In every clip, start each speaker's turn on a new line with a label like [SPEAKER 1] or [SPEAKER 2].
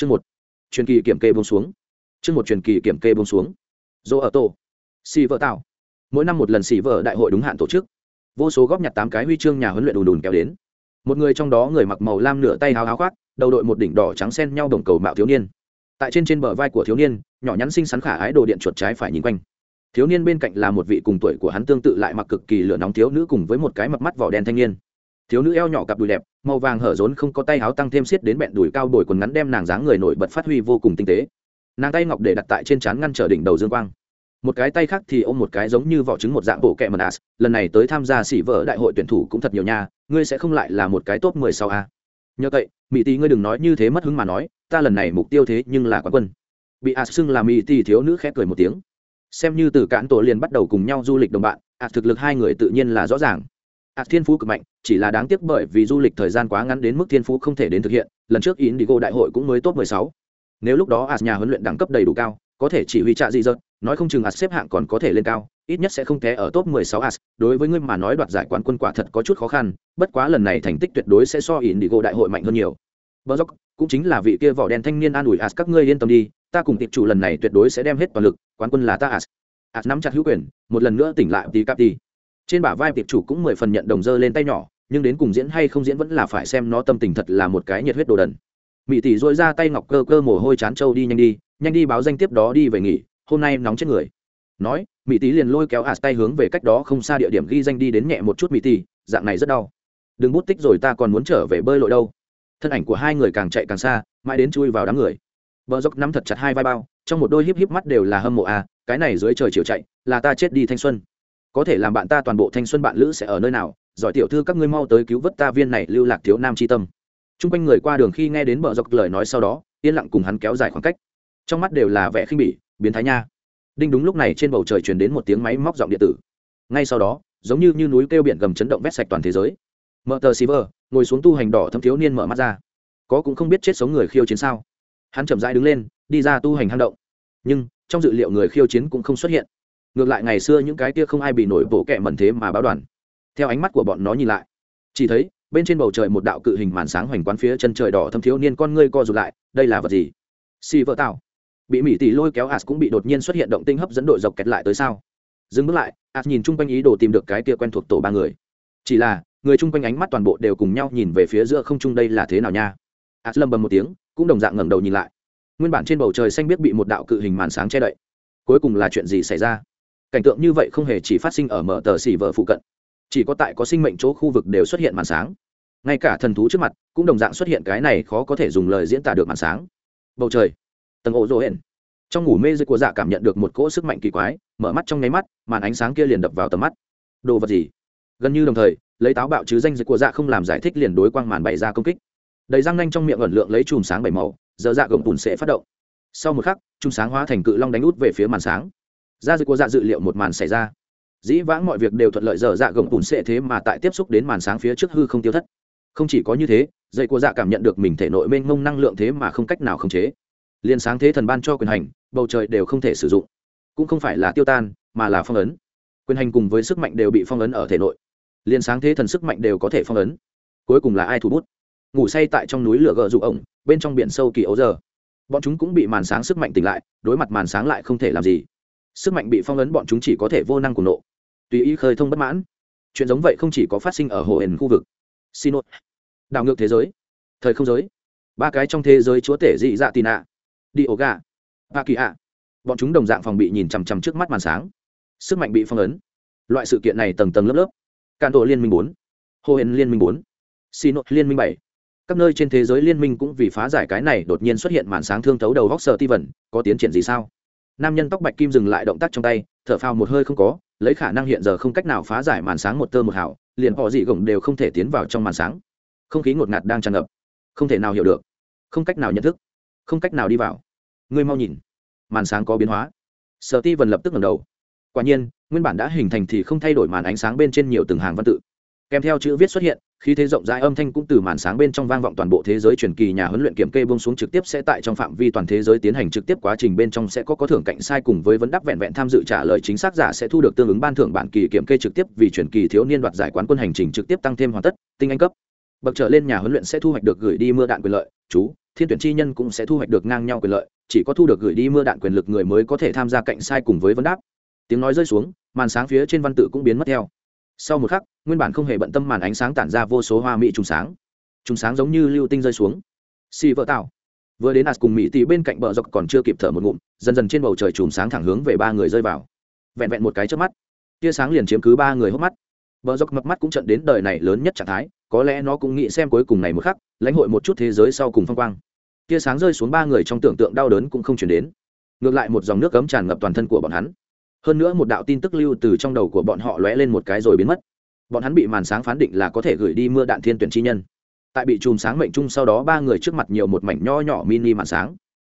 [SPEAKER 1] chương một. Truyền kỳ kiểm kê bông xuống. Chương một truyền kỳ kiểm kê bông xuống. Dỗ ở tổ. Xì vợ tạo. Mỗi năm một lần xì vợ đại hội đúng hạn tổ chức. Vô số góp nhặt tám cái huy chương nhà huấn luyện đùn đùn kéo đến. Một người trong đó người mặc màu lam nửa tay háo háo khoác, đầu đội một đỉnh đỏ trắng sen nhau đồng cầu mạo thiếu niên. Tại trên trên bờ vai của thiếu niên, nhỏ nhắn xinh xắn khả ái đồ điện chuột trái phải nhìn quanh. Thiếu niên bên cạnh là một vị cùng tuổi của hắn tương tự lại mặc cực kỳ lửa nóng thiếu nữ cùng với một cái mập mắt vỏ đen thanh niên. Thiếu nữ eo nhỏ cặp đùi đẹp màu vàng hở rốn không có tay áo tăng thêm xiết đến bẹn đùi cao bồi quần ngắn đem nàng dáng người nổi bật phát huy vô cùng tinh tế. Nàng tay ngọc để đặt tại trên trán ngăn trở đỉnh đầu dương quang. Một cái tay khác thì ôm một cái giống như vỏ trứng một dạng bộ kẹ mật as lần này tới tham gia xỉ vỡ đại hội tuyển thủ cũng thật nhiều nha, ngươi sẽ không lại là một cái top mười sau a. Nhờ vậy, mỹ tý ngươi đừng nói như thế mất hứng mà nói, ta lần này mục tiêu thế nhưng là quán quân. Bị as xưng là mỹ tý thiếu nữ khẽ cười một tiếng. Xem như từ cạn tổ liền bắt đầu cùng nhau du lịch đồng bạn as thực lực hai người tự nhiên là rõ ràng as thiên phú cực mạnh, chỉ là đáng tiếc bởi vì du lịch thời gian quá ngắn đến mức thiên phú không thể đến thực hiện, lần trước indigo đại hội cũng mới top mười sáu. Nếu lúc đó as nhà huấn luyện đẳng cấp đầy đủ cao, có thể chỉ huy trạ gì dợt, nói không chừng as xếp hạng còn có thể lên cao, ít nhất sẽ không té ở top 16 as. Đối với ngươi mà nói đoạt giải quán quân quả thật có chút khó khăn, bất quá lần này thành tích tuyệt đối sẽ so indigo đại hội mạnh hơn nhiều. Bờ dốc cũng chính là vị kia vỏ đen thanh niên an ủi as, các ngươi yên tâm đi, ta cùng tịch chủ lần này tuyệt đối sẽ đem hết toàn lực, quán quân là ta as. As nắm chặt hữu quyền, một lần nữa tỉnh lại tí cặp đi trên bả vai tiệp chủ cũng mười phần nhận đồng dơ lên tay nhỏ, nhưng đến cùng diễn hay không diễn vẫn là phải xem nó tâm tình thật là một cái nhiệt huyết đồ đần. Mỹ tỷ dội ra tay ngọc cơ cơ mồ hôi chán trâu đi nhanh đi nhanh đi báo danh tiếp đó đi về nghỉ, hôm nay nóng chết người. Nói mỹ tỷ liền lôi kéo ạt tay hướng về cách đó không xa địa điểm ghi danh đi đến nhẹ một chút mỹ tỷ, dạng này rất đau. Đừng bút tích rồi ta còn muốn trở về bơi lội đâu. Thân ảnh của hai người càng chạy càng xa, mãi đến chui vào đám người. Vợ dốc nắm thật chặt hai vai bao, trong một đôi híp híp mắt đều là hâm mộ à cái này dưới trời chiều chạy, là ta chết đi thanh xuân có thể làm bạn ta toàn bộ thanh xuân bạn lữ sẽ ở nơi nào giỏi tiểu thư các ngươi mau tới cứu vớt ta viên này lưu lạc thiếu nam c tâm. T r u n g quanh người qua đường khi nghe đến bờ dọc lời nói sau đó yên lặng cùng hắn kéo dài khoảng cách. Trong mắt đều là vẻ khinh bỉ biến thái nha. Đinh đúng lúc này trên bầu trời truyền đến một tiếng máy móc giọng điện tử. Ngay sau đó giống như, như núi kêu biển gầm chấn động vét sạch toàn thế giới. Mở tờ Silver ngồi xuống tu hành đỏ thâm thiếu niên mở mắt ra. Có cũng không biết chết sống người khiêu chiến sao. Hắn chậm rãi đứng lên đi ra tu hành hang động. Nhưng trong dự liệu người khiêu chiến cũng không xuất hiện ngược lại ngày xưa những cái kia không ai bị nổi bộ kẹ mẩn thế mà báo đoàn. Theo ánh mắt của bọn nó nhìn lại, chỉ thấy bên trên bầu trời một đạo cự hình màn sáng hoành quán phía chân trời đỏ thâm thiếu niên con ngươi co rụt lại, đây là vật gì? Xì vợ tạo bị mỹ tỷ lôi kéo as cũng bị đột nhiên xuất hiện động tinh hấp dẫn đội dọc kẹt lại tới sao? Dừng bước lại as nhìn chung quanh ý đồ tìm được cái kia quen thuộc tổ ba người. Chỉ là, người chung quanh ánh mắt toàn bộ đều cùng nhau nhìn về phía giữa không trung đây là thế nào nha? As lầm bầm một tiếng, cũng đồng dạng ngẩng đầu nhìn lại. Nguyên bản trên bầu trời xanh biết bị một đạo cự hình màn sáng che đậy. Cuối cùng là chuyện gì xảy ra? Cảnh tượng như vậy không hề chỉ phát sinh ở mở tờ xỉ vợ phụ cận. Chỉ có tại có sinh mệnh chỗ khu vực đều xuất hiện màn sáng. Ngay cả thần thú trước mặt cũng đồng dạng xuất hiện cái này khó có thể dùng lời diễn tả được màn sáng. Bầu trời, tầng ổ rỗ hển trong ngủ mê dưới của dạ cảm nhận được một cỗ sức mạnh kỳ quái, mở mắt trong nháy mắt, màn ánh sáng kia liền đập vào tầm mắt. Đồ vật gì? Gần như đồng thời, lấy táo bạo chứ danh dưới của dạ không làm giải thích liền đối quang màn bày ra công kích. Đầy răng nanh trong miệng ẩn lượng lấy chùm sáng bảy màu, giờ dạ gồng bùn sẽ phát động. Sau một khắc, chùm sáng hóa thành cự long đánh út về phía màn sáng ra dự của dạ dự liệu một màn xảy ra. Dĩ vãng mọi việc đều thuận lợi dở dạ gồng cùn sẽ thế mà tại tiếp xúc đến màn sáng phía trước hư không tiêu thất. Không chỉ có như thế dây của dạ cảm nhận được mình thể nội mênh mông năng lượng thế mà không cách nào khống chế. Liên sáng thế thần ban cho quyền hành, bầu trời đều không thể sử dụng. Cũng không phải là tiêu tan, mà là phong ấn. Quyền hành cùng với sức mạnh đều bị phong ấn ở thể nội. Liên sáng thế thần sức mạnh đều có thể phong ấn. Cuối cùng là ai thủ bút? Ngủ say tại trong núi lửa gợ rụ ổng, bên trong biển sâu kỳ ấu giờ. Bọn chúng cũng bị màn sáng sức mạnh tỉnh lại, đối mặt màn sáng lại không thể làm gì sức mạnh bị phong ấn bọn chúng chỉ có thể vô năng cùng nộ. Tùy ý khơi thông bất mãn. Chuyện giống vậy không chỉ có phát sinh ở hồ hển khu vực. Xin lỗi. Đảo ngược thế giới. Thời không giới. Ba cái trong thế giới chúa tể dị dạ tì nạ. Đi ổ gà. Ba kỳ ạ. Bọn chúng đồng dạng phòng bị nhìn chằm chằm trước mắt màn sáng. Sức mạnh bị phong ấn. Loại sự kiện này tầng tầng lớp lớp. Can tổ liên minh bốn. Hồ hển liên minh bốn. Xin lỗi, liên minh bảy. Các nơi trên thế giới liên minh cũng vì phá giải cái này đột nhiên xuất hiện màn sáng thương thấu đầu góc sợ ti vẩn có tiến triển gì sao? Nam nhân tóc bạch kim dừng lại động tác trong tay, thở phào một hơi không có, lấy khả năng hiện giờ không cách nào phá giải màn sáng một tơ một hảo liền họ dị gồng đều không thể tiến vào trong màn sáng. Không khí ngột ngạt đang tràn ngập. Không thể nào hiểu được. Không cách nào nhận thức. Không cách nào đi vào. Ngươi mau nhìn. Màn sáng có biến hóa. Sở ti vần lập tức ngẩng đầu. Quả nhiên, nguyên bản đã hình thành thì không thay đổi màn ánh sáng bên trên nhiều từng hàng văn tự. Kèm theo chữ viết xuất hiện khi thế rộng rãi âm thanh cũng từ màn sáng bên trong vang vọng toàn bộ thế giới truyền kỳ nhà huấn luyện kiểm kê bông xuống trực tiếp sẽ tại trong phạm vi toàn thế giới tiến hành trực tiếp quá trình bên trong sẽ có có thưởng cạnh sai cùng với vấn đáp vẹn vẹn tham dự trả lời chính xác giả sẽ thu được tương ứng ban thưởng bản kỳ kiểm kê trực tiếp vì truyền kỳ thiếu niên đoạt giải quán quân hành trình trực tiếp tăng thêm hoàn tất, tinh anh cấp. Bậc trở lên nhà huấn luyện sẽ thu hoạch được gửi đi mưa đạn quyền lợi, chú, thiên tuyển chi nhân cũng sẽ thu hoạch được ngang nhau quyền lợi, chỉ có thu được gửi đi mưa đạn quyền lực người mới có thể tham gia cạnh sai cùng với vấn đáp. Tiếng nói rơi xuống, màn sáng phía trên văn tự cũng biến mất theo. Sau một khắc nguyên bản không hề bận tâm màn ánh sáng tản ra vô số hoa mỹ trùng sáng. Trùng sáng giống như lưu tinh rơi xuống. Xì vỡ tạo. Vừa đến as cùng mỹ tì bên cạnh bờ dọc còn chưa kịp thở một ngụm, dần dần trên bầu trời chùm sáng thẳng hướng về ba người rơi vào. Vẹn vẹn một cái trước mắt, tia sáng liền chiếm cứ ba người hốc mắt. Bờ dọc mập mắt cũng trận đến đời này lớn nhất trạng thái, có lẽ nó cũng nghĩ xem cuối cùng này một khắc, lãnh hội một chút thế giới sau cùng phong quang. Tia sáng rơi xuống ba người trong tưởng tượng đau đớn cũng không chuyển đến. Ngược lại một dòng nước cấm tràn ngập toàn thân của bọn hắn. Hơn nữa một đạo tin tức lưu từ trong đầu của bọn họ lóe lên một cái rồi biến mất bọn hắn bị màn sáng phán định là có thể gửi đi mưa đạn thiên tuyển chi nhân. Tại bị chùm sáng mệnh chung sau đó, ba người trước mặt nhiều một mảnh nho nhỏ mini màn sáng.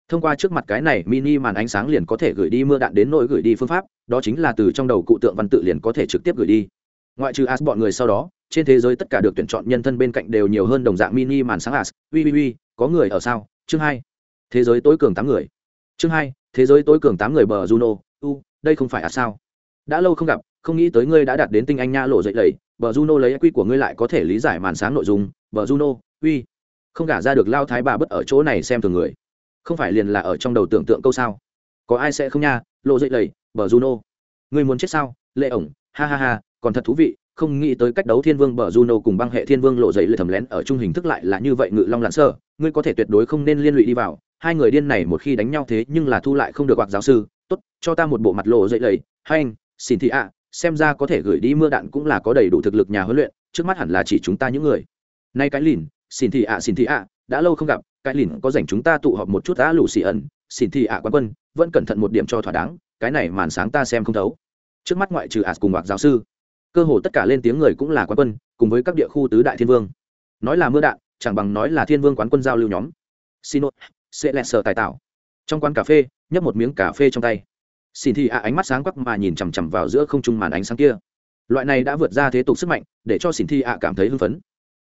[SPEAKER 1] Thông qua trước mặt cái này mini màn ánh sáng liền có thể gửi đi mưa đạn đến nỗi gửi đi phương pháp, đó chính là từ trong đầu cụ tượng văn tự liền có thể trực tiếp gửi đi. Ngoại trừ as bọn người sau đó, trên thế giới tất cả được tuyển chọn nhân thân bên cạnh đều nhiều hơn đồng dạng mini màn sáng as ui ui ui, có người ở sao? Chương hai. Thế giới tối cường tám người. Chương hai. Thế giới tối cường tám người bờ juno. U, đây không phải à sao? Đã lâu không gặp không nghĩ tới ngươi đã đạt đến tinh anh nha lộ dậy lầy, bờ juno lấy quy của ngươi lại có thể lý giải màn sáng nội dung, bờ juno, uy. Không gả ra được lao thái bà bất ở chỗ này xem thường người. Không phải liền là ở trong đầu tưởng tượng câu sao? Có ai sẽ không nha, lộ dậy lầy, bờ juno. Ngươi muốn chết sao? Lệ ổng, ha ha ha, còn thật thú vị, không nghĩ tới cách đấu thiên vương bờ juno cùng băng hệ thiên vương lộ dậy lệ thầm lén ở chung hình thức lại là như vậy ngự long lặn sơ. Ngươi có thể tuyệt đối không nên liên lụy đi vào. Hai người điên này một khi đánh nhau thế nhưng là thu lại không được hoặc giáo sư. Tốt, cho ta một bộ mặt lộ dậy lầy. Hay anh, xin thị ạ xem ra có thể gửi đi mưa đạn cũng là có đầy đủ thực lực nhà huấn luyện, trước mắt hẳn là chỉ chúng ta những người. Nay cái lìn, xin thị ạ, xin thị ạ, đã lâu không gặp, cái lìn có dành chúng ta tụ họp một chút đã lù xì ẩn, xin thị ạ quán quân, vẫn cẩn thận một điểm cho thỏa đáng, cái này màn sáng ta xem không thấu. Trước mắt ngoại trừ ạ cùng hoặc giáo sư, cơ hồ tất cả lên tiếng người cũng là quán quân, cùng với các địa khu tứ đại thiên vương. Nói là mưa đạn, chẳng bằng nói là thiên vương quán quân giao lưu nhóm. Xin lỗi, sẽ lẹ sợ tài tạo. Trong quán cà phê, nhấp một miếng cà phê trong tay xin thị ạ ánh mắt sáng quắc mà nhìn chằm chằm vào giữa không trung màn ánh sáng kia. Loại này đã vượt ra thế tục sức mạnh, để cho xin thị ạ cảm thấy hưng phấn.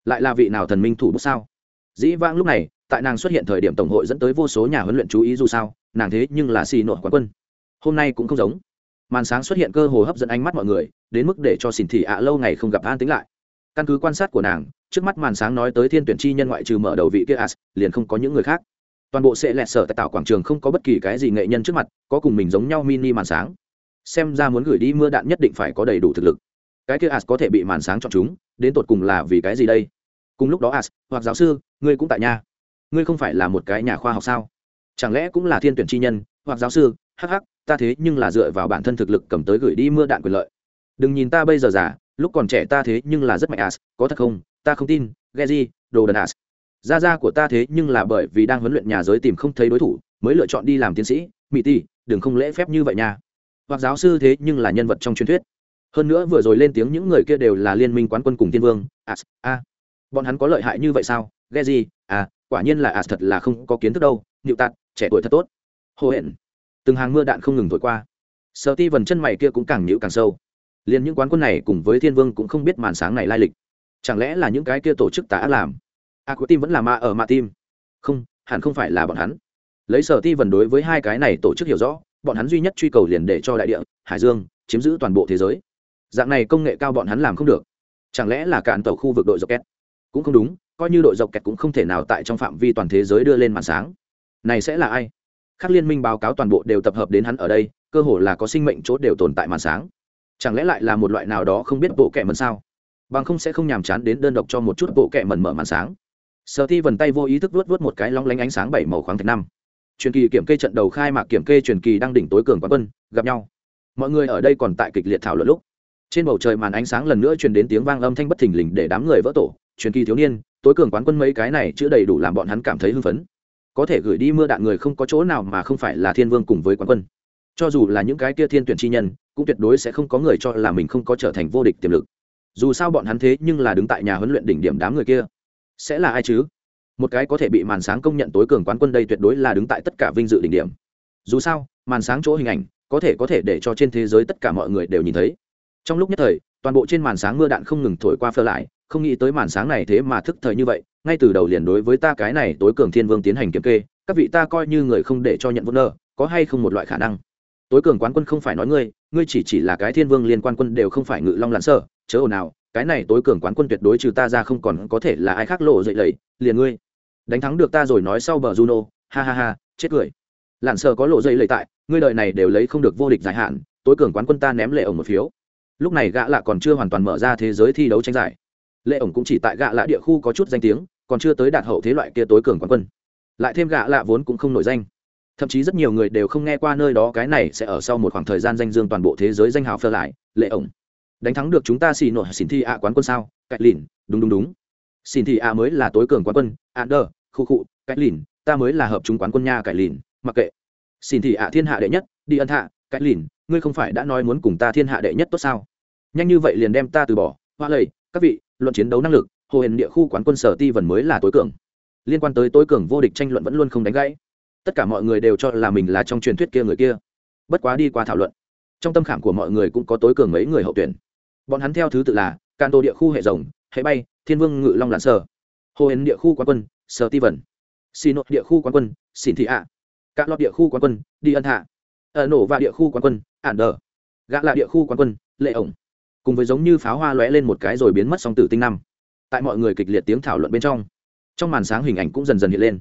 [SPEAKER 1] Lại là vị nào thần minh thủ bút sao? Dĩ vãng lúc này, tại nàng xuất hiện thời điểm tổng hội dẫn tới vô số nhà huấn luyện chú ý dù sao, nàng thế nhưng là xì nội quán quân. Hôm nay cũng không giống. Màn sáng xuất hiện cơ hồ hấp dẫn ánh mắt mọi người, đến mức để cho xin thị ạ lâu ngày không gặp an tính lại. Căn cứ quan sát của nàng, trước mắt màn sáng nói tới thiên tuyển chi nhân ngoại trừ mở đầu vị kia as, liền không có những người khác toàn bộ sẽ lẹt sở tại tạo quảng trường không có bất kỳ cái gì nghệ nhân trước mặt, có cùng mình giống nhau mini màn sáng. Xem ra muốn gửi đi mưa đạn nhất định phải có đầy đủ thực lực. Cái kia as có thể bị màn sáng chọn chúng, đến tột cùng là vì cái gì đây? Cùng lúc đó as hoặc giáo sư, ngươi cũng tại nhà. Ngươi không phải là một cái nhà khoa học sao? Chẳng lẽ cũng là thiên tuyển chi nhân, hoặc giáo sư, hắc hắc, ta thế nhưng là dựa vào bản thân thực lực cầm tới gửi đi mưa đạn quyền lợi. Đừng nhìn ta bây giờ già, lúc còn trẻ ta thế nhưng là rất mạnh as có thật không? Ta không tin ghe gì đồ đần as gia gia của ta thế nhưng là bởi vì đang huấn luyện nhà giới tìm không thấy đối thủ, mới lựa chọn đi làm tiến sĩ. Mỹ tỷ, đừng không lễ phép như vậy nha. Hoặc giáo sư thế nhưng là nhân vật trong truyền thuyết. Hơn nữa vừa rồi lên tiếng những người kia đều là liên minh quán quân cùng tiên vương. As, a. Bọn hắn có lợi hại như vậy sao? Ghe gì à quả nhiên là as thật là không có kiến thức đâu. Nịu tạt, trẻ tuổi thật tốt. Hồ hẹn từng hàng mưa đạn không ngừng thổi qua. Sợ ti vần chân mày kia cũng càng nhịu càng sâu. Liền những quán quân này cùng với thiên vương cũng không biết màn sáng này lai lịch. Chẳng lẽ là những cái kia tổ chức tà làm? A của tim vẫn là ma ở ma tim không, hẳn không phải là bọn hắn. Lấy sở ti vần đối với hai cái này tổ chức hiểu rõ, bọn hắn duy nhất truy cầu liền để cho đại địa, hải dương, chiếm giữ toàn bộ thế giới. Dạng này công nghệ cao bọn hắn làm không được. Chẳng lẽ là cạn tàu khu vực đội dọc kẹt? Cũng không đúng, coi như đội dọc kẹt cũng không thể nào tại trong phạm vi toàn thế giới đưa lên màn sáng. Này sẽ là ai? Các liên minh báo cáo toàn bộ đều tập hợp đến hắn ở đây, cơ hồ là có sinh mệnh chốt đều tồn tại màn sáng. Chẳng lẽ lại là một loại nào đó không biết bộ kệ mần sao? Bằng không sẽ không nhàm chán đến đơn độc cho một chút bộ kệ mần mở màn sáng sở ti vần tay vô ý thức vuốt vuốt một cái long lánh ánh sáng bảy màu khoáng thạch năm. Truyền kỳ kiểm kê trận đầu khai mạc kiểm kê truyền kỳ đang đỉnh tối cường quán quân, gặp nhau. Mọi người ở đây còn tại kịch liệt thảo luận lúc. Trên bầu trời màn ánh sáng lần nữa truyền đến tiếng vang âm thanh bất thình lình để đám người vỡ tổ. Truyền kỳ thiếu niên, tối cường quán quân mấy cái này chữ đầy đủ làm bọn hắn cảm thấy hưng phấn. Có thể gửi đi mưa đạn người không có chỗ nào mà không phải là thiên vương cùng với quán quân. Cho dù là những cái kia thiên tuyển chi nhân, cũng tuyệt đối sẽ không có người cho là mình không có trở thành vô địch tiềm lực. Dù sao bọn hắn thế nhưng là đứng tại nhà huấn luyện đỉnh điểm đám người kia sẽ là ai chứ? Một cái có thể bị màn sáng công nhận tối cường quán quân đây tuyệt đối là đứng tại tất cả vinh dự đỉnh điểm. Dù sao, màn sáng chỗ hình ảnh, có thể có thể để cho trên thế giới tất cả mọi người đều nhìn thấy. Trong lúc nhất thời, toàn bộ trên màn sáng mưa đạn không ngừng thổi qua phơ lại, không nghĩ tới màn sáng này thế mà thức thời như vậy, ngay từ đầu liền đối với ta cái này tối cường thiên vương tiến hành kiểm kê, các vị ta coi như người không để cho nhận vốn nợ, có hay không một loại khả năng? Tối cường quán quân không phải nói ngươi ngươi chỉ chỉ là cái thiên vương liên quan quân đều không phải ngự long lặn sợ chớ ồn nào cái này tối cường quán quân tuyệt đối trừ ta ra không còn có thể là ai khác lộ dậy lầy, liền ngươi. Đánh thắng được ta rồi nói sau bờ juno, ha ha ha, chết cười. Lặn sờ có lộ dây lầy tại, ngươi đời này đều lấy không được vô địch dài hạn, tối cường quán quân ta ném lệ ổng một phiếu. Lúc này gã lạ còn chưa hoàn toàn mở ra thế giới thi đấu tranh giải. Lệ ổng cũng chỉ tại gã lạ địa khu có chút danh tiếng, còn chưa tới đạt hậu thế loại kia tối cường quán quân. Lại thêm gã lạ vốn cũng không nổi danh. Thậm chí rất nhiều người đều không nghe qua nơi đó, cái này sẽ ở sau một khoảng thời gian danh dương toàn bộ thế giới danh hào phơ lại, lệ ổng đánh thắng được chúng ta xì nổi xỉn thi ạ quán quân sao? Cạnh lìn, đúng đúng đúng. Xỉn thi ạ mới là tối cường quán quân, ạ đờ, khu khu cạnh lìn, ta mới là hợp chúng quán quân nha cạnh lìn, mặc kệ. Xỉn thi ạ thiên hạ đệ nhất, đi ân hạ cạnh lìn, ngươi không phải đã nói muốn cùng ta thiên hạ đệ nhất tốt sao? Nhanh như vậy liền đem ta từ bỏ, hoa lầy, các vị, luận chiến đấu năng lực, hồ hền địa khu quán quân sở ti vần mới là tối cường. Liên quan tới tối cường vô địch tranh luận vẫn luôn không đánh gãy. Tất cả mọi người đều cho là mình là trong truyền thuyết kia người kia. Bất quá đi qua thảo luận, trong tâm khảm của mọi người cũng có tối cường mấy người hậu tuyển bọn hắn theo thứ tự là can tô địa khu hệ rồng, hệ bay, thiên vương ngự long lạn sở, hồ hến địa khu quán quân, sở ti vần xì nội địa khu quán quân, xỉn thị ạ cạn lọt địa khu quán quân, đi ân hạ ở nổ và địa khu quán quân, ản đờ, gã là địa khu quán quân, lệ ổng. Cùng với giống như pháo hoa lóe lên một cái rồi biến mất song tử tinh năm. Tại mọi người kịch liệt tiếng thảo luận bên trong trong màn sáng hình ảnh cũng dần dần hiện lên.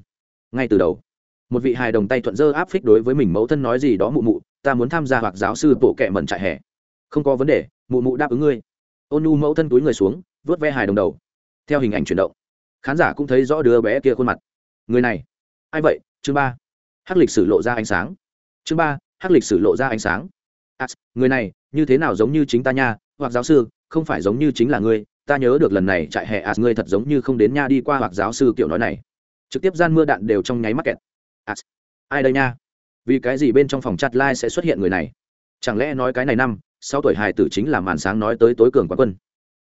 [SPEAKER 1] Ngay từ đầu, một vị hài đồng tay thuận dơ áp phích đối với mình mẫu thân nói gì đó mụ mụ, ta muốn tham gia hoặc giáo sư bộ kệ mẩn trại hè không có vấn đề mụ mụ đáp ứng ngươi. Ôn nu mẫu thân túi người xuống vớt ve hài đồng đầu. Theo hình ảnh chuyển động khán giả cũng thấy rõ đứa bé kia khuôn mặt. Người này ai vậy? Chương ba. Hắc lịch sử lộ ra ánh sáng. Chương ba hắc lịch sử lộ ra ánh sáng. À, người này như thế nào giống như chính ta nha hoặc giáo sư không phải giống như chính là ngươi. Ta nhớ được lần này trại hè à, ngươi thật giống như không đến nha đi qua hoặc giáo sư kiểu nói này. Trực tiếp gian mưa đạn đều trong nháy mắt kẹt. À, ai đây nha? Vì cái gì bên trong phòng chat lai sẽ xuất hiện người này? Chẳng lẽ nói cái này năm sau tuổi hài tử chính là màn sáng nói tới tối cường quán quân.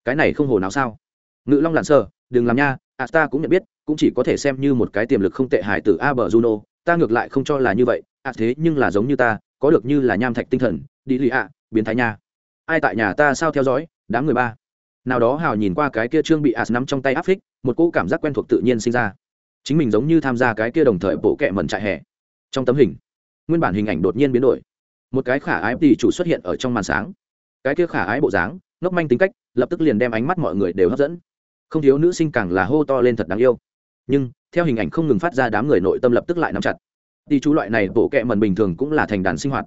[SPEAKER 1] Cái này không hồ nào sao? Ngự long lặn sơ đừng làm nha a ta cũng nhận biết, cũng chỉ có thể xem như một cái tiềm lực không tệ hài tử a bờ juno, ta ngược lại không cho là như vậy à thế nhưng là giống như ta, có được như là nham thạch tinh thần, đi lì ạ, biến thái nha. Ai tại nhà ta sao theo dõi, đám người ba? Nào đó hào nhìn qua cái kia trương bị as nắm trong tay áp phích, một cỗ cảm giác quen thuộc tự nhiên sinh ra. Chính mình giống như tham gia cái kia đồng thời bộ kẹ mẩn trại hè. Trong tấm hình, nguyên bản hình ảnh đột nhiên biến đổi một cái khả ái tỷ chủ xuất hiện ở trong màn sáng. Cái kia khả ái bộ dáng, ngốc manh tính cách, lập tức liền đem ánh mắt mọi người đều hấp dẫn. Không thiếu nữ sinh càng là hô to lên thật đáng yêu. Nhưng, theo hình ảnh không ngừng phát ra đám người nội tâm lập tức lại nắm chặt. Tỷ chú loại này bộ kệ mần bình thường cũng là thành đàn sinh hoạt.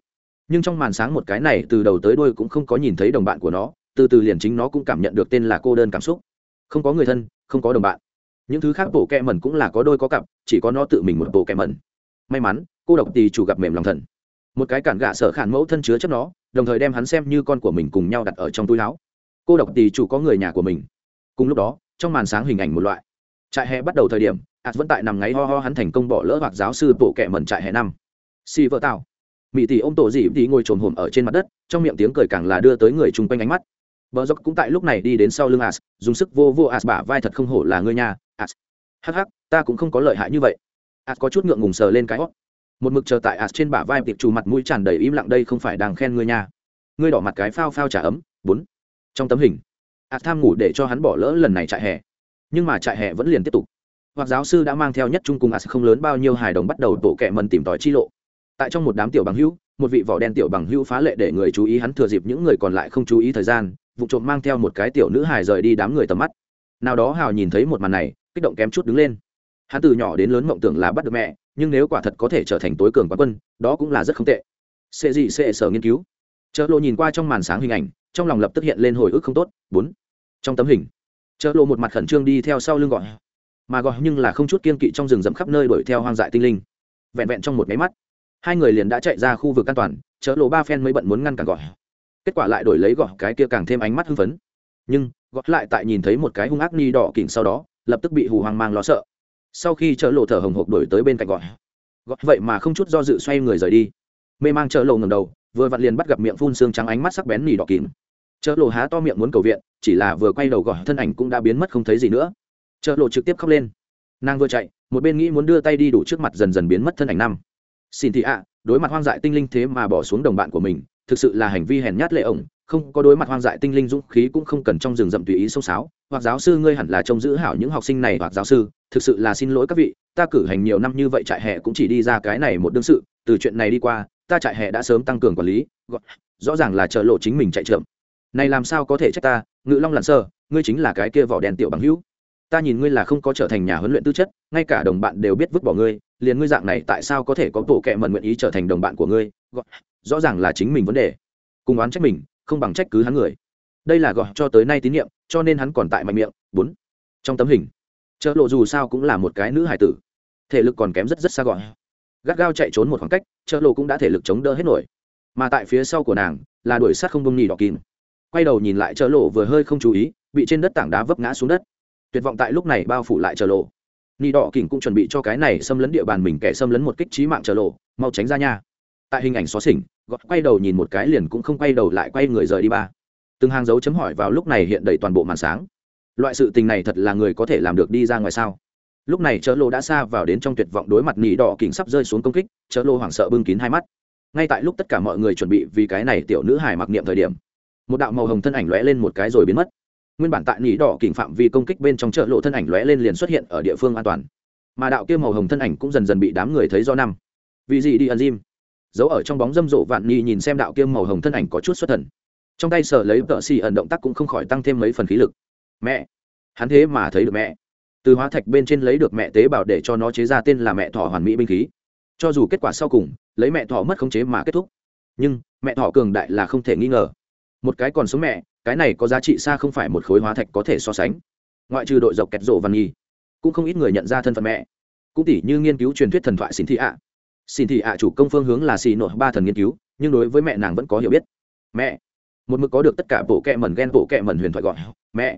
[SPEAKER 1] Nhưng trong màn sáng một cái này, từ đầu tới đuôi cũng không có nhìn thấy đồng bạn của nó, từ từ liền chính nó cũng cảm nhận được tên là cô đơn cảm xúc. Không có người thân, không có đồng bạn. Những thứ khác bộ kệ mần cũng là có đôi có cặp, chỉ có nó tự mình một bộ kệ mần may mắn, cô độc tỷ chủ gặp mềm lòng thần một cái cản gạ sở khản mẫu thân chứa chấp nó, đồng thời đem hắn xem như con của mình cùng nhau đặt ở trong túi láo cô độc tì chủ có người nhà của mình. Cùng lúc đó, trong màn sáng hình ảnh một loại. Trại hè bắt đầu thời điểm ạt vẫn tại nằm ngáy ho ho hắn thành công bỏ lỡ hoặc giáo sư bộ kẹ mẩn trại hè năm. Si vợ tạo mỹ tỷ ô m tổ dị tỷ ngồi trồn hồm ở trên mặt đất, trong miệng tiếng cười càng là đưa tới người chung quanh ánh mắt. Bờ dốc cũng tại lúc này đi đến sau lưng as dùng sức vô vô as bả vai thật không hổ là ngươi nhà as hắc hắc, ta cũng không có lợi hại như vậy. As có chút ngượng ngùng sờ lên cái hót một mực chờ tại ạt trên bả vai tiệp trù mặt mũi tràn đầy im lặng đây không phải đang khen ngươi nha. Ngươi đỏ mặt cái phao phao trả ấm, bốn. Trong tấm hình ạt tham ngủ để cho hắn bỏ lỡ lần này trại hè. Nhưng mà trại hè vẫn liền tiếp tục. Hoặc giáo sư đã mang theo nhất trung cùng ạt không lớn bao nhiêu hài đồng bắt đầu tổ kẹ mần tìm tòi chi lộ. Tại trong một đám tiểu bằng hữu, một vị vỏ đen tiểu bằng hữu phá lệ để người chú ý hắn thừa dịp những người còn lại không chú ý thời gian, vụ trộm mang theo một cái tiểu nữ hài rời đi đám người tầm mắt. Nào đó hào nhìn thấy một màn này, kích động kém chút đứng lên hắn từ nhỏ đến lớn mộng tưởng là bắt được mẹ, nhưng nếu quả thật có thể trở thành tối cường quán quân, đó cũng là rất không tệ. Sẽ gì sẽ sở nghiên cứu. Chợ lộ nhìn qua trong màn sáng hình ảnh, trong lòng lập tức hiện lên hồi ức không tốt. Bốn. Trong tấm hình chợ lộ một mặt khẩn trương đi theo sau lưng gọi. Mà gọi nhưng là không chút kiên kỵ trong rừng rậm khắp nơi đuổi theo hoang dại tinh linh. Vẹn vẹn trong một máy mắt, hai người liền đã chạy ra khu vực an toàn chợ lộ ba phen mới bận muốn ngăn cản gọi. Kết quả lại đổi lấy gọi, cái kia càng thêm ánh mắt hưng phấn. Nhưng, gọi lại tại nhìn thấy một cái hung ác ni đỏ kỉnh sau đó, lập tức bị hù hoang mang lo sợ sau khi chợ lộ thở hồng hộc đổi tới bên cạnh gọi. Gọi vậy mà không chút do dự xoay người rời đi. Mê mang chợ lộ ngầm đầu, vừa vặn liền bắt gặp miệng phun xương trắng ánh mắt sắc bén nỉ đỏ kín. Chợ lộ há to miệng muốn cầu viện, chỉ là vừa quay đầu gọi thân ảnh cũng đã biến mất không thấy gì nữa. Chợ lộ trực tiếp khóc lên. Nàng vừa chạy, một bên nghĩ muốn đưa tay đi đủ trước mặt dần dần biến mất thân ảnh năm. Xin thị ạ, đối mặt hoang dại tinh linh thế mà bỏ xuống đồng bạn của mình, thực sự là hành vi hèn nhát lệ ổng, không có đối mặt hoang dại tinh linh dũng khí cũng không cần trong rừng rậm tùy ý sâu sáo hoặc giáo sư ngươi hẳn là trông giữ hảo những học sinh này hoặc giáo sư, thực sự là xin lỗi các vị, ta cử hành nhiều năm như vậy trại hè cũng chỉ đi ra cái này một đương sự, từ chuyện này đi qua, ta trại hè đã sớm tăng cường quản lý rõ ràng là chờ lộ chính mình chạy trưởng. Này làm sao có thể trách ta, ngự long lặn sơ, ngươi chính là cái kia vỏ đèn tiểu bằng hữu. Ta nhìn ngươi là không có trở thành nhà huấn luyện tư chất, ngay cả đồng bạn đều biết vứt bỏ ngươi, liền ngươi dạng này tại sao có thể có bộ kệ mận nguyện ý trở thành đồng bạn của ngươi, gọi, rõ ràng là chính mình vấn đề. Cùng oán trách mình, không bằng trách cứ hắn người đây là gọi cho tới nay tín nhiệm, cho nên hắn còn tại mạnh miệng. Bốn, trong tấm hình, chợ lộ dù sao cũng là một cái nữ hải tử. Thể lực còn kém rất rất xa gọi gắt gao chạy trốn một khoảng cách, chợ lộ cũng đã thể lực chống đỡ hết nổi. Mà tại phía sau của nàng, là đuổi sát không bông nhì đỏ kim quay đầu nhìn lại chợ lộ vừa hơi không chú ý, bị trên đất tảng đá vấp ngã xuống đất. Tuyệt vọng tại lúc này bao phủ lại chợ lộ. Nhì đỏ kỉnh cũng chuẩn bị cho cái này xâm lấn địa bàn mình kẻ xâm lấn một kích trí mạng chợ lộ, mau tránh ra nha. Tại hình ảnh xóa xỉnh gọt quay đầu nhìn một cái liền cũng không quay đầu lại quay người rời đi ba từng hàng dấu chấm hỏi vào lúc này hiện đầy toàn bộ màn sáng. Loại sự tình này thật là người có thể làm được đi ra ngoài sao? Lúc này chợ lô đã xa vào đến trong tuyệt vọng đối mặt nỉ đỏ kính sắp rơi xuống công kích chợ lô hoảng sợ bưng kín hai mắt. Ngay tại lúc tất cả mọi người chuẩn bị vì cái này tiểu nữ hải mặc niệm thời điểm, một đạo màu hồng thân ảnh lóe lên một cái rồi biến mất. Nguyên bản tại nỉ đỏ kính phạm vi công kích bên trong chợ lộ thân ảnh lóe lên liền xuất hiện ở địa phương an toàn. Mà đạo kia màu hồng thân ảnh cũng dần dần bị đám người thấy do năm. Vì gì đi ẩn diêm giấu ở trong bóng dâm rộ vạn nhi nhìn xem đạo kia màu hồng thân ảnh có chút xuất thần trong tay sở lấy tợ xì ẩn động tác cũng không khỏi tăng thêm mấy phần khí lực. Mẹ! Hắn thế mà thấy được mẹ. Từ hóa thạch bên trên lấy được mẹ tế bào để cho nó chế ra tên là mẹ thọ hoàn mỹ binh khí. Cho dù kết quả sau cùng, lấy mẹ thọ mất khống chế mà kết thúc. Nhưng, mẹ thọ cường đại là không thể nghi ngờ. Một cái còn sống mẹ, cái này có giá trị xa không phải một khối hóa thạch có thể so sánh. Ngoại trừ đội dọc kẹt rộ văn nghi, cũng không ít người nhận ra thân phận mẹ. Cũng tỷ như nghiên cứu truyền thuyết thần thoại xin thị ạ. Xin thị ạ chủ công phương hướng là xì nội ba thần nghiên cứu, nhưng đối với mẹ nàng vẫn có hiểu biết. Mẹ! Một mực có được tất cả bộ kẹ mẩn ghen bộ kẹ mẩn huyền thoại gọi. Mẹ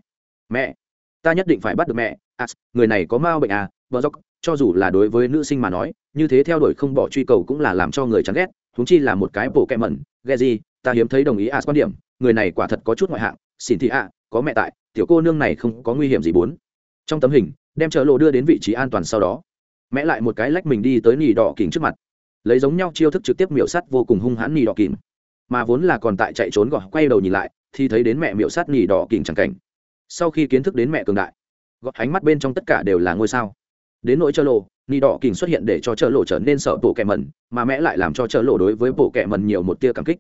[SPEAKER 1] mẹ ta nhất định phải bắt được mẹ. À, người này có mau bệnh à? Vợ dốc cho dù là đối với nữ sinh mà nói như thế theo đuổi không bỏ truy cầu cũng là làm cho người chán ghét. Thúng chi là một cái bộ kẹ mẩn. Ghe gì? Ta hiếm thấy đồng ý à quan điểm. Người này quả thật có chút ngoại hạng. Xin thị à có mẹ tại. Tiểu cô nương này không có nguy hiểm gì bốn. Trong tấm hình đem chợ lộ đưa đến vị trí an toàn sau đó. Mẹ lại một cái lách mình đi tới nỉ đỏ kỉnh trước mặt. Lấy giống nhau chiêu thức trực tiếp miểu sắt vô cùng hung hãn nỉ đỏ kỉnh mà vốn là còn tại chạy trốn gọt quay đầu nhìn lại, thì thấy đến mẹ miệu sát nỉ đỏ kỉnh chẳng cảnh. Sau khi kiến thức đến mẹ cường đại gọt ánh mắt bên trong tất cả đều là ngôi sao. Đến nỗi chợ lộ, nỉ đỏ kỉnh xuất hiện để cho chợ lộ trở nên sợ bộ kẻ mẩn, mà mẹ lại làm cho chợ lộ đối với bộ kẻ mẩn nhiều một tia cảm kích.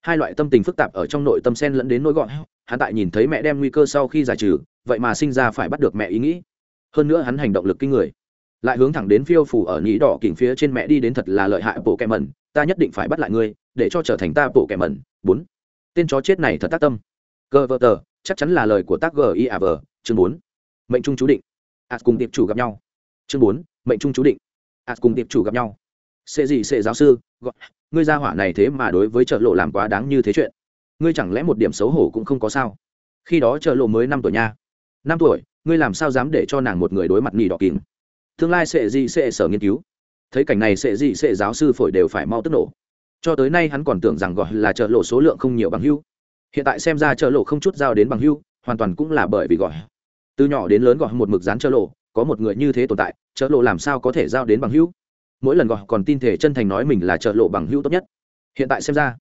[SPEAKER 1] Hai loại tâm tình phức tạp ở trong nội tâm sen lẫn đến nỗi gọn hắn tại nhìn thấy mẹ đem nguy cơ sau khi giải trừ, vậy mà sinh ra phải bắt được mẹ ý nghĩ. Hơn nữa hắn hành động lực kinh người. Lại hướng thẳng đến phiêu phủ ở nhĩ đỏ kỉnh phía trên mẹ đi đến thật là lợi hại bộ kẹm mẩn, ta nhất định phải bắt lại ngươi để cho trở thành ta bộ kẻ mẩn. Bốn. Tên chó chết này thật tác tâm. Cơ vợ tờ chắc chắn là lời của tác g i a chương bốn. Mệnh trung chú định. Ạt cùng tiệp chủ gặp nhau. Chương bốn. Mệnh trung chú định. Ạt cùng tiệp chủ gặp nhau. Sẽ gì sẽ giáo sư, gọi, ngươi ra hỏa này thế mà đối với trợ lộ làm quá đáng như thế chuyện. Ngươi chẳng lẽ một điểm xấu hổ cũng không có sao? Khi đó trợ lộ mới năm tuổi nha. Năm tuổi, ngươi làm sao dám để cho nàng một người đối mặt nghỉ đỏ kín? Tương lai sẽ gì sẽ sở nghiên cứu? Thấy cảnh này sẽ gì sẽ giáo sư phổi đều phải mau tức nổ cho tới nay hắn còn tưởng rằng gọi là chợ lộ số lượng không nhiều bằng hưu. Hiện tại xem ra chợ lộ không chút giao đến bằng hưu, hoàn toàn cũng là bởi vì gọi. Từ nhỏ đến lớn gọi một mực dán chợ lộ, có một người như thế tồn tại chợ lộ làm sao có thể giao đến bằng hưu? Mỗi lần gọi còn tin thể chân thành nói mình là chợ lộ bằng hưu tốt nhất. Hiện tại xem ra,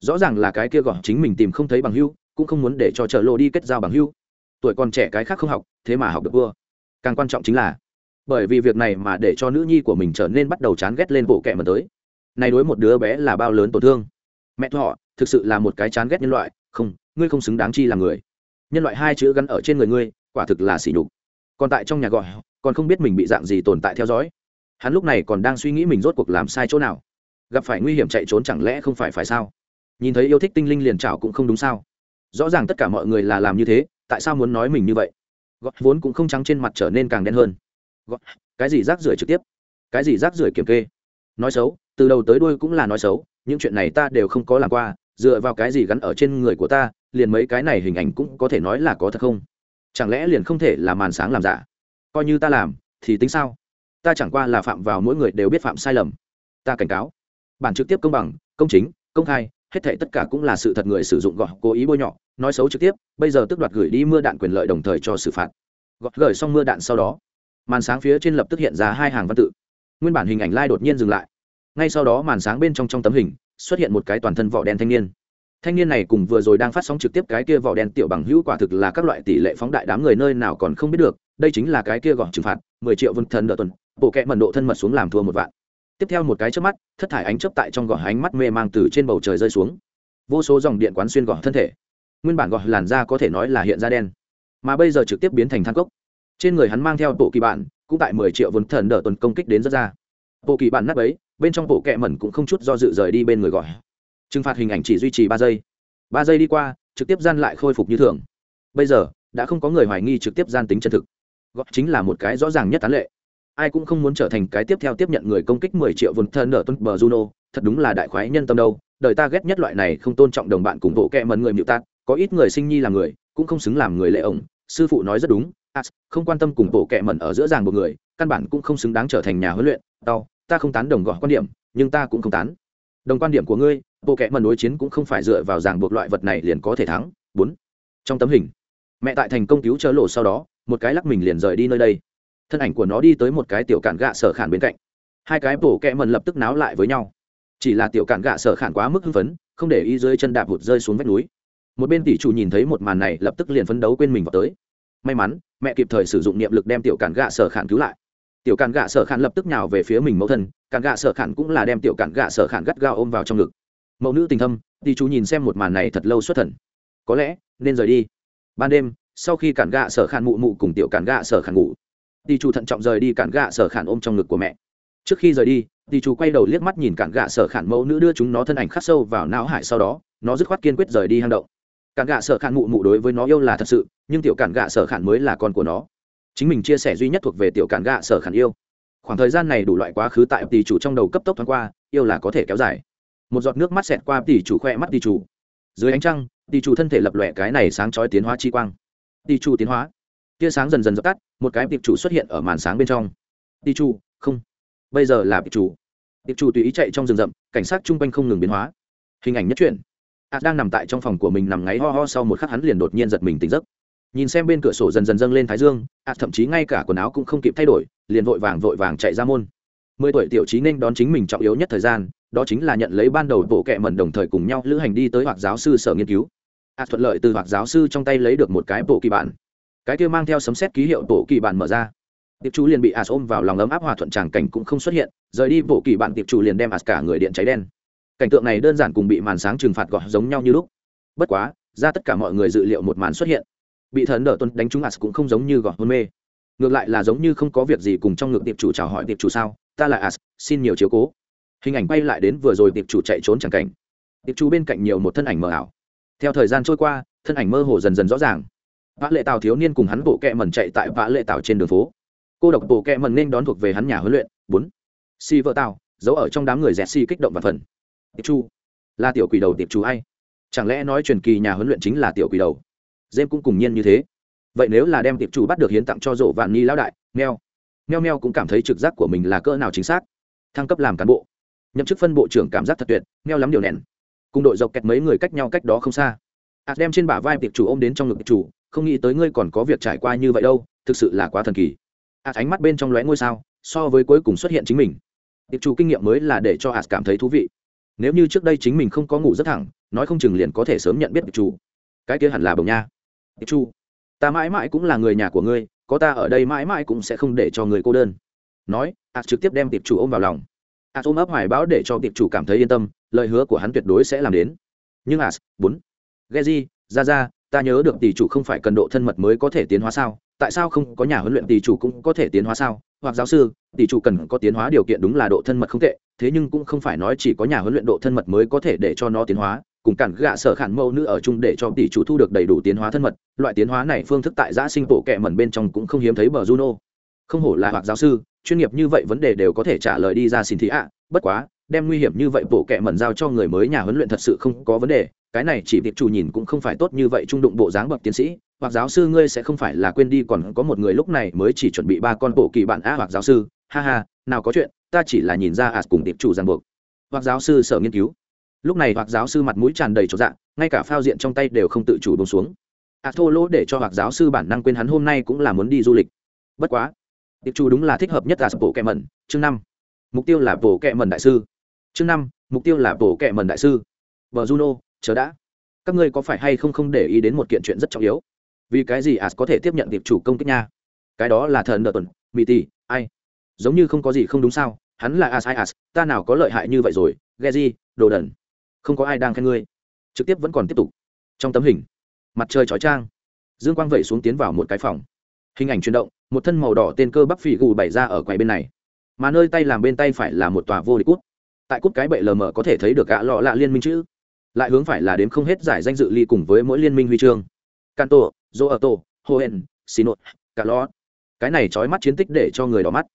[SPEAKER 1] rõ ràng là cái kia gọi chính mình tìm không thấy bằng hưu, cũng không muốn để cho chợ lộ đi kết giao bằng hưu. Tuổi còn trẻ cái khác không học, thế mà học được vua. Càng quan trọng chính là, bởi vì việc này mà để cho nữ nhi của mình trở nên bắt đầu chán ghét lên bộ kệ mà tới này đối một đứa bé là bao lớn tổn thương. Mẹ thọ, thực sự là một cái chán ghét nhân loại. Không, ngươi không xứng đáng chi là người. Nhân loại hai chữ gắn ở trên người ngươi, quả thực là sỉ nhục. Còn tại trong nhà gọi, còn không biết mình bị dạng gì tồn tại theo dõi. Hắn lúc này còn đang suy nghĩ mình rốt cuộc làm sai chỗ nào. Gặp phải nguy hiểm chạy trốn chẳng lẽ không phải phải sao? Nhìn thấy yêu thích tinh linh liền chảo cũng không đúng sao? Rõ ràng tất cả mọi người là làm như thế, tại sao muốn nói mình như vậy? Gót vốn cũng không trắng trên mặt trở nên càng đen hơn. Gót cái gì rác rưởi trực tiếp? Cái gì rác rưởi kiểm kê? Nói xấu, từ đầu tới đuôi cũng là nói xấu, những chuyện này ta đều không có làm qua, dựa vào cái gì gắn ở trên người của ta, liền mấy cái này hình ảnh cũng có thể nói là có thật không? Chẳng lẽ liền không thể là màn sáng làm giả? Coi như ta làm, thì tính sao? Ta chẳng qua là phạm vào mỗi người đều biết phạm sai lầm. Ta cảnh cáo. Bản trực tiếp công bằng, công chính, công khai, hết thảy tất cả cũng là sự thật người sử dụng gọi cố ý bôi nhọ, nói xấu trực tiếp, bây giờ tức đoạt gửi đi mưa đạn quyền lợi đồng thời cho xử phạt. Gọi gửi xong mưa đạn sau đó, màn sáng phía trên lập tức hiện ra hai hàng văn tự nguyên bản hình ảnh lai đột nhiên dừng lại. Ngay sau đó màn sáng bên trong trong tấm hình, xuất hiện một cái toàn thân vỏ đen thanh niên. Thanh niên này cùng vừa rồi đang phát sóng trực tiếp cái kia vỏ đen tiểu bằng hữu quả thực là các loại tỷ lệ phóng đại đám người nơi nào còn không biết được, đây chính là cái kia gọn trừng phạt, mười triệu vân thần đợt tuần, bộ kẹ mật độ thân mật xuống làm thua một vạn. Tiếp theo một cái trước mắt, thất thải ánh chớp tại trong gọn ánh mắt mê mang từ trên bầu trời rơi xuống. Vô số dòng điện quán xuyên gọn thân thể. Nguyên bản gọn làn da có thể nói là hiện ra đen, mà bây giờ trực tiếp biến thành than cốc. Trên người hắn mang theo bộ kỳ bạn cũng tại mười triệu vốn thần đỡ tuần công kích đến rất ra. Bộ kỳ bản nắp ấy, bên trong bộ kẹ mẩn cũng không chút do dự rời đi bên người gọi. Trừng phạt hình ảnh chỉ duy trì ba giây. Ba giây đi qua, trực tiếp gian lại khôi phục như thường. Bây giờ, đã không có người hoài nghi trực tiếp gian tính chân thực. Gọi chính là một cái rõ ràng nhất tán lệ. Ai cũng không muốn trở thành cái tiếp theo tiếp nhận người công kích mười triệu vốn thần đỡ tuần bờ juno, thật đúng là đại khoái nhân tâm đâu. Đời ta ghét nhất loại này không tôn trọng đồng bạn cùng bộ kẹ mẩn người mịu tát có ít người sinh nhi làm người, cũng không xứng làm người lệ ổng. Sư phụ nói rất đúng as, không quan tâm cùng bộ kẹ mẩn ở giữa ràng một người, căn bản cũng không xứng đáng trở thành nhà huấn luyện. Đau ta không tán đồng gọi quan điểm, nhưng ta cũng không tán. Đồng quan điểm của ngươi, bộ kẹ mẩn đối chiến cũng không phải dựa vào ràng buộc loại vật này liền có thể thắng. Bốn, trong tấm hình, mẹ tại thành công cứu chớ lộ sau đó, một cái lắc mình liền rời đi nơi đây. Thân ảnh của nó đi tới một cái tiểu cản gạ sở khản bên cạnh. Hai cái bộ kẹ mẩn lập tức náo lại với nhau. Chỉ là tiểu cản gạ sở khản quá mức hưng phấn, không để ý dưới chân đạp hụt rơi xuống vách núi. Một bên tỷ chủ nhìn thấy một màn này lập tức liền phấn đấu quên mình vào tới may mắn, mẹ kịp thời sử dụng niệm lực đem tiểu cản gạ sở khản cứu lại. Tiểu cản gạ sở khản lập tức nhào về phía mình mẫu thân, cản gạ sở khản cũng là đem tiểu cản gạ sở khản gắt gao ôm vào trong ngực. Mẫu nữ tình thâm tỷ chú nhìn xem một màn này thật lâu xuất thần. Có lẽ, nên rời đi. Ban đêm, sau khi cản gạ sở khản mụ mụ cùng tiểu cản gạ sở khản ngủ tỷ chú thận trọng rời đi cản gạ sở khản ôm trong ngực của mẹ. Trước khi rời đi tỷ chú quay đầu liếc mắt nhìn cản gạ sở khản mẫu nữ đưa chúng nó thân ảnh khắc sâu vào não hải sau đó, nó dứt khoát kiên quyết rời đi hang động cản gạ sở khản mụ mụ đối với nó yêu là thật sự, nhưng tiểu cản gạ sở khản mới là con của nó. Chính mình chia sẻ duy nhất thuộc về tiểu cản gạ sở khản yêu. Khoảng thời gian này đủ loại quá khứ tại tỷ chủ trong đầu cấp tốc thoáng qua, yêu là có thể kéo dài. Một giọt nước mắt xẹt qua tỷ chủ khoe mắt tỷ chủ. Dưới ánh trăng, tỷ chủ thân thể lập lòe cái này sáng chói tiến hóa chi quang. Tỷ chủ tiến hóa. Tia sáng dần dần dập tắt, một cái tiệp chủ xuất hiện ở màn sáng bên trong. Tỷ chủ, không. Bây giờ là tiệp chủ. Tiệp chủ tùy ý chạy trong rừng rậm, cảnh sát chung quanh không ngừng biến hóa. Hình ảnh nhất truyện a đang nằm tại trong phòng của mình nằm ngáy ho ho sau một khắc hắn liền đột nhiên giật mình tỉnh giấc. Nhìn xem bên cửa sổ dần dần dâng lên thái dương a thậm chí ngay cả quần áo cũng không kịp thay đổi, liền vội vàng vội vàng chạy ra môn. Mười tuổi tiểu trí nên đón chính mình trọng yếu nhất thời gian, đó chính là nhận lấy ban đầu bộ kệ mẩn đồng thời cùng nhau lữ hành đi tới hoặc giáo sư sở nghiên cứu. A thuận lợi từ hoặc giáo sư trong tay lấy được một cái bộ kỳ bản. Cái kia mang theo sấm xét ký hiệu bộ kỳ bản mở ra. Tiệp chủ liền bị as ôm vào lòng ấm áp hòa thuận tràng cảnh cũng không xuất hiện, rời đi bộ kỳ bản tiệp chủ liền đem as cả người điện cháy đen cảnh tượng này đơn giản cùng bị màn sáng trừng phạt gọt giống nhau như lúc. Bất quá, ra tất cả mọi người dự liệu một màn xuất hiện. Bị thần đỡ tuân đánh trúng as cũng không giống như gọt hôn mê. Ngược lại là giống như không có việc gì cùng trong ngực tiệp chủ chào hỏi tiệp chủ sao, ta là as xin nhiều chiếu cố. Hình ảnh quay lại đến vừa rồi tiệp chủ chạy trốn chẳng cảnh. Tiệp chủ bên cạnh nhiều một thân ảnh mờ ảo. Theo thời gian trôi qua, thân ảnh mơ hồ dần dần rõ ràng. Vã lệ tàu thiếu niên cùng hắn bộ kẹ mần chạy tại vã lệ tàu trên đường phố. Cô độc bộ kẹ mần nên đón thuộc về hắn nhà huấn luyện. Bốn. Si vợ tàu giấu ở trong đám người dẹt si kích động và phần tiệp chu. Là tiểu quỷ đầu tiệp chu hay chẳng lẽ nói truyền kỳ nhà huấn luyện chính là tiểu quỷ đầu? Dêm cũng cùng nhiên như thế. Vậy nếu là đem tiệp chủ bắt được hiến tặng cho rộ vạn ni lão đại meo meo meo cũng cảm thấy trực giác của mình là cỡ nào chính xác. Thăng cấp làm cán bộ. Nhậm chức phân bộ trưởng cảm giác thật tuyệt meo lắm điều nèn. cùng đội dọc kẹt mấy người cách nhau cách đó không xa. Ạt đem trên bả vai tiệp chủ ôm đến trong ngực tiệp chủ không nghĩ tới ngươi còn có việc trải qua như vậy đâu, thực sự là quá thần kỳ. Ạt ánh mắt bên trong lóe ngôi sao, so với cuối cùng xuất hiện chính mình. Tiệp chủ kinh nghiệm mới là để cho ạt cảm thấy thú vị nếu như trước đây chính mình không có ngủ rất thẳng, nói không chừng liền có thể sớm nhận biết tiệp chủ cái kia hẳn là bồng nha. Chu chủ ta mãi mãi cũng là người nhà của ngươi, có ta ở đây mãi mãi cũng sẽ không để cho người cô đơn. Nói ạt trực tiếp đem tiệp chủ ôm vào lòng. Ạt ôm ấp hoài báo để cho tiệp chủ cảm thấy yên tâm, lời hứa của hắn tuyệt đối sẽ làm đến. Nhưng ạt bốn, geji ra ra ta nhớ được tỷ chủ không phải cần độ thân mật mới có thể tiến hóa sao? Tại sao không có nhà huấn luyện tỷ chủ cũng có thể tiến hóa sao? Hoặc giáo sư, tỷ chủ cần có tiến hóa điều kiện đúng là độ thân mật không tệ thế nhưng cũng không phải nói chỉ có nhà huấn luyện độ thân mật mới có thể để cho nó tiến hóa, cùng cản gạ sở khản mẫu nữ ở chung để cho tỷ chủ thu được đầy đủ tiến hóa thân mật, loại tiến hóa này phương thức tại giã sinh bộ kẹ mẩn bên trong cũng không hiếm thấy bờ juno. Không hổ là hoặc giáo sư, chuyên nghiệp như vậy vấn đề đều có thể trả lời đi ra xin thị ạ, bất quá, đem nguy hiểm như vậy bộ kẹ mẩn giao cho người mới nhà huấn luyện thật sự không có vấn đề, cái này chỉ việc chủ nhìn cũng không phải tốt như vậy trung đụng bộ dáng bậc tiến sĩ, hoặc giáo sư ngươi sẽ không phải là quên đi còn có một người lúc này mới chỉ chuẩn bị ba con bộ kỳ bạn a, hoặc giáo sư, ha ha, nào có chuyện ta chỉ là nhìn ra ạt cùng tiệp chủ ràng buộc. Hoặc giáo sư sở nghiên cứu. Lúc này hoặc giáo sư mặt mũi tràn đầy trọn dạng ngay cả phao diện trong tay đều không tự chủ bông xuống. Ạt thô lỗ để cho hoặc giáo sư bản năng quên hắn hôm nay cũng là muốn đi du lịch. Bất quá, tiệp chủ đúng là thích hợp nhất là bộ kẹ mẩn, chương năm. Mục tiêu là bộ kẹ mẩn đại sư. Chương năm, mục tiêu là bộ kẹ mẩn đại sư. Vợ juno, chờ đã. Các ngươi có phải hay không không để ý đến một kiện chuyện rất trọng yếu? Vì cái gì as có thể tiếp nhận tiệp chủ công kích nha? Cái đó là thần đợt tuần mỹ tỷ ai? Giống như không có gì không đúng sao? Hắn là as ai as ta nào có lợi hại như vậy rồi ghe di đồ đần. Không có ai đang khen ngươi. Trực tiếp vẫn còn tiếp tục. Trong tấm hình, mặt trời chói trang dương quang vẩy xuống tiến vào một cái phòng. Hình ảnh chuyển động, một thân màu đỏ tên cơ bắp phỉ gù bày ra ở quầy bên này. Mà nơi tay làm bên tay phải là một tòa vô địch cút. Tại cút cái bệ lờ mờ có thể thấy được gã lọ lạ liên minh chữ. Lại hướng phải là đếm không hết giải danh dự ly cùng với mỗi liên minh huy chương. Canto dô ở tổ hohen xinot cả lo cái này trói mắt chiến tích để cho người đỏ mắt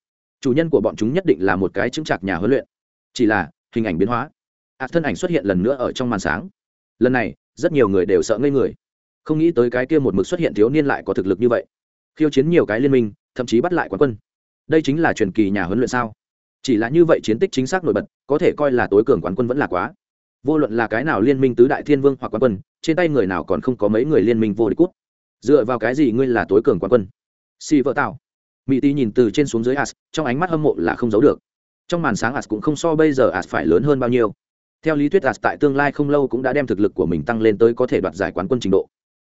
[SPEAKER 1] chủ nhân của bọn chúng nhất định là một cái chứng trạc nhà huấn luyện. Chỉ là, hình ảnh biến hóa. Ạt thân ảnh xuất hiện lần nữa ở trong màn sáng. Lần này, rất nhiều người đều sợ ngây người. Không nghĩ tới cái kia một mực xuất hiện thiếu niên lại có thực lực như vậy. Khiêu chiến nhiều cái liên minh, thậm chí bắt lại quán quân. Đây chính là truyền kỳ nhà huấn luyện sao? Chỉ là như vậy chiến tích chính xác nổi bật, có thể coi là tối cường quán quân vẫn là quá. Vô luận là cái nào liên minh tứ đại thiên vương hoặc quán quân, trên tay người nào còn không có mấy người liên minh vô địch cút. Dựa vào cái gì ngươi là tối cường quán quân? Xì vợ tạo mỹ tý nhìn từ trên xuống dưới as trong ánh mắt hâm mộ là không giấu được. Trong màn sáng as cũng không so bây giờ as phải lớn hơn bao nhiêu. Theo lý thuyết as tại tương lai không lâu cũng đã đem thực lực của mình tăng lên tới có thể đoạt giải quán quân trình độ.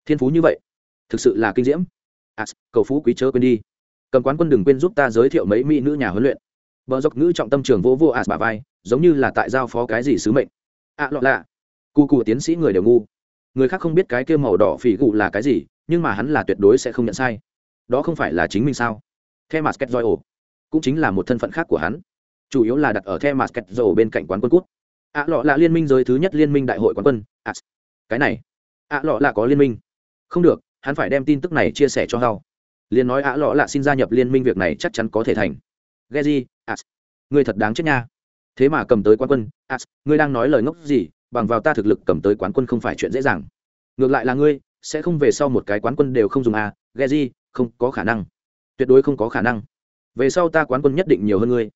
[SPEAKER 1] Thiên phú như vậy thực sự là kinh diễm. As cầu phú quý chớ quên đi. Cầm quán quân đừng quên giúp ta giới thiệu mấy mỹ nữ nhà huấn luyện. Vợ dọc ngữ trọng tâm trường vô vô as bà vai giống như là tại giao phó cái gì sứ mệnh. Ạ à, lọ lạ. Cu cu tiến sĩ người đều ngu. Người khác không biết cái kia màu đỏ phỉ gụ là cái gì nhưng mà hắn là tuyệt đối sẽ không nhận sai. Đó không phải là chính mình sao? The masket royal. Cũng chính là một thân phận khác của hắn. Chủ yếu là đặt ở the masket royal bên cạnh quán quân cút. Ạ lọ là liên minh giới thứ nhất liên minh đại hội quán quân. À, cái này. Ạ lọ là có liên minh. Không được hắn phải đem tin tức này chia sẻ cho hao liền nói ạ lọ là xin gia nhập liên minh việc này chắc chắn có thể thành. Geji, à, As, người thật đáng chết nha. Thế mà cầm tới quán quân, As, ngươi đang nói lời ngốc gì, bằng vào ta thực lực cầm tới quán quân không phải chuyện dễ dàng. Ngược lại là ngươi, sẽ không về sau một cái quán quân đều không dùng à, Geji, không có khả năng. Tuyệt đối không có khả năng. Về sau ta quán quân nhất định nhiều hơn ngươi.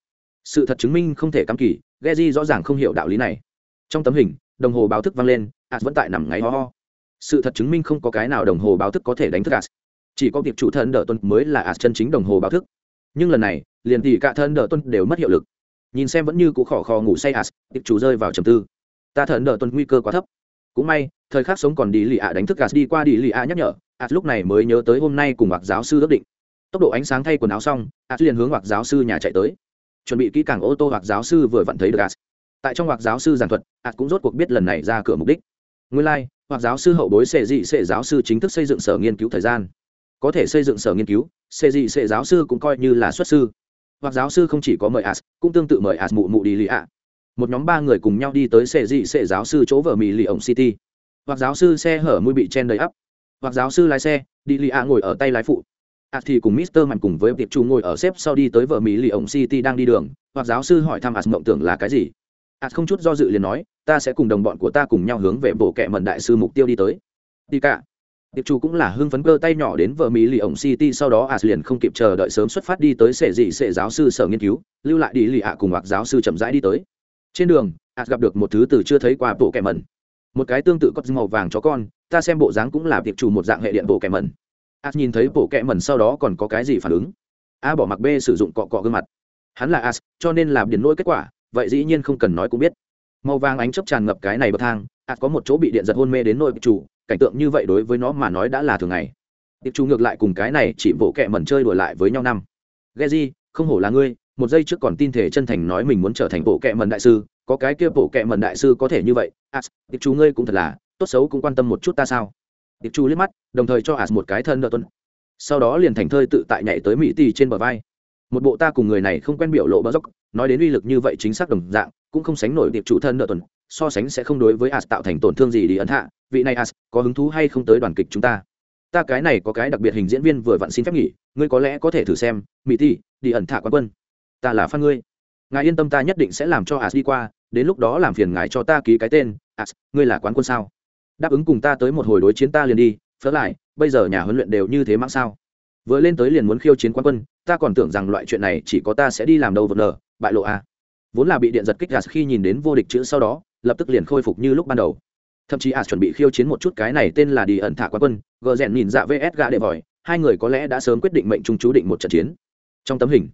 [SPEAKER 1] Sự thật chứng minh không thể cắm kỳ, Geji rõ ràng không hiểu đạo lý này. Trong tấm hình, đồng hồ báo thức vang lên, As vẫn tại nằm ngáy ho ho. Sự thật chứng minh không có cái nào đồng hồ báo thức có thể đánh thức As. Chỉ có việc chủ thần đỡ tuân mới là As chân chính đồng hồ báo thức. Nhưng lần này, liền tỷ cả thân đỡ tuân đều mất hiệu lực nhìn xem vẫn như cũ khỏ khò ngủ say as tiệp chủ rơi vào trầm tư ta thần đỡ tuân nguy cơ quá thấp cũng may thời khắc sống còn đi lì ạ đánh thức gas đi qua đi lì ạ nhắc nhở as lúc này mới nhớ tới hôm nay cùng hoặc giáo sư ước định tốc độ ánh sáng thay quần áo xong as liền hướng hoặc giáo sư nhà chạy tới chuẩn bị kỹ càng ô tô hoặc giáo sư vừa vặn thấy được gas tại trong hoặc giáo sư giảng thuật as cũng rốt cuộc biết lần này ra cửa mục đích nguyên lai、like, hoặc giáo sư hậu bối sệ dị sệ giáo sư chính thức xây dựng sở nghiên cứu thời gian có thể xây dựng sở nghiên cứu sệ dị sệ giáo sư cũng coi như là xuất sư hoặc giáo sư không chỉ có mời as cũng tương tự mời as mụ mụ đi lì ạ một nhóm ba người cùng nhau đi tới sệ dị sệ giáo sư chỗ vợ mỹ lì ổng city hoặc giáo sư xe hở mũi bị chen đầy ắp hoặc giáo sư lái xe đi lì ạ ngồi ở tay lái phụ as thì cùng mister mạnh cùng với tiệp chu ngồi ở xếp sau đi tới vợ mỹ lì ổng city đang đi đường hoặc giáo sư hỏi thăm as mộng tưởng là cái gì. As không chút do dự liền nói ta sẽ cùng đồng bọn của ta cùng nhau hướng về bộ kệ mận đại sư mục tiêu đi tới. Đi cả. Tiệp chu cũng là hưng phấn cơ tay nhỏ đến vợ mỹ lì ổng city sau đó as liền không kịp chờ đợi sớm xuất phát đi tới sệ dị sệ giáo sư sở nghiên cứu lưu lại đi lì ạ cùng hoặc giáo sư chậm rãi đi tới. Trên đường as gặp được một thứ từ chưa thấy qua bộ kệ mận, một cái tương tự có màu vàng chó con ta xem bộ dáng cũng là tiệp chủ một dạng hệ điện bộ kẻ mẩn as nhìn thấy bộ kẹ mẩn sau đó còn có cái gì phản ứng? A bỏ mặc b sử dụng cọ cọ gương mặt. Hắn là as cho nên làm điền nỗi kết quả vậy dĩ nhiên không cần nói cũng biết. Màu vàng ánh chớp tràn ngập cái này bậc thang as có một chỗ bị điện giật hôn mê đến nỗi chủ cảnh tượng như vậy đối với nó mà nói đã là thường ngày. Tiệp chủ ngược lại cùng cái này chỉ bộ kẹ mẩn chơi đùa lại với nhau năm. Geji, không hổ là ngươi một giây trước còn tin thể chân thành nói mình muốn trở thành bộ kẹ mẩn đại sư có cái kia bộ kẹ mẩn đại sư có thể như vậy. As tiệp chủ ngươi cũng thật là tốt xấu cũng quan tâm một chút ta sao? Tiệp chủ liếc mắt, đồng thời cho Ars một cái thân nợ tuân. Sau đó liền thành thơi tự tại nhảy tới mỹ tì trên bờ vai. Một bộ ta cùng người này không quen biểu lộ bỡ dốc, nói đến uy lực như vậy chính xác đồng dạng, cũng không sánh nổi tiệp chủ thân nợ tuần so sánh sẽ không đối với as tạo thành tổn thương gì đi ấn hạ. Vị này as có hứng thú hay không tới đoàn kịch chúng ta? Ta cái này có cái đặc biệt hình diễn viên vừa vặn xin phép nghỉ, ngươi có lẽ có thể thử xem, mỹ ti đi ẩn thả quán quân. Ta là phan ngươi. Ngài yên tâm ta nhất định sẽ làm cho as đi qua, đến lúc đó làm phiền ngài cho ta ký cái tên as ngươi là quán quân sao? Đáp ứng cùng ta tới một hồi đối chiến ta liền đi, phớ lại, bây giờ nhà huấn luyện đều như thế mãng sao? Vừa lên tới liền muốn khiêu chiến Quan quân, ta còn tưởng rằng loại chuyện này chỉ có ta sẽ đi làm đâu vật nở, bại lộ à. vốn là bị điện giật kích gạt khi nhìn đến vô địch chữ sau đó, lập tức liền khôi phục như lúc ban đầu. Thậm chí à chuẩn bị khiêu chiến một chút cái này tên là đi ẩn thả Quan quân gờ rèn nhìn dạ vs gã đệ vòi, hai người có lẽ đã sớm quyết định mệnh trung chú định một trận chiến. Trong tấm hình,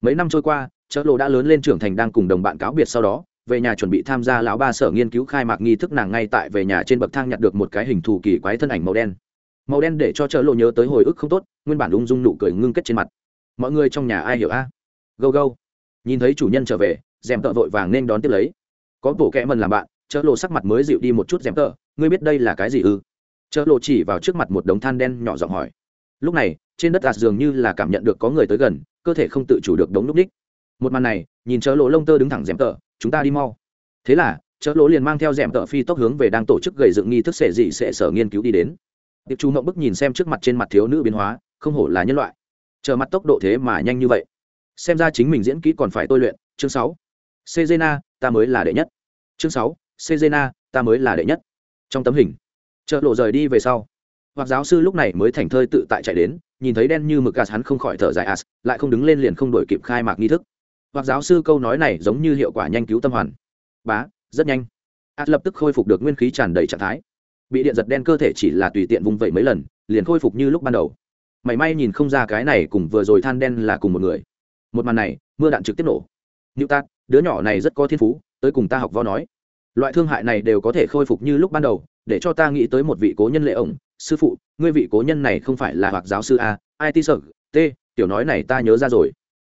[SPEAKER 1] mấy năm trôi qua chợ lộ đã lớn lên trưởng thành đang cùng đồng bạn cáo biệt sau đó về nhà chuẩn bị tham gia lão ba sở nghiên cứu khai mạc nghi thức nàng ngay tại về nhà trên bậc thang nhặt được một cái hình thù kỳ quái thân ảnh màu đen. Màu đen để cho chợ lộ nhớ tới hồi ức không tốt, nguyên bản ung dung nụ cười ngưng kết trên mặt. Mọi người trong nhà ai hiểu a? À? gâu gâu. Nhìn thấy chủ nhân trở về, dèm tợ vội vàng nên đón tiếp lấy. Có bộ kẽ mần làm bạn, chợ lộ sắc mặt mới dịu đi một chút dèm tợ, ngươi biết đây là cái gì ư? Chợ lộ chỉ vào trước mặt một đống than đen nhỏ giọng hỏi. Lúc này, trên đất gạt dường như là cảm nhận được có người tới gần, cơ thể không tự chủ được đống núp đích một màn này, nhìn chớ lỗ lông tơ đứng thẳng dẻm tợ chúng ta đi mau. Thế là, chớ lỗ liền mang theo dẻm tợ phi tốc hướng về đang tổ chức gầy dựng nghi thức sệ dị sệ sở nghiên cứu đi đến. Tiệp chu mộng bức nhìn xem trước mặt trên mặt thiếu nữ biến hóa, không hổ là nhân loại. Chờ mặt tốc độ thế mà nhanh như vậy. Xem ra chính mình diễn kỹ còn phải tôi luyện. Chương sáu. Sejena, ta mới là đệ nhất. Chương sáu. Sejena, ta mới là đệ nhất. Trong tấm hình chợ lộ rời đi về sau. Hoặc giáo sư lúc này mới thành thơi tự tại chạy đến, nhìn thấy đen như mực gas hắn không khỏi thở dài as lại không đứng lên liền không đổi kịp khai mạc nghi thức hoặc giáo sư câu nói này giống như hiệu quả nhanh cứu tâm hoàn. Bá, rất nhanh. Ạt lập tức khôi phục được nguyên khí tràn đầy trạng thái. Bị điện giật đen cơ thể chỉ là tùy tiện vung vẩy mấy lần, liền khôi phục như lúc ban đầu. Mảy may nhìn không ra cái này cùng vừa rồi than đen là cùng một người. Một màn này, mưa đạn trực tiếp nổ. Nữ tát đứa nhỏ này rất có thiên phú, tới cùng ta học vo nói. Loại thương hại này đều có thể khôi phục như lúc ban đầu, để cho ta nghĩ tới một vị cố nhân lệ ổng. Sư phụ, ngươi vị cố nhân này không phải là hoặc giáo sư a it sợ t tiểu nói này ta nhớ ra rồi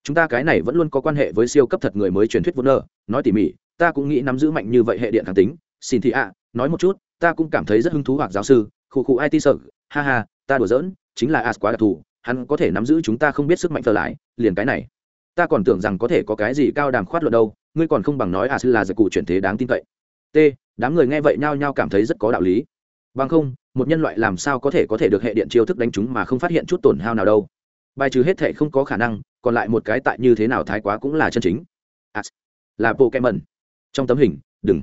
[SPEAKER 1] chúng ta cái này vẫn luôn có quan hệ với siêu cấp thật người mới truyền thuyết vô nơ nói tỉ mỉ ta cũng nghĩ nắm giữ mạnh như vậy hệ điện kháng tính. Xin thị ạ, nói một chút ta cũng cảm thấy rất hứng thú hoặc giáo sư. Khu khu it sợ ha ha ta đùa giỡn chính là as quá đặc thù hắn có thể nắm giữ chúng ta không biết sức mạnh thờ lại liền cái này. Ta còn tưởng rằng có thể có cái gì cao đàm khoát luận đâu ngươi còn không bằng nói as là giặc cụ chuyển thế đáng tin cậy. T đám người nghe vậy nhao nhao cảm thấy rất có đạo lý. Bằng không một nhân loại làm sao có thể có thể được hệ điện chiêu thức đánh chúng mà không phát hiện chút tổn hao nào đâu. Bài trừ hết thể không có khả năng còn lại một cái tại như thế nào thái quá cũng là chân chính. À, là bộ kem mẩn trong tấm hình đừng.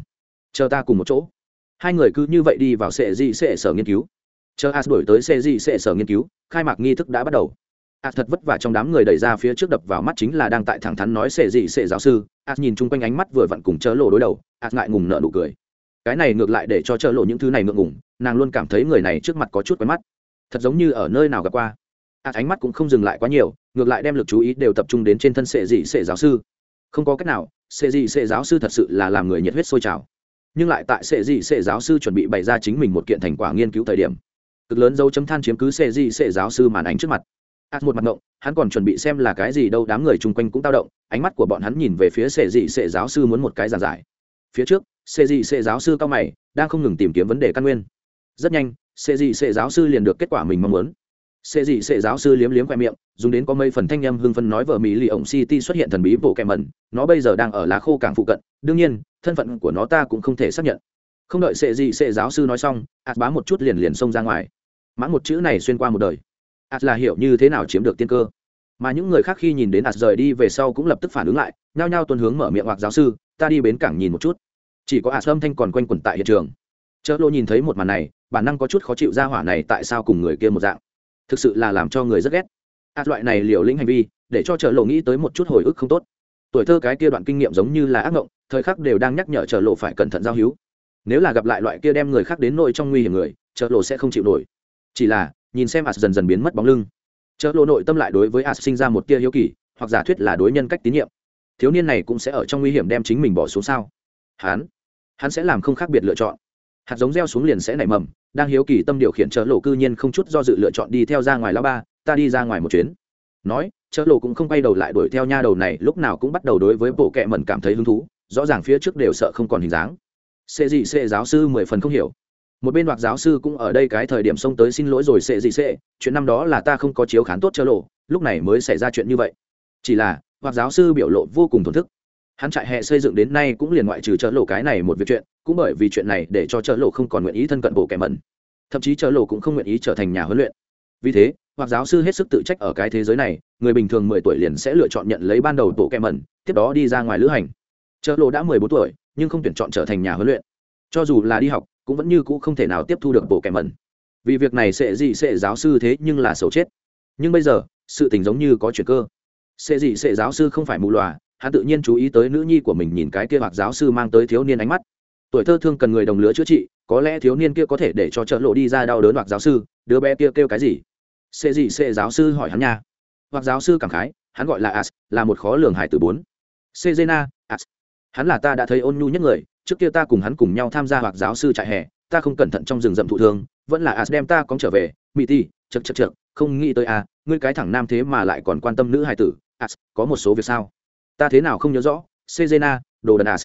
[SPEAKER 1] Chờ ta cùng một chỗ. Hai người cứ như vậy đi vào sệ di sệ sở nghiên cứu. Chờ as đổi tới sệ di sệ sở nghiên cứu khai mạc nghi thức đã bắt đầu. As thật vất vả trong đám người đẩy ra phía trước đập vào mắt chính là đang tại thẳng thắn nói sệ di sệ giáo sư. As nhìn chung quanh ánh mắt vừa vặn cùng chớ lộ đối đầu as ngại ngùng nợ nụ cười. Cái này ngược lại để cho chớ lộ những thứ này ngượng ngùng nàng luôn cảm thấy người này trước mặt có chút quen mắt. Thật giống như ở nơi nào gặp qua as ánh mắt cũng không dừng lại quá nhiều, ngược lại đem lực chú ý đều tập trung đến trên thân sệ dị sệ giáo sư. Không có cách nào, sệ dị sệ giáo sư thật sự là làm người nhiệt huyết sôi trào. Nhưng lại tại sệ dị sệ giáo sư chuẩn bị bày ra chính mình một kiện thành quả nghiên cứu thời điểm, cực lớn dấu chấm than chiếm cứ sệ dị sệ giáo sư màn ảnh trước mặt. Ạt một mặt động hắn còn chuẩn bị xem là cái gì đâu, đám người chung quanh cũng tao động, ánh mắt của bọn hắn nhìn về phía sệ dị sệ giáo sư muốn một cái giàn giải. Phía trước, sệ dị sệ giáo sư cao mày, đang không ngừng tìm kiếm vấn đề căn nguyên. Rất nhanh, sệ dị sệ giáo sư liền được kết quả mình mong muốn sệ dị sệ giáo sư liếm liếm khoe miệng, dùng đến có mấy phần thanh â m hưng phân nói vợ mỹ lì ổng city xuất hiện thần bí bộ kẹ mẩn, nó bây giờ đang ở lá khô cảng phụ cận, đương nhiên, thân phận của nó ta cũng không thể xác nhận. Không đợi sệ dị sệ giáo sư nói xong, ạt bá một chút liền liền xông ra ngoài. Mãn một chữ này xuyên qua một đời. Ạt là hiểu như thế nào chiếm được tiên cơ. Mà những người khác khi nhìn đến ạt rời đi về sau cũng lập tức phản ứng lại, nhao nhao tuân hướng mở miệng hoặc giáo sư, ta đi bến cảng nhìn một chút. Chỉ có ạt âm thanh còn quanh quẩn tại hiện trường. Chợ lô nhìn thấy một màn này, bản năng có chút khó chịu ra hỏa này tại sao cùng người kia một dạng thực sự là làm cho người rất ghét. Ạt loại này liều lĩnh hành vi, để cho chợ lộ nghĩ tới một chút hồi ức không tốt. Tuổi thơ cái kia đoạn kinh nghiệm giống như là ác mộng thời khắc đều đang nhắc nhở chợ lộ phải cẩn thận giao hữu. Nếu là gặp lại loại kia đem người khác đến nội trong nguy hiểm người chợ lộ sẽ không chịu nổi. Chỉ là, nhìn xem as dần dần biến mất bóng lưng. Chợ lộ nội tâm lại đối với as sinh ra một tia hiếu kỳ, hoặc giả thuyết là đối nhân cách tín nhiệm. Thiếu niên này cũng sẽ ở trong nguy hiểm đem chính mình bỏ xuống sao? Hắn hắn sẽ làm không khác biệt lựa chọn. Hạt giống gieo xuống liền sẽ nảy mầm đang hiếu kỳ tâm điều khiển chợ lộ cư nhiên không chút do dự lựa chọn đi theo ra ngoài lão ba ta đi ra ngoài một chuyến. Nói chợ lộ cũng không quay đầu lại đuổi theo nha đầu này lúc nào cũng bắt đầu đối với bộ kệ mẩn cảm thấy hứng thú rõ ràng phía trước đều sợ không còn hình dáng. Sẽ dị sẽ giáo sư mười phần không hiểu. Một bên hoặc giáo sư cũng ở đây cái thời điểm xông tới xin lỗi rồi sẽ dị sẽ, chuyện năm đó là ta không có chiếu khán tốt chợ lộ lúc này mới xảy ra chuyện như vậy. Chỉ là hoặc giáo sư biểu lộ vô cùng thổn thức hắn trại hệ xây dựng đến nay cũng liền ngoại trừ chợ lộ cái này một việc chuyện, cũng bởi vì chuyện này để cho chợ lộ không còn nguyện ý thân cận bộ kẻ mẩn. Thậm chí chợ lộ cũng không nguyện ý trở thành nhà huấn luyện. Vì thế, hoặc giáo sư hết sức tự trách ở cái thế giới này, người bình thường mười tuổi liền sẽ lựa chọn nhận lấy ban đầu bộ kẻ mẩn, tiếp đó đi ra ngoài lữ hành. Chợ lộ đã mười bốn tuổi, nhưng không tuyển chọn trở thành nhà huấn luyện. Cho dù là đi học, cũng vẫn như cũ không thể nào tiếp thu được bộ kẻ mẩn. Vì việc này sẽ gì sẽ giáo sư thế nhưng là xấu chết. Nhưng bây giờ, sự tình giống như có chuyện cơ. Sẽ gì sẽ giáo sư không phải mù lòa hắn tự nhiên chú ý tới nữ nhi của mình nhìn cái kia hoặc giáo sư mang tới thiếu niên ánh mắt. Tuổi thơ thương cần người đồng lứa chữa trị, có lẽ thiếu niên kia có thể để cho trợ lộ đi ra đau đớn hoặc giáo sư, đứa bé kia kêu cái gì? Sẽ gì sẽ giáo sư hỏi hắn nha. Hoặc giáo sư cảm khái, hắn gọi là as, là một khó lường hải từ bốn. Sejena as. Hắn là ta đã thấy ôn nhu nhất người, trước kia ta cùng hắn cùng nhau tham gia hoặc giáo sư trại hè, ta không cẩn thận trong rừng rậm thụ thương, vẫn là as đem ta cóng trở về mỹ ti chật chật chật không nghĩ tới a ngươi cái thẳng nam thế mà lại còn quan tâm nữ hải tử, as, có một số việc sao? Ta thế nào không nhớ rõ sejena đồ đần as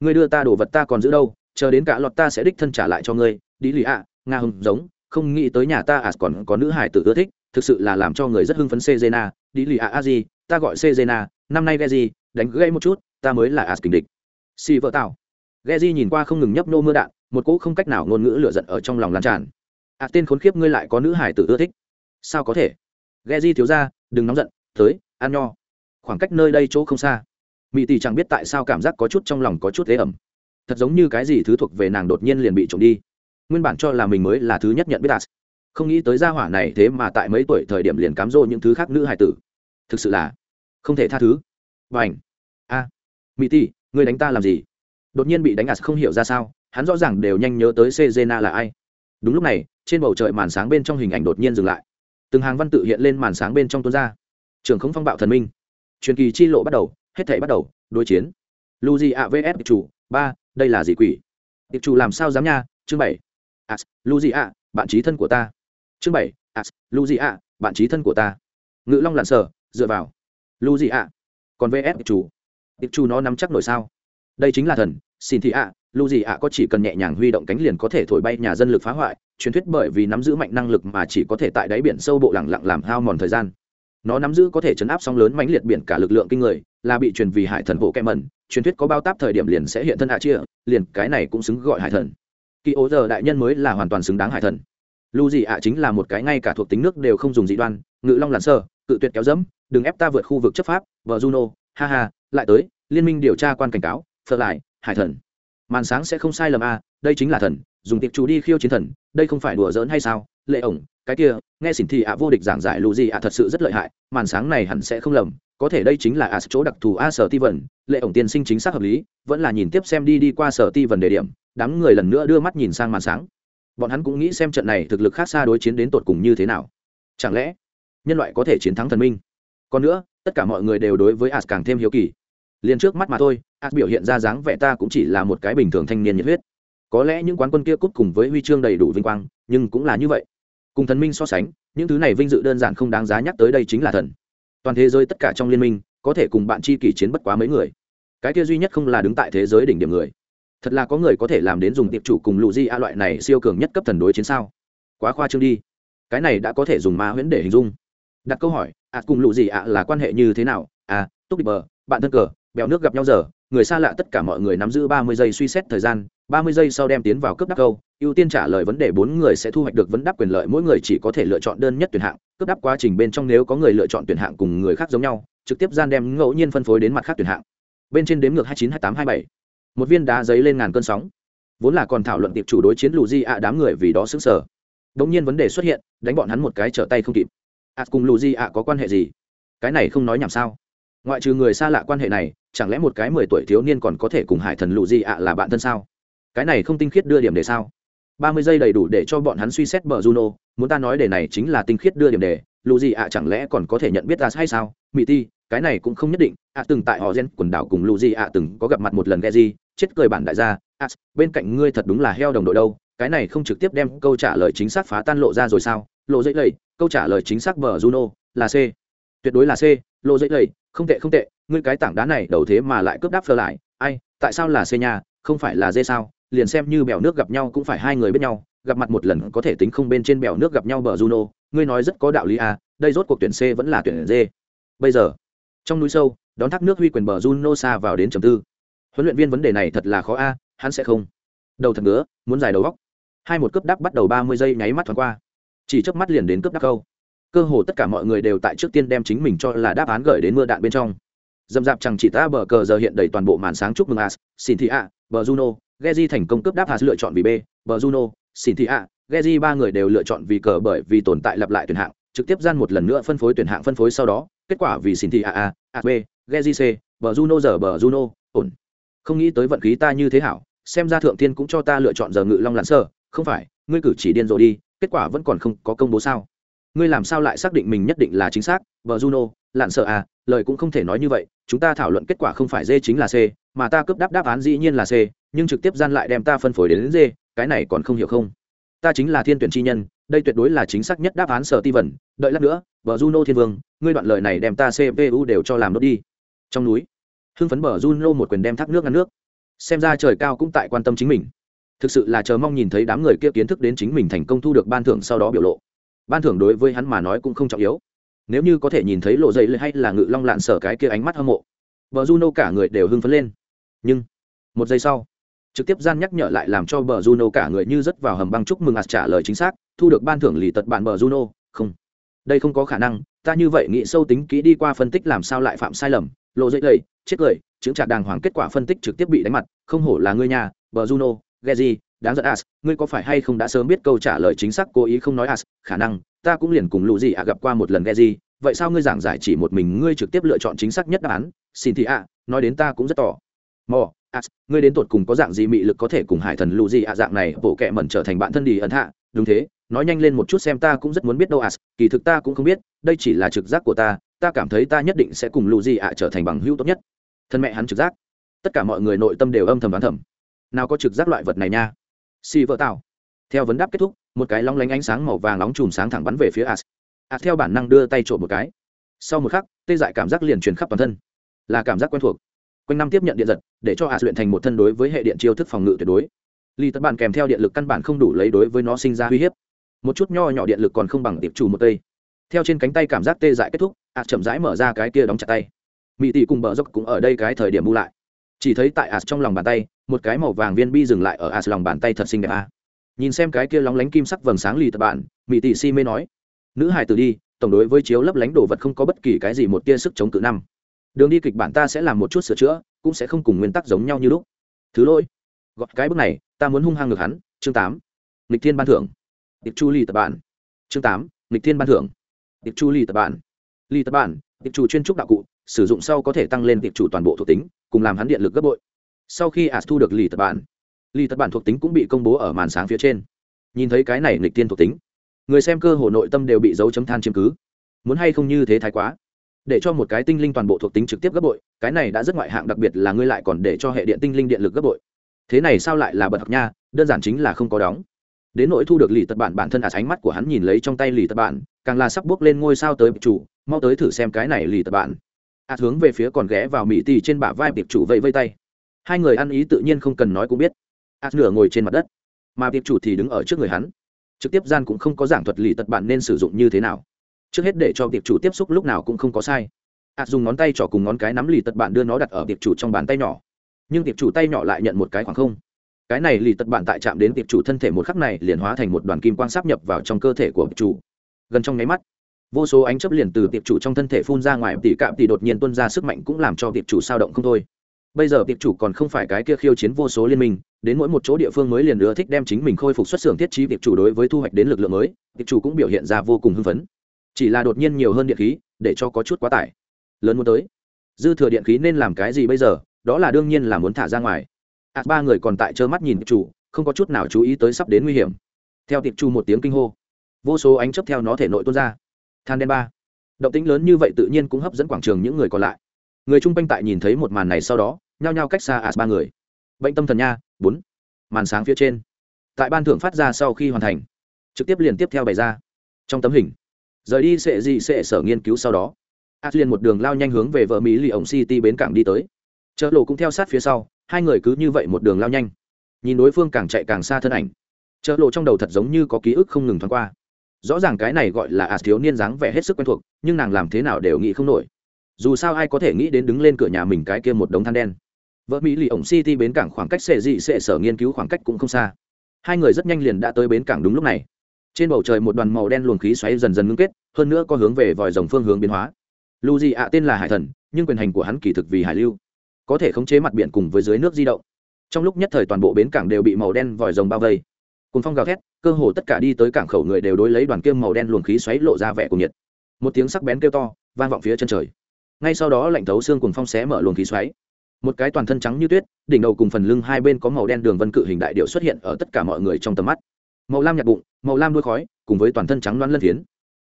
[SPEAKER 1] ngươi đưa ta đồ vật ta còn giữ đâu chờ đến cả lọt ta sẽ đích thân trả lại cho ngươi đi lì ạ nga hùng giống không nghĩ tới nhà ta as còn có nữ hải tử ưa thích thực sự là làm cho người rất hưng phấn sejena đi lì a gì, ta gọi sejena năm nay Geji, đánh gây một chút, ta mới là As kình địch. Si vợ tạo. Geji nhìn qua không ngừng nhấp nô mưa đạn, một cỗ không cách nào ngôn ngữ lửa giận ở trong lòng lan tràn. À tên khốn khiếp ngươi lại có nữ hải tử ưa thích. Sao có thể? ghe di thiếu gia, đừng nóng giận, tới, ăn nho. Khoảng cách nơi đây chỗ không xa. Mị tỷ chẳng biết tại sao cảm giác có chút trong lòng có chút thế ẩm. Thật giống như cái gì thứ thuộc về nàng đột nhiên liền bị trộm đi. Nguyên bản cho là mình mới là thứ nhất nhận biết đạt không nghĩ tới gia hỏa này thế mà tại mấy tuổi thời điểm liền cám dỗ những thứ khác nữ hài tử. Thực sự là không thể tha thứ. Và ảnh a! Mỹ tỷ người đánh ta làm gì? Đột nhiên bị đánh ạt không hiểu ra sao, hắn rõ ràng đều nhanh nhớ tới sejena là ai. Đúng lúc này, trên bầu trời màn sáng bên trong hình ảnh đột nhiên dừng lại. Từng hàng văn tự hiện lên màn sáng bên trong tuôn ra. Trường không phong bạo thần minh truyền kỳ chi lộ bắt đầu, hết thể bắt đầu, đối chiến. Luji a vs chủ, ba, đây là gì quỷ? Tiệp chủ làm sao dám nha? Chương bảy. À, As luji a, bạn trí thân của ta. Chương bảy. As lu gì bạn trí thân của ta. Ngự long lặn sở dựa vào. Lu gì còn vs chủ. Tiệp chủ nó nắm chắc nổi sao? Đây chính là thần, xin thị a lu gì có chỉ cần nhẹ nhàng huy động cánh liền có thể thổi bay nhà dân lực phá hoại, truyền thuyết bởi vì nắm giữ mạnh năng lực mà chỉ có thể tại đáy biển sâu bộ lặng lặng làm hao mòn thời gian nó nắm giữ có thể chấn áp sóng lớn mãnh liệt biển cả lực lượng kinh người, là bị truyền vì hải thần bộ kẹ mẩn. Truyền thuyết có bao táp thời điểm liền sẽ hiện thân hạ chia liền cái này cũng xứng gọi hải thần. Kỳ ố giờ đại nhân mới là hoàn toàn xứng đáng hải thần. Lu gì ạ chính là một cái ngay cả thuộc tính nước đều không dùng dị đoan, ngự long làn sơ, cự tuyệt kéo dẫm, đừng ép ta vượt khu vực chấp pháp, vợ juno, ha ha, lại tới, liên minh điều tra quan cảnh cáo phật lại, hải thần. Màn sáng sẽ không sai lầm a, đây chính là thần, dùng tiệp chủ đi khiêu chiến thần, đây không phải đùa giỡn hay sao, lệ ổng cái kia, nghe xỉn thì ạ vô địch giảng giải lù gì ạ thật sự rất lợi hại, màn sáng này hẳn sẽ không lầm, có thể đây chính là ạ chỗ đặc thù a sở ti vần, lệ ổng tiên sinh chính xác hợp lý, vẫn là nhìn tiếp xem đi đi qua sở ti vần đề điểm, đám người lần nữa đưa mắt nhìn sang màn sáng. Bọn hắn cũng nghĩ xem trận này thực lực khác xa đối chiến đến tột cùng như thế nào. Chẳng lẽ, nhân loại có thể chiến thắng thần minh? Còn nữa, tất cả mọi người đều đối với as càng thêm hiếu kỳ. Liền trước mắt mà thôi as biểu hiện ra dáng vẻ ta cũng chỉ là một cái bình thường thanh niên nhiệt huyết. Có lẽ những quán quân kia cút cùng với huy chương đầy đủ vinh quang, nhưng cũng là như vậy cùng thần minh so sánh, những thứ này vinh dự đơn giản không đáng giá nhắc tới đây chính là thần. Toàn thế giới tất cả trong liên minh, có thể cùng bạn chi kỷ chiến bất quá mấy người. Cái kia duy nhất không là đứng tại thế giới đỉnh điểm người. Thật là có người có thể làm đến dùng tiệp chủ cùng lụ di a loại này siêu cường nhất cấp thần đối chiến sao? Quá khoa trương đi. Cái này đã có thể dùng ma huyễn để hình dung. Đặt câu hỏi ạ cùng lụ gì ạ là quan hệ như thế nào? À túc địch bờ, bạn thân cờ, bèo nước gặp nhau giờ, người xa lạ tất cả mọi người nắm giữ ba mươi giây suy xét thời gian ba mươi giây sau đem tiến vào cấp đáp câu, ưu tiên trả lời vấn đề bốn người sẽ thu hoạch được vấn đáp quyền lợi, mỗi người chỉ có thể lựa chọn đơn nhất tuyển hạng. Cấp đáp quá trình bên trong nếu có người lựa chọn tuyển hạng cùng người khác giống nhau, trực tiếp gian đem ngẫu nhiên phân phối đến mặt khác tuyển hạng. Bên trên đếm ngược hai chín hai tám hai bảy. Một viên đá giấy lên ngàn cơn sóng. Vốn là còn thảo luận tiệp chủ đối chiến lù di ạ đám người vì đó xứng sở đ ỗ n g nhiên vấn đề xuất hiện, đánh bọn hắn một cái trở tay không kịp. Ạ cùng lù di ạ có quan hệ gì? Cái này không nói nhảm sao? Ngoại trừ người xa lạ quan hệ này, chẳng lẽ một cái mười tuổi thiếu niên còn có thể cùng hải thần lù di ạ là bạn thân sao? Cái này không tinh khiết đưa điểm đề sao? Ba mươi giây đầy đủ để cho bọn hắn suy xét bờ juno, muốn ta nói đề này chính là tinh khiết đưa điểm đề lù gì ạ chẳng lẽ còn có thể nhận biết ra hay sao? Mỹ ti, cái này cũng không nhất định. Ạ từng tại họ gen quần đảo cùng lù gì ạ từng có gặp mặt một lần ghe gì chết cười bản đại gia. Ạ, bên cạnh ngươi thật đúng là heo đồng đội đâu. Cái này không trực tiếp đem câu trả lời chính xác phá tan lộ ra rồi sao? Lộ dễ lầy, câu trả lời chính xác bờ juno là c. Tuyệt đối là c. Lộ dễ lầy, không tệ không tệ. Ngươi cái tảng đá này đầu thế mà lại cướp đáp phơ lại. Ai, tại sao là c nhà không phải là d sao? Liền xem như bèo nước gặp nhau cũng phải hai người biết nhau, gặp mặt một lần có thể tính không bên trên bèo nước gặp nhau bờ juno, ngươi nói rất có đạo lý à đây rốt cuộc tuyển c vẫn là tuyển d. Bây giờ, trong núi sâu, đón thác nước huy quyền bờ juno xa vào đến trầm tư. Huấn luyện viên vấn đề này thật là khó a, hắn sẽ không. Đầu thật nữa muốn giải đầu góc. Hai một cướp đắp bắt đầu ba mươi giây nháy mắt thoáng qua. Chỉ chớp mắt liền đến cướp đắp câu. Cơ hồ tất cả mọi người đều tại trước tiên đem chính mình cho là đáp án gửi đến mưa đạn bên trong. Dầm dạp chẳng chỉ ta bờ cờ giờ hiện đầy toàn bộ màn sáng chúc mừng as, xin thị a bờ juno geji thành công cướp đáp as lựa chọn vì b bờ juno xin thị geji ba người đều lựa chọn vì cờ bởi vì tồn tại lặp lại tuyển hạng trực tiếp gian một lần nữa phân phối tuyển hạng phân phối sau đó kết quả vì xin thị a a a b geji c bờ juno giờ bờ juno ổn. Không nghĩ tới vận khí ta như thế hảo xem ra thượng tiên cũng cho ta lựa chọn giờ ngự long lặn sơ không phải ngươi cử chỉ điên rồi đi kết quả vẫn còn không có công bố sao. Ngươi làm sao lại xác định mình nhất định là chính xác Bruno, juno lặn sợ à lời cũng không thể nói như vậy chúng ta thảo luận kết quả không phải d chính là c mà ta cướp đáp đáp án dĩ nhiên là c nhưng trực tiếp gian lại đem ta phân phối đến, đến dê cái này còn không hiểu không? Ta chính là thiên tuyển chi nhân đây tuyệt đối là chính xác nhất đáp án sở ti vần. Đợi lát nữa vợ juno thiên vương ngươi đoạn lời này đem ta cpu đều cho làm đốt đi. Trong núi hưng phấn bờ Juno một quyền đem thác nước ngăn nước. Xem ra trời cao cũng tại quan tâm chính mình. Thực sự là chờ mong nhìn thấy đám người kia kiến thức đến chính mình thành công thu được ban thưởng sau đó biểu lộ. Ban thưởng đối với hắn mà nói cũng không trọng yếu. Nếu như có thể nhìn thấy lộ dây hay là ngự long lạn sở cái kia ánh mắt hâm mộ vợ juno cả người đều hưng phấn lên. Nhưng một giây sau trực tiếp gian nhắc nhở lại làm cho bờ juno cả người như rất vào hầm băng chúc mừng ạt trả lời chính xác, thu được ban thưởng lì tật bạn bờ juno, không. Đây không có khả năng, ta như vậy nghĩ sâu tính kỹ đi qua phân tích làm sao lại phạm sai lầm, lộ dậy đầy chết cười chứng trả đàng hoàng kết quả phân tích trực tiếp bị đánh mặt, không hổ là ngươi nhà, bờ juno geji đáng giận as ngươi có phải hay không đã sớm biết câu trả lời chính xác cố ý không nói as khả năng, ta cũng liền cùng lũ gì ạ gặp qua một lần geji vậy sao ngươi giảng giải chỉ một mình ngươi trực tiếp lựa chọn chính xác nhất đáp án, xin thì ạ, nói đến ta cũng rất tỏ mò as ngươi đến tột cùng có dạng gì mị lực có thể cùng hải thần lù gì ạ dạng này, bộ kệ mẩn trở thành bạn thân đi ẩn hạ? Đúng thế, nói nhanh lên một chút xem ta cũng rất muốn biết đâu as kỳ thực ta cũng không biết, đây chỉ là trực giác của ta ta cảm thấy ta nhất định sẽ cùng lù gì ạ trở thành bằng hữu tốt nhất. Thân mẹ hắn trực giác. Tất cả mọi người nội tâm đều âm thầm đoán thầm. Nào có trực giác loại vật này nha. Xì vợ tạo theo vấn đáp kết thúc, một cái long lánh ánh sáng màu vàng nóng chùm sáng thẳng bắn về phía as. As theo bản năng đưa tay trộm một cái. Sau một khắc, tê dại cảm giác liền truyền khắp toàn thân. Là cảm giác quen thuộc quanh năm tiếp nhận điện giật, để cho as luyện thành một thân đối với hệ điện chiêu thức phòng ngự tuyệt đối. Ly tất bản kèm theo điện lực căn bản không đủ lấy đối với nó sinh ra uy hiếp. Một chút nho nhỏ điện lực còn không bằng tiệp chủ một tây theo trên cánh tay cảm giác tê dại kết thúc as chậm rãi mở ra cái kia đóng chặt tay. Mỹ tỷ cùng bờ dốc cũng ở đây cái thời điểm bu lại. Chỉ thấy tại ạt trong lòng bàn tay, một cái màu vàng viên bi dừng lại ở ạt lòng bàn tay thật xinh đẹp a. Nhìn xem cái kia lóng lánh kim sắc vầng sáng lì tập bạn mỹ tỷ si mê nói, nữ hài từ đi, tổng đối với chiếu lấp lánh đồ vật không có bất kỳ cái gì một tia sức chống cự năm đường đi kịch bản ta sẽ làm một chút sửa chữa, cũng sẽ không cùng nguyên tắc giống nhau như lúc. Thứ lỗi. Gọt cái bước này, ta muốn hung hăng ngược hắn. Chương tám. Lịch thiên ban thưởng. Tiệp chu ly tập bản. Chương tám. Lịch thiên ban thưởng. Tiệp chu ly tập bản. Ly tập bản tiệp chủ chuyên trúc đạo cụ, sử dụng sau có thể tăng lên tiệp chủ toàn bộ thuộc tính, cùng làm hắn điện lực gấp bội. Sau khi as thu được lì tập bản lì tập bản thuộc tính cũng bị công bố ở màn sáng phía trên. Nhìn thấy cái này nghịch tiên thuộc tính, người xem cơ hồ nội tâm đều bị dấu chấm than chiếm cứ. Muốn hay không như thế thái quá để cho một cái tinh linh toàn bộ thuộc tính trực tiếp gấp bội, cái này đã rất ngoại hạng, đặc biệt là ngươi lại còn để cho hệ điện tinh linh điện lực gấp bội. Thế này sao lại là bật học nha, đơn giản chính là không có đóng. Đến nỗi thu được lì tật bản bản thân à ánh mắt của hắn nhìn lấy trong tay lì tật bản, càng là sắp bước lên ngôi sao tới chủ, mau tới thử xem cái này lì tật bản. À hướng về phía còn ghé vào mỹ tì trên bả vai tiệp chủ vẫy vây tay. Hai người ăn ý tự nhiên không cần nói cũng biết. Ạt nửa ngồi trên mặt đất. Mà tiệp chủ thì đứng ở trước người hắn. Trực tiếp gian cũng không có giảng thuật lì tật bản nên sử dụng như thế nào trước hết để cho tiệp chủ tiếp xúc lúc nào cũng không có sai. Ạt dùng ngón tay trỏ cùng ngón cái nắm lì tật bản đưa nó đặt ở tiệp chủ trong bàn tay nhỏ. Nhưng tiệp chủ tay nhỏ lại nhận một cái khoảng không. Cái này lì tật bản tại chạm đến tiệp chủ thân thể một khắc này liền hóa thành một đoàn kim quang sáp nhập vào trong cơ thể của tiệp chủ. Gần trong nháy mắt, vô số ánh chấp liền từ tiệp chủ trong thân thể phun ra ngoài, tỉ cạm tỉ đột nhiên tuân ra sức mạnh cũng làm cho tiệp chủ sao động không thôi. Bây giờ tiệp chủ còn không phải cái kia khiêu chiến vô số liên minh, đến mỗi một chỗ địa phương mới liền ưa thích đem chính mình khôi phục xuất xưởng thiết trí tiệp chủ đối với thu hoạch đến lực lượng mới, tiệp chủ cũng biểu hiện ra vô cùng hưng phấn chỉ là đột nhiên nhiều hơn điện khí để cho có chút quá tải. Lớn muốn tới. Dư thừa điện khí nên làm cái gì bây giờ? Đó là đương nhiên là muốn thả ra ngoài. À, ba người còn tại trơ mắt nhìn chủ không có chút nào chú ý tới sắp đến nguy hiểm. Theo tiệp chu một tiếng kinh hô vô số ánh chấp theo nó thể nội tuôn ra. Than đen ba. Động tĩnh lớn như vậy tự nhiên cũng hấp dẫn quảng trường những người còn lại. Người chung quanh tại nhìn thấy một màn này sau đó nhao nhao cách xa as ba người. Bệnh tâm thần nha bốn. Màn sáng phía trên. Tại ban thưởng phát ra sau khi hoàn thành trực tiếp liền tiếp theo bày ra. Trong tấm hình rời đi sẽ gì sẽ sở nghiên cứu sau đó. As liền một đường lao nhanh hướng về vợ mỹ lì ổng city bến cảng đi tới. Chợ lộ cũng theo sát phía sau, hai người cứ như vậy một đường lao nhanh. Nhìn đối phương càng chạy càng xa thân ảnh. Chợ lộ trong đầu thật giống như có ký ức không ngừng thoáng qua. Rõ ràng cái này gọi là as thiếu niên dáng vẻ hết sức quen thuộc, nhưng nàng làm thế nào đều nghĩ không nổi. Dù sao ai có thể nghĩ đến đứng lên cửa nhà mình cái kia một đống than đen. Vợ mỹ lì ổng city bến cảng khoảng cách sẽ dị sẽ sở nghiên cứu khoảng cách cũng không xa. Hai người rất nhanh liền đã tới bến cảng đúng lúc này trên bầu trời một đoàn màu đen luồng khí xoáy dần dần ngưng kết, hơn nữa có hướng về vòi rồng phương hướng biến hóa. Lu di ạ tên là hải thần, nhưng quyền hành của hắn kỳ thực vì hải lưu, có thể khống chế mặt biển cùng với dưới nước di động. Trong lúc nhất thời toàn bộ bến cảng đều bị màu đen vòi rồng bao vây. Cùng phong gào thét, cơ hồ tất cả đi tới cảng khẩu người đều đối lấy đoàn kiêm màu đen luồng khí xoáy lộ ra vẻ cùng nhiệt. Một tiếng sắc bén kêu to, vang vọng phía chân trời. Ngay sau đó lạnh thấu xương cùng phong xé mở luồng khí xoáy. Một cái toàn thân trắng như tuyết, đỉnh đầu cùng phần lưng hai bên có màu đen đường vân cự hình đại điệu xuất hiện ở tất cả mọi người trong tầm mắt màu lam nhạt bụng, màu lam đuôi khói, cùng với toàn thân trắng loan lân phiến.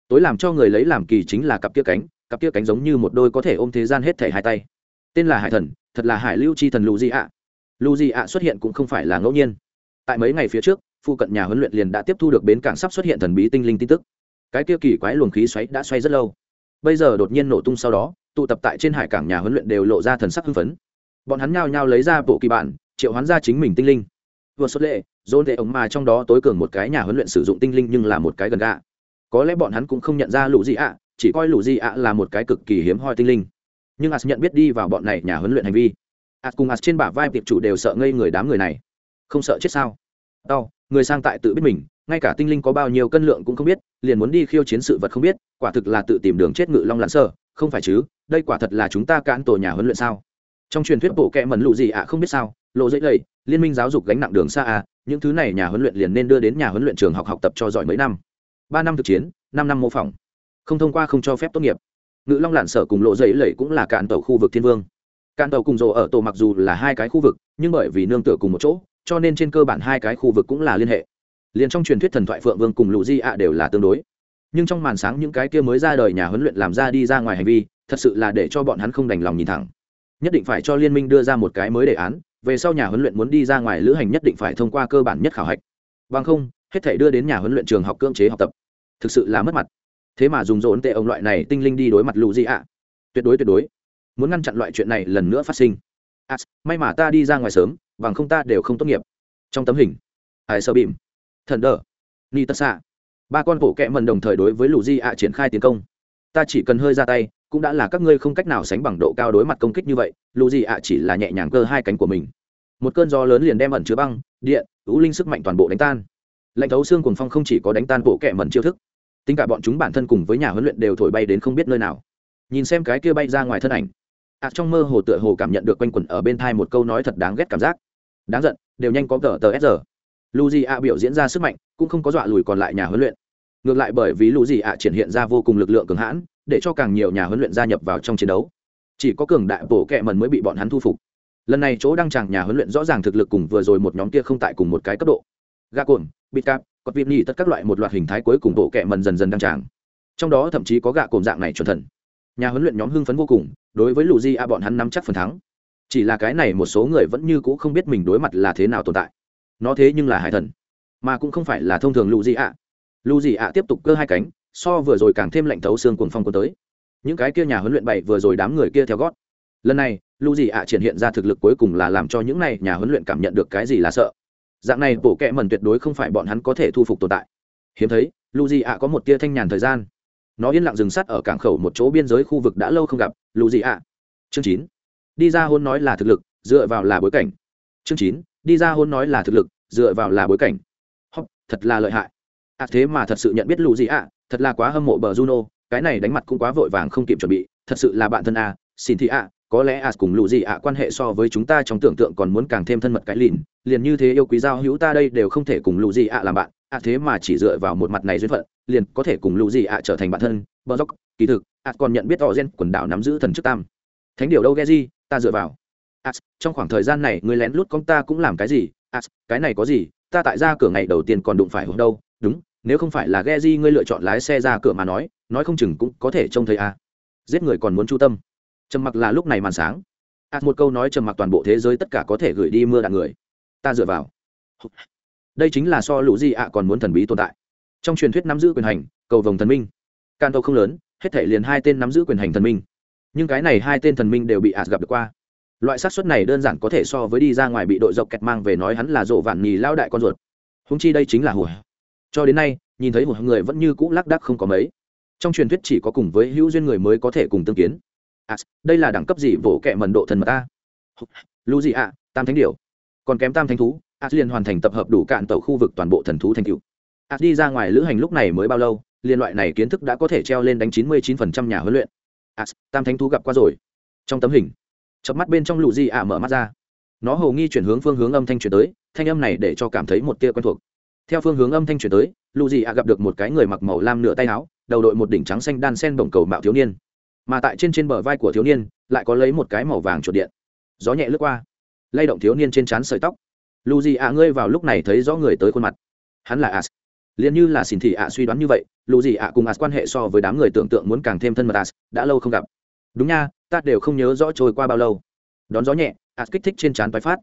[SPEAKER 1] Tối làm cho người lấy làm kỳ chính là cặp kia cánh, cặp kia cánh giống như một đôi có thể ôm thế gian hết thể hai tay. Tên là hải thần, thật là hải lưu chi thần lù di ạ. Lù di ạ xuất hiện cũng không phải là ngẫu nhiên. Tại mấy ngày phía trước, phụ cận nhà huấn luyện liền đã tiếp thu được bến cảng sắp xuất hiện thần bí tinh linh tin tức. Cái kia kỳ quái luồng khí xoáy đã xoay rất lâu. Bây giờ đột nhiên nổ tung sau đó, tụ tập tại trên hải cảng nhà huấn luyện đều lộ ra thần sắc hưng phấn. Bọn hắn nhao nhao lấy ra bộ kỳ bản, triệu hoán ra chính mình tinh linh vừa xuất lệ, dồn tệ ống mà trong đó tối cường một cái nhà huấn luyện sử dụng tinh linh nhưng là một cái gần gạ. Có lẽ bọn hắn cũng không nhận ra lũ gì ạ, chỉ coi lũ gì ạ là một cái cực kỳ hiếm hoi tinh linh. Nhưng as nhận biết đi vào bọn này nhà huấn luyện hành vi. As cùng as trên bả vai tiệp chủ đều sợ ngây người đám người này. Không sợ chết sao? Đau người sang tại tự biết mình, ngay cả tinh linh có bao nhiêu cân lượng cũng không biết, liền muốn đi khiêu chiến sự vật không biết, quả thực là tự tìm đường chết ngự long lãn sơ không phải chứ, đây quả thật là chúng ta cản tổ nhà huấn luyện sao? Trong truyền thuyết bộ kệ mẩn lụ gì ạ không biết sao, lộ dễ lầy liên minh giáo dục gánh nặng đường xa à những thứ này nhà huấn luyện liền nên đưa đến nhà huấn luyện trường học học tập cho giỏi mấy năm. Ba năm thực chiến, năm năm mô phỏng. Không thông qua không cho phép tốt nghiệp. Ngự long lạn sở cùng lộ dậy lầy cũng là cạn tàu khu vực thiên vương. Cạn tàu cùng rộ ở tổ mặc dù là hai cái khu vực, nhưng bởi vì nương tựa cùng một chỗ, cho nên trên cơ bản hai cái khu vực cũng là liên hệ. Liền trong truyền thuyết thần thoại phượng vương cùng lụ di ạ đều là tương đối. Nhưng trong màn sáng những cái kia mới ra đời nhà huấn luyện làm ra đi ra ngoài hành vi, thật sự là để cho bọn hắn không đành lòng nhìn thẳng. Nhất định phải cho liên minh đưa ra một cái mới đề án về sau nhà huấn luyện muốn đi ra ngoài lữ hành nhất định phải thông qua cơ bản nhất khảo hạch. Vâng không hết thể đưa đến nhà huấn luyện trường học cưỡng chế học tập. Thực sự là mất mặt. Thế mà dùng dồn tệ ông loại này tinh linh đi đối mặt lũ gì ạ? Tuyệt đối tuyệt đối. Muốn ngăn chặn loại chuyện này lần nữa phát sinh. À, may mà ta đi ra ngoài sớm bằng không ta đều không tốt nghiệp. Trong tấm hình. Ai sơ bìm. Thần đờ. Ni tất xạ ba con bộ kẹ mần đồng thời đối với lù di ạ triển khai tiến công. Ta chỉ cần hơi ra tay cũng đã là các ngươi không cách nào sánh bằng độ cao đối mặt công kích như vậy lù gì ạ chỉ là nhẹ nhàng cơ hai cánh của mình. Một cơn gió lớn liền đem ẩn chứa băng, điện ứ linh sức mạnh toàn bộ đánh tan. Lạnh thấu xương cùng phong không chỉ có đánh tan bộ kẹ mẩn chiêu thức, tính cả bọn chúng bản thân cùng với nhà huấn luyện đều thổi bay đến không biết nơi nào. Nhìn xem cái kia bay ra ngoài thân ảnh, ạ trong mơ hồ tựa hồ cảm nhận được quanh quẩn ở bên thai một câu nói thật đáng ghét cảm giác. Đáng giận, đều nhanh có tờ tờ s giờ. Lu di ạ biểu diễn ra sức mạnh, cũng không có dọa lùi còn lại nhà huấn luyện. Ngược lại bởi vì lu di ạ triển hiện ra vô cùng lực lượng cường hãn để cho càng nhiều nhà huấn luyện gia nhập vào trong chiến đấu. Chỉ có cường đại bổ kẹ mần mới bị bọn hắn thu phục. Lần này chỗ đăng tràng nhà huấn luyện rõ ràng thực lực cùng vừa rồi một nhóm kia không tại cùng một cái cấp độ. Gà cồn bịt cạp có vịt nhì tất các loại một loạt hình thái cuối cùng bộ kẹ mần dần dần đăng tràng. Trong đó thậm chí có gạ cồn dạng này chuẩn thần. Nhà huấn luyện nhóm hưng phấn vô cùng, đối với lù di a bọn hắn nắm chắc phần thắng. Chỉ là cái này một số người vẫn như c ũ không biết mình đối mặt là thế nào tồn tại. Nó thế nhưng là hải thần, mà cũng không phải là thông thường lù di a. Lù di a tiếp tục cơ hai cánh so vừa rồi càng thêm lạnh thấu xương cuồng phong cuốn tới. Những cái kia nhà huấn luyện bảy vừa rồi đám người kia theo gót. Lần này lù gì ạ triển hiện ra thực lực cuối cùng là làm cho những này nhà huấn luyện cảm nhận được cái gì là sợ. Dạng này bổ kẹ mần tuyệt đối không phải bọn hắn có thể thu phục tồn tại. Hiếm thấy, lu gì ạ có một tia thanh nhàn thời gian. Nó yên lặng dừng sắt ở cảng khẩu một chỗ biên giới khu vực đã lâu không gặp. Lu gì ạ. Chương chín. Đi ra hôn nói là thực lực, dựa vào là bối cảnh. Chương chín. Đi ra hôn nói là thực lực, dựa vào là bối cảnh. Hóc thật là lợi hại. Ạ thế mà thật sự nhận biết lu gì ạ thật là quá hâm mộ bờ juno cái này đánh mặt cũng quá vội vàng không kịp chuẩn bị thật sự là bạn thân a xin thị à, có lẽ as cùng lũ gì ạ quan hệ so với chúng ta trong tưởng tượng còn muốn càng thêm thân mật cái lìn liền như thế yêu quý giao hữu ta đây đều không thể cùng lũ gì ạ làm bạn a thế mà chỉ dựa vào một mặt này duyên phận liền có thể cùng lũ gì ạ trở thành bạn thân bờ dốc kỳ thực as còn nhận biết họ gen quần đảo nắm giữ thần chức tam. Thánh điều đâu ghe gì ta dựa vào. As trong khoảng thời gian này người lén lút con ta cũng làm cái gì? As cái này có gì? Ta tại ra cửa ngày đầu tiên còn đụng phải hôm đâu. Đúng nếu không phải là ghe di ngươi lựa chọn lái xe ra cửa mà nói nói không chừng cũng có thể trông thấy a. Giết người còn muốn chu tâm. Trầm mặc là lúc này màn sáng. À, một câu nói trầm mặc toàn bộ thế giới tất cả có thể gửi đi mưa đạn người. Ta dựa vào. Đây chính là so lũ gì ạ còn muốn thần bí tồn tại. Trong truyền thuyết nắm giữ quyền hành cầu vồng thần minh. Can tâu không lớn hết thể liền hai tên nắm giữ quyền hành thần minh. Nhưng cái này hai tên thần minh đều bị ạt gặp được qua. Loại xác suất này đơn giản có thể so với đi ra ngoài bị đội dọc kẹt mang về nói hắn là rộ vạn nhì lao đại con ruột. Húng chi đây chính là hùa cho đến nay nhìn thấy một người vẫn như cũ lác đắc không có mấy. Trong truyền thuyết chỉ có cùng với hữu duyên người mới có thể cùng tương kiến. À, đây là đẳng cấp gì? Vỗ kẹ mần độ thần mật ta. Lu gì ạ? Tam thánh điểu. Còn kém tam thánh thú. A liền hoàn thành tập hợp đủ cạn tàu khu vực toàn bộ thần thú thành cựu a à, đi ra ngoài lữ hành lúc này mới bao lâu? Liên loại này kiến thức đã có thể treo lên đánh chín mươi chín phần trăm nhà huấn luyện. A tam thánh thú gặp qua rồi. Trong tấm hình. Chập mắt bên trong lũ gì ạ mở mắt ra. Nó hầu nghi chuyển hướng phương hướng âm thanh chuyển tới thanh âm này để cho cảm thấy một tia quen thuộc theo phương hướng âm thanh chuyển tới lù di ạ gặp được một cái người mặc màu lam nửa tay áo, đầu đội một đỉnh trắng xanh đan sen bồng cầu mạo thiếu niên. Mà tại trên trên bờ vai của thiếu niên, lại có lấy một cái màu vàng chuột điện. Gió nhẹ lướt qua, lay động thiếu niên trên trán sợi tóc. Lù gì ạ ngươi vào lúc này thấy rõ người tới khuôn mặt. Hắn là as. Liền như là xin thị ạ suy đoán như vậy lù gì ạ cùng as quan hệ so với đám người tưởng tượng muốn càng thêm thân mật as, đã lâu không gặp. Đúng nha, ta đều không nhớ rõ trôi qua bao lâu. Đón gió nhẹ, as kích thích trên trán tái phát.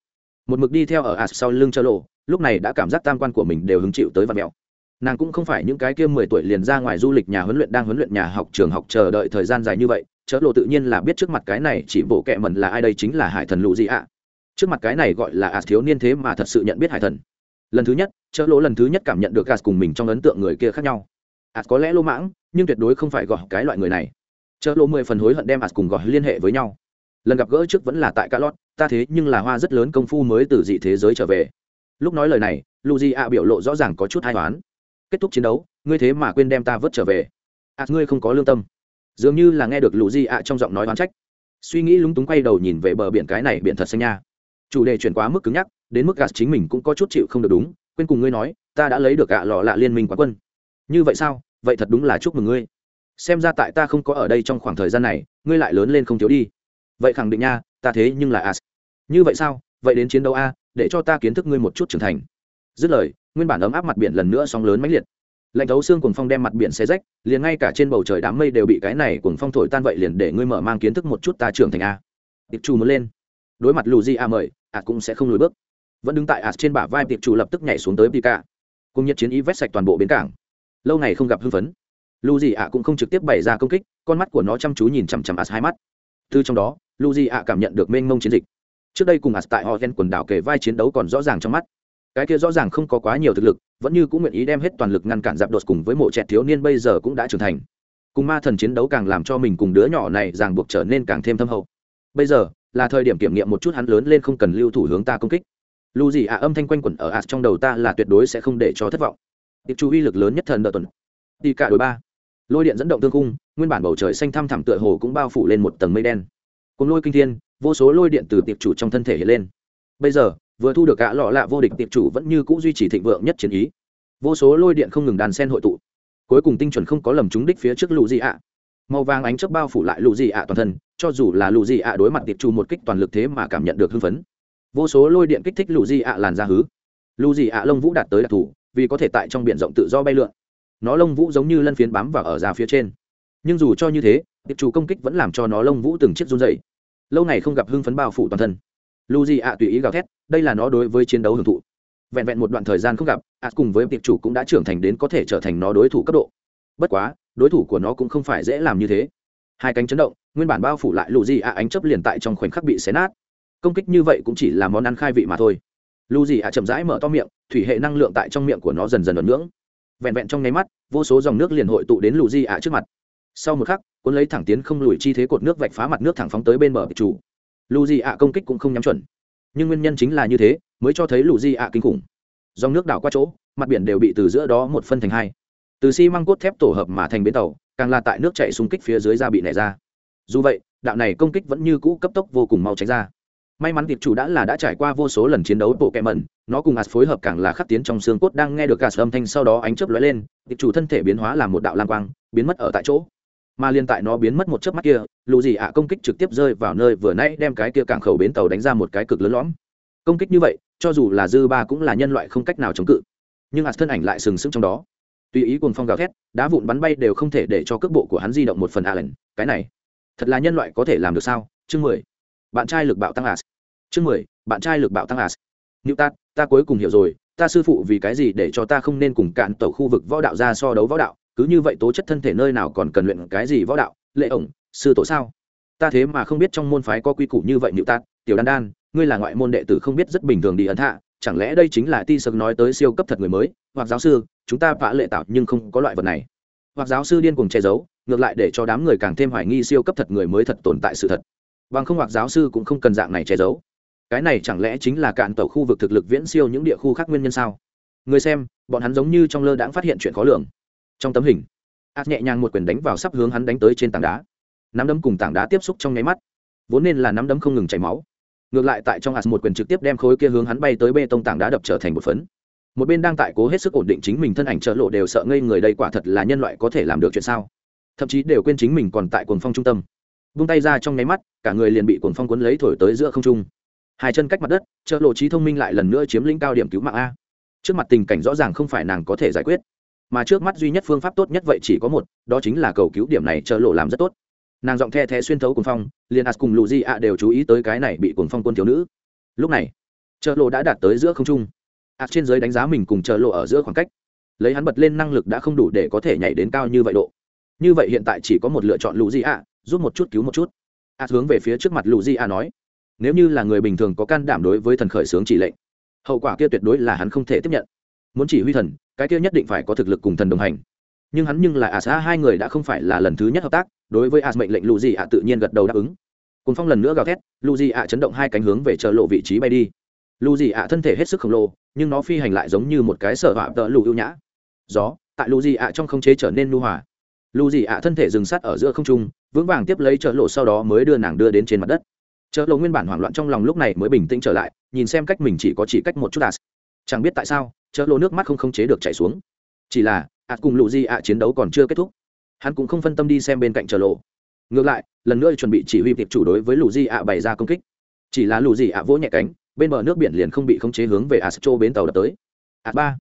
[SPEAKER 1] Một mực đi theo ở as sau lưng chơ lộ lúc này đã cảm giác tam quan của mình đều hứng chịu tới vạt mẹo. Nàng cũng không phải những cái kia mười tuổi liền ra ngoài du lịch nhà huấn luyện đang huấn luyện nhà học trường học chờ đợi thời gian dài như vậy, chớ lộ tự nhiên là biết trước mặt cái này chỉ bộ kệ mẩn là ai đây chính là hải thần lụ gì ạ. Trước mặt cái này gọi là ạt thiếu niên thế mà thật sự nhận biết hải thần. Lần thứ nhất, chớ lỗ lần thứ nhất cảm nhận được gạt cùng mình trong ấn tượng người kia khác nhau. Ạt có lẽ lô mãng, nhưng tuyệt đối không phải gọi cái loại người này. Chớ lộ mười phần hối hận đem ạt cùng gọi liên hệ với nhau. Lần gặp gỡ trước vẫn là tại ca lót, ta thế nhưng là hoa rất lớn công phu mới từ dị thế giới trở về lúc nói lời này lu di a biểu lộ rõ ràng có chút hai toán kết thúc chiến đấu, ngươi thế mà quên đem ta vớt trở về. À ngươi không có lương tâm. Dường như là nghe được lu di a trong giọng nói oán trách. Suy nghĩ lúng túng quay đầu nhìn về bờ biển cái này biển thật xanh nha. Chủ đề chuyển quá mức cứng nhắc, đến mức gạt chính mình cũng có chút chịu không được đúng, quên cùng ngươi nói, ta đã lấy được gạ lọ lạ liên minh quán quân. Như vậy sao? Vậy thật đúng là chúc mừng ngươi. Xem ra tại ta không có ở đây trong khoảng thời gian này, ngươi lại lớn lên không thiếu đi. Vậy khẳng định nha, ta thế nhưng là as như vậy sao? Vậy đến chiến đấu a để cho ta kiến thức ngươi một chút trưởng thành. Dứt lời, nguyên bản ấm áp mặt biển lần nữa sóng lớn mãnh liệt. Lạnh thấu xương cùng phong đem mặt biển xe rách, liền ngay cả trên bầu trời đám mây đều bị cái này cùng phong thổi tan vậy liền để ngươi mở mang kiến thức một chút ta trưởng thành a. Tiệp chủ muốn lên. Đối mặt lù di a mời ạt cũng sẽ không lùi bước. Vẫn đứng tại ạt trên bả vai tiệp chủ lập tức nhảy xuống tới pika. Cùng nhiệt chiến ý vét sạch toàn bộ bến cảng. Lâu ngày không gặp hưng phấn. Lù di a cũng không trực tiếp bày ra công kích, con mắt của nó chăm chú nhìn chằm chằm ạt hai mắt. Từ trong đó lù di ạ cảm nhận được mênh mông chiến dịch trước đây cùng ạt tại họ ghen quần đảo kề vai chiến đấu còn rõ ràng trong mắt. Cái kia rõ ràng không có quá nhiều thực lực, vẫn như cũng nguyện ý đem hết toàn lực ngăn cản dạp đột cùng với mộ trẻ thiếu niên bây giờ cũng đã trưởng thành. Cùng ma thần chiến đấu càng làm cho mình cùng đứa nhỏ này ràng buộc trở nên càng thêm thâm hậu. Bây giờ, là thời điểm kiểm nghiệm một chút hắn lớn lên không cần lưu thủ hướng ta công kích. Lưu gì ạ, âm thanh quanh quẩn ở ạt trong đầu ta là tuyệt đối sẽ không để cho thất vọng. Tiệp chú uy lực lớn nhất thần đợt tuần. Đi cả đội ba. Lôi điện dẫn động tương cung nguyên bản bầu trời xanh thăm thẳm tựa hồ cũng bao phủ lên một tầng mây đen. Cùng lôi kinh thiên vô số lôi điện từ tiệp chủ trong thân thể hiện lên. Bây giờ, vừa thu được gã lọ lạ vô địch, tiệp chủ vẫn như c ũ duy trì thịnh vượng nhất chiến ý. Vô số lôi điện không ngừng đàn sen hội tụ. Cuối cùng tinh chuẩn không có lầm trúng đích phía trước lù di ạ. Màu vàng ánh chớp bao phủ lại lù di ạ toàn thân, cho dù là lù di ạ đối mặt tiệp chủ một kích toàn lực thế mà cảm nhận được hưng phấn. Vô số lôi điện kích thích lù di ạ làn ra hứ. Lù di ạ lông vũ đạt tới đặc thù, vì có thể tại trong b i ể n rộng tự do bay lượn. Nó lông vũ giống như lân phiến bám vào ở ra phía trên. Nhưng dù cho như thế, tiệp chủ công kích vẫn làm cho nó lông vũ từng chiếc run dày lâu ngày không gặp hưng phấn bao phủ toàn thân. Lu di ạ tùy ý gào thét, đây là nó đối với chiến đấu hưởng thụ. Vẹn vẹn một đoạn thời gian không gặp, ạ cùng với tiệp chủ cũng đã trưởng thành đến có thể trở thành nó đối thủ cấp độ. Bất quá, đối thủ của nó cũng không phải dễ làm như thế. Hai cánh chấn động, nguyên bản bao phủ lại lù di ạ ánh chấp liền tại trong khoảnh khắc bị xé nát. Công kích như vậy cũng chỉ là món ăn khai vị mà thôi. Lù di ạ chậm rãi mở to miệng, thủy hệ năng lượng tại trong miệng của nó dần dần ẩn ngưỡng. Vẹn vẹn trong nháy mắt, vô số dòng nước liền hội tụ đến lù di ạ trước mặt. Sau một khắc cuốn lấy thẳng tiến không lùi chi thế cột nước vạch phá mặt nước thẳng phóng tới bên bờ chủ. Lù di ạ công kích cũng không nhắm chuẩn. Nhưng nguyên nhân chính là như thế, mới cho thấy lù di ạ kinh khủng. Dòng nước đảo qua chỗ, mặt biển đều bị từ giữa đó một phân thành hai. Từ xi măng cốt thép tổ hợp mà thành bến tàu, càng là tại nước chạy xung kích phía dưới ra bị nảy ra. Dù vậy, đạo này công kích vẫn như cũ cấp tốc vô cùng mau tránh ra. May mắn tiệp chủ đã là đã trải qua vô số lần chiến đấu bộ kẹ mẩn, nó cùng ạt phối hợp càng là khắc tiến trong xương cốt đang nghe được cả âm thanh sau đó ánh chớp lóe lên, tiệp chủ thân thể biến hóa làm một đạo lang quang, biến mất ở tại chỗ mà liên tại nó biến mất một chớp mắt kia lù gì ạ công kích trực tiếp rơi vào nơi vừa nãy đem cái kia cảng khẩu bến tàu đánh ra một cái cực lớn lõm. Công kích như vậy, cho dù là dư ba cũng là nhân loại không cách nào chống cự. Nhưng ạt thân ảnh lại sừng sững trong đó. Tùy ý cùng phong gào thét, đá vụn bắn bay đều không thể để cho cước bộ của hắn di động một phần a lần. cái này, thật là nhân loại có thể làm được sao? Chương mười, bạn trai lực bạo tăng as chương mười, bạn trai lực bạo tăng as nữ ta ta cuối cùng hiểu rồi, ta sư phụ vì cái gì để cho ta không nên cùng cạn tàu khu vực võ đạo ra so đấu võ đạo? Cứ như vậy tố chất thân thể nơi nào còn cần luyện cái gì võ đạo, lệ ổng, sư tổ sao? Ta thế mà không biết trong môn phái có quy củ như vậy nhự tát, tiểu đan đan, ngươi là ngoại môn đệ tử không biết rất bình thường đi ấn hạ, chẳng lẽ đây chính là ti sơ nói tới siêu cấp thật người mới, hoặc giáo sư, chúng ta vã lệ tạo nhưng không có loại vật này. Hoặc giáo sư điên cùng che giấu, ngược lại để cho đám người càng thêm hoài nghi siêu cấp thật người mới thật tồn tại sự thật. Bằng không hoặc giáo sư cũng không cần dạng này che giấu. Cái này chẳng lẽ chính là cạn tàu khu vực thực lực viễn siêu những địa khu khác nguyên nhân sao? Người xem, bọn hắn giống như trong lơ đãng phát hiện chuyện khó lường trong tấm hình. Ạt nhẹ nhàng một quyền đánh vào sắp hướng hắn đánh tới trên tảng đá. Nắm đấm cùng tảng đá tiếp xúc trong nháy mắt. Vốn nên là nắm đấm không ngừng chảy máu. Ngược lại tại trong ạt một quyền trực tiếp đem khối kia hướng hắn bay tới bê tông tảng đá đập trở thành một phấn. Một bên đang tại cố hết sức ổn định chính mình thân ảnh trợ lộ đều sợ ngây người đây quả thật là nhân loại có thể làm được chuyện sao. Thậm chí đều quên chính mình còn tại cuồng phong trung tâm. Vung tay ra trong nháy mắt, cả người liền bị cuồng phong cuốn lấy thổi tới giữa không trung. Hai chân cách mặt đất, trợ lộ trí thông minh lại lần nữa chiếm lĩnh cao điểm cứu mạng a. Trước mặt tình cảnh rõ ràng không phải nàng có thể giải quyết mà trước mắt duy nhất phương pháp tốt nhất vậy chỉ có một, đó chính là cầu cứu điểm này chờ lộ làm rất tốt. Nàng giọng the thé xuyên thấu cùng phong, liền as cùng lù di ạ đều chú ý tới cái này bị cuồng phong quân thiếu nữ. Lúc này chợ lộ đã đạt tới giữa không trung. As trên giới đánh giá mình cùng chợ lộ ở giữa khoảng cách. Lấy hắn bật lên năng lực đã không đủ để có thể nhảy đến cao như vậy độ. Như vậy hiện tại chỉ có một lựa chọn lù di ạ, giúp một chút cứu một chút. As hướng về phía trước mặt lù di ạ nói, nếu như là người bình thường có can đảm đối với thần khởi sướng chỉ lệnh, hậu quả kia tuyệt đối là hắn không thể tiếp nhận muốn chỉ huy thần, cái kia nhất định phải có thực lực cùng thần đồng hành. Nhưng hắn nhưng là as a hai người đã không phải là lần thứ nhất hợp tác, đối với as mệnh lệnh lù gì ạ tự nhiên gật đầu đáp ứng. Cùng phong lần nữa gào thét lù gì ạ chấn động hai cánh hướng về chợ lộ vị trí bay đi. Lù gì ạ thân thể hết sức khổng lồ, nhưng nó phi hành lại giống như một cái sở họa tợ lù ưu nhã. Gió, tại lù gì ạ trong không chế trở nên nu hòa. Lù gì ạ thân thể dừng sát ở giữa không trung, vững vàng tiếp lấy chợ lộ sau đó mới đưa nàng đưa đến trên mặt đất. Chợ lộ nguyên bản hoảng loạn trong lòng lúc này mới bình tĩnh trở lại, nhìn xem cách mình chỉ có chỉ cách một chút as chẳng biết tại sao chợ lô nước mắt không khống chế được chảy xuống. Chỉ là as cùng lụ di ạ chiến đấu còn chưa kết thúc. Hắn cũng không phân tâm đi xem bên cạnh chợ lộ ngược lại, lần nữa chuẩn bị chỉ huy tiệp chủ đối với lù di ạ bày ra công kích. Chỉ là lù di ạ vỗ nhẹ cánh, bên bờ nước biển liền không bị khống chế hướng về astro bến tàu đập tới. Ạt ba,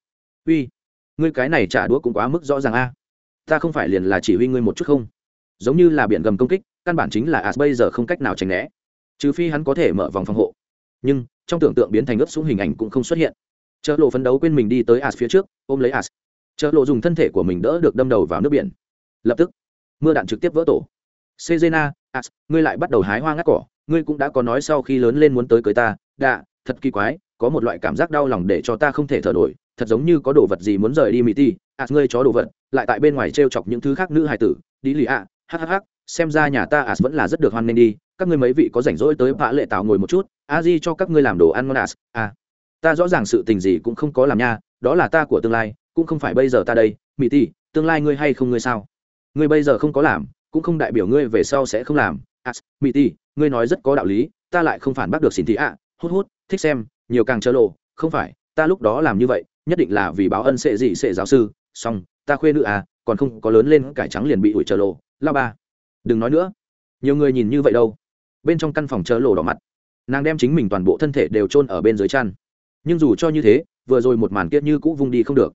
[SPEAKER 1] uy, ngươi cái này trả đũa cũng quá mức rõ ràng a. Ta không phải liền là chỉ huy ngươi một chút không? Giống như là biển gầm công kích, căn bản chính là as bây giờ không cách nào tránh né. Trừ phi hắn có thể mở vòng phòng hộ. Nhưng, trong tưởng tượng biến thành ướp xuống hình ảnh cũng không xuất hiện chợ lộ phấn đấu quên mình đi tới as phía trước, ôm lấy as chợ lộ dùng thân thể của mình đỡ được đâm đầu vào nước biển. Lập tức, mưa đạn trực tiếp vỡ tổ. Sejena as ngươi lại bắt đầu hái hoa ngắt cỏ. Ngươi cũng đã có nói sau khi lớn lên muốn tới cưới ta. Đạ, thật kỳ quái, có một loại cảm giác đau lòng để cho ta không thể thở nổi. Thật giống như có đồ vật gì muốn rời đi mỹ ti as ngươi chó đồ vật. Lại tại bên ngoài t chọc những thứ khác nữ hài tử. Đi lì ạ. Hhh xem ra nhà ta as vẫn là rất được hoan nghênh đi. Các ngươi mấy vị có rảnh rỗi tới vã lệ tào ngồi một chút. A di cho các ngươi làm đồ ăn ngon as à ta rõ ràng sự tình gì cũng không có làm nha đó là ta của tương lai cũng không phải bây giờ ta đây. Mỹ tỷ, tương lai ngươi hay không ngươi sao? Ngươi bây giờ không có làm cũng không đại biểu ngươi về sau sẽ không làm. À mỹ tỷ ngươi nói rất có đạo lý ta lại không phản bác được xin thị ạ. Hút hút thích xem nhiều càng chớ lộ. Không phải ta lúc đó làm như vậy nhất định là vì báo ân sệ gì sệ giáo sư. Xong ta khuê nữ à còn không có lớn lên cải trắng liền bị ủi chớ lộ. Lao ba đừng nói nữa. Nhiều người nhìn như vậy đâu. Bên trong căn phòng chớ lộ đỏ mặt. Nàng đem chính mình toàn bộ thân thể đều chôn ở bên dưới chăn nhưng dù cho như thế, vừa rồi một màn kiết như cũ vung đi không được.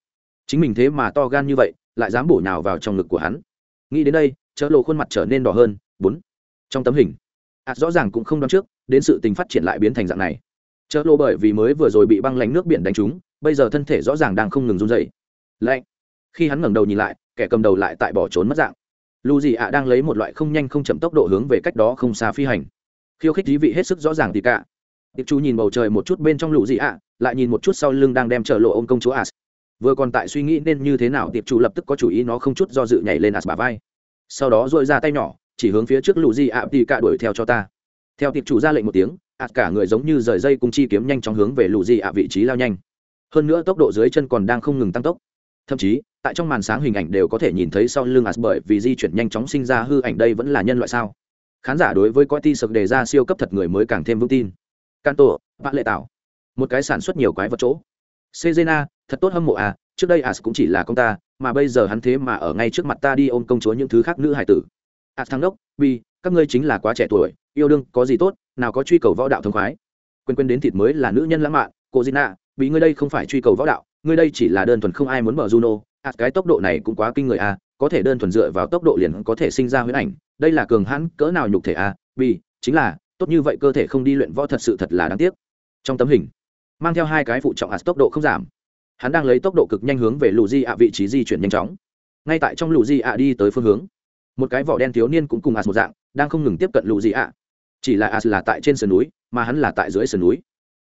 [SPEAKER 1] Chính mình thế mà to gan như vậy, lại dám bổ nhào vào trong ngực của hắn. Nghĩ đến đây chợ lộ khuôn mặt trở nên đỏ hơn, bốn. Trong tấm hình ạt rõ ràng cũng không đoán trước, đến sự tình phát triển lại biến thành dạng này. Chợ lộ bởi vì mới vừa rồi bị băng lánh nước biển đánh trúng, bây giờ thân thể rõ ràng đang không ngừng run dày lạnh. Khi hắn ngẩng đầu nhìn lại, kẻ cầm đầu lại tại bỏ trốn mất dạng. Lù gì ạ đang lấy một loại không nhanh không chậm tốc độ hướng về cách đó không xa phi hành. Khiêu khích dí vị hết sức rõ ràng thì cả tiệp chu nhìn bầu trời một chút bên trong lũ gì ạ, lại nhìn một chút sau lưng đang đem chở lộ ông công chúa as. Vừa còn tại suy nghĩ nên như thế nào tiệp chủ lập tức có chủ ý nó không chút do dự nhảy lên as bà vai. Sau đó dội ra tay nhỏ, chỉ hướng phía trước lũ gì ạ thì cả đuổi theo cho ta. Theo tiệp chủ ra lệnh một tiếng, as cả người giống như rời dây cung chi kiếm nhanh chóng hướng về lũ gì ạ vị trí lao nhanh. Hơn nữa tốc độ dưới chân còn đang không ngừng tăng tốc. Thậm chí, tại trong màn sáng hình ảnh đều có thể nhìn thấy sau lưng as bởi vì di chuyển nhanh chóng sinh ra hư ảnh đây vẫn là nhân loại sao? Khán giả đối với coi ti sực đề ra siêu cấp thật người mới càng thêm vững tin canto bạn lệ tạo một cái sản xuất nhiều quái vật chỗ. Sejena thật tốt hâm mộ à trước đây as cũng chỉ là công ta mà bây giờ hắn thế mà ở ngay trước mặt ta đi ôm công chúa những thứ khác nữ hải tử. As thắng đốc bi các ngươi chính là quá trẻ tuổi yêu đương có gì tốt nào có truy cầu võ đạo thông khoái. Quên quên đến thịt mới là nữ nhân lãng mạn cô Gina, vì ngươi đây không phải truy cầu võ đạo ngươi đây chỉ là đơn thuần không ai muốn mở Juno, à cái tốc độ này cũng quá kinh người à, có thể đơn thuần dựa vào tốc độ liền có thể sinh ra huyễn ảnh, đây là cường hãn cỡ nào nhục thể à, Bi, chính là tốt như vậy cơ thể không đi luyện võ thật sự thật là đáng tiếc. Trong tấm hình, mang theo hai cái phụ trọng as tốc độ không giảm. Hắn đang lấy tốc độ cực nhanh hướng về Lù Di ạ vị trí di chuyển nhanh chóng. Ngay tại trong Lù Di ạ đi tới phương hướng, một cái vỏ đen thiếu niên cũng cùng as một dạng, đang không ngừng tiếp cận Lù Di ạ. Chỉ là as là tại trên sườn núi, mà hắn là tại dưới sườn núi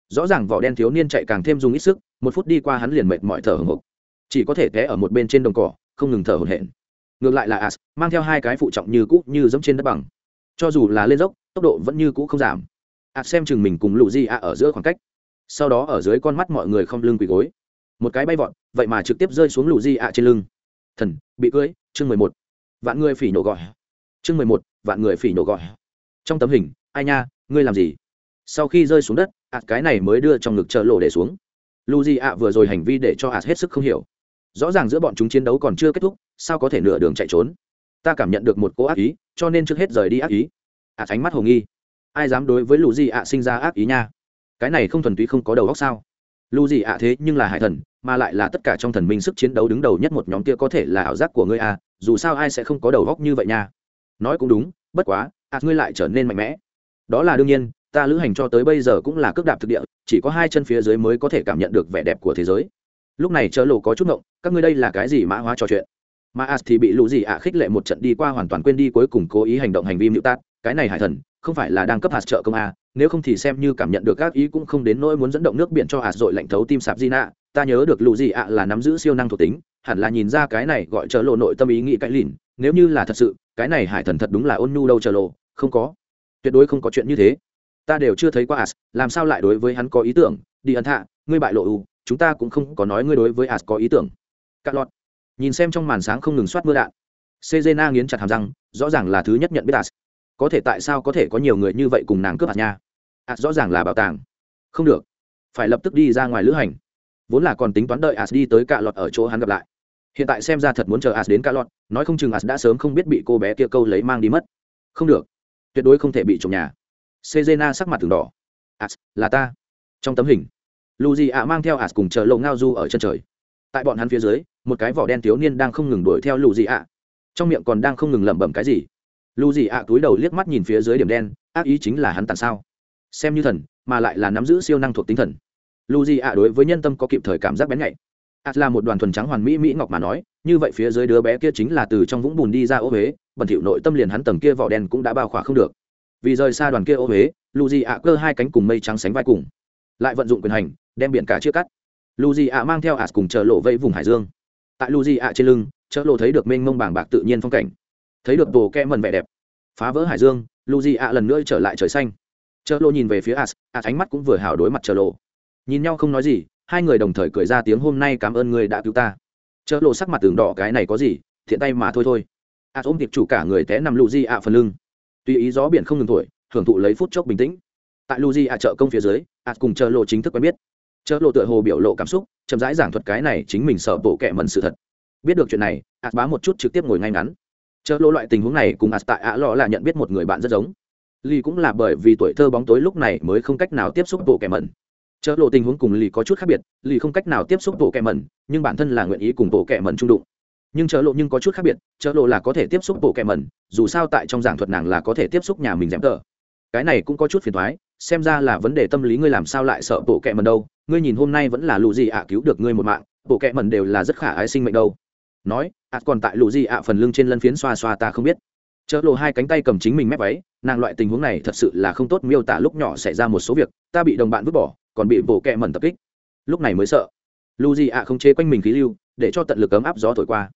[SPEAKER 1] rõ ràng vỏ đen thiếu niên chạy càng thêm dùng ít sức một phút đi qua hắn liền mệt mỏi thở hồng hộc chỉ có thể té ở một bên trên đồng cỏ không ngừng thở hổn hển ngược lại là as mang theo hai cái phụ trọng như cũ như giống trên đất bằng cho dù là lên dốc tốc độ vẫn như cũ không giảm. À, xem chừng mình cùng lụ di ạ ở giữa khoảng cách. Sau đó ở dưới con mắt mọi người không lưng quỳ gối. Một cái bay vọt vậy mà trực tiếp rơi xuống lụ di ạ trên lưng. Thần bị cưới chương mười một. Vạn người phỉ nổ gọi. Chương mười một vạn người phỉ nổ gọi. Trong tấm hình ai nha ngươi làm gì? Sau khi rơi xuống đất ạt cái này mới đưa trong ngực chợ lộ để xuống. Lu di ạ vừa rồi hành vi để cho ạt hết sức không hiểu. Rõ ràng giữa bọn chúng chiến đấu còn chưa kết thúc sao có thể nửa đường chạy trốn? Ta cảm nhận được một cô ác ý cho nên trước hết rời đi ác ý. Ạt ánh mắt hồ nghi. Ai dám đối với lù di ạ sinh ra ác ý nha? Cái này không thuần túy không có đầu óc sao? Lù di ạ thế nhưng là hải thần, mà lại là tất cả trong thần minh sức chiến đấu đứng đầu nhất một nhóm kia có thể là ảo giác của ngươi à dù sao ai sẽ không có đầu óc như vậy nha? Nói cũng đúng, bất quá, ạ, ngươi lại trở nên mạnh mẽ. Đó là đương nhiên, ta lữ hành cho tới bây giờ cũng là cước đạp thực địa, chỉ có hai chân phía dưới mới có thể cảm nhận được vẻ đẹp của thế giới. Lúc này chớ lộ có chút ngộng, các ngươi đây là cái gì mã hóa trò chuyện? Mà as thì bị lũ gì ạ khích lệ một trận đi qua hoàn toàn quên đi cuối cùng cố ý hành động hành vi mưu tát. Cái này hải thần, không phải là đang cấp hạt trợ công a, nếu không thì xem như cảm nhận được các ý cũng không đến nỗi muốn dẫn động nước biển cho hạt dội lạnh thấu tim sạp di nạ ta nhớ được lũ gì ạ là nắm giữ siêu năng thuộc tính, hẳn là nhìn ra cái này gọi chờ lộ nội tâm ý nghĩ cãi lìn. Nếu như là thật sự, cái này hải thần thật đúng là ôn nhu đâu chờ lộ. Không có. Tuyệt đối không có chuyện như thế. Ta đều chưa thấy qua as, làm sao lại đối với hắn có ý tưởng? Đi ẩn hạ ngươi bại lộ u chúng ta cũng không có nói ngươi đối với as có ý tưởng. Cắt lọt nhìn xem trong màn sáng không ngừng soát mưa đạn. Sejena nghiến chặt hàm răng, rõ ràng là thứ nhất nhận biết as có thể tại sao có thể có nhiều người như vậy cùng nàng cướp hạt nha? As rõ ràng là bảo tàng. Không được. Phải lập tức đi ra ngoài lữ hành. Vốn là còn tính toán đợi as đi tới cạ lọt ở chỗ hắn gặp lại. Hiện tại xem ra thật muốn chờ as đến cạ lọt, nói không chừng as đã sớm không biết bị cô bé kia câu lấy mang đi mất. Không được. Tuyệt đối không thể bị trộm nhà. Sejena sắc mặt từng đỏ. As là ta. Trong tấm hình Lucy ạ mang theo as cùng chờ lộ ngao du ở chân trời. Tại bọn hắn phía dưới một cái vỏ đen thiếu niên đang không ngừng đuổi theo lù dị ạ. Trong miệng còn đang không ngừng lẩm bẩm cái gì. Lù dị ạ túi đầu liếc mắt nhìn phía dưới điểm đen, ác ý chính là hắn tàn sao? Xem như thần, mà lại là nắm giữ siêu năng thuộc tinh thần. Lù dị ạ đối với nhân tâm có kịp thời cảm giác bén nhạy. As là một đoàn thuần trắng hoàn mỹ mỹ ngọc mà nói, như vậy phía dưới đứa bé kia chính là từ trong vũng bùn đi ra ô huế, bẩn thỉu nội tâm liền hắn tầng kia vỏ đen cũng đã bao khỏa không được. Vì rời xa đoàn kia ô huế, lù dị ạ cơ hai cánh cùng mây trắng sánh vai cùng, lại vận dụng quyền hành, đem biển cả chia cắt. Lù dị ạ mang theo ạt cùng chờ lộ vây vùng hải dương tại lu di ạ trên lưng, chợ lộ thấy được mênh mông bảng bạc tự nhiên phong cảnh. Thấy được bồ kẹ mần vẻ đẹp, phá vỡ hải dương, lu di ạ lần nữa trở lại trời xanh. Chợ lộ nhìn về phía as ạt ánh mắt cũng vừa hào đối mặt chợ lộ. Nhìn nhau không nói gì, hai người đồng thời cười ra tiếng hôm nay cảm ơn người đã cứu ta. Chợ lộ sắc mặt tường đỏ cái này có gì, thiện tay mà thôi thôi. As ôm tiệp chủ cả người té nằm lu di ạ phần lưng. Tùy ý gió biển không ngừng thổi, hưởng thụ lấy phút chốc bình tĩnh. Tại luji ạ chợ công phía dưới, as cùng chợ lộ chính thức quen biết chợ lộ tựa hồ biểu lộ cảm xúc, chậm rãi giảng thuật cái này chính mình sợ bộ kệ mần sự thật. Biết được chuyện này, ạt bá một chút trực tiếp ngồi ngay ngắn. Chợ lộ loại tình huống này cùng ạt tại ạ lọ là nhận biết một người bạn rất giống. Lì cũng là bởi vì tuổi thơ bóng tối lúc này mới không cách nào tiếp xúc bộ kệ mần chợ lộ tình huống cùng lì có chút khác biệt, lì không cách nào tiếp xúc bộ kệ mần nhưng bản thân là nguyện ý cùng bộ kệ mần trung đụng. Nhưng chợ lộ nhưng có chút khác biệt chợ lộ là có thể tiếp xúc bộ kệ mần dù sao tại trong giảng thuật nàng là có thể tiếp xúc nhà mình dẻm tờ. Cái này cũng có chút phiền thoái xem ra là vấn đề tâm lý ngươi làm sao lại sợ bộ kệ mần đâu, ngươi nhìn hôm nay vẫn là lù gì ạ, cứu được ngươi một mạng, bộ kệ mần đều là rất khả ái sinh mệnh đâu. Nói, ạ, còn tại lù gì ạ, phần lưng trên lân phiến xoa xoa ta không biết. Chớ lộ hai cánh tay cầm chính mình mép váy, nàng loại tình huống này thật sự là không tốt, miêu tả lúc nhỏ xảy ra một số việc, ta bị đồng bạn vứt bỏ, còn bị bộ kệ mần tập kích. Lúc này mới sợ. Lù gì ạ không chế quanh mình khí lưu, để cho tận lực ấm áp gió thổi qua.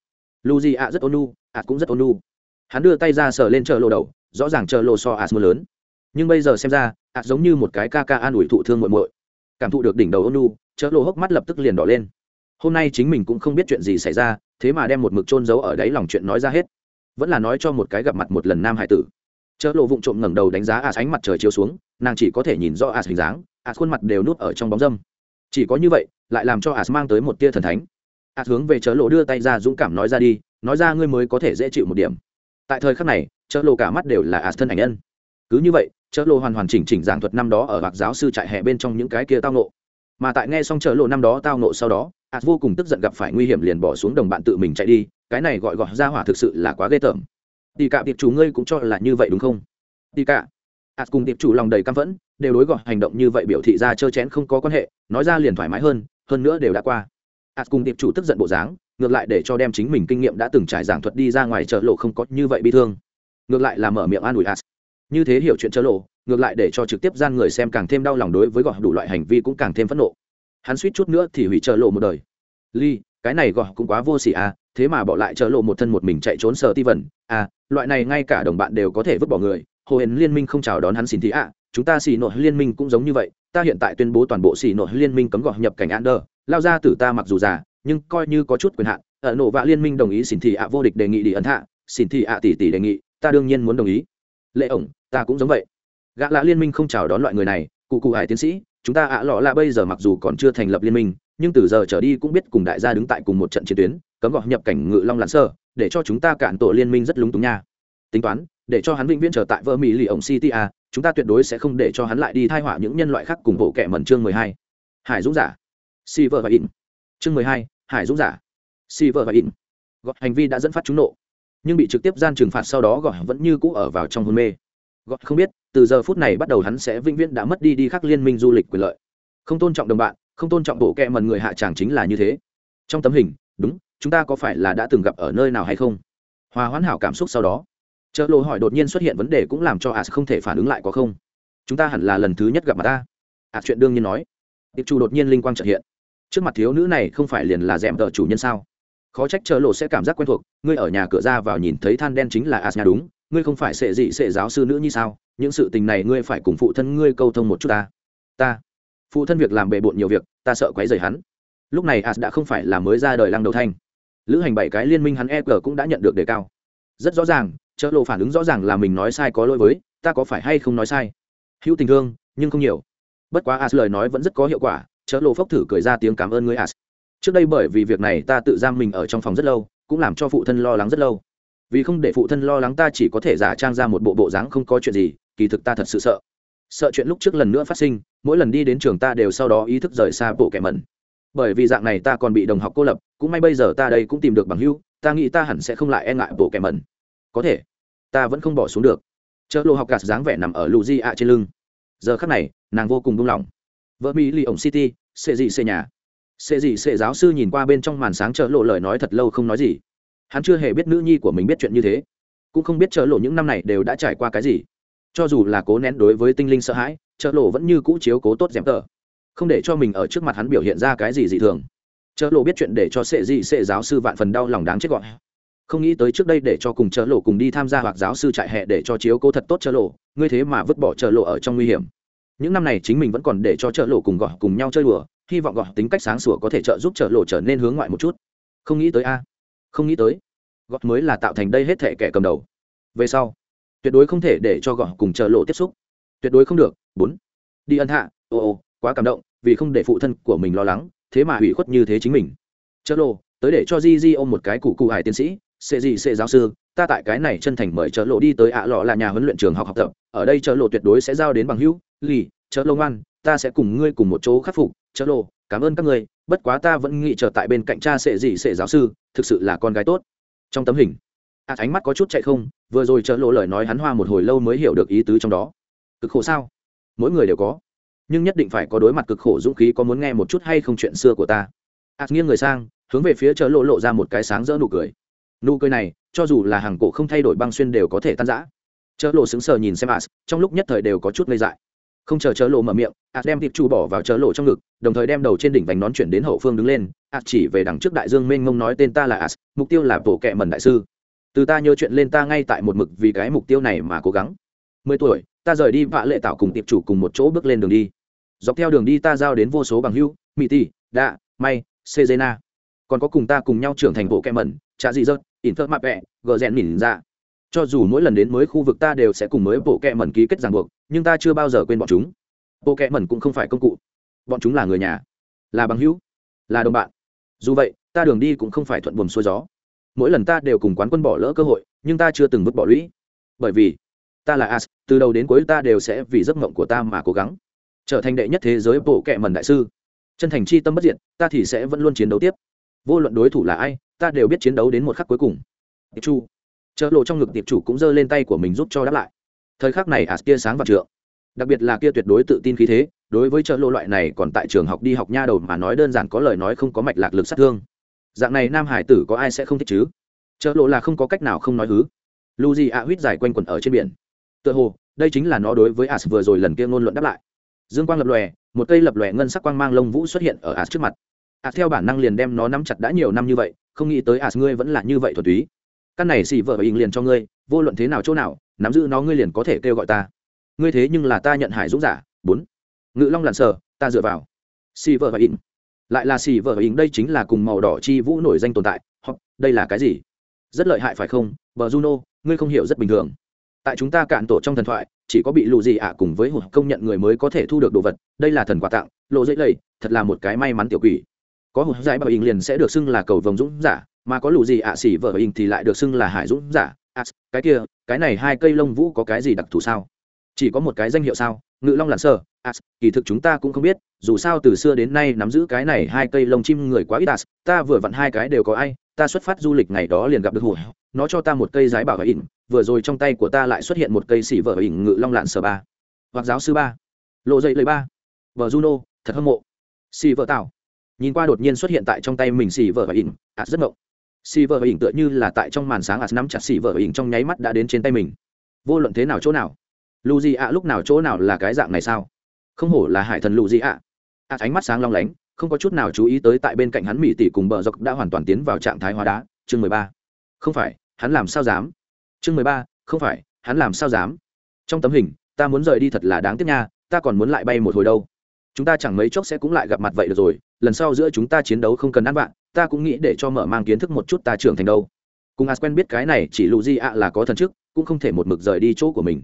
[SPEAKER 1] Lù gì ạ rất ôn nu ạ cũng rất ôn nu hắn đưa tay ra sờ lên chợ lộ đầu, rõ ràng chợ lộ so ạ mưa lớn. Nhưng bây giờ xem ra ạ giống như một cái ca ca an ủi thụ thương muội muội. Cảm thụ được đỉnh đầu ôn nu chớ lộ hốc mắt lập tức liền đỏ lên. Hôm nay chính mình cũng không biết chuyện gì xảy ra, thế mà đem một mực trôn giấu ở đáy lòng chuyện nói ra hết. Vẫn là nói cho một cái gặp mặt một lần nam hải tử. Chớ lộ vụng trộm ngẩng đầu đánh giá ạ ánh mặt trời chiếu xuống, nàng chỉ có thể nhìn rõ ạ hình dáng ạ khuôn mặt đều núp ở trong bóng dâm. Chỉ có như vậy, lại làm cho ạ mang tới một tia thần thánh. Ạt hướng về chớ lộ đưa tay ra dũng cảm nói ra đi, nói ra ngươi mới có thể dễ chịu một điểm. Tại thời khắc này chớ lộ cả mắt đều là ạt thân ảnh nhân cứ như vậy, chợ lộ hoàn hoàn chỉnh chỉnh giảng thuật năm đó ở bạc giáo sư trại hè bên trong những cái kia tao nộ mà tại nghe xong chợ lộ năm đó tao nộ sau đó ạt vô cùng tức giận gặp phải nguy hiểm liền bỏ xuống đồng bạn tự mình chạy đi, cái này gọi gọi ra hỏa thực sự là quá ghê tởm. Đi cả tiệp chủ ngươi cũng cho là như vậy đúng không? Đi cả. Ạt cùng tiệp chủ lòng đầy căm phẫn, đều đối gọi hành động như vậy biểu thị ra trơ chén không có quan hệ, nói ra liền thoải mái hơn hơn nữa đều đã qua. Ạt cùng tiệp chủ tức giận bộ dáng, ngược lại để cho đem chính mình kinh nghiệm đã từng trải giảng thuật đi ra ngoài chợ lộ không có như vậy bị thương. Ngược lại là mở miệng an ủi ạt như thế hiểu chuyện chớ lộ, ngược lại để cho trực tiếp gian người xem càng thêm đau lòng đối với gọi đủ loại hành vi cũng càng thêm phẫn nộ. Hắn suýt chút nữa thì hủy chợ lộ một đời. Ly, cái này gọi cũng quá vô sỉ à thế mà bỏ lại chợ lộ một thân một mình chạy trốn sờ ti vẩn. À loại này ngay cả đồng bạn đều có thể vứt bỏ người. Hồ hển liên minh không chào đón hắn xin thị ạ, chúng ta xì nội liên minh cũng giống như vậy. Ta hiện tại tuyên bố toàn bộ xì nội liên minh cấm gọi nhập cảnh an đờ lao ra tử ta mặc dù già, nhưng coi như có chút quyền hạn. Ở nổ vạ liên minh đồng ý xin thị ạ vô địch đề nghị đi ấn hạ. Xin thị ạ tỷ tỷ đề nghị, ta đương nhiên muốn đồng ý lệ ổng, ta cũng giống vậy. Gã lạ liên minh không chào đón loại người này, cụ cụ hải tiến sĩ, chúng ta ạ lọ là bây giờ mặc dù còn chưa thành lập liên minh, nhưng từ giờ trở đi cũng biết cùng đại gia đứng tại cùng một trận chiến tuyến, cấm gọi nhập cảnh ngự long lặn sơ, để cho chúng ta cản tổ liên minh rất lúng túng nha. Tính toán, để cho hắn vĩnh viễn trở tại vợ mỹ lì ổng city a, chúng ta tuyệt đối sẽ không để cho hắn lại đi thai họa những nhân loại khác cùng bộ kệ mẩn chương mười hai. Hải dũng giả. Si vợ và in chương mười hai, hải dũng giả. Si vợ và in gọi hành vi đã dẫn phát chúng nộ nhưng bị trực tiếp gian trừng phạt sau đó gọi vẫn như cũ ở vào trong hôn mê. Gọi không biết, từ giờ phút này bắt đầu hắn sẽ vĩnh viễn đã mất đi đi khắc liên minh du lịch quyền lợi. Không tôn trọng đồng bạn, không tôn trọng bộ kệ mần người hạ tràng chính là như thế. Trong tấm hình, đúng, chúng ta có phải là đã từng gặp ở nơi nào hay không? Hòa hoãn hảo cảm xúc sau đó. Chợ lộ hỏi đột nhiên xuất hiện vấn đề cũng làm cho as không thể phản ứng lại có không? Chúng ta hẳn là lần thứ nhất gặp mặt ta. As chuyện đương nhiên nói. Tiệp chủ đột nhiên linh quang trợ hiện. Trước mặt thiếu nữ này không phải liền là d ẹ m tờ chủ nhân sao? Khó trách Chờ lộ sẽ cảm giác quen thuộc, ngươi ở nhà cửa ra vào nhìn thấy than đen chính là as nhà đúng, ngươi không phải sệ dị sệ giáo sư nữ như sao, những sự tình này ngươi phải cùng phụ thân ngươi câu thông một chút ta. Ta, phụ thân việc làm bề bộn nhiều việc, ta sợ quấy rầy hắn. Lúc này as đã không phải là mới ra đời lăng đầu thanh. Lữ hành bảy cái liên minh hắn e g cũng đã nhận được đề cao. Rất rõ ràng chợ lộ phản ứng rõ ràng là mình nói sai có lỗi với, ta có phải hay không nói sai? Hữu tình thương, nhưng không nhiều. Bất quá as lời nói vẫn rất có hiệu quả chợ lộ phốc thử cười ra tiếng cảm ơn ngươi as trước đây bởi vì việc này ta tự giam mình ở trong phòng rất lâu, cũng làm cho phụ thân lo lắng rất lâu. Vì không để phụ thân lo lắng ta chỉ có thể giả trang ra một bộ bộ dáng không có chuyện gì, kỳ thực ta thật sự sợ. Sợ chuyện lúc trước lần nữa phát sinh, mỗi lần đi đến trường ta đều sau đó ý thức rời xa bộ kẻ mẩn. Bởi vì dạng này ta còn bị đồng học cô lập, cũng may bây giờ ta đây cũng tìm được bằng hưu ta nghĩ ta hẳn sẽ không lại e ngại bộ kẻ mẩn. Có thể, ta vẫn không bỏ xuống được. Chợ lộ học gạt dáng vẻ nằm ở lù di ạ trên lưng. Giờ khắc này, nàng vô cùng buông lỏng. Vợ mỹ lì ổng city xệ dị xệ nhà. Sệ dị Sệ giáo sư nhìn qua bên trong màn sáng chợ lộ lời nói thật lâu không nói gì. Hắn chưa hề biết nữ nhi của mình biết chuyện như thế, cũng không biết chợ lộ những năm này đều đã trải qua cái gì. Cho dù là cố nén đối với tinh linh sợ hãi, chợ lộ vẫn như cũ chiếu cố tốt dẻm tờ. Không để cho mình ở trước mặt hắn biểu hiện ra cái gì dị thường. Chợ lộ biết chuyện để cho sệ dị sệ giáo sư vạn phần đau lòng đáng chết gọi. Không nghĩ tới trước đây để cho cùng chợ lộ cùng đi tham gia hoặc giáo sư trại hè để cho chiếu cố thật tốt chợ lộ, ngươi thế mà vứt bỏ chợ lộ ở trong nguy hiểm. Những năm này chính mình vẫn còn để cho chợ lộ cùng gọi cùng nhau chơi đùa hy vọng gọt tính cách sáng sủa có thể trợ giúp trợ lộ trở nên hướng ngoại một chút. Không nghĩ tới a. Không nghĩ tới. Gọt mới là tạo thành đây hết thể kẻ cầm đầu. Về sau, tuyệt đối không thể để cho gọt cùng trợ lộ tiếp xúc. Tuyệt đối không được. Bốn. Đi ân hạ. Ô ô, quá cảm động, vì không để phụ thân của mình lo lắng, thế mà hủy khuất như thế chính mình. Trợ lộ, tới để cho di di ôm một cái cụ cụ hải tiến sĩ sẽ gì sẽ giáo sư, ta tại cái này chân thành mời chợ lộ đi tới ạ lọ là nhà huấn luyện trường học học tập, ở đây chợ lộ tuyệt đối sẽ giao đến bằng hữu, lì chợ lộ ngoan ta sẽ cùng ngươi cùng một chỗ khắc phục chớ lộ cảm ơn các ngươi bất quá ta vẫn nghĩ trở tại bên cạnh cha sẽ gì sẽ giáo sư thực sự là con gái tốt. Trong tấm hình ạ ánh mắt có chút chạy không vừa rồi chớ lộ lời nói hắn hoa một hồi lâu mới hiểu được ý tứ trong đó. Cực khổ sao? Mỗi người đều có. Nhưng nhất định phải có đối mặt cực khổ dũng khí có muốn nghe một chút hay không chuyện xưa của ta. À, nghiêng người sang hướng về phía chớ lộ lộ ra một cái sáng rỡ nụ cười. Nụ cười này cho dù là hàng cổ không thay đổi băng xuyên đều có thể tan giã chớ lộ sững sờ nhìn xem à, trong lúc nhất thời đều có chút ngây dại không chờ chớ lộ mở miệng as đem thịt chu bỏ vào chớ lộ trong ngực đồng thời đem đầu trên đỉnh vành nón chuyển đến hậu phương đứng lên. As chỉ về đằng trước đại dương mênh mông nói tên ta là as mục tiêu là bộ kệ mần đại sư. Từ ta nhớ chuyện lên ta ngay tại một mực vì cái mục tiêu này mà cố gắng. Mười tuổi ta rời đi vạ lệ tạo cùng tiệp chủ cùng một chỗ bước lên đường đi. Dọc theo đường đi ta giao đến vô số bằng hưu mỹ tỷ, đạ may sejena còn có cùng ta cùng nhau trưởng thành bộ kẹ mẩn trà gì dơ, in thơ mạp vẹ gờ rèn mỉn ra cho dù mỗi lần đến mới khu vực ta đều sẽ cùng mới bộ kẹ mẩn ký kết ràng buộc, nhưng ta chưa bao giờ quên bọn chúng. Bộ kẹ mẩn cũng không phải công cụ. Bọn chúng là người nhà, là bằng hữu, là đồng bạn. Dù vậy, ta đường đi cũng không phải thuận buồm xuôi gió. Mỗi lần ta đều cùng quán quân bỏ lỡ cơ hội, nhưng ta chưa từng vứt bỏ lũy. Bởi vì, ta là as, từ đầu đến cuối ta đều sẽ vì giấc mộng của ta mà cố gắng. Trở thành đệ nhất thế giới bộ kệ mần đại sư. Chân thành chi tâm bất diệt, ta thì sẽ vẫn luôn chiến đấu tiếp. Vô luận đối thủ là ai, ta đều biết chiến đấu đến một khắc cuối cùng. Chu chợ lộ trong ngực tiệp chủ cũng giơ lên tay của mình giúp cho đáp lại. Thời khắc này ạt kia sáng và trượng. Đặc biệt là kia tuyệt đối tự tin khí thế, đối với chợ lộ loại này còn tại trường học đi học nha đầu mà nói đơn giản có lời nói không có mạch lạc lực sát thương. Dạng này nam hải tử có ai sẽ không thích chứ? Chợ lộ là không có cách nào không nói hứ. Lu di ạ huýt dài quanh quẩn ở trên biển. Tựa hồ, đây chính là nó đối với as vừa rồi lần kia ngôn luận đáp lại. Dương quang lập lòe, một cây lập lòe ngân sắc quang mang lông vũ xuất hiện ở as trước mặt. As theo bản năng liền đem nó nắm chặt đã nhiều năm như vậy, không nghĩ tới as ngươi vẫn là như vậy thuần túy căn này xì vợ hình liền cho ngươi, vô luận thế nào chỗ nào, nắm giữ nó ngươi liền có thể kêu gọi ta. Ngươi thế nhưng là ta nhận hải dũng giả. Bốn. Ngự long lặn sờ, ta dựa vào. Xì vợ và in lại là xì vợ in đây chính là cùng màu đỏ chi vũ nổi danh tồn tại. Hoặc đây là cái gì? Rất lợi hại phải không? Bờ juno, ngươi không hiểu rất bình thường. Tại chúng ta cạn tổ trong thần thoại, chỉ có bị lù gì ạ cùng với hụt công nhận người mới có thể thu được đồ vật. Đây là thần quà tặng, lộ dễ lầy, thật là một cái may mắn tiểu quỷ. Có hụt giải bảo hình liền sẽ được xưng là cầu vồng dũng giả mà có lù gì ạ xỉ vợ hình thì lại được xưng là hải dũng giả. À, cái kia cái này hai cây lông vũ có cái gì đặc thù sao? Chỉ có một cái danh hiệu sao? Ngự long lặn sơ. À, kỳ thực chúng ta cũng không biết dù sao từ xưa đến nay nắm giữ cái này hai cây lông chim người quá ít à, ta vừa vặn hai cái đều có ai ta xuất phát du lịch ngày đó liền gặp được hủ nó cho ta một cây giái bảo hình vừa rồi trong tay của ta lại xuất hiện một cây xỉ vợ hình ngự long lặn sở ba. Hoặc giáo sư ba. Lộ dậy lời ba. Vợ juno thật hâm mộ. Xỉ vợ tạo nhìn qua đột nhiên xuất hiện tại trong tay mình xỉ vợ ỉn ạt à, rất mộng xỉ vợ hình tựa như là tại trong màn sáng ạt nắm chặt xỉ vợ hình trong nháy mắt đã đến trên tay mình. Vô luận thế nào chỗ nào? Lù gì ạ lúc nào chỗ nào là cái dạng này sao? Không hổ là hải thần lù gì ạ ạt ánh mắt sáng long lánh, không có chút nào chú ý tới tại bên cạnh hắn mỹ tỷ cùng bờ dọc đã hoàn toàn tiến vào trạng thái hóa đá. Chương mười ba. Không phải, hắn làm sao dám? Chương mười ba, không phải, hắn làm sao dám? Trong tấm hình, ta muốn rời đi thật là đáng tiếc nha, ta còn muốn lại bay một hồi đâu. Chúng ta chẳng mấy chốc sẽ cũng lại gặp mặt vậy được rồi, lần sau giữa chúng ta chiến đấu không cần ăn bạn ta cũng nghĩ để cho mở mang kiến thức một chút ta trưởng thành đâu. Cùng as quen biết cái này, chỉ lù di ạ là có thần chức, cũng không thể một mực rời đi chỗ của mình.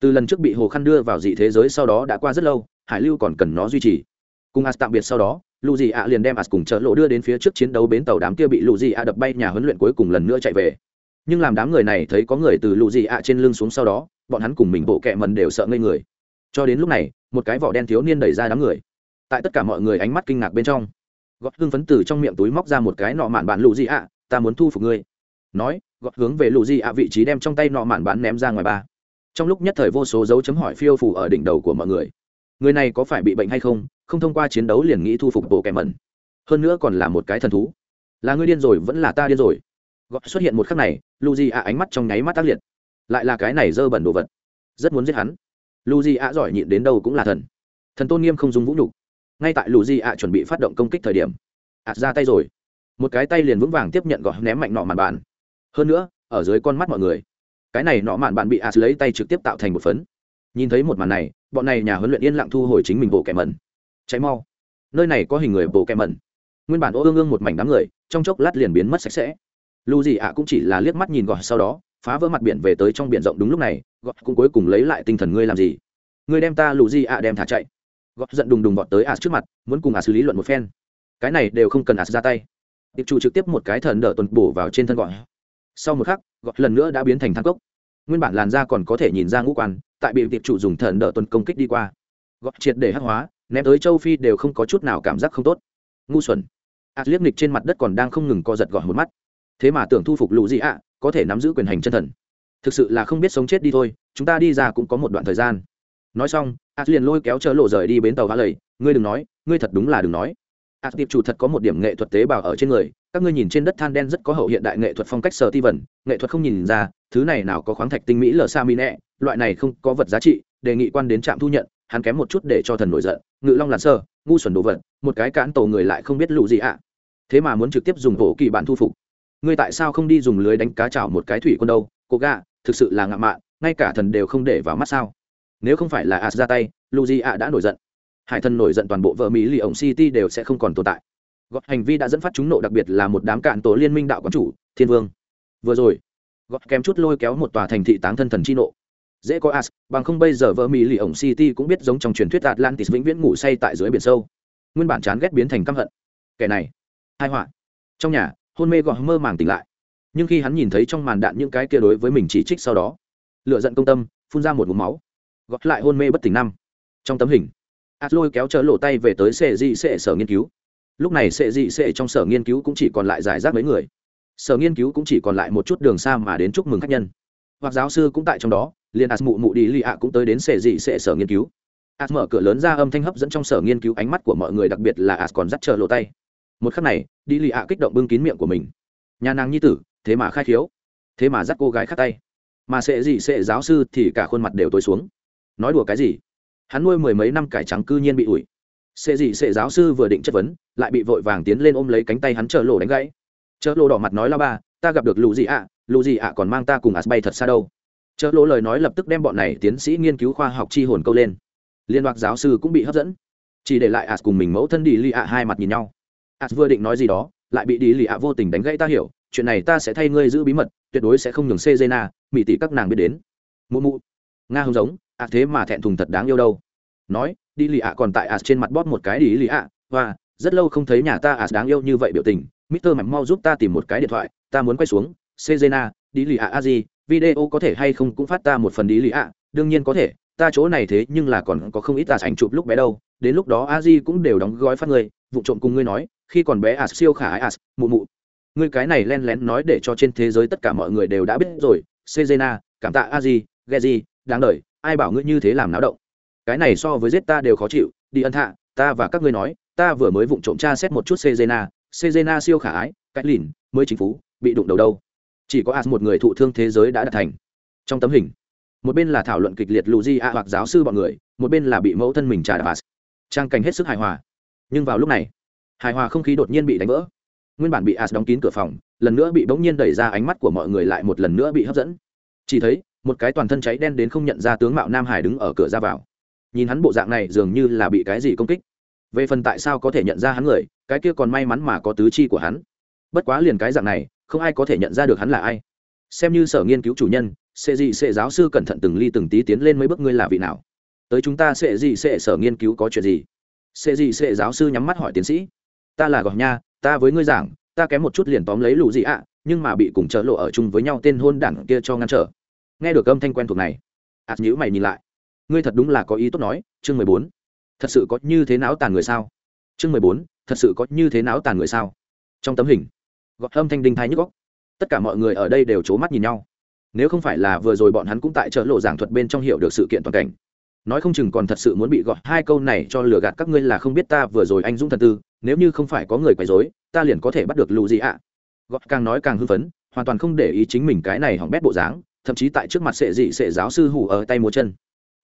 [SPEAKER 1] Từ lần trước bị hồ khăn đưa vào dị thế giới sau đó đã qua rất lâu, hải lưu còn cần nó duy trì. Cùng as tạm biệt sau đó, lù di ạ liền đem as cùng chợ lộ đưa đến phía trước chiến đấu bến tàu đám kia bị lù di ạ đập bay nhà huấn luyện cuối cùng lần nữa chạy về. Nhưng làm đám người này thấy có người từ lù di ạ trên lưng xuống sau đó, bọn hắn cùng mình bộ kẹ mần đều sợ ngây người. Cho đến lúc này, một cái vỏ đen thiếu niên đẩy ra đám người. Tại tất cả mọi người ánh mắt kinh ngạc bên trong gọt hương phấn từ trong miệng túi móc ra một cái nọ mạn bạn lù gì ạ? Ta muốn thu phục ngươi. Nói, gọt hướng về lù gì ạ vị trí đem trong tay nọ mạn bạn ném ra ngoài ba. Trong lúc nhất thời vô số dấu chấm hỏi phiêu phủ ở đỉnh đầu của mọi người. Người này có phải bị bệnh hay không? Không thông qua chiến đấu liền nghĩ thu phục bộ kẻ mẩn. Hơn nữa còn là một cái thần thú. Là ngươi điên rồi, vẫn là ta điên rồi. Gọt xuất hiện một khắc này, lù gì ạ ánh mắt trong nháy mắt tác liệt. Lại là cái này dơ bẩn đồ vật. Rất muốn giết hắn. Lù gì ạ giỏi nhịn đến đâu cũng là thần. Thần tôn nghiêm không dùng vũ nhục ngay tại lù di ạ chuẩn bị phát động công kích thời điểm. Ạt ra tay rồi. Một cái tay liền vững vàng tiếp nhận gọt ném mạnh nọ màn bàn. Hơn nữa, ở dưới con mắt mọi người, cái này nọ mạn bạn bị ạt lấy tay trực tiếp tạo thành một phấn. Nhìn thấy một màn này, bọn này nhà huấn luyện yên lặng thu hồi chính mình bộ kẻ mẩn cháy mau. Nơi này có hình người bộ kẻ mẩn nguyên bản ô ương ương một mảnh đám người, trong chốc lát liền biến mất sạch sẽ. Lù gì ạ cũng chỉ là liếc mắt nhìn gọt sau đó, phá vỡ mặt biển về tới trong biển rộng đúng lúc này, gọt cũng cuối cùng lấy lại tinh thần ngươi làm gì? Ngươi đem ta, lù gì ạ, đem thả chạy gọt giận đùng đùng vọt tới ạt trước mặt, muốn cùng ạt xử lý luận một phen. Cái này đều không cần ạt ra tay. Tiệp chủ trực tiếp một cái thần đỡ tuần bổ vào trên thân gọi. Sau một khắc gọt lần nữa đã biến thành thang cốc. Nguyên bản làn da còn có thể nhìn ra ngũ quan, tại bị tiệp chủ dùng thần đỡ tuần công kích đi qua. Gọt triệt để hắc hóa, ném tới châu phi đều không có chút nào cảm giác không tốt. Ngu xuẩn. Ạt liếc nghịch trên mặt đất còn đang không ngừng co giật gọt một mắt. Thế mà tưởng thu phục lũ gì ạ, có thể nắm giữ quyền hành chân thần. Thực sự là không biết sống chết đi thôi, chúng ta đi ra cũng có một đoạn thời gian nói xong ạt liền lôi kéo chớ lộ rời đi bến tàu gã lầy. Ngươi đừng nói, ngươi thật đúng là đừng nói. Ạt tiệp chủ thật có một điểm nghệ thuật tế bào ở trên người. Các ngươi nhìn trên đất than đen rất có hậu hiện đại nghệ thuật phong cách sở ti vần nghệ thuật không nhìn ra, thứ này nào có khoáng thạch tinh mỹ lờ sa mi nẹ. Loại này không có vật giá trị, đề nghị quan đến trạm thu nhận. Hắn kém một chút để cho thần nổi giận. Ngự long làn sơ, ngu xuẩn đồ vật. Một cái cán tổ người lại không biết lụ gì ạ. Thế mà muốn trực tiếp dùng bộ kỳ bản thu phục. Ngươi tại sao không đi dùng lưới đánh cá chảo một cái thủy quân đâu? Cô gà, thực sự là ngạo mạn, ngay cả thần đều không để vào mắt sao? Nếu không phải là as ra tay lụ đã nổi giận. Hải thần nổi giận toàn bộ vợ mỹ lì ổng city đều sẽ không còn tồn tại. Gót hành vi đã dẫn phát chúng nộ đặc biệt là một đám cạn tổ liên minh đạo quán chủ, thiên vương. Vừa rồi gót kém chút lôi kéo một tòa thành thị táng thân thần chi nộ. Dễ có as, bằng không bây giờ vợ mỹ lì ổng city cũng biết giống trong truyền thuyết atlantis vĩnh viễn ngủ say tại dưới biển sâu. Nguyên bản chán ghét biến thành căm hận. Kẻ này hai họa. Trong nhà, hôn mê gọi mơ màng tỉnh lại. Nhưng khi hắn nhìn thấy trong màn đạn những cái kia đối với mình chỉ trích sau đó lựa giận công tâm, phun ra một mũ máu gót lại hôn mê bất tỉnh năm. Trong tấm hình ạt lôi kéo chớ lộ tay về tới sệ dị sệ sở nghiên cứu. Lúc này sệ dị sệ trong sở nghiên cứu cũng chỉ còn lại giải rác mấy người. Sở nghiên cứu cũng chỉ còn lại một chút đường xa mà đến chúc mừng khách nhân. Hoặc giáo sư cũng tại trong đó, liền ạt mụ mụ đi lì ạ cũng tới đến sệ dị sệ sở nghiên cứu. Ạt mở cửa lớn ra âm thanh hấp dẫn trong sở nghiên cứu ánh mắt của mọi người, đặc biệt là ạt còn dắt chờ lộ tay. Một khắc này đi lì ạ kích động bưng kín miệng của mình. Nhà nàng nhi tử, thế mà khai khiếu. Thế mà dắt cô gái khắc tay. Mà sệ dị sệ giáo sư thì cả khuôn mặt đều tối xuống nói đùa cái gì? Hắn nuôi mười mấy năm cải trắng cư nhiên bị ủi. Sệ gì sệ giáo sư vừa định chất vấn lại bị vội vàng tiến lên ôm lấy cánh tay hắn chợ lộ đánh gãy. Chợ lộ đỏ mặt nói la ba ta gặp được lù gì ạ à, lù gì ạ còn mang ta cùng ạt bay thật xa đâu. Chợ lộ lời nói lập tức đem bọn này tiến sĩ nghiên cứu khoa học chi hồn câu lên. Liên đoạt giáo sư cũng bị hấp dẫn. Chỉ để lại ạt cùng mình mẫu thân đi lì ạ hai mặt nhìn nhau. Ạt vừa định nói gì đó lại bị đi lì ạ vô tình đánh gãy ta hiểu chuyện này ta sẽ thay ngươi giữ bí mật tuyệt đối sẽ không nhường xê dê na mỹ tỷ các nàng biết đến. Mụ mụ. Nga không giống ạ thế mà thẹn thùng thật đáng yêu đâu. Nói, đi lì ạ còn tại ạ trên mặt bóp một cái đi lì ạ và rất lâu không thấy nhà ta ạ đáng yêu như vậy biểu tình. Mister mạch mau giúp ta tìm một cái điện thoại, ta muốn quay xuống. Sejena, đi lì ạ a gì? Video có thể hay không cũng phát ta một phần đi lì ạ. Đương nhiên có thể, ta chỗ này thế nhưng là còn có không ít tà ảnh chụp lúc bé đâu. Đến lúc đó a di cũng đều đóng gói phát người, vụ trộm cùng ngươi nói, khi còn bé ạ siêu khả ái mụ mụ. Ngươi cái này len lén nói để cho trên thế giới tất cả mọi người đều đã biết rồi. Sejena, cảm tạ a di ghe di đáng đời ai bảo ngươi như thế làm náo động? Cái này so với giết ta đều khó chịu đi ân thạ, ta và các ngươi nói ta vừa mới vụng trộm tra xét một chút sejena sejena siêu khả ái cách lìn mới chính phú bị đụng đầu đâu. Chỉ có as một người thụ thương thế giới đã đạt thành. Trong tấm hình một bên là thảo luận kịch liệt lù di a hoặc giáo sư bọn người một bên là bị mẫu thân mình trả đạp as. Trang cảnh hết sức hài hòa. Nhưng vào lúc này hài hòa không khí đột nhiên bị đánh vỡ. Nguyên bản bị as đóng kín cửa phòng lần nữa bị bỗng nhiên đẩy ra ánh mắt của mọi người lại một lần nữa bị hấp dẫn. Chỉ thấy một cái toàn thân cháy đen đến không nhận ra tướng mạo nam hải đứng ở cửa ra vào. Nhìn hắn bộ dạng này dường như là bị cái gì công kích. Về phần tại sao có thể nhận ra hắn người, cái kia còn may mắn mà có tứ chi của hắn. Bất quá liền cái dạng này, không ai có thể nhận ra được hắn là ai. Xem như sở nghiên cứu chủ nhân sẽ gì sẽ giáo sư cẩn thận từng ly từng tí tiến lên mấy bước ngươi là vị nào. Tới chúng ta sẽ gì sẽ sở nghiên cứu có chuyện gì? Sẽ gì sẽ giáo sư nhắm mắt hỏi tiến sĩ. Ta là gọc nha, ta với ngươi giảng, ta kém một chút liền tóm lấy lũ gì ạ, nhưng mà bị cùng chợ lộ ở chung với nhau tên hôn đảng kia cho ngăn trở nghe được âm thanh quen thuộc này ạt à, nhữ mày nhìn lại. Ngươi thật đúng là có ý tốt nói chương mười bốn. Thật sự có như thế não tàn người sao? Chương mười bốn thật sự có như thế não tàn người sao? Trong tấm hình gọt âm thanh đinh thái nhức góc tất cả mọi người ở đây đều c h ố mắt nhìn nhau. Nếu không phải là vừa rồi bọn hắn cũng tại chợ lộ giảng thuật bên trong hiểu được sự kiện toàn cảnh. Nói không chừng còn thật sự muốn bị gọi hai câu này cho lừa gạt các ngươi là không biết ta vừa rồi anh dũng thần tư nếu như không phải có người quấy dối ta liền có thể bắt được lù gì ạ. À. càng nói càng hưng phấn hoàn toàn không để ý chính mình cái này hỏng bét bộ dáng thậm chí tại trước mặt sệ dị sệ giáo sư hủ ở tay múa chân.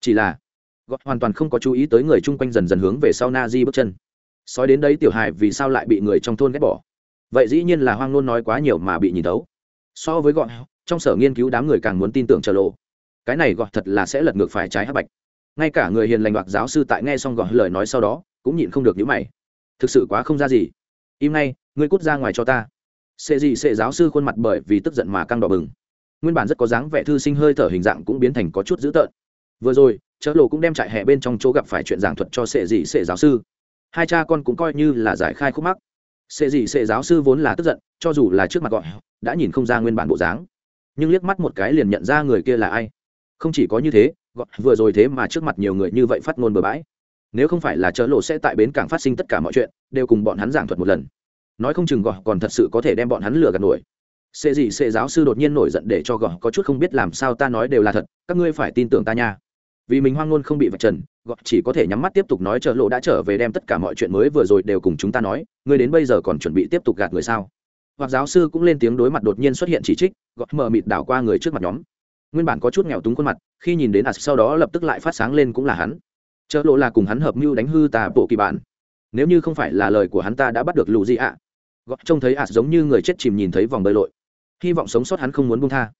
[SPEAKER 1] Chỉ là, gọt hoàn toàn không có chú ý tới người chung quanh dần dần hướng về sau na di bước chân. Sói đến đấy tiểu hài vì sao lại bị người trong thôn ghét bỏ? Vậy dĩ nhiên là hoang nôn nói quá nhiều mà bị nhìn tấu so với gọi trong sở nghiên cứu đám người càng muốn tin tưởng trở lộ. Cái này gọi thật là sẽ lật ngược phải trái hắc bạch. Ngay cả người hiền lành đoạt giáo sư tại nghe xong gọi lời nói sau đó, cũng nhịn không được những mày. Thực sự quá không ra gì. Im ngay, ngươi cút ra ngoài cho ta. Sệ gì sệ giáo sư khuôn mặt bởi vì tức giận mà căng đỏ bừng nguyên bản rất có dáng vẻ thư sinh hơi thở hình dạng cũng biến thành có chút dữ tợn. Vừa rồi, chớ lộ cũng đem trại hè bên trong chỗ gặp phải chuyện giảng thuật cho sệ dị sệ giáo sư. Hai cha con cũng coi như là giải khai khúc mắc. Sệ dị sệ giáo sư vốn là tức giận, cho dù là trước mặt gọi, đã nhìn không ra nguyên bản bộ dáng. Nhưng liếc mắt một cái liền nhận ra người kia là ai. Không chỉ có như thế, gọi, vừa rồi thế mà trước mặt nhiều người như vậy phát ngôn bừa bãi. Nếu không phải là chớ lộ sẽ tại bến cảng phát sinh tất cả mọi chuyện, đều cùng bọn hắn giảng thuật một lần. Nói không chừng gọi, còn thật sự có thể đem bọn hắn lừa gạt nổi sẽ gì sẽ giáo sư đột nhiên nổi giận để cho gõ có chút không biết làm sao ta nói đều là thật, các ngươi phải tin tưởng ta nha. Vì mình hoang ngôn không bị vạch trần gọt chỉ có thể nhắm mắt tiếp tục nói trợ lộ đã trở về đem tất cả mọi chuyện mới vừa rồi đều cùng chúng ta nói, ngươi đến bây giờ còn chuẩn bị tiếp tục gạt người sao? Hoặc giáo sư cũng lên tiếng đối mặt đột nhiên xuất hiện chỉ trích Gọt mờ mịt đảo qua người trước mặt nhóm. Nguyên bản có chút nghèo túng khuôn mặt, khi nhìn đến as sau đó lập tức lại phát sáng lên cũng là hắn. Trợ lộ là cùng hắn hợp mưu đánh hư tà bộ kỳ bản. Nếu như không phải là lời của hắn ta đã bắt được lù gì ạ? À? gọt trông thấy as giống như người chết chìm nhìn thấy vòng bơi lội hy vọng sống sót hắn không muốn buông tha.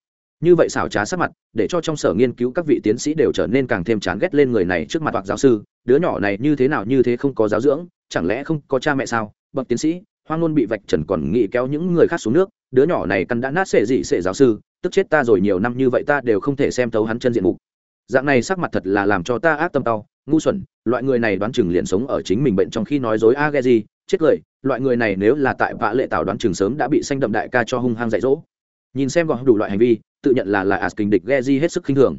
[SPEAKER 1] Như vậy xảo trá sắc mặt, để cho trong sở nghiên cứu các vị tiến sĩ đều trở nên càng thêm chán ghét lên người này trước mặt hoặc giáo sư, đứa nhỏ này như thế nào như thế không có giáo dưỡng, chẳng lẽ không có cha mẹ sao? Bậc tiến sĩ, hoang ngôn bị vạch trần còn nghĩ kéo những người khác xuống nước, đứa nhỏ này căn đã nát sệ dị sệ giáo sư, tức chết ta rồi nhiều năm như vậy ta đều không thể xem thấu hắn chân diện mục. Dạng này sắc mặt thật là làm cho ta ác tâm tao, ngu xuẩn, loại người này đoán chừng liền sống ở chính mình bệnh trong khi nói dối a ghe gì chết cười, loại người này nếu là tại vạ lệ tảo đoán trường sớm đã bị xanh đậm đại ca cho hung hăng dạy dỗ. Nhìn xem gọn đủ loại hành vi, tự nhận là là as kình địch ghe di hết sức khinh thường.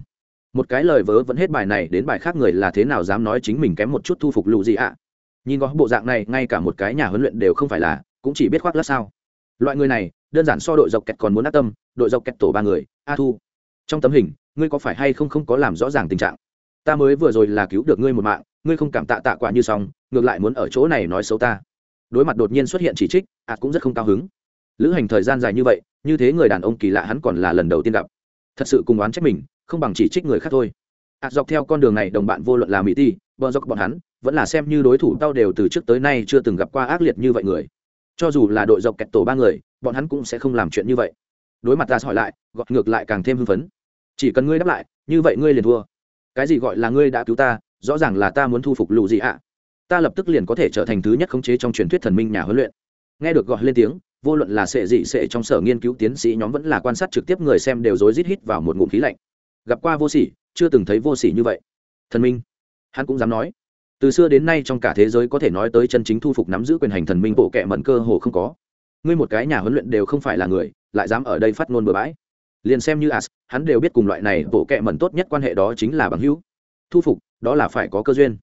[SPEAKER 1] Một cái lời vớ vẫn hết bài này đến bài khác người là thế nào dám nói chính mình kém một chút thu phục lù gì ạ? Nhìn gọn bộ dạng này, ngay cả một cái nhà huấn luyện đều không phải là, cũng chỉ biết khoác lát sao. Loại người này, đơn giản so đội dọc kẹt còn muốn ác tâm, đội dọc kẹt tổ ba người, a thu. Trong tấm hình, ngươi có phải hay không không có làm rõ ràng tình trạng? Ta mới vừa rồi là cứu được ngươi một mạng, ngươi không cảm tạ tạ quả như xong, ngược lại muốn ở chỗ này nói xấu ta đối mặt đột nhiên xuất hiện chỉ trích ạt cũng rất không cao hứng. Lữ hành thời gian dài như vậy, như thế người đàn ông kỳ lạ hắn còn là lần đầu tiên gặp. Thật sự cùng oán trách mình, không bằng chỉ trích người khác thôi. Ạt dọc theo con đường này đồng bạn vô luận là mỹ ti, bờ dọc bọn hắn, vẫn là xem như đối thủ tao đều từ trước tới nay chưa từng gặp qua ác liệt như vậy người. Cho dù là đội dọc kẹt tổ ba người, bọn hắn cũng sẽ không làm chuyện như vậy. Đối mặt ta hỏi lại, gọt ngược lại càng thêm hưng phấn. Chỉ cần ngươi đáp lại, như vậy ngươi liền thua. Cái gì gọi là ngươi đã cứu ta, rõ ràng là ta muốn thu phục lù gì ạ ta lập tức liền có thể trở thành thứ nhất khống chế trong truyền thuyết thần minh nhà huấn luyện. Nghe được gọi lên tiếng, vô luận là sệ dị sệ trong sở nghiên cứu tiến sĩ nhóm vẫn là quan sát trực tiếp người xem đều rối rít hít vào một ngụm khí lạnh. Gặp qua vô sỉ, chưa từng thấy vô sỉ như vậy. Thần minh, hắn cũng dám nói. Từ xưa đến nay trong cả thế giới có thể nói tới chân chính thu phục nắm giữ quyền hành thần minh bộ kệ mận cơ hồ không có. Ngươi một cái nhà huấn luyện đều không phải là người, lại dám ở đây phát ngôn bừa bãi. Liền xem như as, hắn đều biết cùng loại này bộ kệ mận tốt nhất quan hệ đó chính là bằng hữu. Thu phục, đó là phải có cơ duyên.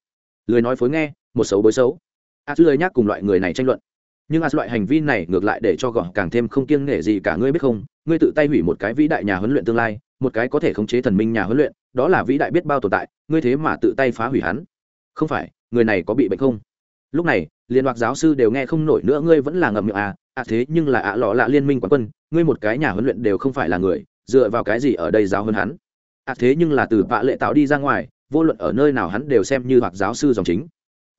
[SPEAKER 1] Lười nói phối nghe một xấu bối xấu. As lười nhắc cùng loại người này tranh luận. Nhưng a loại hành vi này ngược lại để cho gọn càng thêm không kiêng nể gì cả, ngươi biết không? Ngươi tự tay hủy một cái vĩ đại nhà huấn luyện tương lai, một cái có thể khống chế thần minh nhà huấn luyện, đó là vĩ đại biết bao tồn tại, ngươi thế mà tự tay phá hủy hắn. Không phải, người này có bị bệnh không? Lúc này, liên hoặc giáo sư đều nghe không nổi nữa, ngươi vẫn là ngậm miệng à? À thế, nhưng là ạ à lọ lạ liên minh quán quân, ngươi một cái nhà huấn luyện đều không phải là người, dựa vào cái gì ở đây giáo hơn hắn? À thế, nhưng là từ vạ lệ tạo đi ra ngoài, vô luận ở nơi nào hắn đều xem như hoặc giáo sư dòng chính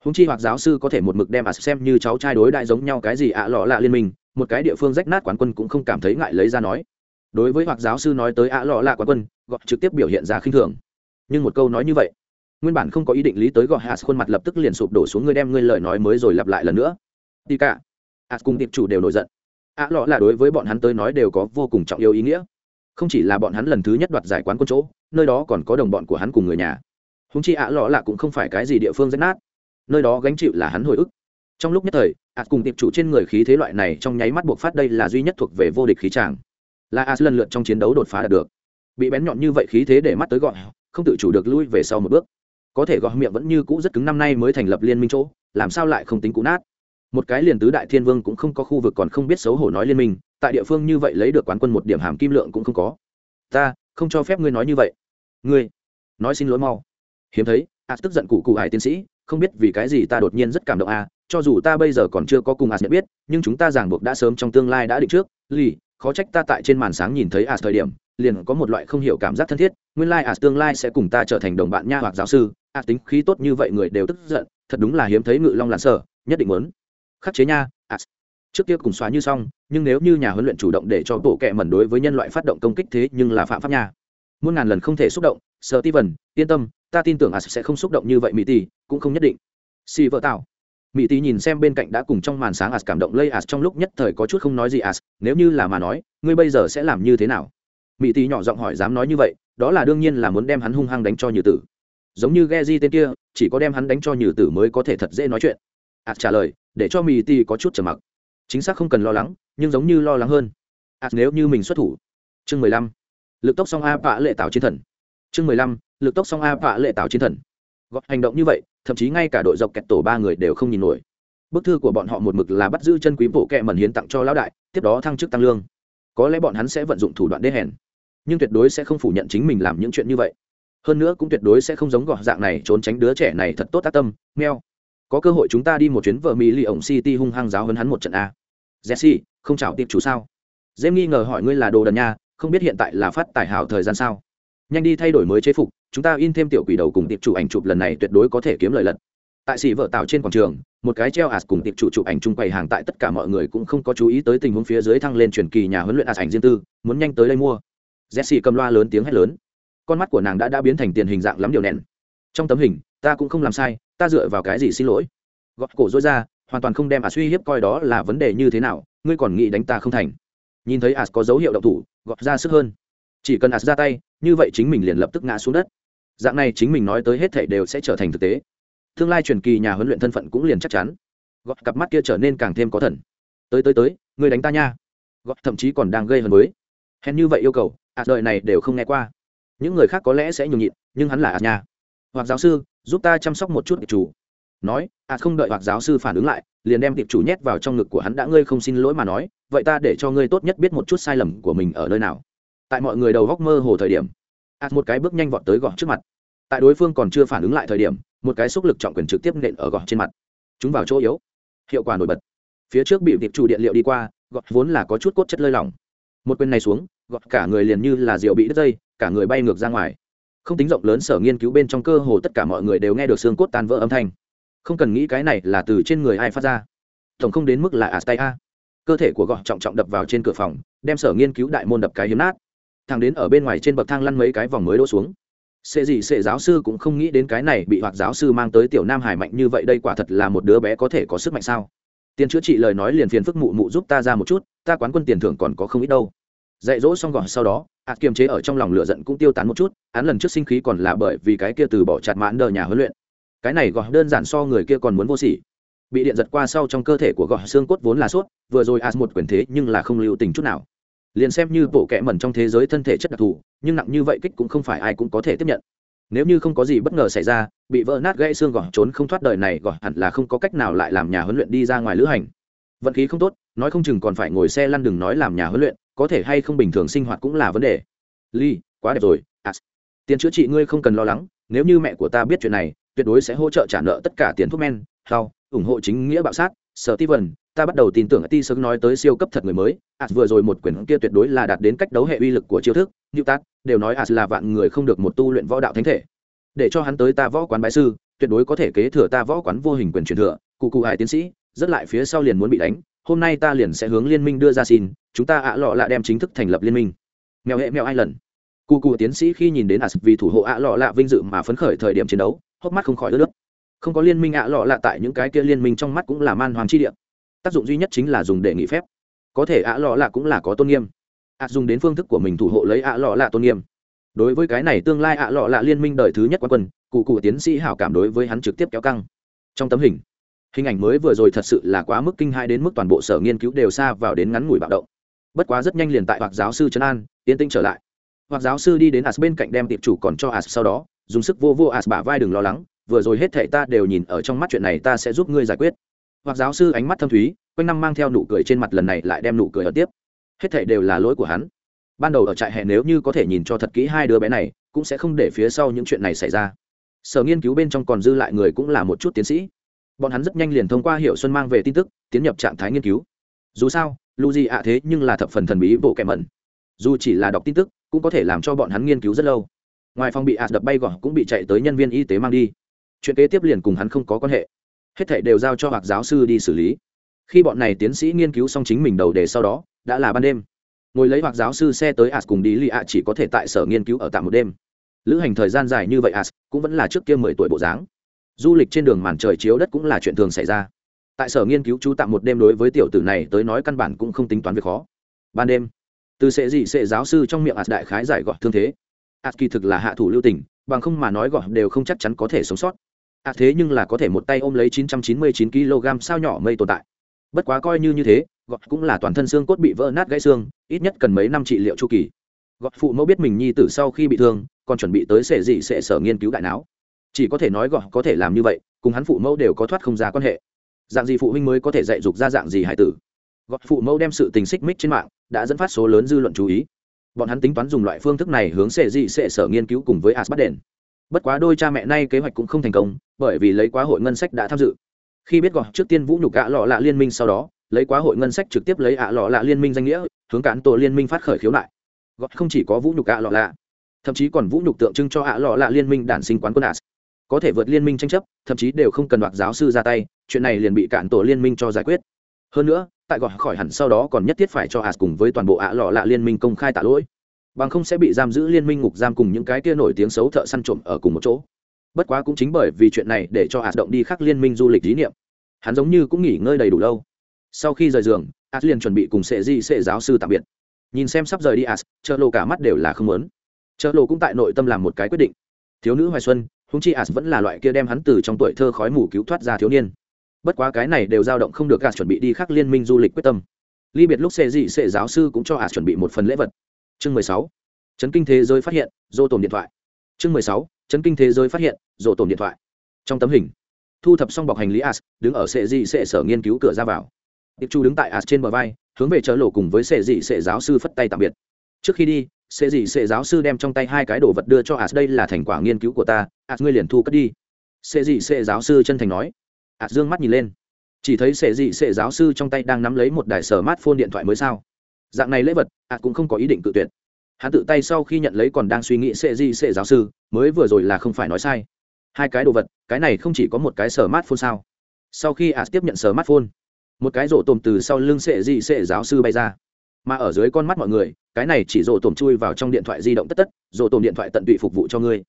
[SPEAKER 1] húng chi hoặc giáo sư có thể một mực đem as xem như cháu trai đối đại giống nhau cái gì ạ lọ lạ liên minh, một cái địa phương rách nát quán quân cũng không cảm thấy ngại lấy ra nói. Đối với hoặc giáo sư nói tới ạ lọ lạ quán quân gọi trực tiếp biểu hiện ra khinh thường. Nhưng một câu nói như vậy, nguyên bản không có ý định lý tới gọi hạt khuôn mặt lập tức liền sụp đổ xuống, ngươi đem ngươi lời nói mới rồi lặp lại lần nữa. Đi cả. Hạt cùng tiệp chủ đều nổi giận. Ạ lọ là đối với bọn hắn tới nói đều có vô cùng trọng yêu ý nghĩa. Không chỉ là bọn hắn lần thứ nhất đoạt giải quán quân chỗ, nơi đó còn có đồng bọn của hắn cùng người nhà. Húng chi ạ lọ là cũng không phải cái gì địa phương rách nát nơi đó gánh chịu là hắn hồi ức. Trong lúc nhất thời ạ cùng tiệp chủ trên người khí thế loại này trong nháy mắt buộc phát đây là duy nhất thuộc về vô địch khí tràng. Là as lần lượt trong chiến đấu đột phá đạt được. Bị bén nhọn như vậy khí thế để mắt tới gọi, không tự chủ được lui về sau một bước. Có thể gọi miệng vẫn như cũ rất cứng năm nay mới thành lập liên minh chỗ, làm sao lại không tính cũ nát? Một cái liền tứ đại thiên vương cũng không có khu vực còn không biết xấu hổ nói liên minh, tại địa phương như vậy lấy được quán quân một điểm hàm kim lượng cũng không có. Ta, không cho phép ngươi nói như vậy. Ngươi, nói xin lỗi mau. Hiếm thấy as tức giận cụ cụ hải tiến sĩ không biết vì cái gì ta đột nhiên rất cảm động à? cho dù ta bây giờ còn chưa có cùng as nhận biết, nhưng chúng ta ràng buộc đã sớm trong tương lai đã định trước. Lì, khó trách ta tại trên màn sáng nhìn thấy as thời điểm, liền có một loại không hiểu cảm giác thân thiết. Nguyên lai as tương lai sẽ cùng ta trở thành đồng bạn nha hoặc giáo sư. As tính khí tốt như vậy người đều tức giận, thật đúng là hiếm thấy ngự long làn sở nhất định muốn. Khắc chế nha as trước kia cùng xóa như xong, nhưng nếu như nhà huấn luyện chủ động để cho bộ kệ mẩn đối với nhân loại phát động công kích thế nhưng là phạm pháp nha. Muôn ngàn lần không thể xúc động sợ ti vần yên tâm, ta tin tưởng as sẽ không xúc động như vậy, mỹ tỷ cũng không nhất định. Si vợ tạo mỹ tỷ nhìn xem bên cạnh đã cùng trong màn sáng as cảm động lây as trong lúc nhất thời có chút không nói gì as, nếu như là mà nói, ngươi bây giờ sẽ làm như thế nào? Mỹ tỷ nhỏ giọng hỏi, dám nói như vậy, đó là đương nhiên là muốn đem hắn hung hăng đánh cho nhử tử. Giống như ghe tên kia, chỉ có đem hắn đánh cho nhử tử mới có thể thật dễ nói chuyện. As trả lời, để cho mỹ tỷ có chút trầm mặc. Chính xác không cần lo lắng, nhưng giống như lo lắng hơn. As nếu như mình xuất thủ. Chương mười lăm. Lực tốc song a vạ lệ tạo chiến thần chương mười lăm, lực tốc song a vạ lệ tạo chiến thần. Gọi hành động như vậy, thậm chí ngay cả đội dọc kẹt tổ ba người đều không nhìn nổi. Bức thư của bọn họ một mực là bắt giữ chân quý bộ kẹ mẩn hiến tặng cho lão đại, tiếp đó thăng chức tăng lương. Có lẽ bọn hắn sẽ vận dụng thủ đoạn đê hèn, nhưng tuyệt đối sẽ không phủ nhận chính mình làm những chuyện như vậy. Hơn nữa cũng tuyệt đối sẽ không giống gọt dạng này trốn tránh đứa trẻ này thật tốt tác tâm, meo. Có cơ hội chúng ta đi một chuyến vợ mỹ lì ổng city hung hăng giáo hơn hắn một trận a. Jesse, không chào tiệp chủ sao? Dêm nghi ngờ hỏi ngươi là đồ đần nha, không biết hiện tại là phát tài hảo thời gian sao? Nhanh đi thay đổi mới chế phục, chúng ta in thêm tiểu quỷ đầu cùng tiệp chủ ảnh chụp lần này tuyệt đối có thể kiếm lời lật. Tại xỉ vợ tạo trên quảng trường, một cái treo ạt cùng tiệp chủ chụp ảnh chung quầy hàng tại tất cả mọi người cũng không có chú ý tới tình huống phía dưới thăng lên truyền kỳ nhà huấn luyện ạt ảnh riêng tư, muốn nhanh tới đây mua. Jesse cầm loa lớn tiếng hét lớn. Con mắt của nàng đã đã biến thành tiền hình dạng lắm điều nẹn. Trong tấm hình, ta cũng không làm sai, ta dựa vào cái gì xin lỗi? Gọt cổ dối ra, hoàn toàn không đem ạt uy hiếp coi đó là vấn đề như thế nào, ngươi còn nghĩ đánh ta không thành. Nhìn thấy ạt có dấu hiệu động thủ, gọt ra sức hơn. Chỉ cần ạt ra tay như vậy chính mình liền lập tức ngã xuống đất. Dạng này chính mình nói tới hết thể đều sẽ trở thành thực tế. Tương lai truyền kỳ nhà huấn luyện thân phận cũng liền chắc chắn. Gọt cặp mắt kia trở nên càng thêm có thần. Tới tới tới, người đánh ta nha. Gọt thậm chí còn đang gây hấn với. Hèn như vậy yêu cầu ạ đời này đều không nghe qua. Những người khác có lẽ sẽ nhường nhịn, nhưng hắn là ạ nha. Hoặc giáo sư, giúp ta chăm sóc một chút tiệp chủ. Nói ạ không đợi hoặc giáo sư phản ứng lại, liền đem tiệp chủ nhét vào trong ngực của hắn đã ngươi không xin lỗi mà nói, vậy ta để cho ngươi tốt nhất biết một chút sai lầm của mình ở nơi nào tại mọi người đầu góc mơ hồ thời điểm ạt một cái bước nhanh vọt tới gọt trước mặt. Tại đối phương còn chưa phản ứng lại thời điểm, một cái xúc lực trọng quyền trực tiếp nện ở gọt trên mặt. Chúng vào chỗ yếu. Hiệu quả nổi bật. Phía trước bị tiệp chủ điện liệu đi qua, gọt vốn là có chút cốt chất lơi lỏng. Một quyền này xuống, gọt cả người liền như là rượu bị đứt dây, cả người bay ngược ra ngoài. Không tính rộng lớn sở nghiên cứu bên trong cơ hồ tất cả mọi người đều nghe được xương cốt tan vỡ âm thanh. Không cần nghĩ cái này là từ trên người ai phát ra. Tổng không đến mức là astay a cơ thể của gọt trọng trọng đập vào trên cửa phòng, đem sở nghiên cứu đại môn đập cái hiếm nát thằng đến ở bên ngoài trên bậc thang lăn mấy cái vòng mới đỗ xuống. Sệ gì sệ giáo sư cũng không nghĩ đến cái này bị hoặc giáo sư mang tới tiểu nam hải mạnh như vậy đây quả thật là một đứa bé có thể có sức mạnh sao. Tiền chữa trị lời nói liền phiền phức mụ mụ giúp ta ra một chút, ta quán quân tiền thưởng còn có không ít đâu. Dạy dỗ xong gọn sau đó ạt kiềm chế ở trong lòng lửa giận cũng tiêu tán một chút, án lần trước sinh khí còn là bởi vì cái kia từ bỏ chặt mãn đờ nhà huấn luyện. Cái này gọn đơn giản so người kia còn muốn vô sỉ. Bị điện giật qua sau trong cơ thể của gọn xương cốt vốn là sốt, vừa rồi as một quyền thế nhưng là không lưu tình chút nào liền xem như bộ kẽ mẩn trong thế giới thân thể chất đặc thù nhưng nặng như vậy kích cũng không phải ai cũng có thể tiếp nhận. Nếu như không có gì bất ngờ xảy ra bị vỡ nát gãy xương gỏi trốn không thoát đời này gỏi hẳn là không có cách nào lại làm nhà huấn luyện đi ra ngoài lữ hành. Vận khí không tốt nói không chừng còn phải ngồi xe lăn đừng nói làm nhà huấn luyện có thể hay không bình thường sinh hoạt cũng là vấn đề. Ly quá đẹp rồi. À, tiền chữa trị ngươi không cần lo lắng nếu như mẹ của ta biết chuyện này tuyệt đối sẽ hỗ trợ trả nợ tất cả tiền thuốc men hao ủng hộ chính nghĩa bạo sát sở ti vần ta bắt đầu tin tưởng ti sớm nói tới siêu cấp thật người mới as vừa rồi một quyển kia tuyệt đối là đạt đến cách đấu hệ uy lực của chiêu thức như tát đều nói as là vạn người không được một tu luyện võ đạo thánh thể. Để cho hắn tới ta võ quán bái sư, tuyệt đối có thể kế thừa ta võ quán vô hình quyền truyền thừa, cụ cụ hải tiến sĩ, rất lại phía sau liền muốn bị đánh, hôm nay ta liền sẽ hướng liên minh đưa ra xin, chúng ta ạ lọ lạ đem chính thức thành lập liên minh. Mèo hệ mèo ai lần. Cụ cụ tiến sĩ khi nhìn đến as vì thủ hộ ạ lọ lạ vinh dự mà phấn khởi thời điểm chiến đấu, hốc mắt không khỏi ướt nước không có liên minh ạ lọ lạ tại những cái kia liên minh trong mắt cũng là man hoàng chi địa tác dụng duy nhất chính là dùng để nghỉ phép. Có thể ạ lọ lạ cũng là có tôn nghiêm. Ạ dùng đến phương thức của mình thủ hộ lấy ạ lọ lạ tôn nghiêm. Đối với cái này tương lai ạ lọ lạ liên minh đời thứ nhất quan quân, cụ cụ tiến sĩ hảo cảm đối với hắn trực tiếp kéo căng. Trong tấm hình hình ảnh mới vừa rồi thật sự là quá mức kinh hai đến mức toàn bộ sở nghiên cứu đều xa vào đến ngắn ngủi bạo động. Bất quá rất nhanh liền tại hoặc giáo sư trấn an tiến tĩnh trở lại. Hoặc giáo sư đi đến as bên cạnh đem tiệp chủ còn cho as sau đó, dùng sức vô vô as bả vai đừng lo lắng, vừa rồi hết thệ ta đều nhìn ở trong mắt chuyện này, ta sẽ giúp ngươi giải quyết hoặc giáo sư ánh mắt thâm thúy, quanh năm mang theo nụ cười trên mặt lần này lại đem nụ cười ở tiếp. Hết thệ đều là lỗi của hắn. Ban đầu ở trại hè nếu như có thể nhìn cho thật kỹ hai đứa bé này, cũng sẽ không để phía sau những chuyện này xảy ra. Sở nghiên cứu bên trong còn dư lại người cũng là một chút tiến sĩ. Bọn hắn rất nhanh liền thông qua hiệu xuân mang về tin tức, tiến nhập trạng thái nghiên cứu. Dù sao, lu gì ạ thế nhưng là thập phần thần bí bộ kẻ mẩn. Dù chỉ là đọc tin tức, cũng có thể làm cho bọn hắn nghiên cứu rất lâu. Ngoài phòng bị ạ đập bay gọn cũng bị chạy tới nhân viên y tế mang đi. Chuyện kế tiếp liền cùng hắn không có quan hệ hết thảy đều giao cho hoặc giáo sư đi xử lý. Khi bọn này tiến sĩ nghiên cứu xong chính mình đầu đề sau đó, đã là ban đêm. Ngồi lấy hoặc giáo sư xe tới as cùng đi li ạ, chỉ có thể tại sở nghiên cứu ở tạm một đêm. Lữ hành thời gian dài như vậy as cũng vẫn là trước kia mười tuổi bộ dáng. Du lịch trên đường màn trời chiếu đất cũng là chuyện thường xảy ra. Tại sở nghiên cứu chú tạm một đêm đối với tiểu tử này tới nói căn bản cũng không tính toán việc khó. Ban đêm, từ sệ dị sệ giáo sư trong miệng as đại khái giải gọi thương thế. As kỳ thực là hạ thủ lưu tình, bằng không mà nói gọi đều không chắc chắn có thể sống sót as thế nhưng là có thể một tay ôm lấy 999 kg sao nhỏ mây tồn tại. Bất quá coi như như thế, gọt cũng là toàn thân xương cốt bị vỡ nát gãy xương, ít nhất cần mấy năm trị liệu chu kỳ. Gọt phụ mẫu biết mình nhi tử sau khi bị thương, còn chuẩn bị tới sệ dị sệ sở nghiên cứu đại não. Chỉ có thể nói gọt có thể làm như vậy, cùng hắn phụ mẫu đều có thoát không ra quan hệ. Dạng gì phụ huynh mới có thể dạy dục ra dạng gì hải tử? Gọt phụ mẫu đem sự tình xích mích trên mạng, đã dẫn phát số lớn dư luận chú ý. Bọn hắn tính toán dùng loại phương thức này hướng sệ dị sệ sở nghiên cứu cùng với asbat đền bất quá đôi cha mẹ nay kế hoạch cũng không thành công bởi vì lấy quá hội ngân sách đã tham dự. Khi biết gọi trước tiên vũ nhục ạ lọ lạ liên minh sau đó lấy quá hội ngân sách trực tiếp lấy ạ lọ lạ liên minh danh nghĩa hướng cán tổ liên minh phát khởi khiếu nại. Gọi không chỉ có vũ nhục ạ lọ lạ thậm chí còn vũ nhục tượng trưng cho ạ lọ lạ liên minh đản sinh quán quân ạ, có thể vượt liên minh tranh chấp thậm chí đều không cần đoạt giáo sư ra tay chuyện này liền bị cản tổ liên minh cho giải quyết. Hơn nữa tại gọi khỏi hẳn sau đó còn nhất thiết phải cho ạ cùng với toàn bộ ạ lọ lạ liên minh công khai tạ lỗi bằng không sẽ bị giam giữ liên minh ngục giam cùng những cái kia nổi tiếng xấu thợ săn trộm ở cùng một chỗ. Bất quá cũng chính bởi vì chuyện này để cho hạt động đi khắc liên minh du lịch lý niệm. Hắn giống như cũng nghỉ ngơi đầy đủ lâu. Sau khi rời giường as liền chuẩn bị cùng sệ di sệ giáo sư tạm biệt. Nhìn xem sắp rời đi as chợ lộ cả mắt đều là không lớn chợ lộ cũng tại nội tâm làm một cái quyết định. Thiếu nữ hoài xuân húng chi as vẫn là loại kia đem hắn từ trong tuổi thơ khói mù cứu thoát ra thiếu niên. Bất quá cái này đều dao động không được hạt chuẩn bị đi khắc liên minh du lịch quyết tâm. Ly biệt lúc sệ di sệ giáo sư cũng cho hạt chuẩn bị một phần lễ vật chương mười sáu, chấn kinh thế giới phát hiện dô tổn điện thoại. Chương mười sáu, chấn kinh thế giới phát hiện dô tổn điện thoại. Trong tấm hình, thu thập xong bọc hành lý as, đứng ở sệ dị sệ sở nghiên cứu cửa ra vào. Tiệp chu đứng tại as trên bờ vai, hướng về chớ lộ cùng với sệ dị sệ giáo sư phất tay tạm biệt. Trước khi đi, sệ dị sệ giáo sư đem trong tay hai cái đồ vật đưa cho as, đây là thành quả nghiên cứu của ta, as ngươi liền thu cất đi. Sệ dị sệ giáo sư chân thành nói. As dương mắt nhìn lên. Chỉ thấy sệ dị sệ giáo sư trong tay đang nắm lấy một đài sở mát phone điện thoại mới sao? Dạng này lễ vật as cũng không có ý định cự tuyệt. Hắn tự tay sau khi nhận lấy còn đang suy nghĩ sệ di sệ giáo sư, mới vừa rồi là không phải nói sai. Hai cái đồ vật, cái này không chỉ có một cái sở mát phôn sao? Sau khi as tiếp nhận sở mát phôn một cái rổ tồm từ sau lưng sệ di sệ giáo sư bay ra. Mà ở dưới con mắt mọi người, cái này chỉ rổ tồm chui vào trong điện thoại di động tất tất, rổ tồm điện thoại tận tụy phục vụ cho ngươi.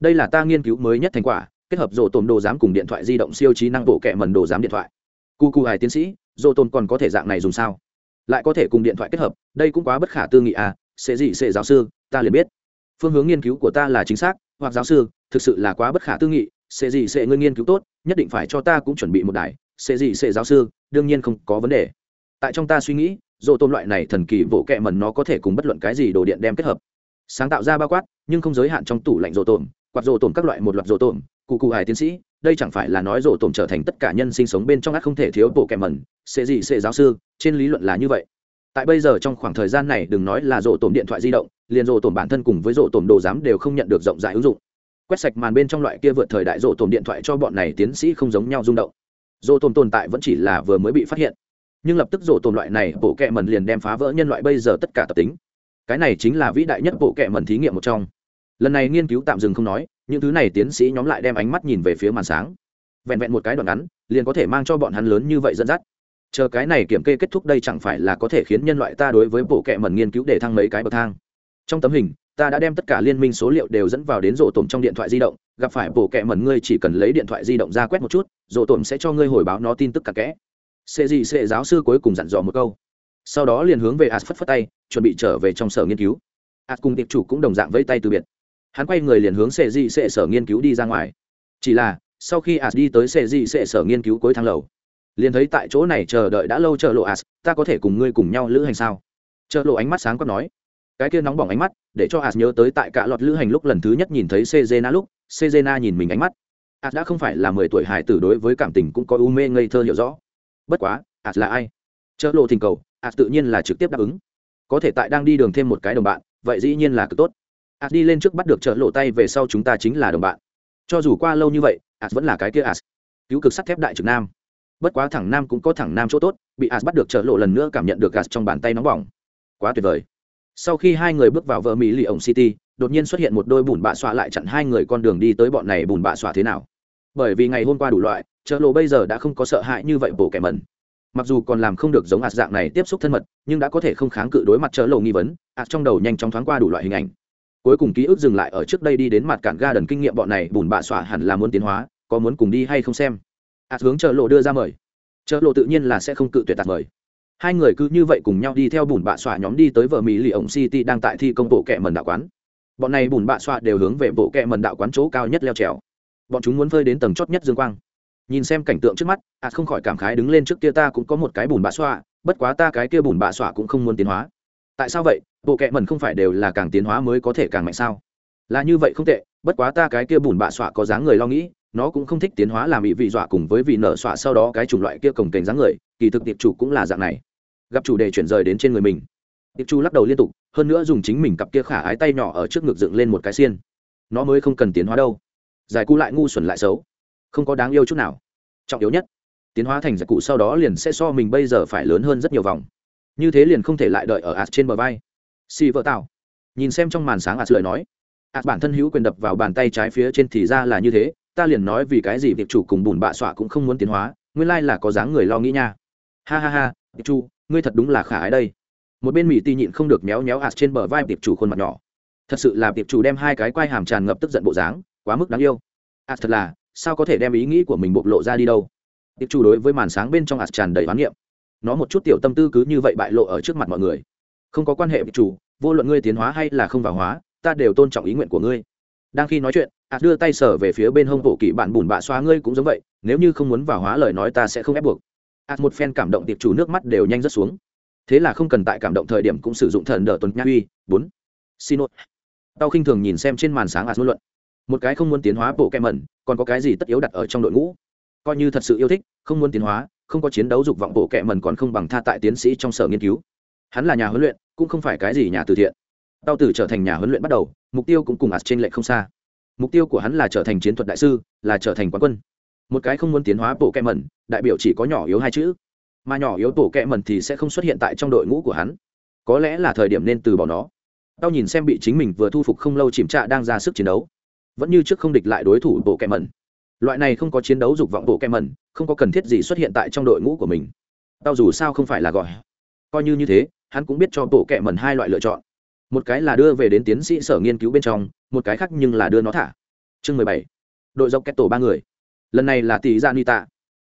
[SPEAKER 1] Đây là ta nghiên cứu mới nhất thành quả, kết hợp rổ tồm đồ giám cùng điện thoại di động siêu trí năng bộ kệ mần đồ giám điện thoại. Cu cu hài tiến sĩ, rổ tồm còn có thể dạng này dùng sao? Lại có thể cùng điện thoại kết hợp, đây cũng quá bất khả tư nghị à sẽ gì sẽ giáo sư, ta liền biết. Phương hướng nghiên cứu của ta là chính xác, hoặc giáo sư, thực sự là quá bất khả tư nghị, sẽ gì sẽ ngươi nghiên cứu tốt, nhất định phải cho ta cũng chuẩn bị một đài, sẽ gì sẽ giáo sư, đương nhiên không có vấn đề. Tại trong ta suy nghĩ dỗ tôm loại này thần kỳ vỗ kẹ mần nó có thể cùng bất luận cái gì đồ điện đem kết hợp. Sáng tạo ra bao quát, nhưng không giới hạn trong tủ lạnh dỗ tôm, quạt dỗ tôm các loại một loạt dỗ tôm, cụ cụ hải tiến sĩ đây chẳng phải là nói rổ tổm trở thành tất cả nhân sinh sống bên trong ác không thể thiếu bộ kẻ mẩn, sẽ gì sẽ giáo sư, trên lý luận là như vậy. Tại bây giờ trong khoảng thời gian này, đừng nói là rổ tổm điện thoại di động, liền rổ tổm bản thân cùng với rổ tổm đồ giám đều không nhận được rộng rãi ứng dụng. Quét sạch màn bên trong loại kia vượt thời đại rổ tổm điện thoại cho bọn này tiến sĩ không giống nhau rung động. Rổ tổm tồn tại vẫn chỉ là vừa mới bị phát hiện. Nhưng lập tức rổ tổm loại này, bộ kẻ mẩn liền đem phá vỡ nhân loại bây giờ tất cả tập tính. Cái này chính là vĩ đại nhất bộ kẻ mẩn thí nghiệm một trong. Lần này nghiên cứu tạm dừng không nói những thứ này tiến sĩ nhóm lại đem ánh mắt nhìn về phía màn sáng. Vẹn vẹn một cái đoạn ngắn, liền có thể mang cho bọn hắn lớn như vậy dẫn dắt. Chờ cái này kiểm kê kết thúc đây chẳng phải là có thể khiến nhân loại ta đối với bộ kệ mẩn nghiên cứu để thăng mấy cái bậc thang. Trong tấm hình, ta đã đem tất cả liên minh số liệu đều dẫn vào đến rổ tổm trong điện thoại di động, gặp phải bộ kệ mẩn ngươi chỉ cần lấy điện thoại di động ra quét một chút, rổ tổm sẽ cho ngươi hồi báo nó tin tức cả kẽ. Sẽ gì sẽ giáo sư cuối cùng dặn dò một câu. Sau đó liền hướng về as phất phất tay, chuẩn bị trở về trong sở nghiên cứu. As cùng tiệp chủ cũng đồng dạng vẫy tay từ biệt hắn quay người liền hướng sệ dị sệ sở nghiên cứu đi ra ngoài. Chỉ là, sau khi as đi tới sệ dị sệ sở nghiên cứu cuối thang lầu, liền thấy tại chỗ này chờ đợi đã lâu chờ lộ as ta có thể cùng ngươi cùng nhau lữ hành sao? Chờ lộ ánh mắt sáng quát nói. Cái kia nóng bỏng ánh mắt, để cho as nhớ tới tại cả lọt lữ hành lúc lần thứ nhất nhìn thấy sejena lúc, sejena nhìn mình ánh mắt. As đã không phải là mười tuổi hải tử đối với cảm tình cũng có u mê ngây thơ hiểu rõ. Bất quá as là ai? Chờ lộ thỉnh cầu as tự nhiên là trực tiếp đáp ứng. Có thể tại đang đi đường thêm một cái đồng bạn, vậy dĩ nhiên là cực tốt as đi lên trước bắt được trợ lộ tay về sau chúng ta chính là đồng bạn. Cho dù qua lâu như vậy as vẫn là cái kia as cứu cực sắt thép đại trực nam. Bất quá thẳng nam cũng có thẳng nam chỗ tốt, bị as bắt được trợ lộ lần nữa cảm nhận được as trong bàn tay nóng bỏng. Quá tuyệt vời. Sau khi hai người bước vào vợ mỹ lì ổng city, đột nhiên xuất hiện một đôi bùn bạ xoa lại chặn hai người con đường đi tới bọn này bùn bạ xoa thế nào. Bởi vì ngày hôm qua đủ loại trợ lộ bây giờ đã không có sợ hãi như vậy bổ kẻ mẩn. Mặc dù còn làm không được giống ạt dạng này tiếp xúc thân mật, nhưng đã có thể không kháng cự đối mặt trợ lộ nghi vấn ạt trong đầu nhanh chóng thoáng qua đủ loại hình ảnh cuối cùng ký ức dừng lại ở trước đây đi đến mặt cản ga đần kinh nghiệm bọn này, bùn bạ xỏa hẳn là muốn tiến hóa, có muốn cùng đi hay không xem. Ạt hướng chợ lộ đưa ra mời. Chợ lộ tự nhiên là sẽ không cự tuyệt tạt mời. Hai người cứ như vậy cùng nhau đi theo bùn bạ xỏa nhóm đi tới vợ mỹ lì ổng city đang tại thi công bộ kệ mần đạo quán. Bọn này bùn bạ xỏa đều hướng về bộ kệ mần đạo quán chỗ cao nhất leo trèo. Bọn chúng muốn phơi đến tầng chót nhất dương quang. Nhìn xem cảnh tượng trước mắt ạt không khỏi cảm khái đứng lên trước kia ta cũng có một cái bùn bạ xỏa, bất quá ta cái kia bùn bạ xỏa cũng không muốn tiến hóa tại sao vậy? Bộ kệ mần không phải đều là càng tiến hóa mới có thể càng mạnh sao? Là như vậy không tệ, bất quá ta cái kia bùn bạ xọa có dáng người lo nghĩ, nó cũng không thích tiến hóa làm bị vị dọa cùng với vị nở xọa sau đó cái chủng loại kia cồng kềnh dáng người, kỳ thực tiệp chủ cũng là dạng này. Gặp chủ đề chuyển rời đến trên người mình. Tiệp chủ lắc đầu liên tục, hơn nữa dùng chính mình cặp kia khả ái tay nhỏ ở trước ngực dựng lên một cái xiên. Nó mới không cần tiến hóa đâu. Giải cụ lại ngu xuẩn lại xấu. Không có đáng yêu chút nào. Trọng yếu nhất, tiến hóa thành giải cụ sau đó liền sẽ so mình bây giờ phải lớn hơn rất nhiều vòng như thế liền không thể lại đợi ở ạt trên bờ vai. Xì vợ tạo nhìn xem trong màn sáng ạt lời nói. Ạt bản thân hữu quyền đập vào bàn tay trái phía trên thì ra là như thế, ta liền nói vì cái gì việc chủ cùng bùn bạ xọa cũng không muốn tiến hóa, nguyên lai là có dáng người lo nghĩ nha. Ha ha ha tiệp chủ, ngươi thật đúng là khả ái đây. Một bên mỹ ti nhịn không được méo méo ạt trên bờ vai tiệp chủ khuôn mặt nhỏ. Thật sự là tiệp chủ đem hai cái quai hàm tràn ngập tức giận bộ dáng, quá mức đáng yêu. Ạt thật là, sao có thể đem ý nghĩ của mình bộc lộ ra đi đâu? Tiệp chủ đối với màn sáng bên trong ạt tràn đầy hoán niệm nó một chút tiểu tâm tư cứ như vậy bại lộ ở trước mặt mọi người. Không có quan hệ với chủ, vô luận ngươi tiến hóa hay là không vào hóa, ta đều tôn trọng ý nguyện của ngươi. Đang khi nói chuyện ạt đưa tay sở về phía bên hông bộ kỵ bạn bùn bạ xóa, ngươi cũng giống vậy, nếu như không muốn vào hóa lời nói ta sẽ không ép buộc. Ạt một phen cảm động tiệp chủ nước mắt đều nhanh rất xuống. Thế là không cần tại cảm động thời điểm cũng sử dụng thần đỡ tuần nha uy, bốn. Xin lỗi. Tao khinh thường nhìn xem trên màn sáng ạt ngôn luận. Một cái không muốn tiến hóa bộ kem mẩn, còn có cái gì tất yếu đặt ở trong đội ngũ? Coi như thật sự yêu thích, không muốn tiến hóa không có chiến đấu dục vọng bộ kệ mẩn còn không bằng tha tại tiến sĩ trong sở nghiên cứu. Hắn là nhà huấn luyện, cũng không phải cái gì nhà từ thiện. Tao tử trở thành nhà huấn luyện bắt đầu, mục tiêu cũng cùng ạt trên lệ không xa. Mục tiêu của hắn là trở thành chiến thuật đại sư, là trở thành quán quân. Một cái không muốn tiến hóa bộ kẹ mẩn đại biểu chỉ có nhỏ yếu hai chữ. Mà nhỏ yếu bộ kẹ mẩn thì sẽ không xuất hiện tại trong đội ngũ của hắn. Có lẽ là thời điểm nên từ bỏ nó. Tao nhìn xem bị chính mình vừa thu phục không lâu chìm trạ đang ra sức chiến đấu. Vẫn như trước không địch lại đối thủ bộ kẹ mẩn loại này không có chiến đấu dục vọng bộ kem mẩn không có cần thiết gì xuất hiện tại trong đội ngũ của mình. Tao dù sao không phải là gọi. Coi như như thế, hắn cũng biết cho bộ kẹ mẩn hai loại lựa chọn. Một cái là đưa về đến tiến sĩ sở nghiên cứu bên trong, một cái khác nhưng là đưa nó thả. Chương mười bảy. Đội dọc kẹt tổ ba người. Lần này là tỷ gia nita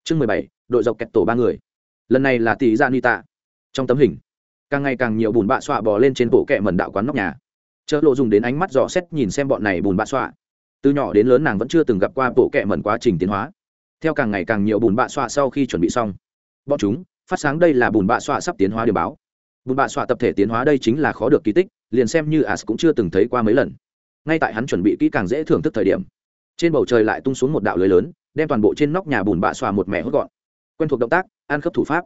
[SPEAKER 1] chương mười bảy. Đội dọc kẹt tổ ba người. Lần này là tỷ gia nita trong tấm hình, càng ngày càng nhiều bùn bạ xoa bò lên trên bộ kẹ mẩn đạo quán nóc nhà. Chợ lộ dùng đến ánh mắt dò xét nhìn xem bọn này bùn bạ xoa từ nhỏ đến lớn nàng vẫn chưa từng gặp qua bộ kệ mẩn quá trình tiến hóa. Theo càng ngày càng nhiều bùn bạ xoa sau khi chuẩn bị xong, bọn chúng phát sáng đây là bùn bạ xoa sắp tiến hóa điều báo. Bùn bạ xoa tập thể tiến hóa đây chính là khó được kỳ tích, liền xem như as cũng chưa từng thấy qua mấy lần. Ngay tại hắn chuẩn bị kỹ càng dễ thưởng thức thời điểm, trên bầu trời lại tung xuống một đạo lưới lớn, đem toàn bộ trên nóc nhà bùn bạ xòa một mẻ hốt gọn. Quen thuộc động tác, ăn khớp thủ pháp.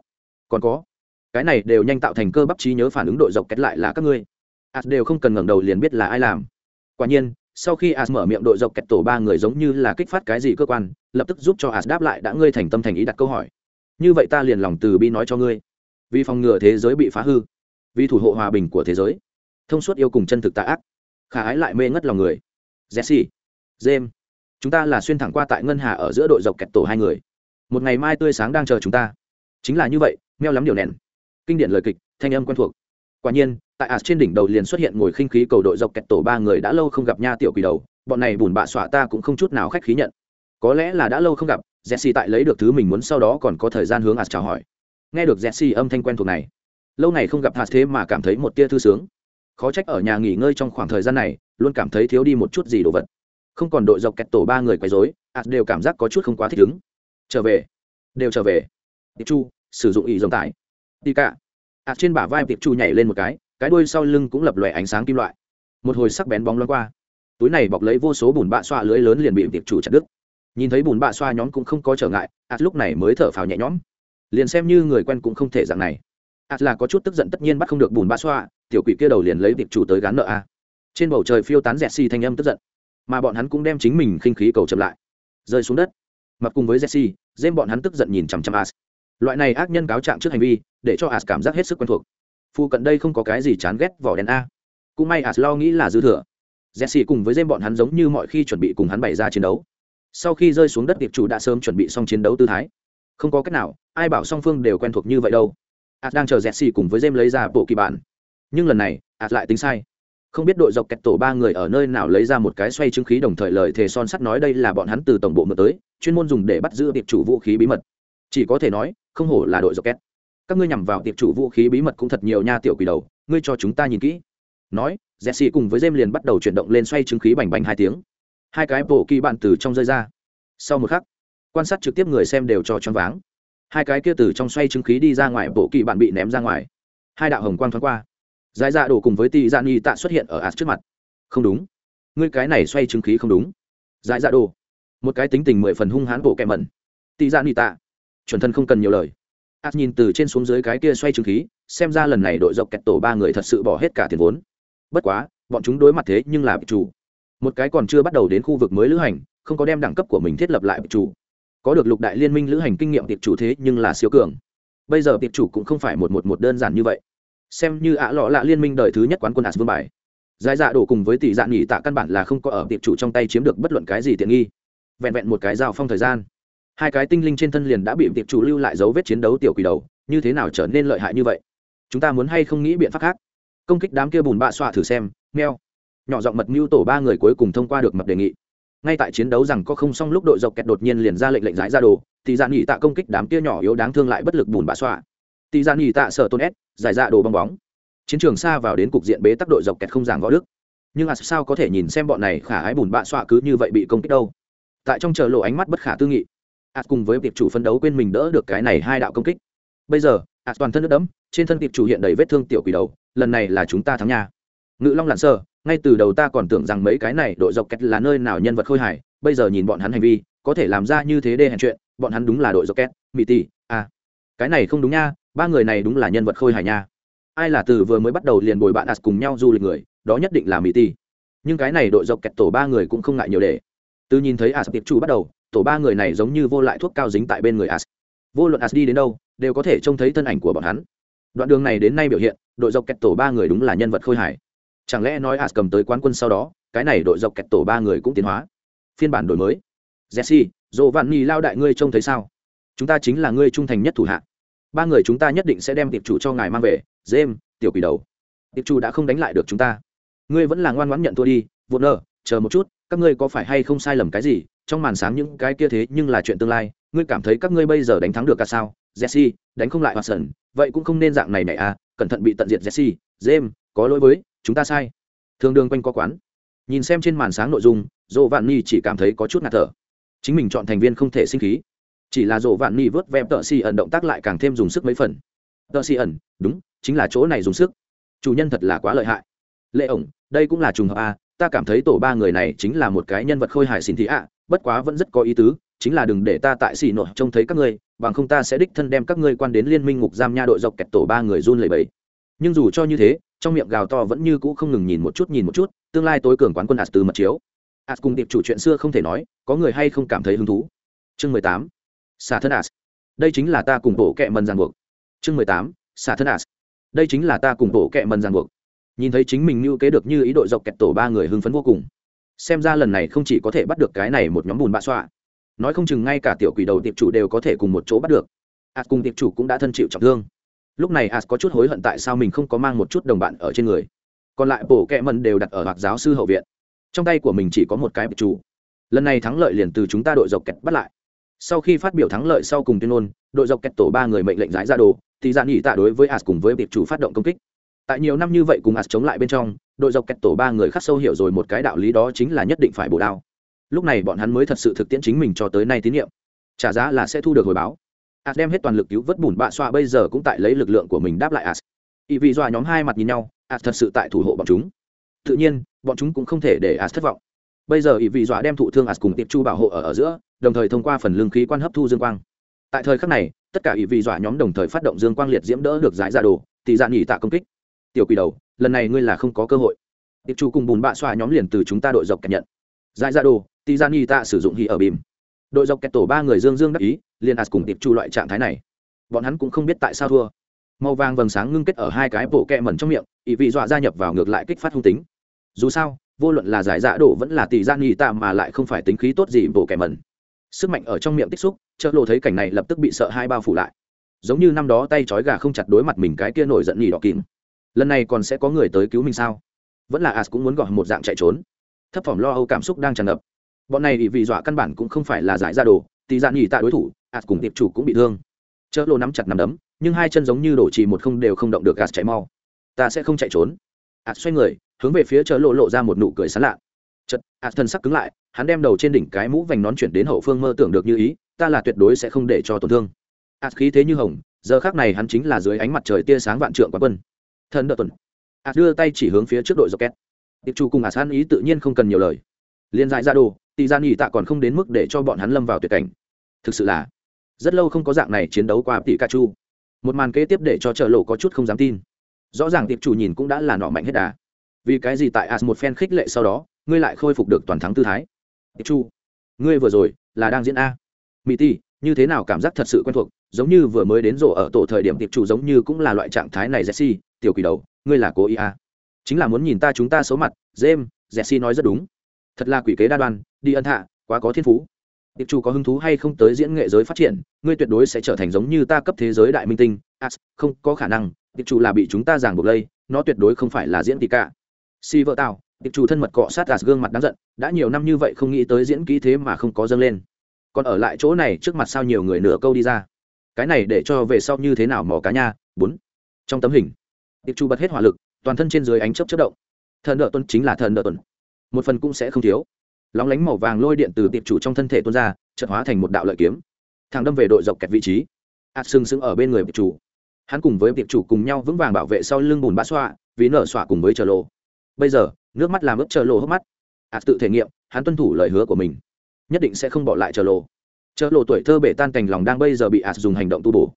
[SPEAKER 1] Còn có, cái này đều nhanh tạo thành cơ bắp trí nhớ phản ứng đội dọc kết lại là các ngươi. As đều không cần ngẩng đầu liền biết là ai làm. Quả nhiên sau khi as mở miệng đội dọc kẹt tổ ba người giống như là kích phát cái gì cơ quan lập tức giúp cho as đáp lại đã ngươi thành tâm thành ý đặt câu hỏi. Như vậy ta liền lòng từ bi nói cho ngươi. Vì phòng ngừa thế giới bị phá hư vì thủ hộ hòa bình của thế giới thông suốt yêu cùng chân thực tạ ác khả ái lại mê ngất lòng người. Jesse James, chúng ta là xuyên thẳng qua tại ngân hà ở giữa đội dọc kẹt tổ hai người. Một ngày mai tươi sáng đang chờ chúng ta. Chính là như vậy meo lắm điều nền kinh điển lời kịch thanh âm quen thuộc. Quả nhiên tại ạt trên đỉnh đầu liền xuất hiện ngồi khinh khí cầu đội dọc kẹt tổ ba người đã lâu không gặp nha tiểu quỷ đầu, bọn này bùn bạ xỏa ta cũng không chút nào khách khí nhận. Có lẽ là đã lâu không gặp, jesse tại lấy được thứ mình muốn sau đó còn có thời gian hướng ạt chào hỏi. Nghe được jesse âm thanh quen thuộc này, lâu ngày không gặp hạt thế mà cảm thấy một tia thư sướng. Khó trách ở nhà nghỉ ngơi trong khoảng thời gian này, luôn cảm thấy thiếu đi một chút gì đồ vật. Không còn đội dọc kẹt tổ ba người quấy rối ạt đều cảm giác có chút không quá thích ứng. Trở về, đều trở về. Tiệp chu, sử dụng ý dòng tải. Đi cả ạt trên bả vai tiệp chu nhảy lên một cái cái đuôi sau lưng cũng lập lòe ánh sáng kim loại. Một hồi sắc bén bóng loáng qua. Túi này bọc lấy vô số bùn bạ xoa lưới lớn liền bị tiệp chủ chặt đứt. Nhìn thấy bùn bạ xoa nhóm cũng không có trở ngại ạt lúc này mới thở phào nhẹ nhõm. Liền xem như người quen cũng không thể dạng này. Ạt là có chút tức giận tất nhiên bắt không được bùn bạ xoa, tiểu quỷ kia đầu liền lấy tiệp chủ tới gán nợ a. Trên bầu trời phiêu tán dẹt xi thanh âm tức giận. Mà bọn hắn cũng đem chính mình khinh khí cầu chậm lại. Rơi xuống đất. Mặc cùng với jesse dêm bọn hắn tức giận nhìn chằm chằm as loại này ác nhân cáo trạng trước hành vi, để cho as cảm giác hết sức quen thuộc. Phu cận đây không có cái gì chán ghét vỏ đen a. Cũng may as lo nghĩ là dư thừa. Jesse cùng với dêm bọn hắn giống như mọi khi chuẩn bị cùng hắn bày ra chiến đấu. Sau khi rơi xuống đất, tiệp chủ đã sớm chuẩn bị xong chiến đấu tư thái. Không có cách nào, ai bảo song phương đều quen thuộc như vậy đâu. As đang chờ jesse cùng với dêm lấy ra bộ kỳ bản. Nhưng lần này, as lại tính sai. Không biết đội dọc kẹt tổ ba người ở nơi nào lấy ra một cái xoay chứng khí đồng thời lời thề son sắt nói đây là bọn hắn từ tổng bộ mượn tới, chuyên môn dùng để bắt giữ tiệp chủ vũ khí bí mật. Chỉ có thể nói, không hổ là đội dọc kẹt các ngươi nhằm vào tiệp chủ vũ khí bí mật cũng thật nhiều nha tiểu quỷ đầu, ngươi cho chúng ta nhìn kỹ. Nói, jesse cùng với jem liền bắt đầu chuyển động lên xoay chứng khí bành bành hai tiếng. Hai cái bộ kỳ bạn từ trong rơi ra. Sau một khắc, quan sát trực tiếp người xem đều cho choáng váng. Hai cái kia từ trong xoay chứng khí đi ra ngoài bộ kỳ bạn bị ném ra ngoài. Hai đạo hồng quang thoáng qua. Giải dạ đổ cùng với tỷ dạ ni tạ xuất hiện ở ạt trước mặt. Không đúng. Ngươi cái này xoay chứng khí không đúng. Giải dạ đồ. Một cái tính tình mười phần hung hãn bộ kẹ mẩn. Tỷ dạ ni tạ, chuẩn thân không cần nhiều lời ạt nhìn từ trên xuống dưới cái kia xoay trừng khí, xem ra lần này đội dọc kẹt tổ ba người thật sự bỏ hết cả tiền vốn. Bất quá, bọn chúng đối mặt thế nhưng là bị chủ. Một cái còn chưa bắt đầu đến khu vực mới lữ hành, không có đem đẳng cấp của mình thiết lập lại bị chủ. Có được lục đại liên minh lữ hành kinh nghiệm tiệp chủ thế nhưng là siêu cường. Bây giờ tiệp chủ cũng không phải một một một đơn giản như vậy. Xem như ạ lọ lạ liên minh đời thứ nhất quán quân ạt vương bài. Giải dạ đổ cùng với tỷ dạ nghỉ tạ căn bản là không có ở tiệp chủ trong tay chiếm được bất luận cái gì tiện nghi. Vẹn vẹn một cái giao phong thời gian hai cái tinh linh trên thân liền đã bị tiệp chủ lưu lại dấu vết chiến đấu tiểu quỷ đầu, như thế nào trở nên lợi hại như vậy? Chúng ta muốn hay không nghĩ biện pháp khác? Công kích đám kia bùn bạ xoa thử xem meo nhỏ giọng mật mưu tổ ba người cuối cùng thông qua được mật đề nghị. Ngay tại chiến đấu rằng có không xong lúc đội dọc kẹt đột nhiên liền ra lệnh lệnh giải ra đồ, thì dạ nghỉ tạ công kích đám kia nhỏ yếu đáng thương lại bất lực bùn bạ xoa thì dạ nghỉ tạ sở tôn s giải ra đồ bong bóng. Chiến trường xa vào đến cục diện bế tắc đội dọc kẹt không giảng võ đức. Nhưng à sao có thể nhìn xem bọn này khả ái bùn bạ xoa cứ như vậy bị công kích đâu? Tại trong chờ lộ ánh mắt bất khả tư nghị ạt cùng với tiệp chủ phân đấu quên mình đỡ được cái này hai đạo công kích. Bây giờ ạt toàn thân nước đẫm, trên thân tiệp chủ hiện đầy vết thương tiểu quỷ đầu, lần này là chúng ta thắng nha. Ngự long lặn sơ ngay từ đầu ta còn tưởng rằng mấy cái này đội dọc kẹt là nơi nào nhân vật khôi hài, bây giờ nhìn bọn hắn hành vi, có thể làm ra như thế đê hèn chuyện, bọn hắn đúng là đội dọc kẹt mỹ tỷ à. Cái này không đúng nha, ba người này đúng là nhân vật khôi hài nha. Ai là từ vừa mới bắt đầu liền bồi bạn as cùng nhau du lịch người, đó nhất định là mỹ tỷ nhưng cái này đội dọc kẹt tổ ba người cũng không ngại nhiều để. Từ nhìn thấy as tiệp chủ bắt đầu tổ ba người này giống như vô lại thuốc cao dính tại bên người as. Vô luận as đi đến đâu, đều có thể trông thấy thân ảnh của bọn hắn. Đoạn đường này đến nay biểu hiện, đội dọc kẹt tổ ba người đúng là nhân vật khôi hài. Chẳng lẽ nói as cầm tới quán quân sau đó, cái này đội dọc kẹt tổ ba người cũng tiến hóa? Phiên bản đổi mới. Jesse dồ vạn nhi lao đại ngươi trông thấy sao? Chúng ta chính là ngươi trung thành nhất thủ hạ. Ba người chúng ta nhất định sẽ đem tiệp chủ cho ngài mang về. James, tiểu quỷ đầu. Tiệp chủ đã không đánh lại được chúng ta. Ngươi vẫn là ngoan ngoãn nhận thua đi. Vụt nơ chờ một chút, các ngươi có phải hay không sai lầm cái gì? Trong màn sáng những cái kia thế nhưng là chuyện tương lai, ngươi cảm thấy các ngươi bây giờ đánh thắng được cả sao? Jesse, đánh không lại watson, vậy cũng không nên dạng này này à cẩn thận bị tận diệt jesse. James, có lỗi với, chúng ta sai. Thường đường quanh có quán. Nhìn xem trên màn sáng nội dung dỗ vạn ni chỉ cảm thấy có chút ngạt thở. Chính mình chọn thành viên không thể sinh khí. Chỉ là dỗ vạn ni vớt vẹp tợ xì ẩn động tác lại càng thêm dùng sức mấy phần. Tợ xì ẩn, đúng, chính là chỗ này dùng sức. Chủ nhân thật là quá lợi hại. Lệ ổng, đây cũng là trùng hợp a ta cảm thấy tổ ba người này chính là một cái nhân vật khôi hài xin thị ạ, bất quá vẫn rất có ý tứ, chính là đừng để ta tại xì nội trông thấy các ngươi, bằng không ta sẽ đích thân đem các ngươi quan đến liên minh ngục giam nha đội dọc kẹt tổ ba người run lẩy bẩy. Nhưng dù cho như thế, trong miệng gào to vẫn như cũ không ngừng nhìn một chút nhìn một chút, tương lai tối cường quán quân ạt từ mật chiếu. Ạt cùng tiệp chủ chuyện xưa không thể nói, có người hay không cảm thấy hứng thú? Chương mười tám xà thân ạt đây chính là ta cùng bộ kệ mần ràng buộc. Chương mười tám xà thân ạt đây chính là ta cùng bộ kệ mần ràng buộc nhìn thấy chính mình như kế được như ý đội dọc kẹt tổ ba người hưng phấn vô cùng. Xem ra lần này không chỉ có thể bắt được cái này một nhóm bùn bạ xoa. Nói không chừng ngay cả tiểu quỷ đầu tiệp chủ đều có thể cùng một chỗ bắt được. As cùng tiệp chủ cũng đã thân chịu trọng thương. Lúc này as có chút hối hận tại sao mình không có mang một chút đồng bạn ở trên người. Còn lại bổ kẹ mần đều đặt ở hoặc giáo sư hậu viện. Trong tay của mình chỉ có một cái tiệp chủ. Lần này thắng lợi liền từ chúng ta đội dọc kẹt bắt lại. Sau khi phát biểu thắng lợi sau cùng tuyên ngôn, đội dọc kẹt tổ ba người mệnh lệnh giải ra đồ, thì dạn nghỉ tạ đối với as cùng với tiệp chủ phát động công kích tại nhiều năm như vậy cùng as chống lại bên trong, đội dọc kẹt tổ ba người khắc sâu hiểu rồi một cái đạo lý đó chính là nhất định phải bổ đao. Lúc này bọn hắn mới thật sự thực tiễn chính mình cho tới nay tín nhiệm. Trả giá là sẽ thu được hồi báo. As đem hết toàn lực cứu vớt bùn bạ xoa bây giờ cũng tại lấy lực lượng của mình đáp lại as ý vị dọa nhóm hai mặt nhìn nhau as thật sự tại thủ hộ bọn chúng. Tự nhiên, bọn chúng cũng không thể để as thất vọng. Bây giờ ý vị dọa đem thụ thương as cùng tiệp chu bảo hộ ở ở giữa, đồng thời thông qua phần lương khí quan hấp thu dương quang. Tại thời khắc này, tất cả ý vị dọa nhóm đồng thời phát động dương quang liệt diễm đỡ được giải ra đồ, tỷ dạ nghỉ tạ công kích tiểu quỷ đầu, lần này ngươi là không có cơ hội. Tiệp chu cùng bùn bạ xoa nhóm liền từ chúng ta đội dọc kẹt nhận. Giải ra đồ tỷ gian y tạ sử dụng hì ở bìm. Đội dọc kẹt tổ ba người dương dương đắc ý, liền as cùng tiệp chu loại trạng thái này. Bọn hắn cũng không biết tại sao thua. Màu vàng vầng sáng ngưng kết ở hai cái bộ kẹ mẩn trong miệng ý vị dọa gia nhập vào ngược lại kích phát hung tính. Dù sao, vô luận là giải dạ đổ vẫn là tỷ gian nghi tạ mà lại không phải tính khí tốt gì bộ kẹ mẩn. Sức mạnh ở trong miệng tích xúc chợ lộ thấy cảnh này lập tức bị sợ hai bao phủ lại. Giống như năm đó tay trói gà không chặt đối mặt mình cái kia nổi giận nhì đỏ kín lần này còn sẽ có người tới cứu mình sao? Vẫn là as cũng muốn gọi một dạng chạy trốn. Thấp phỏng lo âu cảm xúc đang tràn ngập. Bọn này bị vì dọa căn bản cũng không phải là giải ra đồ tỷ dạn nhì tạ đối thủ, as cùng tiệp chủ cũng bị thương. Chợ lô nắm chặt nắm đấm, nhưng hai chân giống như đổ trì một không đều không động được as chạy mau. Ta sẽ không chạy trốn. As xoay người, hướng về phía chợ lộ lộ ra một nụ cười sán lạ. Chật as thân sắc cứng lại, hắn đem đầu trên đỉnh cái mũ vành nón chuyển đến hậu phương mơ tưởng được như ý, ta là tuyệt đối sẽ không để cho tổn thương. As khí thế như hồng, giờ khác này hắn chính là dưới ánh mặt trời tia sáng vạn trượng quán quân thần đợt tuần. As đưa tay chỉ hướng phía trước đội rocket. Tiệp chủ cùng as san ý tự nhiên không cần nhiều lời. Liên dại ra đồ tỷ gian dạ nghỉ tạ còn không đến mức để cho bọn hắn lâm vào tuyệt cảnh. Thực sự là, rất lâu không có dạng này chiến đấu qua tỷ ca chu. Một màn kế tiếp để cho chợ lộ có chút không dám tin. Rõ ràng tiệp chủ nhìn cũng đã là nọ mạnh hết đà. Vì cái gì tại as một phen khích lệ sau đó, ngươi lại khôi phục được toàn thắng tư thái? Tiệp chu, ngươi vừa rồi là đang diễn a. Mỹ ti như thế nào cảm giác thật sự quen thuộc, giống như vừa mới đến rổ ở tổ thời điểm tiệp chủ giống như cũng là loại trạng thái này jesse tiểu quỷ đầu, ngươi là cố ý à? chính là muốn nhìn ta chúng ta xấu mặt, james, jesse nói rất đúng. Thật là quỷ kế đa đoan, đi ân hạ quá có thiên phú. Tiệp chủ có hứng thú hay không tới diễn nghệ giới phát triển, ngươi tuyệt đối sẽ trở thành giống như ta cấp thế giới đại minh tinh. As không, có khả năng, tiệp chủ là bị chúng ta giảng buộc lây nó tuyệt đối không phải là diễn tỷ cả. Si vợ tao tiệp chủ thân mật cọ sát as gương mặt đáng giận, đã nhiều năm như vậy không nghĩ tới diễn kỹ thế mà không có dâng lên. Còn ở lại chỗ này trước mặt sao nhiều người nửa câu đi ra. Cái này để cho về sau như thế nào mò cá nha, bốn. Trong tấm hình tiệp chủ bật hết hỏa lực, toàn thân trên dưới ánh chớp chớp động. Thần đỡ tuần chính là thần đỡ tuần. Một phần cũng sẽ không thiếu. Lóng lánh màu vàng lôi điện từ tiệp chủ trong thân thể tuôn ra, chợt hóa thành một đạo lợi kiếm. Thằng đâm về đội dọc kẹt vị trí. Ạt sừng sững ở bên người tiệp chủ hắn cùng với tiệp chủ cùng nhau vững vàng bảo vệ sau lưng bùn bã xoa, vì nở xoa cùng với chờ lộ bây giờ, nước mắt làm ướp chờ lộ hốc mắt. Ạt tự thể nghiệm, hắn tuân thủ lời hứa của mình. Nhất định sẽ không bỏ lại chờ lộ chờ lộ tuổi thơ bể tan cành lòng đang bây giờ bị ạt dùng hành động tu bổ.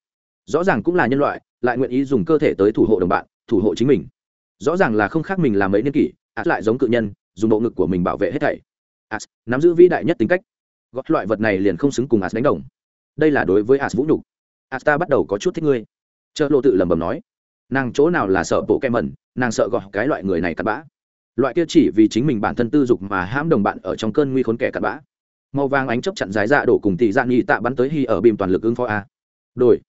[SPEAKER 1] Rõ ràng cũng là nhân loại, lại nguyện ý dùng cơ thể tới thủ hộ đồng bạn thủ hộ chính mình. Rõ ràng là không khác mình làm mấy niên kỷ ạt lại giống cự nhân, dùng bộ ngực của mình bảo vệ hết thảy. Ạt nắm giữ vĩ đại nhất tính cách. Gót loại vật này liền không xứng cùng ạt đánh đồng. Đây là đối với ạt vũ nhục. Ạt ta bắt đầu có chút thích ngươi. Chợ lộ tự lẩm bẩm nói, nàng chỗ nào là sợ bộ kem mẩn, nàng sợ gọt cái loại người này cặn bã. Loại kia chỉ vì chính mình bản thân tư dục mà hãm đồng bạn ở trong cơn nguy khốn kẻ cặn bã. Màu vàng ánh chấp chặn dài dạ đổ cùng tỷ dạ nghi tạ bắn tới hy ở bìm toàn lực ứng phó a. Đổi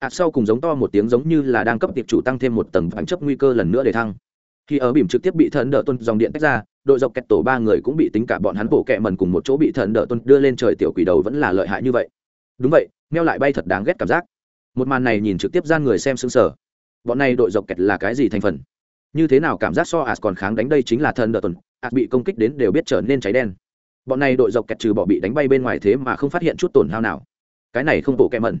[SPEAKER 1] ạt sau cùng giống to một tiếng giống như là đang cấp tiệp chủ tăng thêm một tầng ánh chấp nguy cơ lần nữa để thăng. Khi ở bìm trực tiếp bị thần đỡ tuân dòng điện tách ra, đội dọc kẹt tổ ba người cũng bị tính cả bọn hắn bổ kẹ mần cùng một chỗ bị thần đỡ tuân đưa lên trời tiểu quỷ đầu vẫn là lợi hại như vậy. Đúng vậy, meo lại bay thật đáng ghét cảm giác. Một màn này nhìn trực tiếp gian người xem xứng sở bọn này đội dọc kẹt là cái gì thành phần? Như thế nào cảm giác so as còn kháng đánh đây chính là thần đỡ tuần as bị công kích đến đều biết trở nên cháy đen. Bọn này đội dọc kẹt trừ bỏ bị đánh bay bên ngoài thế mà không phát hiện chút tổn hao nào. Cái này không bổ kẹ mần.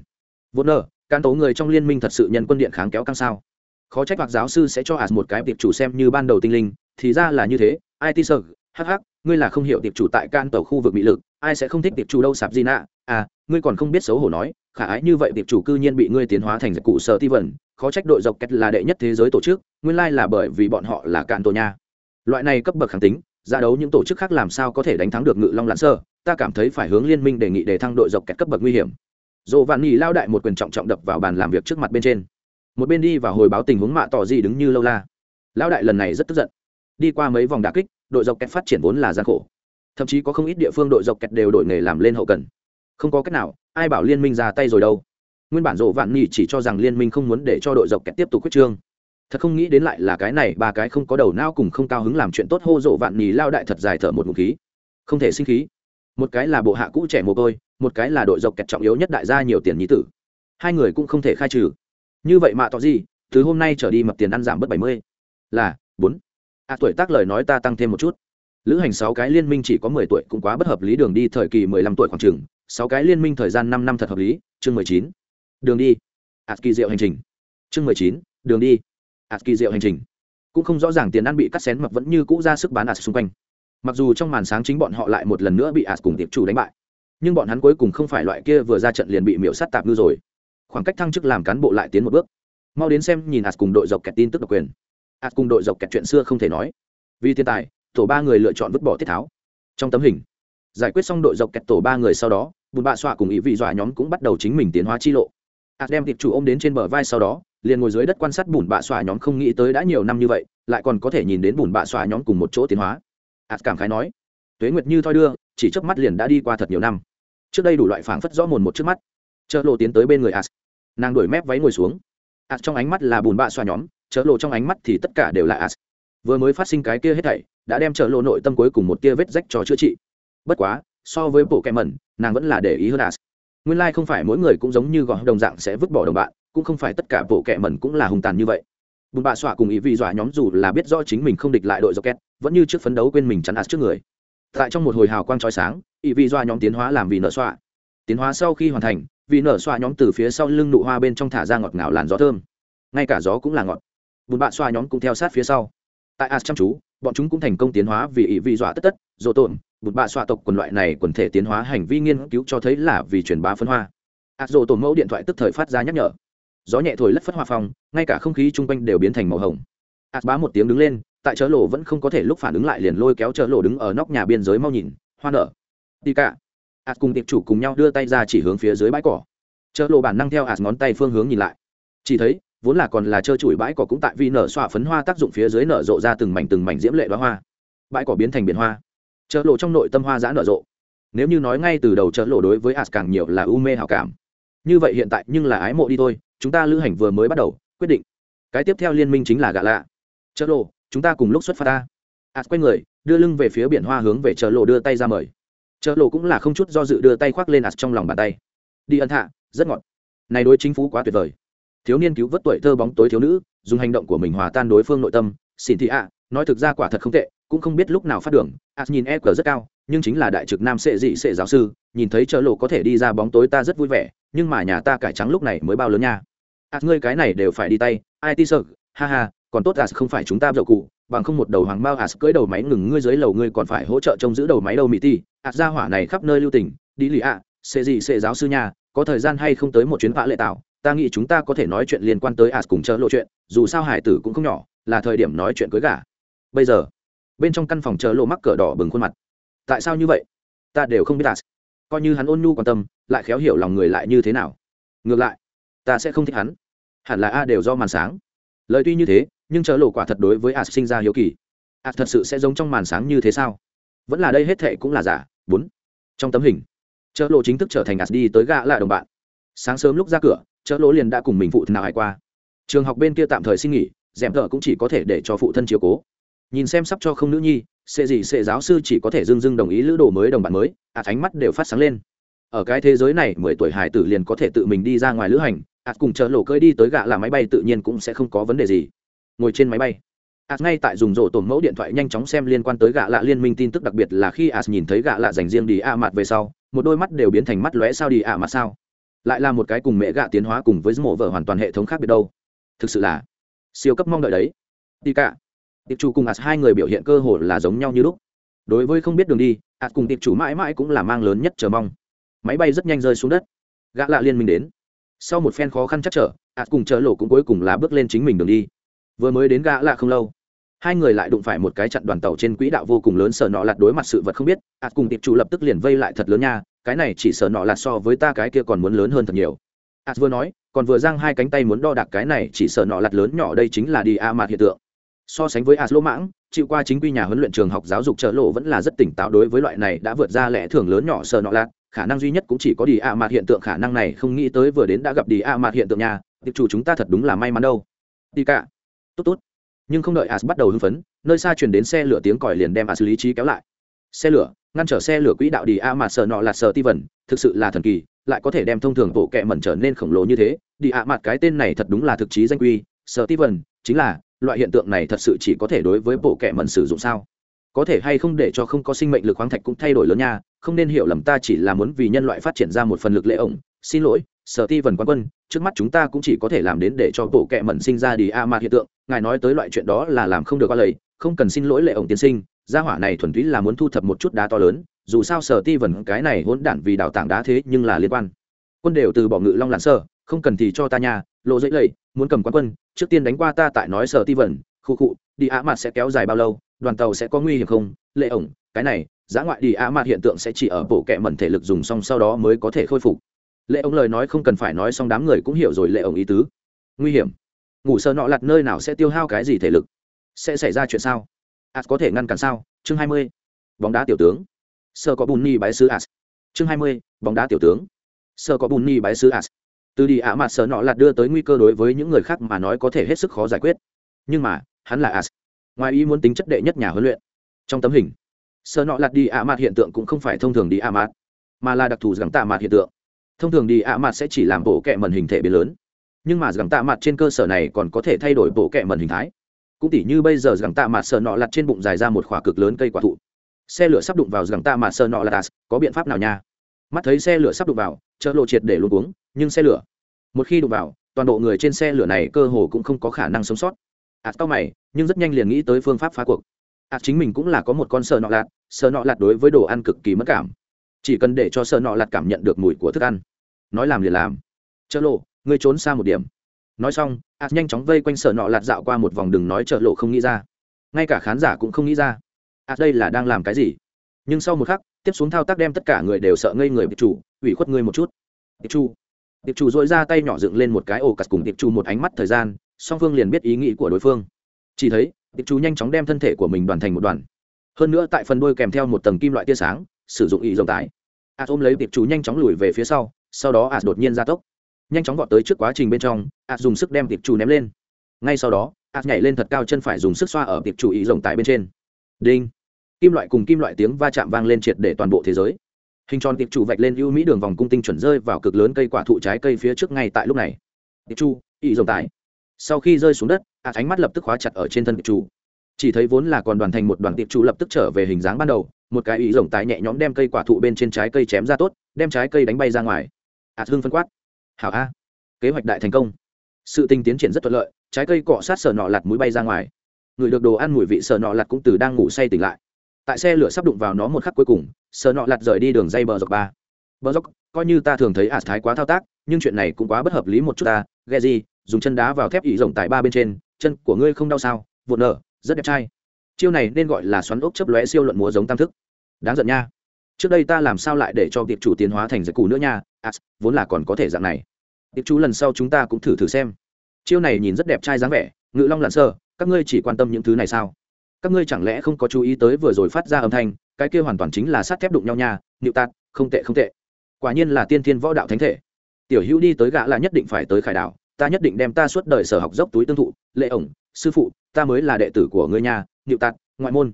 [SPEAKER 1] Vốn nơ can tố người trong liên minh thật sự nhân quân điện kháng kéo căng sao? Khó trách hoặc giáo sư sẽ cho ạt một cái tiệp chủ xem như ban đầu tinh linh thì ra là như thế. It sơ hh ngươi là không hiểu tiệp chủ tại can tàu khu vực bị lực ai sẽ không thích tiệp chủ đâu sạp gì nạ? À ngươi còn không biết xấu hổ nói khả ái như vậy tiệp chủ cư nhiên bị ngươi tiến hóa thành cụ sở ti vẩn, khó trách đội dọc kẹt là đệ nhất thế giới tổ chức nguyên lai là bởi vì bọn họ là cạn tổ nha. Loại này cấp bậc kháng tính ra đấu những tổ chức khác làm sao có thể đánh thắng được ngự long lãn sơ? Ta cảm thấy phải hướng liên minh đề nghị để thăng đội dọc kẹt cấp bậc nguy hiểm dồ vạn nhì lao đại một quyền trọng trọng đập vào bàn làm việc trước mặt bên trên. Một bên đi và hồi báo tình huống mạ tỏ gì đứng như lâu la. Lao đại lần này rất tức giận. Đi qua mấy vòng đà kích, đội dọc kẹt phát triển vốn là gian khổ. Thậm chí có không ít địa phương đội dọc kẹt đều đổi nghề làm lên hậu cần. Không có cách nào, ai bảo liên minh ra tay rồi đâu. Nguyên bản rộ vạn nhì chỉ cho rằng liên minh không muốn để cho đội dọc kẹt tiếp tục quyết trương. Thật không nghĩ đến lại là cái này, ba cái không có đầu não cùng không cao hứng làm chuyện tốt hô rộ vạn nhì lao đại thật dài thở một ngụm khí. Không thể sinh khí một cái là bộ hạ cũ trẻ mồ côi, một cái là đội dọc kẹt trọng yếu nhất đại gia nhiều tiền nhí tử. Hai người cũng không thể khai trừ. Như vậy mạ tỏ gì, từ hôm nay trở đi mập tiền ăn giảm bớt bảy mươi. Là, bốn. À tuổi tác lời nói ta tăng thêm một chút. Lữ hành sáu cái liên minh chỉ có mười tuổi cũng quá bất hợp lý đường đi thời kỳ mười lăm tuổi khoảng chừng. Sáu cái liên minh thời gian năm năm thật hợp lý, chương mười chín. Đường đi. Ạt kỳ diệu hành trình. Chương mười chín, đường đi. Ạt kỳ diệu hành trình. Cũng không rõ ràng tiền ăn bị cắt xén mập vẫn như cũ ra sức bán ạt xung quanh mặc dù trong màn sáng chính bọn họ lại một lần nữa bị ạt cùng tiệp chủ đánh bại, nhưng bọn hắn cuối cùng không phải loại kia vừa ra trận liền bị miễu sát tạp ngư rồi. Khoảng cách thăng chức làm cán bộ lại tiến một bước. Mau đến xem nhìn ạt cùng đội dọc kẹt tin tức độc quyền. Ạt cùng đội dọc kẹt chuyện xưa không thể nói. Vì thiên tài, tổ ba người lựa chọn vứt bỏ tiết tháo. Trong tấm hình, giải quyết xong đội dọc kẹt tổ ba người sau đó, bùn bạ xoa cùng ý vị dọa nhóm cũng bắt đầu chính mình tiến hóa chi lộ. Ạt đem tiệp chủ ôm đến trên bờ vai sau đó, liền ngồi dưới đất quan sát bùn bạ xoa nhóm không nghĩ tới đã nhiều năm như vậy, lại còn có thể nhìn đến bùn bạ xoa nhóm cùng một chỗ tiến hóa ạt cảm khái nói, tuế nguyệt như thoi đưa, chỉ chớp mắt liền đã đi qua thật nhiều năm. Trước đây đủ loại phảng phất rõ mồn một trước mắt. Chợ lộ tiến tới bên người ạt nàng đổi mép váy ngồi xuống. Ạt trong ánh mắt là bùn bạ xoa nhóm chợ lộ trong ánh mắt thì tất cả đều là ạt vừa mới phát sinh cái kia hết thảy, đã đem chợ lộ nội tâm cuối cùng một tia vết rách cho chữa trị. Bất quá, so với bộ kẹm mẩn, nàng vẫn là để ý hơn ạt nguyên lai、like、không phải mỗi người cũng giống như gọn đồng dạng sẽ vứt bỏ đồng bạn, cũng không phải tất cả bộ kẹm mẩn cũng là hùng tàn như vậy. Bùn bạ xoa cùng ý vị dọa nhóm dù là biết rõ chính mình không địch lại đội rocket vẫn như trước phấn đấu quên mình chắn ạt trước người. Tại trong một hồi hào quang trói sáng ỵ vị doa nhóm tiến hóa làm vì nở xoa tiến hóa sau khi hoàn thành vì nở xoa nhóm từ phía sau lưng nụ hoa bên trong thả ra ngọt ngào làn gió thơm. Ngay cả gió cũng là ngọt. Bùn bạ xoa nhóm cũng theo sát phía sau. Tại as chăm chú, bọn chúng cũng thành công tiến hóa vì ỵ vị dọa tất tất, dỗ tổn. Bùn bạ xoa tộc quần loại này quần thể tiến hóa hành vi nghiên cứu cho thấy là vì truyền bá phân hoa. As dỗ tổn mẫu điện thoại tức thời phát ra nhắc nhở. Gió nhẹ thổi lất phất hoa phong, ngay cả không khí chung quanh đều biến thành màu hồng. As bá một tiếng đứng lên tại chớ lộ vẫn không có thể lúc phản ứng lại liền lôi kéo chớ lộ đứng ở nóc nhà biên giới mau nhìn, hoa nở. Đi cả. Ạt cùng tiệp chủ cùng nhau đưa tay ra chỉ hướng phía dưới bãi cỏ. Chớ lộ bản năng theo ạt ngón tay phương hướng nhìn lại. Chỉ thấy, vốn là còn là trơ trụi bãi cỏ cũng tại vì nở xoa phấn hoa tác dụng phía dưới nở rộ ra từng mảnh từng mảnh diễm lệ đoá hoa. Bãi cỏ biến thành biển hoa. Chợ lộ trong nội tâm hoa giã nở rộ. Nếu như nói ngay từ đầu chợ lộ đối với as càng nhiều là u mê hảo cảm. Như vậy hiện tại nhưng là ái mộ đi thôi, chúng ta lữ hành vừa mới bắt đầu, quyết định. Cái tiếp theo liên minh chính là gạ lạ. Chợ lộ chúng ta cùng lúc xuất phát ta. As quay người, đưa lưng về phía biển hoa hướng về chợ lộ đưa tay ra mời. Chợ lộ cũng là không chút do dự đưa tay khoác lên as trong lòng bàn tay. Đi ân hạ rất ngọt. Này đối chính phủ quá tuyệt vời. Thiếu niên cứu vớt tuổi thơ bóng tối thiếu nữ, dùng hành động của mình hòa tan đối phương nội tâm. Xin thị ạ, nói thực ra quả thật không tệ, cũng không biết lúc nào phát đường. Ạt nhìn e cờ rất cao, nhưng chính là đại trực nam sệ dị sệ giáo sư, nhìn thấy chợ lộ có thể đi ra bóng tối ta rất vui vẻ, nhưng mà nhà ta cải trắng lúc này mới bao lớn nha. Ạt ngươi cái này đều phải đi tay, ai ti sợ, ha ha còn tốt as không phải chúng ta dậu cụ, bằng không một đầu hoàng bao as cưỡi đầu máy ngừng ngươi dưới lầu ngươi còn phải hỗ trợ trông giữ đầu máy đầu mỹ ti. As ra hỏa này khắp nơi lưu tình, đi lì ạ sẽ gì sẽ giáo sư nhà có thời gian hay không tới một chuyến vã lệ tạo, ta nghĩ chúng ta có thể nói chuyện liên quan tới as cùng chớ lộ chuyện, dù sao hải tử cũng không nhỏ, là thời điểm nói chuyện cưới gả bây giờ, bên trong căn phòng chớ lộ mắc cỡ đỏ bừng khuôn mặt. Tại sao như vậy? Ta đều không biết as coi như hắn ôn nhu quan tâm, lại khéo hiểu lòng người lại như thế nào. Ngược lại, ta sẽ không thích hắn. Hẳn là a đều do màn sáng. Lời tuy như thế nhưng chớ lộ quả thật đối với as sinh ra hiếu kỳ. As thật sự sẽ giống trong màn sáng như thế sao? Vẫn là đây hết thệ cũng là giả. Bốn. Trong tấm hình, chớ lộ chính thức trở thành as đi tới gã lại đồng bạn. Sáng sớm lúc ra cửa chợ lỗ liền đã cùng mình phụ thân nào hải qua. Trường học bên kia tạm thời xin nghỉ dẻm thợ cũng chỉ có thể để cho phụ thân chiếu cố. Nhìn xem sắp cho không nữ nhi, sẽ gì sẽ giáo sư chỉ có thể dưng dưng đồng ý lữ đồ mới đồng bạn mới ạt ánh mắt đều phát sáng lên. Ở cái thế giới này, mười tuổi hải tử liền có thể tự mình đi ra ngoài lữ hành ạt cùng chợ lỗ cơi đi tới gạ là máy bay tự nhiên cũng sẽ không có vấn đề gì ngồi trên máy bay. As ngay tại dùng rổ tổn mẫu điện thoại nhanh chóng xem liên quan tới gạ lạ liên minh tin tức đặc biệt là khi as nhìn thấy gạ lạ dành riêng đi a mặt về sau, một đôi mắt đều biến thành mắt lóe sao đi a mặt sao. Lại là một cái cùng mẹ gạ tiến hóa cùng với mộ vợ hoàn toàn hệ thống khác biệt đâu. Thực sự là siêu cấp mong đợi đấy. Đi cả. Tiệp chủ cùng as hai người biểu hiện cơ hồ là giống nhau như lúc. Đối với không biết đường đi, as cùng tiệp chủ mãi mãi cũng là mang lớn nhất chờ mong. Máy bay rất nhanh rơi xuống đất. Gã lạ liên minh đến. Sau một phen khó khăn chắc trở, as cùng chợ lộ cũng cuối cùng là bước lên chính mình đường đi vừa mới đến gã lạ không lâu. Hai người lại đụng phải một cái chặn đoàn tàu trên quỹ đạo vô cùng lớn sợ nọ lặt đối mặt sự vật không biết as cùng tiệp chủ lập tức liền vây lại thật lớn nha, cái này chỉ sợ nọ lạt so với ta cái kia còn muốn lớn hơn thật nhiều. As vừa nói, còn vừa giang hai cánh tay muốn đo đạc cái này chỉ sợ nọ lạt lớn nhỏ đây chính là đi a mạt hiện tượng. So sánh với ạt lỗ mãng, chịu qua chính quy nhà huấn luyện trường học giáo dục trợ lộ vẫn là rất tỉnh táo đối với loại này đã vượt ra lẽ thường lớn nhỏ sở nọ lạt, khả năng duy nhất cũng chỉ có đi a mạt hiện tượng khả năng này, không nghĩ tới vừa đến đã gặp đi a mạt hiện tượng nhà tiệp chủ chúng ta thật đúng là may mắn đâu. Đi cả tốt tốt. Nhưng không đợi as bắt đầu hưng phấn, nơi xa truyền đến xe lửa tiếng còi liền đem as lý trí kéo lại. Xe lửa, ngăn trở xe lửa quỹ đạo đi a mà sợ nọ là sợ ti vần, thực sự là thần kỳ, lại có thể đem thông thường bộ kệ mẩn trở nên khổng lồ như thế. Đi a mặt cái tên này thật đúng là thực chí danh quy, sợ ti vần, chính là, loại hiện tượng này thật sự chỉ có thể đối với bộ kệ mẩn sử dụng sao? Có thể hay không để cho không có sinh mệnh lực khoáng thạch cũng thay đổi lớn nha, không nên hiểu lầm ta chỉ là muốn vì nhân loại phát triển ra một phần lực lệ ổng. Xin lỗi sở ti vần quán quân, trước mắt chúng ta cũng chỉ có thể làm đến để cho bộ kệ mẩn sinh ra đi a mạt hiện tượng. Ngài nói tới loại chuyện đó là làm không được qua lời, không cần xin lỗi lệ ổng tiên sinh, gia hỏa này thuần túy là muốn thu thập một chút đá to lớn, dù sao sở ti vần cái này hỗn đản vì đào tảng đá thế nhưng là liên quan. Quân đều từ bỏ ngự long lặn sơ, không cần thì cho ta nhà lộ dễ lầy, muốn cầm quán quân, trước tiên đánh qua ta tại nói sở ti vần, khu cụ đi a mạt sẽ kéo dài bao lâu, đoàn tàu sẽ có nguy hiểm không? Lệ ổng, cái này, giá ngoại đi a mạt hiện tượng sẽ chỉ ở bộ kệ mẩn thể lực dùng xong sau đó mới có thể khôi phục lệ ông lời nói không cần phải nói xong đám người cũng hiểu rồi lệ ông ý tứ. Nguy hiểm. Ngủ sơ nọ lặt nơi nào sẽ tiêu hao cái gì thể lực? Sẽ xảy ra chuyện sao? As có thể ngăn cản sao? Chương hai mươi. Bóng đá tiểu tướng. Sơ có bùn ni bái sứ as chương hai mươi, bóng đá tiểu tướng. Sơ có bùn ni bái sứ as từ đi ạ mặt sơ nọ lặt đưa tới nguy cơ đối với những người khác mà nói có thể hết sức khó giải quyết. Nhưng mà, hắn là as ngoài ý muốn tính chất đệ nhất nhà huấn luyện. Trong tấm hình sơ nọ lặt đi ạ mặt hiện tượng cũng không phải thông thường đi ạ mặt mà là đặc thù gắng tạ mặt hiện tượng thông thường đi ạ mặt sẽ chỉ làm bộ kẹ mần hình thể biến lớn. Nhưng mà rằng tạ mặt trên cơ sở này còn có thể thay đổi bộ kẹ mần hình thái. Cũng tỉ như bây giờ rằng tạ mặt sờ nọ lặt trên bụng dài ra một khỏa cực lớn cây quả thụ. Xe lửa sắp đụng vào rằng tạ mặt sờ nọ lặt, có biện pháp nào nha? Mắt thấy xe lửa sắp đụng vào chợ lộ triệt để luôn uống nhưng xe lửa, một khi đụng vào, toàn bộ người trên xe lửa này cơ hồ cũng không có khả năng sống sót. Ạt tao mày, nhưng rất nhanh liền nghĩ tới phương pháp phá cuộc. Ạt chính mình cũng là có một con sờ nọ lạt sờ nọ lạt đối với đồ ăn cực kỳ mất cảm. Chỉ cần để cho sờ nọ lạt cảm nhận được mùi của thức ăn nói làm liền làm. Chợ lộ, ngươi trốn xa một điểm. Nói xong ạt nhanh chóng vây quanh sở nọ lạt dạo qua một vòng đừng nói chợ lộ không nghĩ ra. Ngay cả khán giả cũng không nghĩ ra. Ạt đây là đang làm cái gì? Nhưng sau một khắc, tiếp xuống thao tác đem tất cả người đều sợ ngây người bị chủ ủy khuất ngươi một chút. Tiệp chủ tiệp chủ dội ra tay nhỏ dựng lên một cái ổ cặt cùng tiệp chủ một ánh mắt thời gian, song phương liền biết ý nghĩ của đối phương. Chỉ thấy tiệp chủ nhanh chóng đem thân thể của mình đoàn thành một đoàn. Hơn nữa tại phần đuôi kèm theo một tầng kim loại tia sáng, sử dụng ý rộng tải. Ạt ôm lấy tiệp chủ nhanh chóng lùi về phía sau sau đó ạt đột nhiên ra tốc. Nhanh chóng vọt tới trước quá trình bên trong ạt dùng sức đem tiệp chủ ném lên. Ngay sau đó ạt nhảy lên thật cao chân phải dùng sức xoa ở tiệp chủ ý rộng tại bên trên. Đinh! Kim loại cùng kim loại tiếng va chạm vang lên triệt để toàn bộ thế giới. Hình tròn tiệp chủ vạch lên ưu mỹ đường vòng cung tinh chuẩn rơi vào cực lớn cây quả thụ trái cây phía trước ngay tại lúc này. Tiệp chu ý rộng tại. sau khi rơi xuống đất ạt ánh mắt lập tức khóa chặt ở trên thân tiệp chủ. Chỉ thấy vốn là còn đoàn thành một đoàn tiệp chủ lập tức trở về hình dáng ban đầu, một cái ý rộng tại nhẹ nhõm đem cây quả thụ bên trên trái cây chém ra tốt, đem trái cây đánh bay ra ngoài hạt hương phân quát. Hảo a. Kế hoạch đại thành công. Sự tình tiến triển rất thuận lợi, trái cây cọ sát sờ nọ lặt mũi bay ra ngoài. Người được đồ ăn mùi vị sờ nọ lặt cũng từ đang ngủ say tỉnh lại. Tại xe lửa sắp đụng vào nó một khắc cuối cùng sờ nọ lặt rời đi đường dây bờ dọc ba. Bờ dọc, coi như ta thường thấy ạt thái quá thao tác, nhưng chuyện này cũng quá bất hợp lý một chút ta. Ghe gì, dùng chân đá vào thép ỉ rộng tại ba bên trên, chân của ngươi không đau sao? Vụt nở, rất đẹp trai. Chiêu này nên gọi là xoắn ốc chấp lóe siêu luận múa giống tam thức. Đáng giận nha. Trước đây ta làm sao lại để cho tiệp chủ tiến hóa thành giặc cụ nữa nha? As vốn là còn có thể dạng này. Tiệp chú lần sau chúng ta cũng thử thử xem. Chiêu này nhìn rất đẹp trai dáng vẻ ngự long lặn sơ các ngươi chỉ quan tâm những thứ này sao? Các ngươi chẳng lẽ không có chú ý tới vừa rồi phát ra âm thanh cái kia hoàn toàn chính là sắt thép đụng nhau nha nịu tạt không tệ không tệ. Quả nhiên là tiên thiên võ đạo thánh thể. Tiểu hữu đi tới gã là nhất định phải tới khải Đạo, ta nhất định đem ta suốt đời sở học dốc túi tương thụ lệ ổng sư phụ ta mới là đệ tử của ngươi nhà nịu tạt ngoại môn.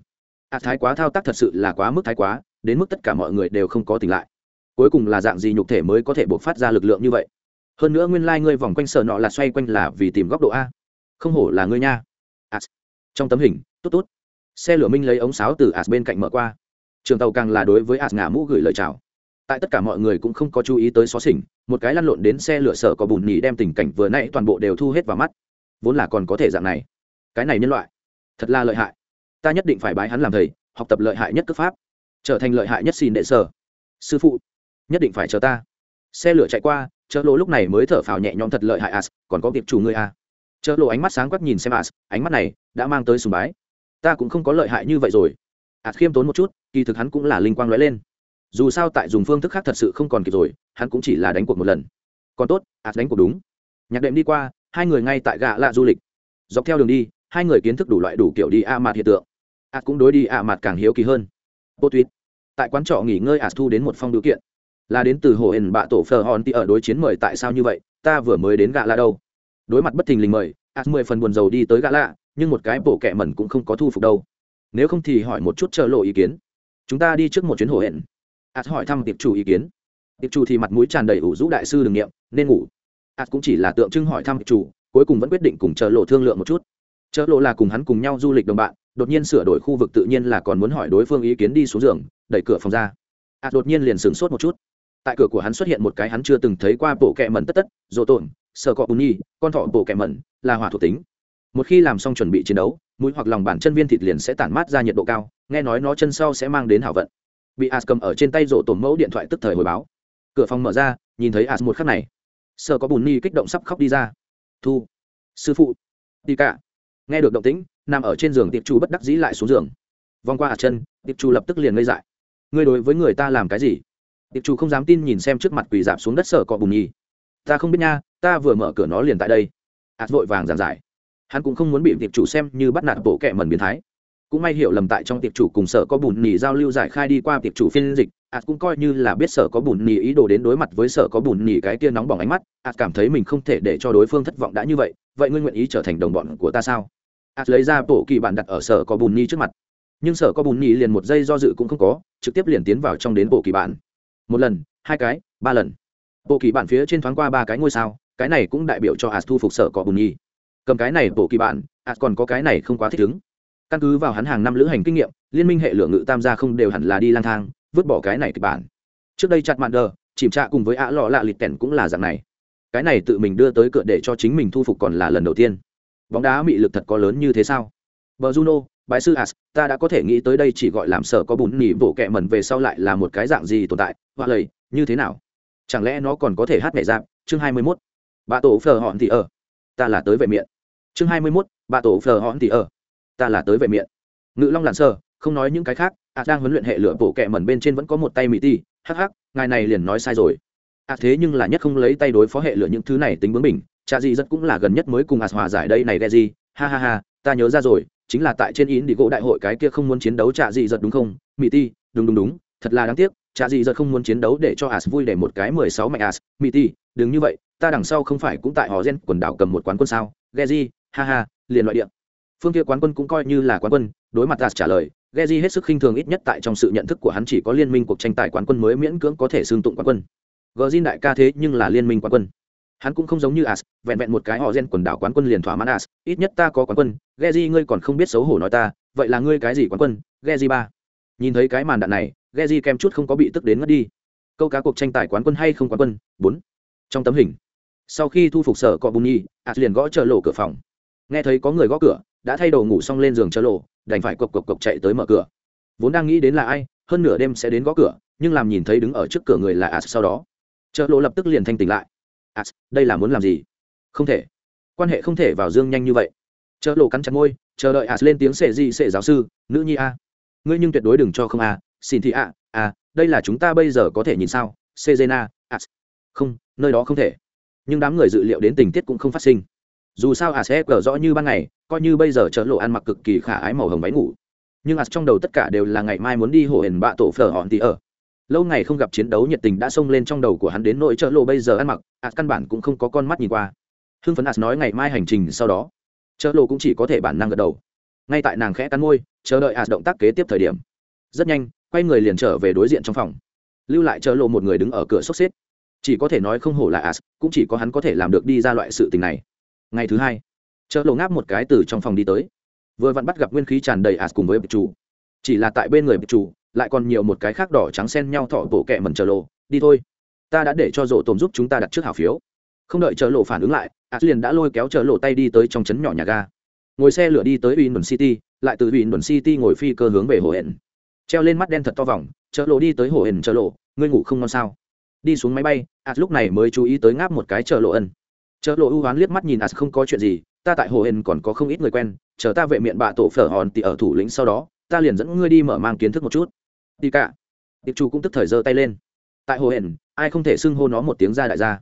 [SPEAKER 1] Ạt thái quá thao tác thật sự là quá mức thái quá đến mức tất cả mọi người đều không có tỉnh lại cuối cùng là dạng gì nhục thể mới có thể buộc phát ra lực lượng như vậy? Hơn nữa nguyên lai、like、ngươi vòng quanh sở nọ là xoay quanh là vì tìm góc độ a. Không hổ là ngươi nha. As trong tấm hình tốt tốt xe lửa minh lấy ống sáo từ as bên cạnh mở qua. Trường tàu càng là đối với as ngả mũ gửi lời chào. Tại tất cả mọi người cũng không có chú ý tới xó xỉnh, một cái lăn lộn đến xe lửa sở có bùn nhì đem tình cảnh vừa nãy toàn bộ đều thu hết vào mắt. Vốn là còn có thể dạng này. Cái này nhân loại, thật là lợi hại. Ta nhất định phải bái hắn làm thầy, học tập lợi hại nhất cấp pháp. Trở thành lợi hại nhất xin đệ sở. Sư phụ nhất định phải chờ ta. Xe lửa chạy qua, chợ lộ lúc này mới thở phào nhẹ nhõm thật lợi hại as, còn có việc chủ ngươi a. À. chợ lộ ánh mắt sáng quắc nhìn xem as, ánh mắt này đã mang tới sùng bái. Ta cũng không có lợi hại như vậy rồi. As khiêm tốn một chút, kỳ thực hắn cũng là linh quang lóe lên. Dù sao tại dùng phương thức khác thật sự không còn kịp rồi, hắn cũng chỉ là đánh cuộc một lần. Còn tốt, as đánh cuộc đúng. Nhạc đệm đi qua, hai người ngay tại gạ lạ du lịch. Dọc theo đường đi, hai người kiến thức đủ loại đủ kiểu đi a mạt hiện tượng. As cũng đối đi ạ mặt càng hiếu kỳ hơn. Bộ tuyết tại quán trọ nghỉ ngơi As thu đến một phong điều kiện là đến từ hồ ẩn bạ tổ phờ hòn tỉ ở đối chiến mời tại sao như vậy, ta vừa mới đến gạ lạ đâu. Đối mặt bất thình lình mời ạt mười phần buồn dầu đi tới gạ lạ, nhưng một cái bộ kẻ mẩn cũng không có thu phục đâu. Nếu không thì hỏi một chút chờ lộ ý kiến. Chúng ta đi trước một chuyến hồ hẹn ạt hỏi thăm tiệp chủ ý kiến. Tiệp chủ thì mặt mũi tràn đầy ủ rũ đại sư đừng nghiệm, nên ngủ. Ạt cũng chỉ là tượng trưng hỏi thăm tiệp chủ, cuối cùng vẫn quyết định cùng chờ lộ thương lượng một chút. Chờ lộ là cùng hắn cùng nhau du lịch đồng bạn, đột nhiên sửa đổi khu vực tự nhiên là còn muốn hỏi đối phương ý kiến đi xuống giường, đẩy cửa phòng ra. Ạt đột nhiên liền sửng sốt một chút tại cửa của hắn xuất hiện một cái hắn chưa từng thấy qua bộ kẹ mẩn tất tất dỗ tổn sợ cọ bùn nhi, con thọ bộ kẹ mẩn, là hỏa thuộc tính. Một khi làm xong chuẩn bị chiến đấu, mũi hoặc lòng bản chân viên thịt liền sẽ tản mát ra nhiệt độ cao, nghe nói nó chân sau sẽ mang đến hảo vận. Bị as cầm ở trên tay rộ tổn mẫu điện thoại tức thời hồi báo. Cửa phòng mở ra, nhìn thấy as một khắc này. Sợ có bùn nhi kích động sắp khóc đi ra. Thu. Sư phụ. Đi cả. Nghe được động tĩnh, nằm ở trên giường tiệp chu bất đắc dĩ lại xuống giường. Vòng qua hạt chân, tiệp chu lập tức liền ngây dại. Ngươi đối với người ta làm cái gì? Tiệp chủ không dám tin nhìn xem trước mặt quỳ dạp xuống đất sở cọ bùn nhi ta không biết nha, ta vừa mở cửa nó liền tại đây. Ạt vội vàng giảng giải. Hắn cũng không muốn bị tiệp chủ xem như bắt nạt bộ kệ mẩn biến thái. Cũng may hiểu lầm tại trong tiệp chủ cùng sở có bùn nỉ giao lưu giải khai đi qua tiệp chủ phiên dịch, ạt cũng coi như là biết sở có bùn nỉ ý đồ đến đối mặt với sở có bùn nỉ cái tia nóng bỏng ánh mắt, ạt cảm thấy mình không thể để cho đối phương thất vọng đã như vậy vậy ngươi nguyện ý trở thành đồng bọn của ta sao? Ạt lấy ra bộ kỳ bản đặt ở sở có bùn nỉ trước mặt. Nhưng sở có bùn nỉ liền một giây do dự cũng không có, trực tiếp liền tiến vào trong đến bộ kỳ bản một lần, hai cái, ba lần. Bộ kỳ bản phía trên thoáng qua ba cái ngôi sao, cái này cũng đại biểu cho ạt thu phục sở có bùn nhi cầm cái này, bộ kỳ bản ạt còn có cái này không quá thích ứng. Căn cứ vào hắn hàng năm lữ hành kinh nghiệm, liên minh hệ lượng ngự tam gia không đều hẳn là đi lang thang, vứt bỏ cái này kịch bản. Trước đây chặt mạn đờ, chìm trạ cùng với ạ lọ lạ lịt tẻn cũng là dạng này. Cái này tự mình đưa tới cửa để cho chính mình thu phục còn là lần đầu tiên. Bóng đá mị lực thật có lớn như thế sao? Bờ juno bái sư as, ta đã có thể nghĩ tới đây chỉ gọi làm sở có bùn nỉ bộ kẹ mẩn về sau lại là một cái dạng gì tồn tại hoa lầy như thế nào? Chẳng lẽ nó còn có thể hát nhảy dạng chương hai mươi mốt. Bà tổ phờ hòn thì ở. Ta là tới vệ miệng. Chương hai mươi mốt. Bà tổ phờ hòn thì ở. Ta là tới vệ miệng. Ngự long lặn sơ không nói những cái khác ạ đang huấn luyện hệ lửa bộ kẹ mẩn bên trên vẫn có một tay mỹ ti hắc hắc, ngài này liền nói sai rồi. Ạ thế nhưng là nhất không lấy tay đối phó hệ lửa những thứ này tính bướng mình cha gì rất cũng là gần nhất mới cùng ạ hòa giải đây này ghe gì ha ha ha, ta nhớ ra rồi chính là tại trên ý đi gỗ đại hội cái kia không muốn chiến đấu trạ gì giật đúng không mỹ ti, đúng đúng đúng, thật là đáng tiếc, trạ gì giật không muốn chiến đấu để cho as vui để một cái mười sáu mạnh as mỹ ti, đừng như vậy, ta đằng sau không phải cũng tại họ gen quần đảo cầm một quán quân sao geji, ha ha, liền loại điện phương kia quán quân cũng coi như là quán quân, đối mặt as trả lời, Geji hết sức khinh thường ít nhất tại trong sự nhận thức của hắn chỉ có liên minh cuộc tranh tài quán quân mới miễn cưỡng có thể xương tụng quán quân. Gjin đại ca thế nhưng là liên minh quán quân. Hắn cũng không giống như As, vẹn vẹn một cái họ gen quần đảo quán quân liền thỏa mãn As, ít nhất ta có quán quân, Geji ngươi còn không biết xấu hổ nói ta, vậy là ngươi cái gì quán quân? Geji ba. Nhìn thấy cái màn đạn này, Geji kem chút không có bị tức đến ngất đi. Câu cá cuộc tranh tài quán quân hay không quán quân? Bốn. Trong tấm hình. Sau khi thu phục sở cọ bùn nhi, As liền gõ chờ lộ cửa phòng. Nghe thấy có người gõ cửa, đã thay đồ ngủ xong lên giường chờ lộ, đành phải cộc cộc cộc chạy tới mở cửa vốn đang nghĩ đến là ai hơn nửa đêm sẽ đến gõ cửa nhưng làm nhìn thấy đứng ở trước cửa người là as sau đó chợ lộ lập tức liền thanh tỉnh lại as đây là muốn làm gì? Không thể. Quan hệ không thể vào dương nhanh như vậy. Chợ lộ cắn chặt môi, chờ đợi as lên tiếng sệ gì sệ giáo sư, nữ nhi a. Ngươi nhưng tuyệt đối đừng cho không a, xin thị a a đây là chúng ta bây giờ có thể nhìn sao, sejena as không, nơi đó không thể. Nhưng đám người dự liệu đến tình tiết cũng không phát sinh. Dù sao as sẽ cờ rõ như ban ngày, coi như bây giờ chợ lộ ăn mặc cực kỳ khả ái màu hồng váy ngủ. Nhưng as trong đầu tất cả đều là ngày mai muốn đi hồ hển bạ tổ phở hòn thì ở lâu ngày không gặp chiến đấu nhiệt tình đã xông lên trong đầu của hắn đến nỗi chợ lộ bây giờ ăn mặc as căn bản cũng không có con mắt nhìn qua. Hưng phấn as nói ngày mai hành trình sau đó, chợ lộ cũng chỉ có thể bản năng gật đầu. Ngay tại nàng khẽ cắn môi, chờ đợi as động tác kế tiếp thời điểm. Rất nhanh, quay người liền trở về đối diện trong phòng. Lưu lại chợ lộ một người đứng ở cửa sốc xếp. Chỉ có thể nói không hổ là ạt cũng chỉ có hắn có thể làm được đi ra loại sự tình này. Ngày thứ hai, chợ lộ ngáp một cái từ trong phòng đi tới. Vừa vặn bắt gặp nguyên khí tràn đầy ạt cùng với bịch chủ. Chỉ là tại bên người bịch chủ lại còn nhiều một cái khác đỏ trắng xen nhau thọ bộ kẹ mần chờ lộ đi thôi ta đã để cho rộ tồn giúp chúng ta đặt trước hảo phiếu không đợi chờ lộ phản ứng lại as liền đã lôi kéo chờ lộ tay đi tới trong trấn nhỏ nhà ga ngồi xe lửa đi tới Windon City, lại từ Windon City ngồi phi cơ hướng về hồ hển. Treo lên mắt đen thật to vòng, chờ lộ đi tới hồ hển chờ lộ, ngươi ngủ không ngon sao? Đi xuống máy bay, As lúc này mới chú ý tới ngáp một cái chờ lộ ân. Chờ lộ ưu hoán liếc mắt nhìn As không có chuyện gì, ta tại hồ hển còn có không ít người quen, chờ ta vệ miệng bạ tổ phở hòn thì ở thủ lĩnh sau đó ta liền dẫn ngươi đi mở mang kiến thức một chút đi cả. Tiệp chủ cũng tức thời giơ tay lên. Tại hồ hển, ai không thể xưng hô nó một tiếng ra đại gia?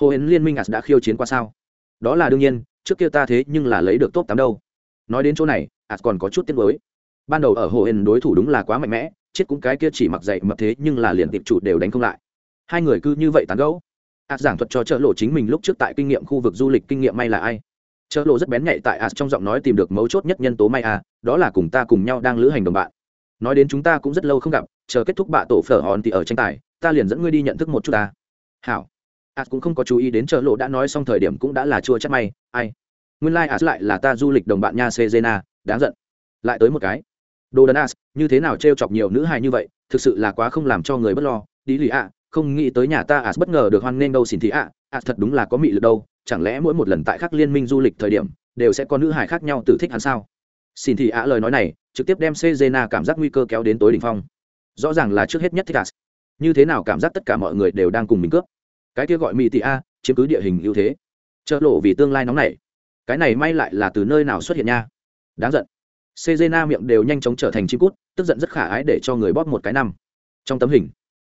[SPEAKER 1] Hồ hển liên minh ạt đã khiêu chiến qua sao? Đó là đương nhiên, trước kia ta thế nhưng là lấy được top tám đâu. Nói đến chỗ này ạt còn có chút tiếc mới ban đầu ở hồ hển đối thủ đúng là quá mạnh mẽ, chết cũng cái kia chỉ mặc dậy mập thế nhưng là liền tiệp chủ đều đánh không lại. Hai người cứ như vậy tán gẫu. Ạt giảng thuật cho chợ lộ chính mình lúc trước tại kinh nghiệm khu vực du lịch kinh nghiệm may là ai? Chợ lộ rất bén nhạy tại ạt trong giọng nói tìm được mấu chốt nhất nhân tố may à đó là cùng ta cùng nhau đang lữ hành đồng bạn nói đến chúng ta cũng rất lâu không gặp, chờ kết thúc bạ tổ phở hòn thì ở tranh tài, ta liền dẫn ngươi đi nhận thức một chút ta. Hảo. Ạt cũng không có chú ý đến chợ lộ đã nói xong thời điểm cũng đã là chua chắc may, ai? Nguyên lai、like、ạt lại là ta du lịch đồng bạn nha sejena, đáng giận. Lại tới một cái. Đồ đần as như thế nào t r e o chọc nhiều nữ hài như vậy, thực sự là quá không làm cho người bất lo. Đi lì ạ, không nghĩ tới nhà ta as bất ngờ được hoan nghênh đâu xin thị ạ as thật đúng là có mị lực đâu, chẳng lẽ mỗi một lần tại các liên minh du lịch thời điểm, đều sẽ có nữ hài khác nhau từ thích hắn sao? Xin thị ạ lời nói này trực tiếp đem Cezena cảm giác nguy cơ kéo đến tối đỉnh phong. Rõ ràng là trước hết nhất thích như thế nào cảm giác tất cả mọi người đều đang cùng mình cướp? Cái kia gọi mỹ tỷ a chiếm cứ địa hình ưu thế. Chợ lộ vì tương lai nóng này cái này may lại là từ nơi nào xuất hiện nha? Đáng giận. Cezena miệng đều nhanh chóng trở thành chim cút, tức giận rất khả ái để cho người bóp một cái năm. Trong tấm hình,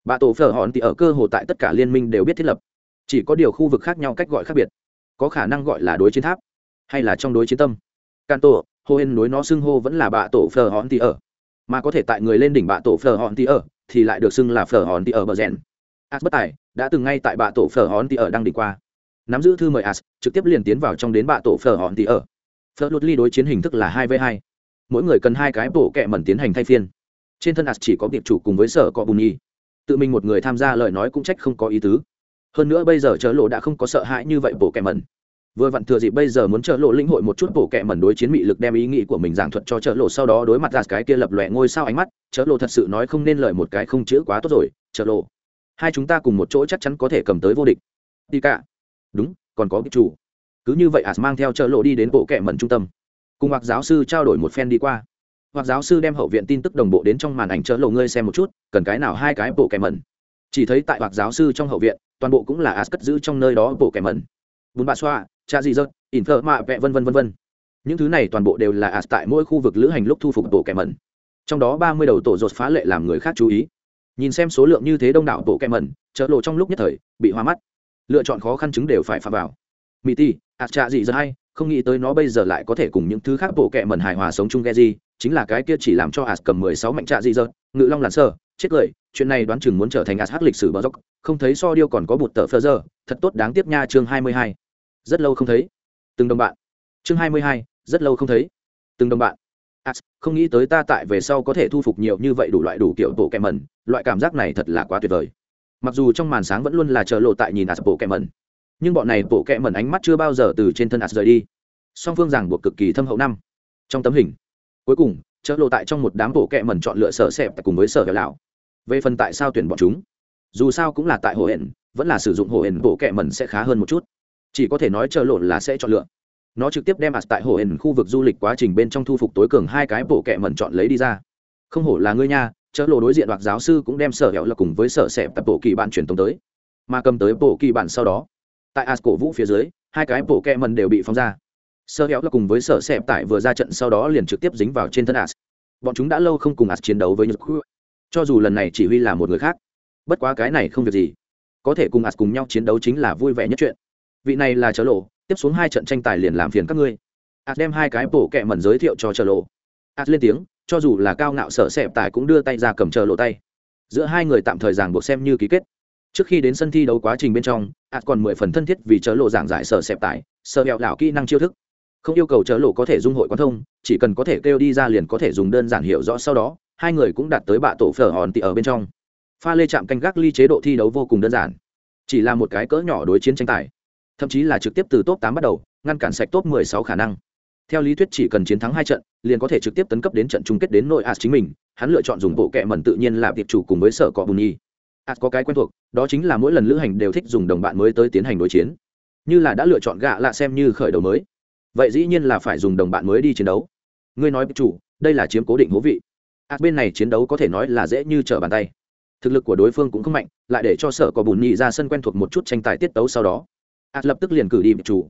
[SPEAKER 1] bà tổ phở hòn thì ở cơ hồ tại tất cả liên minh đều biết thiết lập, chỉ có điều khu vực khác nhau cách gọi khác biệt, có khả năng gọi là đối chiến tháp, hay là trong đối chiến tâm. Canto, Hoen đối nó xưng hô vẫn là bạ tổ phở hòn tỉ ở, mà có thể tại người lên đỉnh bạ tổ phở hòn tỉ ở, thì lại được xưng là phở hòn tỉ ở bờ rèn. As bất tài đã từng ngay tại bạ tổ phở hòn tỉ ở đang đi qua, nắm giữ thư mời As trực tiếp liền tiến vào trong đến bạ tổ phở hòn tỉ ở. Phở lụt ly đối chiến hình thức là hai v hai. Mỗi người cần hai cái bộ kẹ mẩn tiến hành thay phiên. Trên thân as chỉ có tiệp chủ cùng với sở cọ bùn nhi tự mình một người tham gia lời nói cũng trách không có ý tứ. Hơn nữa bây giờ chớ lộ đã không có sợ hãi như vậy bộ kẹ mẩn vừa vặn thừa dịp bây giờ muốn trợ lộ lĩnh hội một chút bổ kẹ mẩn đối chiến mị lực đem ý nghĩ của mình giảng thuật cho trợ lộ sau đó đối mặt ra cái kia lập lòe ngôi sao ánh mắt trợ lộ thật sự nói không nên lời một cái không chữ quá tốt rồi trợ lộ. Hai chúng ta cùng một chỗ chắc chắn có thể cầm tới vô địch. Đi cả. Đúng, còn có cái chủ. Cứ như vậy ạt mang theo trợ lộ đi đến bộ kẹ mẩn trung tâm. Cùng hoặc giáo sư trao đổi một phen đi qua. Hoặc giáo sư đem hậu viện tin tức đồng bộ đến trong màn ảnh trợ lộ ngươi xem một chút, cần cái nào hai cái bộ kẹ mẩn. Chỉ thấy tại hoặc giáo sư trong hậu viện, toàn bộ cũng là as cất giữ trong nơi đó bộ kẹ mẩn. Bún bà xoa cha gì dợt in thợ mạ vẹ vân vân vân vân. Những thứ này toàn bộ đều là as tại mỗi khu vực lữ hành lúc thu phục tổ kẻ mẩn. Trong đó ba mươi đầu tổ dột phá lệ làm người khác chú ý. Nhìn xem số lượng như thế đông đảo tổ kẻ mẩn chợ lộ trong lúc nhất thời bị hoa mắt. Lựa chọn khó khăn chứng đều phải phá vào. Mỹ ti as cha gì dợt hay không nghĩ tới nó bây giờ lại có thể cùng những thứ khác bộ kệ mẩn hài hòa sống chung Geji, chính là cái kia chỉ làm cho As cầm 16 mạnh trạ gì dợt ngự long làn sơ, chết cười, chuyện này đoán chừng muốn trở thành As hát lịch sử bờ dốc, không thấy so điêu còn có bụt tờ phơ giờ, thật tốt đáng tiếc nha chương 22. Rất lâu không thấy. Từng đồng bạn. Chương 22, rất lâu không thấy. Từng đồng bạn. à, không nghĩ tới ta tại về sau có thể thu phục nhiều như vậy đủ loại đủ kiểu bộ kẹm mẩn, loại cảm giác này thật là quá tuyệt vời. Mặc dù trong màn sáng vẫn luôn là chờ lộ tại nhìn As bộ kẹm mẩn nhưng bọn này bộ kẹm mẩn ánh mắt chưa bao giờ từ trên thân ạt rời đi song phương giảng buộc cực kỳ thâm hậu năm trong tấm hình cuối cùng chợ lộ tại trong một đám bộ kẹm mẩn chọn lựa sở xẹp cùng với sở hẻo lão về phần tại sao tuyển bọn chúng dù sao cũng là tại hồ hển vẫn là sử dụng hồ hển bộ kẹm mẩn sẽ khá hơn một chút chỉ có thể nói chờ lộn là sẽ chọn lựa. Nó trực tiếp đem ạt tại hồ hển khu vực du lịch quá trình bên trong thu phục tối cường hai cái bộ kẹ mẩn chọn lấy đi ra. Không hổ là ngươi nha chợ lộ đối diện hoặc giáo sư cũng đem sở hẹo là cùng với sở xẹp tập bộ kỳ bạn truyền tống tới. Mà cầm tới bộ kỳ bạn sau đó, tại ạt cổ vũ phía dưới, hai cái bộ kẹ mẩn đều bị phóng ra. Sở hẹo là cùng với sở xẹp tại vừa ra trận sau đó liền trực tiếp dính vào trên thân ạt bọn chúng đã lâu không cùng ạt chiến đấu với nhật cho dù lần này chỉ huy là một người khác, bất quá cái này không việc gì. Có thể cùng ạt cùng nhau chiến đấu chính là vui vẻ nhất chuyện vị này là chớ lộ, tiếp xuống hai trận tranh tài liền làm phiền các ngươi. As đem hai cái bổ kẹ mẩn giới thiệu cho chớ lộ. As lên tiếng, cho dù là cao ngạo sở xẹp tài cũng đưa tay ra cầm chớ lộ tay. Giữa hai người tạm thời ràng buộc xem như ký kết. Trước khi đến sân thi đấu quá trình bên trong ạt còn mười phần thân thiết vì chớ lộ giảng giải sở xẹp tài sở hẹo đảo kỹ năng chiêu thức. Không yêu cầu chớ lộ có thể dung hội quan thông, chỉ cần có thể kêu đi ra liền có thể dùng đơn giản hiểu rõ sau đó, hai người cũng đạt tới bạ tổ phở hòn tị ở bên trong. Pha lê chạm canh gác ly chế độ thi đấu vô cùng đơn giản. Chỉ là một cái cỡ nhỏ đối chiến tranh tài thậm chí là trực tiếp từ top tám bắt đầu, ngăn cản sạch top mười sáu khả năng. Theo lý thuyết chỉ cần chiến thắng hai trận, liền có thể trực tiếp tấn cấp đến trận chung kết đến nội as chính mình, hắn lựa chọn dùng bộ kệ mẩn tự nhiên là tiệp chủ cùng với sở cọ bùn nhi. Ạt có cái quen thuộc, đó chính là mỗi lần lữ hành đều thích dùng đồng bạn mới tới tiến hành đối chiến. Như là đã lựa chọn gạ lạ xem như khởi đầu mới. Vậy dĩ nhiên là phải dùng đồng bạn mới đi chiến đấu. Ngươi nói chủ, đây là chiếm cố định hố vị. Ạt bên này chiến đấu có thể nói là dễ như trở bàn tay. Thực lực của đối phương cũng không mạnh, lại để cho sở có bùn nhị ra sân quen thuộc một chút tranh tài tiết tấu sau đó ạt lập tức liền cử đi chủ.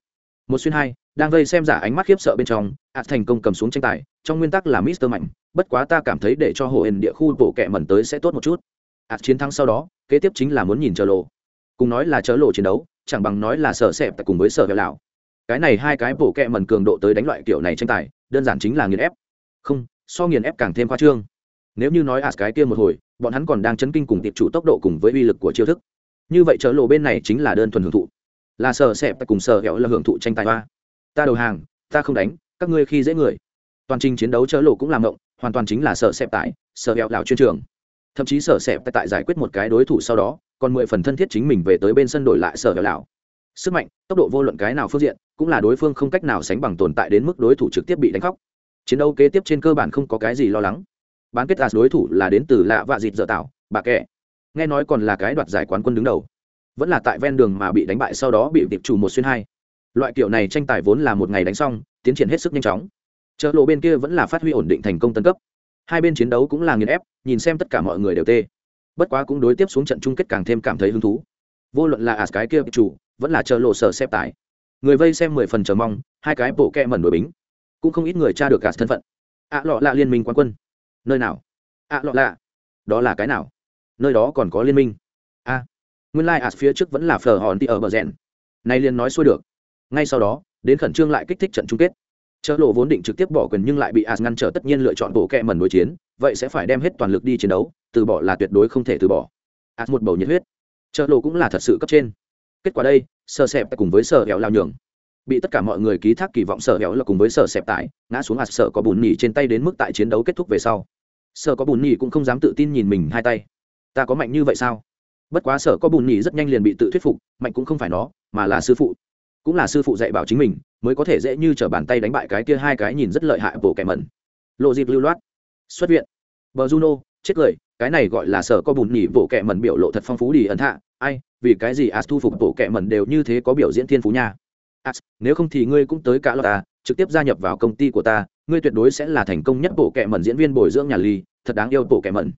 [SPEAKER 1] Một xuyên hai, đang vây xem giả ánh mắt khiếp sợ bên trong, ạt thành công cầm xuống tranh tài, trong nguyên tắc là mister mạnh, bất quá ta cảm thấy để cho hồ hền địa khu bộ kẹ mẩn tới sẽ tốt một chút. Ạt chiến thắng sau đó, kế tiếp chính là muốn nhìn chờ lộ. Cùng nói là chớ lộ chiến đấu, chẳng bằng nói là sở xẹp cùng với sở hẹo lão cái này hai cái bổ kẹ mẩn cường độ tới đánh loại kiểu này tranh tài, đơn giản chính là nghiền ép. Không, so nghiền ép càng thêm khoa trương. Nếu như nói ạt cái kia một hồi, bọn hắn còn đang chấn kinh cùng tiệp chủ tốc độ cùng với uy lực của chiêu thức. Như vậy chớ lộ bên này chính là đơn thuần hưởng thụ là sợ sẹp cùng sợ hẹo là hưởng thụ tranh tài hoa. Ta đầu hàng, ta không đánh, các ngươi khi dễ người. Toàn trình chiến đấu chớ lộ cũng làm động hoàn toàn chính là sợ sẹp tại sợ hẹo lão chuyên trường. Thậm chí sợ sẹp tại tại giải quyết một cái đối thủ sau đó, còn mười phần thân thiết chính mình về tới bên sân đổi lại sợ hẹo lão. Sức mạnh, tốc độ vô luận cái nào phương diện, cũng là đối phương không cách nào sánh bằng tồn tại đến mức đối thủ trực tiếp bị đánh khóc. Chiến đấu kế tiếp trên cơ bản không có cái gì lo lắng. Bán kết as đối thủ là đến từ lạ vạ dịt dở tạo, bà kẻ. Nghe nói còn là cái đoạt giải quán quân đứng đầu vẫn là tại ven đường mà bị đánh bại sau đó bị tiệp chủ một xuyên hai. Loại kiểu này tranh tài vốn là một ngày đánh xong, tiến triển hết sức nhanh chóng. Chợ lộ bên kia vẫn là phát huy ổn định thành công tân cấp. Hai bên chiến đấu cũng là nghiền ép, nhìn xem tất cả mọi người đều tê. Bất quá cũng đối tiếp xuống trận chung kết càng thêm cảm thấy hứng thú. Vô luận là ạt cái kia chủ, vẫn là chợ lộ sở xếp tải người vây xem mười phần chờ mong, hai cái bộ kẹ mẩn đổi bính. Cũng không ít người tra được cả thân phận. Ạ lọ lạ liên minh quán quân. Nơi nào? Ạ lọ lạ. Đó là cái nào? Nơi đó còn có liên minh? A nguyên lai phía trước vẫn là phờ hòn tỉ ở bờ rèn. Nay liên nói xuôi được. Ngay sau đó, đến khẩn trương lại kích thích trận chung kết. Chợ lộ vốn định trực tiếp bỏ quyền nhưng lại bị as ngăn trở tất nhiên lựa chọn bộ kẹ mần đối chiến, vậy sẽ phải đem hết toàn lực đi chiến đấu, từ bỏ là tuyệt đối không thể từ bỏ. As một bầu nhiệt huyết. Chợ lộ cũng là thật sự cấp trên. Kết quả đây sơ xẹp cùng với sở hẹo lao nhường. Bị tất cả mọi người ký thác kỳ vọng sở hẹo là cùng với sở xẹp tải ngã xuống ạt sở có bùn nhì trên tay đến mức tại chiến đấu kết thúc về sau. Sở có bùn nhì cũng không dám tự tin nhìn mình hai tay. Ta có mạnh như vậy sao? Bất quá sở có bùn nhì rất nhanh liền bị tự thuyết phục, mạnh cũng không phải nó, mà là sư phụ. Cũng là sư phụ dạy bảo chính mình, mới có thể dễ như t r ở bàn tay đánh bại cái kia hai cái nhìn rất lợi hại bổ kẻ mẩn. Lộ dịp lưu loát. Xuất viện. Bờ juno, chết cười, cái này gọi là sở có bùn nhì bổ kẻ mẩn biểu lộ thật phong phú đi ẩn hạ. Ai, vì cái gì as thu phục bổ kẻ mẩn đều như thế có biểu diễn thiên phú nha? As nếu không thì ngươi cũng tới cả lọt ta trực tiếp gia nhập vào công ty của ta, ngươi tuyệt đối sẽ là thành công nhất bộ kệ mẩn diễn viên bồi dưỡng nhà ly thật đáng yêu bộ kệ mẩn.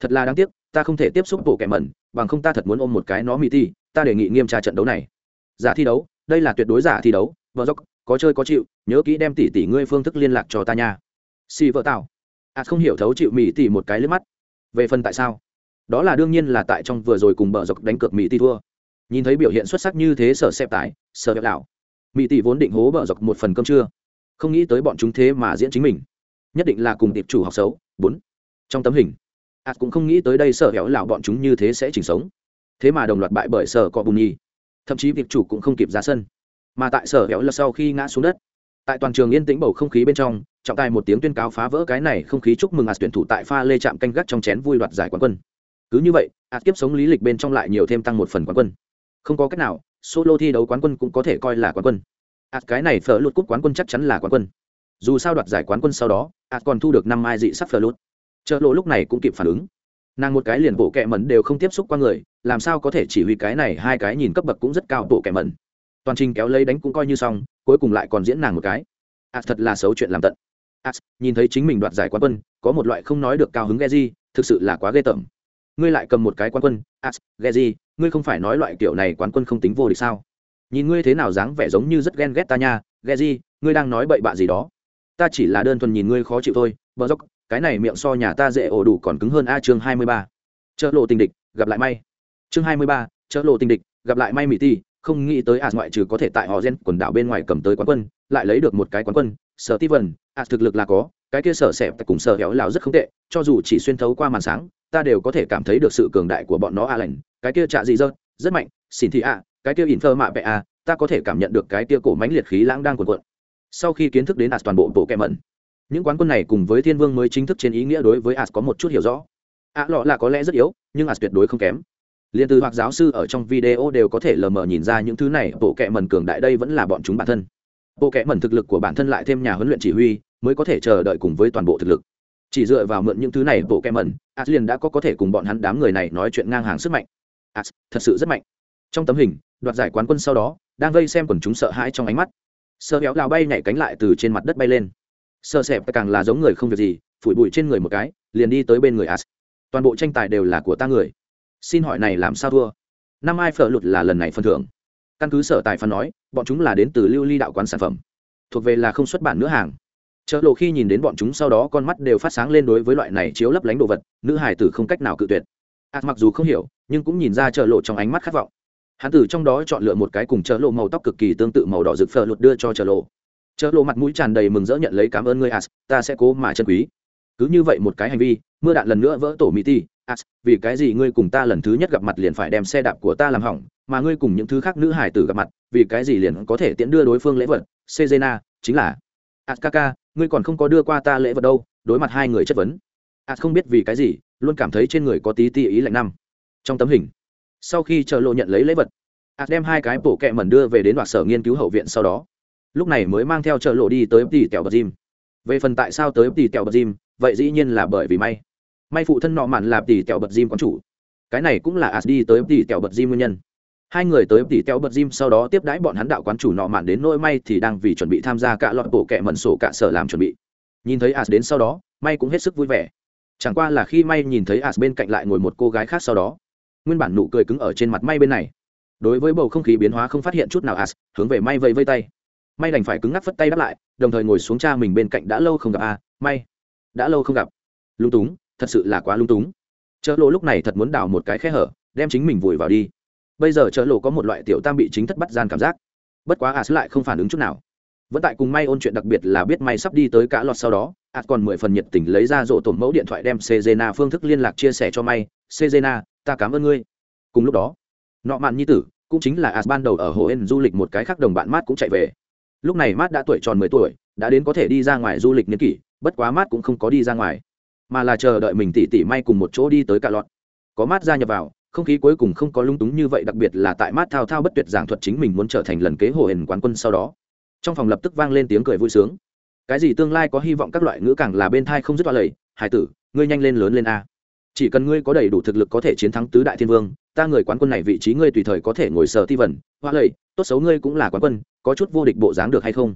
[SPEAKER 1] Thật là đáng tiếc ta không thể tiếp xúc bộ kẻ mẩn, bằng không ta thật muốn ôm một cái nó mỹ ti ta đề nghị nghiêm tra trận đấu này. Giả thi đấu, đây là tuyệt đối giả thi đấu, vợ dốc, có chơi có chịu, nhớ kỹ đem tỷ tỷ ngươi phương thức liên lạc cho ta nha. Xì vợ tạo à không hiểu thấu chịu mỹ tỷ một cái lướt mắt. Về phần tại sao? Đó là đương nhiên là tại trong vừa rồi cùng bờ dọc đánh cược mỹ tỷ thua. Nhìn thấy biểu hiện xuất sắc như thế sở xẹp tải sở hẹp đảo. Mỹ tỷ vốn định hố bờ dọc một phần cơm trưa. Không nghĩ tới bọn chúng thế mà diễn chính mình. Nhất định là cùng tiệp chủ học xấu. Bốn. Trong tấm hình ạt cũng không nghĩ tới đây sở hẻo lão bọn chúng như thế sẽ chỉnh sống. Thế mà đồng loạt bại bởi sở cọ bùn nhi thậm chí việc chủ cũng không kịp ra sân. Mà tại sở hẻo là sau khi ngã xuống đất, tại toàn trường yên tĩnh bầu không khí bên trong, trọng tài một tiếng tuyên cáo phá vỡ cái này không khí chúc mừng ạt tuyển thủ tại pha lê chạm canh gác trong chén vui đoạt giải quán quân. Cứ như vậy ạt kiếp sống lý lịch bên trong lại nhiều thêm tăng một phần quán quân. Không có cách nào, solo thi đấu quán quân cũng có thể coi là quán quân. Ạt cái này phở lụt cúp quán quân chắc chắn là quán quân. Dù sao đoạt giải quán quân sau đó ạt còn thu được năm mai dị sắc phở lụt chợ lộ lúc này cũng kịp phản ứng. Nàng một cái liền bộ kẹ mẩn đều không tiếp xúc qua người, làm sao có thể chỉ huy cái này, hai cái nhìn cấp bậc cũng rất cao bộ kẹ mẩn. Toàn trình kéo lấy đánh cũng coi như xong, cuối cùng lại còn diễn nàng một cái. À thật là xấu chuyện làm tận. Ạt nhìn thấy chính mình đoạt giải quán quân, có một loại không nói được cao hứng ghe di, thực sự là quá ghê tởm. Ngươi lại cầm một cái quán quân as ghe gì ngươi không phải nói loại kiểu này quán quân không tính vô địch sao? Nhìn ngươi thế nào dáng vẻ giống như rất ghen ghét ta nha, ghe gì ngươi đang nói bậy bạ gì đó. Ta chỉ là đơn thuần nhìn ngươi khó chịu thôi, bờ dốc cái này miệng so nhà ta dễ ổ đủ còn cứng hơn a, chương hai mươi ba. Chợ lộ tình địch, gặp lại may. Chương hai mươi ba chợ lộ tình địch, gặp lại may mỹ ti. Không nghĩ tới as ngoại trừ có thể tại họ gen quần đảo bên ngoài cầm tới quán quân, lại lấy được một cái quán quân sở ti vần as thực lực là có, cái kia sở sẹp cùng sở héo lào rất không tệ, cho dù chỉ xuyên thấu qua màn sáng, ta đều có thể cảm thấy được sự cường đại của bọn nó a lành cái kia trạ gì dơ rất mạnh. Xin thị a cái kia in phơ mạ bẹ a, ta có thể cảm nhận được cái kia cổ mánh liệt khí lãng đang cuồn cuộn. Sau khi kiến thức đến as toàn bộ bộ kẹ mẩn những quán quân này cùng với thiên vương mới chính thức trên ý nghĩa đối với as có một chút hiểu rõ. A lọ là có lẽ rất yếu, nhưng as tuyệt đối không kém. Liền từ hoặc giáo sư ở trong video đều có thể lờ mờ nhìn ra những thứ này, bộ kệ mẩn cường đại đây vẫn là bọn chúng bản thân. Bộ kệ mẩn thực lực của bản thân lại thêm nhà huấn luyện chỉ huy, mới có thể chờ đợi cùng với toàn bộ thực lực. Chỉ dựa vào mượn những thứ này, bộ kệ mẩn as liền đã có có thể cùng bọn hắn đám người này nói chuyện ngang hàng sức mạnh. As thật sự rất mạnh. Trong tấm hình, đoạt giải quán quân sau đó, đang vây xem quần chúng sợ hãi trong ánh mắt. Sơ béo lao bay nhảy cánh lại từ trên mặt đất bay lên sơ sẹp càng là giống người không việc gì, phủi bụi trên người một cái, liền đi tới bên người as. Toàn bộ tranh tài đều là của ta người. Xin hỏi này làm sao thua? Năm ai phở lụt là lần này phân thưởng? Căn cứ sở tài phân nói, bọn chúng là đến từ lưu ly đạo quán sản phẩm. Thuộc về là không xuất bản nữa hàng. Chợ lộ khi nhìn đến bọn chúng sau đó con mắt đều phát sáng lên đối với loại này chiếu lấp lánh đồ vật, nữ hải tử không cách nào cự tuyệt. Ạt mặc dù không hiểu, nhưng cũng nhìn ra chợ lộ trong ánh mắt khát vọng. Hắn tử trong đó chọn lựa một cái cùng chợ lộ màu tóc cực kỳ tương tự màu đỏ rực phở lụt đưa cho chợ lộ chợ lộ mặt mũi tràn đầy mừng rỡ nhận lấy cảm ơn ngươi, as, ta sẽ cố mà chân quý. Cứ như vậy một cái hành vi, mưa đạn lần nữa vỡ tổ mỹ ti. As, vì cái gì ngươi cùng ta lần thứ nhất gặp mặt liền phải đem xe đạp của ta làm hỏng, mà ngươi cùng những thứ khác nữ hải tử gặp mặt, vì cái gì liền có thể tiễn đưa đối phương lễ vật? Sejena, chính là. As, kaka, ngươi còn không có đưa qua ta lễ vật đâu, đối mặt hai người chất vấn. As không biết vì cái gì, luôn cảm thấy trên người có tí ti ý lạnh năm. Trong tấm hình, sau khi chờ lộ nhận lấy lễ vật, as đem hai cái bộ kẹ mẩn đưa về đến đoạt sở nghiên cứu hậu viện sau đó lúc này mới mang theo chợ lộ đi tới tỉ tèo bờ gym. Về phần tại sao tới tỉ tèo bờ gym, vậy dĩ nhiên là bởi vì may. May phụ thân nọ mạn là tỉ tèo bật gym quán chủ. Cái này cũng là as đi tới tỉ tèo bật gym nguyên nhân. Hai người tới tỉ tèo bật gym sau đó tiếp đãi bọn hắn đạo quán chủ nọ mạn đến nỗi may thì đang vì chuẩn bị tham gia cả lọt bộ kẹ mẩn sổ cả sở làm chuẩn bị. Nhìn thấy as đến sau đó, may cũng hết sức vui vẻ. Chẳng qua là khi may nhìn thấy as bên cạnh lại ngồi một cô gái khác sau đó, nguyên bản nụ cười cứng ở trên mặt may bên này. Đối với bầu không khí biến hóa không phát hiện chút nào as hướng về may vây vây tay may đành phải cứng ngắc phất tay đáp lại, đồng thời ngồi xuống cha mình bên cạnh đã lâu không gặp a, may, đã lâu không gặp. Lung túng, thật sự là quá lung túng. Chợ lộ lúc này thật muốn đào một cái khe hở, đem chính mình vùi vào đi. Bây giờ chợ lộ có một loại tiểu tam bị chính thất bắt gian cảm giác. Bất quá as lại không phản ứng chút nào. Vẫn tại cùng may ôn chuyện đặc biệt là biết may sắp đi tới cả lọt sau đó a còn mười phần nhiệt tình lấy ra rộ tổn mẫu điện thoại đem sejena phương thức liên lạc chia sẻ cho may. Sejena, ta cảm ơn ngươi. Cùng lúc đó, nọ mạn nhi tử, cũng chính là a ban đầu ở hồ ên du lịch một cái khác đồng bạn mát cũng chạy về lúc này mát đã tuổi tròn mười tuổi, đã đến có thể đi ra ngoài du lịch niên kỷ, bất quá mát cũng không có đi ra ngoài, mà là chờ đợi mình tỉ tỉ may cùng một chỗ đi tới cả lọn có mát gia nhập vào, không khí cuối cùng không có lung túng như vậy, đặc biệt là tại mát thao thao bất tuyệt giảng thuật chính mình muốn trở thành lần kế hồ hển quán quân sau đó. Trong phòng lập tức vang lên tiếng cười vui sướng. Cái gì tương lai có hy vọng các loại ngữ càng là bên thai không dứt toa lầy, hải tử, ngươi nhanh lên lớn lên a chỉ cần ngươi có đầy đủ thực lực có thể chiến thắng tứ đại thiên vương, ta người quán quân này vị trí ngươi tùy thời có thể ngồi sờ ti vần. Hoa lầy tốt xấu ngươi cũng là quán quân, có chút vô địch bộ dáng được hay không?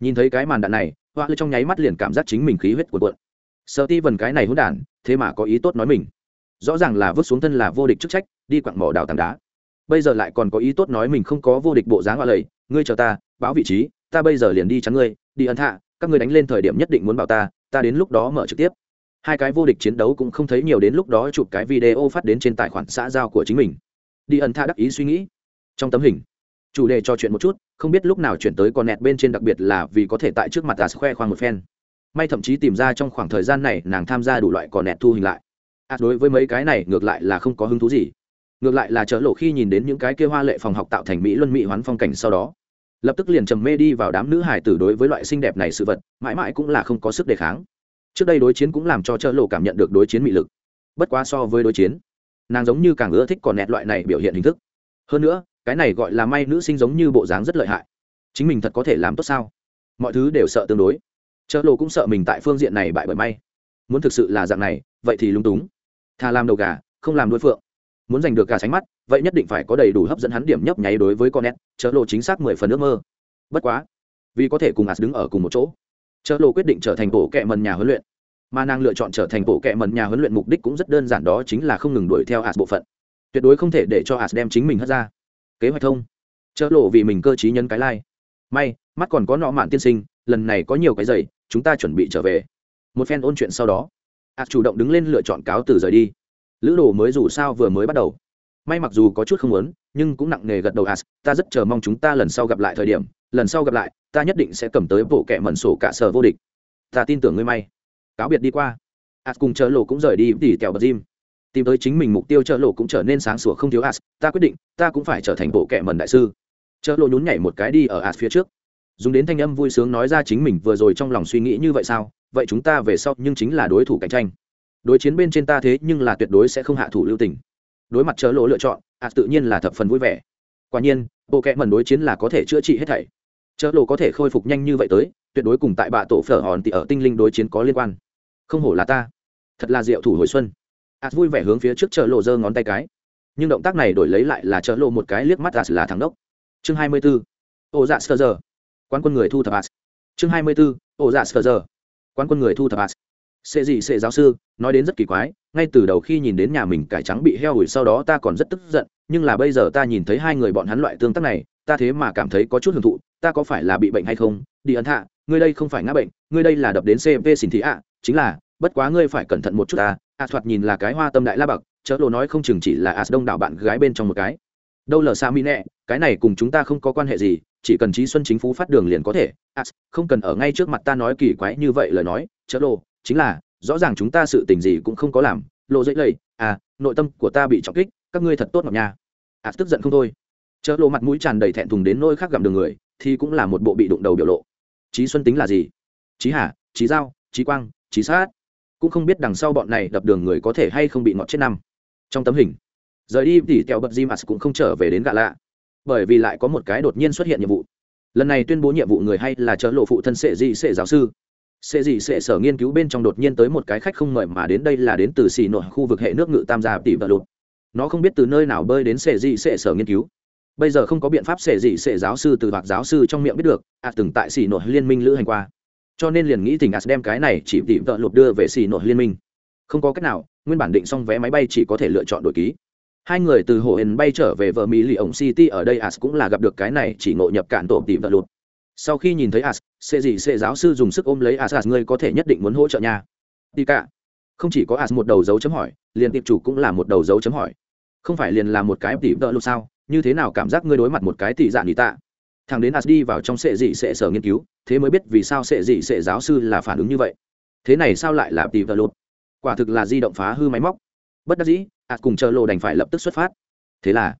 [SPEAKER 1] Nhìn thấy cái màn đạn này, hoa lầy trong nháy mắt liền cảm giác chính mình khí huyết cuộn cuộn. Sờ ti vần cái này hỗn đản, thế mà có ý tốt nói mình. Rõ ràng là vứt xuống thân là vô địch chức trách, đi quặng mỏ đào tảng đá. Bây giờ lại còn có ý tốt nói mình không có vô địch bộ dáng hoa lầy ngươi chờ ta, báo vị trí, ta bây giờ liền đi chắn ngươi, đi ân hạ, các ngươi đánh lên thời điểm nhất định muốn bảo ta ta đến lúc đó mở trực tiếp hai cái vô địch chiến đấu cũng không thấy nhiều đến lúc đó chụp cái video phát đến trên tài khoản xã giao của chính mình. Đi ẩn tha đắc ý suy nghĩ. Trong tấm hình chủ đề trò chuyện một chút không biết lúc nào chuyển tới con nẹt bên trên đặc biệt là vì có thể tại trước mặt ta khoe khoang một phen. May thậm chí tìm ra trong khoảng thời gian này nàng tham gia đủ loại con nẹt thu hình lại. À, đối với mấy cái này ngược lại là không có hứng thú gì. Ngược lại là chớ lộ khi nhìn đến những cái kia hoa lệ phòng học tạo thành mỹ luân mỹ hoán phong cảnh sau đó lập tức liền trầm mê đi vào đám nữ hải tử đối với loại xinh đẹp này sự vật mãi mãi cũng là không có sức đề kháng trước đây đối chiến cũng làm cho chợ lộ cảm nhận được đối chiến mị lực. Bất quá so với đối chiến, nàng giống như càng ưa thích còn nẹt loại này biểu hiện hình thức. Hơn nữa, cái này gọi là may nữ sinh giống như bộ dáng rất lợi hại. Chính mình thật có thể làm tốt sao? Mọi thứ đều sợ tương đối. Chợ lộ cũng sợ mình tại phương diện này bại bởi may. Muốn thực sự là dạng này, vậy thì lung túng. Thà làm đầu gà, không làm đối phượng. Muốn giành được gà tránh mắt, vậy nhất định phải có đầy đủ hấp dẫn hắn điểm nhấp nháy đối với con nét. Chợ lộ chính xác mười phần ước mơ. Bất quá, vì có thể cùng ạt đứng ở cùng một chỗ chợ lộ quyết định trở thành bộ kệ mần nhà huấn luyện. Mà nàng lựa chọn trở thành bộ kệ mần nhà huấn luyện mục đích cũng rất đơn giản đó chính là không ngừng đuổi theo hạt bộ phận. Tuyệt đối không thể để cho hạt đem chính mình hất ra. Kế hoạch thông. Chợ lộ vì mình cơ t nhân cái lai、like. may, mắt còn có nọ mạn tiên sinh, lần này có nhiều cái giày, chúng ta chuẩn bị trở về. Một phen ôn chuyện sau đó hạt chủ động đứng lên lựa chọn cáo từ rời đi. Lữ đồ mới dù sao vừa mới bắt đầu may mặc dù có chút không muốn, nhưng cũng nặng nề gật đầu, as, ta rất chờ mong chúng ta lần sau gặp lại thời điểm, lần sau gặp lại, ta nhất định sẽ cầm tới bộ kẻ mẩn sổ cả sở vô địch. Ta tin tưởng ngươi may. Cáo biệt đi qua. As cùng chợ lộ cũng rời đi tỉ kẹo bật gym. Tìm tới chính mình mục tiêu chợ lộ cũng trở nên sáng sủa không thiếu, as, ta quyết định, ta cũng phải trở thành bộ kẻ mẩn đại sư. Chợ lộ nhún nhảy một cái đi ở as phía trước. Dùng đến thanh âm vui sướng nói ra chính mình vừa rồi trong lòng suy nghĩ như vậy sao? Vậy chúng ta về sau nhưng chính là đối thủ cạnh tranh. Đối chiến bên trên ta thế nhưng là tuyệt đối sẽ không hạ thủ lưu tình đối mặt chớ lỗ lựa chọn, ạ, tự nhiên là thập phần vui vẻ. Quả nhiên, bộ kệ mần đối chiến là có thể chữa trị hết thảy. Chớ lỗ có thể khôi phục nhanh như vậy tới, tuyệt đối cùng tại bạ tổ phở hòn thì ở tinh linh đối chiến có liên quan. Không hổ là ta. Thật là diệu thủ hồi xuân. ạ, vui vẻ hướng phía trước chợ lộ giơ ngón tay cái. Nhưng động tác này đổi lấy lại là chợ lộ một cái liếc mắt ạ, là thằng đốc. Chương hai mươi 24. ổ dạ sơ giờ. Quán quân người thu thập ạ. Chương hai mươi 24. ổ dạ sơ giờ. Quán quân người thu thập ạ. Sệ gì sệ giáo sư, nói đến rất kỳ quái, ngay từ đầu khi nhìn đến nhà mình cải trắng bị heo ủi, sau đó ta còn rất tức giận, nhưng là bây giờ ta nhìn thấy hai người bọn hắn loại tương tác này, ta thế mà cảm thấy có chút hưởng thụ, ta có phải là bị bệnh hay không? Đi ấn hạ, ngươi đây không phải ngã bệnh, ngươi đây là đập đến cv xỉn thị ạ, chính là, bất quá ngươi phải cẩn thận một chút ta, a thoạt nhìn là cái hoa tâm đại la bậc, chớ lộ nói không chừng chỉ là as đông đảo bạn gái bên trong một cái. Đâu lờ xa mi nè, cái này cùng chúng ta không có quan hệ gì, chỉ cần trí xuân chính phú phát đường liền có thể. As, không cần ở ngay trước mặt ta nói kỳ quái như vậy lời nói, chớ lộ, chính là, rõ ràng chúng ta sự tình gì cũng không có làm, lộ dễ lầy à nội tâm của ta bị trọng kích, các ngươi thật tốt ngọc nha. À tức giận không thôi. Chớ lộ mặt mũi tràn đầy thẹn thùng đến nôi khác gặm đường người, thì cũng là một bộ bị đụng đầu biểu lộ. Trí xuân tính là gì? Trí hà trí giao trí quang trí sát. Cũng không biết đằng sau bọn này đập đường người có thể hay không bị ngọt chết năm. Trong tấm hình, rời đi thì kẹo bật Jimas cũng không trở về đến gạ lạ. Bởi vì lại có một cái đột nhiên xuất hiện nhiệm vụ. Lần này tuyên bố nhiệm vụ người hay là chớ lộ phụ thân sệ di sệ giáo sư sẽ gì sẽ sở nghiên cứu bên trong đột nhiên tới một cái khách không mời mà đến đây là đến từ xì nội khu vực hệ nước ngự tam gia tỷ vật lụt. Nó không biết từ nơi nào bơi đến sẽ gì sẽ sở nghiên cứu. Bây giờ không có biện pháp sẽ gì sẽ giáo sư từ hoặc giáo sư trong miệng biết được à từng tại xì nội liên minh lữ hành qua. Cho nên liền nghĩ tình à đem cái này chỉ tỷ vợ lụt đưa về xì nội liên minh. Không có cách nào, nguyên bản định xong vé máy bay chỉ có thể lựa chọn đổi ký. Hai người từ hồ hển bay trở về vợ mỹ lì ổng city, ở đây as cũng là gặp được cái này chỉ ngộ nhập cản tổ tỷ vợ lụt sau khi nhìn thấy as sẽ gì sẽ giáo sư dùng sức ôm lấy as as ngươi có thể nhất định muốn hỗ trợ nha. Đi cả. Không chỉ có as một đầu dấu chấm hỏi, liền tiệp chủ cũng là một đầu dấu chấm hỏi. Không phải liền là một cái tỉ vợ lụt sao? Như thế nào cảm giác ngươi đối mặt một cái tỉ dạng đi tạ? Thằng đến as đi vào trong sệ dị sệ sở nghiên cứu, thế mới biết vì sao sệ dị sệ giáo sư là phản ứng như vậy. Thế này sao lại là tỉ vợ lụt quả thực là di động phá hư máy móc. Bất đắc dĩ as cùng chờ lộ đành phải lập tức xuất phát. Thế là,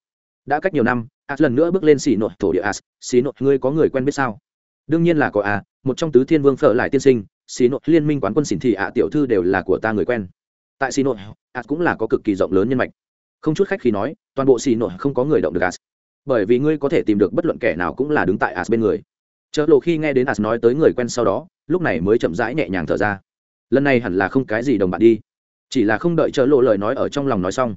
[SPEAKER 1] đã cách nhiều năm as lần nữa bước lên xì nội thổ địa as xì nội ngươi có người quen biết sao? Đương nhiên là có à, một trong tứ thiên vương phở lại tiên sinh xì nội liên minh quán quân xỉn thị ạ tiểu thư đều là của ta người quen. Tại xì nội à cũng là có cực kỳ rộng lớn nhân mạch. Không chút khách khi nói toàn bộ xì nội không có người động được as bởi vì ngươi có thể tìm được bất luận kẻ nào cũng là đứng tại as bên người. Chợ lộ khi nghe đến as nói tới người quen sau đó lúc này mới chậm rãi nhẹ nhàng thở ra. Lần này hẳn là không cái gì đồng bạn đi. Chỉ là không đợi chợ lộ lời nói ở trong lòng nói xong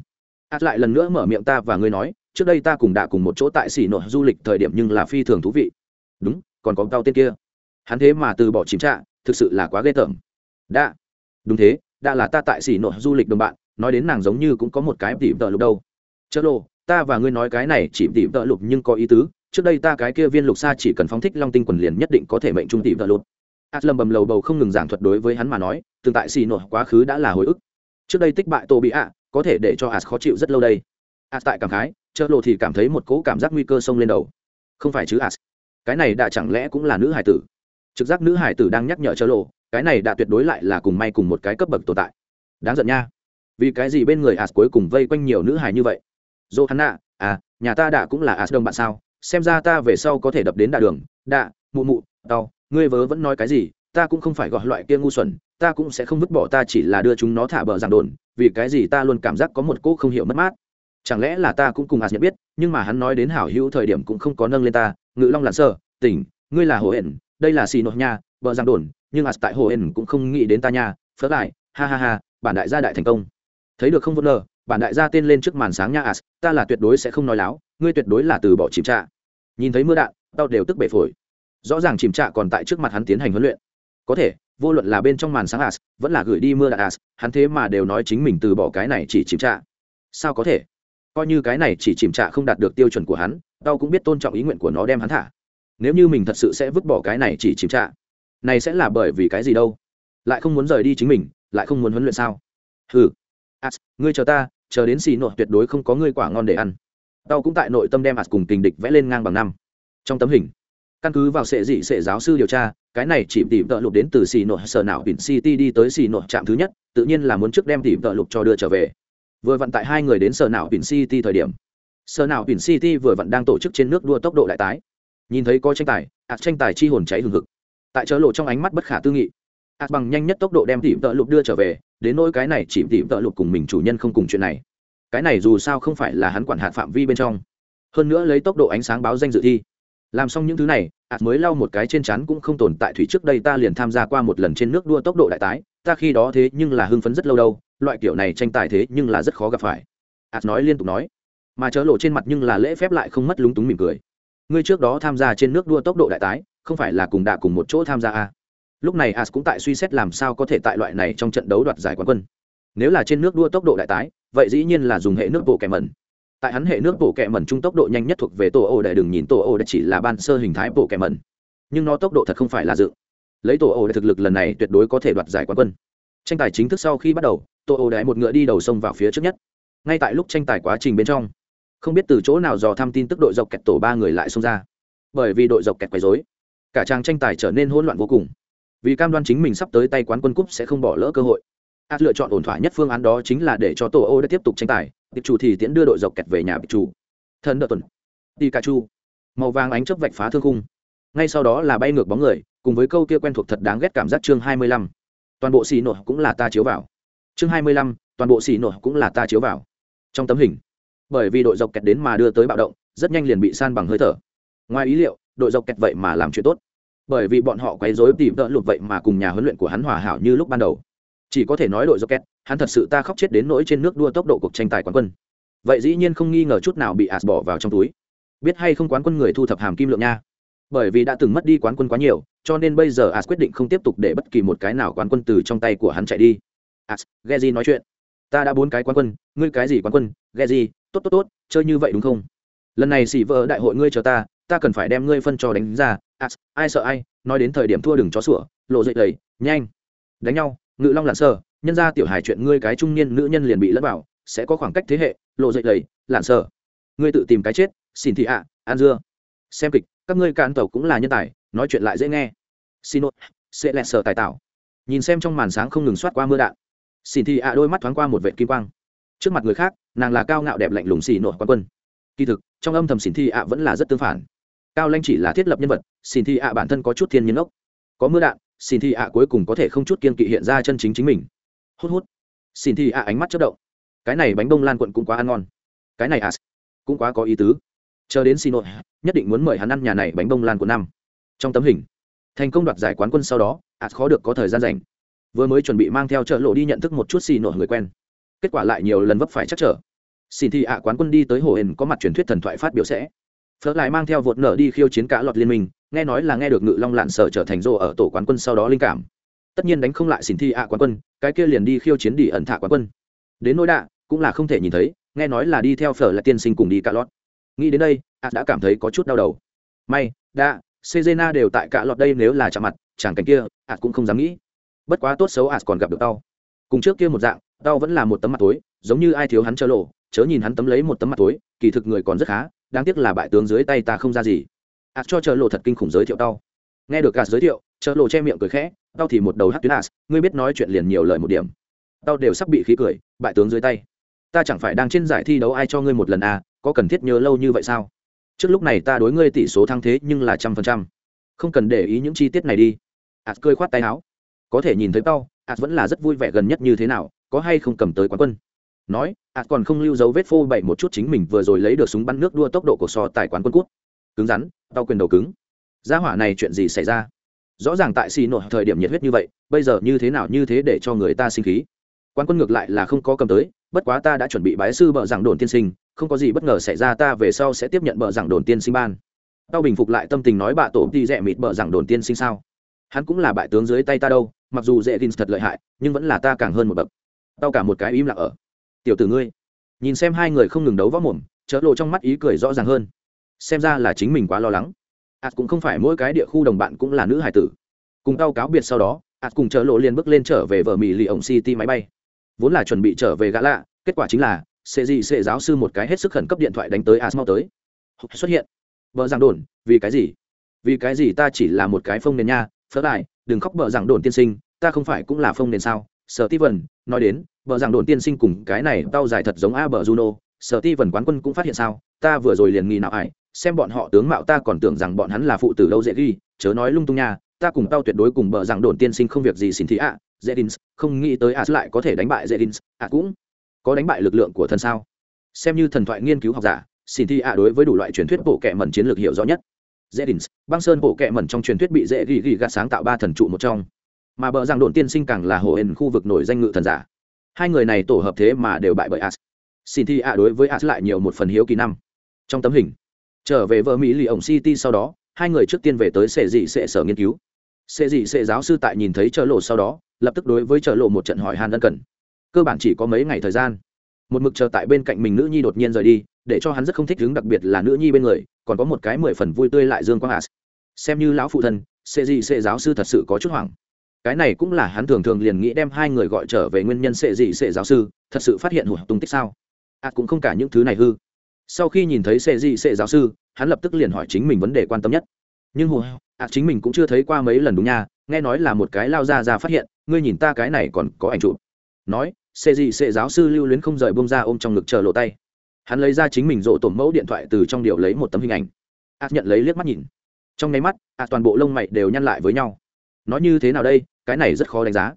[SPEAKER 1] át lại lần nữa mở miệng ta và ngươi nói trước đây ta cùng đã cùng một chỗ tại xỉ nội du lịch thời điểm nhưng là phi thường thú vị. Đúng còn có cao tên kia. Hắn thế mà từ bỏ chìm trạ, thực sự là quá ghê tởm. Đã đúng thế đã là ta tại xỉ nội du lịch đồng bạn, nói đến nàng giống như cũng có một cái tỉ tợ lục đâu. Chớ lộ ta và ngươi nói cái này chỉ tỉ tợ lục nhưng có ý tứ, trước đây ta cái kia viên lục xa chỉ cần phóng thích long tinh quần liền nhất định có thể mệnh trung tỉ tợ lục. Át lâm bầm lầu bầu không ngừng giảng thuật đối với hắn mà nói, tương tại xỉ nội quá khứ đã là hồi ức. Trước đây tích bại tô bị ạ, có thể để cho át khó chịu rất lâu đây. Át tại cảm khái, chớ lộ thì cảm thấy một cỗ cảm giác nguy cơ sông lên đầu. Không phải chứ át cái này đã chẳng lẽ cũng là nữ hải tử? Trực giác nữ hải tử đang nhắc nhở chợ lộ cái này đã tuyệt đối lại là cùng may cùng một cái cấp bậc tồn tại. Đáng giận nha. Vì cái gì bên người as cuối cùng vây quanh nhiều nữ hải như vậy? Dô hắn nạ à nhà ta đã cũng là as đông bạn sao? Xem ra ta về sau có thể đập đến đà đường. Đạ, mụ mụ đau ngươi vớ vẫn nói cái gì? Ta cũng không phải gọi loại kia ngu xuẩn, ta cũng sẽ không vứt bỏ ta chỉ là đưa chúng nó thả bờ giảng đồn. Vì cái gì ta luôn cảm giác có một cô không hiểu mất mát? Chẳng lẽ là ta cũng cùng as nhận biết, nhưng mà hắn nói đến hảo hữu thời điểm cũng không có nâng lên ta ngự long lặn sơ tỉnh, ngươi là hồ hển đây là xì nội nha vợ giang đồn, nhưng as tại hồ hển cũng không nghĩ đến ta nha, phớt lại, ha ha ha, bản đại gia đại thành công. Thấy được không vỡ nờ bản đại gia tên lên trước màn sáng nha as, ta là tuyệt đối sẽ không nói láo, ngươi tuyệt đối là từ bỏ chìm trạ. Nhìn thấy mưa đạn, tao đều tức bể phổi. Rõ ràng chìm trạ còn tại trước mặt hắn tiến hành huấn luyện. Có thể, vô luận là bên trong màn sáng as, vẫn là gửi đi mưa đạn as, hắn thế mà đều nói chính mình từ bỏ cái này chỉ chìm trạ. Sao có thể? Coi như cái này chỉ chìm trạ không đạt được tiêu chuẩn của hắn, tao cũng biết tôn trọng ý nguyện của nó đem hắn thả. Nếu như mình thật sự sẽ vứt bỏ cái này chỉ chìm trạ, này sẽ là bởi vì cái gì đâu? Lại không muốn rời đi chính mình, lại không muốn huấn luyện sao? Ừ as ngươi chờ ta, chờ đến xì nội tuyệt đối không có ngươi quả ngon để ăn. Tao cũng tại nội tâm đem as cùng tình địch vẽ lên ngang bằng năm. Trong tấm hình, căn cứ vào sệ dị sệ giáo sư điều tra, cái này chỉ tìm tợ lục đến từ xì nội sở nào biển city đi tới xì nội trạm thứ nhất, tự nhiên là muốn trước đem tìm tợ lục cho đưa trở về vừa vận tại hai người đến sở nào biển city thời điểm. Sở nào biển city vừa vận đang tổ chức trên nước đua tốc độ đại tái. Nhìn thấy có tranh tài ạt tranh tài chi hồn cháy hừng hực. Tại chớ lộ trong ánh mắt bất khả tư nghị ạt bằng nhanh nhất tốc độ đem tìm tợ lục đưa trở về, đến nỗi cái này chỉ tìm tợ lục cùng mình chủ nhân không cùng chuyện này. Cái này dù sao không phải là hắn quản hạt phạm vi bên trong. Hơn nữa lấy tốc độ ánh sáng báo danh dự thi. Làm xong những thứ này ạt mới lau một cái trên chắn cũng không tồn tại thủy trước đây ta liền tham gia qua một lần trên nước đua tốc độ đại tái. Ta khi đó thế nhưng là hưng phấn rất lâu đâu loại kiểu này tranh tài thế nhưng là rất khó gặp phải. Ạt nói liên tục nói, mà chớ lộ trên mặt nhưng là lễ phép lại không mất lúng túng mỉm cười. Ngươi trước đó tham gia trên nước đua tốc độ đại tái, không phải là cùng đạ cùng một chỗ tham gia à. lúc này as cũng tại suy xét làm sao có thể tại loại này trong trận đấu đoạt giải quán quân. Nếu là trên nước đua tốc độ đại tái, vậy dĩ nhiên là dùng hệ nước bộ kẻ mẩn. Tại hắn hệ nước bộ kẻ mẩn trung tốc độ nhanh nhất thuộc về tổ ô để đừng nhìn tổ ô để chỉ là ban sơ hình thái bộ kẻ mẩn. Nhưng nó tốc độ thật không phải là dự. Lấy tổ ô để thực lực lần này tuyệt đối có thể đoạt giải quán quân. Tranh tài chính thức sau khi bắt đầu Tô ô để một ngựa đi đầu sông vào phía trước nhất. Ngay tại lúc tranh tài quá trình bên trong, không biết từ chỗ nào dò thăm tin tức đội dọc kẹt tổ ba người lại xông ra. Bởi vì đội dọc kẹt quấy rối, cả trang tranh tài trở nên hỗn loạn vô cùng. Vì cam đoan chính mình sắp tới tay quán quân cúp sẽ không bỏ lỡ cơ hội. Át lựa chọn ổn thỏa nhất phương án đó chính là để cho tổ ô đã tiếp tục tranh tài. Tiệp chủ thì tiễn đưa đội dọc kẹt về nhà tiệp chủ thân đợt tuần. Đi ca chu màu vàng ánh chớp vạch phá thương khung. Ngay sau đó là bay ngược bóng người, cùng với câu kia quen thuộc thật đáng ghét cảm giác chương hai mươi lăm. Toàn bộ xì nổ cũng là ta chiếu vào chương hai mươi lăm, toàn bộ xì nổ cũng là ta chiếu vào. Trong tấm hình, bởi vì đội dọc kẹt đến mà đưa tới bạo động, rất nhanh liền bị san bằng hơi thở. Ngoài ý liệu, đội dọc kẹt vậy mà làm chuyện tốt. Bởi vì bọn họ quấy rối tìm đỡ lụt vậy mà cùng nhà huấn luyện của hắn hòa hảo như lúc ban đầu. Chỉ có thể nói đội dọc kẹt, hắn thật sự ta khóc chết đến nỗi trên nước đua tốc độ cuộc tranh tài quán quân. Vậy dĩ nhiên không nghi ngờ chút nào bị ạt bỏ vào trong túi. Biết hay không quán quân người thu thập hàm kim lượng nha. Bởi vì đã từng mất đi quán quân quá nhiều, cho nên bây giờ ạt quyết định không tiếp tục để bất kỳ một cái nào quán quân từ trong tay của hắn chạy đi as geji nói chuyện. Ta đã bốn cái quán quân ngươi cái gì quán quân? Geji tốt tốt tốt chơi như vậy đúng không? Lần này xỉ vợ đại hội ngươi chờ ta ta cần phải đem ngươi phân cho đánh ra. As ai sợ ai? Nói đến thời điểm thua đừng chó sủa lộ dậy đầy nhanh. Đánh nhau ngự long lặn sờ nhân ra tiểu hài chuyện ngươi cái trung niên nữ nhân liền bị lẫn vào sẽ có khoảng cách thế hệ lộ dậy đầy lặn sờ ngươi tự tìm cái chết xin thị ạ à, an dưa. Xem kịch các ngươi cạn tàu cũng là nhân tài nói chuyện lại dễ nghe. Xin lỗi, sẽ lẹn sờ tài tạo. Nhìn xem trong màn sáng không ngừng soát qua mưa đạn xin thị ạ đôi mắt thoáng qua một vệ kim quang. Trước mặt người khác, nàng là cao ngạo đẹp lạnh lùng xì nội quán quân. Kỳ thực, trong âm thầm xin thị ạ vẫn là rất tương phản. Cao lanh chỉ là thiết lập nhân vật xin thị ạ bản thân có chút thiên nhiên ốc có mưa đạn xin thị ạ cuối cùng có thể không chút kiên kỵ hiện ra chân chính chính mình. Hút hút. Xin thị ạ ánh mắt chất động. Cái này bánh bông lan quận cũng quá ăn ngon. Cái này à cũng quá có ý tứ. Chờ đến xin nội nhất định muốn mời hắn ăn nhà này bánh bông lan của năm. Trong tấm hình, thành công đoạt giải quán quân sau đó ạt khó được có thời gian dành vừa mới chuẩn bị mang theo chợ lộ đi nhận thức một chút xì nổ người quen. Kết quả lại nhiều lần vấp phải chắc trở. Xin thị ạ à quán quân đi tới hồ hền có mặt truyền thuyết thần thoại phát biểu sẽ. Phớt lại mang theo vột nở đi khiêu chiến cả lọt liên minh nghe nói là nghe được ngự long lạn sở trở thành rô ở tổ quán quân sau đó linh cảm. Tất nhiên đánh không lại xin thi ạ à quán quân cái kia liền đi khiêu chiến đi ẩn thả quán quân. Đến nỗi đạ cũng là không thể nhìn thấy nghe nói là đi theo phở là tiên sinh cùng đi cả lọt. Nghĩ đến đây ạ đã cảm thấy có chút đau đầu. May đạ, sejena đều tại cả lọt đây nếu là chạm mặt chẳng cảnh kia ạ cũng không dám nghĩ bất quá tốt xấu ạt còn gặp được tao. cùng trước kia một dạng, tao vẫn là một tấm mặt tối giống như ai thiếu hắn chơ lộ, chớ nhìn hắn tấm lấy một tấm mặt tối kỳ thực người còn rất khá, đáng tiếc là bại tướng dưới tay ta không ra gì. Ạt cho chơ lộ thật kinh khủng giới thiệu tao. nghe được ạt giới thiệu chơ lộ che miệng cười khẽ, tao thì một đầu hát tuyến ạt ngươi biết nói chuyện liền nhiều lời một điểm. Tao đều sắp bị khí cười, bại tướng dưới tay. Ta chẳng phải đang trên giải thi đấu ai cho ngươi một lần à có cần thiết nhớ lâu như vậy sao? Trước lúc này ta đối ngươi tỷ số thắng thế nhưng là trăm phần trăm. Không cần để ý những chi tiết này đi. Ạt cười khoát tay áo có thể nhìn thấy tao, ạt vẫn là rất vui vẻ gần nhất như thế nào, có hay không cầm tới quán quân. Nói, ạt còn không lưu dấu vết phô bậy một chút chính mình vừa rồi lấy được súng bắn nước đua tốc độ của so tài quán quân cút. Cứng rắn, tao quyền đầu cứng. Gia hỏa này chuyện gì xảy ra? Rõ ràng tại xì nội thời điểm nhiệt huyết như vậy, bây giờ như thế nào như thế để cho người ta sinh khí? Quán quân ngược lại là không có cầm tới, bất quá ta đã chuẩn bị bái sư bợ giảng đồn tiên sinh, không có gì bất ngờ xảy ra ta về sau sẽ tiếp nhận bợ giảng đồn tiên sinh ban. Tao bình phục lại tâm tình nói bạ tổ đi rẻ mịt bợ giảng đồn tiên sinh sao? Hắn cũng là bại tướng dưới tay ta đâu mặc dù dễ gin thật lợi hại, nhưng vẫn là ta càng hơn một bậc. Tao cả một cái im lặng ở. Tiểu tử ngươi, nhìn xem hai người không ngừng đấu võ mồm chớ lộ trong mắt ý cười rõ ràng hơn. Xem ra là chính mình quá lo lắng. Ạt cũng không phải mỗi cái địa khu đồng bạn cũng là nữ hải tử. Cùng tao cáo biệt sau đó, ạt cùng chớ lộ liền bước lên trở về vợ mỹ lì ổng city máy bay. Vốn là chuẩn bị trở về gã lạ, kết quả chính là, sệ gì sệ giáo sư một cái hết sức khẩn cấp điện thoại đánh tới asmau tới. Xuất hiện. Vợ giảng đồn, vì cái gì? Vì cái gì ta chỉ là một cái phông nền nha phớt lại đừng khóc bợ rằng đồn tiên sinh ta không phải cũng là phông nền sao sở ti vần nói đến bợ rằng đồn tiên sinh cùng cái này tao dài thật giống a bờ juno sở ti vần quán quân cũng phát hiện sao ta vừa rồi liền nghi nào ải xem bọn họ tướng mạo ta còn tưởng rằng bọn hắn là phụ tử đâu dễ ghi chớ nói lung tung nha ta cùng tao tuyệt đối cùng bờ rằng đồn tiên sinh không việc gì xin thị ạ Zedins, không nghĩ tới As lại có thể đánh bại Zedins, à cũng có đánh bại lực lượng của thần sao? Xem như thần thoại nghiên cứu học giả, xin thị ạ đối với đủ loại truyền thuyết bộ kệ mẩn chiến lược hiểu rõ nhất. Zedins, băng sơn bộ kệ mẩn trong truyền thuyết bị dễ ghi ghi gạt sáng tạo ba thần trụ một trong. Mà bờ rằng đồn tiên sinh càng là hồ ên khu vực nổi danh ngự thần giả. Hai người này tổ hợp thế mà đều bại bởi As. Xin thi ạ đối với As lại nhiều một phần hiếu kỳ năm. Trong tấm hình, trở về vợ Mỹ lì ổng City sau đó, hai người trước tiên về tới sệ dị sệ sở nghiên cứu. Sệ dị sệ giáo sư tại nhìn thấy chợ lộ sau đó, lập tức đối với chợ lộ một trận hỏi han ân cần cơ bản chỉ có mấy ngày thời gian một mực chờ tại bên cạnh mình nữ nhi đột nhiên rời đi, để cho hắn rất không thích đứng đặc biệt là nữ nhi bên người, còn có một cái mười phần vui tươi lại dương quang hà xem như lão phụ thân sệ dị sệ giáo sư thật sự có chút hoảng. Cái này cũng là hắn thường thường liền nghĩ đem hai người gọi trở về nguyên nhân sệ dị sệ giáo sư, thật sự phát hiện hụt tung tích sao? À cũng không cả những thứ này hư. Sau khi nhìn thấy sệ dị sệ giáo sư, hắn lập tức liền hỏi chính mình vấn đề quan tâm nhất. Nhưng hụt à chính mình cũng chưa thấy qua mấy lần đúng nha, nghe nói là một cái lao ra ra phát hiện, ngươi nhìn ta cái này còn có ảnh chụp. Nói xê gì xê giáo sư lưu luyến không rời bông ra ôm trong ngực chờ lộ tay. Hắn lấy ra chính mình rộ tổm mẫu điện thoại từ trong điều lấy một tấm hình ảnh. Ạt nhận lấy liếc mắt nhìn. Trong nháy mắt ạt toàn bộ lông mày đều nhăn lại với nhau. Nó như thế nào đây, cái này rất khó đánh giá.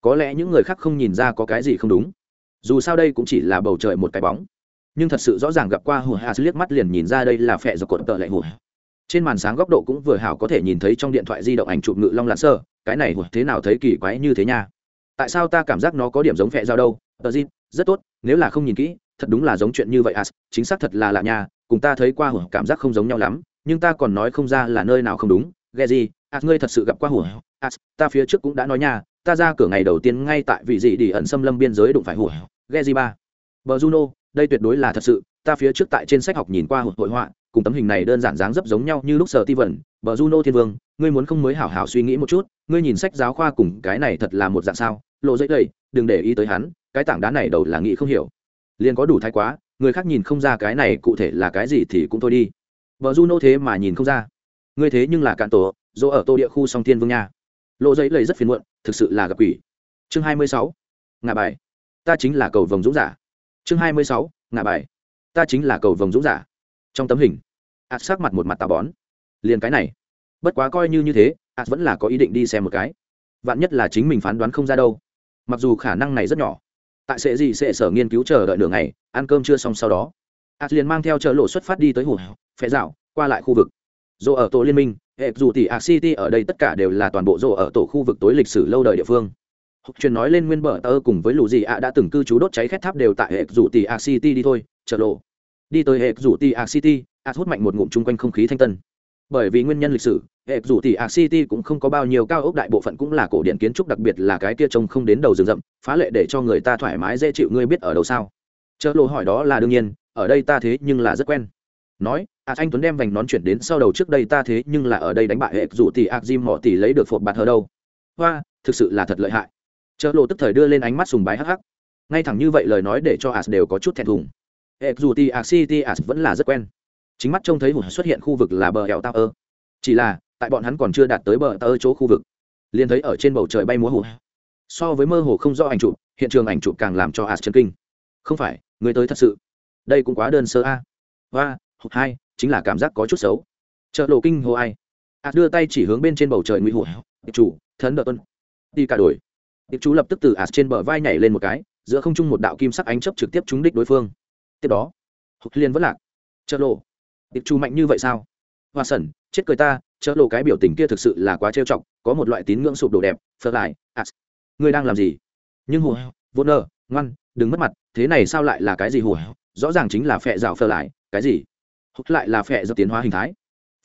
[SPEAKER 1] Có lẽ những người khác không nhìn ra có cái gì không đúng. Dù sao đây cũng chỉ là bầu trời một cái bóng. Nhưng thật sự rõ ràng gặp qua hùa hà, liếc mắt liền nhìn ra đây là phẹ do cột tợ lại hùa trên màn sáng góc độ cũng vừa hảo có thể nhìn thấy trong điện thoại di động ảnh chụp ngự long lặn sơ. Cái này thế nào thấy kỳ quái như thế nha? Tại sao ta cảm giác nó có điểm giống phẹ giao đâu? Tờ di rất tốt, nếu là không nhìn kỹ, thật đúng là giống chuyện như vậy à? Chính xác thật là lạ nha, cùng ta thấy qua hùa cảm giác không giống nhau lắm, nhưng ta còn nói không ra là nơi nào không đúng. Ghe gì? À ngươi thật sự gặp qua hùa à ta phía trước cũng đã nói nha, ta ra cửa ngày đầu tiên ngay tại vị dị đi ẩn xâm lâm biên giới đụng phải hùa ghe gì ba? Bờ juno, đây tuyệt đối là thật sự, ta phía trước tại trên sách học nhìn qua hội họa cùng tấm hình này đơn giản dáng dấp giống nhau như lúc sở ti vẩn vợ juno thiên vương, ngươi muốn không mới hảo hảo suy nghĩ một chút, ngươi nhìn sách giáo khoa cùng cái này thật là một dạng sao? Lộ dây đầy đừng để ý tới hắn, cái tảng đá này đầu là nghĩ không hiểu. Liền có đủ thái quá, người khác nhìn không ra cái này cụ thể là cái gì thì cũng thôi đi. Vợ juno thế mà nhìn không ra. Ngươi thế nhưng là cạn tổ, dỗ ở tô địa khu song thiên vương nha. Lộ giấy lầy rất phiền muộn, thực sự là gặp quỷ. Chương hai mươi sáu ngà bài. Ta chính là cầu vồng dũng giả. Chương hai mươi sáu ngà bài. Ta chính là cầu vồng dũng giả trong tấm hình. Ạt sắc mặt một mặt tà bón. Liền cái này. Bất quá coi như như thế ạt vẫn là có ý định đi xem một cái. Vạn nhất là chính mình phán đoán không ra đâu. Mặc dù khả năng này rất nhỏ. Tại sẽ gì sẽ sở nghiên cứu chờ đợi nửa ngày, ăn cơm chưa xong sau đó ạt liền mang theo chợ lộ xuất phát đi tới hồ phe dạo, qua lại khu vực. Dù ở tổ liên minh, hệ dù tỷ ạc city ở đây tất cả đều là toàn bộ dồ ở tổ khu vực tối lịch sử lâu đời địa phương. Truyền nói lên nguyên bờ tơ cùng với lũ gì ạ đã từng cư trú đốt cháy khét tháp đều tại hệ dù tỷ ạc city đi thôi chợ lộ đi tới hệ rủ ti a city, a hút mạnh một ngụm chung quanh không khí thanh tân. Bởi vì nguyên nhân lịch sử, hệ dù tỷ a city cũng không có bao nhiêu cao ốc đại bộ phận cũng là cổ điện kiến trúc đặc biệt là cái kia trông không đến đầu rừng rậm, phá lệ để cho người ta thoải mái dễ chịu ngươi biết ở đâu sao. Chợ lộ hỏi đó là đương nhiên, ở đây ta thế nhưng là rất quen. Nói a anh tuấn đem vành nón chuyển đến sau đầu trước đây ta thế nhưng là ở đây đánh bại hệ dù tỷ a jim họ tỷ lấy được phột bạt hờ đâu. Hoa, thực sự là thật lợi hại. Chợ lộ tức thời đưa lên ánh mắt sùng bái hắc hắc. Ngay thẳng như vậy lời nói để cho a đều có chút thẹn thùng hệ dù ti a city a vẫn là rất quen. Chính mắt trông thấy hụt xuất hiện khu vực là bờ hẹo tao ơ. Chỉ là, tại bọn hắn còn chưa đạt tới bờ tao ơ chỗ khu vực, liền thấy ở trên bầu trời bay múa hụt. So với mơ hồ không rõ ảnh chụp, hiện trường ảnh chụp càng làm cho as chân kinh. Không phải, người tới thật sự. Đây cũng quá đơn sơ a. Và hụt hai, chính là cảm giác có chút xấu. Chợ lộ kinh hồ ai? As đưa tay chỉ hướng bên trên bầu trời nguy hụt. Chủ, thần đợt tuân đi cả đổi. Tiệp chú lập tức từ as trên bờ vai nhảy lên một cái, giữa không trung một đạo kim sắc ánh chấp trực tiếp trúng đích đối phương tiếp đó hụt liên vẫn lạc. Chợ lộ, tiệp chu mạnh như vậy sao? Hoa sẩn, chết cười ta chợ lộ cái biểu tình kia thực sự là quá trêu chọc, có một loại tín ngưỡng sụp đổ đẹp phật lại as ngươi đang làm gì? Nhưng hùa, vô nơ ngoan, đừng mất mặt, thế này sao lại là cái gì hùa? Rõ ràng chính là phẹ rào phờ lại, cái gì? Hụt lại là phẹ do tiến hóa hình thái.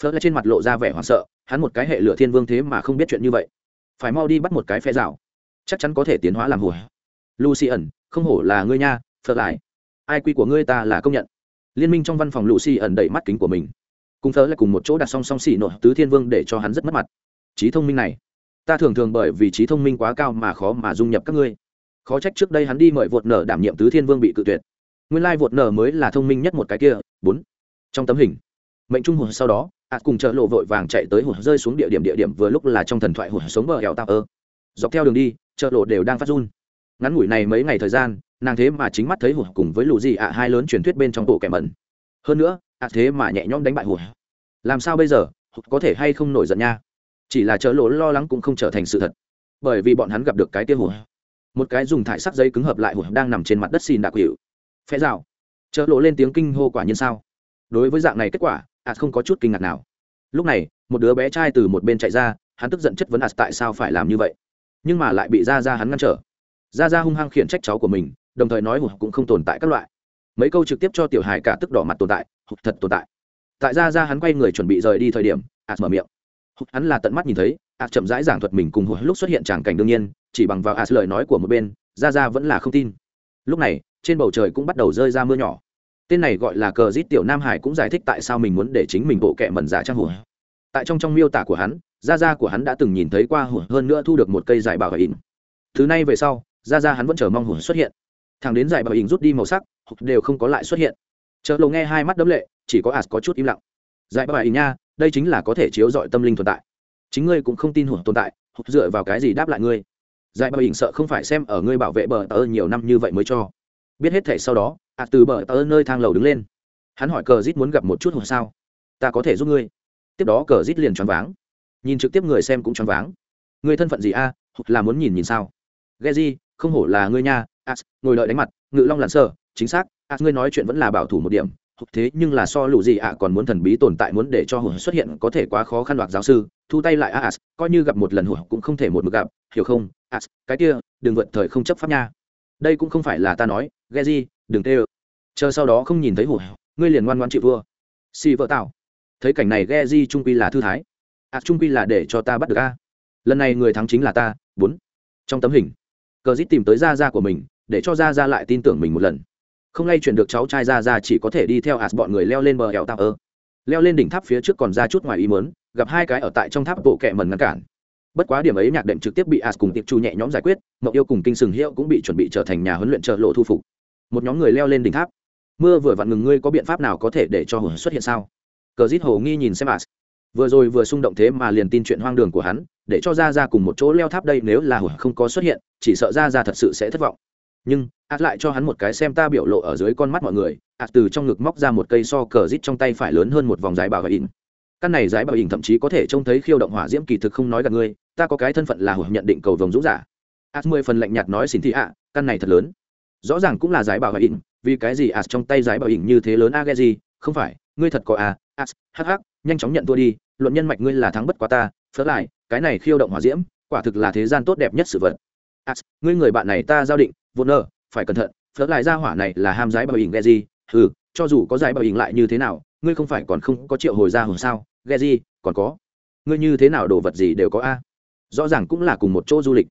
[SPEAKER 1] Phờ lại trên mặt lộ ra vẻ hoảng sợ, hắn một cái hệ lửa thiên vương thế mà không biết chuyện như vậy. Phải mau đi bắt một cái phẹ rào. Chắc chắn có thể tiến hóa làm hùa. Lucy ẩn không hổ là ngươi nha phờ lại ai quy của ngươi ta là công nhận. Liên minh trong văn phòng lucy ẩn đẩy mắt kính của mình. Cùng phờ lại cùng một chỗ đặt song song xì nổi tứ thiên vương để cho hắn rất mất mặt. Trí thông minh này. Ta thường thường bởi vì trí thông minh quá cao mà khó mà dung nhập các ngươi. Khó trách trước đây hắn đi mời vột nở đảm nhiệm tứ thiên vương bị cự tuyệt. Nguyên lai vột nở mới là thông minh nhất một cái kia. Bốn. Trong tấm hình. Mệnh trung hồn sau đó, ạt cùng chợ lộ vội vàng chạy tới hồn rơi xuống địa điểm địa điểm vừa lúc là trong thần thoại hồn sống bờ hẻo tạo ơ. Dọc theo đường đi chợ lộ đều đang phát run. Ngắn ngủi này mấy ngày thời gian nàng thế mà chính mắt thấy hụt cùng với lù gì ạ, hai lớn truyền thuyết bên trong bộ kẻ mẩn. Hơn nữa, ạ thế mà nhẹ nhõm đánh bại hụt. Làm sao bây giờ, hụt có thể hay không nổi giận nha? Chỉ là chớ lỗ lo lắng cũng không trở thành sự thật. Bởi vì bọn hắn gặp được cái tiêu hụt. Một cái dùng thải sắc giấy cứng hợp lại hụt đang nằm trên mặt đất xin đặc hiệu phe rào chớ lỗ lên tiếng kinh hô quả nhiên sao? Đối với dạng này kết quả, ạ không có chút kinh ngạc nào. Lúc này, một đứa bé trai từ một bên chạy ra, hắn tức giận chất vấn ạt tại sao phải làm như vậy? Nhưng mà lại bị ra ra hắn ngăn trở. Ra ra hung hăng khiển trách cháu của mình đồng thời nói hụt cũng không tồn tại các loại. Mấy câu trực tiếp cho tiểu hài cả tức đỏ mặt tồn tại, hụt thật tồn tại. Tại ra ra hắn quay người chuẩn bị rời đi thời điểm ạt mở miệng. Hụt hắn là tận mắt nhìn thấy ạt chậm rãi giảng thuật mình cùng hụt lúc xuất hiện tràng cảnh đương nhiên, chỉ bằng vào ạt lời nói của một bên, ra ra vẫn là không tin. Lúc này, trên bầu trời cũng bắt đầu rơi ra mưa nhỏ. Tên này gọi là cờ rít tiểu nam hải cũng giải thích tại sao mình muốn để chính mình bộ kệ mẩn giả trang hụt. Tại trong trong miêu tả của hắn gia gia của hắn đã từng nhìn thấy qua hùa hơn nữa thu được một cây giải bảo hình thứ này về sau gia gia hắn vẫn chờ mong hùa xuất hiện thằng đến giải bảo hình rút đi màu sắc, đều không có lại xuất hiện. Chợ lầu nghe hai mắt đấm lệ, chỉ có as có chút im lặng. Giải bảo hình nha, đây chính là có thể chiếu dọi tâm linh tồn tại. Chính ngươi cũng không tin hùa tồn tại dựa vào cái gì đáp lại ngươi? Giải bảo hình sợ không phải xem ở ngươi bảo vệ bờ tờ nhiều năm như vậy mới cho. Biết hết thể sau đó ạ từ bờ tờ nơi thang lầu đứng lên. Hắn hỏi cờ rít muốn gặp một chút hồi sao? Ta có thể giúp ngươi. Tiếp đó cờ rít liền choáng váng. Nhìn trực tiếp người xem cũng choáng váng. Ngươi thân phận gì a? Là muốn nhìn nhìn sao? Ghe gì không hổ là ngươi nha as ngồi đợi đánh mặt, ngự long làn sơ chính xác as ngươi nói chuyện vẫn là bảo thủ một điểm. Thế nhưng là so lũ gì ạ, còn muốn thần bí tồn tại muốn để cho hùa xuất hiện có thể quá khó khăn đoạt giáo sư. Thu tay lại as coi như gặp một lần hùa cũng không thể một mực gặp, hiểu không? As cái kia, đừng vượt thời không chấp pháp nha. Đây cũng không phải là ta nói, ghe gì đừng tê chờ sau đó không nhìn thấy hùa ngươi liền ngoan ngoan chịu vua. Xì vợ tạo thấy cảnh này ghe di trung quy là thư thái. As trung quy là để cho ta bắt được a. Lần này người thắng chính là ta, bốn. Trong tấm hình, cờ dít tìm tới gia gia của mình để cho Ra Ra lại tin tưởng mình một lần. Không lay chuyển được cháu trai Ra Ra, chỉ có thể đi theo ạt bọn người leo lên bờ hẹo tạp ơ. Leo lên đỉnh tháp phía trước còn ra chút ngoài ý mớn gặp hai cái ở tại trong tháp bộ kẹ mần ngăn cản. Bất quá điểm ấy nhạc đệm trực tiếp bị as cùng tiệp chu nhẹ nhõm giải quyết, mậu yêu cùng kinh sừng hiệu cũng bị chuẩn bị trở thành nhà huấn luyện trợ lộ thu phục. Một nhóm người leo lên đỉnh tháp. Mưa vừa vặn ngừng, ngươi có biện pháp nào có thể để cho hồn xuất hiện sao? Cờ dít hồ nghi nhìn xem as. Vừa rồi vừa xung động thế mà liền tin chuyện hoang đường của hắn, để cho ra ra cùng một chỗ leo tháp đây nếu là hồn không có xuất hiện, chỉ sợ ra ra thật sự sẽ thất vọng nhưng ạt lại cho hắn một cái xem ta biểu lộ ở dưới con mắt mọi người ạt từ trong ngực móc ra một cây so cờ rít trong tay phải lớn hơn một vòng dài bảo in căn này giải bảo in thậm chí có thể trông thấy khiêu động hỏa diễm kỳ thực không nói gặp ngươi ta có cái thân phận là hưởng nhận định cầu vồng dũng giả. Ạt mười phần lạnh nhạt nói xin thị ạ căn này thật lớn. Rõ ràng cũng là giải bảo in vì cái gì ạt trong tay giải bảo in như thế lớn a à, gì? Không phải ngươi thật có à ạt hh nhanh chóng nhận thua đi luận nhân mạch ngươi là thắng bất quá ta phớt lại cái này khiêu động hỏa diễm quả thực là thế gian tốt đẹp nhất sự vật as ngươi người bạn này ta giao định, vô nơ phải cẩn thận, phớt lại ra hỏa này là ham giái bảo hình ghe gì ừ cho dù có giải bảo hình lại như thế nào, ngươi không phải còn không có triệu hồi ra hồn sao? Ghe gì còn có. Ngươi như thế nào đồ vật gì đều có a? Rõ ràng cũng là cùng một chỗ du lịch.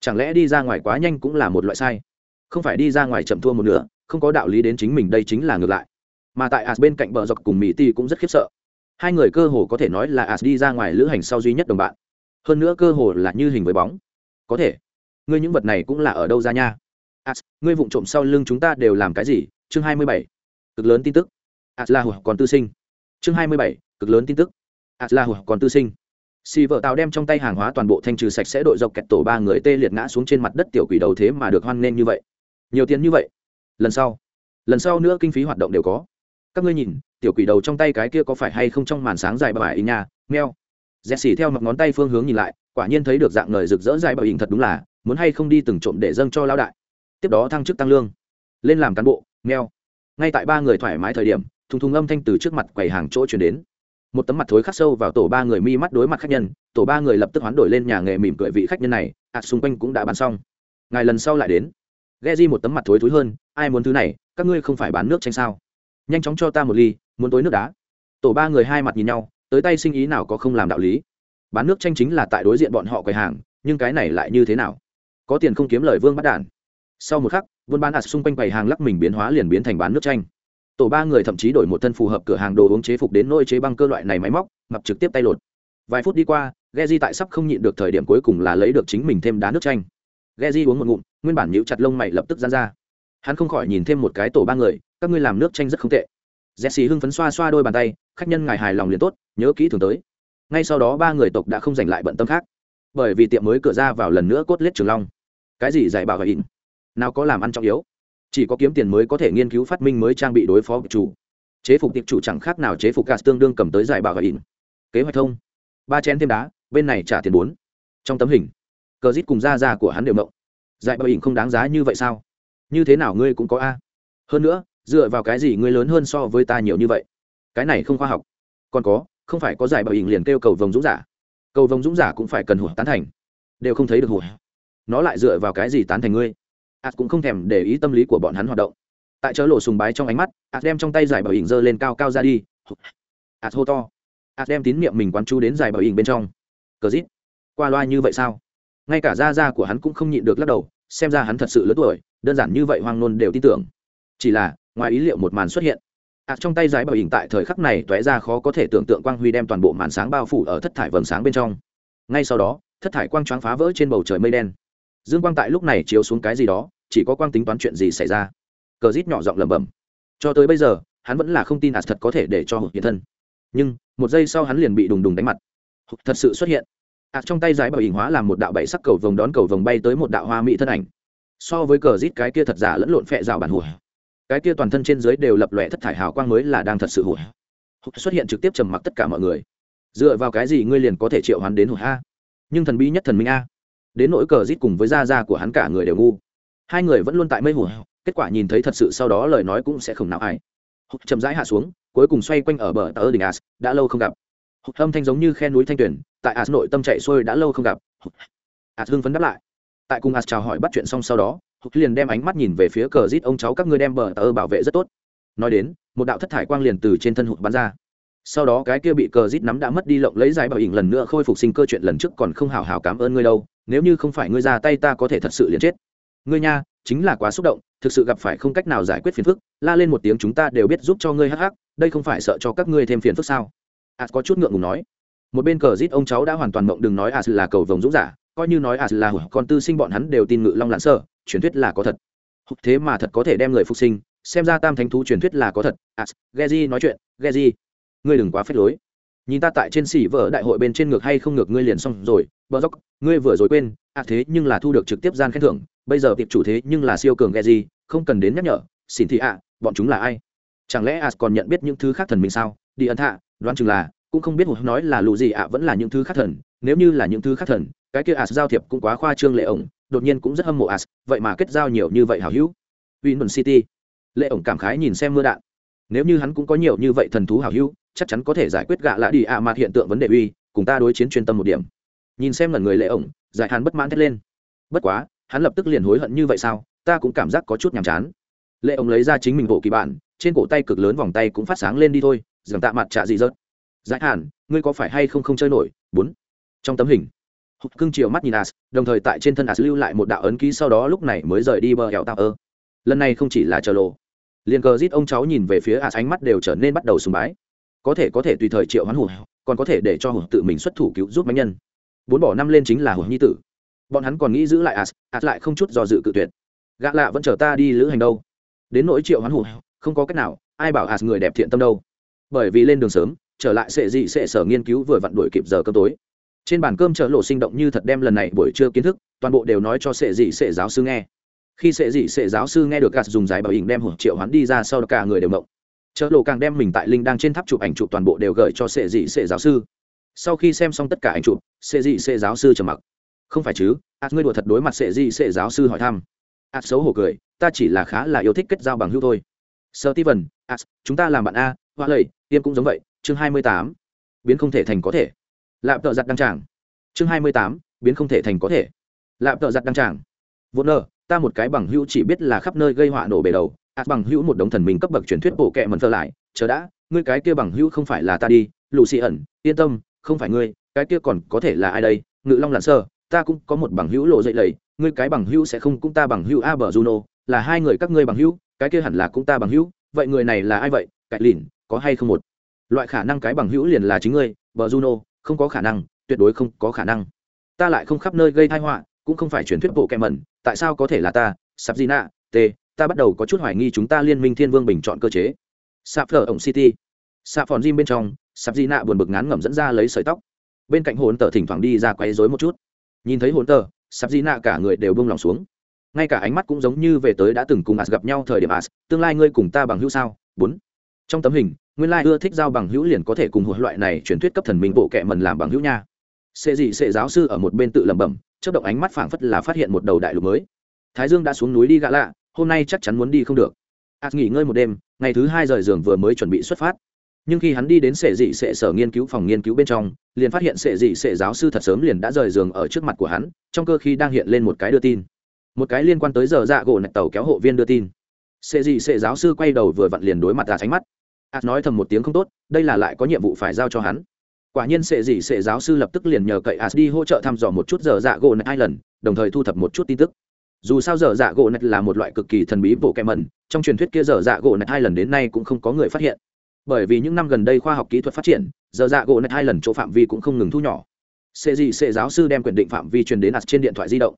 [SPEAKER 1] Chẳng lẽ đi ra ngoài quá nhanh cũng là một loại sai? Không phải đi ra ngoài chậm thua một nửa, không có đạo lý đến chính mình đây chính là ngược lại. Mà tại as bên cạnh bờ dọc cùng mỹ ti cũng rất khiếp sợ. Hai người cơ hồ có thể nói là as đi ra ngoài lữ hành sau duy nhất đồng bạn. Hơn nữa cơ hồ là như hình với bóng. Có thể ngươi những vật này cũng là ở đâu ra nha? As ngươi vụng trộm sau lưng chúng ta đều làm cái gì? Chương hai mươi bảy cực lớn tin tức. As là còn tư sinh. Chương hai mươi bảy cực lớn tin tức. As là còn tư sinh. Xì vợ tàu đem trong tay hàng hóa toàn bộ thanh trừ sạch sẽ đội dọc kẹt tổ ba người tê liệt ngã xuống trên mặt đất tiểu quỷ đầu thế mà được hoan nghênh như vậy. Nhiều tiền như vậy? Lần sau. Lần sau nữa kinh phí hoạt động đều có. Các ngươi nhìn tiểu quỷ đầu trong tay cái kia có phải hay không trong màn sáng dài bà ý nha? Meo Jesse theo mặt ngón tay phương hướng nhìn lại, quả nhiên thấy được dạng người rực rỡ dài bảo ý thật đúng là, muốn hay không đi từng trộm để dâng cho lão đại. Tiếp đó thăng chức tăng lương, lên làm cán bộ, nghèo. Ngay tại ba người thoải mái thời điểm, thùng thùng âm thanh từ trước mặt quầy hàng chỗ chuyển đến. Một tấm mặt thối khắc sâu vào tổ ba người mi mắt đối mặt khách nhân, tổ ba người lập tức hoán đổi lên nhà nghề mỉm cười vị khách nhân này, ạt xung quanh cũng đã bán xong. Ngài lần sau lại đến. Geji một tấm mặt thối thối hơn, ai muốn thứ này, các ngươi không phải bán nước chanh sao? Nhanh chóng cho ta một ly, muốn tối nước đá. Tổ ba người hai mặt nhìn nhau, tới tay sinh ý nào có không làm đạo lý bán nước tranh chính là tại đối diện bọn họ quầy hàng nhưng cái này lại như thế nào có tiền không kiếm lời vương bắt đản sau một khắc buôn bán ạt xung quanh bày hàng lắc mình biến hóa liền biến thành bán nước chanh. tổ ba người thậm chí đổi một thân phù hợp cửa hàng đồ uống chế phục đến nôi chế băng cơ loại này máy móc ngập trực tiếp tay lột vài phút đi qua Geji tại sắp không nhịn được thời điểm cuối cùng là lấy được chính mình thêm đá nước chanh. Geji uống một ngụm, nguyên bản nhíu chặt lông mày lập tức ra ra. Hắn không khỏi nhìn thêm một cái tổ ba người, các ngươi làm nước chanh rất không tệ. Jesse hưng phấn xoa xoa đôi bàn tay, khách nhân ngài hài lòng liền tốt, nhớ kỹ thường tới ngay sau đó ba người tộc đã không giành lại bận tâm khác bởi vì tiệm mới cửa ra vào lần nữa cốt lết trường long cái gì giải bảo và in? Nào có làm ăn trọng yếu. Chỉ có kiếm tiền mới có thể nghiên cứu phát minh mới trang bị đối phó chủ. Chế phục tiệp chủ chẳng khác nào chế phục gas tương đương cầm tới giải bảo và in. Kế hoạch thông. Ba chén thêm đá, bên này trả tiền bốn. Trong tấm hình, cờ rít cùng da da của hắn đều mộng giải bảo in không đáng giá như vậy sao? Như thế nào ngươi cũng có a. Hơn nữa, dựa vào cái gì ngươi lớn hơn so với ta nhiều như vậy? Cái này không khoa học. Còn có, không phải có giải bảo hình liền kêu cầu vồng dũng giả. Cầu vồng dũng giả cũng phải cần hủa tán thành. Đều không thấy được hủa nó lại dựa vào cái gì tán thành ngươi? Ạt cũng không thèm để ý tâm lý của bọn hắn hoạt động. Tại chớ lộ sùng bái trong ánh mắt ạt đem trong tay giải bảo hình giơ lên cao cao ra đi. Ạt hô to. Ạt đem tín miệng mình quán chú đến giải bảo hình bên trong. Cờ rít. Qua loa như vậy sao? Ngay cả da da của hắn cũng không nhịn được lắc đầu, xem ra hắn thật sự lớn tuổi, đơn giản như vậy hoang nôn đều tin tưởng. Chỉ là, ngoài ý liệu một màn xuất hiện. Ạt trong tay giải bảo hình tại thời khắc này tóe ra khó có thể tưởng tượng quang huy đem toàn bộ màn sáng bao phủ ở thất thải vầng sáng bên trong. Ngay sau đó, thất thải quang choáng phá vỡ trên bầu trời mây đen dương quang tại lúc này chiếu xuống cái gì đó, chỉ có quang tính toán chuyện gì xảy ra. Cờ rít nhỏ giọng lẩm bẩm. Cho tới bây giờ, hắn vẫn là không tin ạt thật có thể để cho hụt hiện thân. Nhưng, một giây sau hắn liền bị đùng đùng đánh mặt. Thật sự xuất hiện. Ạt trong tay giải bảo hình hóa làm một đạo bảy sắc cầu vồng đón cầu vồng bay tới một đạo hoa mỹ thân ảnh. So với cờ rít cái kia thật giả lẫn lộn phẹ rào bản hủa. Cái kia toàn thân trên dưới đều lập lòe thất thải hào quang mới là đang thật sự hủa. Xuất hiện trực tiếp trầm mặc tất cả mọi người. Dựa vào cái gì ngươi liền có thể triệu hoán đến hụt a? Nhưng thần bí nhất thần minh a đến nỗi cờ rít cùng với da da của hắn cả người đều ngu. Hai người vẫn luôn tại mây hồ kết quả nhìn thấy thật sự sau đó lời nói cũng sẽ không nào ai. Chậm rãi hạ xuống, cuối cùng xoay quanh ở bờ tờ đỉnh as, đã lâu không gặp. Âm thanh giống như khe núi thanh tuyển tại as nội tâm chạy xuôi đã lâu không gặp. As hưng phấn đáp lại. Tại cùng as chào hỏi bắt chuyện xong sau đó, hụt liền đem ánh mắt nhìn về phía cờ rít ông cháu các ngươi đem bờ tờ bảo vệ rất tốt. Nói đến, một đạo thất thải quang liền từ trên thân hụt bắn ra. Sau đó cái kia bị cờ rít nắm đã mất đi lộng lấy giải bảo hình lần nữa khôi phục sinh cơ chuyện lần trước còn không hào hào cảm ơn ngươi đâu nếu như không phải ngươi ra tay ta có thể thật sự liền chết. Ngươi nha chính là quá xúc động thực sự gặp phải không cách nào giải quyết phiền phức la lên một tiếng chúng ta đều biết giúp cho ngươi hắc hắc đây không phải sợ cho các ngươi thêm phiền phức sao? À có chút ngượng ngùng nói. Một bên cờ rít ông cháu đã hoàn toàn mộng đừng nói à là cầu vồng dũng giả coi như nói as là con tư sinh bọn hắn đều tin ngự long lãn sở, truyền thuyết là có thật. Thế mà thật có thể đem người phục sinh xem ra tam thánh thú truyền thuyết là có thật. À, geji nói chuyện geji ngươi đừng quá phép lối nhìn ta tại trên xỉ vợ đại hội bên trên ngược hay không ngược ngươi liền xong rồi, bờ dốc, ngươi vừa rồi quên à thế nhưng là thu được trực tiếp gian khen thưởng, bây giờ tiệp chủ thế nhưng là siêu cường ghe gì, không cần đến nhắc nhở, xin thị ạ à, bọn chúng là ai? Chẳng lẽ as còn nhận biết những thứ khác thần mình sao? Đi ẩn hạ đoán chừng là, cũng không biết một nói là lù gì ạ, vẫn là những thứ khác thần, nếu như là những thứ khác thần, cái kia as giao thiệp cũng quá khoa trương lệ ổng, đột nhiên cũng rất hâm mộ as, vậy mà kết giao nhiều như vậy hảo hữu. Winman city. Lệ ổng cảm khái nhìn xem mưa đạn. Nếu như hắn cũng có nhiều như vậy thần thú hảo hữu chắc chắn có thể giải quyết gạ lạ đi ạ mặt hiện tượng vấn đề uy, cùng ta đối chiến chuyên tâm một điểm. Nhìn xem lần người lệ ổng, giải hàn bất mãn thét lên. Bất quá, hắn lập tức liền hối hận như vậy sao, ta cũng cảm giác có chút nhàm chán. Lệ ổng lấy ra chính mình bộ kỳ bản, trên cổ tay cực lớn vòng tay cũng phát sáng lên đi thôi dường tạ mặt trả gì rớt. Giải hàn, ngươi có phải hay không không chơi nổi? Bốn. Trong tấm hình, hụt cưng chiều mắt nhìn as, đồng thời tại trên thân as lưu lại một đạo ấn ký sau đó lúc này mới rời đi bờ hẹo tạo ơ. Lần này không chỉ là chờ lộ. Liền cờ giết ông cháu nhìn về phía as ánh mắt đều trở nên bắt đầu sùng bái có thể có thể tùy thời triệu hoán hụt còn có thể để cho hụt tự mình xuất thủ cứu giúp mạnh nhân. Bốn bỏ năm lên chính là hụt nhi tử. Bọn hắn còn nghĩ giữ lại as as lại không chút do dự cự tuyệt. Gã lạ vẫn chờ ta đi lữ hành đâu. Đến nỗi triệu hoán hụt không có cách nào, ai bảo as người đẹp thiện tâm đâu. Bởi vì lên đường sớm, trở lại sệ dị sệ sở nghiên cứu vừa vặn đuổi kịp giờ cơm tối. Trên bàn cơm chợ lộ sinh động như thật đem lần này buổi trưa kiến thức, toàn bộ đều nói cho sệ dị sệ giáo sư nghe. Khi sệ dị sệ giáo sư nghe được gạt dùng giải bảo hình đem hưởng triệu hoán đi ra sau đó cả người đều mộng chợ lộ càng đem mình tại linh đang trên tháp chụp ảnh chụp toàn bộ đều gửi cho sệ dị sệ giáo sư. Sau khi xem xong tất cả ảnh chụp, sệ dị sệ giáo sư trầm mặc. Không phải chứ ạt ngươi đùa thật đối mặt sệ dị sệ giáo sư hỏi thăm. Ạt xấu hổ cười, ta chỉ là khá là yêu thích kết giao bằng hữu thôi. Sơ ti vần ạt chúng ta làm bạn a, hoa lầy tiêm cũng giống vậy, chương hai mươi tám, biến không thể thành có thể. Lạp tợ giặt đăng tràng, chương hai mươi tám, biến không thể thành có thể. Lạp tợ giặt đăng tràng vốn nơ, ta một cái bằng hữu chỉ biết là khắp nơi gây họa nổ bể đầu ạt bằng hữu một đống thần minh cấp bậc truyền thuyết bộ kệ mẩn thơ lại, chờ đã, ngươi cái kia bằng hữu không phải là ta đi lù xì ẩn, yên tâm, không phải ngươi, cái kia còn có thể là ai đây? Ngự long lặn sơ, ta cũng có một bằng hữu lộ dậy lầy, ngươi cái bằng hữu sẽ không cũng ta bằng hữu a bờ juno, là hai người các ngươi bằng hữu, cái kia hẳn là cũng ta bằng hữu, vậy người này là ai vậy? Cạnh lìn, có hay không một? Loại khả năng cái bằng hữu liền là chính ngươi, bờ juno, không có khả năng, tuyệt đối không có khả năng. Ta lại không khắp nơi gây tai họa, cũng không phải truyền thuyết bộ kẹ mẩn tại sao có thể là ta? Sắp gì nạ t ta bắt đầu có chút hoài nghi chúng ta liên minh thiên vương bình chọn cơ chế. Sạp phở ổng city. Sạp phòn gym bên trong, sạp di nạ buồn bực ngán ngẩm dẫn ra lấy sợi tóc. Bên cạnh hồn tờ thỉnh thoảng đi ra quấy rối một chút. Nhìn thấy hồn tờ, sạp di nạ cả người đều bông lòng xuống. Ngay cả ánh mắt cũng giống như về tới đã từng cùng as gặp nhau thời điểm as tương lai ngươi cùng ta bằng hữu sao? Bốn. Trong tấm hình, nguyên lai ưa thích giao bằng hữu liền có thể cùng hồn loại này truyền thuyết cấp thần minh bộ kệ mần làm bằng hữu nha. Sệ dị sệ giáo sư ở một bên tự lẩm bẩm chất động ánh mắt phảng phất là phát hiện một đầu đại lục mới. Thái dương đã xuống núi đi gã lạ hôm nay chắc chắn muốn đi không được. Ạt nghỉ ngơi một đêm, ngày thứ hai rời giường vừa mới chuẩn bị xuất phát. Nhưng khi hắn đi đến sệ dị sệ sở nghiên cứu phòng nghiên cứu bên trong, liền phát hiện sệ dị sệ giáo sư thật sớm liền đã rời giường ở trước mặt của hắn, trong cơ khi đang hiện lên một cái đưa tin. Một cái liên quan tới giờ dạ gỗ nạch tàu kéo hộ viên đưa tin. Sệ dị sệ giáo sư quay đầu vừa vặn liền đối mặt ra tránh mắt. Ạt nói thầm một tiếng không tốt, đây là lại có nhiệm vụ phải giao cho hắn. Quả nhiên sệ dị sệ giáo sư lập tức liền nhờ cậy ạt đi hỗ trợ thăm dò một chút giờ dạ gỗ nạch hai lần, đồng thời thu thập một chút tin tức dù sao giờ dạ gỗ nạch là một loại cực kỳ thần bí bộ kẹ mẩn, trong truyền thuyết kia giờ dạ gỗ nạch hai lần đến nay cũng không có người phát hiện. Bởi vì những năm gần đây khoa học kỹ thuật phát triển giờ dạ gỗ nạch hai lần chỗ phạm vi cũng không ngừng thu nhỏ. Sệ dị sệ giáo sư đem quyền định phạm vi truyền đến ạt trên điện thoại di động.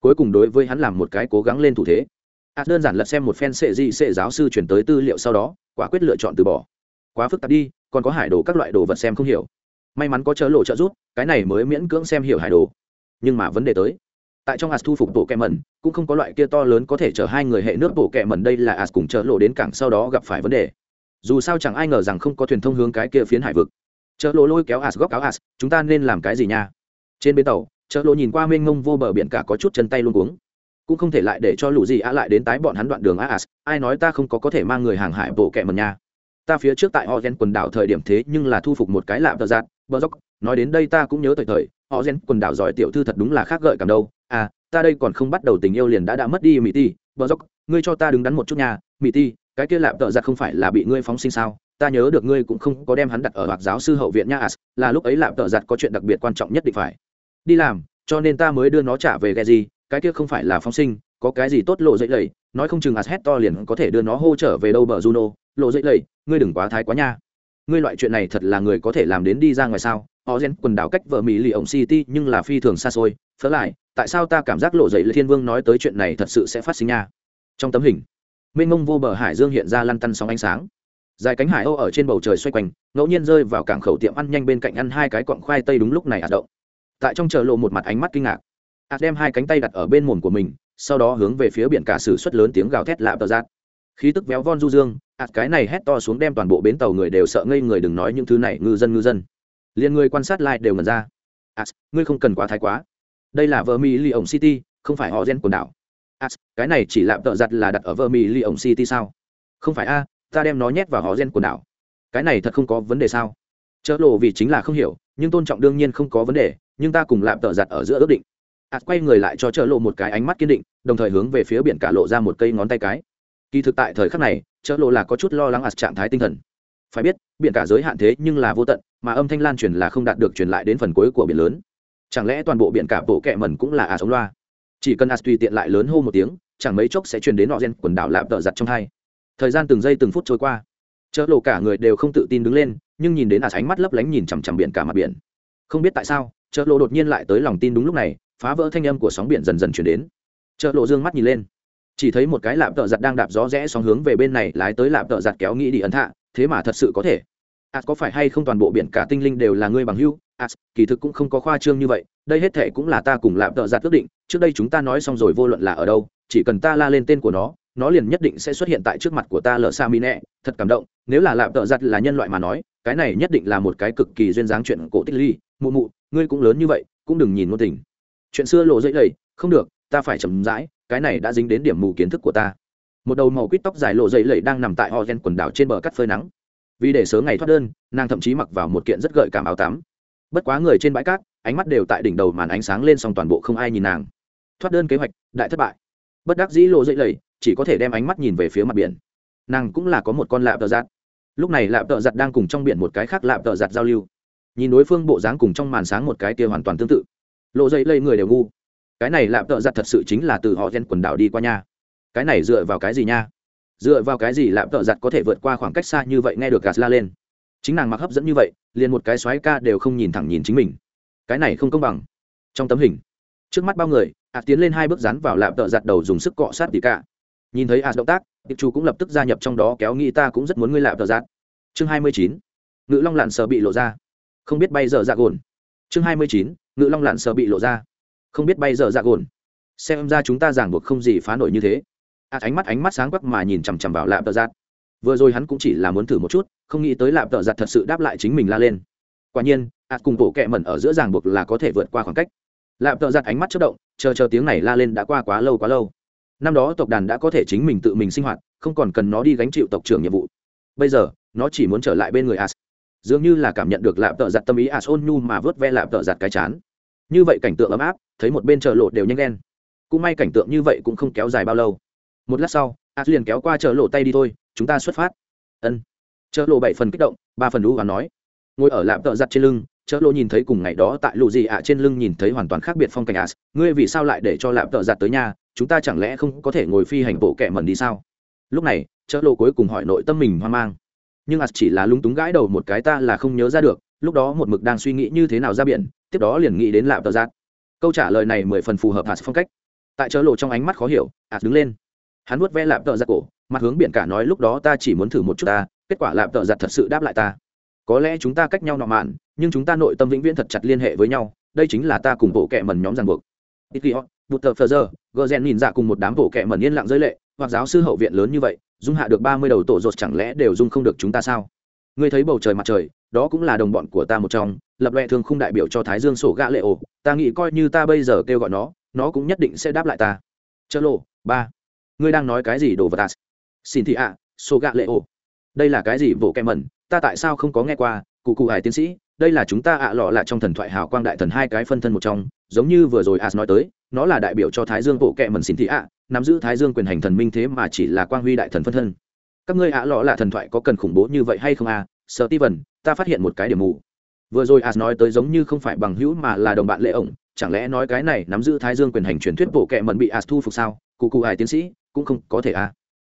[SPEAKER 1] Cuối cùng đối với hắn làm một cái cố gắng lên thủ thế. Ạt đơn giản lật xem một phen sệ dị sệ giáo sư chuyển tới tư liệu sau đó, quả quyết lựa chọn từ bỏ. Quá phức tạp đi, còn có hải đồ các loại đồ vật xem không hiểu. May mắn có chớ lộ trợ giúp, cái này mới miễn cưỡng xem hiểu hải đồ. Nhưng mà vấn đề tới tại trong as thu phục bộ kẹ mẩn, cũng không có loại kia to lớn có thể chở hai người hệ nước bộ kẹ mẩn đây là as cùng chở lộ đến cảng sau đó gặp phải vấn đề. Dù sao chẳng ai ngờ rằng không có thuyền thông hướng cái kia phiến hải vực. Chở lộ lôi kéo as góc áo as, chúng ta nên làm cái gì nha? Trên bến tàu chở lộ nhìn qua mênh ngông vô bờ biển cả có chút chân tay luôn cuống. Cũng không thể lại để cho lũ gì á lại đến tái bọn hắn đoạn đường as, ai nói ta không có có thể mang người hàng hải bộ kẹ mẩn nha? Ta phía trước tại họ gen quần đảo thời điểm thế nhưng là thu phục một cái lạm tờ giạt, bờ dốc, nói đến đây ta cũng nhớ thời thời họ gen quần đảo giỏi tiểu thư thật đúng là khác gợi cảm đâu. À ta đây còn không bắt đầu tình yêu liền đã đã mất đi mỹ ti. Bờ dốc, ngươi cho ta đứng đắn một chút nhà mỹ ti, cái kia lạm tợ giặt không phải là bị ngươi phóng sinh sao? Ta nhớ được ngươi cũng không có đem hắn đặt ở hoặc giáo sư hậu viện nha, as, là lúc ấy lạm tợ giặt có chuyện đặc biệt quan trọng nhất định phải. Đi làm, cho nên ta mới đưa nó trả về ghe gì? Cái kia không phải là phóng sinh, có cái gì tốt lộ dậy lầy? Nói không chừng as hét to liền có thể đưa nó hô trở về đâu bờ juno. Lộ dậy lầy, ngươi đừng quá thái quá nha. Ngươi loại chuyện này thật là người có thể làm đến đi ra ngoài sao? Họ rèn quần đảo cách vợ mỹ lì ổng city nhưng là phi thường xa xôi. Phớ lại, tại sao ta cảm giác lộ dậy thiên vương nói tới chuyện này thật sự sẽ phát sinh nha? Trong tấm hình, mênh mông vô bờ hải dương hiện ra lăn tăn sóng ánh sáng. Dài cánh hải âu ở trên bầu trời xoay quanh, ngẫu nhiên rơi vào cảng khẩu tiệm ăn nhanh bên cạnh ăn hai cái cọng khoai tây đúng lúc này ạt động. Tại trong chợ lộ một mặt ánh mắt kinh ngạc. Ạt đem hai cánh tay đặt ở bên mồm của mình, sau đó hướng về phía biển cả sử xuất lớn tiếng gào thét lạ tờ giác khí tức véo von du dương, ạt cái này hét to xuống đem toàn bộ bến tàu người đều sợ ngây người đừng nói những thứ này, ngư dân ngư dân liền người quan sát lại đều ngẩn ra. As ngươi không cần quá thái quá. Đây là vợ mỹ ly ổng city, không phải họ gen quần đảo. As cái này chỉ lạm tợ giặt là đặt ở vợ mỹ ly ổng city sao? Không phải a ta đem nó nhét vào họ gen quần đảo. Cái này thật không có vấn đề sao? Chớ lộ vì chính là không hiểu, nhưng tôn trọng đương nhiên không có vấn đề, nhưng ta cùng lạm tợ giặt ở giữa ước định. Ạt quay người lại cho chợ lộ một cái ánh mắt kiên định, đồng thời hướng về phía biển cả lộ ra một cây ngón tay cái. Kỳ thực tại thời khắc này chợ lộ là có chút lo lắng ạt trạng thái tinh thần. Phải biết, biển cả giới hạn thế nhưng là vô tận mà âm thanh lan truyền là không đạt được truyền lại đến phần cuối của biển lớn. Chẳng lẽ toàn bộ biển cả bộ kẹ mẩn cũng là a sống loa chỉ cần a tùy tiện lại lớn hô một tiếng, chẳng mấy chốc sẽ truyền đến họ gen quần đảo lạp tợ giặt trong hai. Thời gian từng giây từng phút trôi qua. Chợ lộ cả người đều không tự tin đứng lên, nhưng nhìn đến a ánh mắt lấp lánh nhìn chằm chằm biển cả mặt biển. Không biết tại sao, chợ lộ đột nhiên lại tới lòng tin đúng lúc này, phá vỡ thanh âm của sóng biển dần dần chuyển đến. Chợ lộ dương mắt nhìn lên. Chỉ thấy một cái lạp tợ giặt đang đạp gió rẽ sóng hướng về bên này lái tới lạp tợ giặt kéo nghĩ đi ấn hạ thế mà thật sự có thể as có phải hay không toàn bộ biển cả tinh linh đều là ngươi bằng hưu as à, kỳ thực cũng không có khoa trương như vậy, đây hết thể cũng là ta cùng lạm tợ giặt ước định, trước đây chúng ta nói xong rồi vô luận là ở đâu, chỉ cần ta la lên tên của nó nó liền nhất định sẽ xuất hiện tại trước mặt của ta lờ sa mi nẹ. Thật cảm động, nếu là lạm tợ giặt là nhân loại mà nói, cái này nhất định là một cái cực kỳ duyên dáng chuyện cổ tích ly. Mụ mụ, ngươi cũng lớn như vậy, cũng đừng nhìn ngôn tình. Chuyện xưa lộ dễ đầy không được, ta phải chậm rãi, cái này đã dính đến điểm mù kiến thức của ta. Một đầu màu quýt tóc dài lộ dậy lẩy đang nằm tại ho gen quần đảo trên bờ cắt phơi nắng vì để sớm ngày thoát đơn, nàng thậm chí mặc vào một kiện rất gợi cảm áo tắm. Bất quá người trên bãi cát, ánh mắt đều tại đỉnh đầu màn ánh sáng lên xong toàn bộ không ai nhìn nàng. Thoát đơn kế hoạch, đại thất bại. Bất đắc dĩ lộ dậy lầy, chỉ có thể đem ánh mắt nhìn về phía mặt biển. Nàng cũng là có một con lạp tợ giặt. Lúc này lạp tợ giặt đang cùng trong biển một cái khác lạp tợ giặt giao lưu. Nhìn đối phương bộ dáng cùng trong màn sáng một cái kia hoàn toàn tương tự. Lộ dậy lây người đều ngu. Cái này lạp tợ giặt thật sự chính là từ họ gen quần đảo đi qua nha. Cái này dựa vào cái gì nha? Dựa vào cái gì lạm tợ giặt có thể vượt qua khoảng cách xa như vậy nghe được gạt la lên. Chính nàng mặc hấp dẫn như vậy, liền một cái xoáy ca đều không nhìn thẳng nhìn chính mình. Cái này không công bằng. Trong tấm hình, trước mắt bao người ạt tiến lên hai bước rắn vào lạm tợ giặt đầu dùng sức cọ sát tỷ cả. Nhìn thấy ạt động tác tiệp chủ cũng lập tức gia nhập trong đó kéo nghĩ ta cũng rất muốn ngươi lạm tợ giặt. Chương hai mươi chín, ngự long lặn sờ bị lộ ra. Không biết bay giờ dạ gồn. Chương hai mươi chín, ngự long lặn sờ bị lộ ra. Không biết bay giờ dạ gồn. Xem ra chúng ta giảng buộc không gì phá nổi như thế ạt ánh mắt ánh mắt sáng quắc mà nhìn chằm chằm vào lạp tợ giặt. Vừa rồi hắn cũng chỉ là muốn thử một chút, không nghĩ tới lạp tợ giặt thật sự đáp lại chính mình la lên. Quả nhiên ạt cùng bộ kẹ mẩn ở giữa giảng buộc là có thể vượt qua khoảng cách. Lạp tợ giặt ánh mắt chất động, chờ chờ tiếng này la lên đã qua quá lâu quá lâu. Năm đó tộc đàn đã có thể chính mình tự mình sinh hoạt, không còn cần nó đi gánh chịu tộc trưởng nhiệm vụ. Bây giờ, nó chỉ muốn trở lại bên người as. Dường như là cảm nhận được lạp tợ giặt tâm ý as ôn nhu mà vớt ve lạp tợ giặt cái chán. Như vậy cảnh tượng ấm áp, thấy một bên chờ lộ đều nhanh đen cũng may cảnh tượng như vậy cũng không kéo dài bao lâu một lát sau, a liền kéo qua chợ lộ tay đi thôi, chúng ta xuất phát. Ân. Chợ lộ bảy phần kích động, ba phần đũ và nói. Ngồi ở lạp tợ giặt trên lưng, chợ lộ nhìn thấy cùng ngày đó tại lụ gì ạ trên lưng nhìn thấy hoàn toàn khác biệt phong cảnh as. Ngươi vì sao lại để cho lạp tợ giặt tới nhà? Chúng ta chẳng lẽ không có thể ngồi phi hành bộ kẻ mẩn đi sao? Lúc này, chợ lộ cuối cùng hỏi nội tâm mình hoang mang. Nhưng as chỉ là lúng túng gãi đầu một cái ta là không nhớ ra được, lúc đó một mực đang suy nghĩ như thế nào ra biển, tiếp đó liền nghĩ đến lạp tợ giặt. Câu trả lời này mười phần phù hợp as phong cách. Tại chợ lộ trong ánh mắt khó hiểu, as đứng lên hắn vuốt ve lạp tợ giặt cổ, mặt hướng biển cả nói, lúc đó ta chỉ muốn thử một chút ta, kết quả lạp tợ giặt thật sự đáp lại ta. Có lẽ chúng ta cách nhau nọ mạn, nhưng chúng ta nội tâm vĩnh viễn thật chặt liên hệ với nhau, đây chính là ta cùng bộ kệ mần nhóm ràng buộc. Ít khi họ bụt tờ phờ giờ gờ rèn nhìn dạ cùng một đám bộ kệ mần yên lặng giới lệ, hoặc giáo sư hậu viện lớn như vậy, dung hạ được ba mươi đầu tổ rột chẳng lẽ đều dung không được chúng ta sao? Ngươi thấy bầu trời mặt trời, đó cũng là đồng bọn của ta một trong, lập loẹ thường không đại biểu cho thái dương sổ gã lệ ổ, ta nghĩ coi như ta bây giờ kêu gọi nó nó cũng nhất định sẽ đáp lại ta. Chợ lộ ba ngươi đang nói cái gì đồ vật ta xin thị ạ số gã lệ ổ. Đây là cái gì, vỗ kẹ mẩn? Ta tại sao không có nghe qua? Cụ cụ hải tiến sĩ, đây là chúng ta ạ lọ lại trong thần thoại hào quang đại thần hai cái phân thân một trong, giống như vừa rồi as nói tới, nó là đại biểu cho thái dương bộ kệ mẩn xin thị ạ, nắm giữ thái dương quyền hành thần minh thế mà chỉ là quang huy đại thần phân thân. Các ngươi ạ lọ là thần thoại có cần khủng bố như vậy hay không à? Sợ ti vần ta phát hiện một cái điểm mù. Vừa rồi as nói tới giống như không phải bằng hữu mà là đồng bạn lệ ổng, chẳng lẽ nói cái này nắm giữ thái dương quyền hành truyền thuyết bộ kệ mẩn bị as thu phục sao? Cụ cụ hải tiến sĩ cũng không có thể à.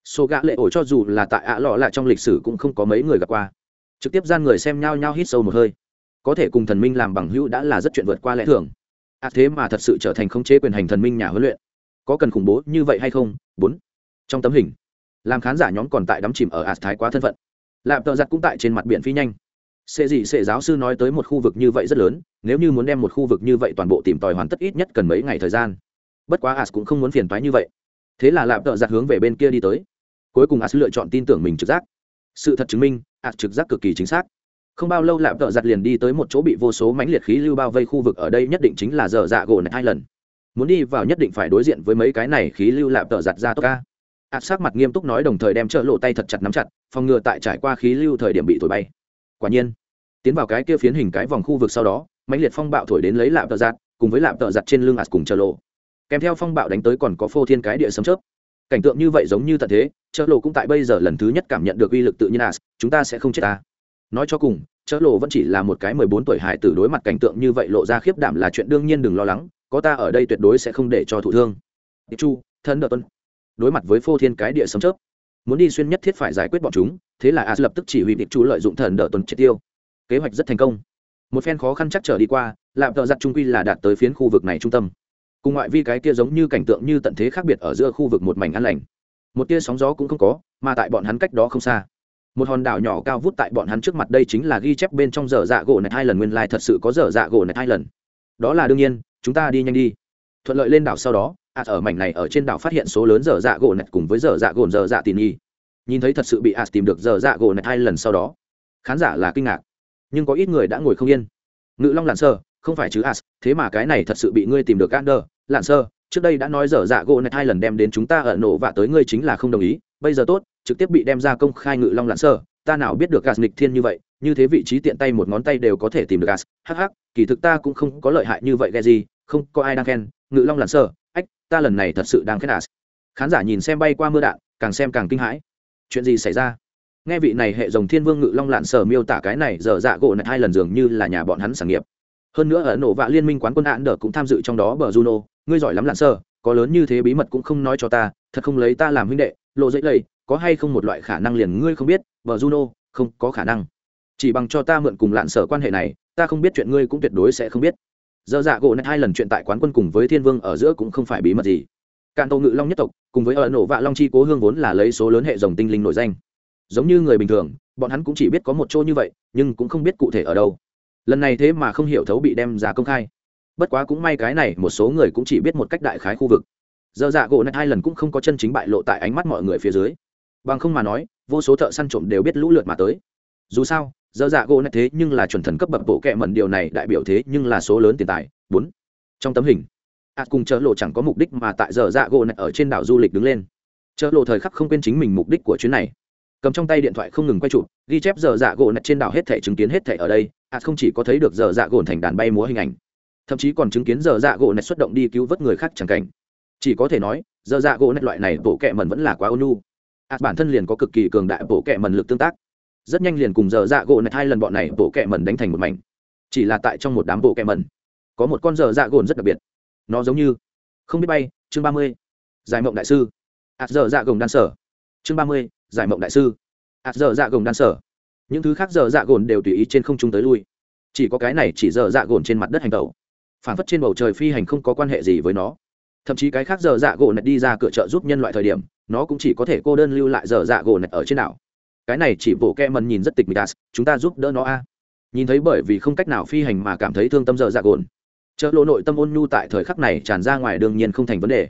[SPEAKER 1] Số gã lệ ổi cho dù là tại ạ lọ lại trong lịch sử cũng không có mấy người gặp qua. Trực tiếp gian người xem nhau nhau hít sâu một hơi. Có thể cùng thần minh làm bằng hữu đã là rất chuyện vượt qua lẽ thường. À thế mà thật sự trở thành khống chế quyền hành thần minh nhà huấn luyện. Có cần khủng bố như vậy hay không? Bốn. Trong tấm hình, làm khán giả nhóm còn tại đắm chìm ở ạt thái quá thân phận. Lạp tợ giặt cũng tại trên mặt biển phi nhanh. Sẽ gì sẽ giáo sư nói tới một khu vực như vậy rất lớn, nếu như muốn đem một khu vực như vậy toàn bộ tìm tòi hoàn tất ít nhất cần mấy ngày thời gian. Bất quá ạ cũng không muốn phiền toái như vậy thế là lạp tợ giặt hướng về bên kia đi tới. Cuối cùng as lựa chọn tin tưởng mình trực giác. Sự thật chứng minh as trực giác cực kỳ chính xác. Không bao lâu lạp tợ giặt liền đi tới một chỗ bị vô số mãnh liệt khí lưu bao vây khu vực ở đây, nhất định chính là giờ dạ gỗ này hai lần. Muốn đi vào nhất định phải đối diện với mấy cái này khí lưu lạp tợ giặt ra tốt ca. Ạt sắc mặt nghiêm túc nói đồng thời đem trợ lộ tay thật chặt nắm chặt, phòng ngừa tại trải qua khí lưu thời điểm bị thổi bay. Quả nhiên, tiến vào cái kia phiến hình cái vòng khu vực sau đó, mãnh liệt phong bạo thổi đến lấy lạp tợ giặt, cùng với lạp tợ giặt trên lưng ạt cùng trợ lộ kèm theo phong bạo đánh tới còn có phô thiên cái địa sấm chớp. Cảnh tượng như vậy giống như tận thế, chợ lộ cũng tại bây giờ lần thứ nhất cảm nhận được uy lực tự nhiên ạt chúng ta sẽ không chết ta. Nói cho cùng chớ lộ vẫn chỉ là một cái mười bốn tuổi hải tử đối mặt cảnh tượng như vậy lộ ra khiếp đảm là chuyện đương nhiên đừng lo lắng, có ta ở đây tuyệt đối sẽ không để cho thụ thương. Tiệp chu thân đợt tuân. Đối mặt với phô thiên cái địa sấm chớp, muốn đi xuyên nhất thiết phải giải quyết bọn chúng, thế là as lập tức chỉ huy tiệp chu lợi dụng thần đợt tuần triệt tiêu. Kế hoạch rất thành công. Một phen khó khăn chắc trở đi qua lạm tợ giặt trung quy là đạt tới phiến khu vực này trung tâm cùng ngoại vi cái kia giống như cảnh tượng như tận thế khác biệt ở giữa khu vực một mảnh an lành. Một tia sóng gió cũng không có, mà tại bọn hắn cách đó không xa. Một hòn đảo nhỏ cao vút tại bọn hắn trước mặt đây chính là ghi chép bên trong dở dạ gỗ này hai lần nguyên lai thật sự có dở dạ gỗ này hai lần. Đó là đương nhiên, chúng ta đi nhanh đi. Thuận lợi lên đảo sau đó ạt ở mảnh này ở trên đảo phát hiện số lớn dở dạ gỗ này cùng với dở dạ gỗ dở dạ tỉ nhi nhìn thấy thật sự bị ạt tìm được dở dạ gỗ này hai lần sau đó, khán giả là kinh ngạc, nhưng có ít người đã ngồi không yên. Ngự long lặn sơ không phải chứ, as, thế mà cái này thật sự bị ngươi tìm được gander. Lạn sơ, trước đây đã nói dở dạ gỗ này hai lần đem đến chúng ta ở nổ và tới ngươi chính là không đồng ý. Bây giờ tốt, trực tiếp bị đem ra công khai ngự long Lạn sơ. Ta nào biết được gas nghịch thiên như vậy, như thế vị trí tiện tay một ngón tay đều có thể tìm được gas. Hh kỳ thực ta cũng không có lợi hại như vậy ghe gì không có ai đang khen. Ngự long lặn sơ, ách, ta lần này thật sự đang khen gas. Khán giả nhìn xem bay qua mưa đạn, càng xem càng kinh hãi. Chuyện gì xảy ra? Nghe vị này hệ dòng thiên vương ngự long lạn sờ miêu tả cái này dở dạ gỗ này hai lần dường như là nhà bọn hắn sản nghiệp hơn nữa ở nổ vạ liên minh quán quân đạn đờ cũng tham dự trong đó bờ juno. Ngươi giỏi lắm lạn sơ, có lớn như thế bí mật cũng không nói cho ta, thật không lấy ta làm huynh đệ, lộ dễ lầy, có hay không một loại khả năng liền ngươi không biết, bờ juno, không có khả năng. Chỉ bằng cho ta mượn cùng lạn sở quan hệ này, ta không biết chuyện ngươi cũng tuyệt đối sẽ không biết. Dơ dạ gỗ này hai lần chuyện tại quán quân cùng với thiên vương ở giữa cũng không phải bí mật gì. Cạn tô ngự long nhất tộc, cùng với ở nổ vạ long chi cố hương vốn là lấy số lớn hệ dòng tinh linh nổi danh. Giống như người bình thường, bọn hắn cũng chỉ biết có một chỗ như vậy, nhưng cũng không biết cụ thể ở đâu lần này thế mà không hiểu thấu bị đem ra công khai. Bất quá cũng may cái này, một số người cũng chỉ biết một cách đại khái khu vực. Dơ dạ gỗ nạch hai lần cũng không có chân chính bại lộ tại ánh mắt mọi người phía dưới. Bằng không mà nói, vô số thợ săn trộm đều biết lũ lượt mà tới. Dù sao dơ dạ gỗ nạch thế nhưng là chuẩn thần cấp bậc bộ kệ mẩn điều này, đại biểu thế nhưng là số lớn tiền tài. Bốn. Trong tấm hình, a cùng chợ lộ chẳng có mục đích mà tại dơ dạ gỗ nạch ở trên đảo du lịch đứng lên. Chợ lộ thời khắc không quên chính mình mục đích của chuyến này. Cầm trong tay điện thoại không ngừng quay chụp, ghi chép giờ dạ gỗ nạch trên đảo hết thể chứng kiến hết thể ở đây a không chỉ có thấy được giờ dạ gỗ thành đàn bay múa hình ảnh thậm chí còn chứng kiến giờ dạ gỗ này xuất động đi cứu vớt người khác chẳng cảnh. Chỉ có thể nói giờ dạ gỗ này loại này bộ kệ mần vẫn là quá ônu nhu. Ạt bản thân liền có cực kỳ cường đại bộ kệ mần lực tương tác. Rất nhanh liền cùng giờ dạ gỗ này hai lần bọn này bộ kệ mần đánh thành một mảnh. Chỉ là tại trong một đám bộ kệ mần, có một con giờ dạ gồn rất đặc biệt. Nó giống như không biết bay chương ba mươi giải mộng đại sư. Ạt giờ dạ gồng đan sở. Chương ba mươi giải mộng đại sư. Ạt giờ dạ gồng đan sở những thứ khác giờ dạ gồn đều tùy ý trên không trung tới lui. Chỉ có cái này chỉ giờ dạ gồn trên mặt đất hành tẩu. Phản phất trên bầu trời phi hành không có quan hệ gì với nó. Thậm chí cái khác giờ dạ gỗ nạch đi ra cửa chợ giúp nhân loại thời điểm, nó cũng chỉ có thể cô đơn lưu lại giờ dạ gỗ nạch ở trên đảo. Cái này chỉ bộ kẹ mần nhìn rất tịch mịch as chúng ta giúp đỡ nó a nhìn thấy bởi vì không cách nào phi hành mà cảm thấy thương tâm dở dạ gồn. Chợ lộ nội tâm ôn nhu tại thời khắc này tràn ra ngoài đương nhiên không thành vấn đề.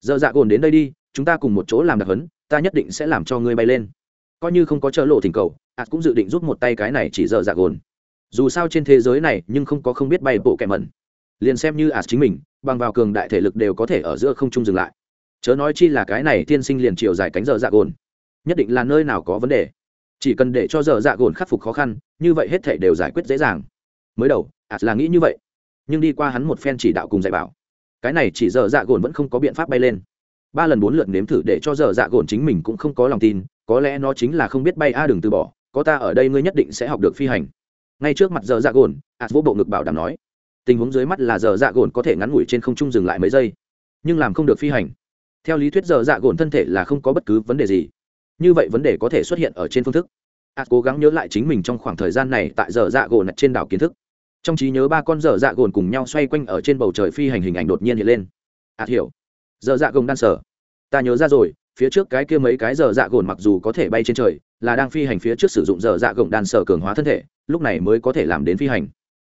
[SPEAKER 1] Dở dạ gồn đến đây đi, chúng ta cùng một chỗ làm đặc hấn ta nhất định sẽ làm cho ngươi bay lên. Coi như không có chợ lộ thỉnh cầu ạt cũng dự định rút một tay cái này chỉ dở dạ gồn. Dù sao trên thế giới này, nhưng không có không biết bay bộ kẻ mần liền xem như ạt chính mình, bằng vào cường đại thể lực đều có thể ở giữa không trung dừng lại. Chớ nói chi là cái này tiên sinh liền chiều dài cánh dở dạ gồn. Nhất định là nơi nào có vấn đề. Chỉ cần để cho dở dạ gồn khắc phục khó khăn, như vậy hết thể đều giải quyết dễ dàng. Mới đầu ạt là nghĩ như vậy. Nhưng đi qua hắn một phen chỉ đạo cùng dạy bảo, cái này chỉ dở dạ gồn vẫn không có biện pháp bay lên. Ba lần bốn lượt nếm thử để cho dở dạ gồn chính mình cũng không có lòng tin, có lẽ nó chính là không biết bay a đừng từ bỏ có ta ở đây ngươi nhất định sẽ học được phi hành. Ngay trước mặt giờ dạ gồn as vỗ bộ ngực bảo đảm nói, tình huống dưới mắt là giờ dạ gồn có thể ngắn ngủi trên không trung dừng lại mấy giây, nhưng làm không được phi hành. Theo lý thuyết giờ dạ gồn thân thể là không có bất cứ vấn đề gì. Như vậy vấn đề có thể xuất hiện ở trên phương thức. A cố gắng nhớ lại chính mình trong khoảng thời gian này tại giờ dạ gồn trên đảo kiến thức. Trong trí nhớ ba con dở dạ gồn cùng nhau xoay quanh ở trên bầu trời phi hành hình ảnh đột nhiên hiện lên. A hiểu. Dở dạ gồng đan sở. Ta nhớ ra rồi phía trước cái kia mấy cái dở dạ gồn mặc dù có thể bay trên trời, là đang phi hành phía trước sử dụng dở dạ gồng đan sở cường hóa thân thể, lúc này mới có thể làm đến phi hành.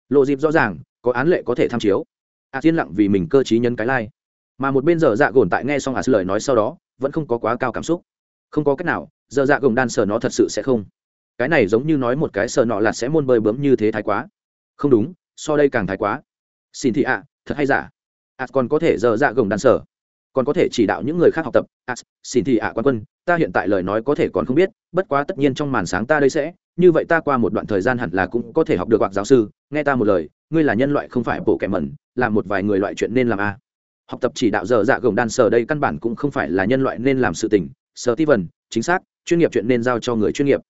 [SPEAKER 1] Lộ dịp rõ ràng, có án lệ có thể tham chiếu. A thiên lặng vì mình cơ t nhân cái lai、like. mà một bên dở dạ gồn tại nghe xong a lời nói sau đó, vẫn không có quá cao cảm xúc. Không có cách nào dở dạ gồng đan sở nó thật sự sẽ không. Cái này giống như nói một cái sờ nọ là sẽ môn bơi bướm như thế thái quá. Không đúng, so đây càng thái quá. Xin thị ạ, thật hay giả? Ạ còn có thể dở dạ gồng đan sở còn có thể chỉ đạo những người khác học tập. Ạ xin thì ạ, quan quân, ta hiện tại lời nói có thể còn không biết, bất quá tất nhiên trong màn sáng ta đây sẽ. Như vậy ta qua một đoạn thời gian hẳn là cũng có thể học được hoặc giáo sư. Nghe ta một lời, ngươi là nhân loại không phải bộ kẻ mẩn làm một vài người loại chuyện nên làm a học tập chỉ đạo dở dạ gồng đan sở đây căn bản cũng không phải là nhân loại nên làm sự tình. Sở ti vần, chính xác, chuyên nghiệp chuyện nên giao cho người chuyên nghiệp.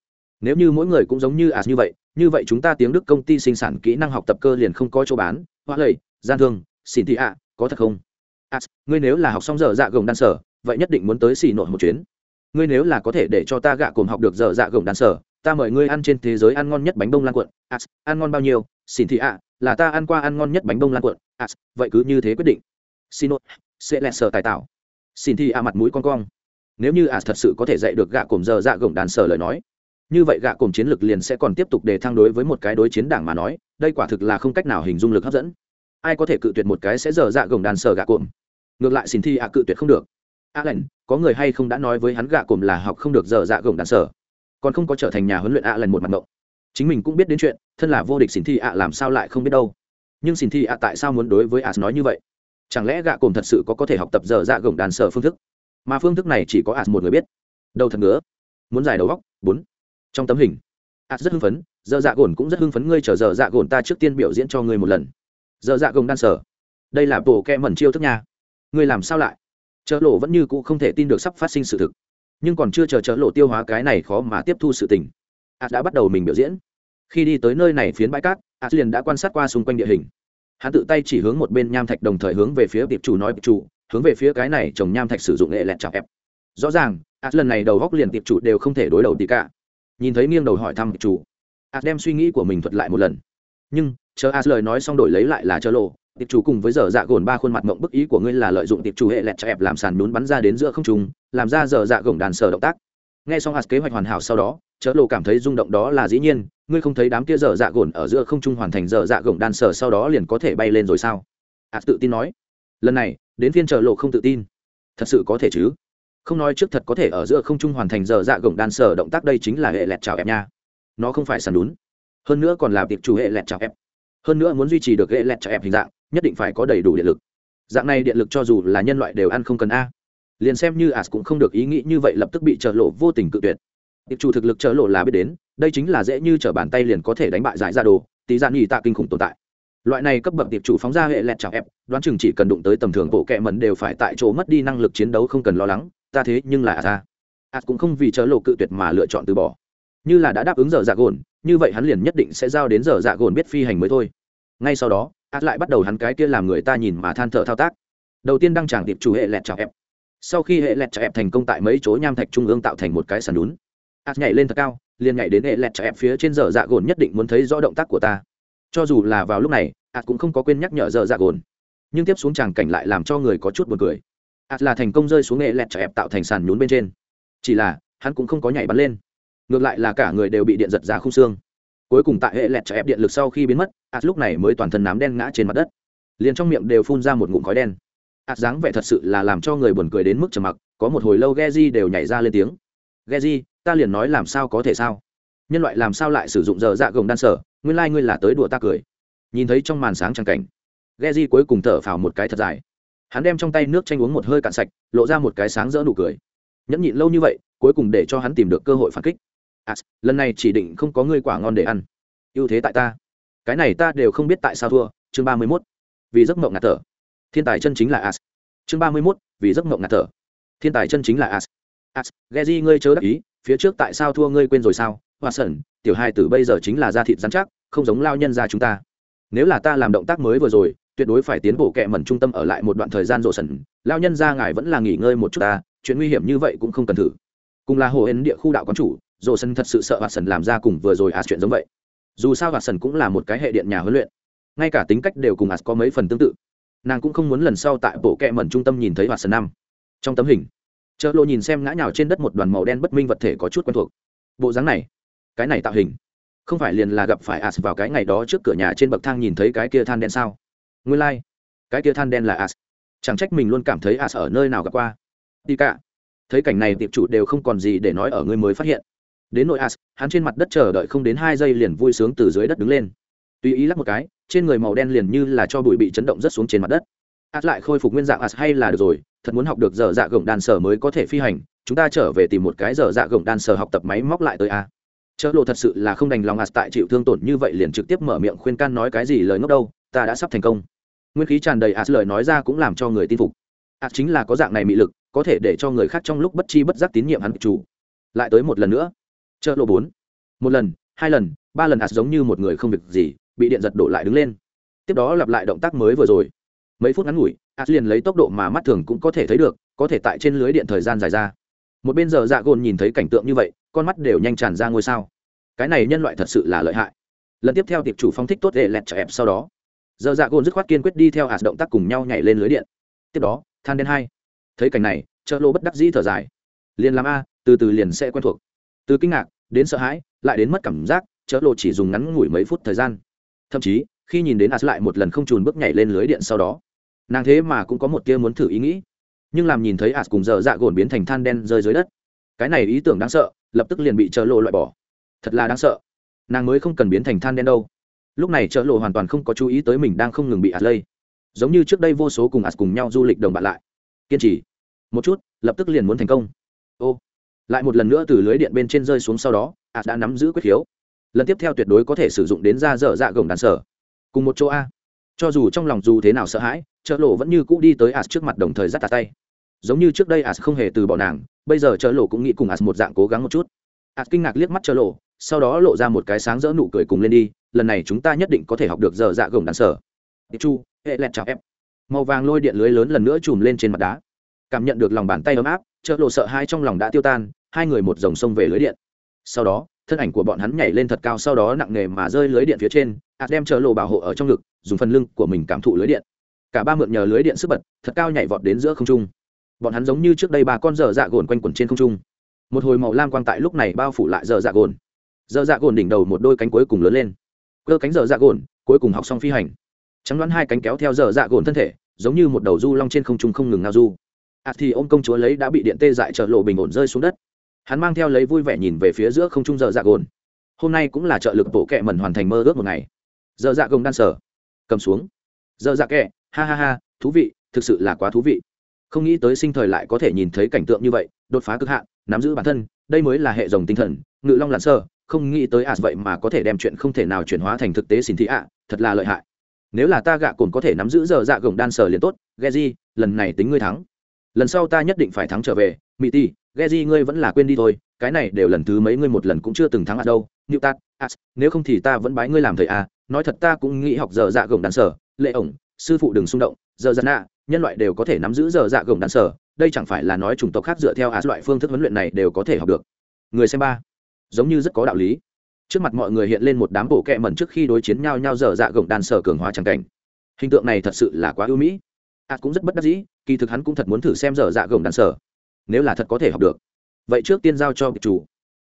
[SPEAKER 1] Nếu như mỗi người cũng giống như as như vậy như vậy chúng ta tiếng đức công ty sinh sản kỹ năng học tập cơ liền không có chỗ bán. Hoa lầy, gian thương, xin thị ạ, có thật không? As ngươi nếu là học xong giờ dạ gồng đan sở, vậy nhất định muốn tới xì nội một chuyến. Ngươi nếu là có thể để cho ta gạ cùng học được giờ dạ gồng đan sở, ta mời ngươi ăn trên thế giới ăn ngon nhất bánh bông lan cuộn. As ăn ngon bao nhiêu? Xin thị ạ, là ta ăn qua ăn ngon nhất bánh bông lan cuộn. As vậy cứ như thế quyết định. Xin nội sẽ lẹ sở tài tạo. Xin thị ạ mặt mũi con cong. Nếu như as thật sự có thể dạy được gạ cùng giờ dạ gồng đan sở lời nói, như vậy gạ cùng chiến lược liền sẽ còn tiếp tục đề thăng đối với một cái đối chiến đảng mà nói, đây quả thực là không cách nào hình dung lực hấp dẫn ai có thể cự tuyệt một cái sẽ dở dạ gồng đàn sở gạ cụm. ngược lại xin thi ạ cự tuyệt không được. A à có người hay không đã nói với hắn gạ cụm là học không được dở dạ gồng đàn sở, còn không có trở thành nhà huấn luyện a à một mặt ngộng. Chính mình cũng biết đến chuyện thân là vô địch xin thi ạ làm sao lại không biết đâu. Nhưng xin thi ạ tại sao muốn đối với a nói như vậy? Chẳng lẽ gạ cụm thật sự có có thể học tập dở dạ gồng đàn sở phương thức? Mà phương thức này chỉ có a một người biết. Đâu thật ngứa. Muốn giải đầu góc bốn. Trong tấm hình ạ rất hưng phấn giờ dạ gồn cũng rất hưng phấn ngươi chờ giờ dạ gồn ta trước tiên biểu diễn cho ngươi một lần giờ dạ gồng đan sở. Đây là bộ kẹ mẩn chiêu thức nha. Ngươi làm sao lại? Chợ lộ vẫn như cũ không thể tin được sắp phát sinh sự thực. Nhưng còn chưa chờ chợ lộ tiêu hóa cái này khó mà tiếp thu sự tình. Ạt đã bắt đầu mình biểu diễn. Khi đi tới nơi này phiến bãi cát ạt liền đã quan sát qua xung quanh địa hình. Hắn tự tay chỉ hướng một bên nham thạch đồng thời hướng về phía tiệp chủ nói, tiệp chủ, hướng về phía cái này trồng nham thạch sử dụng nghệ lẹt chọc ép. Rõ ràng ạt lần này đầu góc liền tiệp chủ đều không thể đối đầu tí cả. Nhìn thấy nghiêng đầu hỏi thăm chủ as đem suy nghĩ của mình thuật lại một lần. Nhưng chờ as lời nói xong đổi lấy lại là chờ lộ, tiệp chủ cùng với giờ dạ gồn ba khuôn mặt mộng bức ý của ngươi là lợi dụng tiệp chủ hệ lẹt cho ép làm sàn nhún bắn ra đến giữa không trung, làm ra giờ dạ gồng đàn sở động tác. Nghe xong as kế hoạch hoàn hảo sau đó chớ lộ cảm thấy rung động đó là dĩ nhiên, ngươi không thấy đám kia giờ dạ gồn ở giữa không trung hoàn thành giờ dạ gồng đàn sở sau đó liền có thể bay lên rồi sao? As tự tin nói. Lần này, đến phiên chờ lộ không tự tin. Thật sự có thể chứ? Không nói trước thật có thể ở giữa không trung hoàn thành giờ dạ gồng đàn sở động tác đây chính là hệ lẹt chào ép nha. Nó không phải sàn đún hơn nữa còn là tiệp chủ hệ lẹt chào ép hơn nữa muốn duy trì được hệ lẹt cho ép hình dạng, nhất định phải có đầy đủ điện lực. Dạng này điện lực cho dù là nhân loại đều ăn không cần a. Liền xem như as cũng không được ý nghĩ như vậy lập tức bị trợ lộ vô tình cự tuyệt. Tiệp chủ thực lực trợ lộ là biết đến, đây chính là dễ như t bàn tay liền có thể đánh bại giải ra đồ, tí dạn nghỉ tạ kinh khủng tồn tại. Loại này cấp bậc tiệp chủ phóng ra hệ lẹt chào ép, đoán chừng chỉ cần đụng tới tầm thường bộ kẹ mẩn đều phải tại chỗ mất đi năng lực chiến đấu không cần lo lắng, ta thế nhưng là ta ạt cũng không vì trợ lộ cự tuyệt mà lựa chọn từ bỏ. Như là đã đáp ứng giờ dạ gồn như vậy hắn liền nhất định sẽ giao đến giờ dạ gồn biết phi hành mới thôi. Ngay sau đó át lại bắt đầu hắn cái kia làm người ta nhìn mà than thở thao tác. Đầu tiên đăng tràng tiệp chủ hệ lẹt chọc ép. Sau khi hệ lẹt chọc ép thành công tại mấy chỗ nham thạch trung ương tạo thành một cái sàn lún át nhảy lên thật cao, liền nhảy đến hệ lẹt chọc ép phía trên giờ dạ gồn nhất định muốn thấy rõ động tác của ta. Cho dù là vào lúc này át cũng không có quên nhắc nhở giờ dạ gồn. Nhưng tiếp xuống tràng cảnh lại làm cho người có chút buồn cười. Át là thành công rơi xuống hệ lẹt chọc ép tạo thành sàn nhún bên trên. Chỉ là, hắn cũng không có nhảy bắn lên ngược lại là cả người đều bị điện giật ra không xương. Cuối cùng tại hệ lẹt cho ép điện lực sau khi biến mất ạt lúc này mới toàn thân nám đen ngã trên mặt đất. Liền trong miệng đều phun ra một ngụm khói đen. Ạt dáng vẻ thật sự là làm cho người buồn cười đến mức trầm mặc có một hồi lâu Geji đều nhảy ra lên tiếng. Geji, ta liền nói làm sao có thể sao? Nhân loại làm sao lại sử dụng giờ dạ gồng đan sở? Nguyên lai、like、ngươi là tới đùa ta cười. Nhìn thấy trong màn sáng trăng cảnh Geji cuối cùng thở phào một cái thật dài. Hắn đem trong tay nước chanh uống một hơi cạn sạch lộ ra một cái sáng rỡ nụ cười. Nhẫn nhịn lâu như vậy cuối cùng để cho hắn tìm được cơ hội phản kích à, lần này chỉ định không có ngươi quả ngon để ăn. Ưu thế tại ta. Cái này ta đều không biết tại sao thua. Chương ba mươi mốt. Vì giấc mộng ngạt thở. Thiên tài chân chính là as. Chương ba mươi mốt. Vì giấc mộng ngạt thở. Thiên tài chân chính là as. As ghe ngươi chớ đắc ý. Phía trước tại sao thua ngươi quên rồi sao? Hoa sẩn tiểu hai tử bây giờ chính là da thịt rắn chắc không giống lao nhân ra chúng ta. Nếu là ta làm động tác mới vừa rồi tuyệt đối phải tiến bộ kệ mẩn trung tâm ở lại một đoạn thời gian rộ sẩn. Lao nhân ra ngài vẫn là nghỉ ngơi một chút ta chuyện nguy hiểm như vậy cũng không cần thử. Cùng là hồ yên địa khu đạo quán chủ rộ sân thật sự sợ hạt sần làm ra cùng vừa rồi hạt chuyện giống vậy. Dù sao hạt sần cũng là một cái hệ điện nhà huấn luyện. Ngay cả tính cách đều cùng hạt có mấy phần tương tự. Nàng cũng không muốn lần sau tại bộ kẹ mẩn trung tâm nhìn thấy hạt sần năm. Trong tấm hình chợ lộ nhìn xem ngã nhào trên đất một đoàn màu đen bất minh vật thể có chút quen thuộc. Bộ dáng này, cái này tạo hình, không phải liền là gặp phải as vào cái ngày đó trước cửa nhà trên bậc thang nhìn thấy cái kia than đen sao? Nguyên lai、like. cái kia than đen là as chẳng trách mình luôn cảm thấy as ở nơi nào gặp qua. Đi cả, thấy cảnh này tiệp chủ đều không còn gì để nói ở ngươi mới phát hiện đến nội as, hắn trên mặt đất chờ đợi không đến hai giây liền vui sướng từ dưới đất đứng lên. Tùy ý lắc một cái, trên người màu đen liền như là cho bụi bị chấn động rất xuống trên mặt đất. As lại khôi phục nguyên dạng as hay là được rồi, thật muốn học được dở dạ gồng đàn sở mới có thể phi hành, chúng ta trở về tìm một cái dở dạ gồng đàn sở học tập máy móc lại tới a. Chớ lộ thật sự là không đành lòng as tại chịu thương tổn như vậy liền trực tiếp mở miệng khuyên can nói cái gì lời ngốc đâu, ta đã sắp thành công. Nguyên khí tràn đầy as lời nói ra cũng làm cho người tin phục. As chính là có dạng này mị lực, có thể để cho người khác trong lúc bất chi bất giác tín nhiệm hắn chủ. Lại tới một lần nữa chợ lộ bốn. Một lần, hai lần, ba lần as giống như một người không việc gì, bị điện giật đổ lại đứng lên. Tiếp đó lặp lại động tác mới vừa rồi. Mấy phút ngắn ngủi as liền lấy tốc độ mà mắt thường cũng có thể thấy được, có thể tại trên lưới điện thời gian dài ra. Một bên giờ dạ gồn nhìn thấy cảnh tượng như vậy, con mắt đều nhanh tràn ra ngôi sao. Cái này nhân loại thật sự là lợi hại. Lần tiếp theo tiệp chủ phong thích tốt để lẹt cho ép sau đó. Giờ dạ gồn dứt khoát kiên quyết đi theo as động tác cùng nhau nhảy lên lưới điện. Tiếp đó, than đen hai. Thấy cảnh này, chợ lô bất đắc dĩ thở dài. Liền làm a, từ từ liền sẽ quen thuộc từ kinh ngạc đến sợ hãi, lại đến mất cảm giác chợ lộ chỉ dùng ngắn ngủi mấy phút thời gian. Thậm chí, khi nhìn đến as lại một lần không trùn bước nhảy lên lưới điện sau đó, nàng thế mà cũng có một tia muốn thử ý nghĩ. Nhưng làm nhìn thấy as cùng giờ dạ gồn biến thành than đen rơi dưới đất, cái này ý tưởng đáng sợ, lập tức liền bị chợ lộ loại bỏ. Thật là đáng sợ. Nàng mới không cần biến thành than đen đâu. Lúc này chợ lộ hoàn toàn không có chú ý tới mình đang không ngừng bị as lây. Giống như trước đây vô số cùng as cùng nhau du lịch đồng bạn lại. Kiên trì. Một chút, lập tức liền muốn thành công. Ô lại một lần nữa từ lưới điện bên trên rơi xuống sau đó as đã nắm giữ quyết khiếu. Lần tiếp theo tuyệt đối có thể sử dụng đến ra dở dạ gồng đàn sở. Cùng một chỗ a. Cho dù trong lòng dù thế nào sợ hãi, chợ lộ vẫn như cũ đi tới as trước mặt đồng thời dắt tạt tay. Giống như trước đây as không hề từ bỏ nàng, bây giờ chợ lộ cũng nghĩ cùng as một dạng cố gắng một chút. As kinh ngạc liếc mắt chợ lộ, sau đó lộ ra một cái sáng rỡ nụ cười cùng lên đi, lần này chúng ta nhất định có thể học được giờ dạ gồng đàn sở. Chu, hệ lẹt chào em. Màu vàng lôi điện lưới lớn lần nữa chùm lên trên mặt đá. Cảm nhận được lòng bàn tay ấm áp chợ lộ sợ hai trong lòng đã tiêu tan, hai người một dòng sông về lưới điện. Sau đó, thân ảnh của bọn hắn nhảy lên thật cao, sau đó nặng nề mà rơi lưới điện phía trên ạt đem chợ lộ bảo hộ ở trong ngực, dùng phần lưng của mình cảm thụ lưới điện. Cả ba mượn nhờ lưới điện sức bật, thật cao nhảy vọt đến giữa không trung. Bọn hắn giống như trước đây ba con dở dạ gồn quanh quẩn trên không trung. Một hồi màu lam quang tại lúc này bao phủ lại dở dạ gồn. Dở dạ gồn đỉnh đầu một đôi cánh cuối cùng lớn lên. Cơ cánh dở dạ gồn, cuối cùng học xong phi hành. Trắng đoán hai cánh kéo theo dở dạ gồn thân thể, giống như một đầu du long trên không trung không ngừng ngao du ạt à thì ôm công chúa lấy đã bị điện tê dại trợ lộ bình ổn rơi xuống đất. Hắn mang theo lấy vui vẻ nhìn về phía giữa không trung dở dạ gồn. Hôm nay cũng là trợ lực bộ kệ mẩn hoàn thành mơ ước một ngày. Dở dạ gồng đan sở. Cầm xuống. Dở dạ kệ ha ha ha, thú vị, thực sự là quá thú vị. Không nghĩ tới sinh thời lại có thể nhìn thấy cảnh tượng như vậy, đột phá cực hạn, nắm giữ bản thân, đây mới là hệ dòng tinh thần, ngự long lặn sơ, không nghĩ tới ạt vậy mà có thể đem chuyện không thể nào chuyển hóa thành thực tế xin thị ạ, thật là lợi hại. Nếu là ta gạ cồn có thể nắm giữ giờ dạ gồng đan sở liền tốt ghe di lần này tính ngươi thắng lần sau ta nhất định phải thắng trở về. Mỹ ti ghe di ngươi vẫn là quên đi thôi. Cái này đều lần thứ mấy ngươi một lần cũng chưa từng thắng ở đâu. New tat, as, nếu không thì ta vẫn bái ngươi làm thầy à nói thật ta cũng nghĩ học giờ dạ gồng đan sở, lệ ổng, sư phụ đừng xung động, giờ dạ nạ, nhân loại đều có thể nắm giữ giờ dạ gồng đan sở. Đây chẳng phải là nói chủng tộc khác dựa theo as loại phương thức huấn luyện này đều có thể học được. Người xem ba, giống như rất có đạo lý. Trước mặt mọi người hiện lên một đám bộ kẹ mẩn trước khi đối chiến nhau nhau dở dạ gồng đan sở cường hóa tràng cảnh. Hình tượng này thật sự là quá ưu mỹ ạt cũng rất bất đắc dĩ, kỳ thực hắn cũng thật muốn thử xem dở dạ gồng đan sở. Nếu là thật có thể học được. Vậy trước tiên giao cho chủ.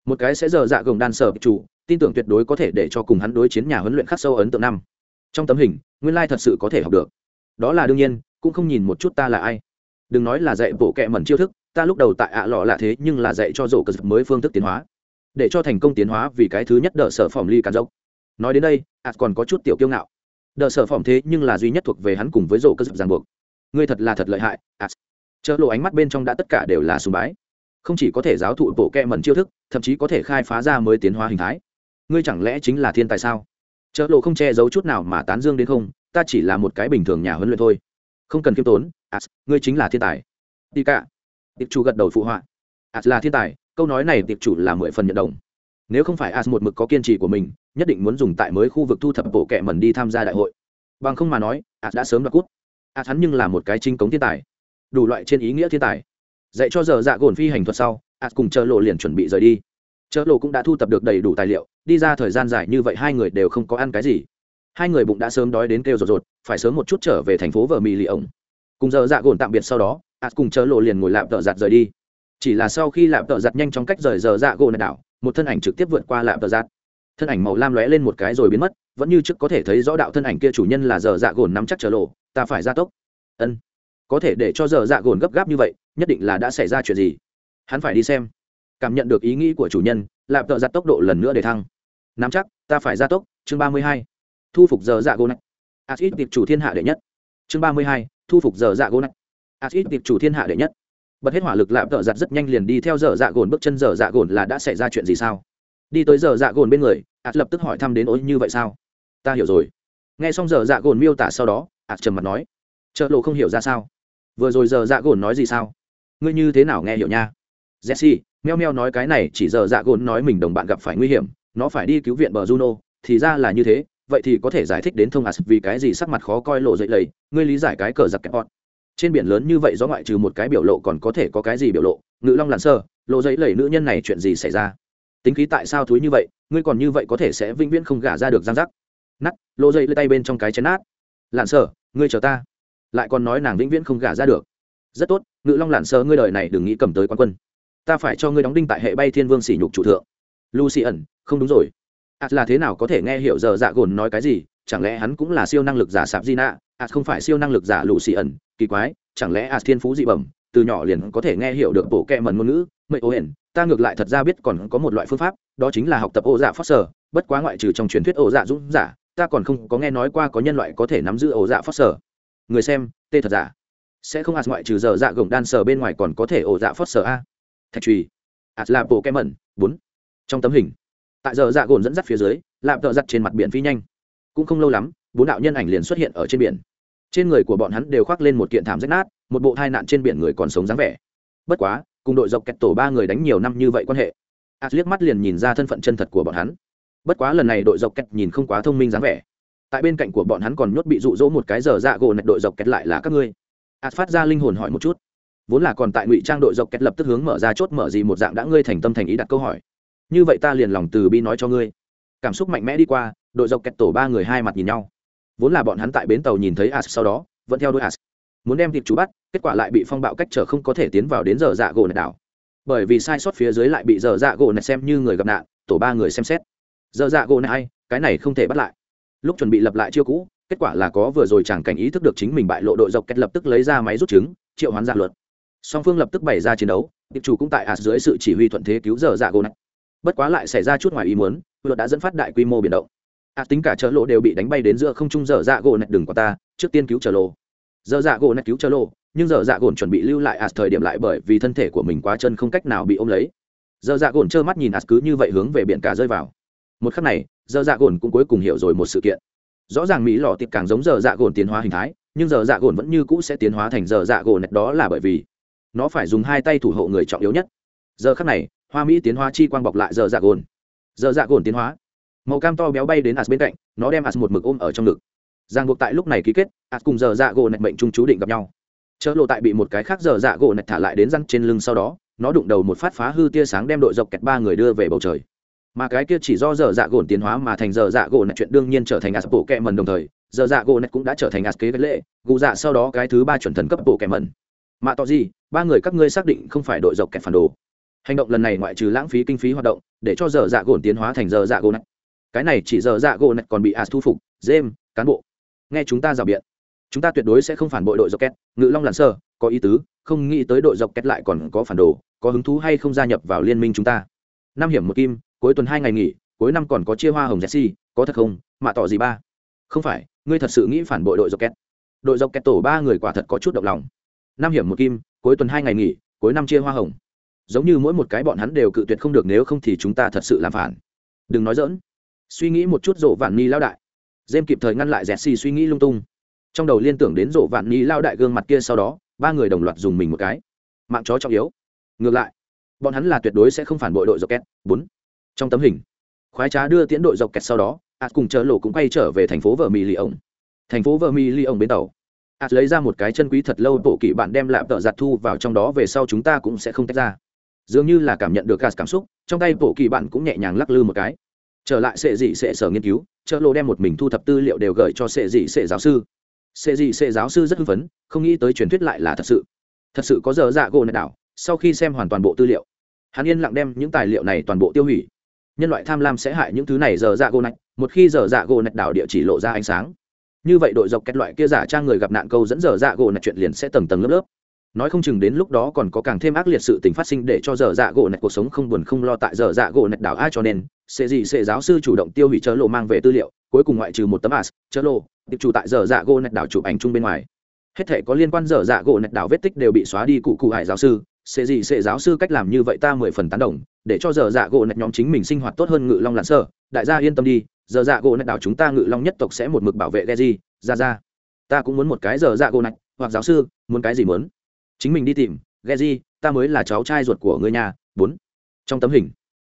[SPEAKER 1] Một cái sẽ giờ dạ gồng đan sở chủ, tin tưởng tuyệt đối có thể để cho cùng hắn đối chiến nhà huấn luyện khắc sâu ấn tượng năm. Trong tấm hình, nguyên lai thật sự có thể học được. Đó là đương nhiên, cũng không nhìn một chút ta là ai. Đừng nói là dạy bộ kệ mẩn chiêu thức, ta lúc đầu tại ạ lọ là thế nhưng là dạy cho rổ cờ mới phương thức tiến hóa. Để cho thành công tiến hóa vì cái thứ nhất đỡ sở phòng ly càn dốc. Nói đến đây ạt còn có chút tiểu kiêu ngạo. Đỡ sở phòng thế nhưng là duy nhất thuộc về hắn cùng với rổ cơ dập ràng buộc ngươi thật là thật lợi hại à, chợ lộ ánh mắt bên trong đã tất cả đều là sùng bái. Không chỉ có thể giáo thụ bộ kẹ mẩn chiêu thức thậm chí có thể khai phá ra mới tiến hóa hình thái. Ngươi chẳng lẽ chính là thiên tài sao? Chợ lộ không che giấu chút nào mà tán dương đến không ta chỉ là một cái bình thường nhà huấn luyện thôi. Không cần khiêm tốn à, ngươi chính là thiên tài. Đi cả. Tiệp chủ gật đầu phụ họa. À, là thiên tài câu nói này tiệp chủ là mười phần nhận đồng. Nếu không phải as một mực có kiên trì của mình nhất định muốn dùng tại mới khu vực thu thập bộ kẹ mẩn đi tham gia đại hội. Bằng không mà nói as đã sớm đoạt cút as hắn nhưng là một cái trinh cống thiên tài. Đủ loại trên ý nghĩa thiên tài. Dạy cho giờ dạ gồn phi hành thuật sau as cùng chờ lộ liền chuẩn bị rời đi. Chợ lộ cũng đã thu thập được đầy đủ tài liệu, đi ra thời gian dài như vậy hai người đều không có ăn cái gì. Hai người bụng đã sớm đói đến kêu rột rột, phải sớm một chút trở về thành phố vợ mì lì ổng. Cùng giờ dạ gồn tạm biệt sau đó ạt cùng chợ lộ liền ngồi lạp tợ giặt rời đi. Chỉ là sau khi lạp tợ giặt nhanh chóng cách rời giờ dạ gồn này đảo, một thân ảnh trực tiếp vượt qua lạp tợ giặt. Thân ảnh màu lam lóe lên một cái rồi biến mất, vẫn như trước có thể thấy rõ đạo thân ảnh kia chủ nhân là giờ dạ gồn nắm chắc chợ lộ ta phải ra tốc. Ân. Có thể để cho giờ dạ gồn gấp gáp như vậy, nhất định là đã xảy ra chuyện gì. Hắn phải đi xem. Cảm nhận được ý nghĩ của chủ nhân, lạp tợ giặt tốc độ lần nữa để thăng. Nắm chắc, ta phải ra tốc, chương ba mươi hai. Thu phục giờ dạ gồn. Acid tiệp chủ thiên hạ đệ nhất. Chương ba mươi hai, thu phục giờ dạ gồn. Acid tiệp chủ thiên hạ đệ nhất. Bật hết hỏa lực lạp tợ giặt rất nhanh liền đi theo giờ dạ gồn, bước chân giờ dạ gồn là đã xảy ra chuyện gì sao? Đi tới giờ dạ gồn bên người ạt lập tức hỏi thăm đến ối như vậy sao? Ta hiểu rồi. Nghe xong giờ dạ gồn miêu tả sau đó ạt trầm mặt nói chợ lộ không hiểu ra sao. Vừa rồi giờ dạ gồn nói gì sao? Ngươi như thế nào nghe hiểu nha? Jesse, meo meo nói cái này chỉ giờ dạ gồn nói mình đồng bạn gặp phải nguy hiểm, nó phải đi cứu viện bờ juno, thì ra là như thế, vậy thì có thể giải thích đến thông ạt vì cái gì sắc mặt khó coi lộ dậy lầy, ngươi lý giải cái cờ giặc kẹp bọn trên biển lớn như vậy do ngoại trừ một cái biểu lộ còn có thể có cái gì biểu lộ? Ngự long lặn sơ, lộ dậy lầy nữ nhân này chuyện gì xảy ra? Tính khí tại sao thúi như vậy? Ngươi còn như vậy có thể sẽ vĩnh viễn không gả ra được giang giác nắt lộ dây lấy tay bên trong cái chén nát. Lặn sơ ngươi chờ ta. Lại còn nói nàng vĩnh viễn không gả ra được. Rất tốt, ngự long lặn sơ, ngươi đời này đừng nghĩ cầm tới quan quân. Ta phải cho ngươi đóng đinh tại hệ bay thiên vương sỉ nhục chủ thượng. Lucy ẩn, không đúng rồi. Ạt là thế nào có thể nghe hiểu giờ dạ gồn nói cái gì? Chẳng lẽ hắn cũng là siêu năng lực giả sạp di nạ ạt không phải siêu năng lực giả lù xì ẩn, kỳ quái, chẳng lẽ ạt thiên phú dị bẩm, từ nhỏ liền có thể nghe hiểu được bộ kẹ mần ngôn ngữ? Mệnh ô hển, ta ngược lại thật ra biết còn có một loại phương pháp, đó chính là học tập ô dạ phát sở, bất quá ngoại trừ trong truyền thuyết ô dạ dũng giả ta còn không có nghe nói qua có nhân loại có thể nắm giữ ổ dạ phát sở. Người xem, tê thật giả. Sẽ không ạt ngoại trừ giờ dạ gồng đan sở bên ngoài còn có thể ổ dạ phát sở a. Thạch trùy. Ạt là bộ kem mẩn, bốn. Trong tấm hình. Tại giờ dạ gồn dẫn dắt phía dưới, lạp tợ giặt trên mặt biển phi nhanh. Cũng không lâu lắm, bốn đạo nhân ảnh liền xuất hiện ở trên biển. Trên người của bọn hắn đều khoác lên một kiện thảm rách nát, một bộ hai nạn trên biển người còn sống dáng vẻ. Bất quá, cùng đội dọc kẹt tổ ba người đánh nhiều năm như vậy quan hệ. Ạt liếc mắt liền nhìn ra thân phận chân thật của bọn hắn bất quá lần này đội dọc kẹt nhìn không quá thông minh dáng vẻ. Tại bên cạnh của bọn hắn còn nhốt bị rụ rỗ một cái giờ dạ gỗ nạch đội dọc kẹt lại là các ngươi. Ạt phát ra linh hồn hỏi một chút. Vốn là còn tại ngụy trang đội dọc kẹt lập tức hướng mở ra chốt mở gì một dạng đã ngươi thành tâm thành ý đặt câu hỏi. Như vậy ta liền lòng từ bi nói cho ngươi. Cảm xúc mạnh mẽ đi qua, đội dọc kẹt tổ ba người hai mặt nhìn nhau. Vốn là bọn hắn tại bến tàu nhìn thấy as sau đó, vẫn theo đuôi as muốn đem thịt chú bắt, kết quả lại bị phong bạo cách trở không có thể tiến vào đến giờ dạ gỗ nạch đảo. Bởi vì sai sót phía dưới lại bị giờ dạ gỗ nạch xem như người gặp nạn, tổ ba người xem xét giờ dạ gỗ này, cái này không thể bắt lại. Lúc chuẩn bị lập lại chiêu cũ, kết quả là có vừa rồi chẳng cảnh ý thức được chính mình bại lộ đội dọc kết lập tức lấy ra máy rút chứng triệu hoán dạ luật. Song phương lập tức bày ra chiến đấu tiệp chủ cũng tại ạt dưới sự chỉ huy thuận thế cứu giờ dạ gỗ này. Bất quá lại xảy ra chút ngoài ý muốn, luật đã dẫn phát đại quy mô biển động. Ạt tính cả chợ lộ đều bị đánh bay đến giữa không trung dở dạ gỗ này, đừng qua ta, trước tiên cứu chợ lộ. Dở dạ gỗ này cứu chợ lộ, nhưng dở dạ gỗ chuẩn bị lưu lại ạt thời điểm lại bởi vì thân thể của mình quá chân không cách nào bị ôm lấy. Dở dạ gỗ trơ mắt nhìn ạt cứ như vậy hướng về biển cả rơi vào một khắc này, giờ dạ gồn cũng cuối cùng hiểu rồi một sự kiện. Rõ ràng mỹ lò tiệp càng giống giờ dạ gồn tiến hóa hình thái, nhưng giờ dạ gồn vẫn như cũ sẽ tiến hóa thành giờ dạ gồn, đó là bởi vì nó phải dùng hai tay thủ hộ người trọng yếu nhất. Giờ khắc này, hoa mỹ tiến hóa chi quang bọc lại giờ dạ gồn. Giờ dạ gồn tiến hóa. Màu cam to béo bay đến as bên cạnh, nó đem as một mực ôm ở trong ngực. Giang buộc tại lúc này ký kết, as cùng giờ dạ gồn nạch mệnh trung chú định gặp nhau. Chớ lộ tại bị một cái khác giờ dạ gồn nạch thả lại đến răng trên lưng sau đó, nó đụng đầu một phát phá hư tia sáng đem đội dọc kẹt ba người đưa về bầu trời mà cái kia chỉ do giờ dạ gỗ tiến hóa mà thành giờ dạ gỗ nạch chuyện đương nhiên trở thành as bộ kẹ mần đồng thời, giờ dạ gỗ nạch cũng đã trở thành as kế lệ, gù dạ sau đó cái thứ ba chuẩn thần cấp bộ kẹ mần mà tỏ gì, ba người các ngươi xác định không phải đội dọc kẹt phản đồ. Hành động lần này ngoại trừ lãng phí kinh phí hoạt động, để cho giờ dạ gồn tiến hóa thành giờ dạ gồn. Này cái này chỉ giờ dạ gồn này còn bị as thu phục jem cán bộ. Nghe chúng ta rào biện. Chúng ta tuyệt đối sẽ không phản bội đội dọc két ngự long lặn sơ có ý tứ, không nghĩ tới đội dọc két lại còn có phản đồ, có hứng thú hay không gia nhập vào liên minh chúng ta. Năm hiểm một kim cuối tuần hai ngày nghỉ, cuối năm còn có chia hoa hồng jesse, có thật không? Mạ tỏ gì ba? Không phải, ngươi thật sự nghĩ phản bội đội dọc két đội dọc két tổ ba người quả thật có chút động lòng. Năm hiểm một kim, cuối tuần hai ngày nghỉ, cuối năm chia hoa hồng. Giống như mỗi một cái bọn hắn đều cự tuyệt không được nếu không thì chúng ta thật sự làm phản. Đừng nói dỡn suy nghĩ một chút rộ vạn ni lao đại. Dêm kịp thời ngăn lại dẹt xì suy nghĩ lung tung. Trong đầu liên tưởng đến rộ vạn ni lao đại gương mặt kia sau đó, ba người đồng loạt dùng mình một cái. Mạng chó trọng yếu. Ngược lại, bọn hắn là tuyệt đối sẽ không phản bội đội dọc kẹt bốn trong tấm hình. Khoái trá đưa tiễn đội dọc kẹt sau đó ạt cùng chợ lộ cũng quay trở về thành phố vợ mì lì ổng. Thành phố vợ mì lì ổng bến tàu. Ạt lấy ra một cái chân quý thật lâu bộ kỷ bạn đem lạp tợ giặt thu vào trong đó về sau chúng ta cũng sẽ không tách ra. Dường như là cảm nhận được gạt cảm xúc, trong tay bộ kỳ bạn cũng nhẹ nhàng lắc lư một cái. Trở lại sệ dị sệ sở nghiên cứu chợ lộ đem một mình thu thập tư liệu đều gửi cho sệ dị sệ giáo sư. Sệ dị sệ giáo sư rất hưng phấn, không nghĩ tới truyền thuyết lại là thật sự. Thật sự có giờ dạ gỗ này đảo, sau khi xem hoàn toàn bộ tư liệu, hắn yên lặng đem những tài liệu này toàn bộ tiêu hủy nhân loại tham lam sẽ hại những thứ này giờ dạ gỗ nạch, một khi giờ dạ gỗ nạch đảo địa chỉ lộ ra ánh sáng. Như vậy đội dọc kết loại kia giả trang người gặp nạn câu dẫn giờ dạ gỗ nạch chuyện liền sẽ tầng tầng lớp lớp. Nói không chừng đến lúc đó còn có càng thêm ác liệt sự tình phát sinh để cho giờ dạ gỗ nạch cuộc sống không buồn không lo tại giờ dạ gỗ nạch đảo ai cho nên, sẽ gì sẽ giáo sư chủ động tiêu hủy chớ lộ mang về tư liệu, cuối cùng ngoại trừ một tấm as, chớ lộ, tiệp chủ tại giờ dạ gỗ nạch đảo chụp ảnh chung bên ngoài. Hết thể có liên quan giờ dạ gỗ nạch đảo vết tích đều bị xóa đi cụ cụ hải giáo sư sẽ gì sẽ giáo sư cách làm như vậy ta mười phần tán đồng để cho giờ dạ gỗ nạch nhóm chính mình sinh hoạt tốt hơn ngự long lặn sơ. Đại gia yên tâm đi giờ dạ gỗ nạch đảo chúng ta ngự long nhất tộc sẽ một mực bảo vệ ghe gì ra ra. Ta cũng muốn một cái giờ dạ gỗ nạch hoặc giáo sư muốn cái gì muốn. Chính mình đi tìm Geji, ta mới là cháu trai ruột của người nhà bốn. Trong tấm hình.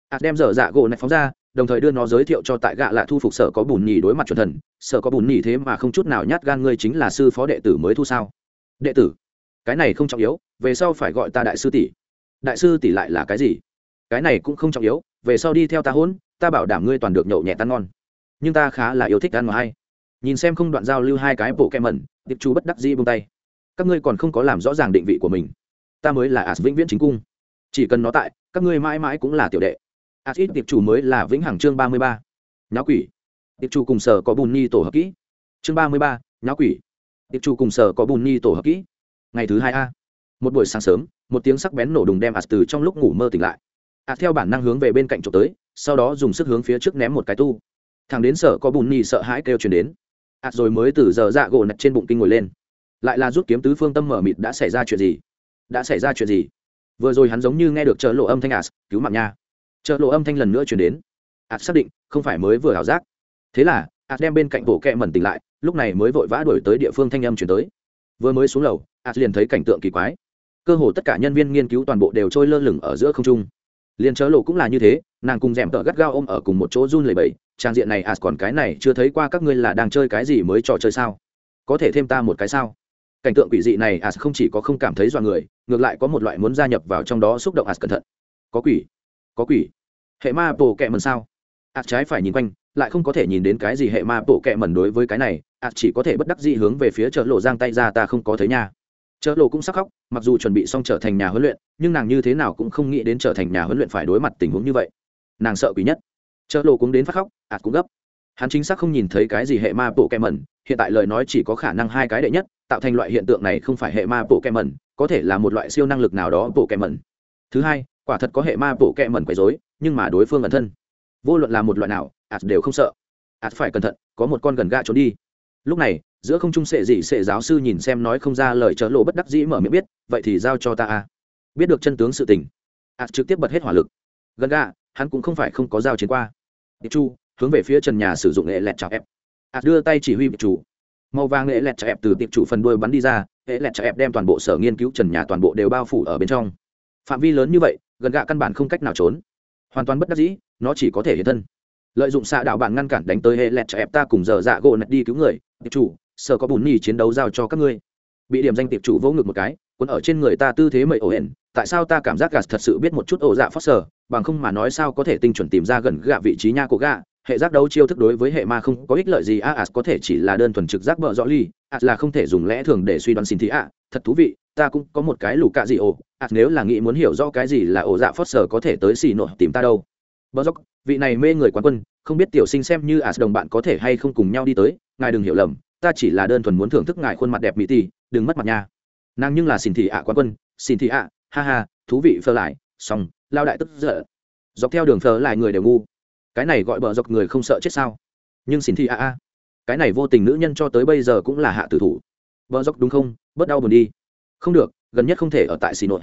[SPEAKER 1] Ạt đem dở dạ gỗ nạch phóng ra đồng thời đưa nó giới thiệu cho tại gạ lạ thu phục sở có bùn nhì đối mặt chuẩn thần. Sở có bùn nhì thế mà không chút nào nhát gan ngươi chính là sư phó đệ tử mới thu sao? Đệ tử cái này không trọng yếu, về sau phải gọi ta đại sư tỷ. Đại sư tỷ lại là cái gì? Cái này cũng không trọng yếu, về sau đi theo ta hôn, ta bảo đảm ngươi toàn được nhậu nhẹ tan ngon. Nhưng ta khá là yêu thích ăn ngoài nhìn xem không đoạn giao lưu hai cái bộ kem mẩn, tiệp chú bất đắc dĩ buông tay. Các ngươi còn không có làm rõ ràng định vị của mình. Ta mới là as vĩnh viễn chính cung. Chỉ cần nó tại, các ngươi mãi mãi cũng là tiểu đệ. As ít tiệp chủ mới là vĩnh hằng chương ba mươi ba. Nháo quỷ. Tiệp chủ cùng sở có bùn ni tổ hợp kỹ. Chương ba mươi ba, nháo quỷ. Tiệp chủ cùng sở có bùn ni tổ hợp kỹ ngày thứ hai a. Một buổi sáng sớm, một tiếng sắc bén nổ đùng đem ạt từ trong lúc ngủ mơ tỉnh lại. Ạt theo bản năng hướng về bên cạnh trộm tới, sau đó dùng sức hướng phía trước ném một cái tu. Thằng đến sở có bùn nhì sợ hãi kêu chuyển đến. Ạt rồi mới từ giờ dạ gỗ nặt trên bụng kinh ngồi lên. Lại là rút kiếm tứ phương tâm mở mịt đã xảy ra chuyện gì? Đã xảy ra chuyện gì? Vừa rồi hắn giống như nghe được chợ lộ âm thanh ạt cứu mạng nha. Chợ lộ âm thanh lần nữa chuyển đến. Ạt xác định, không phải mới vừa ảo giác. Thế là ạt đem bên cạnh bộ kẹ mẩn tỉnh lại, lúc này mới vội vã đuổi tới địa phương thanh âm chuyển tới vừa mới xuống lầu as liền thấy cảnh tượng kỳ quái. Cơ hồ tất cả nhân viên nghiên cứu toàn bộ đều trôi lơ lửng ở giữa không trung. Liền chớ lộ cũng là như thế, nàng cùng rèm tợ gắt gao ôm ở cùng một chỗ run lầy bẫy trang diện này as còn cái này chưa thấy qua các ngươi là đang chơi cái gì mới trò chơi sao? Có thể thêm ta một cái sao? Cảnh tượng quỷ dị này as không chỉ có không cảm thấy dọa người, ngược lại có một loại muốn gia nhập vào trong đó xúc động as cẩn thận. Có quỷ có quỷ. Hệ ma bổ kẹ mần sao? As trái phải nhìn quanh, lại không có thể nhìn đến cái gì hệ ma bổ kẹ mần đối với cái này as chỉ có thể bất đắc dĩ hướng về phía chợ lộ giang tay ra, ta không có thấy nha. Chợ lộ cũng sắc khóc, mặc dù chuẩn bị xong trở thành nhà huấn luyện, nhưng nàng như thế nào cũng không nghĩ đến trở thành nhà huấn luyện phải đối mặt tình huống như vậy. Nàng sợ quý nhất. Chợ lộ cũng đến phát khóc ạt cũng gấp. Hắn chính xác không nhìn thấy cái gì hệ ma bộ kem mẩn, hiện tại lời nói chỉ có khả năng hai cái đệ nhất, tạo thành loại hiện tượng này không phải hệ ma bộ kem mẩn, có thể là một loại siêu năng lực nào đó bộ kem mẩn. Thứ hai, quả thật có hệ ma bộ kem mẩn quấy dối nhưng mà đối phương ẩn thân. Vô luận là một loại nào ạt đều không sợ. Ạt phải cẩn thận, có một con gần ga trốn đi lúc này, giữa không trung sệ dị sệ giáo sư nhìn xem nói không ra lời chớ lộ bất đắc dĩ mở miệng biết, vậy thì giao cho ta a. Biết được chân tướng sự tình ạt trực tiếp bật hết hỏa lực. Gần gà, hắn cũng không phải không có giao chiến qua. Địa chu, hướng về phía trần nhà sử dụng nghệ lẹt chọc ép. Ạt đưa tay chỉ huy chủ màu vàng nghệ lẹt chọc ép từ tiệp chủ phần đuôi bắn đi ra nghệ lẹt chọc ép đem toàn bộ sở nghiên cứu trần nhà toàn bộ đều bao phủ ở bên trong. Phạm vi lớn như vậy, gần gạ căn bản không cách nào trốn. Hoàn toàn bất đắc dĩ, nó chỉ có thể hiện thân lợi dụng xạ đạo bạn ngăn cản đánh tới hệ lẹt cho ép ta cùng giờ dạ gỗ nạch đi cứu người. Tiệp chủ sở có bùn nhì chiến đấu giao cho các ngươi. Bị điểm danh tiệp chủ vỗ ngực một cái quân ở trên người ta tư thế mậy ổ hển tại sao ta cảm giác gà thật sự biết một chút ổ dạ phát sở? Bằng không mà nói sao có thể tinh chuẩn tìm ra gần gạ vị trí nha của gạ? Hệ giác đấu chiêu thức đối với hệ ma không có ích lợi gì. A à, as có thể chỉ là đơn thuần trực giác bợ rõ ly. As là không thể dùng lẽ thường để suy đoán xin thị a. Thật thú vị ta cũng có một cái lù cạ gì ồ ạt nếu là nghĩ muốn hiểu rõ cái gì là ổ dạ phớt sở có thể tới xì nội tìm ta đâu? Bờ dốc, vị này mê người quán quân, không biết tiểu sinh xem như ả đồng bạn có thể hay không cùng nhau đi tới, ngài đừng hiểu lầm, ta chỉ là đơn thuần muốn thưởng thức ngài khuôn mặt đẹp mỹ tỷ, đừng mất mặt nha. Nàng nhưng là xin thị ạ quán quân xin thị ạ, ha ha, thú vị phơ lại, xong, lao đại tức giận. Dọc theo đường phơ lại người đều ngu. Cái này gọi bờ dọc người không sợ chết sao? Nhưng xin thị ạ a, cái này vô tình nữ nhân cho tới bây giờ cũng là hạ tử thủ. Bờ dọc đúng không? Bớt đau buồn đi. Không được, gần nhất không thể ở tại xì nội.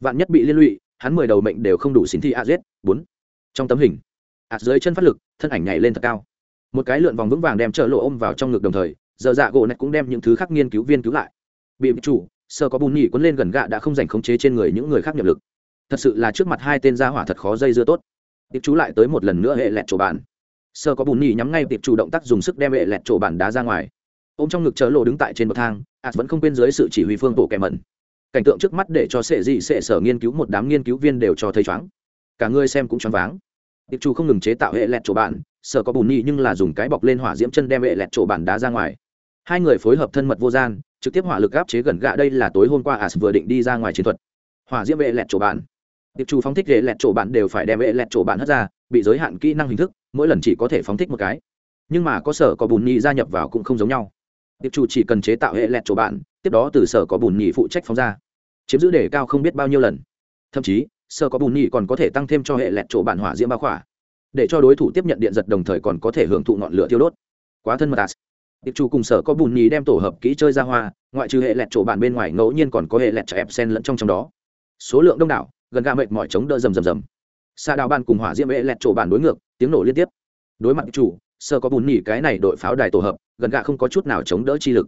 [SPEAKER 1] Vạn nhất bị liên lụy, hắn mười đầu mệnh đều không đủ xin thị a giết. Bốn trong tấm hình. Ạt dưới chân phát lực, thân ảnh nhảy lên thật cao. Một cái lượn vòng vững vàng đem chợ lộ ôm vào trong ngực đồng thời, giờ dạ gỗ này cũng đem những thứ khác nghiên cứu viên cứu lại. Bị chủ, sơ có bùn nhỉ quấn lên gần gạ đã không giành khống chế trên người những người khác nhập lực. Thật sự là trước mặt hai tên gia hỏa thật khó dây dưa tốt. Tiệp chú lại tới một lần nữa hệ lẹt chỗ bàn. Sơ có bùn nhỉ nhắm ngay tiệp chủ động tác dùng sức đem hệ lẹt chỗ bàn đá ra ngoài. Ô m trong ngực chợ lộ đứng tại trên bậc thang ạt vẫn không quên dưới sự chỉ huy phương tổ kẻ mẩn. Cảnh tượng trước mắt để cho sệ dị sệ sở nghiên cứu một đám nghiên cứu viên đều cho thấy choáng. Cả người xem cũng choáng váng tiệp chủ không ngừng chế tạo hệ lẹt chỗ bạn, sở có bùn nhỉ nhưng là dùng cái bọc lên hỏa diễm chân đem hệ lẹt chỗ bạn đá ra ngoài. Hai người phối hợp thân mật vô gian trực tiếp hỏa lực áp chế gần gạ đây là tối hôm qua as vừa định đi ra ngoài chiến thuật. Hỏa diễm hệ lẹt chỗ bạn tiệp chủ phóng thích hệ lẹt chỗ bạn đều phải đem hệ lẹt chỗ bạn hất ra bị giới hạn kỹ năng hình thức mỗi lần chỉ có thể phóng thích một cái. Nhưng mà có sở có bùn nhị gia nhập vào cũng không giống nhau. Tiệp chủ chỉ cần chế tạo hệ lẹt chỗ bạn tiếp đó từ sở có bùn nhị phụ trách phóng ra. Chiếm giữ đề cao không biết bao nhiêu lần. Thậm chí sở có bùn nhị còn có thể tăng thêm cho hệ lẹt chỗ bản hỏa diễm bao khỏa, để cho đối thủ tiếp nhận điện giật đồng thời còn có thể hưởng thụ ngọn lửa tiêu đốt. Quá thân mật à. as tiệp chủ cùng sở có bùn nhì đem tổ hợp kỹ chơi ra hoa, ngoại trừ hệ lẹt chỗ bản bên ngoài ngẫu nhiên còn có hệ lẹt trẻ ép sen lẫn trong trong đó. Số lượng đông đảo, gần gà mệt mỏi chống đỡ rầm rầm rầm. Xa đào ban cùng hỏa diễm hệ lẹt chỗ bản đối ngược, tiếng nổ liên tiếp. Đối mặt chủ, sở có bùn nhì cái này đội pháo đài tổ hợp, gần gà không có chút nào chống đỡ chi lực.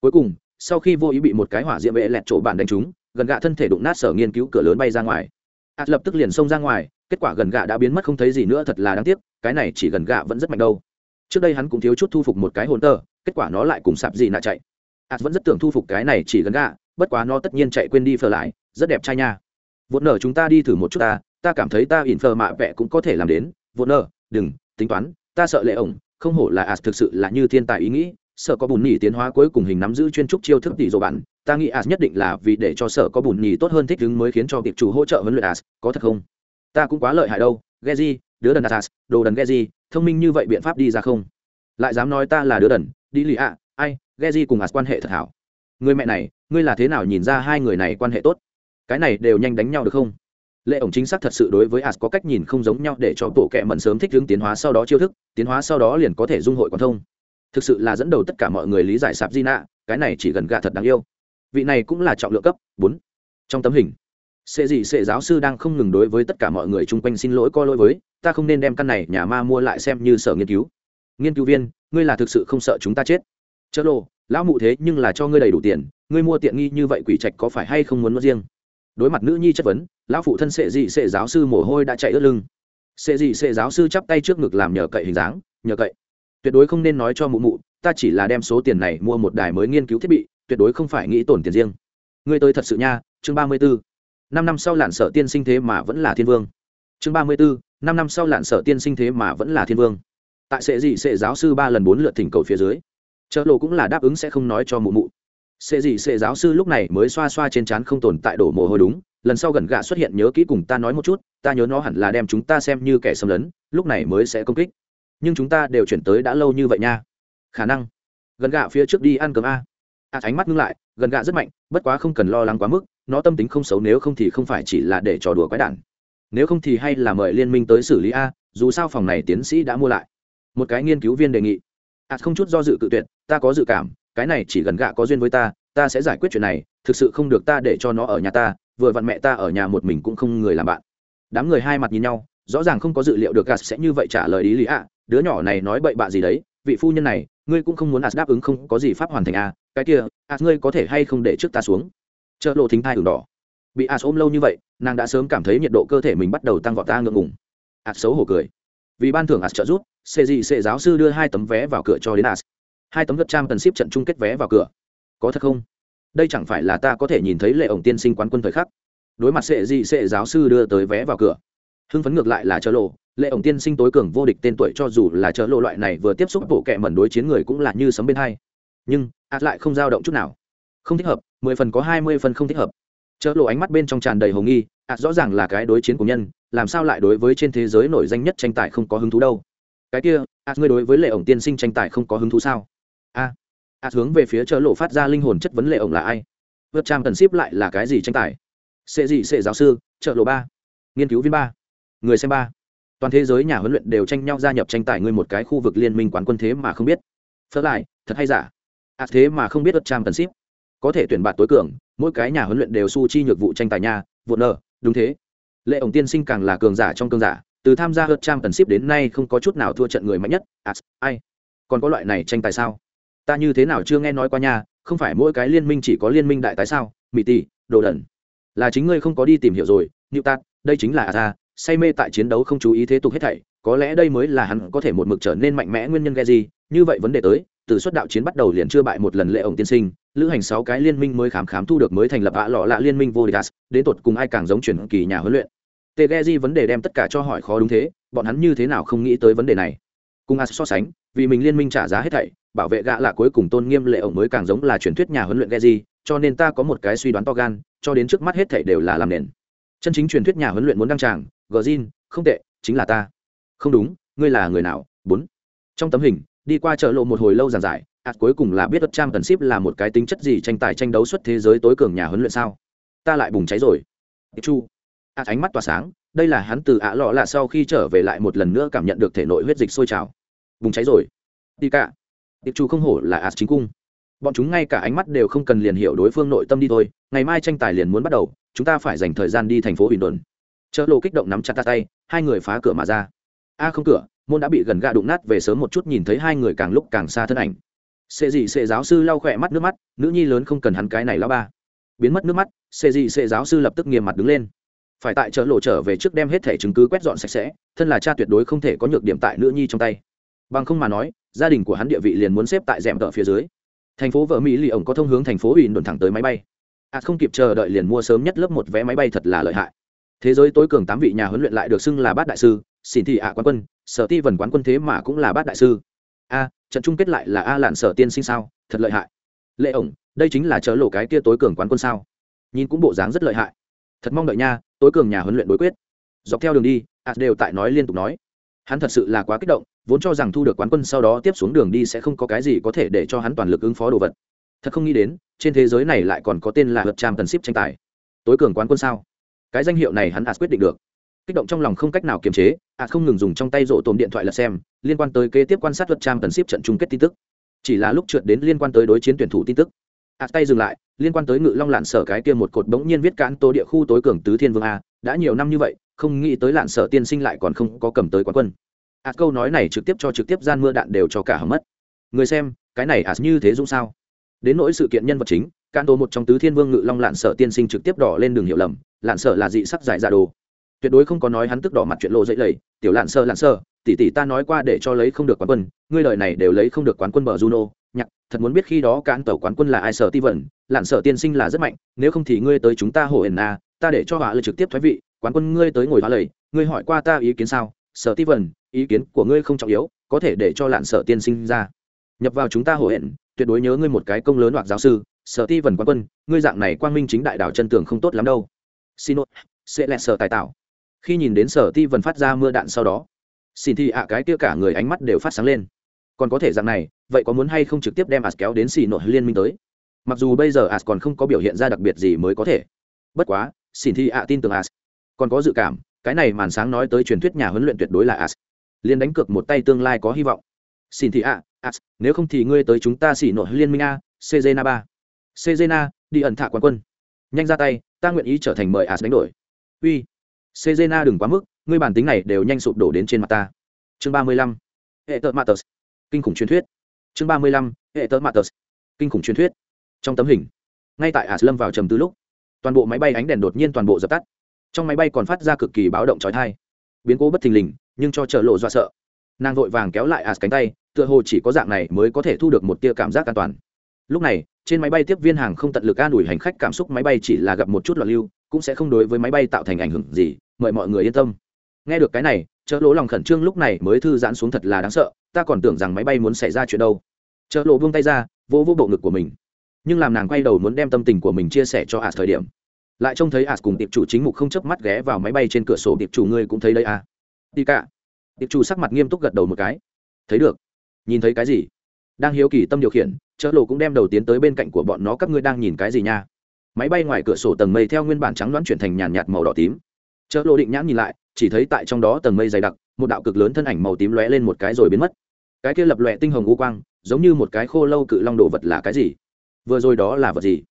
[SPEAKER 1] Cuối cùng, sau khi vô ý bị một cái hỏa diễm hệ lẹt chỗ bản đánh trúng, gần gà thân thể đụng nát sở nghiên cứu cửa lớn bay ra ngoài ạt lập tức liền xông ra ngoài kết quả gần gạ đã biến mất không thấy gì nữa thật là đáng tiếc cái này chỉ gần gạ vẫn rất mạnh đâu. Trước đây hắn cũng thiếu chút thu phục một cái hồn tơ kết quả nó lại cùng sạp gì nạ chạy. Ạt vẫn rất tưởng thu phục cái này chỉ gần gạ, bất quá nó tất nhiên chạy quên đi phờ lại rất đẹp trai nha. Vốn nở chúng ta đi thử một chút ta ta cảm thấy ta ỉn phờ mạ vẽ cũng có thể làm đến. Vốn nở đừng tính toán ta sợ lệ ổng không hổ là ạt thực sự là như thiên tài ý nghĩ sợ có bùn nỉ tiến hóa cuối cùng hình nắm giữ chuyên trúc chiêu thức tỷ dồ bản ta nghĩ as nhất định là vì để cho sở có bùn nhì tốt hơn thích ứng mới khiến cho tiệp chủ hỗ trợ huấn luyện as, có thật không? Ta cũng quá lợi hại đâu, geji, đứa đần as, đồ đần geji, thông minh như vậy biện pháp đi ra không? Lại dám nói ta là đứa đần, đi lì ạ, ai, geji cùng as quan hệ thật hảo. Người mẹ này, ngươi là thế nào nhìn ra hai người này quan hệ tốt? Cái này đều nhanh đánh nhau được không? Lệ ổng chính xác thật sự đối với as có cách nhìn không giống nhau để cho tổ kệ mận sớm thích ứng tiến hóa sau đó chiêu thức, tiến hóa sau đó liền có thể dung hội quan thông. Thực sự là dẫn đầu tất cả mọi người lý giải sạp di nạ cái này chỉ gần gạ thật đáng yêu vị này cũng là trọng lượng cấp, bốn. Trong tấm hình sệ dị sệ giáo sư đang không ngừng đối với tất cả mọi người chung quanh xin lỗi co lỗi với, ta không nên đem căn này nhà ma mua lại xem như sở nghiên cứu. Nghiên cứu viên, ngươi là thực sự không sợ chúng ta chết? Chớ lộ lão mụ thế nhưng là cho ngươi đầy đủ tiền, ngươi mua tiện nghi như vậy quỷ trạch có phải hay không muốn mất riêng? Đối mặt nữ nhi chất vấn, lão phụ thân sệ dị sệ giáo sư mồ hôi đã chạy ướt lưng. Sệ dị sệ giáo sư chắp tay trước ngực làm nhờ cậy hình dáng, nhờ cậy. Tuyệt đối không nên nói cho mụ mụ, ta chỉ là đem số tiền này mua một đài mới nghiên cứu thiết bị tuyệt đối không phải nghĩ tổn tiền riêng. Ngươi tới thật sự nha, chương ba mươi bốn năm năm sau lạn sở tiên sinh thế mà vẫn là thiên vương. Chương ba mươi bốn năm năm sau lạn sở tiên sinh thế mà vẫn là thiên vương. Tại sệ dị sệ giáo sư ba lần bốn lượt thỉnh cầu phía dưới chợ lộ cũng là đáp ứng sẽ không nói cho mụ mụ. Sệ dị sệ giáo sư lúc này mới xoa xoa trên trán không tồn tại đổ mồ hôi đúng, lần sau gần gạ xuất hiện nhớ kỹ cùng ta nói một chút, ta nhớ nó hẳn là đem chúng ta xem như kẻ xâm lấn, lúc này mới sẽ công kích. Nhưng chúng ta đều chuyển tới đã lâu như vậy nha. Khả năng. Gần gạ phía trước đi ăn cơm a a ánh mắt ngưng lại, gần gạ rất mạnh, bất quá không cần lo lắng quá mức, nó tâm tính không xấu nếu không thì không phải chỉ là để trò đùa quái đản. Nếu không thì hay là mời liên minh tới xử lý a, dù sao phòng này tiến sĩ đã mua lại. Một cái nghiên cứu viên đề nghị. A không chút do dự cự tuyệt, ta có dự cảm, cái này chỉ gần gạ có duyên với ta ta sẽ giải quyết chuyện này, thực sự không được ta để cho nó ở nhà ta, vừa vặn mẹ ta ở nhà một mình cũng không người làm bạn. Đám người hai mặt nhìn nhau, rõ ràng không có dự liệu được gas sẽ như vậy trả lời ý lý ạ đứa nhỏ này nói bậy bạ gì đấy vị phu nhân này ngươi cũng không muốn as đáp ứng không có gì pháp hoàn thành a cái kia as ngươi có thể hay không để trước ta xuống? Chợ lộ thính thai đường đỏ. Bị as ôm lâu như vậy nàng đã sớm cảm thấy nhiệt độ cơ thể mình bắt đầu tăng vọt ta ngượng ngùng. As xấu hổ cười. Vì ban thưởng as trợ giúp, xê dị xê giáo sư đưa hai tấm vé vào cửa cho đến as. Hai tấm gật trang tần ship trận chung kết vé vào cửa. Có thật không? Đây chẳng phải là ta có thể nhìn thấy lệ ổng tiên sinh quán quân thời khắc. Đối mặt sệ dị sệ giáo sư đưa tới vé vào cửa hưng phấn ngược lại là chợ lộ. Lệ ổng tiên sinh tối cường vô địch tên tuổi cho dù là chợ lộ loại này vừa tiếp xúc bộ kệ mẩn đối chiến người cũng là như sấm bên hai. Nhưng ạt lại không dao động chút nào. Không thích hợp, mười phần có hai mươi phần không thích hợp. Chợ lộ ánh mắt bên trong tràn đầy hồng nghi ạt rõ ràng là cái đối chiến của nhân, làm sao lại đối với trên thế giới nổi danh nhất tranh tài không có hứng thú đâu. Cái kia ạt ngươi đối với lệ ổng tiên sinh tranh tài không có hứng thú sao? A ạt hướng về phía chợ lộ phát ra linh hồn chất vấn lệ ổng là ai? Vượt trang cần ship lại là cái gì tranh tài? Sẽ gì sẽ giáo sư chợ lộ ba. Nghiên cứu viên ba người xem ba. Toàn thế giới nhà huấn luyện đều tranh nhau gia nhập tranh tài ngươi một cái khu vực liên minh quán quân thế mà không biết. Phớt lại thật hay giả? À thế mà không biết ớt trang cần ship. Có thể tuyển bạt tối cường mỗi cái nhà huấn luyện đều su chi nhược vụ tranh tài nhà vụn nợ đúng thế. Lệ ổng tiên sinh càng là cường giả trong cường giả từ tham gia ớt trang cần ship đến nay không có chút nào thua trận người mạnh nhất. À, ai? Còn có loại này tranh tài sao? Ta như thế nào chưa nghe nói qua nhà không phải mỗi cái liên minh chỉ có liên minh đại tái sao? Mỹ tỷ đồ đẩn là chính ngươi không có đi tìm hiểu rồi nịu tạt đây chính là à a say mê tại chiến đấu không chú ý thế tục hết thảy, có lẽ đây mới là hắn có thể một mực trở nên mạnh mẽ nguyên nhân ghe gì, như vậy vấn đề tới, từ suất đạo chiến bắt đầu liền chưa bại một lần lệ ổng tiên sinh, lữ hành sáu cái liên minh mới khám khám thu được mới thành lập ạ lọ lạ liên minh vô địch đến tột cùng ai càng giống chuyển kỳ nhà huấn luyện. Tê ghe di vấn đề đem tất cả cho hỏi khó đúng thế, bọn hắn như thế nào không nghĩ tới vấn đề này. Cùng as so sánh, vì mình liên minh trả giá hết thảy, bảo vệ gã là cuối cùng tôn nghiêm lệ ổng mới càng giống là truyền thuyết nhà huấn luyện ghe di, cho nên ta có một cái suy đoán to gan, cho đến trước mắt hết thảy đều là làm nền. Chân chính truyền thuyết nhà huấn luyện muốn đăng tràng gờ zin không tệ, chính là ta. Không đúng, ngươi là người nào? Bốn. Trong tấm hình, đi qua chợ lộ một hồi lâu giàn giải, ạt cuối cùng là biết đất trang tần ship là một cái tính chất gì tranh tài tranh đấu suốt thế giới tối cường nhà huấn luyện sao? Ta lại bùng cháy rồi. Chu. Ạt ánh mắt tỏa sáng, đây là hắn từ ạ lọ là sau khi trở về lại một lần nữa cảm nhận được thể nội huyết dịch sôi trào. Bùng cháy rồi. Đi cả. Tiệp chu không hổ là ạt chính cung. Bọn chúng ngay cả ánh mắt đều không cần liền hiểu đối phương nội tâm đi thôi, ngày mai tranh tài liền muốn bắt đầu, chúng ta phải dành thời gian đi thành phố bình luận chợ lộ kích động nắm chặt tay, hai người phá cửa mà ra. A không cửa, môn đã bị gần gạ đụng nát về sớm một chút nhìn thấy hai người càng lúc càng xa thân ảnh. Sệ dị sệ giáo sư lau khỏe mắt nước mắt, nữ nhi lớn không cần hắn cái này lao ba. Biến mất nước mắt sệ dị sệ giáo sư lập tức nghiêm mặt đứng lên. Phải tại chợ lộ trở về trước đem hết thẻ chứng cứ quét dọn sạch sẽ, thân là cha tuyệt đối không thể có nhược điểm tại nữ nhi trong tay. Bằng không mà nói, gia đình của hắn địa vị liền muốn xếp tại rèm tợ phía dưới. Thành phố vợ mỹ lì ổng có thông hướng thành phố ủy đồn thẳng tới máy bay. À không kịp chờ đợi liền mua sớm nhất lớp một vé máy bay thật là lợi hại thế giới tối cường tám vị nhà huấn luyện lại được xưng là bát đại sư xin thị ạ quán quân, sở ti vần quán quân thế mà cũng là bát đại sư. A, trận chung kết lại là a lạn sở tiên sinh sao? Thật lợi hại. Lệ ổng, đây chính là chớ lộ cái kia tối cường quán quân sao? Nhìn cũng bộ dáng rất lợi hại. Thật mong đợi nha, tối cường nhà huấn luyện đối quyết. Dọc theo đường đi ạt đều tại nói liên tục nói. Hắn thật sự là quá kích động, vốn cho rằng thu được quán quân sau đó tiếp xuống đường đi sẽ không có cái gì có thể để cho hắn toàn lực ứng phó đồ vật. Thật không nghĩ đến, trên thế giới này lại còn có tên là luật trang tần ship tranh tài. Tối cường quán quân sao? Cái danh hiệu này hắn ạt quyết định được. Kích động trong lòng không cách nào kiềm chế ạt không ngừng dùng trong tay rộ tồn điện thoại là xem, liên quan tới kế tiếp quan sát luật trang tần ship trận chung kết tin tức. Chỉ là lúc trượt đến liên quan tới đối chiến tuyển thủ tin tức. Ạt tay dừng lại, liên quan tới ngự long lạn sở cái kia một cột bỗng nhiên viết cán tô địa khu tối cường tứ thiên vương a, đã nhiều năm như vậy, không nghĩ tới lạn sở tiên sinh lại còn không có cầm tới quán quân. Ạt câu nói này trực tiếp cho trực tiếp gian mưa đạn đều cho cả hầm mất. Người xem, cái này ạt như thế dũng sao? Đến nỗi sự kiện nhân vật chính can tô một trong tứ thiên vương ngự long lạn sở tiên sinh trực tiếp đỏ lên đường hiểu lầm lạn sợ là dị sắc giải dạ đồ. Tuyệt đối không có nói hắn tức đỏ mặt chuyện lộ dậy lầy. Tiểu lạn sợ lạn sợ, tỷ tỷ ta nói qua để cho lấy không được quán quân ngươi lời này đều lấy không được quán quân bờ juno. Nhạc thật muốn biết khi đó cán tàu quán quân là ai sợ ti vẩn lạn sợ tiên sinh là rất mạnh nếu không thì ngươi tới chúng ta hồ ẩn a ta để cho họa lời trực tiếp thoái vị quán quân ngươi tới ngồi hóa lầy ngươi hỏi qua ta ý kiến sao? Sợ ti vẩn ý kiến của ngươi không trọng yếu có thể để cho lạn sợ tiên sinh ra. Nhập vào chúng ta hồ ẩn tuyệt đối nhớ ngươi một cái công lớn hoặc giáo sư sở ti vần quán quân ngươi dạng này quang minh chính đại đạo chân tường không tốt lắm đâu xin lỗi, sẽ lẹ sở tài tạo. Khi nhìn đến sở ti vần phát ra mưa đạn sau đó, xin thi ạ à cái kia cả người ánh mắt đều phát sáng lên. Còn có thể dạng này, vậy có muốn hay không trực tiếp đem as kéo đến xì nội liên minh tới? Mặc dù bây giờ as còn không có biểu hiện ra đặc biệt gì mới có thể. Bất quá, xin thi ạ à tin tưởng as còn có dự cảm, cái này màn sáng nói tới truyền thuyết nhà huấn luyện tuyệt đối là as liên đánh cược một tay tương lai có hy vọng. Xin thi ạ as nếu không thì ngươi tới chúng ta xì nội liên minh a cgna ba. Cgna đi ẩn thả quán quân. Nhanh ra tay ta nguyện ý trở thành mời as đánh đổi uy sejena đừng quá mức, ngươi bản tính này đều nhanh sụp đổ đến trên mặt ta. Chương 35. Hệ tợ Matters. Kinh khủng truyền thuyết. Chương 35. Hệ tợ Matters. Kinh khủng truyền thuyết. Trong tấm hình, ngay tại As lâm vào trầm tư lúc, toàn bộ máy bay ánh đèn đột nhiên toàn bộ dập tắt. Trong máy bay còn phát ra cực kỳ báo động chói tai. Biến cố bất thình lình, nhưng cho chờ lộ dọa sợ. Nàng vội vàng kéo lại As cánh tay, tựa hồ chỉ có dạng này mới có thể thu được một tia cảm giác an toàn. Lúc này, trên máy bay tiếp viên hàng không tận lực an ủi hành khách cảm xúc máy bay chỉ là gặp một chút loạn lưu, cũng sẽ không đối với máy bay tạo thành ảnh hưởng gì mời mọi người yên tâm. Nghe được cái này chợ lỗ lòng khẩn trương lúc này mới thư giãn xuống thật là đáng sợ ta còn tưởng rằng máy bay muốn xảy ra chuyện đâu. Chợ lỗ buông tay ra vỗ vỗ bộ ngực của mình. Nhưng làm nàng quay đầu muốn đem tâm tình của mình chia sẻ cho as thời điểm lại trông thấy as cùng tiệp chủ chính mục không chớp mắt ghé vào máy bay trên cửa sổ tiệp chủ ngươi cũng thấy đây à? Đi cả. Tiệp chủ sắc mặt nghiêm túc gật đầu một cái. Thấy được. Nhìn thấy cái gì? Đang hiếu kỳ tâm điều khiển chợ lộ cũng đem đầu tiến tới bên cạnh của bọn nó, các ngươi đang nhìn cái gì nha? Máy bay ngoài cửa sổ tầng mây theo nguyên bản trắng đoán chuyển thành nhàn nhạt màu đỏ tím. Chợ lộ định nhãn nhìn lại, chỉ thấy tại trong đó tầng mây dày đặc, một đạo cực lớn thân ảnh màu tím lóe lên một cái rồi biến mất. Cái kia lập lòe tinh hồng u quang, giống như một cái khô lâu cự long đồ vật là cái gì? Vừa rồi đó là vật gì?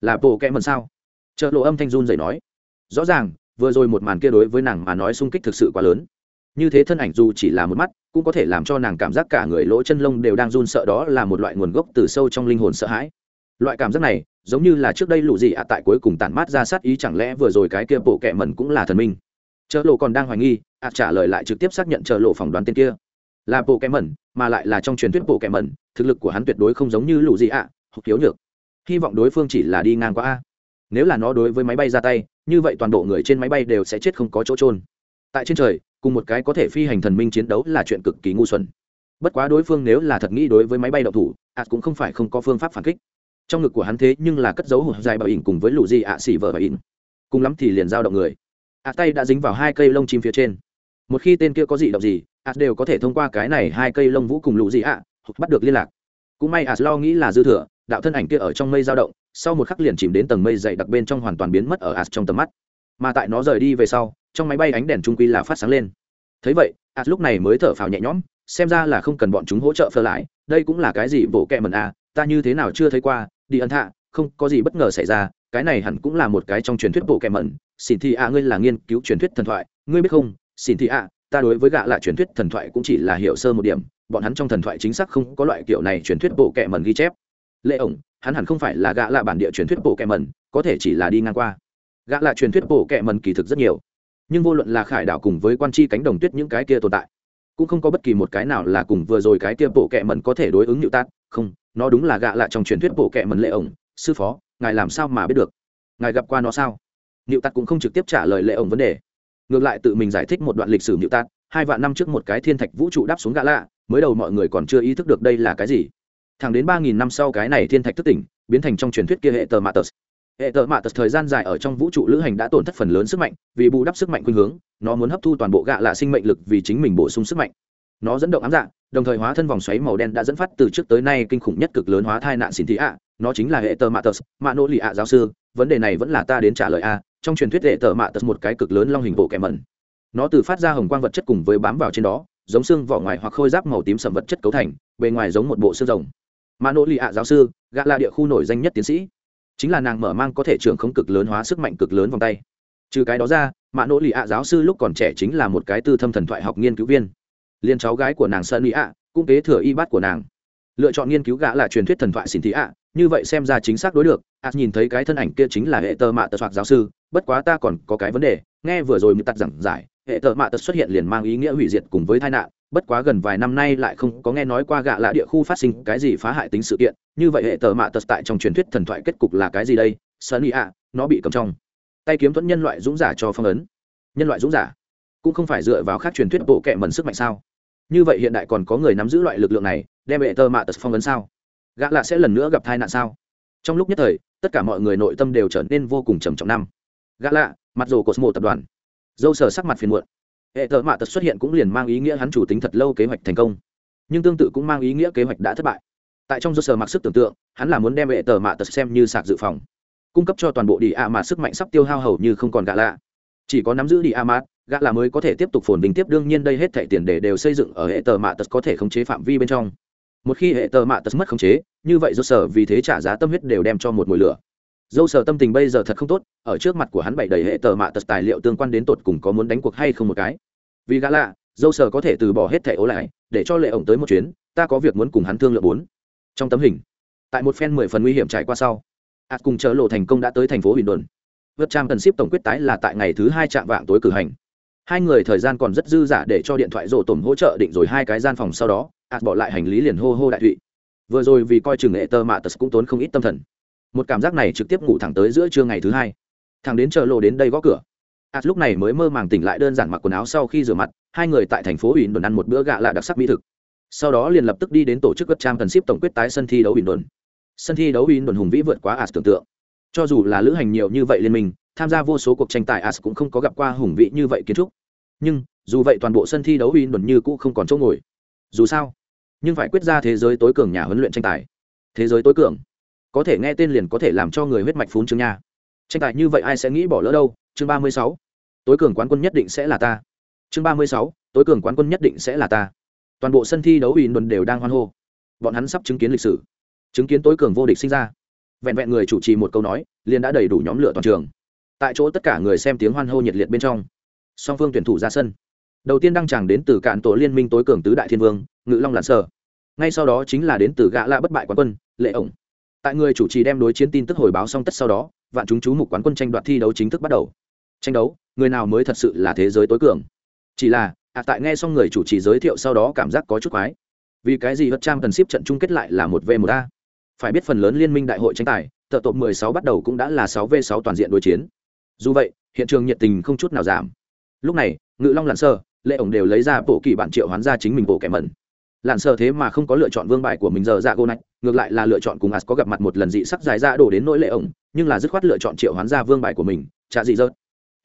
[SPEAKER 1] Là bộ kẽ mần sao? Chợ lộ âm thanh run dậy nói. Rõ ràng, vừa rồi một màn kia đối với nàng mà nói sung kích thực sự quá lớn như thế thân ảnh dù chỉ là một mắt, cũng có thể làm cho nàng cảm giác cả người lỗ chân lông đều đang run sợ đó là một loại nguồn gốc từ sâu trong linh hồn sợ hãi. Loại cảm giác này, giống như là trước đây lũ gì ạ, tại cuối cùng tản mát ra sát ý chẳng lẽ vừa rồi cái kia bộ kẹ mẩn cũng là thần minh? Chợ lộ còn đang hoài nghi, ạ trả lời lại trực tiếp xác nhận chợ lộ phỏng đoán tên kia. Là bộ kẹ mẩn, mà lại là trong truyền thuyết bộ kẹ mẩn, thực lực của hắn tuyệt đối không giống như lũ gì ạ hoặc thiếu nhược. Hy vọng đối phương chỉ là đi ngang qua a. Nếu là nó đối với máy bay ra tay, như vậy toàn bộ người trên máy bay đều sẽ chết không có chỗ trôn tại trên trời cùng một cái có thể phi hành thần minh chiến đấu là chuyện cực kỳ ngu xuẩn. Bất quá đối phương nếu là thật nghĩ đối với máy bay đậu thủ ạt cũng không phải không có phương pháp phản kích. Trong ngực của hắn thế nhưng là cất dấu hộp dài bảo ỉn cùng với lũ gì ạ xỉ vợ bảo ỉn. Cùng lắm thì liền giao động người. Ạt tay đã dính vào hai cây lông chim phía trên. Một khi tên kia có gì động gì ạt đều có thể thông qua cái này hai cây lông vũ cùng lũ gì ạ bắt được liên lạc. Cũng may ạt lo nghĩ là dư thừa, đạo thân ảnh kia ở trong mây dao động, sau một khắc liền chìm đến tầng mây dày đặc bên trong hoàn toàn biến mất ở ạt trong tầm mắt. Mà tại nó rời đi về sau trong máy bay ánh đèn trung quy là phát sáng lên. Thấy vậy ạt lúc này mới thở phào nhẹ nhõm, xem ra là không cần bọn chúng hỗ trợ phơ lại đây cũng là cái gì bộ kẹ mần à ta như thế nào chưa thấy qua, đi ân thạ, không có gì bất ngờ xảy ra, cái này hẳn cũng là một cái trong truyền thuyết bộ kẹ mẩn, xin thị ạ, ngươi là nghiên cứu truyền thuyết thần thoại, ngươi biết không, xin thị ạ, ta đối với gạ là truyền thuyết thần thoại cũng chỉ là hiểu sơ một điểm, bọn hắn trong thần thoại chính xác không có loại kiểu này truyền thuyết bộ kẹ mẩn ghi chép. Lệ ổng, hắn hẳn không phải là gạ là bản địa truyền thuyết bộ kẹ mẩn, có thể chỉ là đi ngang qua. Gạ là truyền thuyết bộ kẹ mẩn kỳ thực rất nhiều nhưng vô luận là khải đảo cùng với quan chi cánh đồng tuyết những cái kia tồn tại, cũng không có bất kỳ một cái nào là cùng vừa rồi cái kia bộ kệ mẩn có thể đối ứng nhựu tát không, nó đúng là gạ lạ trong truyền thuyết bộ kệ mẩn lệ ổng. Sư phó, ngài làm sao mà biết được? Ngài gặp qua nó sao? Nhựu tát cũng không trực tiếp trả lời lệ ổng vấn đề. Ngược lại tự mình giải thích một đoạn lịch sử nhựu tát hai vạn năm trước một cái thiên thạch vũ trụ đáp xuống gạ lạ, mới đầu mọi người còn chưa ý thức được đây là cái gì. Thẳng đến ba nghìn năm sau cái này thiên thạch thức tỉnh, biến thành trong truyền thuyết kia hệ tờ matus hệ tờ mạ tật thời gian dài ở trong vũ trụ lữ hành đã tổn thất phần lớn sức mạnh, vì bù đắp sức mạnh khuynh hướng, nó muốn hấp thu toàn bộ gạ lạ sinh mệnh lực vì chính mình bổ sung sức mạnh. Nó dẫn động ám dạ đồng thời hóa thân vòng xoáy màu đen đã dẫn phát từ trước tới nay kinh khủng nhất cực lớn hóa thai nạn xin thị ạ, nó chính là hệ tờ mạ tật, mạ nỗ lì ạ giáo sư, vấn đề này vẫn là ta đến trả lời a, trong truyền thuyết hệ tờ mạ tật một cái cực lớn long hình bộ kẻ mẩn. Nó từ phát ra hồng quang vật chất cùng với bám vào trên đó, giống xương vỏ ngoài hoặc khôi giáp màu tím sầm vật chất cấu thành, bề ngoài giống một bộ xương rồng. Mạ nỗ lì ạ giáo sư, gạ là địa khu nổi danh nhất tiến sĩ chính là nàng mở mang có thể trưởng không cực lớn hóa sức mạnh cực lớn vòng tay. Trừ cái đó ra mạ nỗ lì ạ giáo sư lúc còn trẻ chính là một cái tư thâm thần thoại học nghiên cứu viên. Liên cháu gái của nàng sơn ý ạ cũng kế thừa y bát của nàng. Lựa chọn nghiên cứu gã là truyền thuyết thần thoại xin thị ạ như vậy xem ra chính xác đối được. Ạ nhìn thấy cái thân ảnh kia chính là hệ tơ mạ tật hoặc giáo sư, bất quá ta còn có cái vấn đề, nghe vừa rồi mới tắt giảng giải, hệ tơ mạ tật xuất hiện liền mang ý nghĩa hủy diệt cùng với tai nạn bất quá gần vài năm nay lại không có nghe nói qua gạ lạ địa khu phát sinh cái gì phá hại tính sự kiện. Như vậy hệ tờ mạ tật tại trong truyền thuyết thần thoại kết cục là cái gì đây? Sơn ý ạ, nó bị cầm trong. Tay kiếm thuẫn nhân loại dũng giả cho phong ấn. Nhân loại dũng giả? Cũng không phải dựa vào khác truyền thuyết bộ kệ mần sức mạnh sao? Như vậy hiện đại còn có người nắm giữ loại lực lượng này, đem hệ tờ mạ tật phong ấn sao? Gã lạ sẽ lần nữa gặp tai nạn sao? Trong lúc nhất thời, tất cả mọi người nội tâm đều trở nên vô cùng trầm trọng năm. Gã lạ mặt rồ cosmo tập đoàn, dâu sờ sắc mặt phiền muộn hệ thợ mạ tật xuất hiện cũng liền mang ý nghĩa hắn chủ tính thật lâu kế hoạch thành công. Nhưng tương tự cũng mang ý nghĩa kế hoạch đã thất bại. Tại trong do sở mặc sức tưởng tượng, hắn là muốn đem hệ tờ mạ tật xem như sạc dự phòng. Cung cấp cho toàn bộ đi a mà sức mạnh sắp tiêu hao hầu như không còn gạ lạ. Chỉ có nắm giữ đi a mát gạ là mới có thể tiếp tục phồn bình tiếp. Đương nhiên đây hết thẻ tiền để đều xây dựng ở hệ tờ mạ tật có thể khống chế phạm vi bên trong. Một khi hệ tờ mạ tật mất khống chế, như vậy do sở vì thế trả giá tâm huyết đều đem cho một mùi lửa dâu sở tâm tình bây giờ thật không tốt, ở trước mặt của hắn bày đầy hệ tờ mạ tật tài liệu tương quan đến tột cùng có muốn đánh cuộc hay không một cái. Vì gã lạ, dâu sở có thể từ bỏ hết thẻ ố lại, để cho lệ ổng tới một chuyến, ta có việc muốn cùng hắn thương lượng bốn. Trong tấm hình, tại một phen mười phần nguy hiểm trải qua sau ạt cùng chờ lộ thành công đã tới thành phố huỳnh đồn. Vượt trang tần ship tổng quyết tái là tại ngày thứ hai chạm vạng tối cử hành. Hai người thời gian còn rất dư dả để cho điện thoại rổ tổm hỗ trợ định rồi hai cái gian phòng sau đó ạt bỏ lại hành lý liền hô hô đại thụy. Vừa rồi vì coi chừng hệ tơ mạ tật cũng tốn không ít tâm thần một cảm giác này trực tiếp ngủ thẳng tới giữa trưa ngày thứ hai. Thằng đến chợ lộ đến đây gõ cửa. Ạt lúc này mới mơ màng tỉnh lại đơn giản mặc quần áo sau khi rửa mặt, hai người tại thành phố ủy đồn ăn một bữa gạ lạ đặc sắc mỹ thực. Sau đó liền lập tức đi đến tổ chức gất trang cần ship tổng quyết tái sân thi đấu ủy đồn. Sân thi đấu ủy đồn hùng vĩ vượt quá ạt tưởng tượng. Cho dù là lữ hành nhiều như vậy liên minh, tham gia vô số cuộc tranh tài as cũng không có gặp qua hùng vĩ như vậy kiến trúc. Nhưng, dù vậy toàn bộ sân thi đấu in đồn như cũ không còn chỗ ngồi. Dù sao, nhưng phải quyết ra thế giới tối cường nhà huấn luyện tranh tài. Thế giới tối cường có thể nghe tên liền có thể làm cho người huyết mạch phún chứng nha. Tranh tài như vậy ai sẽ nghĩ bỏ lỡ đâu? Chương ba mươi sáu. Tối cường quán quân nhất định sẽ là ta. Chương ba mươi sáu. Tối cường quán quân nhất định sẽ là ta. Toàn bộ sân thi đấu ủy luận đều đang hoan hô. Bọn hắn sắp chứng kiến lịch sử. Chứng kiến tối cường vô địch sinh ra. Vẹn vẹn người chủ trì một câu nói, liền đã đầy đủ nhóm lửa toàn trường. Tại chỗ tất cả người xem tiếng hoan hô nhiệt liệt bên trong. Song phương tuyển thủ ra sân. Đầu tiên đăng tràng đến từ cạn tổ liên minh tối cường tứ đại thiên vương, ngự long lạn sơ ngay sau đó chính là đến từ gã lạ bất bại quán quân, lệ ổng tại người chủ trì đem đối chiến tin tức hồi báo xong tất sau đó, vạn chúng chú mục quán quân tranh đoạt thi đấu chính thức bắt đầu. Tranh đấu, người nào mới thật sự là thế giới tối cường? Chỉ là à tại nghe xong người chủ trì giới thiệu sau đó cảm giác có chút quái. Vì cái gì vật trang cần ship trận chung kết lại là một v một a? Phải biết phần lớn liên minh đại hội tranh tài tờ mười 16 bắt đầu cũng đã là 6 v 6 toàn diện đối chiến. Dù vậy, hiện trường nhiệt tình không chút nào giảm. Lúc này, ngự long lặn sơ lệ ổng đều lấy ra bộ kỳ bản triệu hoán ra chính mình bộ kẻ mẩn lặn sơ thế mà không có lựa chọn vương bài của mình giờ dạ gô nạch ngược lại là lựa chọn cùng as có gặp mặt một lần dị sắc dài ra dạ đổ đến nỗi lệ ổng, nhưng là dứt khoát lựa chọn triệu hoán ra vương bài của mình, trạ dị dợt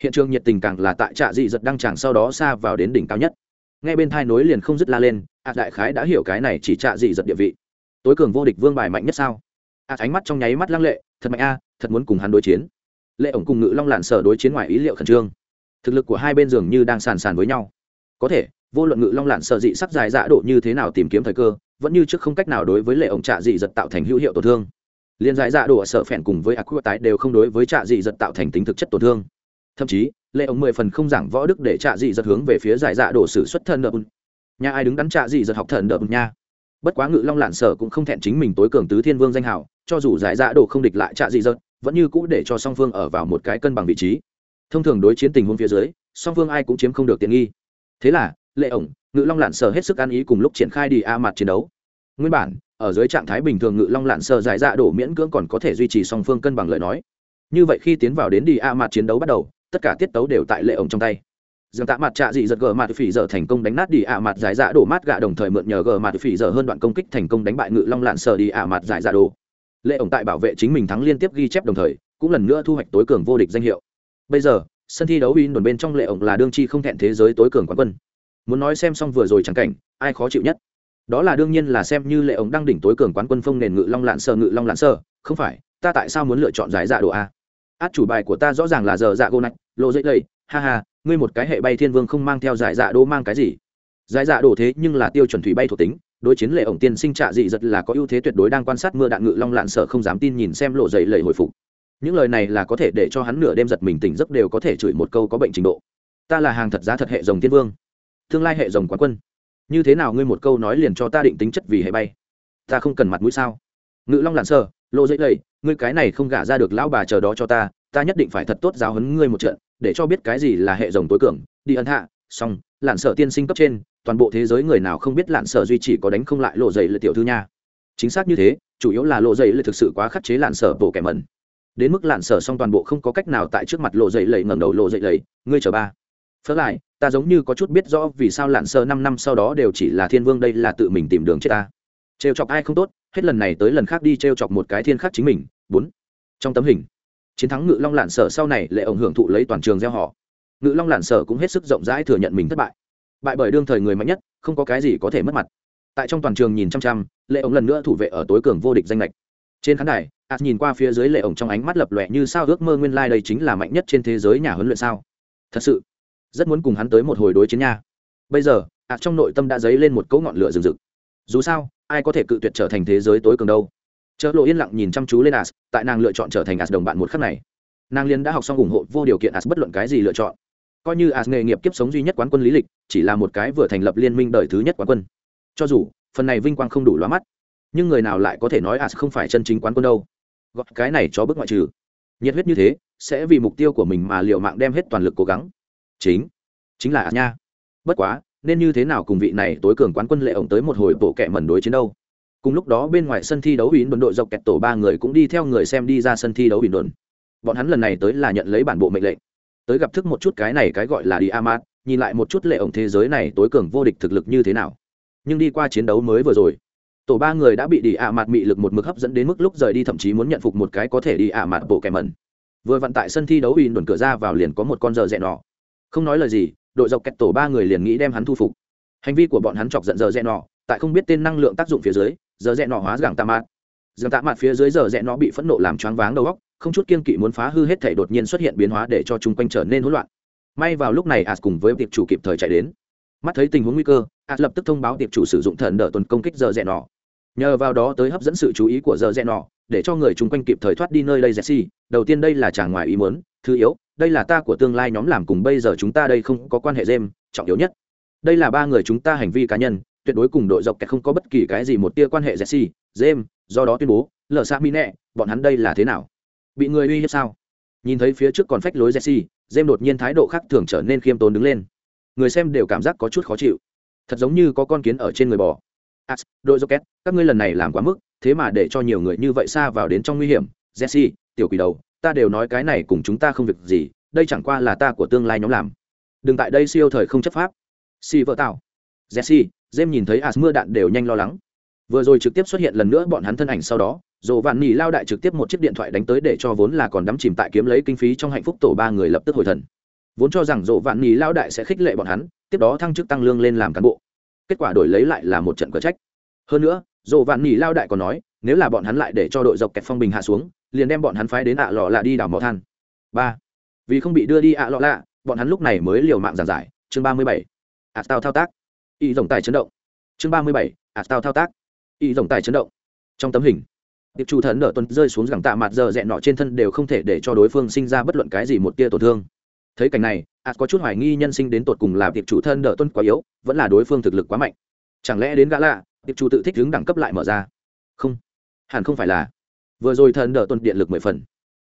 [SPEAKER 1] hiện trường nhiệt tình càng là tại trạ dị dợt đăng tràng sau đó xa vào đến đỉnh cao nhất. Ngay bên thai nối liền không dứt la lên ạ đại khái đã hiểu cái này chỉ trạ dị dợt địa vị. Tối cường vô địch vương bài mạnh nhất sao? Ạ ánh mắt trong nháy mắt lăng lệ, thật mạnh a, thật muốn cùng hắn đối chiến. Lệ ổng cùng ngự long lạn sở đối chiến ngoài ý liệu khẩn trương. Thực lực của hai bên dường như đang sàn sàn với nhau. Có thể vô luận ngự long lạn sở dị sắc dài dạ độ như thế nào tìm kiếm thời cơ, vẫn như trước không cách nào đối với lệ ổng trạ dị giật tạo thành hữu hiệu tổn thương. Liên giải dạ độ ở sở phèn cùng với ác tái đều không đối với trạ dị giật tạo thành tính thực chất tổn thương. Thậm chí, lệ ổng mười phần không giảng võ đức để trạ dị giật hướng về phía giải dạ độ sử xuất thân đợt nhà ai đứng đắn trạ dị giật học thần đợt nha. Bất quá ngự long lạn sở cũng không thẹn chính mình tối cường tứ thiên vương danh hào, cho dù giải dạ độ không địch lại trạ dị giật, vẫn như cũ để cho song phương ở vào một cái cân bằng vị trí. Thông thường đối chiến tình huống phía dưới, song phương ai cũng chiếm không được tiện nghi. Thế là lệ ổng, ngự long lạn sờ hết sức ăn ý cùng lúc triển khai đi a mặt chiến đấu. Nguyên bản, ở dưới trạng thái bình thường ngự long lạn sờ giải dạ đổ miễn cưỡng còn có thể duy trì song phương cân bằng lời nói. Như vậy khi tiến vào đến đi a mặt chiến đấu bắt đầu, tất cả tiết tấu đều tại lệ ổng trong tay. Dường tạ mặt trạ dị giật gờ mặt phỉ giờ thành công đánh nát đi a mặt giải dạ đổ mát gạ đồng thời mượn nhờ gờ mặt phỉ giờ hơn đoạn công kích thành công đánh bại ngự long lạn sờ đi a mặt giải dạ đổ. Lệ ổng tại bảo vệ chính mình thắng liên tiếp ghi chép đồng thời, cũng lần nữa thu hoạch tối cường vô địch danh hiệu. Bây giờ, sân thi đấu in đồn bên trong lệ ổng là đương chi không thẹn thế giới tối cường quán quân muốn nói xem xong vừa rồi chẳng cảnh, ai khó chịu nhất? Đó là đương nhiên là xem như lệ ống đang đỉnh tối cường quán quân phong nền ngự long lạn sơ, ngự long lạn sơ. Không phải, ta tại sao muốn lựa chọn giải dạ độ a? Át chủ bài của ta rõ ràng là giờ dạ gô nạch, lộ dậy lầy ha ha, ngươi một cái hệ bay thiên vương không mang theo giải dạ đô mang cái gì? Giải dạ đổ thế nhưng là tiêu chuẩn thủy bay thuộc tính, đối chiến lệ ổng tiên sinh trạ dị giật là có ưu thế tuyệt đối đang quan sát mưa đạn ngự long lạn sợ không dám tin nhìn xem lộ dậy lầy hồi phục. Những lời này là có thể để cho hắn nửa đêm giật mình tỉnh giấc đều có thể chửi một câu có bệnh trình độ. Ta là hàng thật giá thật hệ rồng thiên vương tương lai hệ rồng quán quân. Như thế nào ngươi một câu nói liền cho ta định tính chất vì hệ bay? Ta không cần mặt mũi sao? Ngự long lặn sơ lộ dễ lầy, ngươi cái này không gả ra được lão bà chờ đó cho ta ta nhất định phải thật tốt giáo hấn ngươi một trận, để cho biết cái gì là hệ rồng tối cường. Đi ân hạ, xong, lặn sợ tiên sinh cấp trên, toàn bộ thế giới người nào không biết lặn sợ duy chỉ có đánh không lại lộ dậy là tiểu thư nha. Chính xác như thế, chủ yếu là lộ dậy là thực sự quá khắc chế lặn sợ bộ kẻ mẩn. Đến mức lặn sợ xong toàn bộ không có cách nào tại trước mặt lộ dậy lầy ngẩng đầu lộ dậy lầy, ngươi chờ ba. Phớt lại ta giống như có chút biết rõ vì sao lạn sơ năm năm sau đó đều chỉ là thiên vương đây là tự mình tìm đường chết ta. Trêu chọc ai không tốt, hết lần này tới lần khác đi trêu chọc một cái thiên khác chính mình. Bốn. Trong tấm hình, chiến thắng ngự long lạn sở sau này lệ ổng hưởng thụ lấy toàn trường gieo họ. Ngự long lạn sở cũng hết sức rộng rãi thừa nhận mình thất bại. Bại bởi đương thời người mạnh nhất, không có cái gì có thể mất mặt. Tại trong toàn trường nhìn chăm chăm, lệ ổng lần nữa thủ vệ ở tối cường vô địch danh lệch trên khán đài ạt nhìn qua phía dưới lệ ổng trong ánh mắt lập lòe như sao ước mơ nguyên lai đây chính là mạnh nhất trên thế giới nhà huấn luyện sao. Thật sự rất muốn cùng hắn tới một hồi đối chiến nha. Bây giờ ạt trong nội tâm đã dấy lên một cỗ ngọn lửa rừng rực. Dù sao, ai có thể cự tuyệt trở thành thế giới tối cường đâu? Chợ lộ yên lặng nhìn chăm chú lên as tại nàng lựa chọn trở thành as đồng bạn một khắc này. Nàng liên đã học xong ủng hộ vô điều kiện as bất luận cái gì lựa chọn. Coi như as nghề nghiệp kiếp sống duy nhất quán quân lý lịch, chỉ là một cái vừa thành lập liên minh đời thứ nhất quán quân. Cho dù, phần này vinh quang không đủ lóa mắt, nhưng người nào lại có thể nói as không phải chân chính quán quân đâu? Gọi cái này cho bước ngoại trừ. Nhiệt huyết như thế, sẽ vì mục tiêu của mình mà liệu mạng đem hết toàn lực cố gắng chính. Chính là nha. Bất quá, nên như thế nào cùng vị này tối cường quán quân lệ ổng tới một hồi bộ kẹ mẩn đối chiến đâu? Cùng lúc đó bên ngoài sân thi đấu ủy đồn đội dọc kẹt tổ ba người cũng đi theo người xem đi ra sân thi đấu ủy đồn. Bọn hắn lần này tới là nhận lấy bản bộ mệnh lệnh. Tới gặp thức một chút cái này cái gọi là đi amat nhìn lại một chút lệ ổng thế giới này tối cường vô địch thực lực như thế nào. Nhưng đi qua chiến đấu mới vừa rồi, tổ ba người đã bị đi ạ mặt mị lực một mực hấp dẫn đến mức lúc rời đi thậm chí muốn nhận phục một cái có thể đi ạ mặt bộ kẻ mẩn. Vừa vận tại sân thi đấu ủy đồn cửa ra vào liền có một con giờ rẽ nọ không nói lời gì, đội dọc kẹt tổ ba người liền nghĩ đem hắn thu phục. Hành vi của bọn hắn chọc giận giờ rẽ nọ, tại không biết tên năng lượng tác dụng phía dưới, giờ rẽ nọ hóa gẳng tạ mạt gẳng tạ mạt phía dưới giờ rẽ nọ bị phẫn nộ làm choáng váng đầu óc, không chút kiên kỵ muốn phá hư hết thể đột nhiên xuất hiện biến hóa để cho chung quanh trở nên hỗn loạn. May vào lúc này as cùng với tiệp chủ kịp thời chạy đến. Mắt thấy tình huống nguy cơ as lập tức thông báo tiệp chủ sử dụng thần đỡ tuần công kích giờ rẽ nọ. Nhờ vào đó tới hấp dẫn sự chú ý của giờ rẽ nọ, để cho người chung quanh kịp thời thoát đi nơi đây jesse. Đầu tiên đây là chàng ngoài ý muốn, thứ yếu đây là ta của tương lai nhóm làm cùng bây giờ chúng ta đây không có quan hệ dêm, trọng yếu nhất. Đây là ba người chúng ta hành vi cá nhân, tuyệt đối cùng đội dọc kẹt không có bất kỳ cái gì một tia quan hệ jesse, james, do đó tuyên bố, lờ xa mi nẹ bọn hắn đây là thế nào? Bị người uy hiếp sao? Nhìn thấy phía trước còn phách lối jesse, james đột nhiên thái độ khác thường trở nên khiêm tốn đứng lên. Người xem đều cảm giác có chút khó chịu. Thật giống như có con kiến ở trên người bò. As đội rocket các ngươi lần này làm quá mức, thế mà để cho nhiều người như vậy xa vào đến trong nguy hiểm. Jesse, tiểu quỷ đầu ta đều nói cái này cùng chúng ta không việc gì, đây chẳng qua là ta của tương lai nhóm làm. Đừng tại đây siêu thời không chấp pháp. Si vợ tạo jesse jem nhìn thấy as mưa đạn đều nhanh lo lắng. Vừa rồi trực tiếp xuất hiện lần nữa bọn hắn thân ảnh sau đó dồ vạn nỉ lao đại trực tiếp một chiếc điện thoại đánh tới để cho vốn là còn đắm chìm tại kiếm lấy kinh phí trong hạnh phúc tổ ba người lập tức hồi thần. Vốn cho rằng dồ vạn nỉ lao đại sẽ khích lệ bọn hắn, tiếp đó thăng chức tăng lương lên làm cán bộ. Kết quả đổi lấy lại là một trận cờ trách. Hơn nữa dồ vạn nỉ lao đại còn nói nếu là bọn hắn lại để cho đội dọc kẹt phong bình hạ xuống, liền đem bọn hắn phái đến ạ lọ lạ đi đào mỏ than. Ba. Vì không bị đưa đi ạ lọ lạ, bọn hắn lúc này mới liều mạng giảng giải. Chương ba mươi bảy. Ạ tao thao tác. Y tổng tài chấn động. Chương ba mươi bảy. Ạ tao thao tác. Y tổng tài chấn động. Trong tấm hình, tiệp chủ thần nở tuần rơi xuống gẳng tạ mặt giờ dẹn nọ trên thân đều không thể để cho đối phương sinh ra bất luận cái gì một tia tổn thương. Thấy cảnh này, ạt có chút hoài nghi nhân sinh đến tột cùng là tiệp chủ thân nở tuần quá yếu, vẫn là đối phương thực lực quá mạnh. Chẳng lẽ đến gã lạ, tiệp chủ tự thích đứng đẳng cấp lại mở ra? Không hẳn không phải là. Vừa rồi thần đỡ tuần điện lực mười phần.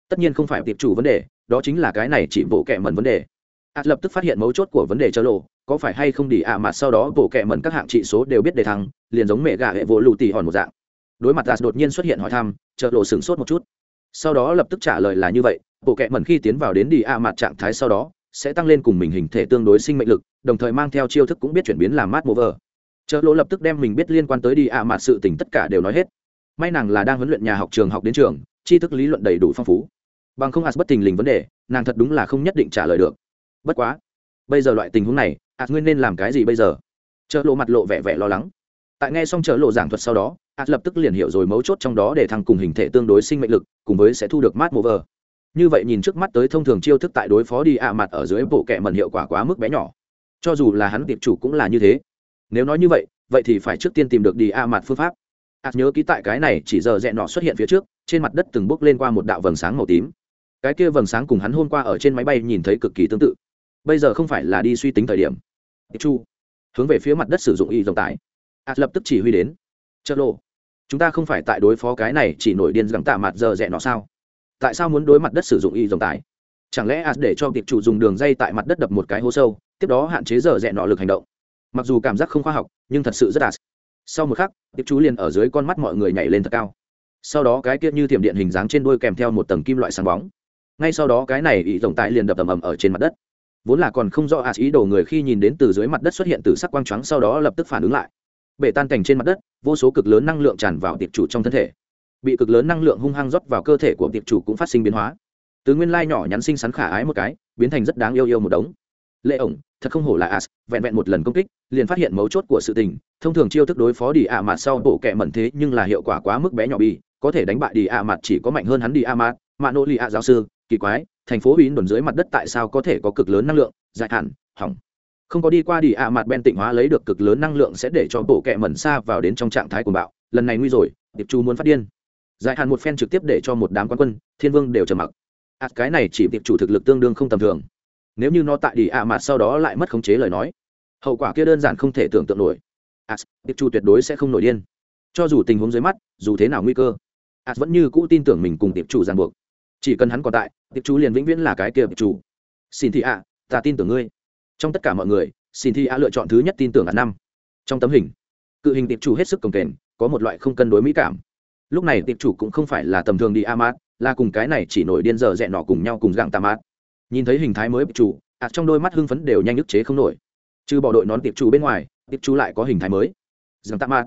[SPEAKER 1] Tất nhiên không phải tiệp chủ vấn đề, đó chính là cái này chỉ bộ kệ mẩn vấn đề. Ạt lập tức phát hiện mấu chốt của vấn đề chớ lộ, có phải hay không đi ạ mặt sau đó bộ kệ mẩn các hạng trị số đều biết đề thăng, liền giống mẹ gà hệ vỗ lụ tỉ hòn một dạng. Đối mặt ạt đột nhiên xuất hiện hỏi thăm chợ lộ sửng sốt một chút. Sau đó lập tức trả lời là như vậy, bộ kệ mẩn khi tiến vào đến đi ạ mặt trạng thái sau đó, sẽ tăng lên cùng mình hình thể tương đối sinh mệnh lực, đồng thời mang theo chiêu thức cũng biết chuyển biến làm mát mover chợ lộ lập tức đem mình biết liên quan tới đi ạ mặt sự tình tất cả đều nói hết may nàng là đang huấn luyện nhà học trường học đến trường, tri thức lý luận đầy đủ phong phú. Bằng không as bất tình lình vấn đề, nàng thật đúng là không nhất định trả lời được. Bất quá, bây giờ loại tình huống này as nguyên nên làm cái gì bây giờ? Chợ lộ mặt lộ vẻ vẻ lo lắng. Tại nghe xong chợ lộ giảng thuật sau đó as lập tức liền hiểu rồi mấu chốt trong đó để thằng cùng hình thể tương đối sinh mệnh lực, cùng với sẽ thu được mát mover. Như vậy nhìn trước mắt tới thông thường chiêu thức tại đối phó đi ạ mặt ở dưới bộ kệ mần hiệu quả quá mức bé nhỏ. Cho dù là hắn tiệp chủ cũng là như thế. Nếu nói như vậy vậy thì phải trước tiên tìm được đi ạ mặt phương pháp ạt nhớ ký tại cái này chỉ giờ rẽ nọ xuất hiện phía trước, trên mặt đất từng bước lên qua một đạo vầng sáng màu tím. Cái kia vầng sáng cùng hắn hôm qua ở trên máy bay nhìn thấy cực kỳ tương tự. Bây giờ không phải là đi suy tính thời điểm. Chu, hướng về phía mặt đất sử dụng y dòng tải. Ạt lập tức chỉ huy đến. Chợ lộ, chúng ta không phải tại đối phó cái này chỉ nổi điên gắng tạ mặt giờ rẽ nọ sao? Tại sao muốn đối mặt đất sử dụng y dòng tải? Chẳng lẽ as để cho tiệp chủ dùng đường dây tại mặt đất đập một cái hố sâu, tiếp đó hạn chế giờ rẽ nọ lực hành động? Mặc dù cảm giác không khoa học, nhưng thật sự rất as sau một khắc, tiệp chú liền ở dưới con mắt mọi người nhảy lên thật cao. Sau đó cái kia như tiềm điện hình dáng trên đôi kèm theo một tầng kim loại sáng bóng. Ngay sau đó cái này ý tổng tài liền đập ầm ầm ở trên mặt đất. Vốn là còn không rõ as ý đồ người khi nhìn đến từ dưới mặt đất xuất hiện từ sắc quang trắng sau đó lập tức phản ứng lại. Bể tan cảnh trên mặt đất, vô số cực lớn năng lượng tràn vào tiệp chủ trong thân thể. Bị cực lớn năng lượng hung hăng rót vào cơ thể của tiệp chủ cũng phát sinh biến hóa. Từ nguyên lai nhỏ nhắn xinh xắn khả ái một cái, biến thành rất đáng yêu yêu một đống. Lệ ổng, thật không hổ là as vẹn vẹn một lần công kích, liền phát hiện mấu chốt của sự tình thông thường chiêu thức đối phó đi ạ mặt sau bộ kẹ mẩn thế nhưng là hiệu quả quá mức bé nhỏ bi, có thể đánh bại đi ạ mặt chỉ có mạnh hơn hắn đi ạ mặt mạ nỗ lì ạ giáo sư, kỳ quái, thành phố bín đồn dưới mặt đất tại sao có thể có cực lớn năng lượng? Dạ Dài hạn hỏng. Không có đi qua đi ạ mặt ben tịnh hóa lấy được cực lớn năng lượng sẽ để cho bộ kẹ mẩn xa vào đến trong trạng thái của bạo. Lần này nguy rồi, điệp chu muốn phát điên. Dạ Dài hạn một phen trực tiếp để cho một đám quan quân, thiên vương đều trầm mặc. Ạ cái này chỉ tiệp chủ thực lực tương đương không tầm thường. Nếu như nó tại đi ạ mặt sau đó lại mất khống chế lời nói, hậu quả kia đơn giản không thể tưởng tượng nổi as tiệp chủ tuyệt đối sẽ không nổi điên. Cho dù tình huống dưới mắt, dù thế nào nguy cơ as vẫn như cũ tin tưởng mình cùng tiệp chủ ràng buộc. Chỉ cần hắn còn tại tiệp chủ liền vĩnh viễn là cái kia tiệp chủ xin thị ạ, ta tin tưởng ngươi. Trong tất cả mọi người, xin thị ạ lựa chọn thứ nhất tin tưởng là năm. Trong tấm hình, cự hình tiệp chủ hết sức cồng kềnh, có một loại không cân đối mỹ cảm. Lúc này tiệp chủ cũng không phải là tầm thường đi amat, là cùng cái này chỉ nổi điên dở dẹ nọ cùng nhau cùng gặng tà mát nhìn thấy hình thái mới tiệp chủ à, trong đôi mắt hưng phấn đều nhanh ức chế không nổi trừ bỏ đội nón tiệp chủ bên ngoài, tiệp chủ lại có hình thái mới. Gặng tạm mạn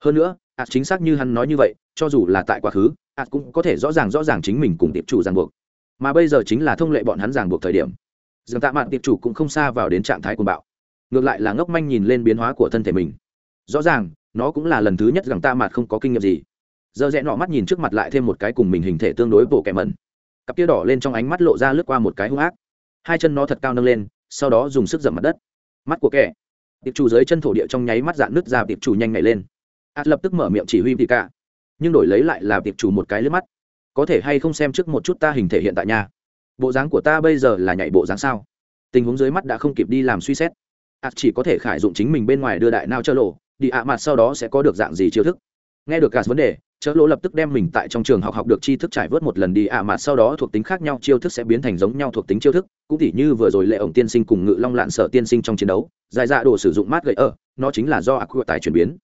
[SPEAKER 1] hơn nữa ạt chính xác như hắn nói như vậy, cho dù là tại quá khứ ạt cũng có thể rõ ràng rõ ràng chính mình cùng tiệp chủ ràng buộc. Mà bây giờ chính là thông lệ bọn hắn ràng buộc thời điểm. Dường tạ mạn tiệp chủ cũng không xa vào đến trạng thái cuồng bạo. Ngược lại là ngốc manh nhìn lên biến hóa của thân thể mình. Rõ ràng, nó cũng là lần thứ nhất rằng tạ mạt không có kinh nghiệm gì. Giờ rẽ nọ mắt nhìn trước mặt lại thêm một cái cùng mình hình thể tương đối bổ kẻ mẩn. Cặp tia đỏ lên trong ánh mắt lộ ra lướt qua một cái hung ác. Hai chân nó thật cao nâng lên, sau đó dùng sức dậm mặt đất mắt của kẻ. Tiệp chủ dưới chân thổ địa trong nháy mắt dạn nứt ra, tiệp chủ nhanh nhảy lên. Ạt lập tức mở miệng chỉ huy tì cả. Nhưng đổi lấy lại là tiệp chủ một cái lướt mắt. Có thể hay không xem trước một chút ta hình thể hiện tại nhà bộ dáng của ta bây giờ là nhảy bộ dáng sao? Tình huống dưới mắt đã không kịp đi làm suy xét. Ạt chỉ có thể khải dụng chính mình bên ngoài đưa đại nao chơ lộ. Đi ạ, mặt sau đó sẽ có được dạng gì chiêu thức? Nghe được cả vấn đề, chớ lỗ lập tức đem mình tại trong trường học học được tri thức trải vớt một lần đi ạ, mà sau đó thuộc tính khác nhau, chiêu thức sẽ biến thành giống nhau thuộc tính chiêu thức. Cũng tỉ như vừa rồi lệ ổng tiên sinh cùng ngự long lạn sở tiên sinh trong chiến đấu dài dạ đồ sử dụng mát gậy ở nó chính là do ạc tài chuyển biến.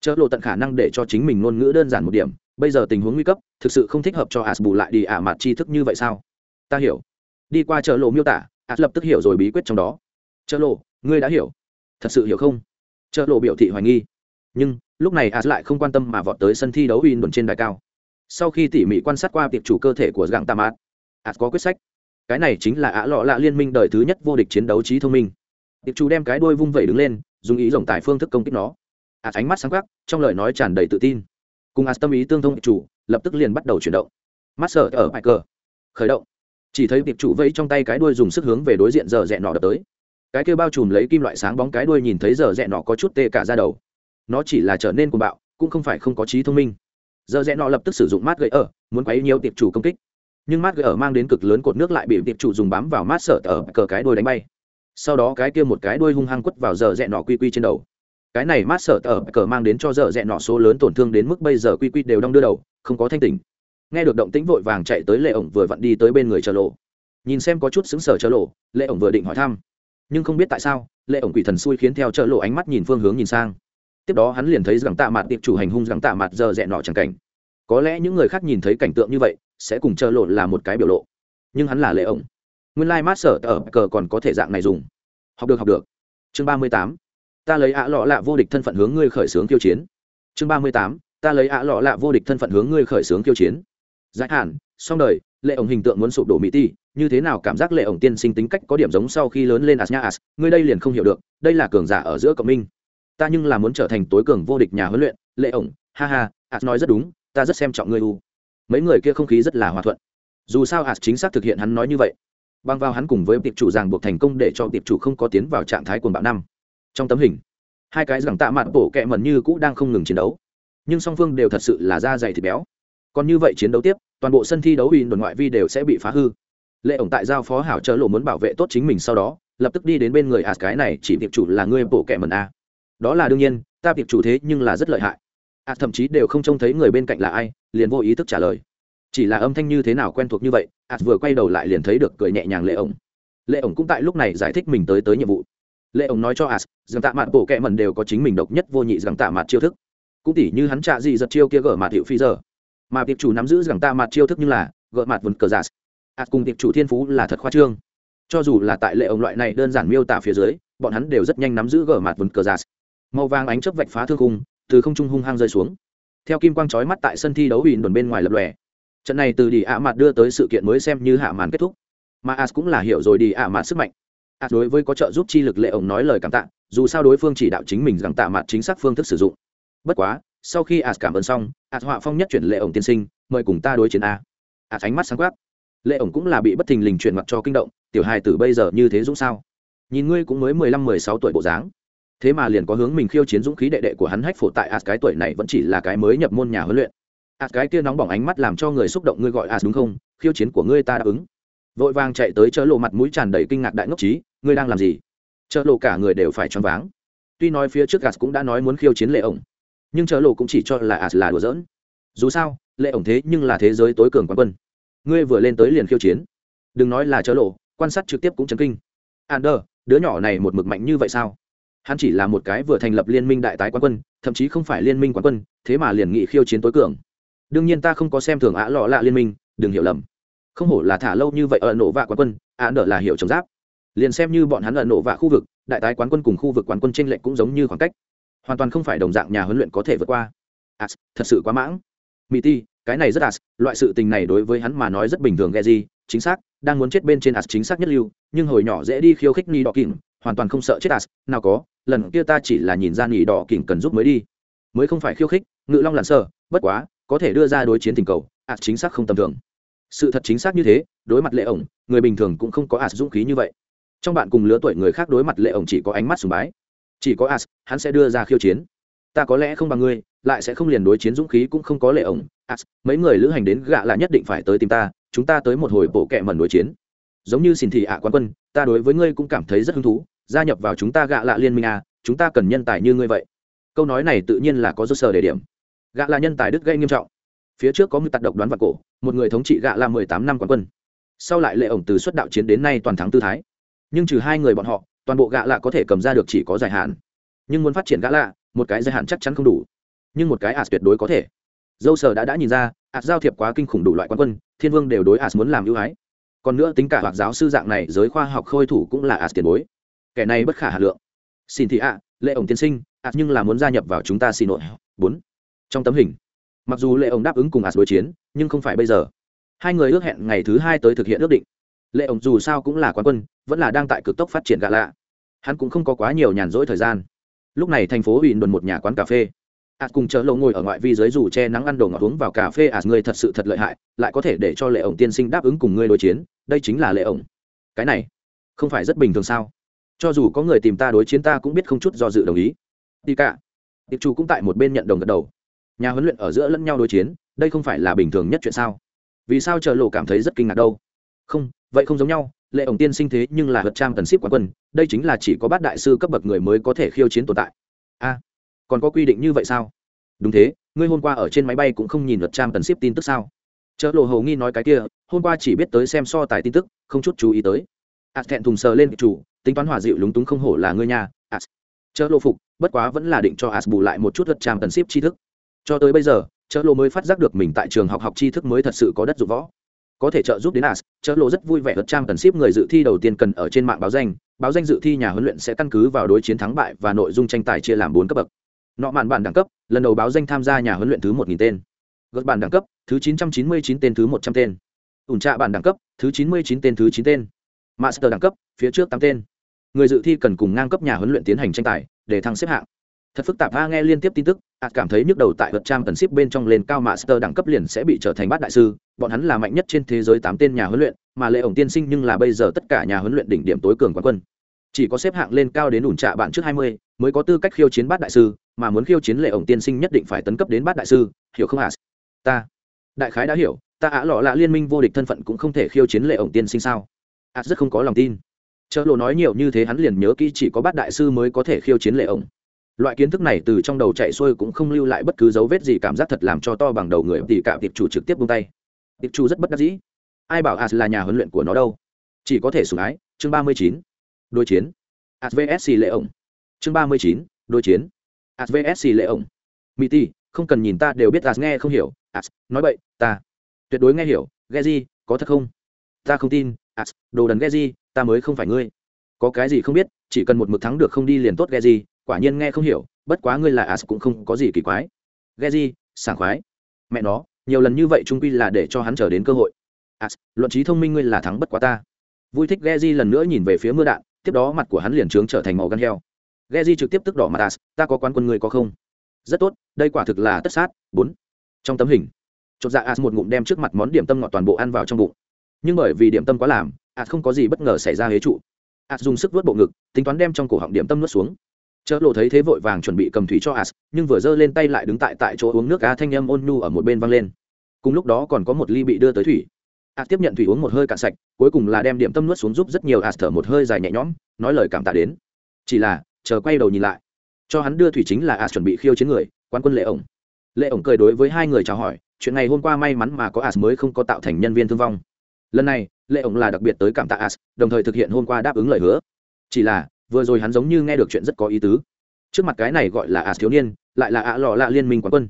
[SPEAKER 1] Chớ lộ tận khả năng để cho chính mình ngôn ngữ đơn giản một điểm, bây giờ tình huống nguy cấp, thực sự không thích hợp cho as bù lại đi ạ mặt tri thức như vậy sao? Ta hiểu. Đi qua chợ lộ miêu tả as lập tức hiểu rồi bí quyết trong đó. Chợ lộ ngươi đã hiểu. Thật sự hiểu không? Chợ lộ biểu thị hoài nghi nhưng lúc này as lại không quan tâm mà vọt tới sân thi đấu in đồn trên đài cao. Sau khi tỉ mỉ quan sát qua tiệp chủ cơ thể của gặng tam át as có quyết sách. Cái này chính là ả lọ lạ liên minh đời thứ nhất vô địch chiến đấu trí thông minh. Tiệp chủ đem cái đuôi vung vẩy đứng lên, dùng ý rộng tải phương thức công kích nó. As ánh mắt sáng khắc trong lời nói tràn đầy tự tin. Cùng as tâm ý tương thông tiệp chủ, lập tức liền bắt đầu chuyển động. Mắt sợ ở bài cờ. Khởi động. Chỉ thấy tiệp chủ vẫy trong tay cái đuôi dùng sức hướng về đối diện giờ rẽ nọ đập tới. Cái kêu bao trùm lấy kim loại sáng bóng cái đuôi nhìn thấy giờ rẽ nọ có chút tê cả ra đầu nó chỉ là trở nên cuồng bạo, cũng không phải không có trí thông minh. Giờ rẽ nọ lập tức sử dụng mát gậy ở, muốn quấy nhiều tiệp chủ công kích. Nhưng mát gậy ở mang đến cực lớn cột nước lại bị tiệp chủ dùng bám vào mát sở ở cờ cái đuôi đánh bay. Sau đó cái kia một cái đuôi hung hăng quất vào giờ rẽ nọ quy quy trên đầu. Cái này mát sở ở cờ mang đến cho giờ rẽ nọ số lớn tổn thương đến mức bây giờ quy quy đều đong đưa đầu, không có thanh tỉnh. Nghe được động tĩnh vội vàng chạy tới lệ ổng vừa vặn đi tới bên người chờ lộ. Nhìn xem có chút xứng sở chờ lộ, lệ ổng vừa định hỏi thăm. Nhưng không biết tại sao, lệ ổng quỷ thần xui khiến theo chờ lộ ánh mắt nhìn phương hướng nhìn sang tiếp đó hắn liền thấy rằng tạ mặt tiệp chủ hành hung rằng tạ mặt giờ rẽ nọ chẳng cảnh. Có lẽ những người khác nhìn thấy cảnh tượng như vậy, sẽ cùng chờ lộ là một cái biểu lộ. Nhưng hắn là lệ ổng. Nguyên lai mát sở ở cờ còn có thể dạng này dùng. Học được học được. Chương ba mươi tám. Ta lấy ạ lọ lạ vô địch thân phận hướng ngươi khởi xướng tiêu chiến. Chương ba mươi tám. Ta lấy ạ lọ lạ vô địch thân phận hướng ngươi khởi xướng tiêu chiến. Giải hạn, xong đời, lệ ổng hình tượng muốn sụp đổ mỹ ti. Như thế nào cảm giác lệ ổng tiên sinh tính cách có điểm giống sau khi lớn lên as nha as ngươi đây liền không hiểu được, đây là cường giả ở giữa cộng minh ta nhưng là muốn trở thành tối cường vô địch nhà huấn luyện, lệ ổng, ha ha ạt nói rất đúng, ta rất xem trọng ngươi u. Mấy người kia không khí rất là hòa thuận. Dù sao ạt chính xác thực hiện hắn nói như vậy. Băng vào hắn cùng với tiệp chủ ràng buộc thành công để cho tiệp chủ không có tiến vào trạng thái cuồng bạo năm. Trong tấm hình, hai cái rằng tạ mặt bổ kẹ mẩn như cũ đang không ngừng chiến đấu. Nhưng song phương đều thật sự là da dày thịt béo. Còn như vậy chiến đấu tiếp, toàn bộ sân thi đấu in đồn ngoại vi đều sẽ bị phá hư. Lệ ổng tại giao phó hảo chớ lộ muốn bảo vệ tốt chính mình sau đó, lập tức đi đến bên người ạt cái này chỉ tiệp chủ là ngươi bổ kẹ mần a đó là đương nhiên, ta tiệp chủ thế nhưng là rất lợi hại. As thậm chí đều không trông thấy người bên cạnh là ai, liền vô ý thức trả lời. Chỉ là âm thanh như thế nào quen thuộc như vậy as vừa quay đầu lại liền thấy được cười nhẹ nhàng lệ ổng. Lệ ổng cũng tại lúc này giải thích mình tới tới nhiệm vụ. Lệ ổng nói cho ạ rằng tạ mặt bộ kẹ mần đều có chính mình độc nhất vô nhị rằng tạ mặt chiêu thức. Cũng tỉ như hắn trạ gì giật chiêu kia gở mặt hiệu phi giờ. Mà tiệp chủ nắm giữ rằng tạ mặt chiêu thức như là gỡ mặt vườn cờ giả ạ cùng tiệp chủ thiên phú là thật khoa trương. Cho dù là tại lệ ông loại này đơn giản miêu tả phía dưới, bọn hắn đều rất nhanh nắm giữ gở mặt vườn cờ giả màu vàng ánh chớp vạch phá thương khung, từ không trung hung hăng rơi xuống. Theo kim quang chói mắt tại sân thi đấu huỳnh đồn bên ngoài lập lòe. Trận này từ đi ạ mặt đưa tới sự kiện mới xem như hạ màn kết thúc. Mà as cũng là hiểu rồi đi ạ mặt sức mạnh. As đối với có trợ giúp chi lực lệ ổng nói lời cảm tạ, dù sao đối phương chỉ đạo chính mình rằng tạ mặt chính xác phương thức sử dụng. Bất quá, sau khi as cảm ơn xong, as họa phong nhất chuyển lệ ổng tiên sinh, mời cùng ta đối chiến a. As ánh mắt sáng quát lệ ổng cũng là bị bất thình lình chuyển mặt cho kinh động, tiểu hài tử bây giờ như thế dũng sao? Nhìn ngươi cũng mới mười lăm, mười sáu tuổi bộ dáng thế mà liền có hướng mình khiêu chiến dũng khí đệ đệ của hắn hách phổ tại as cái tuổi này vẫn chỉ là cái mới nhập môn nhà huấn luyện. As cái kia nóng bỏng ánh mắt làm cho người xúc động, ngươi gọi as đúng không? Khiêu chiến của ngươi ta đáp ứng. Vội vàng chạy tới chợ lộ mặt mũi tràn đầy kinh ngạc đại ngốc trí, ngươi đang làm gì? Chợ lộ cả người đều phải choáng váng. Tuy nói phía trước as cũng đã nói muốn khiêu chiến lệ ổng, nhưng chợ lộ cũng chỉ cho là as là đùa giỡn. Dù sao, lệ ổng thế nhưng là thế giới tối cường quán quân. Ngươi vừa lên tới liền khiêu chiến. Đừng nói là chớ lộ, quan sát trực tiếp cũng chấn kinh. Ander, đứa nhỏ này một mực mạnh như vậy sao? Hắn chỉ là một cái vừa thành lập liên minh đại tái quán quân, thậm chí không phải liên minh quán quân, thế mà liền nghị khiêu chiến tối cường. Đương nhiên ta không có xem thường ạ lọ lạ liên minh, đừng hiểu lầm. Không hổ là thả lâu như vậy ở nổ vạ quán quân, ạ nở là hiệu chống giáp. Liền xem như bọn hắn ở nổ vạ khu vực, đại tái quán quân cùng khu vực quán quân tranh lệch cũng giống như khoảng cách. Hoàn toàn không phải đồng dạng nhà huấn luyện có thể vượt qua. As thật sự quá mãng. Mỹ ti, cái này rất as loại sự tình này đối với hắn mà nói rất bình thường ghe gì chính xác, đang muốn chết bên trên as chính xác nhất lưu, nhưng hồi nhỏ dễ đi khiêu khích ni đỏ kỉnh hoàn toàn không sợ chết à? nào có lần kia ta chỉ là nhìn ra nỉ đỏ kỉnh cần giúp mới đi. Mới không phải khiêu khích ngự long lặn sợ, bất quá có thể đưa ra đối chiến tình cầu à chính xác không tầm thường. Sự thật chính xác như thế đối mặt lệ ổng người bình thường cũng không có as dũng khí như vậy. Trong bạn cùng lứa tuổi người khác đối mặt lệ ổng chỉ có ánh mắt sùng bái. Chỉ có as hắn sẽ đưa ra khiêu chiến. Ta có lẽ không bằng ngươi lại sẽ không liền đối chiến dũng khí cũng không có lệ ổng. As mấy người lữ hành đến gạ là nhất định phải tới tìm ta chúng ta tới một hồi bộ kệ mẩn đối chiến. Giống như xin thị ạ quan quân ta đối với ngươi cũng cảm thấy rất hứng thú gia nhập vào chúng ta gạ lạ liên minh à chúng ta cần nhân tài như ngươi vậy. Câu nói này tự nhiên là có rốt sở đề điểm. Gạ là nhân tài đức gây nghiêm trọng. Phía trước có người tạt độc đoán vào cổ, một người thống trị gạ là mười tám năm quán quân. Sau lại lệ ổng từ xuất đạo chiến đến nay toàn thắng tư thái. Nhưng trừ hai người bọn họ, toàn bộ gạ lạ có thể cầm ra được chỉ có dài hạn. Nhưng muốn phát triển gạ lạ, một cái dài hạn chắc chắn không đủ. Nhưng một cái as tuyệt đối có thể. Dâu sở đã đã nhìn ra as giao thiệp quá kinh khủng đủ loại quán quân, thiên vương đều đối as muốn làm ưu ái. Còn nữa tính cả hoặc giáo sư dạng này, giới khoa học khôi thủ cũng là as tiền bối kẻ này bất khả hà lượng. Xin thị ạ, lệ ổng tiên sinh, ạ nhưng là muốn gia nhập vào chúng ta xin nội bốn. Trong tấm hình. Mặc dù lệ ổng đáp ứng cùng ạ đối chiến, nhưng không phải bây giờ. Hai người ước hẹn ngày thứ hai tới thực hiện ước định. Lệ ổng dù sao cũng là quán quân, vẫn là đang tại cực tốc phát triển gạ lạ. Hắn cũng không có quá nhiều nhàn rỗi thời gian. Lúc này thành phố ủy đồn một nhà quán cà phê. Ạt cùng chợ lộ ngồi ở ngoại vi dưới dù che nắng ăn đồ ngọt uống vào cà phê ạt người thật sự thật lợi hại, lại có thể để cho lệ ổng tiên sinh đáp ứng cùng ngươi đối chiến, đây chính là lệ ổng. Cái này không phải rất bình thường sao? Cho dù có người tìm ta đối chiến ta cũng biết không chút do dự đồng ý. Đi cả. Tiệp chủ cũng tại một bên nhận đồng gật đầu. Nhà huấn luyện ở giữa lẫn nhau đối chiến, đây không phải là bình thường nhất chuyện sao? Vì sao chờ lộ cảm thấy rất kinh ngạc đâu? Không, vậy không giống nhau. Lệ ổng tiên sinh thế nhưng là vật trang tần ship quán quân, đây chính là chỉ có bát đại sư cấp bậc người mới có thể khiêu chiến tồn tại. A, còn có quy định như vậy sao? Đúng thế, ngươi hôm qua ở trên máy bay cũng không nhìn luật trang tần ship tin tức sao? Chợ lộ hầu nghi nói cái kia, hôm qua chỉ biết tới xem so tài tin tức, không chút chú ý tới. Ạt thẹn thùng sờ lên chủ tính toán hòa dịu lúng túng không hổ là ngươi nhà as. Chợ lộ phục, bất quá vẫn là định cho as bù lại một chút luật trang tần ship tri thức. Cho tới bây giờ chợ lộ mới phát giác được mình tại trường học học tri thức mới thật sự có đất dụng võ. Có thể trợ giúp đến as chợ lộ rất vui vẻ luật trang tần ship người dự thi đầu tiên cần ở trên mạng báo danh. Báo danh dự thi nhà huấn luyện sẽ căn cứ vào đối chiến thắng bại và nội dung tranh tài chia làm bốn cấp bậc. Nọ mạn bản đẳng cấp, lần đầu báo danh tham gia nhà huấn luyện thứ một nghìn tên. Gật bản đẳng cấp, thứ chín trăm chín mươi chín tên thứ một trăm tên. Ủn trạ bản đẳng cấp, thứ chín mươi chín tên thứ chín tên. Master đẳng cấp, phía trước tám tên người dự thi cần cùng ngang cấp nhà huấn luyện tiến hành tranh tài để thăng xếp hạng. Thật phức tạp, a nghe liên tiếp tin tức ạt cảm thấy nhức đầu tại vật trang tần ship bên trong lên cao master đẳng cấp liền sẽ bị trở thành bát đại sư, bọn hắn là mạnh nhất trên thế giới tám tên nhà huấn luyện, mà lệ ổng tiên sinh nhưng là bây giờ tất cả nhà huấn luyện đỉnh điểm tối cường quán quân. Chỉ có xếp hạng lên cao đến ủn trạ bạn trước hai mươi mới có tư cách khiêu chiến bát đại sư, mà muốn khiêu chiến lệ ổng tiên sinh nhất định phải tấn cấp đến bát đại sư, hiểu không hả ta, đại khái đã hiểu, ta ạ lọ lạ liên minh vô địch thân phận cũng không thể khiêu chiến lệ ổng tiên sinh sao? Ạ rất không có lòng tin chợ lộ nói nhiều như thế hắn liền nhớ kỹ chỉ có bát đại sư mới có thể khiêu chiến lệ ổng. Loại kiến thức này từ trong đầu chạy xuôi cũng không lưu lại bất cứ dấu vết gì, cảm giác thật làm cho to bằng đầu người thì cả tiệp chủ trực tiếp buông tay. Tiệp chủ rất bất đắc dĩ. Ai bảo as là nhà huấn luyện của nó đâu? Chỉ có thể sủng ái. Chương ba mươi chín. Đối chiến. As vsc lệ ổng. Chương ba mươi chín. Đối chiến. As vsc lệ ổng. Mỹ ti không cần nhìn ta đều biết as nghe không hiểu. As, nói vậy ta. Tuyệt đối nghe hiểu. Ghe gì có thật không? Ta không tin. As, đồ đần ghe gì ta mới không phải ngươi. Có cái gì không biết, chỉ cần một mực thắng được không đi liền tốt ghe gì quả nhiên nghe không hiểu, bất quá ngươi là as cũng không có gì kỳ quái. Ghe gì sảng khoái. Mẹ nó, nhiều lần như vậy trung quy là để cho hắn chờ đến cơ hội. As, luận trí thông minh ngươi là thắng bất quá ta. Vui thích ghe di lần nữa nhìn về phía mưa đạn, tiếp đó mặt của hắn liền trướng trở thành màu gan heo. Ghe di trực tiếp tức đỏ mặt as, ta có quan quân ngươi có không? Rất tốt, đây quả thực là tất sát. Bốn. Trong tấm hình, chột dạ as một ngụm đem trước mặt món điểm tâm ngọt toàn bộ ăn vào trong bụng. Nhưng bởi vì điểm tâm quá làm as không có gì bất ngờ xảy ra hế trụ. As dùng sức vớt bộ ngực, tính toán đem trong cổ họng điểm tâm nuốt xuống. Chợ lộ thấy thế vội vàng chuẩn bị cầm thủy cho ạt nhưng vừa giơ lên tay lại đứng tại tại chỗ uống nước, á, thanh âm ôn nhu ở một bên văng lên. Cùng lúc đó còn có một ly bị đưa tới thủy. Ạt tiếp nhận thủy uống một hơi cạn sạch, cuối cùng là đem điểm tâm nuốt xuống giúp rất nhiều ạt thở một hơi dài nhẹ nhõm, nói lời cảm tạ đến. Chỉ là, chờ quay đầu nhìn lại. Cho hắn đưa thủy chính là ạt chuẩn bị khiêu chiến người quan quân lệ ổng. Lệ ổng cười đối với hai người chào hỏi, chuyện này hôm qua may mắn mà có ạt mới không có tạo thành nhân viên thương vong lần này, lệ ổng là đặc biệt tới cảm tạ as, đồng thời thực hiện hôm qua đáp ứng lời hứa. Chỉ là, vừa rồi hắn giống như nghe được chuyện rất có ý tứ. Trước mặt cái này gọi là as thiếu niên, lại là ạ lọ lạ liên minh quán quân.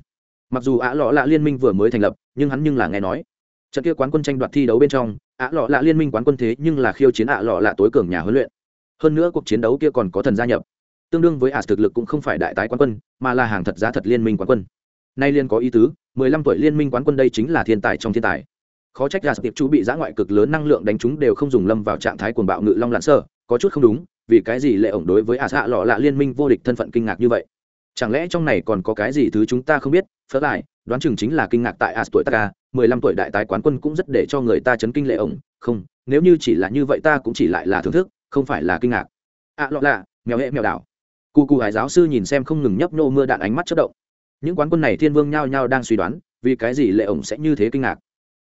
[SPEAKER 1] Mặc dù ạ lọ lạ liên minh vừa mới thành lập, nhưng hắn nhưng là nghe nói. Trận kia quán quân tranh đoạt thi đấu bên trong ạ lọ lạ liên minh quán quân thế nhưng là khiêu chiến ạ lọ lạ tối cường nhà huấn luyện. Hơn nữa cuộc chiến đấu kia còn có thần gia nhập. Tương đương với as thực lực cũng không phải đại tái quán quân, mà là hàng thật giá thật liên minh quán quân. Nay liên có ý tứ, mười lăm tuổi liên minh quán quân đây chính là thiên tài trong thiên tài khó trách ra tiệp chú bị giã ngoại cực lớn năng lượng đánh chúng đều không dùng lâm vào trạng thái cuồng bạo ngự long lặn sơ, có chút không đúng, vì cái gì lệ ổng đối với ả xạ lọ lạ liên minh vô địch thân phận kinh ngạc như vậy? Chẳng lẽ trong này còn có cái gì thứ chúng ta không biết? Phớt lại, đoán chừng chính là kinh ngạc tại ả tuổi ta à, mười lăm tuổi đại tái quán quân cũng rất để cho người ta chấn kinh lệ ổng. Không, nếu như chỉ là như vậy ta cũng chỉ lại là thưởng thức, không phải là kinh ngạc. Ạ lọ lạ, mèo hệ mèo đảo. Cụ cụ hải giáo sư nhìn xem không ngừng nhấp nô mưa đạn ánh mắt chất động. Những quán quân này thiên vương nhao nhao đang suy đoán, vì cái gì lệ ổng sẽ như thế kinh ngạc?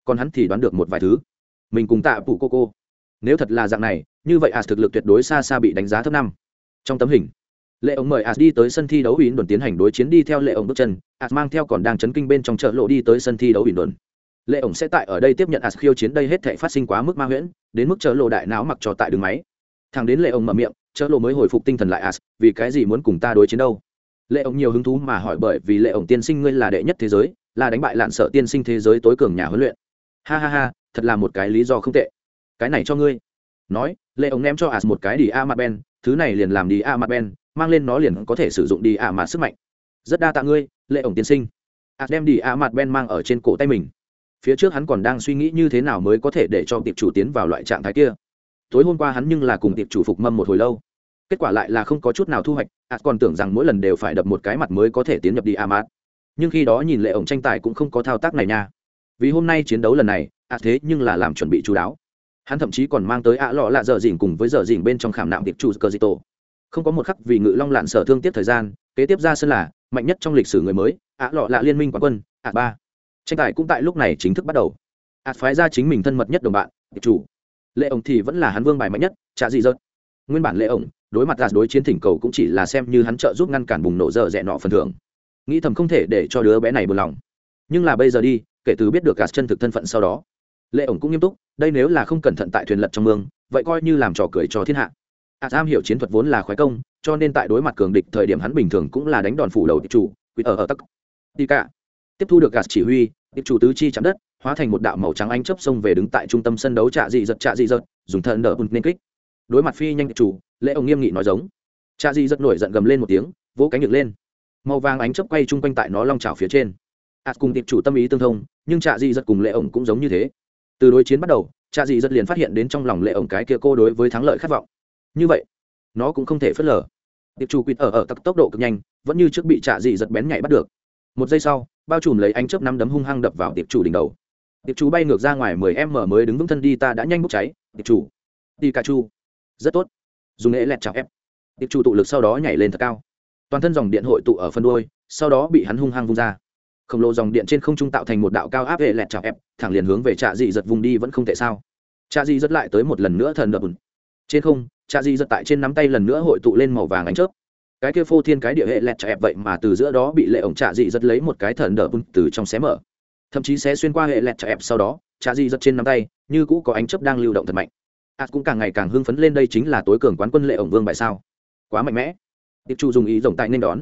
[SPEAKER 1] Còn hắn thì đoán được một vài thứ. Mình cùng tạ phụ cô cô. Nếu thật là dạng này, như vậy as thực lực tuyệt đối xa xa bị đánh giá thấp năm. Trong tấm hình, lệ ổng mời as đi tới sân thi đấu ủy đồn tiến hành đối chiến đi theo lệ ổng bước chân. As mang theo còn đang chấn kinh bên trong chợ lộ đi tới sân thi đấu ủy đồn. Lệ ổng sẽ tại ở đây tiếp nhận as khiêu chiến đây hết thể phát sinh quá mức ma huyễn, đến mức chợ lộ đại não mặc trò tại đường máy. Thằng đến lệ ổng mở miệng, chợ lộ mới hồi phục tinh thần lại as, vì cái gì muốn cùng ta đối chiến đâu? Lệ ổng nhiều hứng thú mà hỏi bởi vì lệ ổng tiên sinh ngươi là đệ nhất thế giới, là đánh bại lạn sợ tiên sinh thế giới tối cường nhà huấn luyện ha ha ha, thật là một cái lý do không tệ. Cái này cho ngươi. Nói lệ ổng ném cho as một cái đi a mặt ben, thứ này liền làm đi a mặt ben, mang lên nó liền có thể sử dụng đi a mặt sức mạnh. Rất đa tạ ngươi lệ ổng tiên sinh. As đem đi a mặt ben mang ở trên cổ tay mình. Phía trước hắn còn đang suy nghĩ như thế nào mới có thể để cho tiệp chủ tiến vào loại trạng thái kia. Tối hôm qua hắn nhưng là cùng tiệp chủ phục mâm một hồi lâu. Kết quả lại là không có chút nào thu hoạch, as còn tưởng rằng mỗi lần đều phải đập một cái mặt mới có thể tiến nhập đi a mặt nhưng khi đó nhìn lệ ổng tranh tài cũng không có thao tác này nha vì hôm nay chiến đấu lần này as thế nhưng là làm chuẩn bị chú đáo. Hắn thậm chí còn mang tới ạ lọ lạ dở dỉn cùng với dở dỉn bên trong khảm nạm tiệp chủ cơ di tổ. Không có một khắc vì ngự long lạn sở thương tiếp thời gian, kế tiếp ra sân là mạnh nhất trong lịch sử người mới, ạ lọ lạ liên minh quán quân, ạ ba. Tranh tài cũng tại lúc này chính thức bắt đầu. Ạ phái ra chính mình thân mật nhất đồng bạn, tiệp chủ. Lệ ổng thì vẫn là hắn vương bài mạnh nhất trả gì rớt nguyên bản lệ ổng, đối mặt gạt đối chiến thỉnh cầu cũng chỉ là xem như hắn trợ giúp ngăn cản bùng nổ dở dẹ nọ phần thưởng. Nghĩ thầm không thể để cho đứa bé này buồn lòng. Nhưng là bây giờ đi kể từ biết được gạt chân thực thân phận sau đó. Lệ ổng cũng nghiêm túc, đây nếu là không cẩn thận tại thuyền lật trong mương, vậy coi như làm trò cười cho thiên hạ. A am hiểu chiến thuật vốn là khoái công, cho nên tại đối mặt cường địch thời điểm hắn bình thường cũng là đánh đòn phủ đầu tiệp chủ quýt ở ở tắc. Đi cả. Tiếp thu được gạt chỉ huy tiệp chủ tứ chi chạm đất, hóa thành một đạo màu trắng ánh chớp xông về đứng tại trung tâm sân đấu trạ dị giật, trạ dị giật, dùng thần nở bùn nên kích. Đối mặt phi nhanh tiệp chủ, lệ ổng nghiêm nghị nói giống. Trạ dị giật nổi giận gầm lên một tiếng, vỗ cánh ngược lên. Màu vàng ánh chớp quay chung quanh tại nó long trào phía trên ạt cùng tiệp chủ tâm ý tương thông, nhưng trạ dị giật cùng lệ ổng cũng giống như thế. Từ đối chiến bắt đầu, trạ dị giật liền phát hiện đến trong lòng lệ ổng cái kia cô đối với thắng lợi khát vọng. Như vậy, nó cũng không thể phớt lờ. Tiệp chủ quýt ở ở tặc tốc độ cực nhanh, vẫn như trước bị trạ dị giật bén nhảy bắt được. Một giây sau, bao trùm lấy ánh chớp năm đấm hung hăng đập vào tiệp chủ đỉnh đầu. Tiệp chủ bay ngược ra ngoài mười em mở mới đứng vững thân đi, ta đã nhanh bốc cháy. Tiệp chủ đi cà chu rất tốt. Dùng nghệ lẹt chọc ép. Tiệp chủ tụ lực sau đó nhảy lên thật cao. Toàn thân dòng điện hội tụ ở phân đôi sau đó bị hắn hung hăng vung ra khổng lồ dòng điện trên không trung tạo thành một đạo cao áp hệ lẹt chào ép, thẳng liền hướng về trạ dị giật vùng đi vẫn không thể sao? Trạ dị giật lại tới một lần nữa thần đập trên không, trạ dị giật tại trên nắm tay lần nữa hội tụ lên màu vàng ánh chớp. Cái kia phô thiên cái địa hệ lẹt chào ép vậy mà từ giữa đó bị lệ ổng trạ dị giật lấy một cái thần đập từ trong xé mở. Thậm chí sẽ xuyên qua hệ lẹt chào ép sau đó, trạ dị giật trên nắm tay, như cũ có ánh chớp đang lưu động thật mạnh. Ạt cũng càng ngày càng hưng phấn lên đây chính là tối cường quán quân lệ ổng vương bại sao? Quá mạnh mẽ. Tiệp chu dùng ý rồng tại nên đón.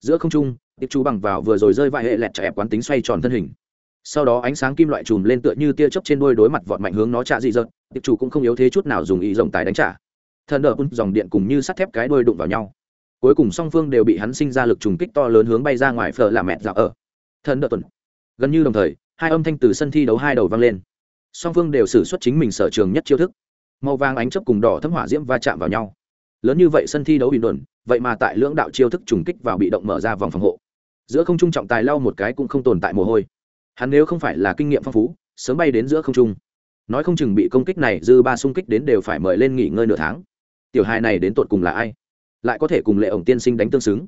[SPEAKER 1] Giữa không trung tiệp chú bằng vào vừa rồi rơi vài hệ lẹt chạy ép quán tính xoay tròn thân hình. Sau đó ánh sáng kim loại chùm lên tựa như tia chớp trên đôi đối mặt vọt mạnh hướng nó trả dị dợt tiệp chủ cũng không yếu thế chút nào dùng ý rồng tài đánh trả. Thần đờ dòng điện cùng như sắt thép cái đôi đụng vào nhau. Cuối cùng song phương đều bị hắn sinh ra lực trùng kích to lớn hướng bay ra ngoài phở là mẹt dạo ở. Thần đờ tuần gần như đồng thời, hai âm thanh từ sân thi đấu hai đầu vang lên. Song phương đều xử xuất chính mình sở trường nhất chiêu thức. Màu vàng ánh chấp cùng đỏ thấm hỏa diễm va chạm vào nhau. Lớn như vậy sân thi đấu bị đồn, vậy mà tại lưỡng đạo chiêu thức trùng kích vào bị động mở ra vòng phòng hộ giữa không trung trọng tài lau một cái cũng không tồn tại mồ hôi. Hắn nếu không phải là kinh nghiệm phong phú, sớm bay đến giữa không trung. Nói không chừng bị công kích này dư ba xung kích đến đều phải mời lên nghỉ ngơi nửa tháng. Tiểu hài này đến tột cùng là ai? Lại có thể cùng lệ ổng tiên sinh đánh tương xứng.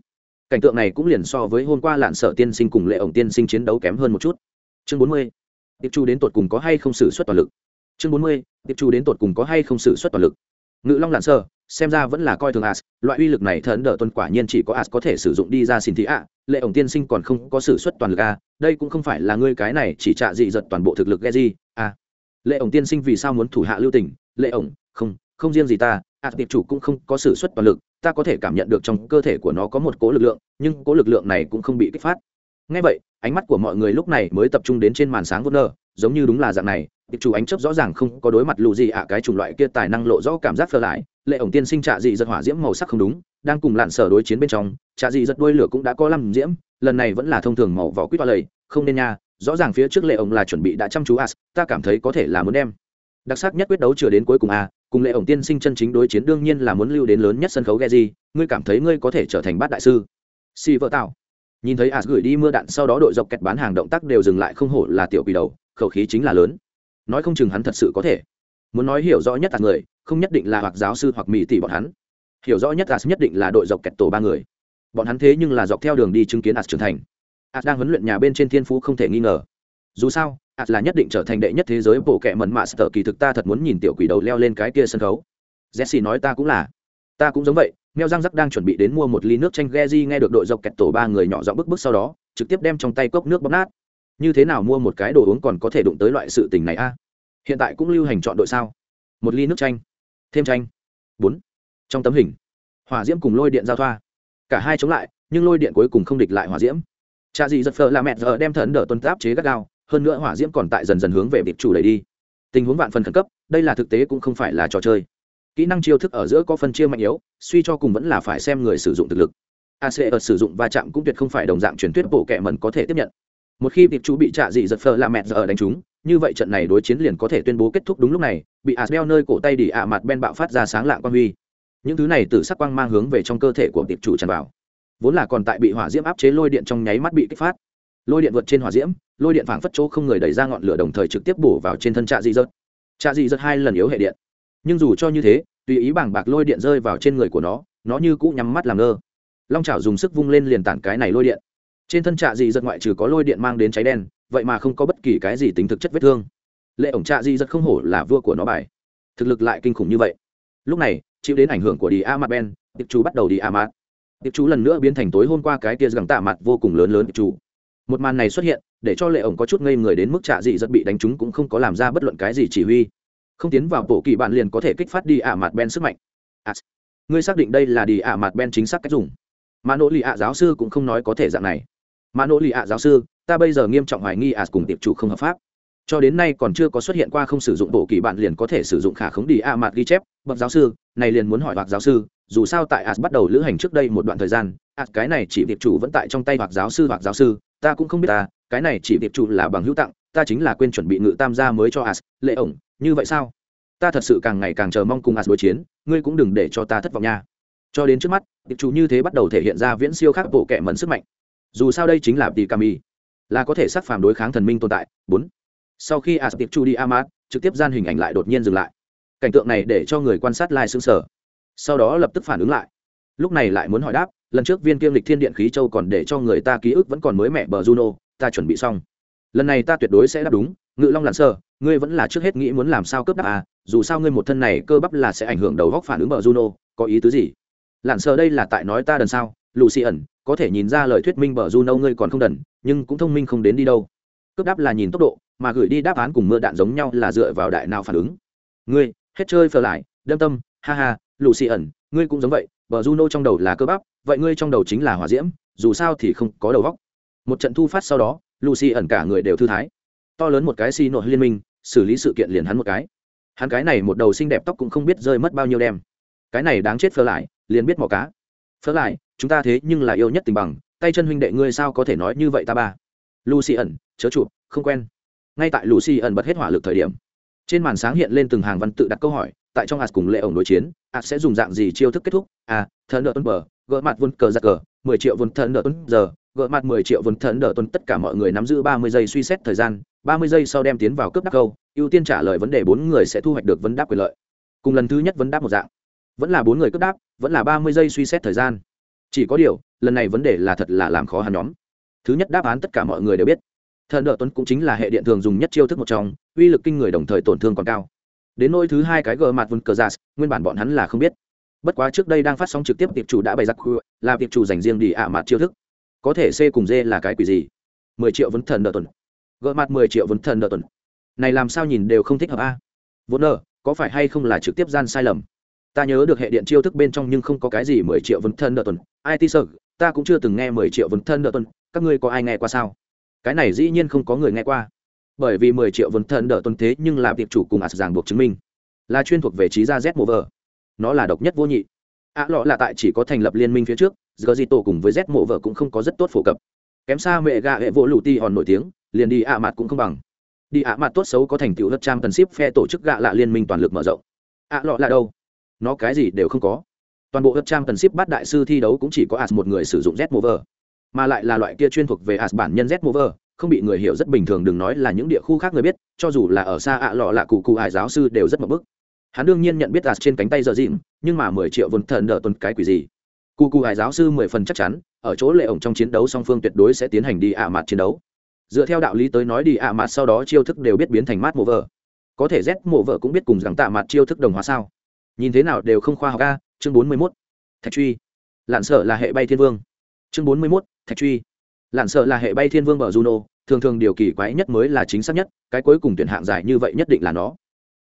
[SPEAKER 1] Cảnh tượng này cũng liền so với hôm qua lạn sợ tiên sinh cùng lệ ổng tiên sinh chiến đấu kém hơn một chút. Chương bốn mươi. Tiệp chu đến tột cùng có hay không xử suất toàn lực? Chương bốn mươi. Tiệp chu đến tột cùng có hay không xử suất toàn lực? Ngự long lạn sở xem ra vẫn là coi thường as. Loại uy lực này thần đỡ tuần quả nhiên chỉ có as có thể sử dụng đi ra xin thị ạ. Lệ ổng tiên sinh còn không có s ử suất toàn lực a. Đây cũng không phải là ngươi cái này chỉ trạ dị giật toàn bộ thực lực ghe di a. Lệ ổng tiên sinh vì sao muốn thủ hạ lưu tình? Lệ ổng, không không riêng gì ta. As tiệp chủ cũng không có s ử suất toàn lực. Ta có thể cảm nhận được trong cơ thể của nó có một cố lực lượng, nhưng cố lực lượng này cũng không bị kích phát. Ngay vậy, ánh mắt của mọi người lúc này mới tập trung đến trên màn sáng vô nơ giống như đúng là dạng này. Tiệp chủ ánh chấp rõ ràng không có đối mặt lù gì ạ, cái chủng loại kia tài năng lộ rõ cảm giác phơ lại lệ ổng tiên sinh trạ dị giật hỏa diễm màu sắc không đúng đang cùng lạn sở đối chiến bên trong trạ dị giật đuôi lửa cũng đã có năm diễm lần này vẫn là thông thường màu vỏ quýt toa lầy không nên nha rõ ràng phía trước lệ ổng là chuẩn bị đã chăm chú as ta cảm thấy có thể là muốn đem. Đặc sắc nhất quyết đấu chưa đến cuối cùng a cùng lệ ổng tiên sinh chân chính đối chiến đương nhiên là muốn lưu đến lớn nhất sân khấu Geji, ngươi cảm thấy ngươi có thể trở thành bát đại sư? Si vợ tạo nhìn thấy as gửi đi mưa đạn sau đó đội dọc kẹt bán hàng động tác đều dừng lại không hổ là tiểu quỷ đầu khẩu khí chính là lớn. Nói không chừng hắn thật sự có thể. Muốn nói hiểu rõ nhất là người không nhất định là hoặc giáo sư hoặc mỹ tỷ bọn hắn. Hiểu rõ nhất as nhất định là đội dọc kẹt tổ ba người. Bọn hắn thế nhưng là dọc theo đường đi chứng kiến as trưởng thành. As đang huấn luyện nhà bên trên thiên phú không thể nghi ngờ. Dù sao, as là nhất định trở thành đệ nhất thế giới bộ kệ mẩn mạ sở kỳ thực ta thật muốn nhìn tiểu quỷ đầu leo lên cái kia sân khấu. Jesse nói ta cũng là. Ta cũng giống vậy meo răng rắc đang chuẩn bị đến mua một ly nước chanh geji nghe được đội dọc kẹt tổ ba người nhỏ giọng bức bức sau đó, trực tiếp đem trong tay cốc nước bóp nát. Như thế nào mua một cái đồ uống còn có thể đụng tới loại sự tình này a? Hiện tại cũng lưu hành chọn đội sao? Một ly nước chanh thêm tranh, bốn. Trong tấm hình hỏa diễm cùng lôi điện giao thoa. Cả hai chống lại nhưng lôi điện cuối cùng không địch lại hỏa diễm. Cha dị giật phờ là mẹ giờ đem thần đỡ tuân áp chế gắt gao hơn nữa hỏa diễm còn tại dần dần hướng về việc chủ đẩy đi. Tình huống vạn phần khẩn cấp đây là thực tế cũng không phải là trò chơi. Kỹ năng chiêu thức ở giữa có phân chia mạnh yếu suy cho cùng vẫn là phải xem người sử dụng thực lực. Ac ở sử dụng va chạm cũng tuyệt không phải đồng dạng truyền thuyết bộ kệ mẩn có thể tiếp nhận một khi tiệp chú bị trạ dị giật phờ là mẹ giờ đánh chúng, như vậy trận này đối chiến liền có thể tuyên bố kết thúc đúng lúc này bị asbel nơi cổ tay đỉ ạ mặt ben bạo phát ra sáng lạng quang huy. Những thứ này từ sắc quang mang hướng về trong cơ thể của tiệp chủ tràn vào. Vốn là còn tại bị hỏa diễm áp chế lôi điện trong nháy mắt bị kích phát. Lôi điện vượt trên hỏa diễm lôi điện phảng phất chỗ không người đẩy ra ngọn lửa đồng thời trực tiếp bổ vào trên thân trạ dị dật trạ dị dật hai lần yếu hệ điện. Nhưng dù cho như thế tùy ý bảng bạc lôi điện rơi vào trên người của nó nó như cũ nhắm mắt làm ngơ. Long chảo dùng sức vung lên liền tản cái này lôi điện trên thân trạ dị giật ngoại trừ có lôi điện mang đến cháy đen vậy mà không có bất kỳ cái gì tính thực chất vết thương. Lệ ổng trạ dị giật không hổ là vua của nó bài. Thực lực lại kinh khủng như vậy. Lúc này chịu đến ảnh hưởng của đi a mặt ben tiệp chú bắt đầu đi a mặt tiệp chú lần nữa biến thành tối hôm qua cái tia gẳng tạ mặt vô cùng lớn lớn tiệp chú một màn này xuất hiện để cho lệ ổng có chút ngây người đến mức trạ dị rất bị đánh trúng cũng không có làm ra bất luận cái gì chỉ huy. Không tiến vào bộ kỳ bạn liền có thể kích phát đi a mặt ben sức mạnh. À, ngươi xác định đây là đi a mặt ben chính xác cách dùng. Mà nỗ lì ạ giáo sư cũng không nói có thể dạng này mã nỗ lì ạ giáo sư, ta bây giờ nghiêm trọng hoài nghi a cùng tiệp chủ không hợp pháp. Cho đến nay còn chưa có xuất hiện qua không sử dụng bộ kỳ bạn liền có thể sử dụng khả khống đi a mặt ghi chép. Bậc giáo sư, này liền muốn hỏi hoặc giáo sư, dù sao tại as bắt đầu lữ hành trước đây một đoạn thời gian as cái này chỉ tiệp chủ vẫn tại trong tay hoặc giáo sư hoặc giáo sư, ta cũng không biết ta, cái này chỉ tiệp chủ là bằng hữu tặng, ta chính là quên chuẩn bị ngự tam gia mới cho as lệ ổng, như vậy sao? Ta thật sự càng ngày càng chờ mong cùng as đối chiến, ngươi cũng đừng để cho ta thất vọng nha. Cho đến trước mắt, tiệp chủ như thế bắt đầu thể hiện ra viễn siêu khác bộ kệ mẫn sức mạnh dù sao đây chính là tỷ kami, là có thể sát phàm đối kháng thần minh tồn tại. Bốn, sau khi as chu đi amat trực tiếp gian hình ảnh lại đột nhiên dừng lại. Cảnh tượng này để cho người quan sát lai xứng sở sau đó lập tức phản ứng lại. Lúc này lại muốn hỏi đáp, lần trước viên kiêm lịch thiên điện khí châu còn để cho người ta ký ức vẫn còn mới mẹ bờ juno, ta chuẩn bị xong. Lần này ta tuyệt đối sẽ đáp đúng, ngự long lặn sơ, ngươi vẫn là trước hết nghĩ muốn làm sao cướp đáp à dù sao ngươi một thân này cơ bắp là sẽ ảnh hưởng đầu góc phản ứng bờ juno, có ý tứ gì? Lặn sơ đây là tại nói ta đần sao? Lucy ẩn có thể nhìn ra lời thuyết minh bờ juno ngươi còn không đần nhưng cũng thông minh không đến đi đâu. Cướp đáp là nhìn tốc độ mà gửi đi đáp án cùng mưa đạn giống nhau là dựa vào đại nào phản ứng. Ngươi hết chơi phờ lại đâm tâm ha ha lù ẩn ngươi cũng giống vậy bờ juno trong đầu là cơ bắp vậy ngươi trong đầu chính là hỏa diễm dù sao thì không có đầu vóc một trận thu phát sau đó lù ẩn cả người đều thư thái. To lớn một cái Si nội liên minh xử lý sự kiện liền hắn một cái. Hắn cái này một đầu xinh đẹp tóc cũng không biết rơi mất bao nhiêu đêm, cái này đáng chết phờ lại liền biết mò cá. Phơ lại chúng ta thế nhưng là yêu nhất tình bằng, tay chân huynh đệ ngươi sao có thể nói như vậy ta ba? Lucy ẩn, chớ chụp, không quen. Ngay tại lucy ẩn bật hết hỏa lực thời điểm, trên màn sáng hiện lên từng hàng văn tự đặt câu hỏi, tại trong as cùng lệ ổng đối chiến as sẽ dùng dạng gì chiêu thức kết thúc? A thần nợ tuân bờ, gỡ mặt vun cờ giặc cờ, mười triệu vun thần nợ tuân giờ, gỡ mặt mười triệu vun thần nợ tuân tất cả mọi người nắm giữ ba mươi giây suy xét thời gian, ba mươi giây sau đem tiến vào cướp đáp câu, ưu tiên trả lời vấn đề bốn người sẽ thu hoạch được vấn đáp quyền lợi. Cùng lần thứ nhất vấn đáp một dạng. Vẫn là bốn người cướp đáp, vẫn là ba mươi giây suy xét thời gian chỉ có điều, lần này vấn đề là thật là làm khó hắn nhóm. Thứ nhất đáp án tất cả mọi người đều biết. Thần đỡ tuấn cũng chính là hệ điện thường dùng nhất chiêu thức một trong, uy lực kinh người đồng thời tổn thương còn cao. Đến nỗi thứ hai cái gờ mặt vun cờ giả nguyên bản bọn hắn là không biết. Bất quá trước đây đang phát sóng trực tiếp tiệp chủ đã bày giặc là tiệp chủ dành riêng đi ạ mặt chiêu thức. Có thể c cùng d là cái quỷ gì? mười triệu vấn thần nợ tuần gỡ mặt mười triệu vấn thần nợ tuần này làm sao nhìn đều không thích hợp a? Vốn nợ, có phải hay không là trực tiếp gian sai lầm? Ta nhớ được hệ điện chiêu thức bên trong nhưng không có cái gì mười triệu vấn thân đợt tuần. It sợ ta cũng chưa từng nghe mười triệu vấn thân đợt tuần. Các ngươi có ai nghe qua sao? Cái này dĩ nhiên không có người nghe qua. Bởi vì mười triệu vấn thân đỡ tuần thế nhưng là tiệp chủ cùng ạt ràng buộc chứng minh. Là chuyên thuộc về trí gia z mover nó là độc nhất vô nhị. Ạ lọ là tại chỉ có thành lập liên minh phía trước giờ di tổ cùng với z mộ vợ cũng không có rất tốt phổ cập. Kém xa mẹ gà hệ vỗ lụ ti hòn nổi tiếng, liền đi ạ mặt cũng không bằng. Đi ạ mặt tốt xấu có thành tựu lớp trang cần ship phe tổ chức gạ lạ liên minh toàn lực mở rộng. Ạ lọ là đâu? Nó cái gì đều không có. Toàn bộ hợp trang cần ship bắt đại sư thi đấu cũng chỉ có as một người sử dụng z mover, mà lại là loại kia chuyên thuộc về as bản nhân z mover, không bị người hiểu rất bình thường, đừng nói là những địa khu khác người biết, cho dù là ở xa ạ lọ là cụ cụ hải giáo sư đều rất mập bức. Hắn đương nhiên nhận biết as trên cánh tay giờ dịm nhưng mà mười triệu vốn thần đỡ tuần cái quỷ gì. Cụ cụ hải giáo sư mười phần chắc chắn, ở chỗ lệ ổng trong chiến đấu song phương tuyệt đối sẽ tiến hành đi ạ mặt chiến đấu. Dựa theo đạo lý tới nói đi ạ mặt sau đó chiêu thức đều biết biến thành mát mộ vợ. Có thể z mộ vợ cũng biết cùng rằng tạ mặt chiêu thức đồng hóa sao nhìn thế nào đều không khoa học ca chương bốn mươi mốt, thạch truy. Lạn sợ là hệ bay thiên vương. Chương bốn mươi mốt, thạch truy. Lạn sợ là hệ bay thiên vương bờ juno, thường thường điều kỳ quái nhất mới là chính xác nhất, cái cuối cùng tuyển hạng dài như vậy nhất định là nó.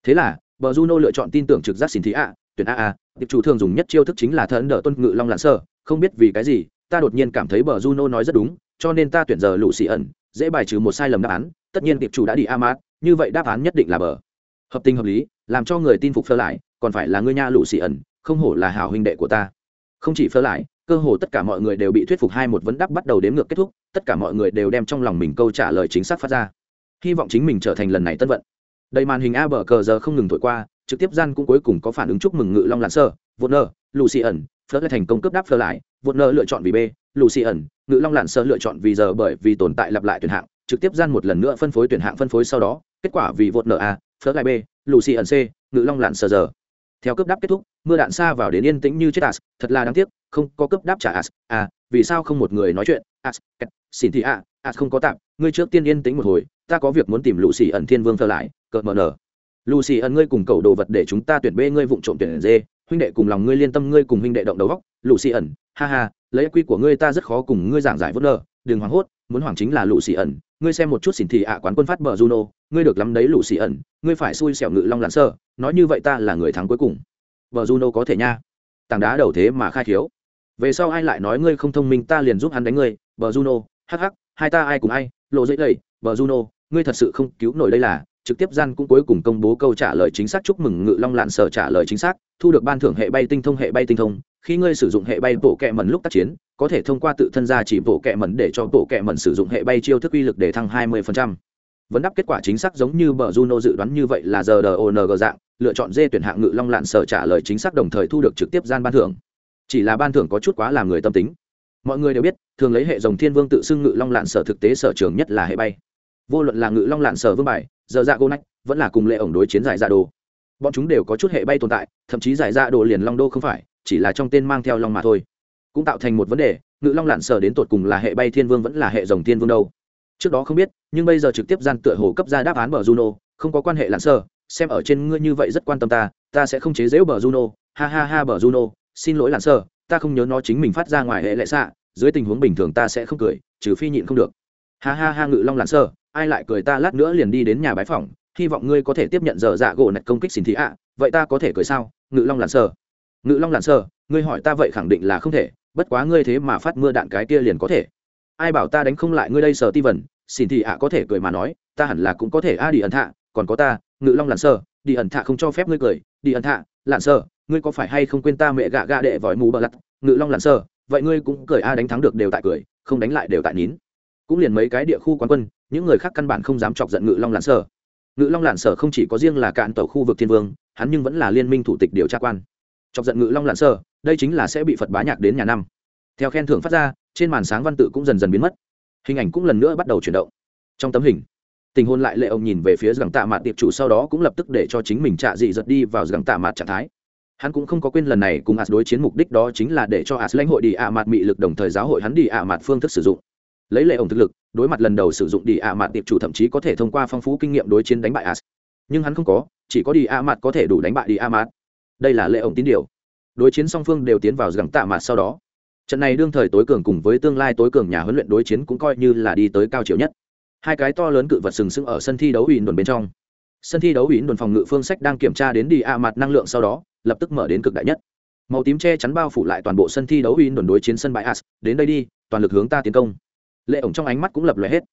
[SPEAKER 1] Thế là, bờ juno lựa chọn tin tưởng trực giác xin thí ạ tuyển a a tiệp chủ thường dùng nhất chiêu thức chính là thần đỡ tôn ngự long lạn sợ không biết vì cái gì, ta đột nhiên cảm thấy bờ juno nói rất đúng, cho nên ta tuyển giờ lũ xì ẩn, dễ bài trừ một sai lầm đáp án, tất nhiên tiệp chủ đã đi a mát, như vậy đáp án nhất định là bờ. Hợp tình hợp lý, làm cho người tin phục phơ lại còn phải là ngươi nha lũ xì ẩn, không hổ là hảo huynh đệ của ta. Không chỉ phơ lại, cơ hồ tất cả mọi người đều bị thuyết phục hai một vấn đáp bắt đầu đếm ngược kết thúc, tất cả mọi người đều đem trong lòng mình câu trả lời chính xác phát ra. Hy vọng chính mình trở thành lần này tân vận. Đầy màn hình a bờ cờ giờ không ngừng thổi qua, trực tiếp gian cũng cuối cùng có phản ứng chúc mừng ngự long lặn sơ vột nơ lucy ẩn phớt lại thành công cấp đáp phơ lại vột nơ lựa chọn vì b, lù xì ẩn, ngự long lặn sơ lựa chọn vì giờ bởi vì tồn tại lặp lại tuyển hạng, trực tiếp gian một lần nữa phân phối tuyển hạng phân phối sau đó, kết quả vì vột nơ a phớt lại b, lù xì ẩn c, ngự long lặn sơ giờ theo cấp đáp kết thúc mưa đạn xa vào đến yên tĩnh như chết as thật là đáng tiếc không có cấp đáp trả as. À vì sao không một người nói chuyện? As xin thì à, as không có tạm ngươi trước tiên yên tĩnh một hồi ta có việc muốn tìm lũ xì ẩn thiên vương thơ lại cợt mờ nở. Lũ xì ẩn ngươi cùng cầu đồ vật để chúng ta tuyển bê ngươi vụng trộm tuyển dê huynh đệ cùng lòng ngươi liên tâm ngươi cùng huynh đệ động đầu góc. Lũ xì ẩn ha ha lấy quy của ngươi ta rất khó cùng ngươi giảng giải vớt nợ đừng hoảng hốt muốn hoảng chính là lũ xì ẩn ngươi xem một chút xỉn thì ạ quán quân phát bờ juno ngươi được lắm đấy lũ xì ẩn ngươi phải xui xẻo ngự long lạn sơ nói như vậy ta là người thắng cuối cùng. Bờ juno có thể nha. Tảng đá đầu thế mà khai thiếu. Về sau ai lại nói ngươi không thông minh ta liền giúp hắn đánh ngươi bờ juno hắc hắc, hai ta ai cùng ai lộ dễ đầy bờ juno ngươi thật sự không cứu nổi đây là trực tiếp gian cũng cuối cùng công bố câu trả lời chính xác. Chúc mừng ngự long lạn sở trả lời chính xác. Thu được ban thưởng hệ bay tinh thông, hệ bay tinh thông. Khi ngươi sử dụng hệ bay bộ kẹ mẩn lúc tác chiến, có thể thông qua tự thân ra chỉ bộ kẹ mẩn để cho bộ kẹ mẩn sử dụng hệ bay chiêu thức uy lực để thăng 20%. vấn đáp kết quả chính xác giống như bờ juno dự đoán như vậy là giờ g dạng, lựa chọn dê tuyển hạng ngự long lạn sở trả lời chính xác đồng thời thu được trực tiếp gian ban thưởng. Chỉ là ban thưởng có chút quá làm người tâm tính. Mọi người đều biết, thường lấy hệ dòng thiên vương tự xưng ngự long lạn sở thực tế sở trường nhất là hệ bay vô luận là ngự long lạn sở vương bài, giờ dạ gô nách, vẫn là cùng lệ ổng đối chiến giải dạ đồ. Bọn chúng đều có chút hệ bay tồn tại, thậm chí giải dạ đồ liền long đô không phải, chỉ là trong tên mang theo long mà thôi. Cũng tạo thành một vấn đề, ngự long lạn sở đến tột cùng là hệ bay thiên vương vẫn là hệ dòng thiên vương đâu? Trước đó không biết, nhưng bây giờ trực tiếp gian tựa hồ cấp ra đáp án bờ juno, không có quan hệ lạn sở, xem ở trên ngươi như vậy rất quan tâm ta ta sẽ không chế giễu bờ juno. Ha ha ha bờ juno, xin lỗi lạn sở, ta không nhớ nó chính mình phát ra ngoài hệ lệ xạ, dưới tình huống bình thường ta sẽ không cười, trừ phi nhịn không được ha ha ha, ngự long lạn sơ, ai lại cười ta lát nữa liền đi đến nhà bái phòng hy vọng ngươi có thể tiếp nhận giờ dạ gỗ nạch công kích xin thị ạ, vậy ta có thể cười sao? Ngự long lặn sơ. Ngự long lặn sơ, ngươi hỏi ta vậy khẳng định là không thể, bất quá ngươi thế mà phát mưa đạn cái kia liền có thể. Ai bảo ta đánh không lại ngươi đây sờ ti vần, xin thị ạ có thể cười mà nói, ta hẳn là cũng có thể. A, đi ẩn thạ, còn có ta, ngự long lặn sơ, đi ẩn thạ không cho phép ngươi cười. Đi ẩn thạ lặn sơ, ngươi có phải hay không quên ta mẹ gạ gạ đệ vòi mù bờ lặt? Ngự long lặn sơ, vậy ngươi cũng cười. A, đánh thắng được đều tại cười, không đánh lại đều tại nín cũng liền mấy cái địa khu quán quân, những người khác căn bản không dám chọc giận ngự long lạn sở. Ngự long lạn sở không chỉ có riêng là cạn tàu khu vực thiên vương, hắn nhưng vẫn là liên minh thủ tịch điều tra quan. Chọc giận ngự long lạn sở, đây chính là sẽ bị phật bá nhạc đến nhà năm. Theo khen thưởng phát ra, trên màn sáng văn tự cũng dần dần biến mất. Hình ảnh cũng lần nữa bắt đầu chuyển động. Trong tấm hình, tình hôn lại lệ ông nhìn về phía rằng tạ mạt tiệp chủ sau đó cũng lập tức để cho chính mình trạ dị giật đi vào rằng tạ mạt trạng thái. Hắn cũng không có quên lần này cùng as đối chiến mục đích đó chính là để cho as lãnh hội đi ạ mạt mị lực đồng thời giáo hội hắn đi ạ mạt phương thức sử dụng lấy lệ ổng thực lực, đối mặt lần đầu sử dụng đi ạ mạt tiệp chủ thậm chí có thể thông qua phong phú kinh nghiệm đối chiến đánh bại as nhưng hắn không có, chỉ có đi ạ mạt có thể đủ đánh bại đi ạ mạt. Đây là lệ ổng tín điều. Đối chiến song phương đều tiến vào gắng tạ mạt sau đó. Trận này đương thời tối cường cùng với tương lai tối cường nhà huấn luyện đối chiến cũng coi như là đi tới cao chiều nhất. Hai cái to lớn cự vật sừng sững ở sân thi đấu ủy đồn bên trong. Sân thi đấu ủy đồn phòng ngự phương sách đang kiểm tra đến đi ạ mặt năng lượng sau đó, lập tức mở đến cực đại nhất. Màu tím che chắn bao phủ lại toàn bộ sân thi đấu ủy đồn đối chiến sân bãi as đến đây đi, toàn lực hướng ta tiến công lệ ổng trong ánh mắt cũng lập lòe hết.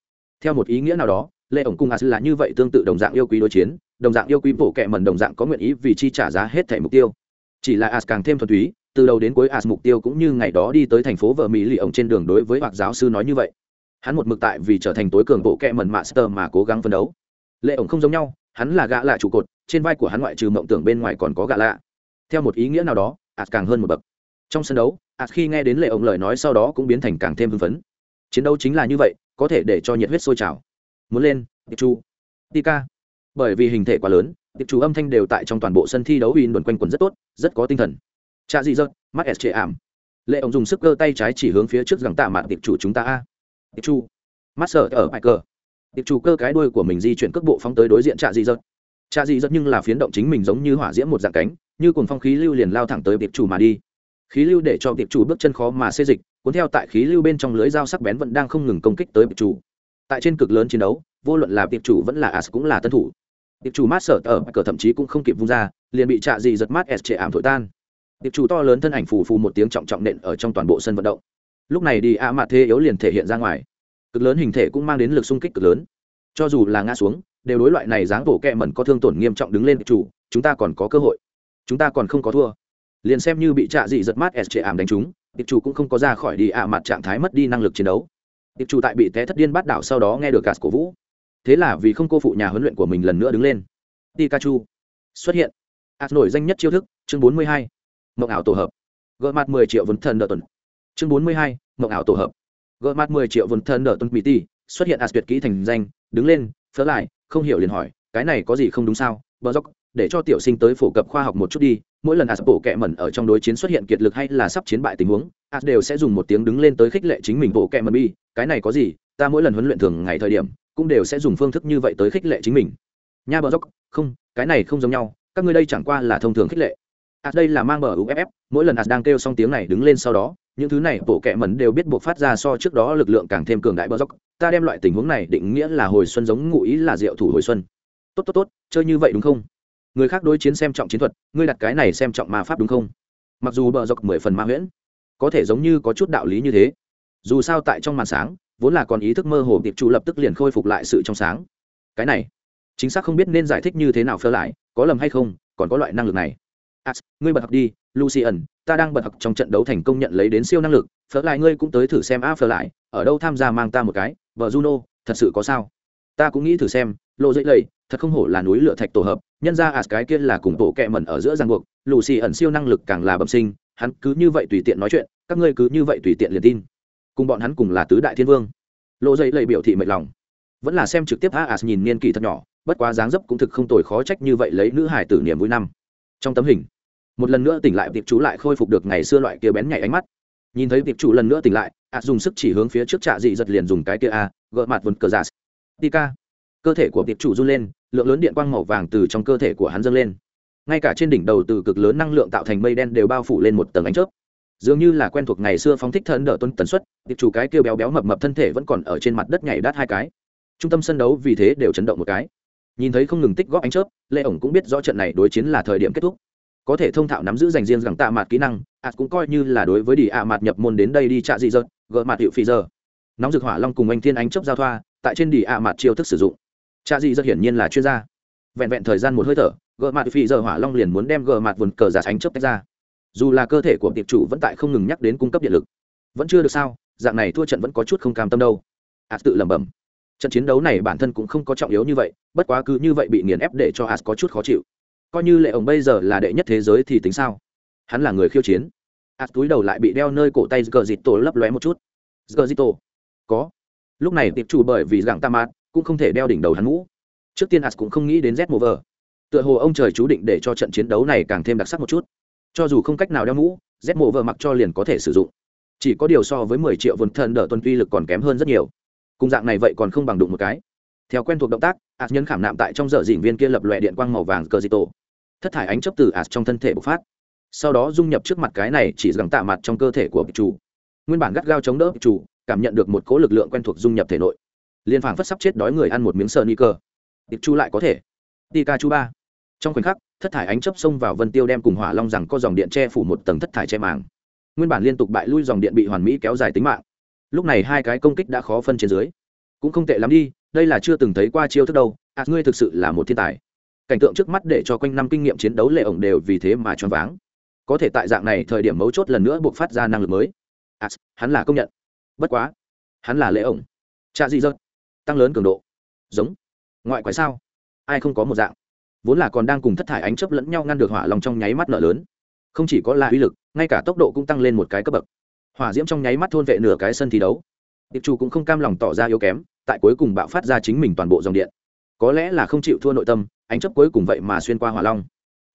[SPEAKER 1] Theo một ý nghĩa nào đó, lệ ổng cùng as là như vậy tương tự đồng dạng yêu quý đối chiến, đồng dạng yêu quý bộ kẹ mần đồng dạng có nguyện ý vì chi trả giá hết thẻ mục tiêu. Chỉ là as càng thêm thuần túy, từ đầu đến cuối as mục tiêu cũng như ngày đó đi tới thành phố vợ mỹ lì ổng trên đường đối với hoặc giáo sư nói như vậy. Hắn một mực tại vì trở thành tối cường bộ kẹ mần master mà cố gắng phấn đấu. Lệ ổng không giống nhau, hắn là gã lạ trụ cột, trên vai của hắn ngoại trừ mộng tưởng bên ngoài còn có gã lạ. Theo một ý nghĩa nào đó, as càng hơn một bậc. Trong sân đấu, as khi nghe đến lệ ổng lời nói sau đó cũng biến thành càng thêm hưng phấn chiến đấu chính là như vậy, có thể để cho nhiệt huyết sôi trào. Muốn lên, tiệp chu. Tika bởi vì hình thể quá lớn, tiệp chủ âm thanh đều tại trong toàn bộ sân thi đấu in luẩn quanh quần rất tốt, rất có tinh thần. Cha dị dợt, mắt s chệ ảm. Lệ ông dùng sức cơ tay trái chỉ hướng phía trước rằng tạ mạng tiệp chủ chúng ta a. Tiệp chu. Mắt sợ ở bài cờ. Tiệp chủ cơ cái đuôi của mình di chuyển cước bộ phóng tới đối diện cha dị dợt. Cha dị dợt nhưng là phiến động chính mình giống như hỏa diễm một dạng cánh, như cùng phong khí lưu liền lao thẳng tới tiệp chủ mà đi. Khí lưu để cho tiệp chủ bước chân khó mà xê dịch cuốn theo tại khí lưu bên trong lưới dao sắc bén vẫn đang không ngừng công kích tới tiệp chủ. Tại trên cực lớn chiến đấu, vô luận là tiệp chủ vẫn là as cũng là tân thủ. Tiệp chủ mát sở ở ờ, cờ thậm chí cũng không kịp vung ra, liền bị trạ gì giật mát s trệ ảm thổi tan. Tiệp chủ to lớn thân ảnh phù phù một tiếng trọng trọng nện ở trong toàn bộ sân vận động. Lúc này đi a mạ thế yếu liền thể hiện ra ngoài. Cực lớn hình thể cũng mang đến lực xung kích cực lớn. Cho dù là ngã xuống, đều đối loại này dáng bổ kẹ mẩn có thương tổn nghiêm trọng đứng lên chủ, chúng ta còn có cơ hội. Chúng ta còn không có thua. Liền xem như bị trạ dị giật mát s trệ ảm đánh trúng tiệp chủ cũng không có ra khỏi đi ạ, mặt trạng thái mất đi năng lực chiến đấu. Tiệp chủ tại bị té thất điên bắt đảo sau đó nghe được gạt cổ vũ. Thế là vì không cô phụ nhà huấn luyện của mình lần nữa đứng lên. Pikachu xuất hiện. Ạt nổi danh nhất chiêu thức chương 42. mộng ảo tổ hợp. Gợi mặt 10 triệu vốn thần đợt tuần. Chương 42. mộng ảo tổ hợp. Gợi mặt 10 triệu vốn thần đợt tuần mỹ ti xuất hiện ạt tuyệt kỹ thành danh đứng lên phớ lại không hiểu liền hỏi cái này có gì không đúng sao? Bờ dốc để cho tiểu sinh tới phổ cập khoa học một chút đi mỗi lần as bổ kẹ mẩn ở trong đối chiến xuất hiện kiệt lực hay là sắp chiến bại tình huống, as đều sẽ dùng một tiếng đứng lên tới khích lệ chính mình bổ kẹ mẩn bi, cái này có gì, ta mỗi lần huấn luyện thường ngày thời điểm cũng đều sẽ dùng phương thức như vậy tới khích lệ chính mình. Nha bờ dốc, không, cái này không giống nhau, các ngươi đây chẳng qua là thông thường khích lệ. As đây là mang bờ uff mỗi lần as đang kêu xong tiếng này đứng lên sau đó, những thứ này bộ kệ mẩn đều biết buộc phát ra so trước đó lực lượng càng thêm cường đại bờ dốc, ta đem loại tình huống này định nghĩa là hồi xuân giống ngụ ý là diệu thủ hồi xuân. Tốt tốt tốt, chơi như vậy đúng không? Người khác đối chiến xem trọng chiến thuật, ngươi đặt cái này xem trọng ma pháp đúng không? Mặc dù bờ dọc mười phần ma huyễn, có thể giống như có chút đạo lý như thế. Dù sao tại trong màn sáng, vốn là còn ý thức mơ hồ tiệp chủ lập tức liền khôi phục lại sự trong sáng. Cái này, chính xác không biết nên giải thích như thế nào phơ lại, có lầm hay không, còn có loại năng lực này. As ngươi bật học đi, lucian, ta đang bật học trong trận đấu thành công nhận lấy đến siêu năng lực phở lại ngươi cũng tới thử xem a phở lại, ở đâu tham gia mang ta một cái vợ juno, thật sự có sao? Ta cũng nghĩ thử xem, lộ dậy lầy thật không hổ là núi lửa thạch tổ hợp, nhân ra à cái kia là cùng tổ kẹ mẩn ở giữa giang buộc lù xì ẩn siêu năng lực càng là bẩm sinh, hắn cứ như vậy tùy tiện nói chuyện, các ngươi cứ như vậy tùy tiện liền tin. Cùng bọn hắn cùng là tứ đại thiên vương. Lộ dậy lầy biểu thị mệt lòng. Vẫn là xem trực tiếp a as nhìn niên kỳ thật nhỏ, bất quá dáng dấp cũng thực không tồi khó trách như vậy lấy nữ hải tử niềm vui năm. Trong tấm hình, một lần nữa tỉnh lại tiệp chú lại khôi phục được ngày xưa loại kia bén nhảy ánh mắt. Nhìn thấy tiệp chủ lần nữa tỉnh lại à dùng sức chỉ hướng phía trước trạ dị giật liền dùng cái kia a, gỡ mặt vườn cờ giả. Tika. Cơ thể của tiệp chủ run lên lượng lớn điện quang màu vàng từ trong cơ thể của hắn dâng lên. Ngay cả trên đỉnh đầu từ cực lớn năng lượng tạo thành mây đen đều bao phủ lên một tầng ánh chớp. Dường như là quen thuộc ngày xưa phóng thích thân đỡ tuân tần suất, tiệp chủ cái kêu béo béo mập mập thân thể vẫn còn ở trên mặt đất nhảy đát hai cái. Trung tâm sân đấu vì thế đều chấn động một cái. Nhìn thấy không ngừng tích góp ánh chớp, lê ổng cũng biết rõ trận này đối chiến là thời điểm kết thúc. Có thể thông thạo nắm giữ dành riêng rằng tạ mặt kỹ năng ạt cũng coi như là đối với đi ạ mặt nhập môn đến đây đi trạ dị dợt, gợ mặt hiệu phi giờ nóng rực hỏa long cùng anh thiên ánh chớp giao thoa, tại trên đi ạ mặt chiêu thức sử dụng. Cha dị rất hiển nhiên là chuyên gia. Vẹn vẹn thời gian một hơi thở gợ mặt phi giờ hỏa long liền muốn đem gợ mặt vườn cờ giả ánh chớp tách ra. Dù là cơ thể của tiệp chủ vẫn tại không ngừng nhắc đến cung cấp điện lực, vẫn chưa được sao, dạng này thua trận vẫn có chút không cam tâm đâu. Ạt tự lẩm bẩm. Trận chiến đấu này bản thân cũng không có trọng yếu như vậy, bất quá cứ như vậy bị nghiền ép để cho ạt có chút khó chịu. Coi như lệ ổng bây giờ là đệ nhất thế giới thì tính sao? Hắn là người khiêu chiến. Ạt túi đầu lại bị đeo nơi cổ tay gờ dịt tổ lấp lóe một chút. Gờ dịt tổ. Có. Lúc này tiệp chủ bởi vì gặng tam mát cũng không thể đeo đỉnh đầu hắn mũ. Trước tiên as cũng không nghĩ đến z mover. Tựa hồ ông trời chú định để cho trận chiến đấu này càng thêm đặc sắc một chút. Cho dù không cách nào đeo mũ z-mover mặc cho liền có thể sử dụng. Chỉ có điều so với mười triệu vườn thần đỡ tuân tuy lực còn kém hơn rất nhiều. Cùng dạng này vậy còn không bằng đụng một cái. Theo quen thuộc động tác as nhấn khảm nạm tại trong dở dỉnh viên kia lập lòe điện quang màu vàng cờ dị tổ thất thải ánh chấp từ as trong thân thể bộc phát. Sau đó dung nhập trước mặt cái này chỉ rằng tạ mặt trong cơ thể của chủ nguyên bản gắt gao chống đỡ chủ cảm nhận được một cố lực lượng quen thuộc dung nhập thể nội liên phảng phất sắp chết đói người ăn một miếng sơ ni cơ. Tiệp chu lại có thể. Tika chu ba. Trong khoảnh khắc thất thải ánh chấp xông vào vân tiêu đem cùng hỏa long rằng có dòng điện che phủ một tầng thất thải che màng. Nguyên bản liên tục bại lui dòng điện bị hoàn mỹ kéo dài tính mạng. Lúc này hai cái công kích đã khó phân trên dưới. Cũng không tệ lắm đi đây là chưa từng thấy qua chiêu thức đâu. À ngươi thực sự là một thiên tài. Cảnh tượng trước mắt để cho quanh năm kinh nghiệm chiến đấu lệ ổng đều vì thế mà choáng váng. Có thể tại dạng này thời điểm mấu chốt lần nữa buộc phát ra năng lực mới. À, hắn là công nhận. Bất quá hắn là lễ ổng. Cha dị dợt tăng lớn cường độ. Giống. Ngoại quái sao? Ai không có một dạng. Vốn là còn đang cùng thất thải ánh chấp lẫn nhau ngăn được hỏa lòng trong nháy mắt nở lớn. Không chỉ có là uy lực, ngay cả tốc độ cũng tăng lên một cái cấp bậc. Hỏa diễm trong nháy mắt thôn vệ nửa cái sân thi đấu. Tiệp chủ cũng không cam lòng tỏ ra yếu kém, tại cuối cùng bạo phát ra chính mình toàn bộ dòng điện. Có lẽ là không chịu thua nội tâm, ánh chấp cuối cùng vậy mà xuyên qua hỏa long.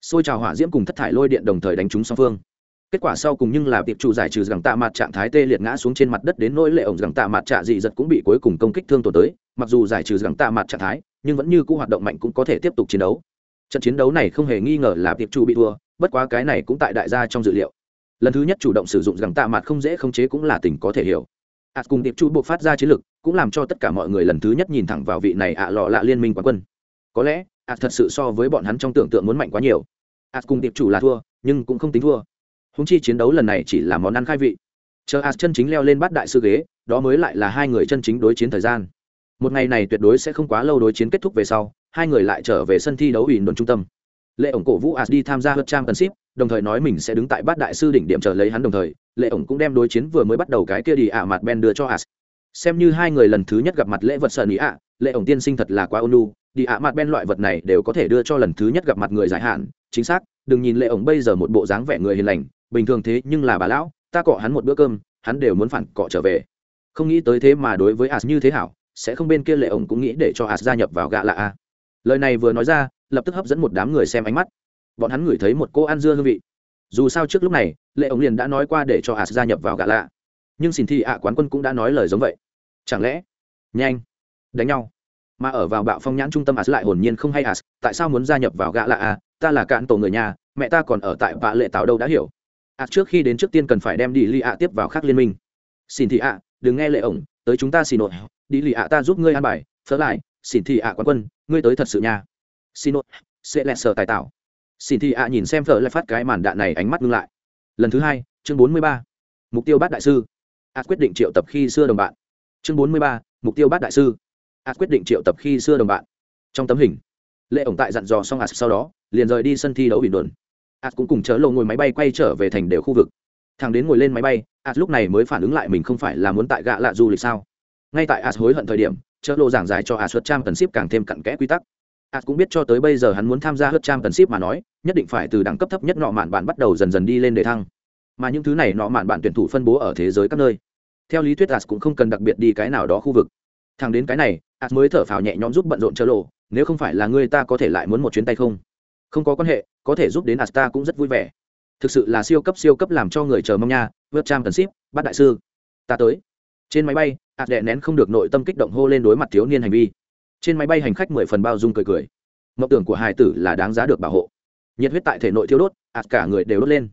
[SPEAKER 1] Xôi trào hỏa diễm cùng thất thải lôi điện đồng thời đánh trúng song phương. Kết quả sau cùng nhưng là tiệp chủ giải trừ rằng tạ mặt trạng thái tê liệt ngã xuống trên mặt đất đến nỗi lệ ổng rằng tạ mặt trạ dị giật cũng bị cuối cùng công kích thương tổn tới mặc dù giải trừ gắng tạ mặt trạng thái, nhưng vẫn như cũ hoạt động mạnh cũng có thể tiếp tục chiến đấu. Trận chiến đấu này không hề nghi ngờ là tiệp chủ bị thua, bất quá cái này cũng tại đại gia trong dự liệu. Lần thứ nhất chủ động sử dụng gắng tạ mặt không dễ khống chế cũng là tình có thể hiểu. Ạt cùng tiệp chủ buộc phát ra chiến lực, cũng làm cho tất cả mọi người lần thứ nhất nhìn thẳng vào vị này ạ lọ lạ liên minh quán quân. Có lẽ ạt thật sự so với bọn hắn trong tưởng tượng muốn mạnh quá nhiều. Ạt cùng tiệp chủ là thua, nhưng cũng không tính thua. Húng chi chiến đấu lần này chỉ là món ăn khai vị. Chờ ạt chân chính leo lên bát đại sư ghế, đó mới lại là hai người chân chính đối chiến thời gian một ngày này tuyệt đối sẽ không quá lâu đối chiến kết thúc về sau, hai người lại trở về sân thi đấu ủy đồn trung tâm. Lệ ổng cổ vũ as đi tham gia hớt trang tần ship, đồng thời nói mình sẽ đứng tại bát đại sư đỉnh điểm chờ lấy hắn đồng thời, lệ ổng cũng đem đối chiến vừa mới bắt đầu cái kia đi ạ mặt ben đưa cho as xem như hai người lần thứ nhất gặp mặt lễ vật sợ ý ạ, lệ ổng tiên sinh thật là quá ônu đi ạ mặt ben loại vật này đều có thể đưa cho lần thứ nhất gặp mặt người giải hạn, chính xác, đừng nhìn lệ ổng bây giờ một bộ dáng vẻ người hiền lành, bình thường thế nhưng là bà lão, ta cọ hắn một bữa cơm, hắn đều muốn phản cọ trở về. Không nghĩ tới thế mà đối với as như thế hảo sẽ không bên kia lệ ổng cũng nghĩ để cho hạt gia nhập vào gạ lạ a. Lời này vừa nói ra, lập tức hấp dẫn một đám người xem ánh mắt. Bọn hắn ngửi thấy một cô ăn dưa hương vị. Dù sao trước lúc này, lệ ổng liền đã nói qua để cho hạt gia nhập vào gạ lạ. Nhưng xin thi ạ quán quân cũng đã nói lời giống vậy. Chẳng lẽ? Nhanh. Đánh nhau. Mà ở vào bạo phong nhãn trung tâm as lại hồn nhiên không hay as, tại sao muốn gia nhập vào gạ lạ a? Ta là cạn tổ người nhà, mẹ ta còn ở tại vạ lệ tạo đâu đã hiểu. As trước khi đến trước tiên cần phải đem đi li ạ tiếp vào khác liên minh. Xin thị ạ, đừng nghe lệ ổng, tới chúng ta xin nội đi lì ạ, ta giúp ngươi an bài. Phớ lại xin thị ạ, quán quân, ngươi tới thật sự nha. Xin nội sẽ lẹ sở tài tạo. Xin thị ạ nhìn xem phở lại phát cái màn đạn này, ánh mắt ngưng lại. Lần thứ hai, chương bốn mươi ba, mục tiêu bát đại sư. Ạ quyết định triệu tập khi xưa đồng bạn. Chương bốn mươi ba, mục tiêu bát đại sư. Ạ quyết định triệu tập khi xưa đồng bạn. Trong tấm hình, lệ ổng tại dặn dò xong ạ sau đó, liền rời đi sân thi đấu bình luận. ạt cũng cùng chớ lộ ngồi máy bay quay trở về thành đều khu vực. Thằng đến ngồi lên máy bay ạt lúc này mới phản ứng lại mình không phải là muốn tại gạ lạ du lịch sao? Ngay tại as hối hận thời điểm, chợ lộ giảng giải cho as xuất trang cần ship càng thêm cặn kẽ quy tắc. As cũng biết cho tới bây giờ hắn muốn tham gia hất trang cần ship mà nói, nhất định phải từ đẳng cấp thấp nhất nọ mạn bạn bắt đầu dần dần đi lên để thăng. Mà những thứ này nọ mạn bạn tuyển thủ phân bố ở thế giới các nơi. Theo lý thuyết as cũng không cần đặc biệt đi cái nào đó khu vực. Thằng đến cái này, as mới thở phào nhẹ nhõm giúp bận rộn chợ lộ, nếu không phải là ngươi ta có thể lại muốn một chuyến tay không? Không có quan hệ, có thể giúp đến ạt ta cũng rất vui vẻ. Thực sự là siêu cấp siêu cấp làm cho người chờ mong nha vượt trang cần ship, bắt đại sư. Ta tới. Trên máy bay ạt đệ nén không được nội tâm kích động hô lên đối mặt thiếu niên hành vi. Trên máy bay hành khách mười phần bao dung cười cười. Mộng tưởng của hải tử là đáng giá được bảo hộ. Nhiệt huyết tại thể nội thiêu đốt ạt cả người đều đốt lên.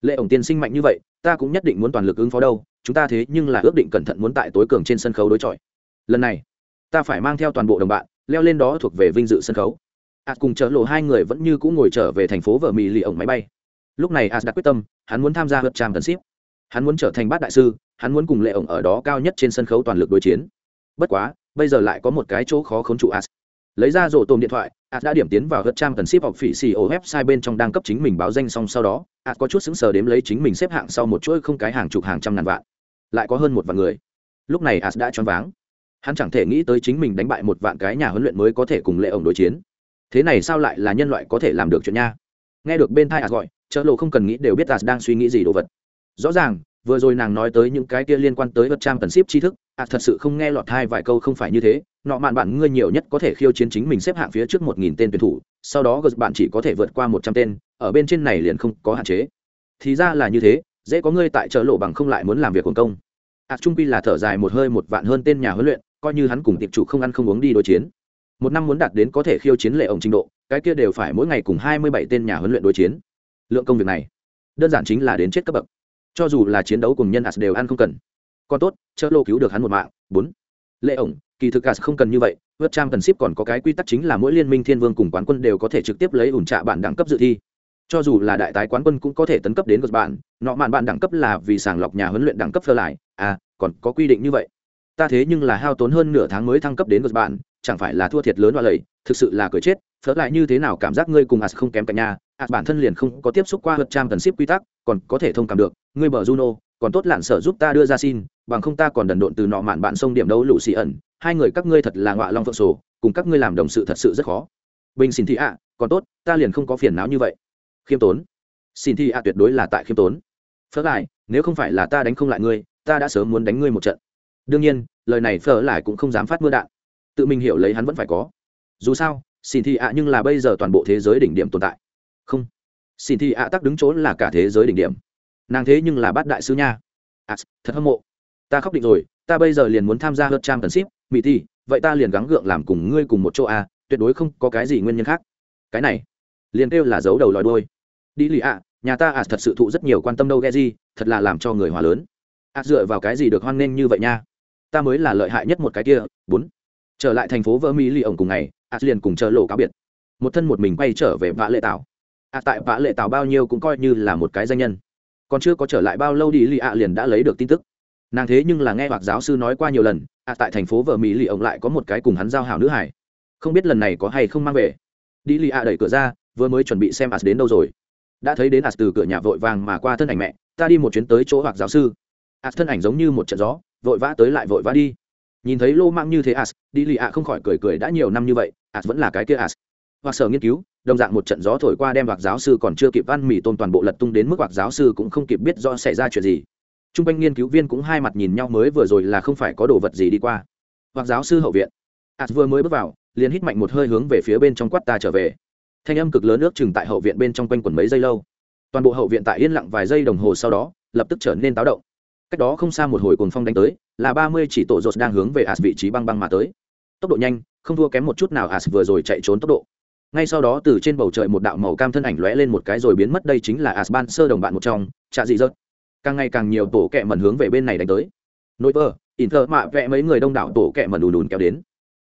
[SPEAKER 1] Lệ ổng tiên sinh mạnh như vậy, ta cũng nhất định muốn toàn lực ứng phó đâu, chúng ta thế nhưng là ước định cẩn thận muốn tại tối cường trên sân khấu đối chọi. Lần này, ta phải mang theo toàn bộ đồng bạn, leo lên đó thuộc về vinh dự sân khấu. Ạt cùng chở lộ hai người vẫn như cũ ngồi trở về thành phố vợ mì lì ổng máy bay. Lúc này as đã quyết tâm, hắn muốn tham gia hợp trang tần ship. Hắn muốn trở thành bát đại sư hắn muốn cùng lệ ổng ở đó cao nhất trên sân khấu toàn lực đối chiến. Bất quá, bây giờ lại có một cái chỗ khó khống trụ as. Lấy ra rổ tôm điện thoại, as đã điểm tiến vào hớt trang cần ship học phỉ xì ô website bên trong đang cấp chính mình báo danh xong sau đó, as có chút xứng sờ đếm lấy chính mình xếp hạng sau một chuỗi không cái hàng chục hàng trăm ngàn vạn. Lại có hơn một vạn người. Lúc này as đã choáng váng. Hắn chẳng thể nghĩ tới chính mình đánh bại một vạn cái nhà huấn luyện mới có thể cùng lệ ổng đối chiến. Thế này sao lại là nhân loại có thể làm được chuyện nha? Nghe được bên thai as gọi chợ lộ không cần nghĩ đều biết as đang suy nghĩ gì đồ vật. Rõ ràng vừa rồi nàng nói tới những cái kia liên quan tới vật trang tần ship tri thức as thật sự không nghe lọt hai vài câu không phải như thế. Nọ mạn bạn ngươi nhiều nhất có thể khiêu chiến chính mình xếp hạng phía trước một nghìn tên tuyển thủ, sau đó gật bạn chỉ có thể vượt qua một trăm tên, ở bên trên này liền không có hạn chế. Thì ra là như thế, dễ có ngươi tại chợ lộ bằng không lại muốn làm việc quần công. As trung pi là thở dài một hơi một vạn hơn tên nhà huấn luyện, coi như hắn cùng tiệp chủ không ăn không uống đi đối chiến. Một năm muốn đạt đến có thể khiêu chiến lệ ổng trình độ, cái kia đều phải mỗi ngày cùng hai mươi bảy tên nhà huấn luyện đối chiến. Lượng công việc này, đơn giản chính là đến chết cấp bậc cho dù là chiến đấu cùng nhân as đều ăn không cần. Còn tốt chợ lô cứu được hắn một mạng. Bốn. Lệ ổng, kỳ thực as không cần như vậy, vượt trang cần ship còn có cái quy tắc chính là mỗi liên minh thiên vương cùng quán quân đều có thể trực tiếp lấy ủn trạ bản đẳng cấp dự thi. Cho dù là đại tái quán quân cũng có thể tấn cấp đến gật bạn nọ mạn bạn đẳng cấp là vì sàng lọc nhà huấn luyện đẳng cấp phơ lại. À còn có quy định như vậy. Ta thế nhưng là hao tốn hơn nửa tháng mới thăng cấp đến gật bạn chẳng phải là thua thiệt lớn và lầy thực sự là cười chết, phớt lại như thế nào cảm giác ngươi cùng as không kém cả nhà, as bản thân liền không có tiếp xúc qua hợp trang tần ship quy tắc, còn có thể thông cảm được, ngươi bờ juno, còn tốt lạn sở giúp ta đưa ra xin, bằng không ta còn đần độn từ nọ mạn bạn sông điểm đấu lũ xì ẩn, hai người các ngươi thật là ngọa long phượng sổ, cùng các ngươi làm đồng sự thật sự rất khó. Bình xin thị ạ, còn tốt, ta liền không có phiền não như vậy. Khiêm tốn. Xin thị ạ tuyệt đối là tại khiêm tốn. Phớt lại, nếu không phải là ta đánh không lại ngươi, ta đã sớm muốn đánh ngươi một trận. Đương nhiên, lời này phở lại cũng không dám phát mưa đạn tự mình hiểu lấy hắn vẫn phải có. Dù sao xin thị ạ nhưng là bây giờ toàn bộ thế giới đỉnh điểm tồn tại. Không xin thị ạ tắc đứng chỗ là cả thế giới đỉnh điểm. Nàng thế nhưng là bát đại sứ nha. À, thật hâm mộ. Ta khóc định rồi ta bây giờ liền muốn tham gia hớt trang tần ship. Mỹ thi vậy ta liền gắng gượng làm cùng ngươi cùng một chỗ a tuyệt đối không có cái gì nguyên nhân khác. Cái này liền kêu là giấu đầu lòi đôi đi lì ạ nhà ta à thật sự thụ rất nhiều quan tâm đâu ghe gì thật là làm cho người hòa lớn. À dựa vào cái gì được hoan nghênh như vậy nha? Ta mới là lợi hại nhất một cái kia bốn trở lại thành phố vỡ mỹ lì ổng cùng ngày, a liền cùng chờ lộ cáo biệt. Một thân một mình quay trở về vã lệ tảo. A tại vã lệ tảo bao nhiêu cũng coi như là một cái danh nhân. Còn chưa có trở lại bao lâu đi, lì a liền đã lấy được tin tức. Nàng thế nhưng là nghe hoặc giáo sư nói qua nhiều lần, a tại thành phố vợ mỹ lì ổng lại có một cái cùng hắn giao hảo nữ hải không biết lần này có hay không mang về. Đi, lì a đẩy cửa ra, vừa mới chuẩn bị xem as đến đâu rồi. Đã thấy đến as từ cửa nhà vội vàng mà qua thân ảnh mẹ, ta đi một chuyến tới chỗ hoặc giáo sư. As thân ảnh giống như một trận gió, vội vã tới lại vội vã đi nhìn thấy lô mạng như thế as đi lì ạ không khỏi cười cười đã nhiều năm như vậy as vẫn là cái kia as hoặc sở nghiên cứu, đồng dạng một trận gió thổi qua đem hoặc giáo sư còn chưa kịp ăn mì tôm toàn bộ lật tung đến mức hoặc giáo sư cũng không kịp biết do xảy ra chuyện gì. T r u n g quanh nghiên cứu viên cũng hai mặt nhìn nhau mới vừa rồi là không phải có đồ vật gì đi qua. Hoặc giáo sư hậu viện. As vừa mới bước vào, liền hít mạnh một hơi hướng về phía bên trong quát ta trở về. Thanh âm cực lớn ước chừng tại hậu viện bên trong quanh quần mấy giây lâu. Toàn bộ hậu viện tại yên lặng vài giây đồng hồ sau đó, lập tức trở nên táo động cách đó không xa một hồi cồn phong đánh tới, là ba mươi chỉ tổ rột đang hướng về as vị trí băng băng mà tới. Tốc độ nhanh, không thua kém một chút nào as vừa rồi chạy trốn tốc độ. Ngay sau đó từ trên bầu trời một đạo màu cam thân ảnh lóe lên một cái rồi biến mất, đây chính là asban sơ đồng bạn một trong, trạ dị dợt. Càng ngày càng nhiều tổ kẹ mẩn hướng về bên này đánh tới. Nội vơ inter mạ vẽ mấy người đông đảo tổ kẹ mẩn đùn đùn kéo đến.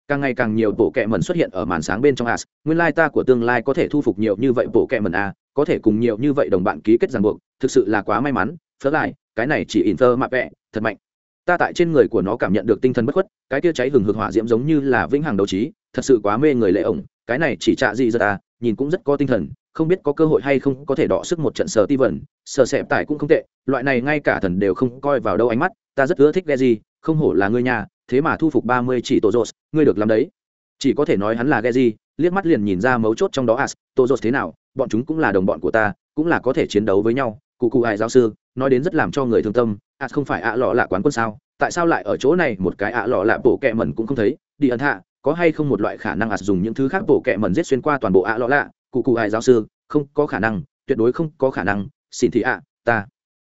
[SPEAKER 1] Càng ngày càng nhiều tổ kẹ mẩn xuất hiện ở màn sáng bên trong as nguyên lai ta của tương lai có thể thu phục nhiều như vậy tổ kẹ mẩn a có thể cùng nhiều như vậy đồng bạn ký kết ràng buộc, thực sự là quá may mắn phớt lại, cái này chỉ inter mạ vẽ thật mạnh. Ta tại trên người của nó cảm nhận được tinh thần bất khuất, cái kia cháy hừng hực hỏa diễm giống như là vĩnh hằng đấu trí, thật sự quá mê người lệ ổng, cái này chỉ trạ gì ra ta, nhìn cũng rất có tinh thần, không biết có cơ hội hay không có thể đọ sức một trận sờ ti vẩn sờ xẹp tải cũng không tệ, loại này ngay cả thần đều không coi vào đâu ánh mắt, ta rất ưa thích ghe gì không hổ là ngươi nhà, thế mà thu phục ba mươi chỉ tổ rột ngươi được làm đấy. Chỉ có thể nói hắn là ghe gì liếc mắt liền nhìn ra mấu chốt trong đó, as tổ rột thế nào? Bọn chúng cũng là đồng bọn của ta, cũng là có thể chiến đấu với nhau, cụ cụ hại giáo sư nói đến rất làm cho người thương tâm as không phải ạ lọ lạ quán quân sao? Tại sao lại ở chỗ này? Một cái ạ lọ lạ bộ kẹ mẩn cũng không thấy. Đi ẩn hạ, có hay không một loại khả năng ạ dùng những thứ khác bổ kẹ mẩn giết xuyên qua toàn bộ ạ lọ lạ? Cụ cụ ai giáo sư, không có khả năng, tuyệt đối không có khả năng. Xin thị ạ, ta.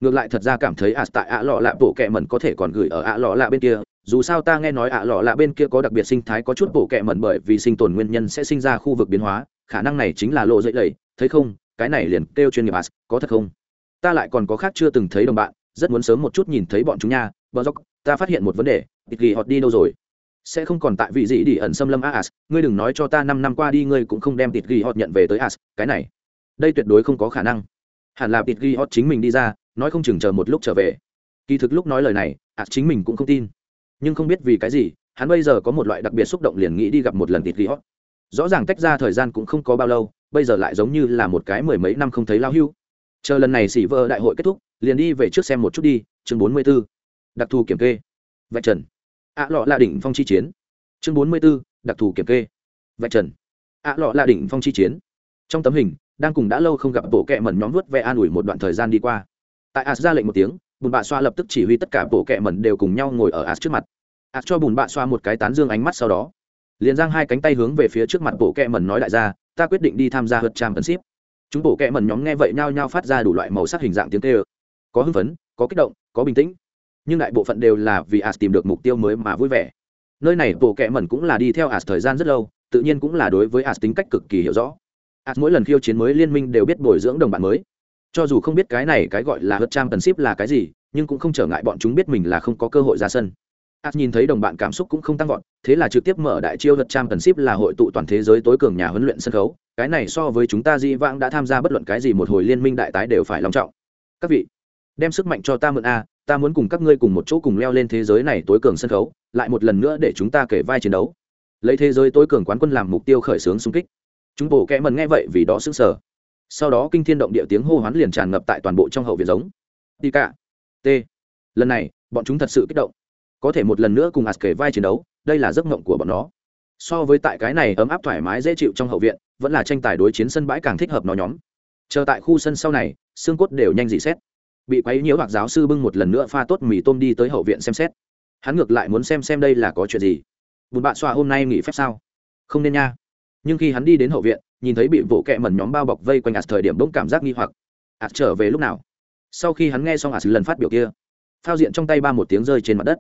[SPEAKER 1] Ngược lại thật ra cảm thấy ạ tại ạ lọ lạ bổ kẹ mẩn có thể còn gửi ở ạ lọ lạ bên kia. Dù sao ta nghe nói ạ lọ lạ bên kia có đặc biệt sinh thái có chút bổ kẹ mẩn bởi vì sinh tồn nguyên nhân sẽ sinh ra khu vực biến hóa. Khả năng này chính là lộ dậy lầy. Thấy không? Cái này liền kêu chuyên nghiệp ạt có thật không? Ta lại còn có khác chưa từng thấy đồng bạn, rất muốn sớm một chút nhìn thấy bọn chúng nha, bờ dốc, ta phát hiện một vấn đề, ít ghi họ đi đâu rồi? Sẽ không còn tại vị gì đi ẩn xâm lâm as ngươi đừng nói cho ta năm năm qua đi ngươi cũng không đem tịt ghi họ nhận về tới as cái này, đây tuyệt đối không có khả năng. Hẳn là tịt ghi họ chính mình đi ra, nói không chừng chờ một lúc trở về. Kỳ thực lúc nói lời này as chính mình cũng không tin. Nhưng không biết vì cái gì, hắn bây giờ có một loại đặc biệt xúc động liền nghĩ đi gặp một lần tịt ghi họ rõ ràng tách ra thời gian cũng không có bao lâu, bây giờ lại giống như là một cái mười mấy năm không thấy lao hưu chờ lần này xỉ vợ đại hội kết thúc, liền đi về trước xem một chút đi, chương bốn mươi b ố đặc thù kiểm kê. Vạch trần. Ạ lọ là đỉnh phong chi chiến. Chương bốn mươi b ố đặc thù kiểm kê. Vạch trần. Ạ lọ là đỉnh phong chi chiến. Trong tấm hình, đang cùng đã lâu không gặp bộ kẹ mẩn nhóm vớt ve an ủi một đoạn thời gian đi qua. Tại as ra lệnh một tiếng, bùn bạ xoa lập tức chỉ huy tất cả bộ kẹ mẩn đều cùng nhau ngồi ở as trước mặt. As cho bùn bạ xoa một cái tán dương ánh mắt sau đó, liền giang hai cánh tay hướng về phía trước mặt bộ kẹ mẩn nói đại gia, ta quyết định đi tham gia hớt trang tấn ship chúng bộ kẹ mẩn nhóm nghe vậy nhao nhao phát ra đủ loại màu sắc hình dạng tiếng tê ơ có hưng phấn, có kích động, có bình tĩnh. Nhưng đại bộ phận đều là vì as tìm được mục tiêu mới mà vui vẻ. Nơi này bộ kẹ mẩn cũng là đi theo as thời gian rất lâu, tự nhiên cũng là đối với as tính cách cực kỳ hiểu rõ. As mỗi lần khiêu chiến mới liên minh đều biết bồi dưỡng đồng bạn mới. Cho dù không biết cái này cái gọi là hớt trang tần ship là cái gì, nhưng cũng không trở ngại bọn chúng biết mình là không có cơ hội ra sân as nhìn thấy đồng bạn cảm xúc cũng không tăng vọt, thế là trực tiếp mở đại chiêu hớt trang tần ship là hội tụ toàn thế giới tối cường nhà huấn luyện sân khấu. Cái này so với chúng ta di vãng đã tham gia bất luận cái gì một hồi liên minh đại tái đều phải long trọng. Các vị, đem sức mạnh cho ta mượn a, ta muốn cùng các ngươi cùng một chỗ cùng leo lên thế giới này tối cường sân khấu, lại một lần nữa để chúng ta kể vai chiến đấu. Lấy thế giới tối cường quán quân làm mục tiêu khởi xướng xung kích. Chúng bộ kẽ mần nghe vậy vì đó sững sở sau đó kinh thiên động địa tiếng hô hoán liền tràn ngập tại toàn bộ trong hậu viện giống. Đi cả. T. Lần này, bọn chúng thật sự kích động có thể một lần nữa cùng ạt kể vai chiến đấu, đây là giấc mộng của bọn nó. So với tại cái này ấm áp thoải mái dễ chịu trong hậu viện, vẫn là tranh tài đối chiến sân bãi càng thích hợp nó nhóm. Chờ tại khu sân sau này, xương cốt đều nhanh dị xét. Bị quấy nhiễu hoặc giáo sư bưng một lần nữa pha tốt mì tôm đi tới hậu viện xem xét. Hắn ngược lại muốn xem xem đây là có chuyện gì. Bùn bạn xoa hôm nay nghỉ phép sao? Không nên nha. Nhưng khi hắn đi đến hậu viện, nhìn thấy bị vỗ kẹ mẩn nhóm bao bọc vây quanh ạt thời điểm bỗng cảm giác nghi hoặc. Ạt trở về lúc nào? Sau khi hắn nghe xong ạt lần phát biểu kia, phao diện trong tay ba một tiếng rơi trên mặt đất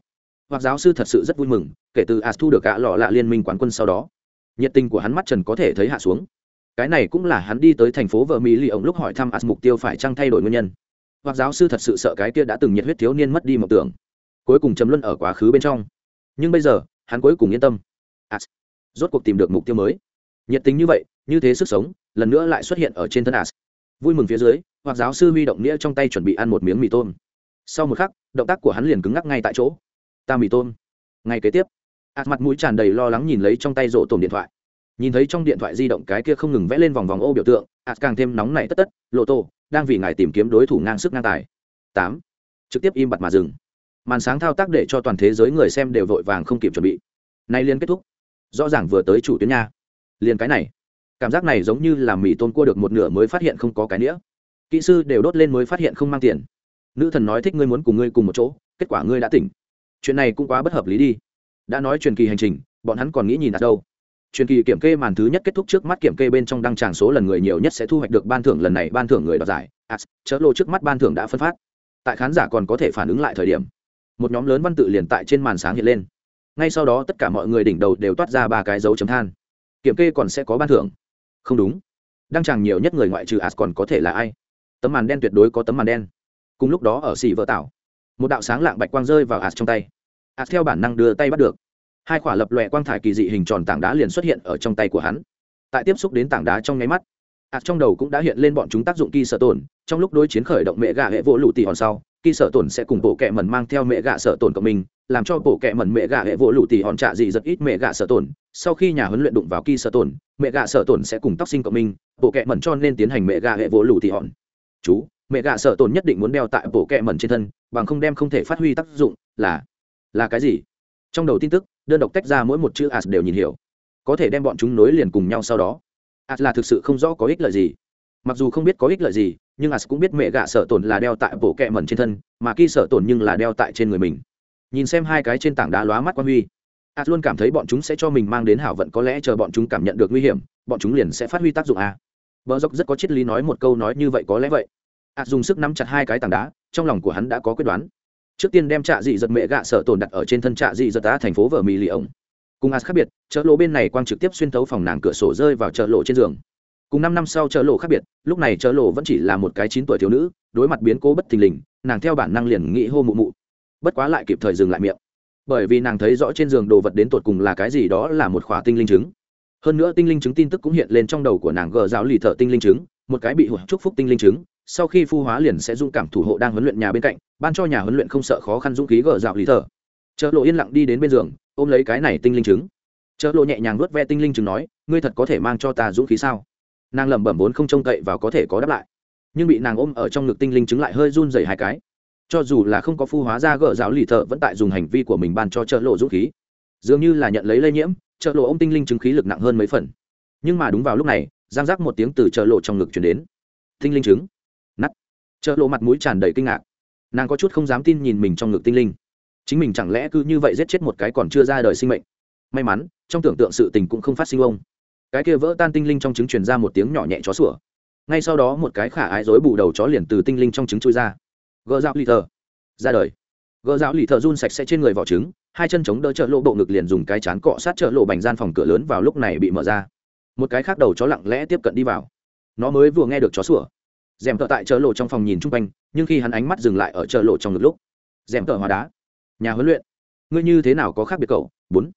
[SPEAKER 1] hoặc giáo sư thật sự rất vui mừng, kể từ ạt thu được cả lọ lạ liên minh quán quân sau đó. Nhiệt tình của hắn mắt trần có thể thấy hạ xuống. Cái này cũng là hắn đi tới thành phố vợ mỹ lì ổng lúc hỏi thăm ạt mục tiêu phải trăng thay đổi nguyên nhân. Hoặc giáo sư thật sự sợ cái kia đã từng nhiệt huyết thiếu niên mất đi mộng tưởng. Cuối cùng chấm luân ở quá khứ bên trong. Nhưng bây giờ, hắn cuối cùng yên tâm. Ạt rốt cuộc tìm được mục tiêu mới. Nhiệt tình như vậy, như thế sức sống, lần nữa lại xuất hiện ở trên thân ạt vui mừng phía dưới, hoặc giáo sư huy động nghĩa trong tay chuẩn bị ăn một miếng mì tôm. Sau một khắc, động tác của hắn liền cứng ngắc ngay tại chỗ ta mì tôm. Ngay kế tiếp ạt mặt mũi tràn đầy lo lắng nhìn lấy trong tay rổ tổm điện thoại. Nhìn thấy trong điện thoại di động cái kia không ngừng vẽ lên vòng vòng ô biểu tượng ạt càng thêm nóng này tất tất, lộ tô, đang vì ngài tìm kiếm đối thủ ngang sức ngang tài. Tám, trực tiếp im bặt mà dừng. Màn sáng thao tác để cho toàn thế giới người xem đều vội vàng không kịp chuẩn bị. Nay liên kết thúc. Rõ ràng vừa tới chủ tuyến nha. Liền cái này. Cảm giác này giống như là mì tôm cua được một nửa mới phát hiện không có cái nĩa. Kỹ sư đều đốt lên mới phát hiện không mang tiền. Nữ thần nói thích ngươi muốn cùng ngươi cùng một chỗ, kết quả ngươi đã tỉnh chuyện này cũng quá bất hợp lý đi. Đã nói truyền kỳ hành trình, bọn hắn còn nghĩ nhìn ở đâu? Truyền kỳ kiểm kê màn thứ nhất kết thúc trước mắt kiểm kê bên trong đăng tràng số lần người nhiều nhất sẽ thu hoạch được ban thưởng lần này, ban thưởng người đoạt giải. As chớ lô trước mắt ban thưởng đã phân phát. Tại khán giả còn có thể phản ứng lại thời điểm, một nhóm lớn văn tự liền tại trên màn sáng hiện lên. Ngay sau đó tất cả mọi người đỉnh đầu đều toát ra ba cái dấu chấm than. Kiểm kê còn sẽ có ban thưởng. Không đúng. Đăng tràng nhiều nhất người ngoại trừ as còn có thể là ai? Tấm màn đen tuyệt đối có tấm màn đen. Cùng lúc đó ở xì vợ tạo một đạo sáng lạng bạch quang rơi vào ạt trong tay. Ạt theo bản năng đưa tay bắt được. Hai quả lập lòe quang thải kỳ dị hình tròn tảng đá liền xuất hiện ở trong tay của hắn. Tại tiếp xúc đến tảng đá trong nháy mắt, ạt trong đầu cũng đã hiện lên bọn chúng tác dụng kỳ sở tổn, trong lúc đối chiến khởi động mẹ gà hệ vỗ lụ tỉ hòn sau, kỳ sở tổn sẽ cùng bộ kẹ mẩn mang theo mẹ gà sở tổn của mình, làm cho bộ kẹ mẩn mẹ gà hệ vỗ lụ tỉ hòn trạ dị rất ít mẹ gà sở tổn. Sau khi nhà huấn luyện đụng vào kỳ sở tổn, mẹ gà sở tổn sẽ cùng tóc sinh của mình, bộ kẹ mẩn cho nên tiến hành mẹ gà hệ vỗ lụ tỉ hòn. Chú mẹ gạ sở tổn nhất định muốn đeo tại bộ kẹ mẩn trên thân, bằng không đem không thể phát huy tác dụng là là cái gì? Trong đầu tin tức, đơn độc tách ra mỗi một chữ as đều nhìn hiểu. Có thể đem bọn chúng nối liền cùng nhau sau đó. As là thực sự không rõ có ích lợi gì. Mặc dù không biết có ích lợi gì, nhưng as cũng biết mẹ gạ sợ tổn là đeo tại bộ kẹ mẩn trên thân, mà khi sợ tổn nhưng là đeo tại trên người mình. Nhìn xem hai cái trên tảng đá lóa mắt quan huy, as luôn cảm thấy bọn chúng sẽ cho mình mang đến hảo vận có lẽ chờ bọn chúng cảm nhận được nguy hiểm, bọn chúng liền sẽ phát huy tác dụng à. a vợ dốc rất có triết lý nói một câu nói như vậy có lẽ vậy as dùng sức nắm chặt hai cái tảng đá, trong lòng của hắn đã có quyết đoán. Trước tiên đem trạ dị giật mẹ gạ sợ tổn đặt ở trên thân trạ dị giật đá thành phố vở mì lì ổng. Cùng ạt khác biệt, chợ lộ bên này quang trực tiếp xuyên thấu phòng nàng cửa sổ rơi vào chợ lộ trên giường. Cùng năm năm sau chợ lộ khác biệt, lúc này chợ lộ vẫn chỉ là một cái chín tuổi thiếu nữ, đối mặt biến cố bất thình lình, nàng theo bản năng liền nghĩ hô mụ mụ. Bất quá lại kịp thời dừng lại miệng. Bởi vì nàng thấy rõ trên giường đồ vật đến tột cùng là cái gì đó là một khỏa tinh linh trứng. Hơn nữa tinh linh trứng tin tức cũng hiện lên trong đầu của nàng gờ giáo lì thợ tinh linh trứng, một cái bị hụt chúc phúc tinh linh trứng sau khi phu hóa liền sẽ dung cảm thủ hộ đang huấn luyện nhà bên cạnh, ban cho nhà huấn luyện không sợ khó khăn dũng khí gờ dạo lý thờ chợ lộ yên lặng đi đến bên giường, ôm lấy cái này tinh linh trứng. Chợ lộ nhẹ nhàng nuốt ve tinh linh trứng nói, ngươi thật có thể mang cho ta dũng khí sao? Nàng lẩm bẩm vốn không trông cậy và có thể có đáp lại. Nhưng bị nàng ôm ở trong ngực tinh linh trứng lại hơi run dày hai cái. Cho dù là không có phu hóa ra gỡ giáo lì thợ vẫn tại dùng hành vi của mình ban cho chợ lộ dũng khí. Dường như là nhận lấy lây nhiễm, chợ lộ ôm tinh linh trứng khí lực nặng hơn mấy phần. Nhưng mà đúng vào lúc này, giang giác một tiếng từ chợ lộ trong ngực chuyển đến. Tinh linh trứng chợ lộ mặt mũi tràn đầy kinh ngạc. Nàng có chút không dám tin nhìn mình trong ngực tinh linh. Chính mình chẳng lẽ cứ như vậy giết chết một cái còn chưa ra đời sinh mệnh? May mắn, trong tưởng tượng sự tình cũng không phát sinh ông. Cái kia vỡ tan tinh linh trong trứng truyền ra một tiếng nhỏ nhẹ chó sủa. Ngay sau đó một cái khả ái dối bù đầu chó liền từ tinh linh trong trứng trôi ra. Gỡ dạo lì thờ. Ra đời. Gỡ dạo lì thờ run sạch sẽ trên người vỏ trứng, hai chân chống đỡ chợ lộ bộ ngực liền dùng cái chán cọ sát chợ lộ bành gian phòng cửa lớn vào lúc này bị mở ra. Một cái khác đầu chó lặng lẽ tiếp cận đi vào. Nó mới vừa nghe được chó sủa dèm tợ tại chợ lộ trong phòng nhìn chung quanh, nhưng khi hắn ánh mắt dừng lại ở chợ lộ trong ngực lúc dèm tợ hóa đá, nhà huấn luyện, ngươi như thế nào có khác biệt cậu? Bốn.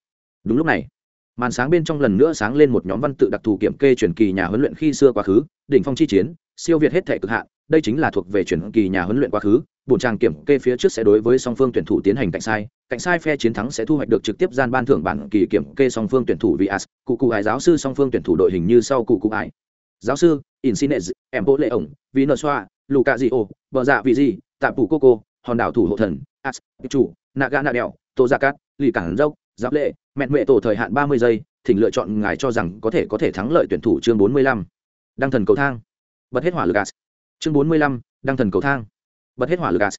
[SPEAKER 1] Đúng lúc này, màn sáng bên trong lần nữa sáng lên một nhóm văn tự đặc thù kiểm kê truyền kỳ nhà huấn luyện khi xưa quá khứ, đỉnh phong chi chiến, siêu việt hết thể cực hạn, đây chính là thuộc về truyền kỳ nhà huấn luyện quá khứ, bổn tràng kiểm kê phía trước sẽ đối với song phương tuyển thủ tiến hành cạnh sai cạnh sai phe chiến thắng sẽ thu hoạch được trực tiếp gian ban thưởng bản kỳ kiểm kê song phương tuyển thủ vì as cụ cụ ải giáo sư song phương tuyển thủ đội hình như sau cụ cụ ải giáo sư insinez em bố lệ ổng vì nợ xoa lù cà di ô vợ dạ vì gì tạm phủ coco hòn đảo thủ hộ thần as chủ, naga nạ đèo, tô gia cát, lì cảng dốc, giáp lệ, mẹn mệ tổ thời hạn ba mươi giây, thỉnh lựa chọn ngài cho rằng có thể có thể thắng lợi tuyển thủ chương bốn mươi lăm. Đăng thần cầu thang. Bật hết hỏa lực gas chương bốn mươi lăm, đăng thần cầu thang. Bật hết hỏa lực gas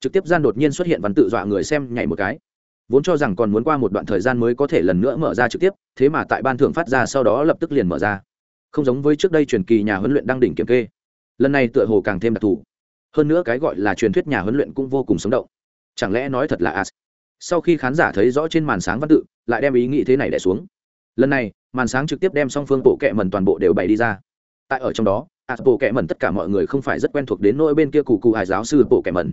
[SPEAKER 1] trực tiếp gian đột nhiên xuất hiện văn tự dọa người xem nhảy một cái. Vốn cho rằng còn muốn qua một đoạn thời gian mới có thể lần nữa mở ra trực tiếp, thế mà tại ban thưởng phát ra sau đó lập tức liền mở ra không giống với trước đây truyền kỳ nhà huấn luyện đang đỉnh kiểm kê. Lần này tựa hồ càng thêm đặc thù. Hơn nữa cái gọi là truyền thuyết nhà huấn luyện cũng vô cùng sống động. Chẳng lẽ nói thật là as? Sau khi khán giả thấy rõ trên màn sáng văn tự, lại đem ý nghĩ thế này đẻ xuống. Lần này, màn sáng trực tiếp đem song phương bộ kệ mần toàn bộ đều bày đi ra. Tại ở trong đó, as bộ kệ mần tất cả mọi người không phải rất quen thuộc đến nỗi bên kia cụ cụ hải giáo sư bộ kệ mần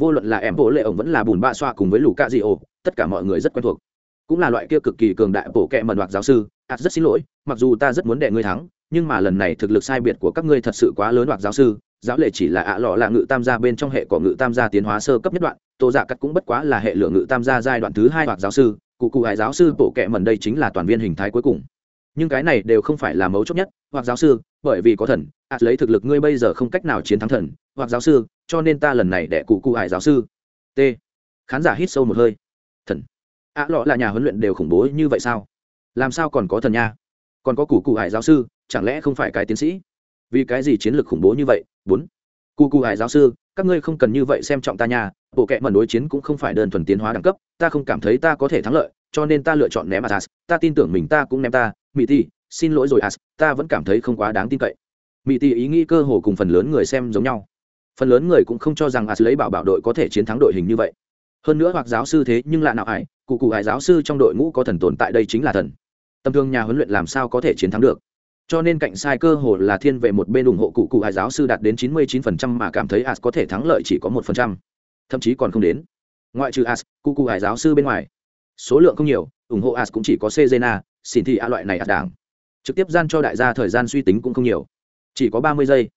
[SPEAKER 1] vô luận là em bộ lệ ổng vẫn là bùn bạ xoa cùng với lũ cạ di ổ, tất cả mọi người rất quen thuộc. Cũng là loại kia cực kỳ cường đại bộ kệ mần hoặc giáo sư as rất xin lỗi, mặc dù ta rất muốn đệ ngươi thắng, nhưng mà lần này thực lực sai biệt của các ngươi thật sự quá lớn hoặc giáo sư. Giáo lệ chỉ là ạ lọ là ngự tam gia bên trong hệ của ngự tam gia tiến hóa sơ cấp nhất đoạn, tô giả cắt cũng bất quá là hệ lượng ngự tam gia giai đoạn thứ hai hoặc giáo sư. Cụ cụ hải giáo sư bộ kệ mần đây chính là toàn viên hình thái cuối cùng. Nhưng cái này đều không phải là mấu chốt nhất, hoặc giáo sư, bởi vì có thần, ạ lấy thực lực ngươi bây giờ không cách nào chiến thắng thần, hoặc giáo sư, cho nên ta lần này để cụ cụ hải giáo sư. T. Khán giả hít sâu một hơi. Thần. Ạ lọ là nhà huấn luyện đều khủng bố như vậy sao? Làm sao còn có thần nha? Còn có cụ cụ hải giáo sư, chẳng lẽ không phải cái tiến sĩ? Vì cái gì chiến lược khủng bố như vậy? Bốn. Cụ cụ hải giáo sư, các ngươi không cần như vậy xem trọng ta nha. Bộ kệ mẩn đối chiến cũng không phải đơn thuần tiến hóa đẳng cấp, ta không cảm thấy ta có thể thắng lợi, cho nên ta lựa chọn ném as ta tin tưởng mình ta cũng ném ta. Mỹ ti xin lỗi rồi as ta vẫn cảm thấy không quá đáng tin cậy. Mỹ ti ý nghĩ cơ hồ cùng phần lớn người xem giống nhau. Phần lớn người cũng không cho rằng as lấy bảo bảo đội có thể chiến thắng đội hình như vậy. Hơn nữa hoặc giáo sư thế nhưng lạ nào ải cụ cụ hải giáo sư trong đội ngũ có thần tồn tại đây chính là thần tầm thường nhà huấn luyện làm sao có thể chiến thắng được. Cho nên cạnh sai cơ hồ là thiên về một bên ủng hộ cụ cụ hải giáo sư đạt đến 99% mà cảm thấy as có thể thắng lợi chỉ có một phần trăm. Thậm chí còn không đến. Ngoại trừ as cụ cụ hải giáo sư bên ngoài, số lượng không nhiều, ủng hộ as cũng chỉ có cezena xin thị a loại này as đảng. Trực tiếp gian cho đại gia thời gian suy tính cũng không nhiều. Chỉ có ba mươi giây.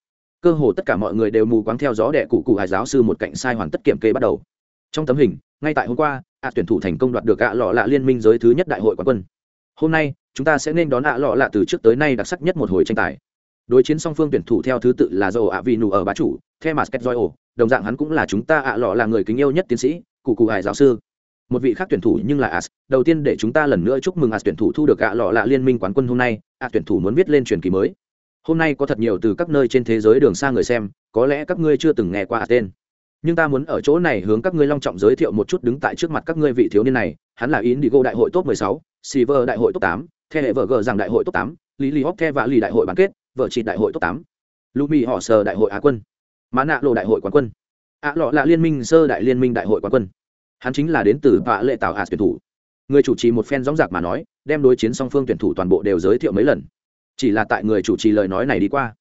[SPEAKER 1] Cơ hồ tất cả mọi người đều mù quáng theo gió đệ cụ cụ hải giáo sư một cạnh sai hoàn tất kiểm kê bắt đầu. Trong tấm hình, ngay tại hôm qua a tuyển thủ thành công đoạt được gạ lọ lạ liên minh giới thứ nhất đại hội quán quân hôm nay, chúng ta sẽ nên đón ạ lọ lạ từ trước tới nay đặc sắc nhất một hồi tranh tài. Đối chiến song phương tuyển thủ theo thứ tự là dầu ạ vì nụ ở bá chủ theo mặt sketch ổ đồng dạng hắn cũng là chúng ta ạ lọ là người kính yêu nhất tiến sĩ, cụ cụ hải giáo sư. Một vị khác tuyển thủ nhưng là as, đầu tiên để chúng ta lần nữa chúc mừng as tuyển thủ thu được ạ lọ lạ liên minh quán quân hôm nay as tuyển thủ muốn viết lên truyền kỳ mới. Hôm nay có thật nhiều từ các nơi trên thế giới đường xa người xem, có lẽ các ngươi chưa từng nghe qua tên nhưng ta muốn ở chỗ này hướng các ngươi long trọng giới thiệu một chút đứng tại trước mặt các ngươi vị thiếu niên này hắn là indigo đại hội top 16, silver đại hội top 8, the hệ vợ gờ rằng đại hội top 8, lý lý hóc the và lì đại hội bán kết vợ chị đại hội top 8, lumi họ sờ đại hội á quân mã nạ lộ đại hội quán quân ạ lọ là liên minh sơ đại liên minh đại hội quán quân. Hắn chính là đến từ vạ lệ tạo hạt tuyển thủ. Người chủ trì một phen gióng giạc mà nói đem đối chiến song phương tuyển thủ toàn bộ đều giới thiệu mấy lần. Chỉ là tại người chủ trì lời nói này đi qua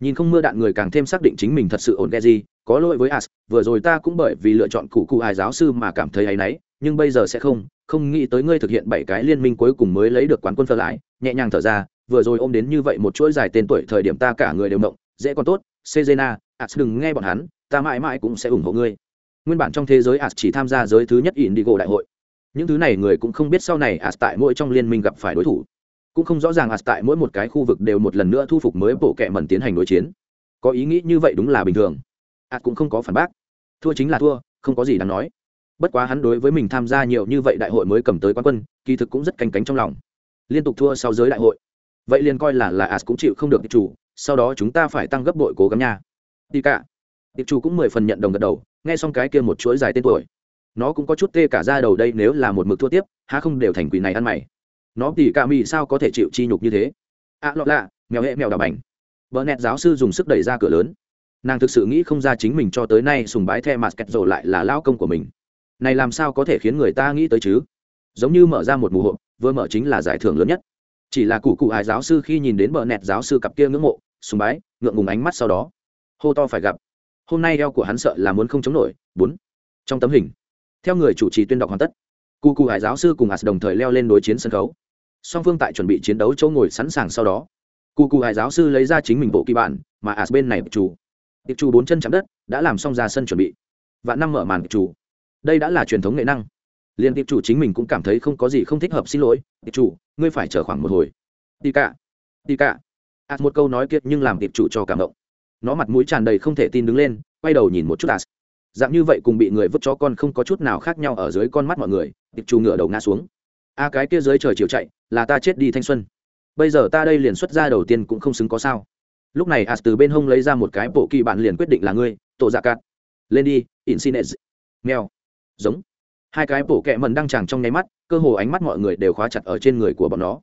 [SPEAKER 1] nhìn không mưa đạn người càng thêm xác định chính mình thật sự ổn ghe gì có lỗi với as, vừa rồi ta cũng bởi vì lựa chọn cụ cụ ai giáo sư mà cảm thấy áy náy, nhưng bây giờ sẽ không không nghĩ tới ngươi thực hiện bảy cái liên minh cuối cùng mới lấy được quán quân phơ lãi nhẹ nhàng thở ra, vừa rồi ôm đến như vậy một chuỗi dài tên tuổi thời điểm ta cả người đều mộng, dễ còn tốt. Sejena, as đừng nghe bọn hắn, ta mãi mãi cũng sẽ ủng hộ ngươi. Nguyên bản trong thế giới as chỉ tham gia giới thứ nhất indigo đại hội. Những thứ này người cũng không biết sau này as tại mỗi trong liên minh gặp phải đối thủ. Cũng không rõ ràng as tại mỗi một cái khu vực đều một lần nữa thu phục mới bộ kệ mẩn tiến hành đối chiến. Có ý nghĩ như vậy đúng là bình thường as cũng không có phản bác. Thua chính là thua, không có gì đáng nói. Bất quá hắn đối với mình tham gia nhiều như vậy đại hội mới cầm tới quán quân, kỳ thực cũng rất canh cánh trong lòng. Liên tục thua sau giới đại hội. Vậy liền coi là là as cũng chịu không được chủ, sau đó chúng ta phải tăng gấp bội cố gắng nha. Đi cả. Tiệp chủ cũng mười phần nhận đồng gật đầu, nghe xong cái kia một chuỗi dài tên tuổi. Nó cũng có chút tê cả ra đầu đây, nếu là một mực thua tiếp, há không đều thành quỷ này ăn mày. Nó tỉ cả mì sao có thể chịu chi nhục như thế? À lọt lạ, mèo hệ mèo đào bành. Vợ nẹt giáo sư dùng sức đẩy ra cửa lớn nàng thực sự nghĩ không ra chính mình cho tới nay sùng bái the mặt kẹt rổ lại là lao công của mình. Này làm sao có thể khiến người ta nghĩ tới chứ? Giống như mở ra một mù hộp, vừa mở chính là giải thưởng lớn nhất. Chỉ là cụ cụ hải giáo sư khi nhìn đến bờ nẹt giáo sư cặp kia ngưỡng mộ, sùng bái, ngượng ngùng ánh mắt sau đó. Hô to phải gặp. Hôm nay eo của hắn sợ là muốn không chống nổi. Bốn. Trong tấm hình. Theo người chủ trì tuyên đọc hoàn tất, cụ cụ hải giáo sư cùng hạt đồng thời leo lên đối chiến sân khấu. Song phương tại chuẩn bị chiến đấu chỗ ngồi sẵn sàng sau đó, cụ cụ hải giáo sư lấy ra chính mình bộ kỳ bản, mà hạt bên này chủ tiệp chủ bốn chân chạm đất đã làm xong ra sân chuẩn bị. Vạn năm mở màn chủ đây đã là truyền thống nghệ năng. Liên tiệp chủ chính mình cũng cảm thấy không có gì không thích hợp xin lỗi. Tiệp chủ ngươi phải chờ khoảng một hồi. Đi cả đi cả à, một câu nói kiệt nhưng làm tiệp chủ cho cảm động. Nó mặt mũi tràn đầy không thể tin đứng lên quay đầu nhìn một chút as. Dạng như vậy cùng bị người vứt cho con không có chút nào khác nhau ở dưới con mắt mọi người tiệp chủ ngửa đầu ngã xuống. A cái kia dưới trời chiều chạy là ta chết đi thanh xuân. Bây giờ ta đây liền xuất ra đầu tiên cũng không xứng có sao lúc này as từ bên hông lấy ra một cái bộ kỳ bạn liền quyết định là ngươi, tổ dạ cát lên đi insinez mèo. Giống. Hai cái bộ kẹ mần đang tràng trong nháy mắt, cơ hồ ánh mắt mọi người đều khóa chặt ở trên người của bọn nó.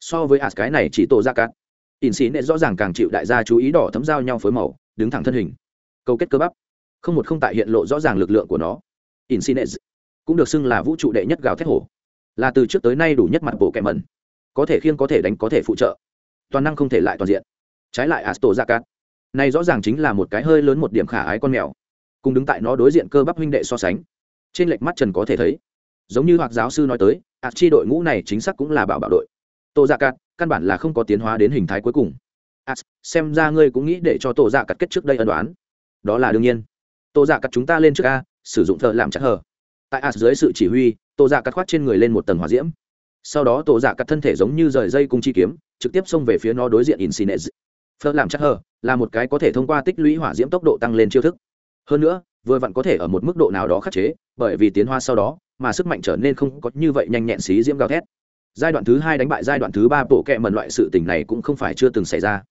[SPEAKER 1] So với as cái này chỉ tổ dạ cát insinez rõ ràng càng chịu đại gia chú ý đỏ thấm giao nhau phối màu, đứng thẳng thân hình. Câu kết cơ bắp. Không một không tại hiện lộ rõ ràng lực lượng của nó. Insinez cũng được xưng là vũ trụ đệ nhất gào thét hổ. Là từ trước tới nay đủ nhất mặt bộ kẹ mần có thể khiêng có thể đánh có thể phụ trợ. Toàn năng không thể lại toàn diện trái lại asto ra cát này rõ ràng chính là một cái hơi lớn một điểm khả ái con mèo, cùng đứng tại nó đối diện cơ bắp huynh đệ so sánh. Trên lệch mắt trần có thể thấy, giống như hoặc giáo sư nói tới ạt chi đội ngũ này chính xác cũng là bảo bảo đội. Tổ dạ cát căn bản là không có tiến hóa đến hình thái cuối cùng. Ạt xem ra ngươi cũng nghĩ để cho tổ dạ cát kết trước đây ân đoán. Đó là đương nhiên. Tổ dạ cát chúng ta lên trước a, sử dụng thợ làm chắc hờ. Tại ạt dưới sự chỉ huy tổ dạ cát khoát trên người lên một tầng hỏa diễm. Sau đó tổ dạ cát thân thể giống như rời dây cung chi kiếm, trực tiếp xông về phía nó đối diện insinez phớt làm chắc hờ, là một cái có thể thông qua tích lũy hỏa diễm tốc độ tăng lên chiêu thức. Hơn nữa, vừa vặn có thể ở một mức độ nào đó khắc chế, bởi vì tiến hoa sau đó, mà sức mạnh trở nên không có như vậy nhanh nhẹn xí diễm gào thét. Giai đoạn thứ hai đánh bại giai đoạn thứ ba bộ kệ mần loại sự tình này cũng không phải chưa từng xảy ra.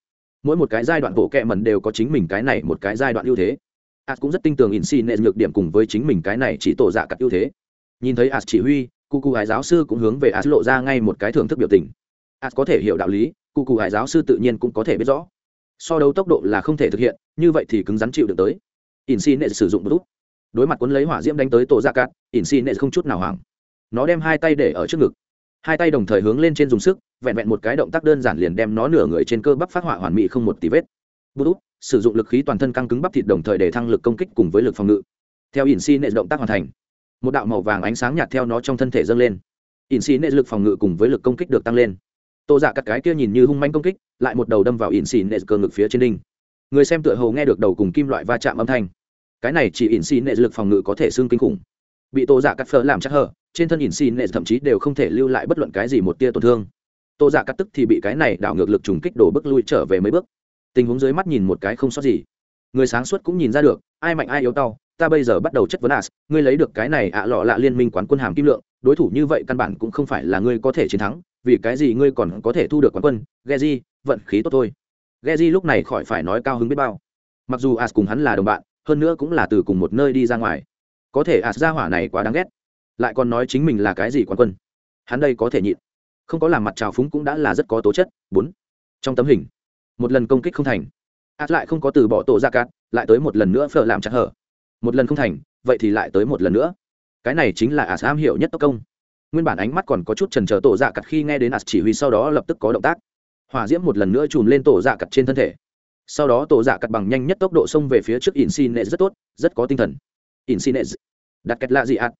[SPEAKER 1] Mỗi một cái giai đoạn bộ kệ mần đều có chính mình cái này một cái giai đoạn ưu thế. As cũng rất tin tưởng in si nệ nhược điểm cùng với chính mình cái này chỉ tổ dạ cặp ưu thế. Nhìn thấy as chỉ huy, cụ cụ hải giáo sư cũng hướng về as lộ ra ngay một cái thưởng thức biểu tình. As có thể hiểu đạo lý, cụ cụ hải giáo sư tự nhiên cũng có thể biết rõ so đấu tốc độ là không thể thực hiện, như vậy thì cứng rắn chịu được tới. In nệ sử dụng bút. Đối mặt cuốn lấy hỏa diễm đánh tới tổ ra cát in nệ không chút nào hoảng. Nó đem hai tay để ở trước ngực. Hai tay đồng thời hướng lên trên dùng sức, vẹn vẹn một cái động tác đơn giản liền đem nó nửa người trên cơ bắp phát hỏa hoàn mỹ không một tí vết. Bút. Sử dụng lực khí toàn thân căng cứng bắp thịt đồng thời để thăng lực công kích cùng với lực phòng ngự. Theo in nệ động tác hoàn thành, một đạo màu vàng ánh sáng nhạt theo nó trong thân thể dâng lên. In si nệ lực phòng ngự cùng với lực công kích được tăng lên. Tô giả các cái kia nhìn như hung manh công kích lại một đầu đâm vào ỉn xì nệ cơ ngực phía trên đinh. Người xem tựa hồ nghe được đầu cùng kim loại va chạm âm thanh. Cái này chỉ ỉn xì nệ lực phòng ngự có thể xương kinh khủng. Bị tô dạ cắt phở làm chắc hở trên thân ỉn xì nệ thậm chí đều không thể lưu lại bất luận cái gì một tia tổn thương. Tô dạ cắt tức thì bị cái này đảo ngược lực trùng kích đổ bước lui trở về mấy bước. Tình huống dưới mắt nhìn một cái không sót gì. Người sáng suốt cũng nhìn ra được ai mạnh ai yếu tao ta bây giờ bắt đầu chất vấn as ngươi lấy được cái này ạ lọ lạ liên minh quán quân hàm kim lượng đối thủ như vậy căn bản cũng không phải là ngươi có thể chiến thắng vì cái gì ngươi còn có thể thu được quán quân Geji, vận khí tốt thôi. Geji lúc này khỏi phải nói cao hứng biết bao. Mặc dù as cùng hắn là đồng bạn, hơn nữa cũng là từ cùng một nơi đi ra ngoài. Có thể as ra hỏa này quá đáng ghét. Lại còn nói chính mình là cái gì quán quân. Hắn đây có thể nhịn. Không có làm mặt trào phúng cũng đã là rất có tố chất. Bốn. Trong tấm hình. Một lần công kích không thành. As lại không có từ bỏ tổ ra cát, lại tới một lần nữa phở làm chặt hở. Một lần không thành, vậy thì lại tới một lần nữa. Cái này chính là as am hiểu nhất tốc công. Nguyên bản ánh mắt còn có chút trần trờ tổ dạ cặt khi nghe đến as chỉ huy sau đó lập tức có động tác hỏa diễm một lần nữa chùm lên tổ dạ cặt trên thân thể. Sau đó tổ dạ cặt bằng nhanh nhất tốc độ xông về phía trước insine rất tốt, rất có tinh thần. Insine đặt kẹt lạ gì ạt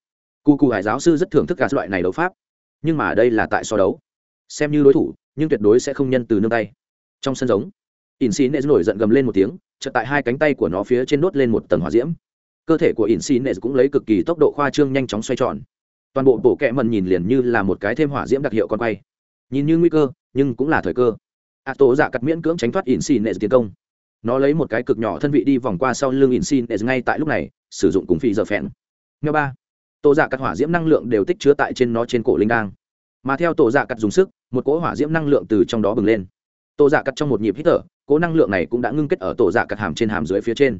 [SPEAKER 1] cu cụ hải giáo sư rất thưởng thức cả loại này đấu pháp. Nhưng mà đây là tại so đấu. Xem như đối thủ, nhưng tuyệt đối sẽ không nhân từ nương tay. Trong sân giống insine nổi giận gầm lên một tiếng, chợt tại hai cánh tay của nó phía trên đốt lên một tầng hỏa diễm. Cơ thể của insine cũng lấy cực kỳ tốc độ khoa trương nhanh chóng xoay tròn. Toàn bộ bộ kẹ mần nhìn liền như là một cái thêm hỏa diễm đặc hiệu con quay nhìn như nguy cơ, nhưng cũng là thời cơ. A tổ dạ cắt miễn cưỡng tránh thoát in xin nệ tiến công. Nó lấy một cái cực nhỏ thân vị đi vòng qua sau lưng in xin nệ ngay tại lúc này, sử dụng cùng phi giờ phèn nghe ba, tổ dạ cắt hỏa diễm năng lượng đều tích chứa tại trên nó trên cổ linh đang mà theo tổ dạ cắt dùng sức, một cỗ hỏa diễm năng lượng từ trong đó bừng lên. Tổ dạ cắt trong một nhịp hít thở, cỗ năng lượng này cũng đã ngưng kết ở tổ dạ cắt hàm trên hàm dưới phía trên.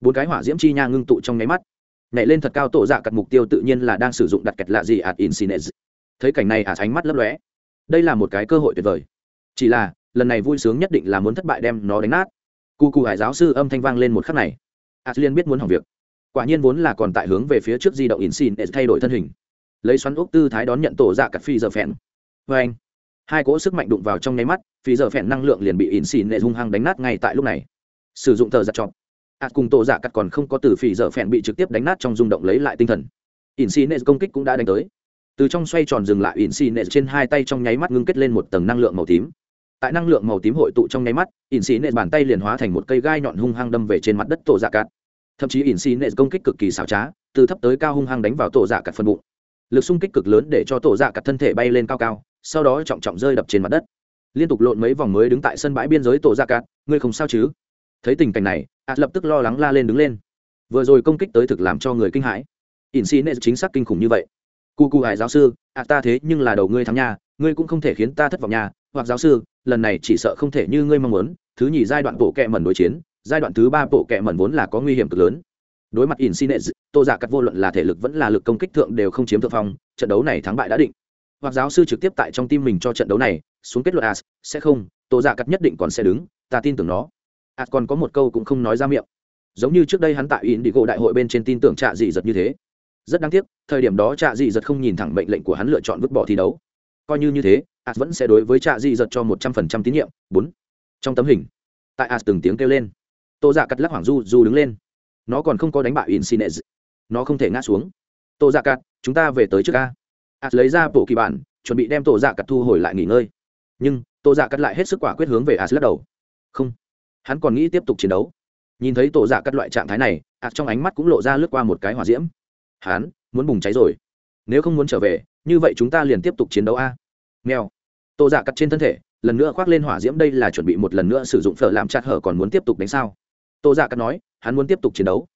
[SPEAKER 1] Bốn cái hỏa diễm chi nha ngưng tụ trong nháy mắt. Nhảy lên thật cao tổ dạ Cắt mục tiêu tự nhiên là đang sử dụng đặt kẹt lạ gì ạt insinez thấy cảnh này ạt ánh mắt lấp lóe đây là một cái cơ hội tuyệt vời. Chỉ là, lần này vui sướng nhất định là muốn thất bại đem nó đánh nát. Cu cụ hải giáo sư âm thanh vang lên một khắc này. A liên biết muốn hỏng việc. Quả nhiên vốn là còn tại hướng về phía trước di động insin để thay đổi thân hình. Lấy xoắn ốc tư thái đón nhận tổ dạ cặp phi giờ phèn vê anh, hai cỗ sức mạnh đụng vào trong nháy mắt, phi giờ phèn năng lượng liền bị insin để hung hăng đánh nát ngay tại lúc này. Sử dụng tờ giặt chọn. A cùng tổ dạ cặp còn không có từ phi giờ phèn bị trực tiếp đánh nát trong rung động lấy lại tinh thần. In xì để công kích cũng đã đánh tới từ trong xoay tròn dừng lại in xì nệ trên hai tay trong nháy mắt ngưng kết lên một tầng năng lượng màu tím. Tại năng lượng màu tím hội tụ trong nháy mắt in xì nệ bàn tay liền hóa thành một cây gai nhọn hung hăng đâm về trên mặt đất tổ dạ cát. thậm chí in xì nệ công kích cực kỳ xảo trá từ thấp tới cao hung hăng đánh vào tổ dạ cát phần bụng. Lực xung kích cực lớn để cho tổ dạ cát thân thể bay lên cao cao sau đó trọng trọng rơi đập trên mặt đất. Liên tục lộn mấy vòng mới đứng tại sân bãi biên giới tổ dạ cát, ngươi không sao chứ? Thấy tình cảnh này ạt lập tức lo lắng la lên đứng lên. Vừa rồi công kích tới thực làm cho người kinh hãi. In xì nệ chính xác kinh khủng như vậy cu cu hải giáo sư à ta thế nhưng là đầu ngươi thắng nha, ngươi cũng không thể khiến ta thất vọng nha. Hoặc giáo sư, lần này chỉ sợ không thể như ngươi mong muốn. Thứ nhì giai đoạn bộ kẹ mẩn đối chiến, giai đoạn thứ ba bộ kẹ mẩn vốn là có nguy hiểm cực lớn. Đối mặt in xin tô giả cắt vô luận là thể lực vẫn là lực công kích thượng đều không chiếm thượng phong, trận đấu này thắng bại đã định. Hoặc giáo sư trực tiếp tại trong tim mình cho trận đấu này, xuống kết luận as sẽ không, tô giả cắt nhất định còn sẽ đứng, ta tin tưởng nó. As còn có một câu cũng không nói ra miệng. Giống như trước đây hắn tại in đi gộ đại hội bên trên tin tưởng trạ dị giật như thế rất đáng tiếc, thời điểm đó trạ dị giật không nhìn thẳng mệnh lệnh của hắn lựa chọn vứt bỏ thi đấu. Coi như như thế as vẫn sẽ đối với trạ dị giật cho một trăm phần trăm tín nhiệm. Bốn. Trong tấm hình, tại as từng tiếng kêu lên. Tô giả cắt lắc hoảng du du đứng lên. Nó còn không có đánh bại insinez nó không thể ngã xuống. Tô dạ cắt, chúng ta về tới trước ca as lấy ra bộ kỳ bản, chuẩn bị đem tổ dạ cắt thu hồi lại nghỉ ngơi. Nhưng tổ dạ cắt lại hết sức quả quyết hướng về as lắc đầu. Không. Hắn còn nghĩ tiếp tục chiến đấu. Nhìn thấy tổ dạ cắt loại trạng thái này as trong ánh mắt cũng lộ ra lướt qua một cái hỏa diễm hắn muốn bùng cháy rồi. Nếu không muốn trở về, như vậy chúng ta liền tiếp tục chiến đấu a. Nghèo Tô dạ cắt trên thân thể, lần nữa khoác lên hỏa diễm đây là chuẩn bị một lần nữa sử dụng phở làm chặt hở còn muốn tiếp tục đánh sao? Tô dạ cắt nói, hắn muốn tiếp tục chiến đấu.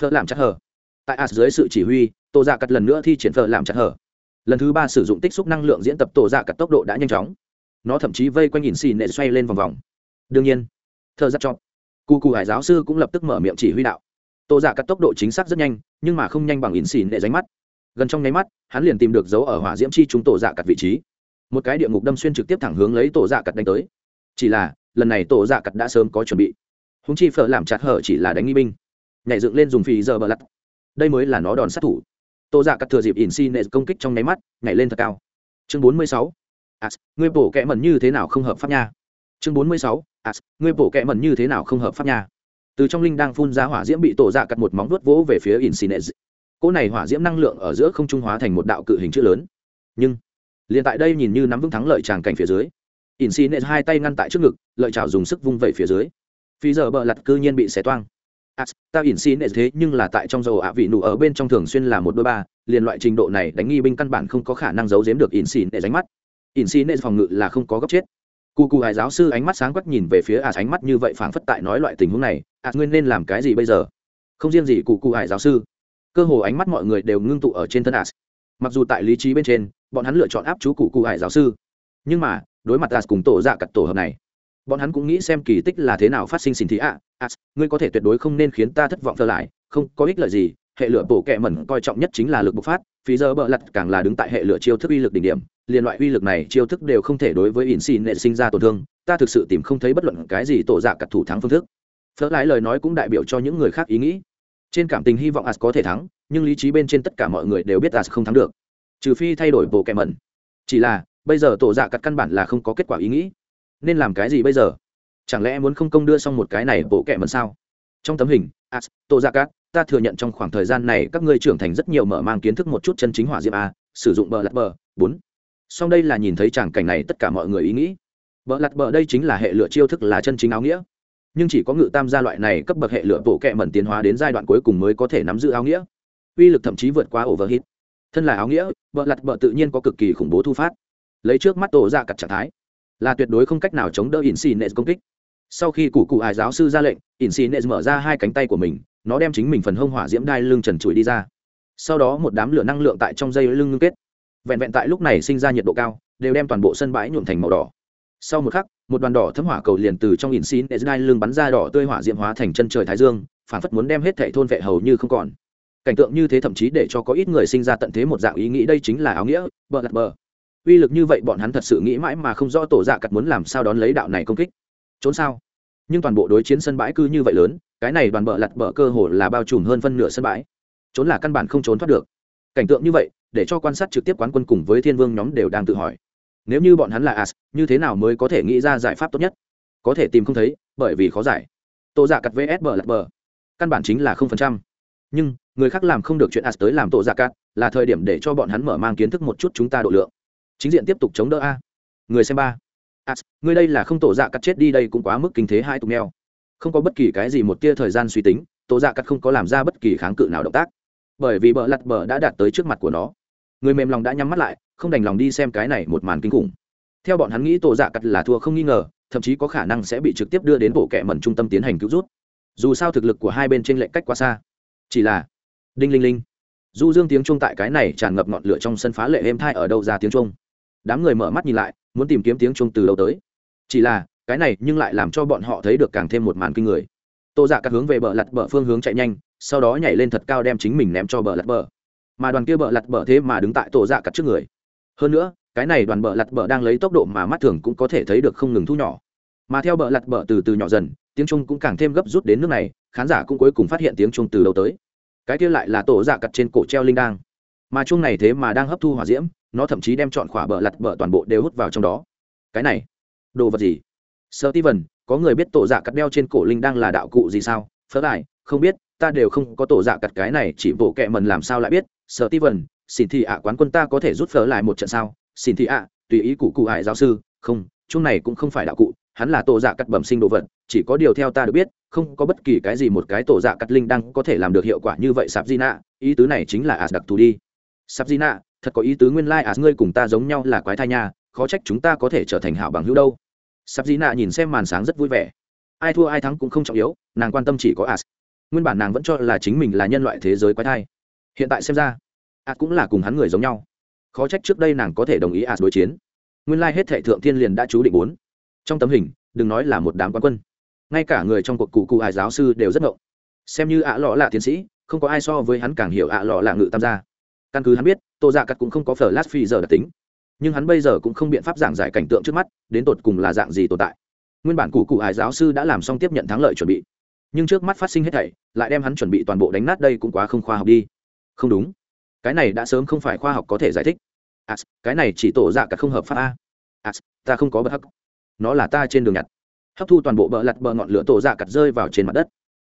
[SPEAKER 1] Phở làm chặt hở. Tại as dưới sự chỉ huy, tô dạ cắt lần nữa thi triển phở làm chặt hở. Lần thứ ba sử dụng tích xúc năng lượng diễn tập tổ dạ cắt tốc độ đã nhanh chóng. Nó thậm chí vây quanh nhìn xì nệ xoay lên vòng vòng. Đương nhiên thợ giáp chọn. Cụ cụ hải giáo sư cũng lập tức mở miệng chỉ huy đạo tô giả cắt tốc độ chính xác rất nhanh, nhưng mà không nhanh bằng ỉn xì để ránh mắt. Gần trong nháy mắt, hắn liền tìm được dấu ở hỏa diễm chi chúng tổ dạ cắt vị trí. Một cái địa ngục đâm xuyên trực tiếp thẳng hướng lấy tổ dạ cắt đánh tới. Chỉ là, lần này tổ dạ cắt đã sớm có chuẩn bị. Húng chi phở làm chặt hở chỉ là đánh nghi binh. Nhảy dựng lên dùng phì giờ bờ lặt. Đây mới là nó đòn sát thủ. Tô dạ cắt thừa dịp ỉn xi nệ công kích trong nháy mắt, nhảy lên thật cao. Chương bốn mươi sáu. As ngươi bổ kẽ mẩn như thế nào không hợp pháp nha? Chương bốn mươi sáu. As ngươi bổ kẽ mẩn như thế nào không hợp pháp nha? Từ trong linh đang phun ra hỏa diễm bị tổ dạ cắt một móng vuốt vỗ về phía insinez cỗ này hỏa diễm năng lượng ở giữa không trung hóa thành một đạo cự hình chữ lớn. Nhưng liền tại đây nhìn như nắm vững thắng lợi tràng cảnh phía dưới insinez hai tay ngăn tại trước ngực lợi chảo dùng sức vung vẩy phía dưới. Phi giờ bờ lặt cư nhiên bị xé toang. À, ta insinez thế nhưng là tại trong dầu ạ vị nụ ở bên trong thường xuyên là một đôi ba liền loại trình độ này đánh nghi binh căn bản không có khả năng giấu giếm được insinez xi ránh mắt. Insinez phòng ngự là không có góc chết cụ cụ hải giáo sư ánh mắt sáng quắc nhìn về phía as ánh mắt như vậy phảng phất tại nói loại tình huống này as nguyên nên làm cái gì bây giờ? Không riêng gì cụ cụ hải giáo sư, cơ hồ ánh mắt mọi người đều ngưng tụ ở trên thân as mặc dù tại lý trí bên trên, bọn hắn lựa chọn áp chú cụ cụ hải giáo sư, nhưng mà, đối mặt ạt cùng tổ dạ cặt tổ hợp này, bọn hắn cũng nghĩ xem kỳ tích là thế nào phát sinh xin thị ạ. Ạt, ngươi có thể tuyệt đối không nên khiến ta thất vọng thơ lại, không có ích lợi gì, hệ lửa bổ kẹ mẩn coi trọng nhất chính là lực bộc phát, phí giờ bợ lặt càng là đứng tại hệ lửa chiêu thức uy lực đỉnh điểm liền loại uy lực này chiêu thức đều không thể đối với ỉn xì nệ sinh ra tổn thương, ta thực sự tìm không thấy bất luận cái gì tổ dạ giả cặt thủ thắng phương thức. Phớt lại lời nói cũng đại biểu cho những người khác ý nghĩ. Trên cảm tình hy vọng as có thể thắng, nhưng lý trí bên trên tất cả mọi người đều biết as không thắng được. Trừ phi thay đổi bộ kẹ mẩn. Chỉ là, bây giờ tổ dạ cặt căn bản là không có kết quả ý nghĩ. Nên làm cái gì bây giờ? Chẳng lẽ muốn không công đưa xong một cái này bộ kẹ mẩn sao? Trong tấm hình, as, tổ dạ ra cát ta thừa nhận trong khoảng thời gian này các ngươi trưởng thành rất nhiều mở mang kiến thức một chút chân chính hỏa diệm a, sử dụng bờ lặt bờ, bốn song đây là nhìn thấy tràng cảnh này tất cả mọi người ý nghĩ. Vợ lặt bờ đây chính là hệ lựa chiêu thức là chân chính áo nghĩa. Nhưng chỉ có ngự tam gia loại này cấp bậc hệ lựa bộ kệ mẩn tiến hóa đến giai đoạn cuối cùng mới có thể nắm giữ áo nghĩa. Uy lực thậm chí vượt qua overhit thân là áo nghĩa vợ lặt bờ tự nhiên có cực kỳ khủng bố thu phát. Lấy trước mắt tổ ra cặt trạng thái, là tuyệt đối không cách nào chống đỡ ỉn xì nệ công kích. Sau khi cụ cụ ải giáo sư ra lệnh ỉn xì nệ mở ra hai cánh tay của mình, nó đem chính mình phần hông hỏa diễm đai lưng trần trụi đi ra. Sau đó một đám lửa năng lượng tại trong dây lưng ngưng kết vẹn vẹn tại lúc này sinh ra nhiệt độ cao, đều đem toàn bộ sân bãi nhuộm thành màu đỏ. Sau một khắc, một đoàn đỏ thấm hỏa cầu liền từ trong ỉn xín để đai lưng bắn ra đỏ tươi hỏa diễm hóa thành chân trời thái dương, phản phất muốn đem hết thệ thôn vệ hầu như không còn. Cảnh tượng như thế thậm chí để cho có ít người sinh ra tận thế một dạng ý nghĩ, đây chính là áo nghĩa, bờ lặt bờ. Uy lực như vậy bọn hắn thật sự nghĩ mãi mà không rõ tổ dạ cặt muốn làm sao đón lấy đạo này công kích. Trốn sao? Nhưng toàn bộ đối chiến sân bãi cứ như vậy lớn, cái này đoàn bờ lặt bờ cơ hồ là bao trùm hơn phân nửa sân bãi. Trốn là căn bản không trốn thoát được. Cảnh tượng như vậy để cho quan sát trực tiếp quán quân cùng với thiên vương nhóm đều đang tự hỏi. Nếu như bọn hắn là as, như thế nào mới có thể nghĩ ra giải pháp tốt nhất? Có thể tìm không thấy, bởi vì khó giải. Tổ dạ giả cặt vs bờ lạc bờ. Căn bản chính là không phần trăm. Nhưng, người khác làm không được chuyện as tới làm tổ dạ giả cặt là thời điểm để cho bọn hắn mở mang kiến thức một chút chúng ta độ lượng. Chính diện tiếp tục chống đỡ a. Người xem ba. As, người đây là không tổ giả cắt chết đi đây cũng quá mức kinh thế hai tục neo không có bất kỳ cái gì một tia thời gian suy tính, tổ giả cắt không có làm ra bất kỳ kháng cự nào động tác. Bởi vì bờ lặt bờ đã đạt tới trước mặt của nó người mềm lòng đã nhắm mắt lại không đành lòng đi xem cái này một màn kinh khủng. Theo bọn hắn nghĩ tổ dạ cắt là thua không nghi ngờ thậm chí có khả năng sẽ bị trực tiếp đưa đến bộ kệ mẩn trung tâm tiến hành cứu rút. Dù sao thực lực của hai bên trên lệnh cách quá xa. Chỉ là đinh linh linh. Du dương tiếng trung tại cái này tràn ngập ngọn lửa trong sân phá lệ êm thai ở đâu ra tiếng trung, đám người mở mắt nhìn lại muốn tìm kiếm tiếng trung từ đâu tới. Chỉ là cái này nhưng lại làm cho bọn họ thấy được càng thêm một màn kinh người. Tô dạ cắt hướng về bờ lặt bờ phương hướng chạy nhanh sau đó nhảy lên thật cao đem chính mình ném cho bờ lặt bờ mà đoàn kia bợ lặt bợ thế mà đứng tại tổ dạ cắt trước người. Hơn nữa, cái này đoàn bợ lặt bợ đang lấy tốc độ mà mắt thường cũng có thể thấy được không ngừng thu nhỏ. Mà theo bợ lặt bợ từ từ nhỏ dần, tiếng trung cũng càng thêm gấp rút đến nước này, khán giả cũng cuối cùng phát hiện tiếng trung từ đầu tới. Cái kia lại là tổ dạ cặt trên cổ treo linh đang mà chung này thế mà đang hấp thu hỏa diễm, nó thậm chí đem chọn khỏa bợ lặt bợ toàn bộ đều hút vào trong đó. Cái này, đồ vật gì? Sơ ti vần có người biết tổ dạ cặt đeo trên cổ linh đang là đạo cụ gì sao? Phớ lại, không biết, ta đều không có tổ dạ cặt cái này, chỉ bộ kệ mần làm sao lại biết? Sở ti vần xin thị ạ, quán quân ta có thể rút phở lại một trận sao? Xin thị ạ, tùy ý cụ cụ hải giáo sư. Không, chung này cũng không phải đạo cụ. Hắn là tổ dạ cắt bẩm sinh đồ vật, chỉ có điều theo ta được biết, không có bất kỳ cái gì một cái tổ dạ cắt linh đang có thể làm được hiệu quả như vậy, sạp di nạ ý tứ này chính là ạ đặc thù đi. Sạp di nạ thật có ý tứ nguyên lai、like、as ngươi cùng ta giống nhau là quái thai nha, khó trách chúng ta có thể trở thành hảo bằng hữu đâu. Sạp di nạ nhìn xem màn sáng rất vui vẻ. Ai thua ai thắng cũng không trọng yếu, nàng quan tâm chỉ có ạ. nguyên bản nàng vẫn cho là chính mình là nhân loại thế giới quái thai hiện tại xem ra ạt cũng là cùng hắn người giống nhau. Khó trách trước đây nàng có thể đồng ý ạt đối chiến. Nguyên lai、like、hết thệ thượng thiên liền đã chú định bốn. Trong tấm hình, đừng nói là một đám quán quân. Ngay cả người trong cuộc cụ cụ ải giáo sư đều rất ngộng. Xem như ạ lọ là tiến sĩ, không có ai so với hắn càng hiểu ạ lọ là ngự tam gia. Căn cứ hắn biết, tô dạ cắt cũng không có phở lát phi giờ đặc tính. Nhưng hắn bây giờ cũng không biện pháp giảng giải cảnh tượng trước mắt, đến tột cùng là dạng gì tồn tại. Nguyên bản cụ cụ ải giáo sư đã làm xong tiếp nhận thắng lợi chuẩn bị. Nhưng trước mắt phát sinh hết thảy, lại đem hắn chuẩn bị toàn bộ đánh nát đây cũng quá không khoa học đi không đúng. Cái này đã sớm không phải khoa học có thể giải thích. À, cái này chỉ tổ dạ cả không hợp pháp a. À, ta không có bất hắc. Nó là ta trên đường nhặt. Hấp thu toàn bộ bờ lặt bờ ngọn lửa tổ dạ cặt rơi vào trên mặt đất.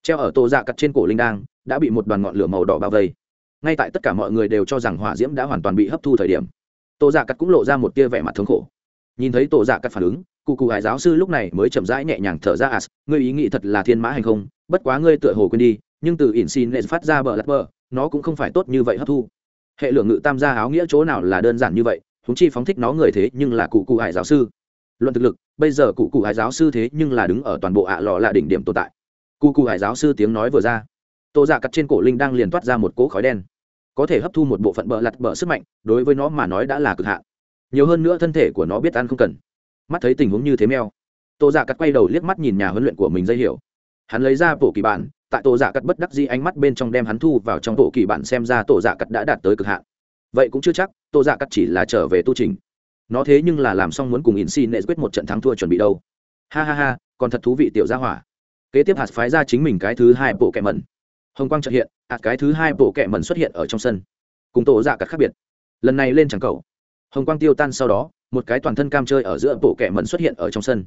[SPEAKER 1] Treo ở tổ dạ cặt trên cổ linh đang đã bị một đoàn ngọn lửa màu đỏ bao vây. Ngay tại tất cả mọi người đều cho rằng hỏa diễm đã hoàn toàn bị hấp thu thời điểm tổ dạ cặt cũng lộ ra một tia vẻ mặt thống khổ. Nhìn thấy tổ dạ cặt phản ứng cụ cụ hải giáo sư lúc này mới chậm rãi nhẹ nhàng thở ra as ngươi ý nghĩ thật là thiên mã hành không bất quá ngươi tựa hồ quên đi nhưng từ ỉn xin lệ phát ra bờ lặt bờ nó cũng không phải tốt như vậy hấp thu. Hệ lượng ngự tam gia áo nghĩa chỗ nào là đơn giản như vậy húng chi phóng thích nó người thế nhưng là cụ cụ hải giáo sư. Luận thực lực, bây giờ cụ cụ hải giáo sư thế nhưng là đứng ở toàn bộ ạ lò là đỉnh điểm tồn tại. Cụ cụ hải giáo sư tiếng nói vừa ra, tô dạ cắt trên cổ linh đang liền toát ra một cỗ khói đen. Có thể hấp thu một bộ phận bờ lặt bờ sức mạnh, đối với nó mà nói đã là cực hạn. Nhiều hơn nữa thân thể của nó biết ăn không cần. Mắt thấy tình huống như thế meo, tô dạ cắt quay đầu liếc mắt nhìn nhà huấn luyện của mình dây hiểu. Hắn lấy ra bộ kỳ bản tại tổ giả cắt bất đắc dĩ ánh mắt bên trong đem hắn thu vào trong bộ kỳ bản xem ra tổ giả cắt đã đạt tới cực hạn. Vậy cũng chưa chắc, tổ giả cắt chỉ là trở về tu trình. Nó thế nhưng là làm xong muốn cùng in si nệ quyết một trận thắng thua chuẩn bị đâu. Ha ha ha, còn thật thú vị tiểu gia hỏa. Kế tiếp hạt phái ra chính mình cái thứ hai bộ kẹ mẩn. Hồng quang trợ hiện, hạt cái thứ hai bộ kẹ mẩn xuất hiện ở trong sân. Cùng tổ dạ cắt khác biệt. Lần này lên chẳng cầu. Hồng quang tiêu tan sau đó, một cái toàn thân cam chơi ở giữa bộ kẹ mẩn xuất hiện ở trong sân.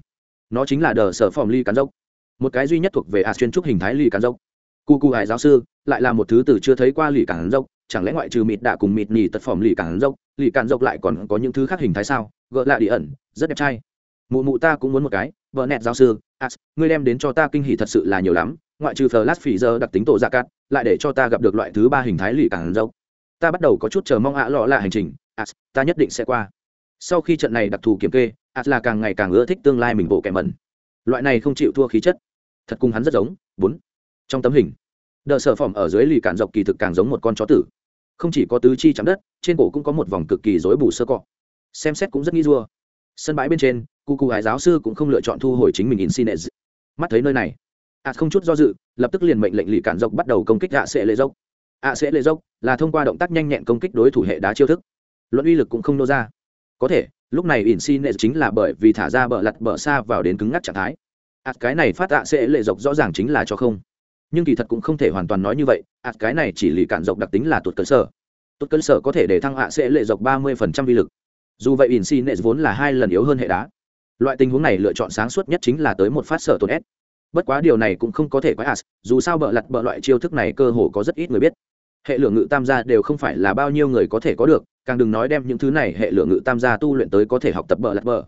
[SPEAKER 1] Nó chính là đờ sở phòng ly cán dốc một cái duy nhất thuộc về a chuyên trúc hình thái lì cản dốc. Cu cu hải giáo sư lại là một thứ từ chưa thấy qua lì cản dốc, chẳng lẽ ngoại trừ mịt đạ cùng mịt nhì tật phỏng lì cản dốc, lì cản dốc lại còn có những thứ khác hình thái sao? Gợ lạ đi ẩn, rất đẹp trai. Mụ mụ ta cũng muốn một cái, vợ nẹt giáo sư, as, ngươi đem đến cho ta kinh hỉ thật sự là nhiều lắm, ngoại trừ flash phỉ giờ đặc tính tổ dạ cát, lại để cho ta gặp được loại thứ ba hình thái lì cản dốc. Ta bắt đầu có chút chờ mong ạ lọ là hành trình, as, ta nhất định sẽ qua. Sau khi trận này đặc thù kiểm kê, as là càng ngày càng ưa thích tương lai mình bộ kẻ mẩn. Loại này không chịu thua khí chất thật cùng hắn rất giống, bốn. Trong tấm hình, đờ sở phỏm ở dưới lì cản dọc kỳ thực càng giống một con chó tử. Không chỉ có tứ chi chạm đất, trên cổ cũng có một vòng cực kỳ rối bù sơ cọ. Xem xét cũng rất nghi dua. Sân bãi bên trên, cụ cụ hải giáo sư cũng không lựa chọn thu hồi chính mình in xin mắt thấy nơi này ạ không chút do dự, lập tức liền mệnh lệnh lì cản dọc bắt đầu công kích ạ sẽ lệ dốc. ạ sẽ lệ dốc là thông qua động tác nhanh nhẹn công kích đối thủ hệ đá chiêu thức. Luận uy lực cũng không nô ra. Có thể, lúc này in xin chính là bởi vì thả ra bờ lặt bờ xa vào đến cứng ngắc trạng thái ạt cái này phát ạ sẽ lệ dọc rõ ràng chính là cho không. Nhưng kỳ thật cũng không thể hoàn toàn nói như vậy. Ạt cái này chỉ lì cản dọc đặc tính là tuột cơ sở tuột cơ sở có thể để thăng hạ sẽ lệ dọc ba mươi phần trăm vi lực. Dù vậy in si nệ vốn là hai lần yếu hơn hệ đá. Loại tình huống này lựa chọn sáng suốt nhất chính là tới một phát sở tổn s bất quá điều này cũng không có thể quái ạt dù sao bợ lặt bợ loại chiêu thức này cơ hồ có rất ít người biết. Hệ lượng ngự tam gia đều không phải là bao nhiêu người có thể có được, càng đừng nói đem những thứ này hệ lượng ngự tam gia tu luyện tới có thể học tập bợ lặt bợ.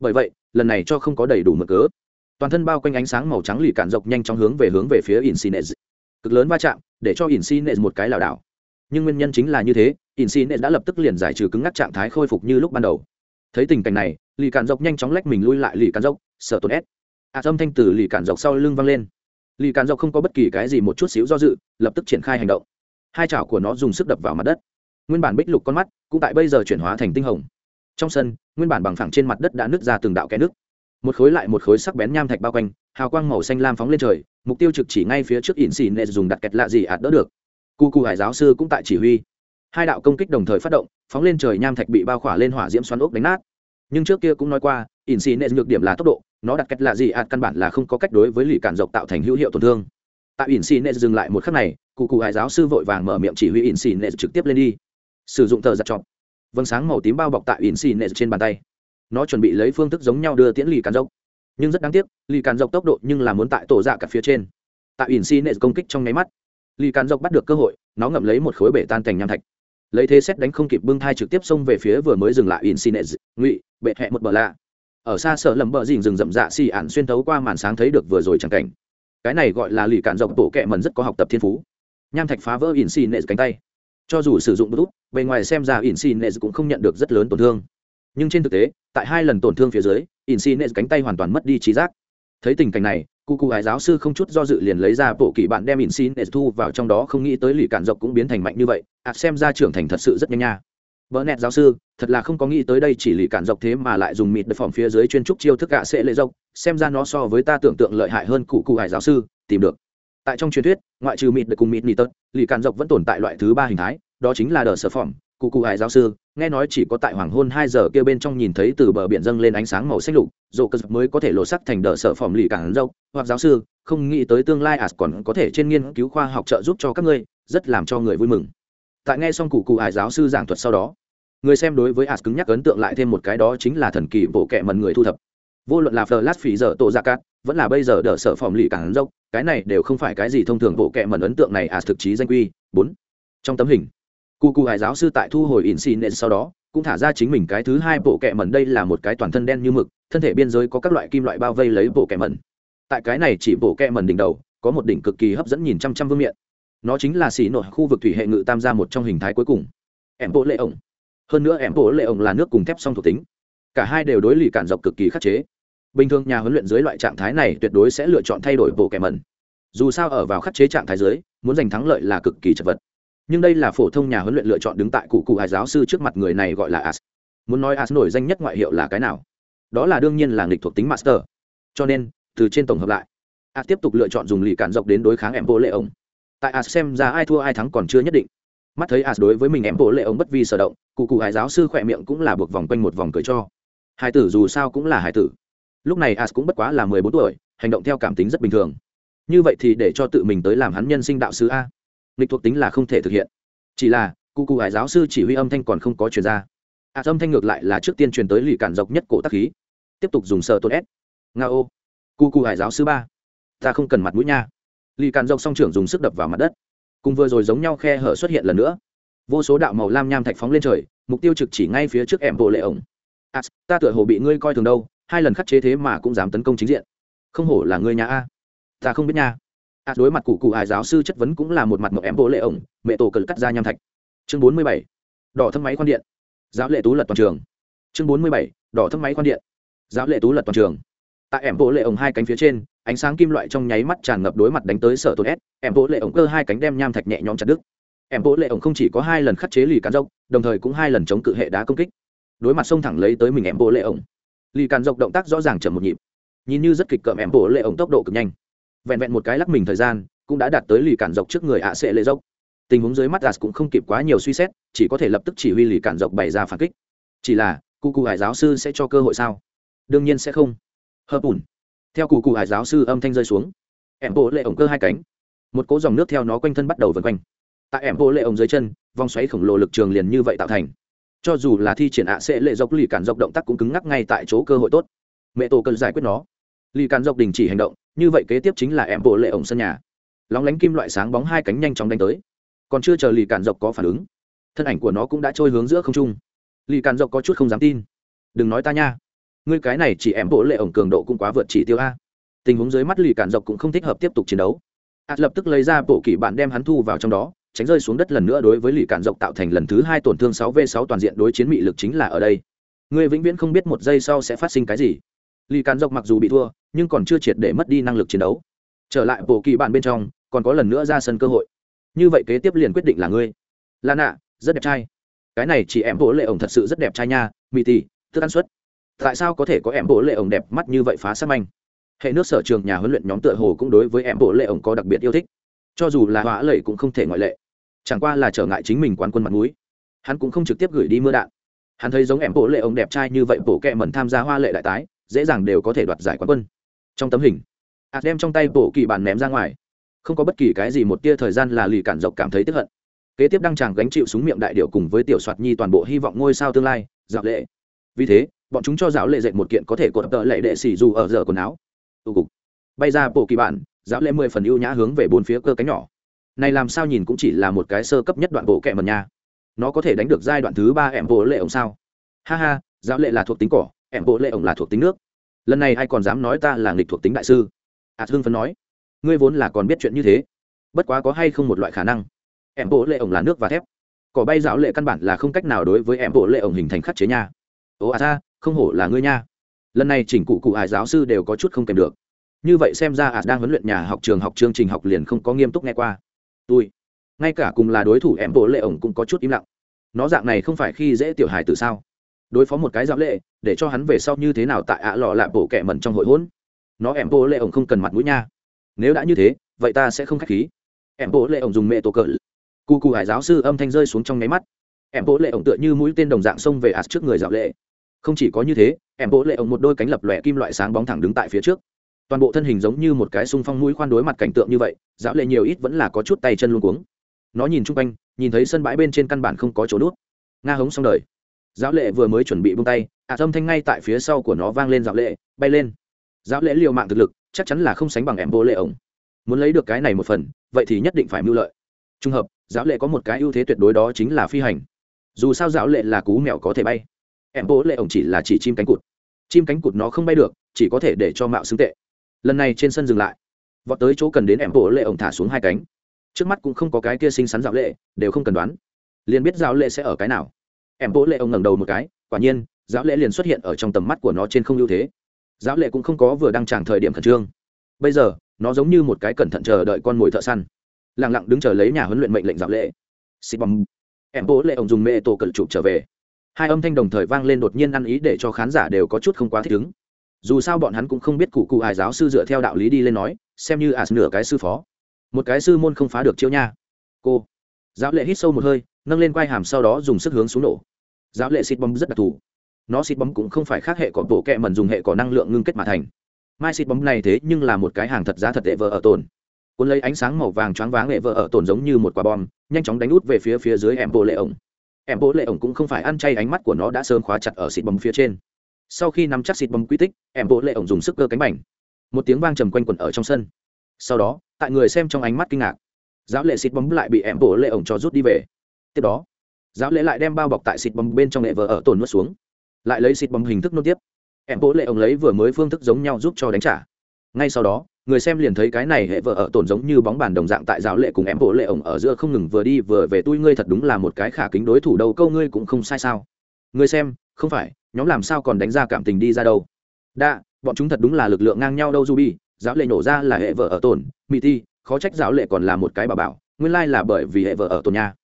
[SPEAKER 1] Bởi vậy, lần này cho không có đầy đủ mực cớ toàn thân bao quanh ánh sáng màu trắng lì cản dọc nhanh chóng hướng về hướng về phía Insinez. cực lớn va chạm để cho ỉn một cái lảo đảo. Nhưng nguyên nhân chính là như thế ỉn đã lập tức liền giải trừ cứng ngắc trạng thái khôi phục như lúc ban đầu. Thấy tình cảnh này lì cản dọc nhanh chóng lách mình lui lại lì cản dọc, sợ tổn ép. A à, âm thanh từ lì cản dọc sau lưng văng lên. Lì cản dọc không có bất kỳ cái gì một chút xíu do dự lập tức triển khai hành động. Hai chảo của nó dùng sức đập vào mặt đất. Nguyên bản bích lục con mắt cũng tại bây giờ chuyển hóa thành tinh hồng. Trong sân nguyên bản bằng phẳng trên mặt đất đã nứt ra từng đạo kẽ nước một khối lại một khối sắc bén nham thạch bao quanh, hào quang màu xanh lam phóng lên trời, mục tiêu trực chỉ ngay phía trước ỉn xì nệ dùng đặt kẹt lạ gì ạt đỡ được. Cu cụ hải giáo sư cũng tại chỉ huy. Hai đạo công kích đồng thời phát động, phóng lên trời nham thạch bị bao khỏa lên hỏa diễm xoắn ốc đánh nát. Nhưng trước kia cũng nói qua, ỉn xì nệ nhược điểm là tốc độ, nó đặt kẹt lạ gì ạt căn bản là không có cách đối với lì cản dọc tạo thành hữu hiệu tổn thương. Tại ỉn xì nệ dừng lại một khắc này cụ cụ hải giáo sư vội vàng mở miệng chỉ huy ỉn xì nệ trực tiếp lên đi. Sử dụng tờ giặt chọn. Vâng sáng màu tím bao bọc tại ỉn xì nệ trên bàn tay nó chuẩn bị lấy phương thức giống nhau đưa tiễn lì càn dốc. Nhưng rất đáng tiếc, lì càn dốc tốc độ nhưng là muốn tại tổ dạ cả phía trên. Tại ỉn xi nệ công kích trong nháy mắt, lì càn dốc bắt được cơ hội, nó ngậm lấy một khối bể tan thành nham thạch. Lấy thế xét đánh không kịp bưng thai trực tiếp xông về phía vừa mới dừng lại ỉn xi nệ ngụy, bệ hẹ một bờ lạ. Ở xa sợ lầm bờ dìn rừng rậm dạ xì ản xuyên thấu qua màn sáng thấy được vừa rồi chẳng cảnh. Cái này gọi là lì cản dọc tổ kẹ mần rất có học tập thiên phú. Nham thạch phá vỡ ỉn xì nệ cánh tay. Cho dù sử dụng bút, bề ngoài xem ra ỉn xì nệ cũng không nhận được rất lớn tổn thương nhưng trên thực tế, tại hai lần tổn thương phía dưới ỉn xì cánh tay hoàn toàn mất đi trí giác. Thấy tình cảnh này, cụ cụ hải giáo sư không chút do dự liền lấy ra bộ kỳ bạn đem ỉn xì thu vào trong đó, không nghĩ tới lì cản dọc cũng biến thành mạnh như vậy. Ạt xem ra trưởng thành thật sự rất nhanh nha. Vợ nẹt giáo sư, thật là không có nghĩ tới đây chỉ lì cản dọc thế mà lại dùng mịt để phòng phía dưới chuyên trúc chiêu thức gạ sẽ lệ dốc xem ra nó so với ta tưởng tượng lợi hại hơn cụ cụ hải giáo sư, tìm được. Tại trong truyền thuyết, ngoại trừ mịt được cùng mịt nỉ tật, lì cản dọc vẫn tồn tại loại thứ ba hình thái, đó chính là đờ sở phỏng, cụ cụ hải giáo sư nghe nói chỉ có tại hoàng hôn hai giờ kia bên trong nhìn thấy từ bờ biển dâng lên ánh sáng màu xanh lục rộ cơ mới có thể lộ sắc thành đờ sở phòng lì càng dâu. hoặc giáo sư không nghĩ tới tương lai as còn có thể trên nghiên cứu khoa học trợ giúp cho các ngươi rất làm cho người vui mừng. Tại nghe xong cụ cụ ải giáo sư giảng thuật sau đó người xem đối với as cứng nhắc ấn tượng lại thêm một cái đó chính là thần kỳ bộ kệ mần người thu thập. Vô luận là flash phỉ giờ tổ ra cát vẫn là bây giờ đỡ sở phòng lì càng dâu, cái này đều không phải cái gì thông thường bộ kệ mần ấn tượng này as thực chí danh quy. Bốn. Trong tấm hình cụ cụ hải giáo sư tại thu hồi in xì nện sau đó, cũng thả ra chính mình cái thứ hai bộ kẹ mẩn đây là một cái toàn thân đen như mực, thân thể biên giới có các loại kim loại bao vây lấy bộ kẹ mẩn. Tại cái này chỉ bộ kẹ mẩn đỉnh đầu, có một đỉnh cực kỳ hấp dẫn nhìn trăm trăm vương miện. Nó chính là xì nội khu vực thủy hệ ngự tam gia một trong hình thái cuối cùng. Em bộ lệ ổng. Hơn nữa em bộ lệ ổng là nước cùng thép song thuộc tính. Cả hai đều đối lì cản dọc cực kỳ khắc chế. Bình thường nhà huấn luyện dưới loại trạng thái này tuyệt đối sẽ lựa chọn thay đổi bộ kẻ mẩn. Dù sao ở vào khắc chế trạng thái dưới, muốn giành thắng lợi là cực kỳ chật vật nhưng đây là phổ thông nhà huấn luyện lựa chọn đứng tại cụ cụ hải giáo sư trước mặt người này gọi là as. Muốn nói as nổi danh nhất ngoại hiệu là cái nào? Đó là đương nhiên là nghịch thuộc tính master. Cho nên, từ trên tổng hợp lại, as tiếp tục lựa chọn dùng lì cản dọc đến đối kháng em bộ lệ ổng tại as xem ra ai thua ai thắng còn chưa nhất định. Mắt thấy as đối với mình em bộ lệ ổng bất vi sở động, cụ cụ hải giáo sư khỏe miệng cũng là buộc vòng quanh một vòng cười cho. Hải tử dù sao cũng là hải tử. Lúc này as cũng bất quá là mười bốn tuổi, hành động theo cảm tính rất bình thường. Như vậy thì để cho tự mình tới làm hắn nhân sinh đạo sứ a nghịch thuộc tính là không thể thực hiện. Chỉ là, cụ cụ hải giáo sư chỉ huy âm thanh còn không có chuyển ra. A âm thanh ngược lại là trước tiên truyền tới lì cản dọc nhất cổ tắc khí. Tiếp tục dùng sợ tốt s. Nga ô. Cụ cụ hải giáo sư ba. Ta không cần mặt mũi nha. Lì cản dọc song trưởng dùng sức đập vào mặt đất. Cùng vừa rồi giống nhau khe hở xuất hiện lần nữa. Vô số đạo màu lam nham thạch phóng lên trời, mục tiêu trực chỉ ngay phía trước em bộ lệ ổng. A ta tựa hồ bị ngươi coi thường đâu, hai lần khắc chế thế mà cũng dám tấn công chính diện. Không hổ là ngươi nhà a. Ta không biết nha à, đối mặt cụ cụ hải giáo sư chất vấn cũng là một mặt mộng em bộ lệ ổng mẹ tổ cần cắt ra nham thạch. Chương bốn mươi bảy đỏ thâm máy khoan điện. Giáo lệ tú lật toàn trường. Chương bốn mươi bảy đỏ thâm máy khoan điện. Giáo lệ tú lật toàn trường. Tại em bộ lệ ổng hai cánh phía trên ánh sáng kim loại trong nháy mắt tràn ngập đối mặt đánh tới sở tổn s em bộ lệ ổng cơ hai cánh đem nham thạch nhẹ nhõm chặt đứt. Em bộ lệ ổng không chỉ có hai lần khắc chế lì cán dốc đồng thời cũng hai lần chống cự hệ đá công kích. Đối mặt xông thẳng lấy tới mình em bộ lệ ổng lì cán dốc động tác rõ ràng chậm một nhịp. Nhìn như rất kịch cợm em bộ lệ ổng tốc độ cực nhanh vẹn vẹn một cái lắc mình thời gian, cũng đã đạt tới lì cản dọc trước người ạ sẽ lệ dốc. Tình huống dưới mắt gas cũng không kịp quá nhiều suy xét, chỉ có thể lập tức chỉ huy lì cản dọc bày ra phản kích. Chỉ là, cụ cụ hải giáo sư sẽ cho cơ hội sao? Đương nhiên sẽ không. Hợp ủn theo cụ cụ hải giáo sư âm thanh rơi xuống, em bộ lệ ổng cơ hai cánh. Một cỗ dòng nước theo nó quanh thân bắt đầu vần quanh. Tại em bộ lệ ổng dưới chân, vòng xoáy khổng lồ lực trường liền như vậy tạo thành. Cho dù là thi triển ạ sẽ lệ dốc, lì cản dọc động tác cũng cứng ngắc ngay tại chỗ cơ hội tốt. Mẹ tổ cần giải quyết nó. Lì cản dọc đình chỉ hành động như vậy kế tiếp chính là em bộ lệ ổng sân nhà. Lóng lánh kim loại sáng bóng hai cánh nhanh chóng đánh tới. Còn chưa chờ lì cản dọc có phản ứng, thân ảnh của nó cũng đã trôi hướng giữa không trung. Lì cản dọc có chút không dám tin. Đừng nói ta nha, ngươi cái này chỉ em bộ lệ ổng cường độ cũng quá vượt chỉ tiêu a. Tình huống dưới mắt lì cản dọc cũng không thích hợp tiếp tục chiến đấu. Ạt lập tức lấy ra bộ kỷ bạn đem hắn thu vào trong đó, tránh rơi xuống đất lần nữa đối với lì cản dọc tạo thành lần thứ hai tổn thương 6 v 6 toàn diện đối chiến mị lực chính là ở đây. Ngươi vĩnh viễn không biết một giây sau sẽ phát sinh cái gì lì cản dọc mặc dù bị thua, nhưng còn chưa triệt để mất đi năng lực chiến đấu. Trở lại bộ kỳ bạn bên trong, còn có lần nữa ra sân cơ hội. Như vậy kế tiếp liền quyết định là ngươi. Là nạ rất đẹp trai. Cái này chỉ em bố lệ ổng thật sự rất đẹp trai nha mỹ tỷ thức ăn suất. Tại sao có thể có em bố lệ ổng đẹp mắt như vậy phá sát manh? Hệ nước sở trường nhà huấn luyện nhóm tựa hồ cũng đối với em bố lệ ổng có đặc biệt yêu thích. Cho dù là hóa lệ cũng không thể ngoại lệ. Chẳng qua là trở ngại chính mình quán quân mặt mũi. Hắn cũng không trực tiếp gửi đi mưa đạn. Hắn thấy giống em bố lệ ổng đẹp trai như vậy, bổ kẹ mẩn tham gia hoa lệ đại tái dễ dàng đều có thể đoạt giải quán quân. Trong tấm hình ạt đem trong tay bộ kỳ bản ném ra ngoài. Không có bất kỳ cái gì một tia thời gian là lì cản dọc cảm thấy tức hận. Kế tiếp đăng tràng gánh chịu súng miệng đại điệu cùng với tiểu soạt nhi toàn bộ hy vọng ngôi sao tương lai, dạo lệ. Vì thế, bọn chúng cho dạo lệ dạy một kiện có thể cột tợ lệ đệ xỉ dù ở giờ quần áo. Tụ cục. Bay ra bộ kỳ bản, dạo lệ mười phần ưu nhã hướng về bốn phía cơ cánh nhỏ. Này làm sao nhìn cũng chỉ là một cái sơ cấp nhất đoạn bộ kẹ mần nha. Nó có thể đánh được giai đoạn thứ ba em bộ lệ ổng sao? Ha ha, dạo lệ là thuộc tính cỏ em bộ lệ ổng là thuộc tính nước. Lần này ai còn dám nói ta là nghịch thuộc tính đại sư? Ạt hương phấn nói. Ngươi vốn là còn biết chuyện như thế. Bất quá có hay không một loại khả năng? Em bộ lệ ổng là nước và thép. Cỏ bay dạo lệ căn bản là không cách nào đối với em bộ lệ ổng hình thành khắc chế nha. Ồ à ra, không hổ là ngươi nha. Lần này chỉnh cụ cụ ải giáo sư đều có chút không kèm được. Như vậy xem ra ạt đang huấn luyện nhà học trường học chương trình học liền không có nghiêm túc nghe qua. Tôi ngay cả cùng là đối thủ em bộ lệ ổng cũng có chút im lặng. Nó dạng này không phải khi dễ tiểu hài từ sao? Đối phó một cái giáo lệ, để cho hắn về sau như thế nào tại ạ lọ lạ bộ kẹ mẩn trong hội hỗn nó em bộ lệ ổng không cần mặt mũi nha. Nếu đã như thế, vậy ta sẽ không k h á c h khí. Em bộ lệ ổng dùng mẹ tổ cỡ cụ cụ hải giáo sư âm thanh rơi xuống trong nháy mắt. Em bộ lệ ổng tựa như mũi tên đồng dạng xông về ạt trước người giáo lệ. Không chỉ có như thế, em bộ lệ ổng một đôi cánh lập lòe kim loại sáng bóng thẳng đứng tại phía trước. Toàn bộ thân hình giống như một cái xung phong mũi khoan đối mặt cảnh tượng như vậy giáo lệ nhiều ít vẫn là có chút tay chân luôn cuống. Nó nhìn chung quanh, nhìn thấy sân bãi bên trên căn bản không có chỗ đốt nga hống xong đời giáo lệ vừa mới chuẩn bị bung tay ạt âm thanh ngay tại phía sau của nó vang lên giáo lệ, bay lên. Giáo lệ liều mạng thực lực, chắc chắn là không sánh bằng em bộ lệ ổng. Muốn lấy được cái này một phần, vậy thì nhất định phải mưu lợi. Trùng hợp, giáo lệ có một cái ưu thế tuyệt đối đó chính là phi hành. Dù sao giáo lệ là cú mèo có thể bay. Em bố lệ ổng chỉ là chỉ chim cánh cụt. Chim cánh cụt nó không bay được, chỉ có thể để cho mạo xứng tệ. Lần này trên sân dừng lại. Vọt tới chỗ cần đến em bố lệ ổng thả xuống hai cánh. Trước mắt cũng không có cái kia xinh xắn giáo lệ, đều không cần đoán. Liền biết giáo lệ sẽ ở cái nào em bố lệ ông ngẩng đầu một cái, quả nhiên, giáo lệ liền xuất hiện ở trong tầm mắt của nó trên không ưu thế. Giáo lệ cũng không có vừa đăng tràng thời điểm khẩn trương. Bây giờ, nó giống như một cái cẩn thận chờ đợi con mồi thợ săn. Lẳng lặng đứng chờ lấy nhà huấn luyện mệnh lệnh giáo lệ xịt bóng em bố lệ ông dùng mê tổ cận chụp trở về. Hai âm thanh đồng thời vang lên đột nhiên ăn ý để cho khán giả đều có chút không quá thích ứng. Dù sao bọn hắn cũng không biết cụ cụ hài giáo sư dựa theo đạo lý đi lên nói, xem như as nửa cái sư phó. Một cái sư môn không phá được chiêu nha. Cô. Giáo lệ hít sâu một hơi nâng lên quai hàm sau đó dùng sức hướng xuống nổ. Giáo lệ xịt bom rất đặc thù. Nó xịt bom cũng không phải khác hệ cỏ bộ kẹ mần dùng hệ cỏ năng lượng ngưng kết mà thành. Mai xịt bom này thế nhưng là một cái hàng thật giá thật đệ vợ ở tồn. Cuốn lấy ánh sáng màu vàng choáng váng lệ vợ ở tồn giống như một quả bom, nhanh chóng đánh út về phía phía dưới em bộ lệ ổng. Em bộ lệ ổng cũng không phải ăn chay ánh mắt của nó đã sớm khóa chặt ở xịt bấm phía trên. Sau khi nắm chắc xịt bấm quy tích em bộ lệ ổng dùng sức cơ cánh mảnh một tiếng vang trầm quanh quẩn ở trong sân. Sau đó, tại người xem trong ánh mắt kinh ngạc, giáo lệ xịt bấm lại bị em bộ lệ ổng cho rút đi về tiếp đó, giáo lễ lại đem bao bọc tại xịt bầm bên trong hệ vợ ở tổn nuốt xuống. Lại lấy xịt bầm hình thức nốt tiếp. Em bố lệ ông lấy vừa mới phương thức giống nhau giúp cho đánh trả. Ngay sau đó, người xem liền thấy cái này hệ vợ ở tổn giống như bóng bàn đồng dạng tại giáo lệ cùng em bố lệ ông ở giữa không ngừng vừa đi vừa về, tui ngươi thật đúng là một cái khả kính đối thủ đâu, câu ngươi cũng không sai sao? Người xem, không phải, nhóm làm sao còn đánh ra cảm tình đi ra đâu? Đa, bọn chúng thật đúng là lực lượng ngang nhau đâu ruby giáo lệ nổ ra là hệ vợ ở tổn mỹ ti, khó trách giáo lệ còn là một cái bà bảo, nguyên lai là bởi vì hệ vợ ở tổn nha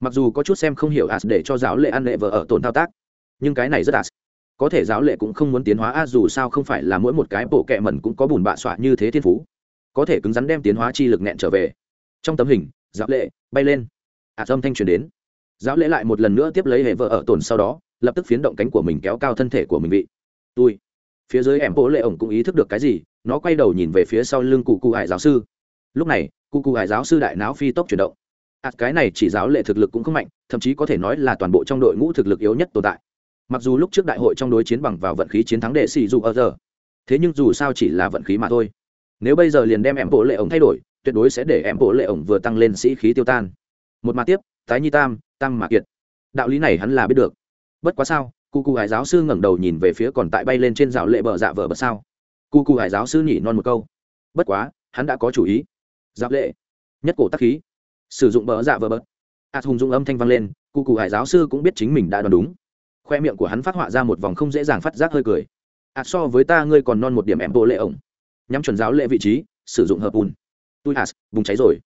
[SPEAKER 1] mặc dù có chút xem không hiểu as để cho giáo lệ ăn lệ vợ ở tổn thao tác, nhưng cái này rất as. Có thể giáo lệ cũng không muốn tiến hóa as dù sao không phải là mỗi một cái bộ kẹ mẩn cũng có bùn bạ xoa như thế thiên phú. Có thể cứng rắn đem tiến hóa chi lực nẹn trở về. Trong tấm hình, giáo lệ bay lên. As âm thanh truyền đến. Giáo lệ lại một lần nữa tiếp lấy hệ vợ ở tổn sau đó, lập tức phiến động cánh của mình kéo cao thân thể của mình vị. Tôi phía dưới em bố lệ ổng cũng ý thức được cái gì, nó quay đầu nhìn về phía sau lưng cụ cụ hải giáo sư. Lúc này, cụ cụ hải giáo sư đại não phi tốc chuyển động ạt cái này chỉ giáo lệ thực lực cũng không mạnh, thậm chí có thể nói là toàn bộ trong đội ngũ thực lực yếu nhất tồn tại. Mặc dù lúc trước đại hội trong đối chiến bằng vào vận khí chiến thắng đệ sĩ dù ở giờ, thế nhưng dù sao chỉ là vận khí mà thôi. Nếu bây giờ liền đem em bộ lệ ổng thay đổi, tuyệt đối sẽ để em bộ lệ ổng vừa tăng lên sĩ khí tiêu tan. Một mặt tiếp, tái nhi tam tăng mà kiệt. Đạo lý này hắn là biết được. Bất quá sao cụ cụ hải giáo sư ngẩng đầu nhìn về phía còn tại bay lên trên rào lệ bờ dạ vờ bờ sao. Cụ cụ hải giáo sư nhỉ non một câu. Bất quá, hắn đã có chủ ý. Giáo lệ. Nhất cổ tắc khí sử dụng bờ dạ vờ bớt ạt hùng dung âm thanh vang lên, cụ cụ hải giáo sư cũng biết chính mình đã đoán đúng. Khoe miệng của hắn phát họa ra một vòng không dễ dàng phát giác hơi cười. Ạt so với ta, ngươi còn non một điểm em bộ lệ ổng. Nhắm chuẩn giáo lệ vị trí, sử dụng hợp bùn. Tôi ạt vùng cháy rồi.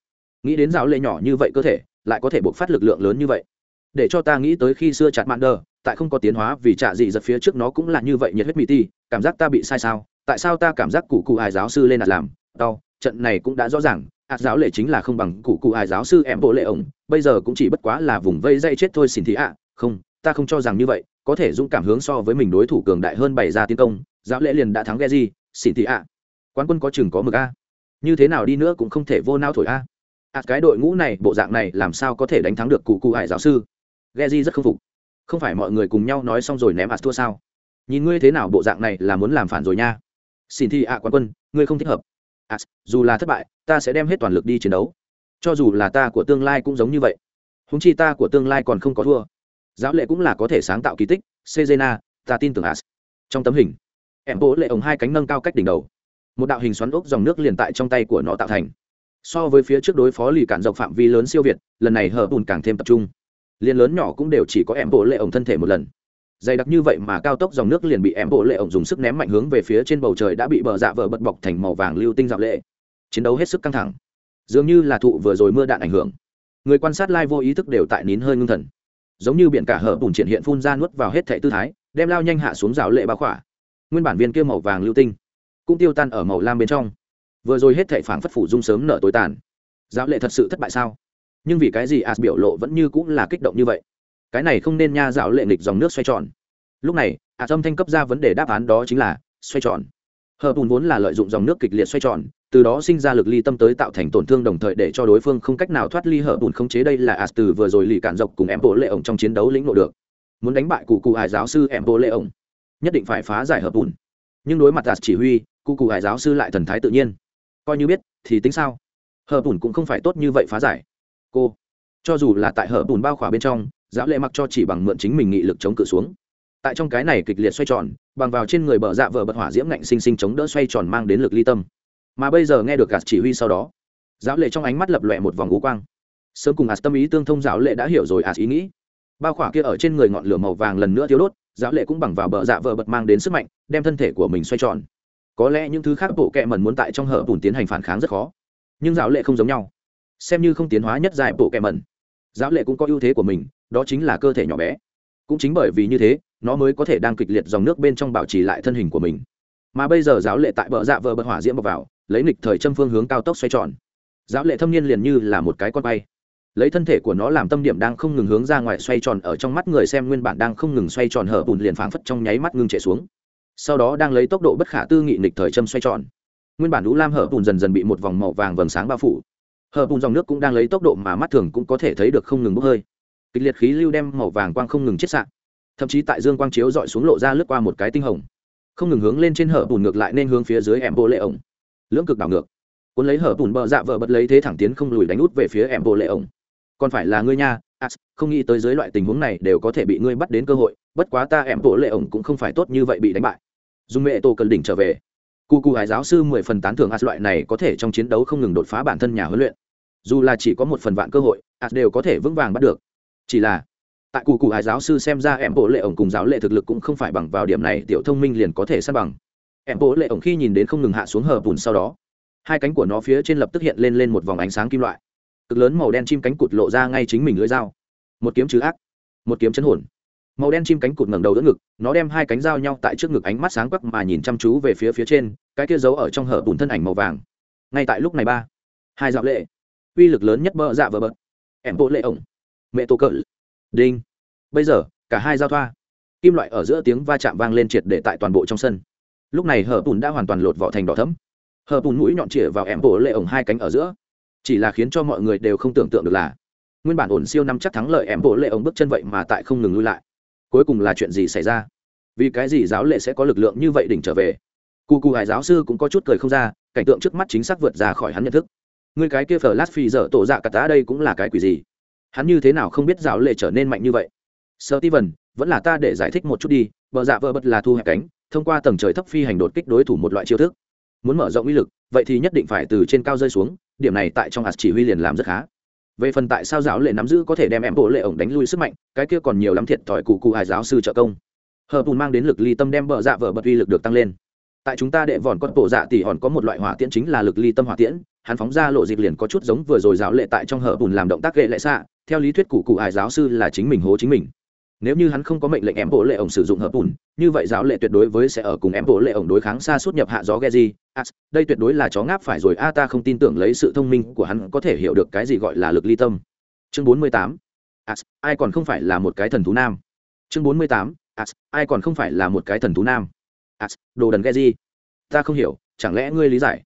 [SPEAKER 1] Nghĩ đến giáo lệ nhỏ như vậy cơ thể, lại có thể buộc phát lực lượng lớn như vậy. Để cho ta nghĩ tới khi xưa chặt mạn đờ, tại không có tiến hóa vì trả gì giật phía trước nó cũng là như vậy nhiệt huyết mỹ ti cảm giác ta bị sai sao? Tại sao ta cảm giác cụ cụ hải giáo sư lên đặt làm? Đau, trận này cũng đã rõ ràng ạt giáo lệ chính là không bằng cụ cụ hải giáo sư em bộ lệ ổng. Bây giờ cũng chỉ bất quá là vùng vây dây chết thôi xin thị ạ. Không ta không cho rằng như vậy. Có thể dũng cảm hướng so với mình đối thủ cường đại hơn bày ra tiến công. Giáo lệ liền đã thắng ghe gì xin thị ạ. Quán quân có chừng có mực a. Như thế nào đi nữa cũng không thể vô nao thổi a. À, cái đội ngũ này bộ dạng này làm sao có thể đánh thắng được cụ cụ hải giáo sư? Ghe di rất k phục. Không phải mọi người cùng nhau nói xong rồi ném ạt thua sao? Nhìn ngươi thế nào bộ dạng này là muốn làm phản rồi nha. Xin thi ạ à quán quân ngươi không thích hợp. Ạt dù là thất bại ta sẽ đem hết toàn lực đi chiến đấu. Cho dù là ta của tương lai cũng giống như vậy. Húng chi ta của tương lai còn không có thua. Giáo lệ cũng là có thể sáng tạo kỳ tích. Sejena, ta tin tưởng as. Trong tấm hình, em bố lệ ổng hai cánh nâng cao cách đỉnh đầu. Một đạo hình xoắn ốc dòng nước liền tại trong tay của nó tạo thành. So với phía trước đối phó lì cản dọc phạm vi lớn siêu việt, lần này hở bùn càng thêm tập trung. Liền lớn nhỏ cũng đều chỉ có em bộ lệ ổng thân thể một lần. Dày đặc như vậy mà cao tốc dòng nước liền bị em bộ lệ ổng dùng sức ném mạnh hướng về phía trên bầu trời đã bị bờ dạ vỡ bật bọc thành màu vàng lưu tinh dạo lệ chiến đấu hết sức căng thẳng. Dường như là thụ vừa rồi mưa đạn ảnh hưởng. Người quan sát lai vô ý thức đều tại nín hơi ngưng thần. Giống như biển cả hở bùn triển hiện phun ra nuốt vào hết thệ tư thái, đem lao nhanh hạ xuống rào lệ bao khỏa. Nguyên bản viên kia màu vàng lưu tinh, cũng tiêu tan ở màu lam bên trong. Vừa rồi hết thệ phảng phất phủ dung sớm nở tối tàn. Giáo lệ thật sự thất bại sao? Nhưng vì cái gì as biểu lộ vẫn như cũng là kích động như vậy? Cái này không nên nha, rào lệ nghịch dòng nước xoay tròn. Lúc này, as âm thanh cấp ra vấn đề đáp án đó chính là, xoay tròn hờ bùn vốn là lợi dụng dòng nước kịch liệt xoay tròn, từ đó sinh ra lực ly tâm tới tạo thành tổn thương đồng thời để cho đối phương không cách nào thoát ly hở bùn không chế đây là as từ vừa rồi lì cản dọc cùng em bộ lệ ổng trong chiến đấu lĩnh nội được. Muốn đánh bại cụ cụ hải giáo sư em bộ lệ ổng, nhất định phải phá giải hợp bùn. Nhưng đối mặt as chỉ huy, cụ cụ hải giáo sư lại thần thái tự nhiên. Coi như biết, thì tính sao? Hở bùn cũng không phải tốt như vậy phá giải. Cô, cho dù là tại hở bùn bao khỏa bên trong giáo lệ mặc cho chỉ bằng mượn chính mình nghị lực chống cự xuống tại trong cái này kịch liệt xoay tròn, bằng vào trên người bờ dạ vờ bật hỏa diễm ngạnh sinh sinh chống đỡ xoay tròn mang đến lực ly tâm. Mà bây giờ nghe được gạt chỉ huy sau đó, giáo lệ trong ánh mắt lập lòe một vòng ngũ quang. Sớm cùng ạt tâm ý tương thông giáo lệ đã hiểu rồi ạt ý nghĩ. Bao khỏa kia ở trên người ngọn lửa màu vàng lần nữa thiếu đốt, giáo lệ cũng bằng vào bờ dạ vờ bật mang đến sức mạnh, đem thân thể của mình xoay tròn. Có lẽ những thứ khác bộ kẹ mần muốn tại trong hở bùn tiến hành phản kháng rất khó. Nhưng giáo lệ không giống nhau. Xem như không tiến hóa nhất dài bộ kẹ mần giáo lệ cũng có ưu thế của mình, đó chính là cơ thể nhỏ bé. Cũng chính bởi vì như thế nó mới có thể đang kịch liệt dòng nước bên trong bảo trì lại thân hình của mình. Mà bây giờ giáo lệ tại bờ dạ vờ bật hỏa diễm bọc vào, lấy nghịch thời châm phương hướng cao tốc xoay tròn. Giáo lệ thâm niên liền như là một cái con bay. Lấy thân thể của nó làm tâm điểm đang không ngừng hướng ra ngoài xoay tròn ở trong mắt người xem nguyên bản đang không ngừng xoay tròn hở bùn liền phảng phất trong nháy mắt ngưng chạy xuống. Sau đó đang lấy tốc độ bất khả tư nghị nghịch thời châm xoay tròn. Nguyên bản lũ lam hở bùn dần dần bị một vòng màu vàng vầng sáng bao phủ. Hở bùn dòng nước cũng đang lấy tốc độ mà mắt thường cũng có thể thấy được không ngừng bốc hơi. Kịch liệt khí lưu đem màu vàng quang không ngừng chết sạn thậm chí tại dương quang chiếu dọi xuống lộ ra lướt qua một cái tinh hồng. Không ngừng hướng lên trên hở bùn ngược lại nên hướng phía dưới em bộ lệ ổng. Lưỡng cực đảo ngược. Cuốn lấy hở bùn bờ dạ vợ bật lấy thế thẳng tiến không lùi đánh út về phía em bộ lệ ổng. Còn phải là ngươi nha as không nghĩ tới dưới loại tình huống này đều có thể bị ngươi bắt đến cơ hội, bất quá ta em bộ lệ ổng cũng không phải tốt như vậy bị đánh bại. Dùng mẹ tổ cần đỉnh trở về. Cụ cụ hải giáo sư mười phần tán thưởng as loại này có thể trong chiến đấu không ngừng đột phá bản thân nhà huấn luyện. Dù là chỉ có một phần vạn cơ hội as đều có thể vững vàng bắt được. Chỉ là tại cụ cụ hải giáo sư xem ra em bộ lệ ổng cùng giáo lệ thực lực cũng không phải bằng vào điểm này, tiểu thông minh liền có thể sát bằng. Em bộ lệ ổng khi nhìn đến không ngừng hạ xuống hờ bùn sau đó, hai cánh của nó phía trên lập tức hiện lên lên một vòng ánh sáng kim loại. Cực lớn màu đen chim cánh cụt lộ ra ngay chính mình lưỡi dao. Một kiếm chứ ác, một kiếm chấn hồn. Màu đen chim cánh cụt ngẩng đầu đỡ ngực, nó đem hai cánh dao nhau tại trước ngực ánh mắt sáng quắc mà nhìn chăm chú về phía phía trên, cái kia giấu ở trong hở bùn thân ảnh màu vàng. Ngay tại lúc này ba, hai dạo lệ, uy lực lớn nhất bơ dạ vờ bợt em bộ lệ ổng, mẹ tổ cỡ đinh. Bây giờ, cả hai giao thoa. Kim loại ở giữa tiếng va chạm vang lên triệt để tại toàn bộ trong sân. Lúc này hở bùn đã hoàn toàn lột vỏ thành đỏ thấm hở bùn mũi nhọn chĩa vào em bộ lệ ổng hai cánh ở giữa. Chỉ là khiến cho mọi người đều không tưởng tượng được là, nguyên bản ổn siêu năm chắc thắng lợi em bộ lệ ổng bước chân vậy mà tại không ngừng lui lại. Cuối cùng là chuyện gì xảy ra? Vì cái gì giáo lệ sẽ có lực lượng như vậy đỉnh trở về? Cụ cụ hải giáo sư cũng có chút cười không ra, cảnh tượng trước mắt chính xác vượt ra khỏi hắn nhận thức. Người cái kia phở lát phi dở tổ dạ cả tá đây cũng là cái quỷ gì? Hắn như thế nào không biết giáo lệ trở nên mạnh như vậy? Sơ ti vần vẫn là ta để giải thích một chút đi vợ dạ vợ bật là thu hẹp cánh, thông qua tầng trời thấp phi hành đột kích đối thủ một loại chiêu thức. Muốn mở rộng uy lực, vậy thì nhất định phải từ trên cao rơi xuống, điểm này tại trong hạt chỉ huy liền làm rất khá. Về phần tại sao giáo lệ nắm giữ có thể đem em bộ lệ ổng đánh lui sức mạnh, cái kia còn nhiều lắm thiệt thòi cụ cụ hải giáo sư trợ công. Hợp bùn mang đến lực ly tâm đem bờ dạ vợ bật uy lực được tăng lên. Tại chúng ta đệ vòn con bộ dạ tỉ hòn có một loại hỏa tiễn chính là lực ly tâm hỏa tiễn hắn phóng ra lộ dịp liền có chút giống vừa rồi giáo lệ tại trong hở bùn làm động tác ghệ lệ xạ, theo lý thuyết cụ cụ hải giáo sư là chính mình hố chính mình. Nếu như hắn không có mệnh lệnh em bộ lệ ổng sử dụng hợp bùn, như vậy giáo lệ tuyệt đối với sẽ ở cùng em bộ lệ ổng đối kháng xa suốt nhập hạ gió geji as à, đây tuyệt đối là chó ngáp phải rồi. A, ta không tin tưởng lấy sự thông minh của hắn có thể hiểu được cái gì gọi là lực ly tâm. Chương bốn mươi tám. As ai còn không phải là một cái thần thú nam? Chương bốn mươi tám. As ai còn không phải là một cái thần thú nam? As đồ đần geji ta không hiểu, chẳng lẽ ngươi lý giải?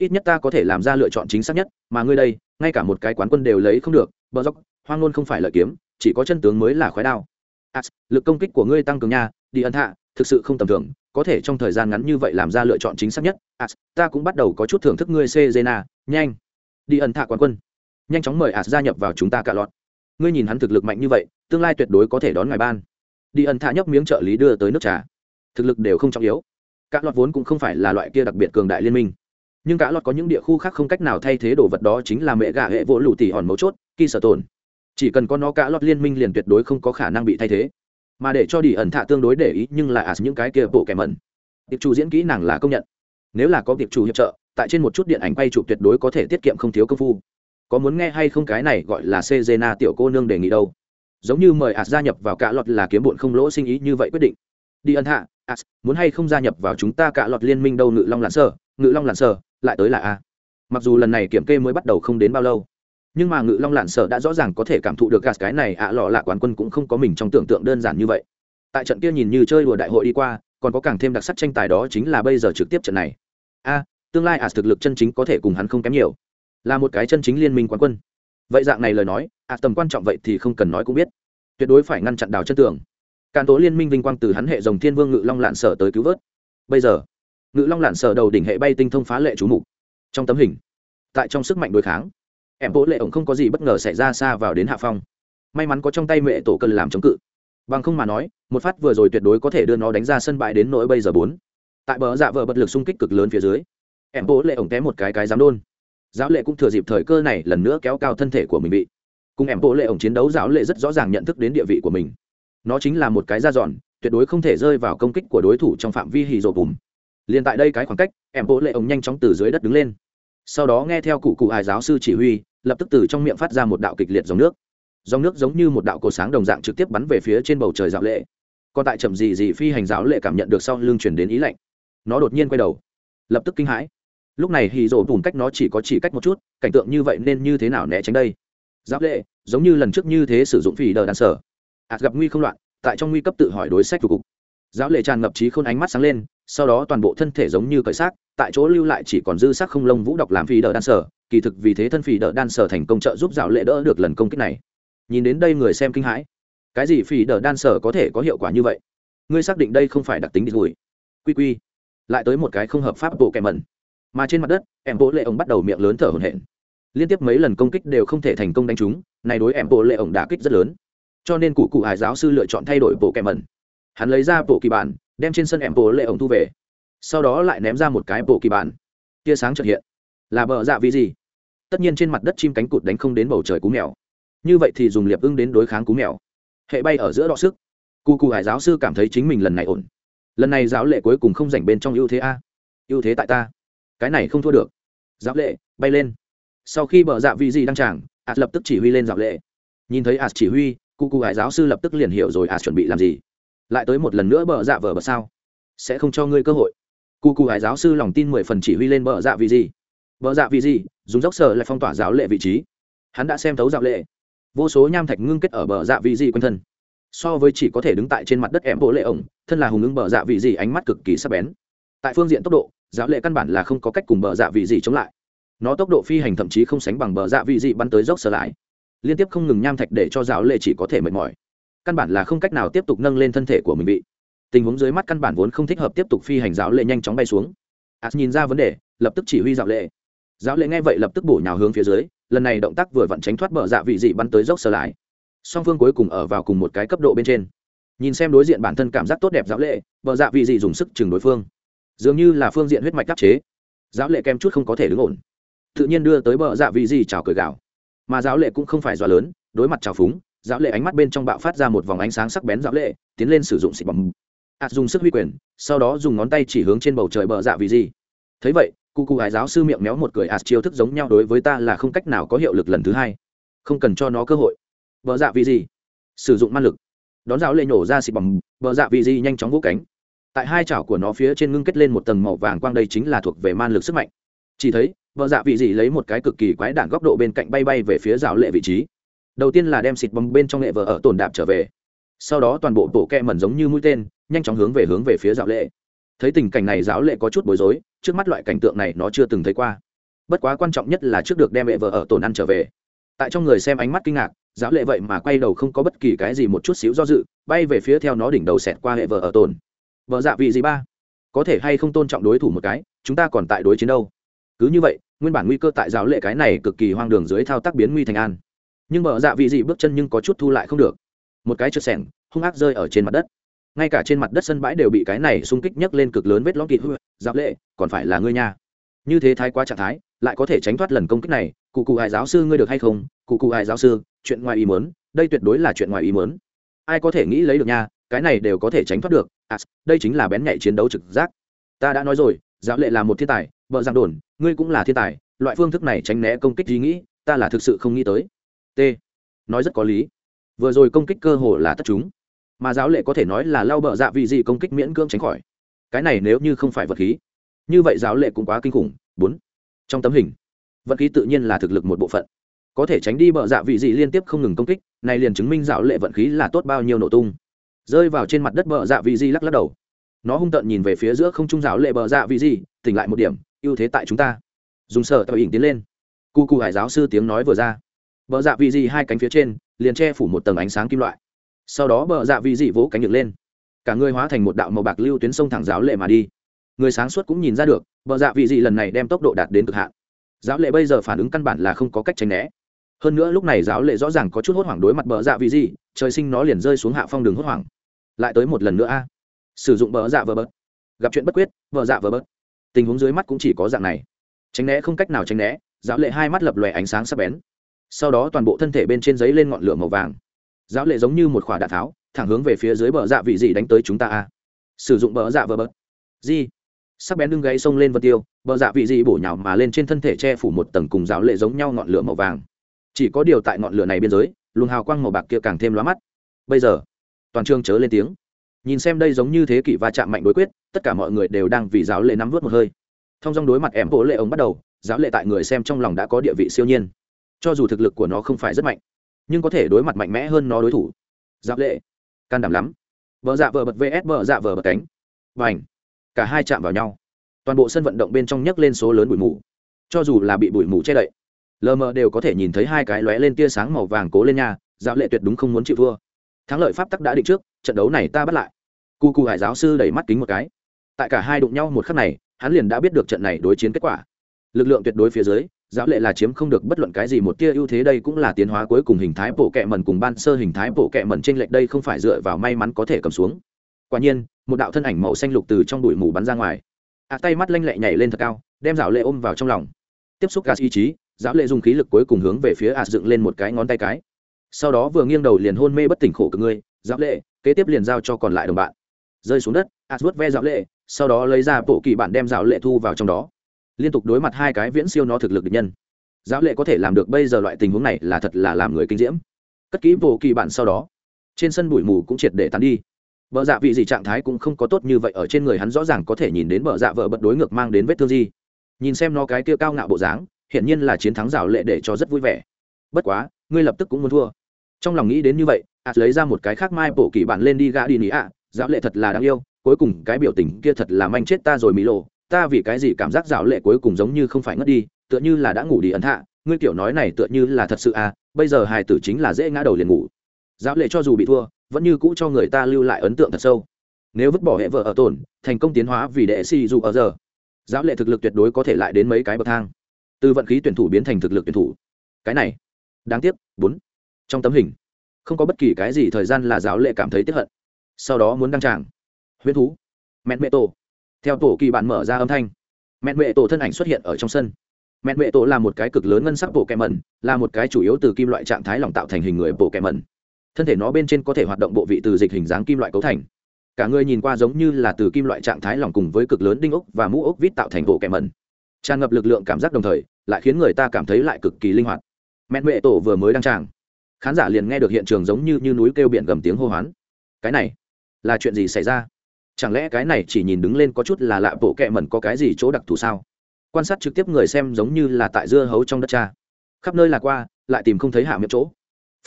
[SPEAKER 1] Ít nhất ta có thể làm ra lựa chọn chính xác nhất, mà ngươi đây, ngay cả một cái quán quân đều lấy không được, bờ dốc, hoang luôn không phải lợi kiếm, chỉ có chân tướng mới là khói đao. As lực công kích của ngươi tăng cường nha, đi ân hạ, thực sự không tầm thường, có thể trong thời gian ngắn như vậy làm ra lựa chọn chính xác nhất. As ta cũng bắt đầu có chút thưởng thức ngươi cezena nhanh. Đi ân hạ quán quân. Nhanh chóng mời as gia nhập vào chúng ta cả lọt. Ngươi nhìn hắn thực lực mạnh như vậy, tương lai tuyệt đối có thể đón ngài ban. Đi ân hạ nhấp miếng trợ lý đưa tới nước trà. Thực lực đều không trọng yếu. Cả lọt vốn cũng không phải là loại kia đặc biệt cường đại liên minh nhưng cả lọt có những địa khu khác không cách nào thay thế đồ vật đó chính là mẹ gà hệ vỗ lù tỉ hòn mấu chốt, kỳ sở tồn. Chỉ cần có nó, cả lọt liên minh liền tuyệt đối không có khả năng bị thay thế. Mà để cho đi ẩn thạ tương đối để ý nhưng là à những cái kia bộ kẻ mẩn. Tiệp chủ diễn kỹ nàng là công nhận. Nếu là có tiệp chủ hiệp trợ, tại trên một chút điện ảnh quay chụp tuyệt đối có thể tiết kiệm không thiếu công phu. Có muốn nghe hay không cái này gọi là cezena tiểu cô nương đề nghị đâu. Giống như mời ạt gia nhập vào cả lọt là kiếm bụn không lỗ sinh ý như vậy quyết định. Đi ẩn hạ as muốn hay không gia nhập vào chúng ta cả lọt liên minh đâu, ngự long lặn sơ ngự long lặn sơ lại tới là a. Mặc dù lần này kiểm kê mới bắt đầu không đến bao lâu, nhưng mà ngự long lạn sở đã rõ ràng có thể cảm thụ được gạt cái này ạ à lọ lạ quán quân cũng không có mình trong tưởng tượng đơn giản như vậy. Tại trận kia nhìn như chơi đùa đại hội đi qua, còn có càng thêm đặc sắc tranh tài đó chính là bây giờ trực tiếp trận này. A, tương lai as thực lực chân chính có thể cùng hắn không kém nhiều. Là một cái chân chính liên minh quán quân. Vậy dạng này lời nói a tầm quan trọng vậy thì không cần nói cũng biết. Tuyệt đối phải ngăn chặn đào chân tường càn tố liên minh vinh quang từ hắn hệ dòng thiên vương ngự long lạn sở tới cứu vớt. Bây giờ, ngự long lạn sở đầu đỉnh hệ bay tinh thông phá lệ chú mục. Trong tấm hình, tại trong sức mạnh đối kháng, em bố lệ ổng không có gì bất ngờ xảy ra xa vào đến hạ phong. May mắn có trong tay mẹ tổ cần làm chống cự. Bằng không mà nói, một phát vừa rồi tuyệt đối có thể đưa nó đánh ra sân bãi đến nỗi bây giờ bốn. Tại bờ dạ vợ bật lực xung kích cực lớn phía dưới, em bố lệ ổng té một cái cái dám đôn. Giáo lệ cũng thừa dịp thời cơ này lần nữa kéo cao thân thể của mình bị. Cùng em bố lệ ổng chiến đấu, giáo lệ rất rõ ràng nhận thức đến địa vị của mình nó chính là một cái da giòn, tuyệt đối không thể rơi vào công kích của đối thủ trong phạm vi hì rộp bùm. Liền tại đây cái khoảng cách em bố lệ ổng nhanh chóng từ dưới đất đứng lên. Sau đó nghe theo cụ cụ hài giáo sư chỉ huy lập tức từ trong miệng phát ra một đạo kịch liệt dòng nước. Dòng nước giống như một đạo cổ sáng đồng dạng trực tiếp bắn về phía trên bầu trời giáo lệ. Còn tại chậm gì gì phi hành giáo lệ cảm nhận được sau lưng chuyển đến ý lạnh. Nó đột nhiên quay đầu lập tức kinh hãi. Lúc này hì rổ bùn cách nó chỉ có chỉ cách một chút cảnh tượng như vậy nên như thế nào né tránh đây? Giáo lệ giống như lần trước như thế sử dụng phì đờ đàn sở ạt gặp nguy không loạn, tại trong nguy cấp tự hỏi đối sách của cục. Giáo lệ tràn ngập trí khôn ánh mắt sáng lên, sau đó toàn bộ thân thể giống như cởi xác, tại chỗ lưu lại chỉ còn dư xác không lông vũ độc làm phi đờ đan sở, kỳ thực vì thế thân phi đờ đan sở thành công trợ giúp giáo lệ đỡ được lần công kích này. Nhìn đến đây người xem kinh hãi. Cái gì phi đờ đan sở có thể có hiệu quả như vậy? Ngươi xác định đây không phải đặc tính đi gùi quy quy. Lại tới một cái không hợp pháp bộ kèm mẩn. Mà trên mặt đất, em bộ lệ ổng bắt đầu miệng lớn thở hổn hển. Liên tiếp mấy lần công kích đều không thể thành công đánh trúng này đối em bộ lệ ổng đả kích rất lớn cho nên cụ cụ hải giáo sư lựa chọn thay đổi bộ kèm mẩn. Hắn lấy ra bộ kỳ bản, đem trên sân em bộ lệ ổng thu về. Sau đó lại ném ra một cái bộ kỳ bản. Tia sáng trật hiện. Là bờ dạ vì gì? Tất nhiên trên mặt đất chim cánh cụt đánh không đến bầu trời cú mèo. Như vậy thì dùng liệp ưng đến đối kháng cú mèo. Hệ bay ở giữa đọ sức. Cụ cụ hải giáo sư cảm thấy chính mình lần này ổn. Lần này giáo lệ cuối cùng không dành bên trong ưu thế a. Ưu thế tại ta. Cái này không thua được. Giáo lệ, bay lên. Sau khi bờ dạ vị gì đăng tràng, ạt lập tức chỉ huy lên giáo lệ. Nhìn thấy ạt chỉ huy cụ cụ hải giáo sư lập tức liền hiểu rồi à chuẩn bị làm gì? Lại tới một lần nữa bờ dạ vờ bờ sao? Sẽ không cho ngươi cơ hội. Cụ cụ hải giáo sư lòng tin mười phần chỉ huy lên bờ dạ vì gì? Bờ dạ vì gì? Dùng dốc sở lại phong tỏa giáo lệ vị trí. Hắn đã xem thấu giáo lệ. Vô số nham thạch ngưng kết ở bờ dạ vị gì quanh thân. So với chỉ có thể đứng tại trên mặt đất em bộ lệ ổng, thân là hùng ứng bờ dạ vị gì, ánh mắt cực kỳ sắc bén. Tại phương diện tốc độ, giáo lệ căn bản là không có cách cùng bờ dạ vị gì chống lại. Nó tốc độ phi hành thậm chí không sánh bằng bờ dạ vị gì bắn tới dốc sở lại liên tiếp không ngừng nham thạch để cho giáo lệ chỉ có thể mệt mỏi. Căn bản là không cách nào tiếp tục nâng lên thân thể của mình bị tình huống dưới mắt căn bản vốn không thích hợp tiếp tục phi hành giáo lệ nhanh chóng bay xuống. As nhìn ra vấn đề, lập tức chỉ huy giáo lệ. Giáo lệ nghe vậy lập tức bổ nhào hướng phía dưới, lần này động tác vừa vặn tránh thoát bờ dạ vị dị bắn tới dốc sở lại. Song phương cuối cùng ở vào cùng một cái cấp độ bên trên. Nhìn xem đối diện bản thân cảm giác tốt đẹp giáo lệ, bờ dạ vị dị dùng sức chừng đối phương. Dường như là phương diện huyết mạch đắc chế. Giáo lệ kem chút không có thể đứng ổn. Tự nhiên đưa tới bờ dạ vị dị chào cười gạo mà giáo lệ cũng không phải dọa lớn, đối mặt trào phúng, giáo lệ ánh mắt bên trong bạo phát ra một vòng ánh sáng sắc bén giáo lệ, tiến lên sử dụng xịt bóng ạt à, dùng sức huy quyền, sau đó dùng ngón tay chỉ hướng trên bầu trời bờ dạ vì gì. Thấy vậy, cụ cụ hải giáo sư miệng méo một cười ạt chiêu thức giống nhau đối với ta là không cách nào có hiệu lực lần thứ hai. Không cần cho nó cơ hội. Bờ dạ vì gì? Sử dụng man lực. Đón giáo lệ nổ ra xịt bóng bờ dạ vì gì nhanh chóng vỗ cánh. Tại hai chảo của nó phía trên ngưng kết lên một tầng màu vàng quang đây chính là thuộc về man lực sức mạnh. Chỉ thấy vợ dạ vị gì lấy một cái cực kỳ quái đản góc độ bên cạnh bay bay về phía rào lệ vị trí. Đầu tiên là đem xịt bóng bên trong nghệ vợ ở tổn đạp trở về. Sau đó toàn bộ tổ kẹ mẩn giống như mũi tên, nhanh chóng hướng về hướng về phía rào lệ. Thấy tình cảnh này giáo lệ có chút bối rối, trước mắt loại cảnh tượng này nó chưa từng thấy qua. Bất quá quan trọng nhất là trước được đem nghệ vợ ở tổn ăn trở về. Tại trong người xem ánh mắt kinh ngạc giáo lệ vậy mà quay đầu không có bất kỳ cái gì một chút xíu do dự, bay về phía theo nó đỉnh đầu xẹt qua hệ vợ ở tổn vợ dạ vị gì ba? Có thể hay không tôn trọng đối thủ một cái, chúng ta còn tại đối chiến đâu? Cứ như vậy nguyên bản nguy cơ tại giáo lệ cái này cực kỳ hoang đường dưới thao tác biến nguy thành an. Nhưng mở dạ vị dị bước chân nhưng có chút thu lại không được. Một cái chớp sẻng hung ác rơi ở trên mặt đất. Ngay cả trên mặt đất sân bãi đều bị cái này xung kích nhấc lên cực lớn vết lõm kịt. Hư giáo lệ còn phải là ngươi nha. Như thế thái quá trạng thái lại có thể tránh thoát lần công kích này. Cụ cụ hài giáo sư ngươi được hay không? Cụ cụ hài giáo sư chuyện ngoài ý mớn đây tuyệt đối là chuyện ngoài ý mớn ai có thể nghĩ lấy được nha cái này đều có thể tránh thoát được. À, đây chính là bén nhạy chiến đấu trực giác. Ta đã nói rồi giáo lệ là một thiên tài vợ giang đồn, ngươi cũng là thiên tài, loại phương thức này tránh né công kích ý nghĩ, ta là thực sự không nghĩ tới. T. Nói rất có lý. Vừa rồi công kích cơ hồ là tất chúng. Mà giáo lệ có thể nói là lau bợ dạ vị gì công kích miễn cưỡng tránh khỏi. Cái này nếu như không phải vật khí. Như vậy giáo lệ cũng quá kinh khủng. Bốn. Trong tấm hình, vật khí tự nhiên là thực lực một bộ phận. Có thể tránh đi bợ dạ vị gì liên tiếp không ngừng công kích, này liền chứng minh giáo lệ vận khí là tốt bao nhiêu nổ tung. Rơi vào trên mặt đất bợ dạ vị gì lắc lắc đầu. Nó hung tợn nhìn về phía giữa không trung giáo lệ bợ dạ vị gì, tỉnh lại một điểm ưu thế tại chúng ta. Dùng sở tạo ỉnh tiến lên. Cu cu hải giáo sư tiếng nói vừa ra. Bờ dạ vị dị hai cánh phía trên, liền che phủ một tầng ánh sáng kim loại. Sau đó bờ dạ vị dị vỗ cánh ngược lên. Cả người hóa thành một đạo màu bạc lưu tuyến sông thẳng giáo lệ mà đi. Người sáng suốt cũng nhìn ra được, bờ dạ vị dị lần này đem tốc độ đạt đến cực hạn. Giáo lệ bây giờ phản ứng căn bản là không có cách tránh né. Hơn nữa lúc này giáo lệ rõ ràng có chút hốt hoảng đối mặt bờ dạ vị dị, trời sinh nó liền rơi xuống hạ phong đường hốt hoảng. Lại tới một lần nữa a. Sử dụng bờ dạ vờ bớt. Gặp chuyện bất quyết vợ dạ vờ bớt tình huống dưới mắt cũng chỉ có dạng này. Tránh né không cách nào tránh né, giáo lệ hai mắt lập lòe ánh sáng sắc bén. Sau đó toàn bộ thân thể bên trên giấy lên ngọn lửa màu vàng. Giáo lệ giống như một khỏa đạn tháo, thẳng hướng về phía dưới bờ dạ vị gì đánh tới chúng ta a. Sử dụng bờ dạ vờ bớt di. Sắc bén đưng gáy xông lên vật tiêu, bờ dạ vị gì bổ nhào mà lên trên thân thể che phủ một tầng cùng giáo lệ giống nhau ngọn lửa màu vàng. Chỉ có điều tại ngọn lửa này biên giới, luồng hào quang màu bạc kia càng thêm lóa mắt. Bây giờ, toàn trường chớ lên tiếng nhìn xem đây giống như thế kỷ va chạm mạnh đối quyết, tất cả mọi người đều đang vì giáo lệ nắm vớt một hơi. Thông dong đối mặt em bố lệ ông bắt đầu, giáo lệ tại người xem trong lòng đã có địa vị siêu nhiên. Cho dù thực lực của nó không phải rất mạnh, nhưng có thể đối mặt mạnh mẽ hơn nó đối thủ. Giáo lệ, can đảm lắm. Vợ dạ vợ bật vs vợ dạ vợ bật cánh. Và ảnh cả hai chạm vào nhau. Toàn bộ sân vận động bên trong nhấc lên số lớn bụi mù. Cho dù là bị bụi mù che đậy, lờ mờ đều có thể nhìn thấy hai cái lóe lên tia sáng màu vàng cố lên nhà, giáo lệ tuyệt đúng không muốn chịu thua thắng lợi pháp tắc đã định trước, trận đấu này ta bắt lại. Cu cu hải giáo sư đẩy mắt kính một cái. Tại cả hai đụng nhau một khắc này, hắn liền đã biết được trận này đối chiến kết quả. Lực lượng tuyệt đối phía dưới, giáo lệ là chiếm không được bất luận cái gì một tia ưu thế đây cũng là tiến hóa cuối cùng hình thái bộ kẹ mần cùng ban sơ hình thái bộ kẹ mần trên lệch đây không phải dựa vào may mắn có thể cầm xuống. Quả nhiên, một đạo thân ảnh màu xanh lục từ trong bụi mù bắn ra ngoài. Ạ tay mắt lanh lẹ nhảy lên thật cao, đem giáo lệ ôm vào trong lòng. Tiếp xúc gas ý chí, giáo lệ dùng khí lực cuối cùng hướng về phía ạ dựng lên một cái ngón tay cái sau đó vừa nghiêng đầu liền hôn mê bất tỉnh khổ cực ngươi giáo lệ, kế tiếp liền giao cho còn lại đồng bạn. Rơi xuống đất ạ vớt ve giáo lệ, sau đó lấy ra bộ kỳ bản đem giáo lệ thu vào trong đó. Liên tục đối mặt hai cái viễn siêu nó thực lực địch nhân. Giáo lệ có thể làm được bây giờ loại tình huống này là thật là làm người kinh diễm. Cất kỹ bộ kỳ bản sau đó, trên sân bụi mù cũng triệt để tán đi. Bờ dạ vị gì trạng thái cũng không có tốt như vậy ở trên người hắn rõ ràng có thể nhìn đến bờ dạ vợ bật đối ngược mang đến vết thương gì. Nhìn xem nó cái kia cao ngạo bộ dáng, hiển nhiên là chiến thắng giáo lệ để cho rất vui vẻ. Bất quá, ngươi lập tức cũng muốn thua trong lòng nghĩ đến như vậy ạt lấy ra một cái khác mai bổ kỳ bản lên đi gã đi nỉ ạ. Giáo lệ thật là đáng yêu, cuối cùng cái biểu tình kia thật là manh chết ta rồi mỹ lộ. Ta vì cái gì cảm giác rào lệ cuối cùng giống như không phải ngất đi, tựa như là đã ngủ đi ấn hạ. Ngươi kiểu nói này tựa như là thật sự à bây giờ hài tử chính là dễ ngã đầu liền ngủ. Giáo lệ cho dù bị thua, vẫn như cũ cho người ta lưu lại ấn tượng thật sâu. Nếu vứt bỏ hệ vợ ở tổn, thành công tiến hóa vì đệ si dù ở giờ. Giáo lệ thực lực tuyệt đối có thể lại đến mấy cái bậc thang. Từ vận khí tuyển thủ biến thành thực lực tuyển thủ. Cái này, đáng tiếc, bốn trong tấm hình. Không có bất kỳ cái gì thời gian là giáo lệ cảm thấy tiếp hận. Sau đó muốn đăng tràng. Huyễn thú. Mẹn mẹ tổ. Theo tổ kỳ bạn mở ra âm thanh. Mẹn mẹ tổ thân ảnh xuất hiện ở trong sân. Mẹn mẹ tổ là một cái cực lớn ngân sắc bộ kẹ mẩn, là một cái chủ yếu từ kim loại trạng thái lỏng tạo thành hình người bộ kẹ mẩn. Thân thể nó bên trên có thể hoạt động bộ vị từ dịch hình dáng kim loại cấu thành. Cả người nhìn qua giống như là từ kim loại trạng thái lỏng cùng với cực lớn đinh ốc và mũ ốc vít tạo thành bộ kẹ mẩn. Tràn ngập lực lượng cảm giác đồng thời, lại khiến người ta cảm thấy lại cực kỳ linh hoạt. Mẹn mẹ tổ vừa mới đăng tràng khán giả liền nghe được hiện trường giống như, như núi kêu biển gầm tiếng hô hoán. Cái này là chuyện gì xảy ra? Chẳng lẽ cái này chỉ nhìn đứng lên có chút là lạ bộ kẹ mẩn có cái gì chỗ đặc thù sao? Quan sát trực tiếp người xem giống như là tại dưa hấu trong đất cha. Khắp nơi là qua lại tìm không thấy hạ miệng chỗ.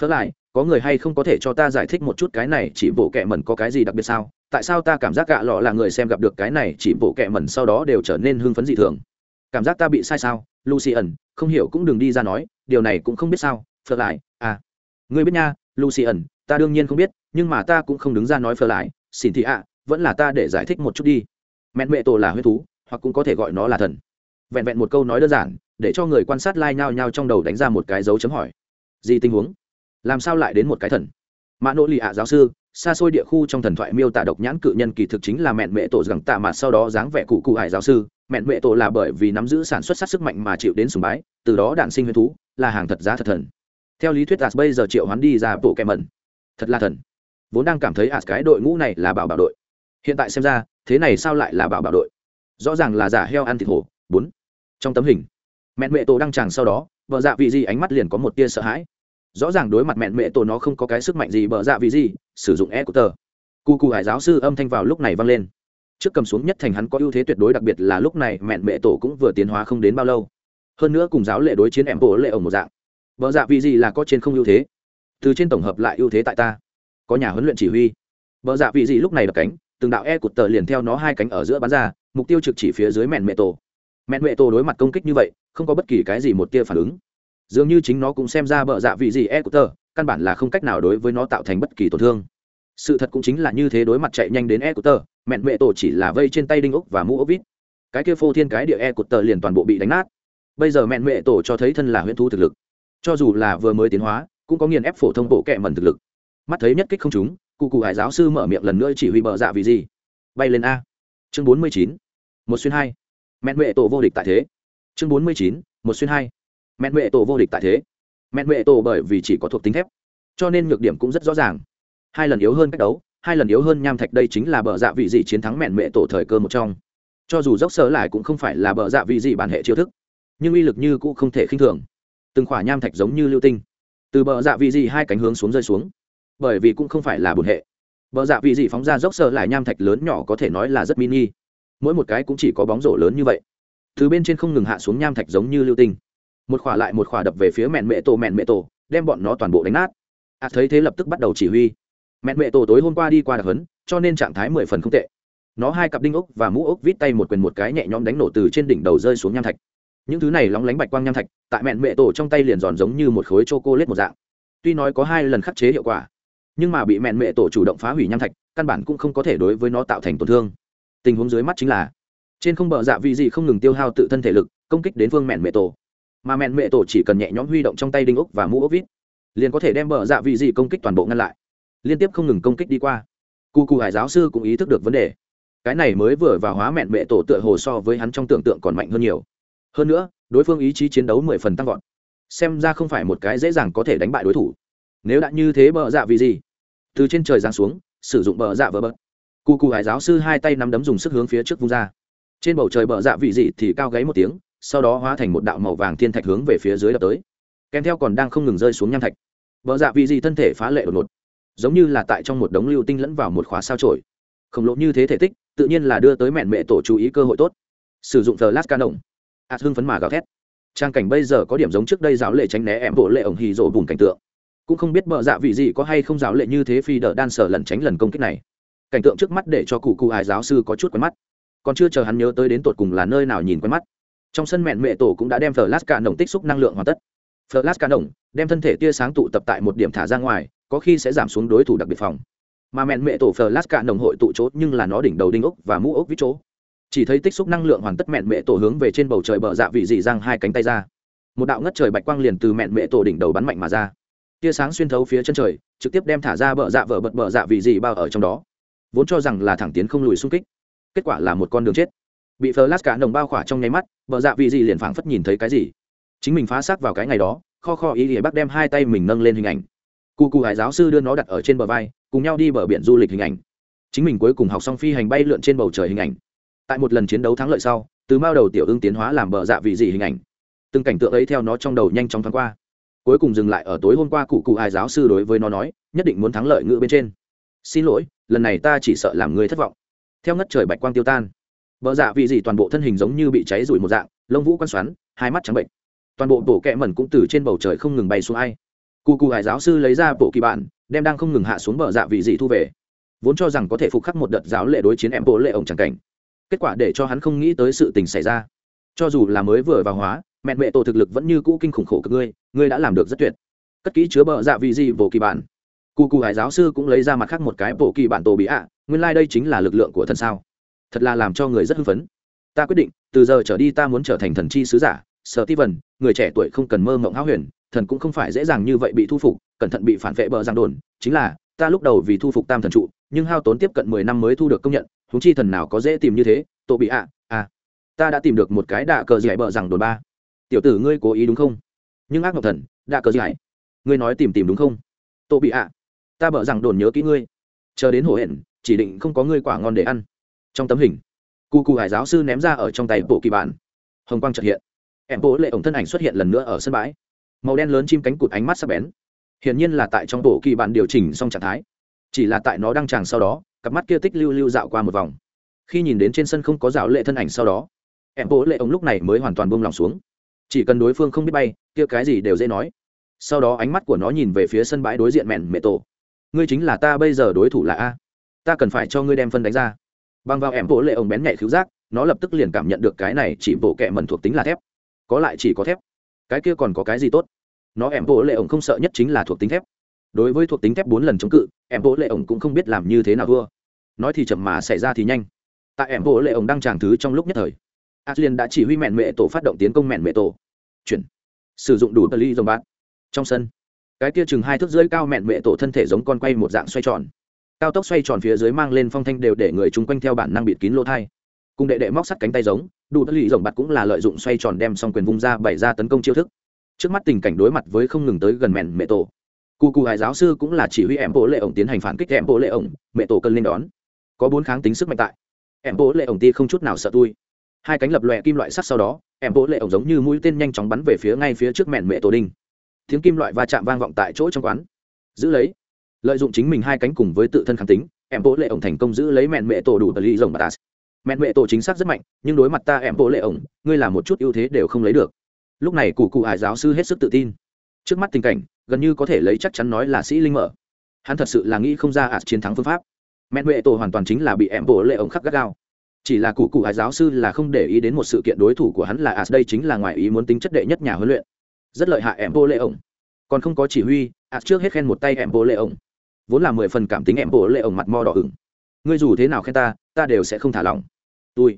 [SPEAKER 1] Phớt lại có người hay không có thể cho ta giải thích một chút cái này chỉ bộ kẹ mẩn có cái gì đặc biệt sao? Tại sao ta cảm giác gạ lọ là người xem gặp được cái này chỉ bộ kẹ mẩn sau đó đều trở nên hưng phấn dị thường? Cảm giác ta bị sai sao? Lucy ẩn không hiểu cũng đừng đi ra nói điều này cũng không biết sao. Phớt lại à ngươi biết nha, lucy ẩn, ta đương nhiên không biết, nhưng mà ta cũng không đứng ra nói phớt lại xin thị ạ, vẫn là ta để giải thích một chút đi. Mẹn mẹ tổ là huyết thú, hoặc cũng có thể gọi nó là thần. Vẹn vẹn một câu nói đơn giản, để cho người quan sát lai、like、nhao nhao trong đầu đánh ra một cái dấu chấm hỏi. Gì tình huống? Làm sao lại đến một cái thần? Mã nỗ lì ạ giáo sư, xa xôi địa khu trong thần thoại miêu tả độc nhãn cự nhân kỳ thực chính là mẹn mẹ tổ rằng tạ mà sau đó dáng vẻ cụ cụ hải giáo sư. Mẹn mẹ tổ là bởi vì nắm giữ sản xuất sát sức mạnh mà chịu đến sùng bái, từ đó đạn sinh huyết thú, là hàng thật giá thật thần theo lý thuyết as bây giờ triệu hắn đi ra bộ kẹ mẩn. Thật là thần. Vốn đang cảm thấy as cái đội ngũ này là bảo bảo đội. Hiện tại xem ra, thế này sao lại là bảo bảo đội? Rõ ràng là giả heo ăn thịt hổ. Bốn. Trong tấm hình, mẹn mẹ tổ đăng tràng sau đó vợ dạ vị gì ánh mắt liền có một tia sợ hãi. Rõ ràng đối mặt mẹn mẹ tổ nó không có cái sức mạnh gì vợ dạ vị gì, sử dụng e của tờ. Cu cụ hải giáo sư âm thanh vào lúc này vang lên. Trước cầm xuống nhất thành hắn có ưu thế tuyệt đối đặc biệt là lúc này mẹn mẹ tổ cũng vừa tiến hóa không đến bao lâu. Hơn nữa cùng giáo lệ đối chiến em bộ lệ ở một dạng vợ dạ vị gì là có trên không ưu thế? Từ trên tổng hợp lại ưu thế tại ta. Có nhà huấn luyện chỉ huy. Vợ dạ vị gì lúc này đập cánh, từng đạo e cụt tờ liền theo nó hai cánh ở giữa bán ra, mục tiêu trực chỉ phía dưới mẹn mẹ tổ. Mẹn mẹ tổ đối mặt công kích như vậy, không có bất kỳ cái gì một tia phản ứng. Dường như chính nó cũng xem ra bợ dạ vị gì e cụt tờ, căn bản là không cách nào đối với nó tạo thành bất kỳ tổn thương. Sự thật cũng chính là như thế đối mặt chạy nhanh đến e cụt tờ, mẹn mẹ tổ chỉ là vây trên tay đinh ốc và mũ ốc vít. Cái kia phô thiên cái địa e cụt tờ liền toàn bộ bị đánh nát. Bây giờ mẹn mẹ tổ cho thấy thân là huyễn thú thực lực cho dù là vừa mới tiến hóa, cũng có nghiền ép phổ thông bộ kệ mẩn thực lực. Mắt thấy nhất kích không chúng cụ cụ hải giáo sư mở miệng lần nữa chỉ huy bờ dạ vì gì? Bay lên a. Chương bốn mươi chín. Một xuyên hai. Mẹn mệ tổ vô địch tại thế. Chương bốn mươi chín. Một xuyên hai. Mẹn mệ tổ vô địch tại thế. Mẹn mệ tổ bởi vì chỉ có thuộc tính thép, cho nên nhược điểm cũng rất rõ ràng. Hai lần yếu hơn cách đấu, hai lần yếu hơn nham thạch đây chính là bờ dạ vị gì chiến thắng mẹn mệ tổ thời cơ một trong. Cho dù dốc sở lại cũng không phải là bờ dạ vị gì bản hệ chiêu thức, nhưng uy lực như cũng không thể khinh thường từng khỏa nham thạch giống như lưu tinh. Từ bờ dạ vị gì hai cánh hướng xuống rơi xuống. Bởi vì cũng không phải là bồn hệ. Bờ dạ vị gì phóng ra dốc sợ lại nham thạch lớn nhỏ có thể nói là rất mini. Mỗi một cái cũng chỉ có bóng rổ lớn như vậy. Từ bên trên không ngừng hạ xuống nham thạch giống như lưu tinh. Một khỏa lại một khỏa đập về phía mẹn mẹ tổ, mẹn mẹ tổ, đem bọn nó toàn bộ đánh nát. À thấy thế lập tức bắt đầu chỉ huy. Mẹn mẹ tổ tối hôm qua đi qua đặc hấn cho nên trạng thái mười phần không tệ. Nó hai cặp đinh ốc và mũ ốc vít tay một quyền một cái nhẹ nhõm đánh nổ từ trên đỉnh đầu rơi xuống nham thạch những thứ này lóng lánh bạch quang nham thạch, tại mẹn mẹ tổ trong tay liền giòn giống như một khối chô cô lết một dạng. Tuy nói có hai lần khắc chế hiệu quả, nhưng mà bị mẹn mẹ tổ chủ động phá hủy nham thạch, căn bản cũng không có thể đối với nó tạo thành tổn thương. Tình huống dưới mắt chính là, trên không bờ dạ vị gì không ngừng tiêu hao tự thân thể lực, công kích đến phương mẹn mẹ tổ. Mà mẹn mẹ tổ chỉ cần nhẹ nhõm huy động trong tay đinh ốc và mũ ốc vít, liền có thể đem bờ dạ vị gì công kích toàn bộ ngăn lại. Liên tiếp không ngừng công kích đi qua. Cụ cụ hải giáo sư cũng ý thức được vấn đề. Cái này mới vừa vào hóa mẹn mẹ tổ tựa hồ so với hắn trong tưởng tượng còn mạnh hơn nhiều hơn nữa, đối phương ý chí chiến đấu mười phần tăng vọt. Xem ra không phải một cái dễ dàng có thể đánh bại đối thủ. Nếu đã như thế bờ dạ vì gì? Từ trên trời giáng xuống, sử dụng bờ dạ vỡ bớt cụ cụ hải giáo sư hai tay nắm đấm dùng sức hướng phía trước vung ra. Trên bầu trời bờ dạ vị dị thì cao gáy một tiếng, sau đó hóa thành một đạo màu vàng thiên thạch hướng về phía dưới đập tới. Kèm theo còn đang không ngừng rơi xuống nham thạch. Bờ dạ vị dị thân thể phá lệ đột ngột. Giống như là tại trong một đống lưu tinh lẫn vào một khóa sao trổi khổng lồ như thế thể tích, tự nhiên là đưa tới mẹn mẹ tổ chú ý cơ hội tốt. Sử dụng thờ lát ca động ạt hưng phấn mà gào thét. Trang cảnh bây giờ có điểm giống trước đây giáo lệ tránh né em bộ lệ ổng hì rộ bùn cảnh tượng. Cũng không biết bợ dạ vị gì có hay không giáo lệ như thế phi đỡ đan sở lần tránh lần công kích này. Cảnh tượng trước mắt để cho cụ cụ hải giáo sư có chút quen mắt. Còn chưa chờ hắn nhớ tới đến tột cùng là nơi nào nhìn quen mắt. Trong sân mẹn mẹ tổ cũng đã đem flash cả nồng tích xúc năng lượng hoàn tất. Flash cả nồng, đem thân thể tia sáng tụ tập tại một điểm thả ra ngoài, có khi sẽ giảm xuống đối thủ đặc biệt phòng. Mà mẹn mẹ tổ flash cả nồng hội tụ chốt nhưng là nó đỉnh đầu đinh ốc và mũ ốc vít chỗ chỉ thấy tích xúc năng lượng hoàn tất mẹn mẹ tổ hướng về trên bầu trời bờ dạ vị dị giang hai cánh tay ra. Một đạo ngất trời bạch quang liền từ mẹn mẹ tổ đỉnh đầu bắn mạnh mà ra. Tia sáng xuyên thấu phía chân trời, trực tiếp đem thả ra bờ dạ vỡ bật bờ dạ vị dị bao ở trong đó. Vốn cho rằng là thẳng tiến không lùi xung kích, kết quả là một con đường chết. Bị flash cả nồng bao khỏa trong nháy mắt, bờ dạ vị gì liền phảng phất nhìn thấy cái gì. Chính mình phá xác vào cái ngày đó, kho kho ý thì bác đem hai tay mình nâng lên hình ảnh. Cụ cụ hải giáo sư đưa nó đặt ở trên bờ vai, cùng nhau đi bờ biển du lịch hình ảnh. Chính mình cuối cùng học xong phi hành bay lượn trên bầu trời hình ảnh tại một lần chiến đấu thắng lợi sau, từ mao đầu tiểu ưng tiến hóa làm bờ dạ vị gì hình ảnh. Từng cảnh tượng ấy theo nó trong đầu nhanh chóng thoáng qua. Cuối cùng dừng lại ở tối hôm qua cụ cụ hải giáo sư đối với nó nói, nhất định muốn thắng lợi ngựa bên trên. Xin lỗi, lần này ta chỉ sợ làm người thất vọng. Theo ngất trời bạch quang tiêu tan, bờ dạ vị gì toàn bộ thân hình giống như bị cháy rủi một dạng, lông vũ quan xoắn, hai mắt trắng bệnh. Toàn bộ bộ kẹ mẩn cũng từ trên bầu trời không ngừng bay xuống ai. Cụ cụ hải giáo sư lấy ra bộ kỳ bản, đem đang không ngừng hạ xuống bờ dạ vị dị thu về. Vốn cho rằng có thể phục khắc một đợt giáo lệ đối chiến em bộ lệ ổng chẳng cảnh kết quả để cho hắn không nghĩ tới sự tình xảy ra. Cho dù là mới vừa vào hóa, mẹ mẹ tổ thực lực vẫn như cũ kinh khủng khổ cực ngươi ngươi đã làm được rất tuyệt. Cất kỹ chứa bờ dạ vị gì bộ kỳ bản cụ cụ hải giáo sư cũng lấy ra mặt khác một cái bộ kỳ bản tổ bị ạ, nguyên lai、like、đây chính là lực lượng của thần sao. Thật là làm cho người rất hưng phấn. Ta quyết định, từ giờ trở đi ta muốn trở thành thần chi sứ giả Sợ ti vần người trẻ tuổi không cần mơ mộng háo huyền, thần cũng không phải dễ dàng như vậy bị thu phục, cẩn thận bị phản vệ bờ giang đồn, chính là, ta lúc đầu vì thu phục tam thần trụ, nhưng hao tốn tiếp cận mười năm mới thu được công nhận húng chi thần nào có dễ tìm như thế tổ bị ạ à, ta đã tìm được một cái đạ cờ dạy bờ rằng đồn ba. Tiểu tử ngươi cố ý đúng không? Nhưng ác ngọc thần đạ cờ dạy ngươi nói tìm tìm đúng không? Tổ bị ạ ta bợ rằng đồn nhớ kỹ ngươi. Chờ đến hổ hẹn chỉ định không có ngươi quả ngon để ăn. Trong tấm hình cụ cụ hải giáo sư ném ra ở trong tay bộ kỳ bản. Hồng quang trật hiện. Em bố lệ ổng thân ảnh xuất hiện lần nữa ở sân bãi. Màu đen lớn chim cánh cụt ánh mắt sắc bén. Hiển nhiên là tại trong bộ kỳ bản điều chỉnh xong trạng thái. Chỉ là tại nó đang tràng sau đó cặp mắt kia tích lưu lưu dạo qua một vòng. Khi nhìn đến trên sân không có rào lệ thân ảnh sau đó, em bố lệ ông lúc này mới hoàn toàn buông lòng xuống. Chỉ cần đối phương không biết bay, kia cái gì đều dễ nói. Sau đó ánh mắt của nó nhìn về phía sân bãi đối diện mẹn mẹ tổ. Ngươi chính là ta bây giờ đối thủ là a. Ta cần phải cho ngươi đem phân đánh ra. Bằng vào em bố lệ ông bén nhạy cứu giác, nó lập tức liền cảm nhận được cái này chỉ bộ kẹ mẩn thuộc tính là thép. Có lại chỉ có thép. Cái kia còn có cái gì tốt? Nó em bố lệ ổng không sợ nhất chính là thuộc tính thép. Đối với thuộc tính thép bốn lần chống cự, em bố lệ ổng cũng không biết làm như thế nào thua nói thì chậm mà xảy ra thì nhanh. Tại em bộ lệ ổng đang tràng thứ trong lúc nhất thời. Adrian đã chỉ huy mẹn mệ tổ phát động tiến công mẹn mệ tổ. Chuyển. Sử dụng đủ tờ ly dòng bạn trong sân, cái kia chừng hai thước dưới cao mẹn mệ tổ thân thể giống con quay một dạng xoay tròn. Cao tốc xoay tròn phía dưới mang lên phong thanh đều để người chung quanh theo bản năng bịt kín lỗ thai. Cùng đệ đệ móc sắt cánh tay giống, đủ tất lì rồng bạt cũng là lợi dụng xoay tròn đem xong quyền vung ra bày ra tấn công chiêu thức. Trước mắt tình cảnh đối mặt với không ngừng tới gần mẹn mẹ tổ. Cụ cụ hải giáo sư cũng là chỉ huy em bộ lệ ổng tiến hành phản kích em bộ lệ ổng mẹ tổ cân lên đón có bốn kháng tính sức mạnh tại. Em bố lệ ổng ti không chút nào sợ tui. Hai cánh lập lòe kim loại sắt sau đó, em bố lệ ổng giống như mũi tên nhanh chóng bắn về phía ngay phía trước mẹn mẹ tổ đinh tiếng kim loại va chạm vang vọng tại chỗ trong quán. Giữ lấy. Lợi dụng chính mình hai cánh cùng với tự thân kháng tính, em bố lệ ổng thành công giữ lấy mẹn mẹ tổ đủ tờ ly rồng bà tas mẹn mẹ tổ chính xác rất mạnh, nhưng đối mặt ta em bố lệ ổng, ngươi là một chút ưu thế đều không lấy được. Lúc này cụ cụ hải giáo sư hết sức tự tin. Trước mắt tình cảnh, gần như có thể lấy chắc chắn nói là sĩ linh mở. Hắn thật sự là nghĩ không ra ạt chiến thắng phương pháp mẹn huệ tổ hoàn toàn chính là bị em bộ lệ ống khắc gắt gao. Chỉ là cụ cụ hải giáo sư là không để ý đến một sự kiện đối thủ của hắn là as, đây chính là ngoài ý muốn tính chất đệ nhất nhà huấn luyện. Rất lợi hại em bộ lệ ổng. Còn không có chỉ huy, as trước hết khen một tay em bộ lệ ổng. Vốn là mười phần cảm tính em bộ lệ ổng mặt mo đỏ ửng. Ngươi dù thế nào khen ta ta đều sẽ không thả lỏng. Tôi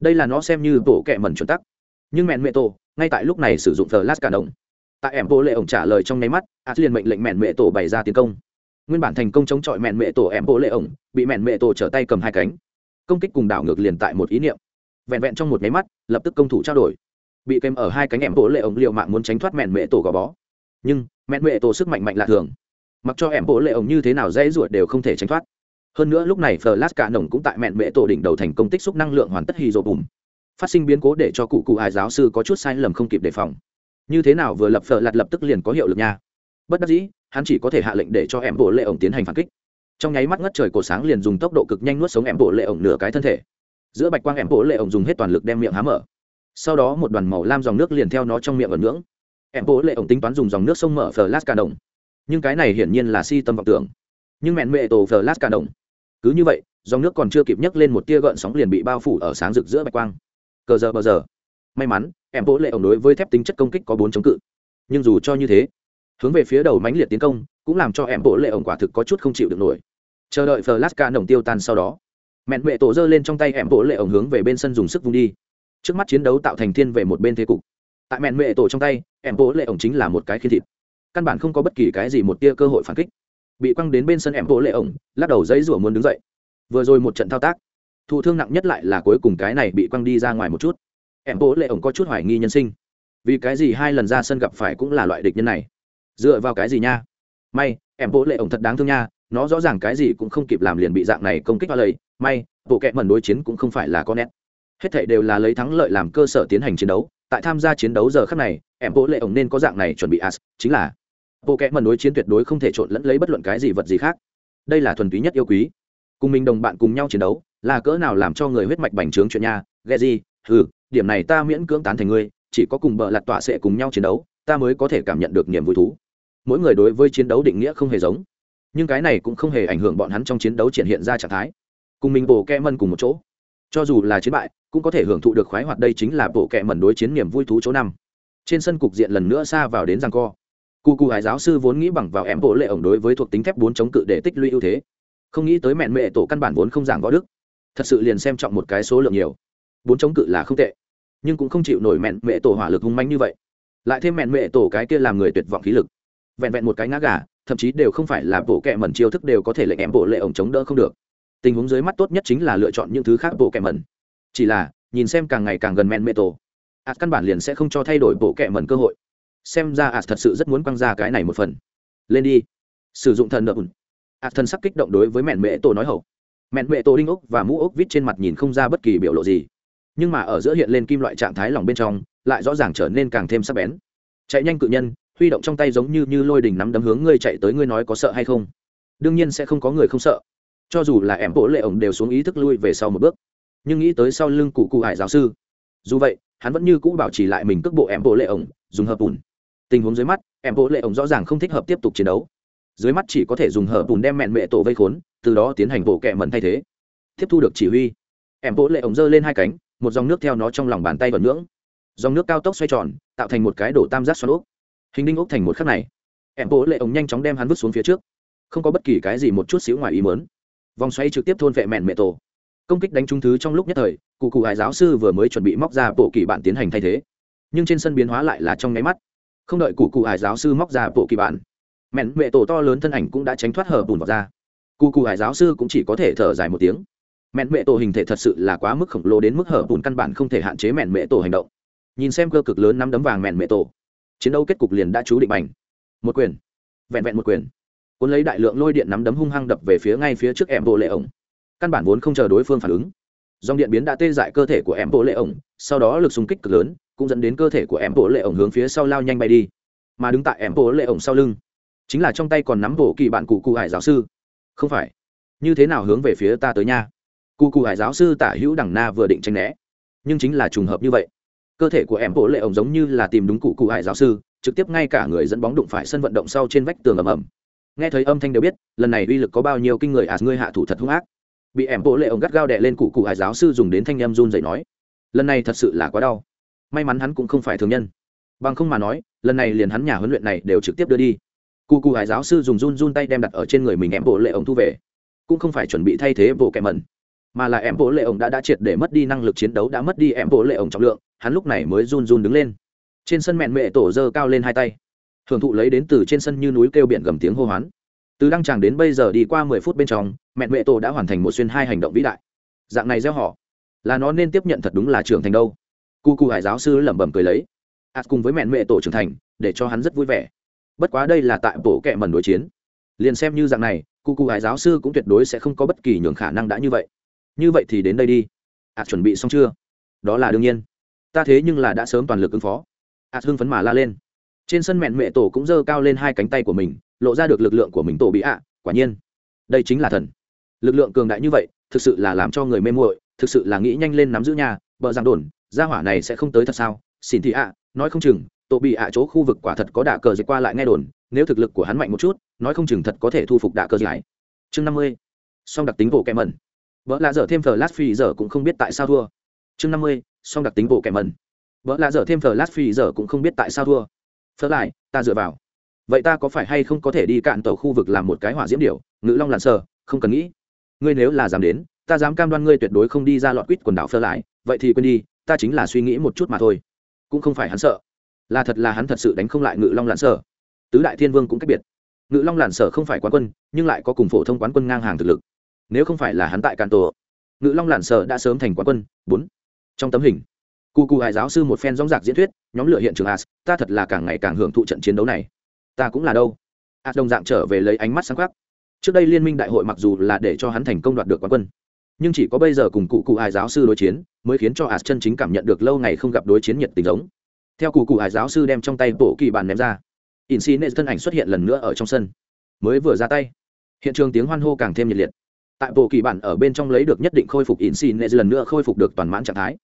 [SPEAKER 1] đây là nó xem như tổ kệ mẩn chuẩn tắc. Nhưng mẹn mẹ tổ, ngay tại lúc này sử dụng thờ lát cả đồng. Tại em bộ lệ ổng trả lời trong nháy mắt, as liền mệnh lệnh mẹn mẹ tổ bày ra tiến công nguyên bản thành công chống chọi mẹn mẹ tổ em bộ lệ ổng, bị mẹn mẹ tổ trở tay cầm hai cánh. Công kích cùng đảo ngược liền tại một ý niệm. Vẹn vẹn trong một nháy mắt, lập tức công thủ trao đổi. Bị kèm ở hai cánh em bộ lệ ổng liệu mạng muốn tránh thoát mẹn mẹ tổ gò bó. Nhưng, mẹn mẹ tổ sức mạnh mạnh lạ thường. Mặc cho em bộ lệ ổng như thế nào dễ ruột đều không thể tránh thoát. Hơn nữa lúc này flash cả nồng cũng tại mẹn mẹ tổ đỉnh đầu thành công tích xúc năng lượng hoàn tất hì rộ bùm. Phát sinh biến cố để cho cụ cụ ai giáo sư có chút sai lầm không kịp đề phòng. Như thế nào vừa lập phở lạt lập tức liền có hiệu lực nha bất đắc dĩ, hắn chỉ có thể hạ lệnh để cho em bộ lệ ổng tiến hành phản kích. Trong nháy mắt ngất trời cổ sáng liền dùng tốc độ cực nhanh nuốt sống em bộ lệ ổng nửa cái thân thể. Giữa bạch quang em bộ lệ ổng dùng hết toàn lực đem miệng há mở. Sau đó một đoàn màu lam dòng nước liền theo nó trong miệng ẩn ngưỡng. Em bộ lệ ổng tính toán dùng dòng nước sông mở phờ lát cả đồng nhưng cái này hiển nhiên là si tâm vọng tưởng. Nhưng mẹn mệ tổ phờ lát cả đồng cứ như vậy, dòng nước còn chưa kịp nhấc lên một tia gợn sóng liền bị bao phủ ở sáng rực giữa bạch quang. Cờ giờ bờ giờ. May mắn, em bộ lệ ổng đối với thép tính chất công kích có bốn chống cự. Nhưng dù cho như thế hướng về phía đầu mãnh liệt tiến công, cũng làm cho em bố lệ ổng quả thực có chút không chịu được nổi. Chờ đợi flash nồng tiêu tan sau đó, mẹn mẹ tổ giơ lên trong tay em bố lệ ổng hướng về bên sân dùng sức vung đi. Trước mắt chiến đấu tạo thành thiên về một bên thế cục. Tại mẹn mẹ tổ trong tay em bố lệ ổng chính là một cái khi thịt. Căn bản không có bất kỳ cái gì một tia cơ hội phản kích. Bị quăng đến bên sân em bố lệ ổng, lắc đầu dãy rủa muốn đứng dậy. Vừa rồi một trận thao tác, thụ thương nặng nhất lại là cuối cùng cái này bị quăng đi ra ngoài một chút. Em bố lệ ổng có chút hoài nghi nhân sinh. Vì cái gì hai lần ra sân gặp phải cũng là loại địch nhân này? Dựa vào cái gì nha? May, em bố lệ ổng thật đáng thương nha, nó rõ ràng cái gì cũng không kịp làm liền bị dạng này công kích vào lầy may, bộ kẹ mẩn đối chiến cũng không phải là con nét. Hết thảy đều là lấy thắng lợi làm cơ sở tiến hành chiến đấu. Tại tham gia chiến đấu giờ khắc này, em bố lệ ổng nên có dạng này chuẩn bị as, chính là bộ kẹ mẩn đối chiến tuyệt đối không thể trộn lẫn lấy bất luận cái gì vật gì khác. Đây là thuần túy nhất yêu quý. Cùng mình đồng bạn cùng nhau chiến đấu, là cỡ nào làm cho người huyết mạch bành trướng chuyện nha. Ghe gì? Ừ điểm này ta miễn cưỡng tán thành ngươi, chỉ có cùng bợ lặt tọa sẽ cùng nhau chiến đấu, ta mới có thể cảm nhận được niềm vui thú mỗi người đối với chiến đấu định nghĩa không hề giống. Nhưng cái này cũng không hề ảnh hưởng bọn hắn trong chiến đấu triển hiện ra trạng thái. Cùng mình bổ kẹ mân cùng một chỗ. Cho dù là chiến bại, cũng có thể hưởng thụ được khoái hoạt đây chính là bộ kẹ mẩn đối chiến niềm vui thú chỗ năm. Trên sân cục diện lần nữa xa vào đến rằng co. Cụ cụ hải giáo sư vốn nghĩ bằng vào em bộ lệ ổng đối với thuộc tính thép bốn chống cự để tích lũy ưu thế. Không nghĩ tới mẹn mệ tổ căn bản vốn không giảng võ đức. Thật sự liền xem trọng một cái số lượng nhiều. Bốn chống cự là không tệ, nhưng cũng không chịu nổi mẹn mệ tổ hỏa lực hung manh như vậy. Lại thêm mẹn mệ tổ cái kia làm người tuyệt vọng khí lực vẹn vẹn một cái ngã gà, thậm chí đều không phải là bộ kẹ mẩn chiêu thức đều có thể lệnh em bộ lệ ổng chống đỡ không được. Tình huống dưới mắt tốt nhất chính là lựa chọn những thứ khác bộ kẹ mẩn. Chỉ là, nhìn xem càng ngày càng gần men mê tổ ạt căn bản liền sẽ không cho thay đổi bộ kẹ mẩn cơ hội. Xem ra ạt thật sự rất muốn quăng ra cái này một phần. Lên đi. Sử dụng thần nợ ạt thần sắc kích động đối với mẹn mệ tổ nói hậu. Mẹn mệ tổ đinh ốc và mũ ốc vít trên mặt nhìn không ra bất kỳ biểu lộ gì. Nhưng mà ở giữa hiện lên kim loại trạng thái lỏng bên trong, lại rõ ràng trở nên càng thêm sắc bén. Chạy nhanh cự nhân huy động trong tay giống như như lôi đình nắm đấm hướng ngươi chạy tới, ngươi nói có sợ hay không? Đương nhiên sẽ không có người không sợ. Cho dù là em bộ lệ ổng đều xuống ý thức lui về sau một bước. Nhưng nghĩ tới sau lưng cụ cụ hải giáo sư, dù vậy, hắn vẫn như cũ bảo trì lại mình cước bộ em bộ lệ ổng, dùng hợp ủn tình huống dưới mắt em bộ lệ ổng rõ ràng không thích hợp tiếp tục chiến đấu. Dưới mắt chỉ có thể dùng hợp ủn đem mẹn mệ tổ vây khốn, từ đó tiến hành bộ kẹ mẩn thay thế. Tiếp thu được chỉ huy em bộ lệ ổng giơ lên hai cánh, một dòng nước theo nó trong lòng bàn tay vẩn ngưỡng. Dòng nước cao tốc xoay tròn, tạo thành một cái đổ tam giác xoắn ốc hình đinh ốc thành một khắc này. Em bố lệ ổng nhanh chóng đem hắn vứt xuống phía trước. Không có bất kỳ cái gì một chút xíu ngoài ý mớn vòng xoay trực tiếp thôn vệ mẹn mẹ tổ. Công kích đánh trúng thứ trong lúc nhất thời, cụ cụ hải giáo sư vừa mới chuẩn bị móc ra bộ kỳ bản tiến hành thay thế. Nhưng trên sân biến hóa lại là trong nháy mắt. Không đợi cụ cụ hải giáo sư móc ra bộ kỳ bản, mẹn mẹ tổ to lớn thân ảnh cũng đã tránh thoát hở bùn vào ra. Cụ cụ hải giáo sư cũng chỉ có thể thở dài một tiếng. Mẹn mẹ tổ hình thể thật sự là quá mức khổng lồ đến mức hở bùn căn bản không thể hạn chế mẹn mẹ tổ hành động. Nhìn xem cơ cực lớn nắm đấm vàng mẹn mẹ tổ chiến đấu kết cục liền đã chú định bành. Một quyền. Vẹn vẹn một quyền. Cuốn lấy đại lượng lôi điện nắm đấm hung hăng đập về phía ngay phía trước em bộ lệ ổng. Căn bản vốn không chờ đối phương phản ứng. Dòng điện biến đã tê dại cơ thể của em bộ lệ ổng, sau đó lực xung kích cực lớn, cũng dẫn đến cơ thể của em bộ lệ ổng hướng phía sau lao nhanh bay đi. Mà đứng tại em bộ lệ ổng sau lưng, chính là trong tay còn nắm bộ kỳ bạn cụ cụ hải giáo sư. Không phải. Như thế nào hướng về phía ta tới nha? Cụ cụ hải giáo sư tả hữu đằng na vừa định tranh né. Nhưng chính là trùng hợp như vậy cơ thể của em bộ lệ ổng giống như là tìm đúng cụ cụ hải giáo sư, trực tiếp ngay cả người dẫn bóng đụng phải sân vận động sau trên vách tường ầm ầm. Nghe thấy âm thanh đều biết, lần này uy lực có bao nhiêu kinh người à ngươi hạ thủ thật hung ác. Bị em bộ lệ ổng gắt gao đè lên cụ cụ hải giáo sư dùng đến thanh em run dậy nói, lần này thật sự là quá đau. May mắn hắn cũng không phải thường nhân. Bằng không mà nói, lần này liền hắn nhà huấn luyện này đều trực tiếp đưa đi. Cụ cụ hải giáo sư dùng run run tay đem đặt ở trên người mình em bộ lệ ổng thu về. Cũng không phải chuẩn bị thay thế bộ kẻ mẩn, mà là em bộ lệ ổng đã đã triệt để mất đi năng lực chiến đấu, đã mất đi em bộ lệ ổng trọng lượng hắn lúc này mới run run đứng lên. Trên sân mẹn mệ tổ dơ cao lên hai tay. Hưởng thụ lấy đến từ trên sân như núi kêu biển gầm tiếng hô hoán. Từ đăng tràng đến bây giờ đi qua mười phút bên trong, mẹn mệ tổ đã hoàn thành một xuyên hai hành động vĩ đại. Dạng này gieo họ, là nó nên tiếp nhận thật đúng là trưởng thành đâu. Cu cu hải giáo sư lẩm bẩm cười lấy. Ạt cùng với mẹn mệ tổ trưởng thành, để cho hắn rất vui vẻ. Bất quá đây là tại bộ kệ mẩn đối chiến. Liền xem như dạng này, cu cu hải giáo sư cũng tuyệt đối sẽ không có bất kỳ nhường khả năng đã như vậy. Như vậy thì đến đây đi. Ạt chuẩn bị xong chưa? Đó là đương nhiên ta thế nhưng là đã sớm toàn lực ứng phó. Ạt hưng phấn mà la lên. Trên sân mẹn mẹ tổ cũng giơ cao lên hai cánh tay của mình, lộ ra được lực lượng của mình tổ bị ạ, quả nhiên. Đây chính là thần. Lực lượng cường đại như vậy, thực sự là làm cho người mê muội, thực sự là nghĩ nhanh lên nắm giữ nhà, bờ giang đồn, gia hỏa này sẽ không tới thật sao? Xin thị ạ, nói không chừng, tổ bị ạ chỗ khu vực quả thật có đạ cờ dịch qua lại nghe đồn, nếu thực lực của hắn mạnh một chút, nói không chừng thật có thể thu phục đạ cờ giải. Chương năm mươi. Song đặc tính bộ kẹ mẩn. Vợ lạ dở thêm thờ lát phi giờ cũng không biết tại sao thua. Chương năm mươi song đặc tính bộ kẻ mẩn. Vợ lạ dở thêm thờ lát phi giờ cũng không biết tại sao thua. Phớt lại, ta dựa vào. Vậy ta có phải hay không có thể đi cạn tàu khu vực làm một cái hỏa diễm điệu ngữ long lặn sờ, không cần nghĩ. Ngươi nếu là dám đến, ta dám cam đoan ngươi tuyệt đối không đi ra lọt quýt quần đảo phơ lại. Vậy thì quên đi, ta chính là suy nghĩ một chút mà thôi. Cũng không phải hắn sợ. Là thật là hắn thật sự đánh không lại ngự long lặn sở tứ đại thiên vương cũng cách biệt. Ngự long lặn sở không phải quán quân, nhưng lại có cùng phổ thông quán quân ngang hàng thực lực. Nếu không phải là hắn tại can tổ, ngự long lạn sở đã sớm thành quán quân. Bốn trong tấm hình. Cụ cụ hải giáo sư một phen dóng dạc diễn thuyết, nhóm lửa hiện trường as, ta thật là càng ngày càng hưởng thụ trận chiến đấu này. Ta cũng là đâu? As đồng dạng trở về lấy ánh mắt sáng khắc. Trước đây liên minh đại hội mặc dù là để cho hắn thành công đoạt được quán quân, nhưng chỉ có bây giờ cùng cụ cụ hải giáo sư đối chiến, mới khiến cho as chân chính cảm nhận được lâu ngày không gặp đối chiến nhiệt tình giống. Theo cụ cụ hải giáo sư đem trong tay bộ kỳ bàn ném ra in xi thân ảnh xuất hiện lần nữa ở trong sân, mới vừa ra tay. Hiện trường tiếng hoan hô càng thêm nhiệt liệt tại bộ kỳ bản ở bên trong lấy được nhất định khôi phục in xin nệ lần nữa khôi phục được toàn mãn trạng thái.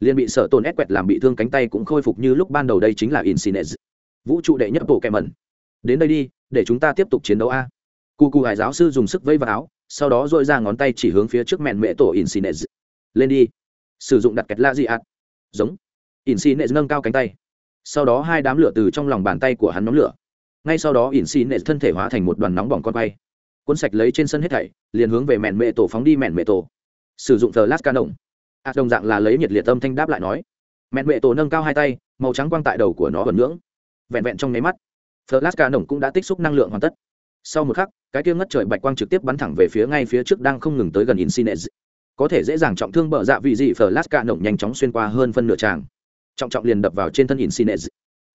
[SPEAKER 1] Liền bị sợ tồn ép quẹt làm bị thương cánh tay cũng khôi phục như lúc ban đầu đây chính là in xin nệ vũ trụ đệ nhất bộ kẻ mẩn. Đến đây đi, để chúng ta tiếp tục chiến đấu a. Cụ cụ hải giáo sư dùng sức vây vào áo, sau đó dội ra ngón tay chỉ hướng phía trước mẹn mẹ tổ in xin nệ lên đi. Sử dụng đặt kẹt la di ạt. Giống. In xin nệ nâng cao cánh tay. Sau đó hai đám lửa từ trong lòng bàn tay của hắn nóng lửa. Ngay sau đó in xin nệ thân thể hóa thành một đoàn nóng bỏng con quay cuốn sạch lấy trên sân hết thảy, liền hướng về mẹn mệ tổ phóng đi mẹn mệ tổ. Sử dụng thờ lát ca động ạt à, đồng dạng là lấy nhiệt liệt tâm thanh đáp lại nói. Mẹn mệ tổ nâng cao hai tay, màu trắng quang tại đầu của nó vần ngưỡng. Vẹn vẹn trong nháy mắt thờ lát ca cũng đã tích xúc năng lượng hoàn tất. Sau một khắc, cái kia ngất trời bạch quang trực tiếp bắn thẳng về phía ngay phía trước đang không ngừng tới gần Insinet. Có thể dễ dàng trọng thương bờ dạ vị dị Flaska nổng nhanh chóng xuyên qua hơn phân nửa tràng. Trọng trọng liền đập vào trên thân Insinet.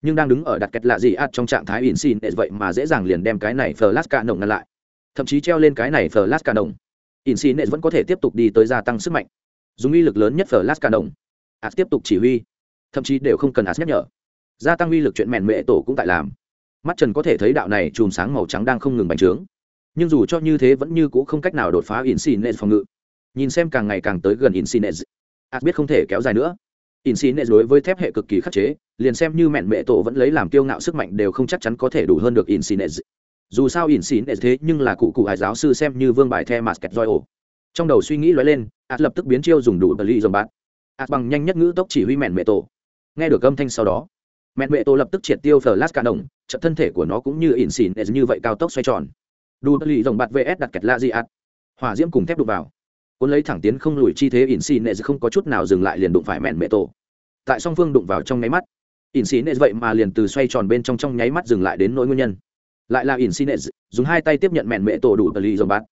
[SPEAKER 1] Nhưng đang đứng ở đặt kẹt lạ gì ạt trong trạng thái in xin vậy mà dễ dàng liền đem cái này flash cả nồng ngăn lại thậm chí treo lên cái này flash cả nồng. In xin vẫn có thể tiếp tục đi tới gia tăng sức mạnh. Dùng uy lực lớn nhất flash cả nồng. Ạt tiếp tục chỉ huy. Thậm chí đều không cần ạt nhắc nhở. Gia tăng uy lực chuyện mẹn mệ tổ cũng tại làm. Mắt trần có thể thấy đạo này chùm sáng màu trắng đang không ngừng bành trướng. Nhưng dù cho như thế vẫn như cũ không cách nào đột phá in xin phòng ngự. Nhìn xem càng ngày càng tới gần in xin ạt biết không thể kéo dài nữa. In xì nệ đối với thép hệ cực kỳ khắc chế, liền xem như mẹn mệ tổ vẫn lấy làm kiêu ngạo sức mạnh đều không chắc chắn có thể đủ hơn được in xì nệ dù sao ỉn xỉn thế nhưng là cụ cụ hải giáo sư xem như vương bài the mặt kẹt roi ổ. Trong đầu suy nghĩ lóe lên ạt lập tức biến chiêu dùng đủ bờ ly dòng bạn. Ạt bằng nhanh nhất ngữ tốc chỉ huy mẹn mẹ tổ. Nghe được âm thanh sau đó, mẹn mẹ tổ lập tức triệt tiêu phờ lát cả đồng trận thân thể của nó cũng như ỉn xỉn như vậy cao tốc xoay tròn. Đủ bờ ly dòng bạn vs đặt kẹt la di ạt. Hỏa diễm cùng thép đục vào. Cuốn lấy thẳng tiến không lùi chi thế ỉn xỉn không có chút nào dừng lại liền đụng phải mẹn mẹ tổ. Tại song phương đụng vào trong nháy mắt, ỉn xỉn vậy mà liền từ xoay tròn bên trong trong nháy mắt dừng lại đến nỗi nguyên nhân lại là in xì dùng hai tay tiếp nhận mẹn mẹ tổ đủ tờ lì dòng bát.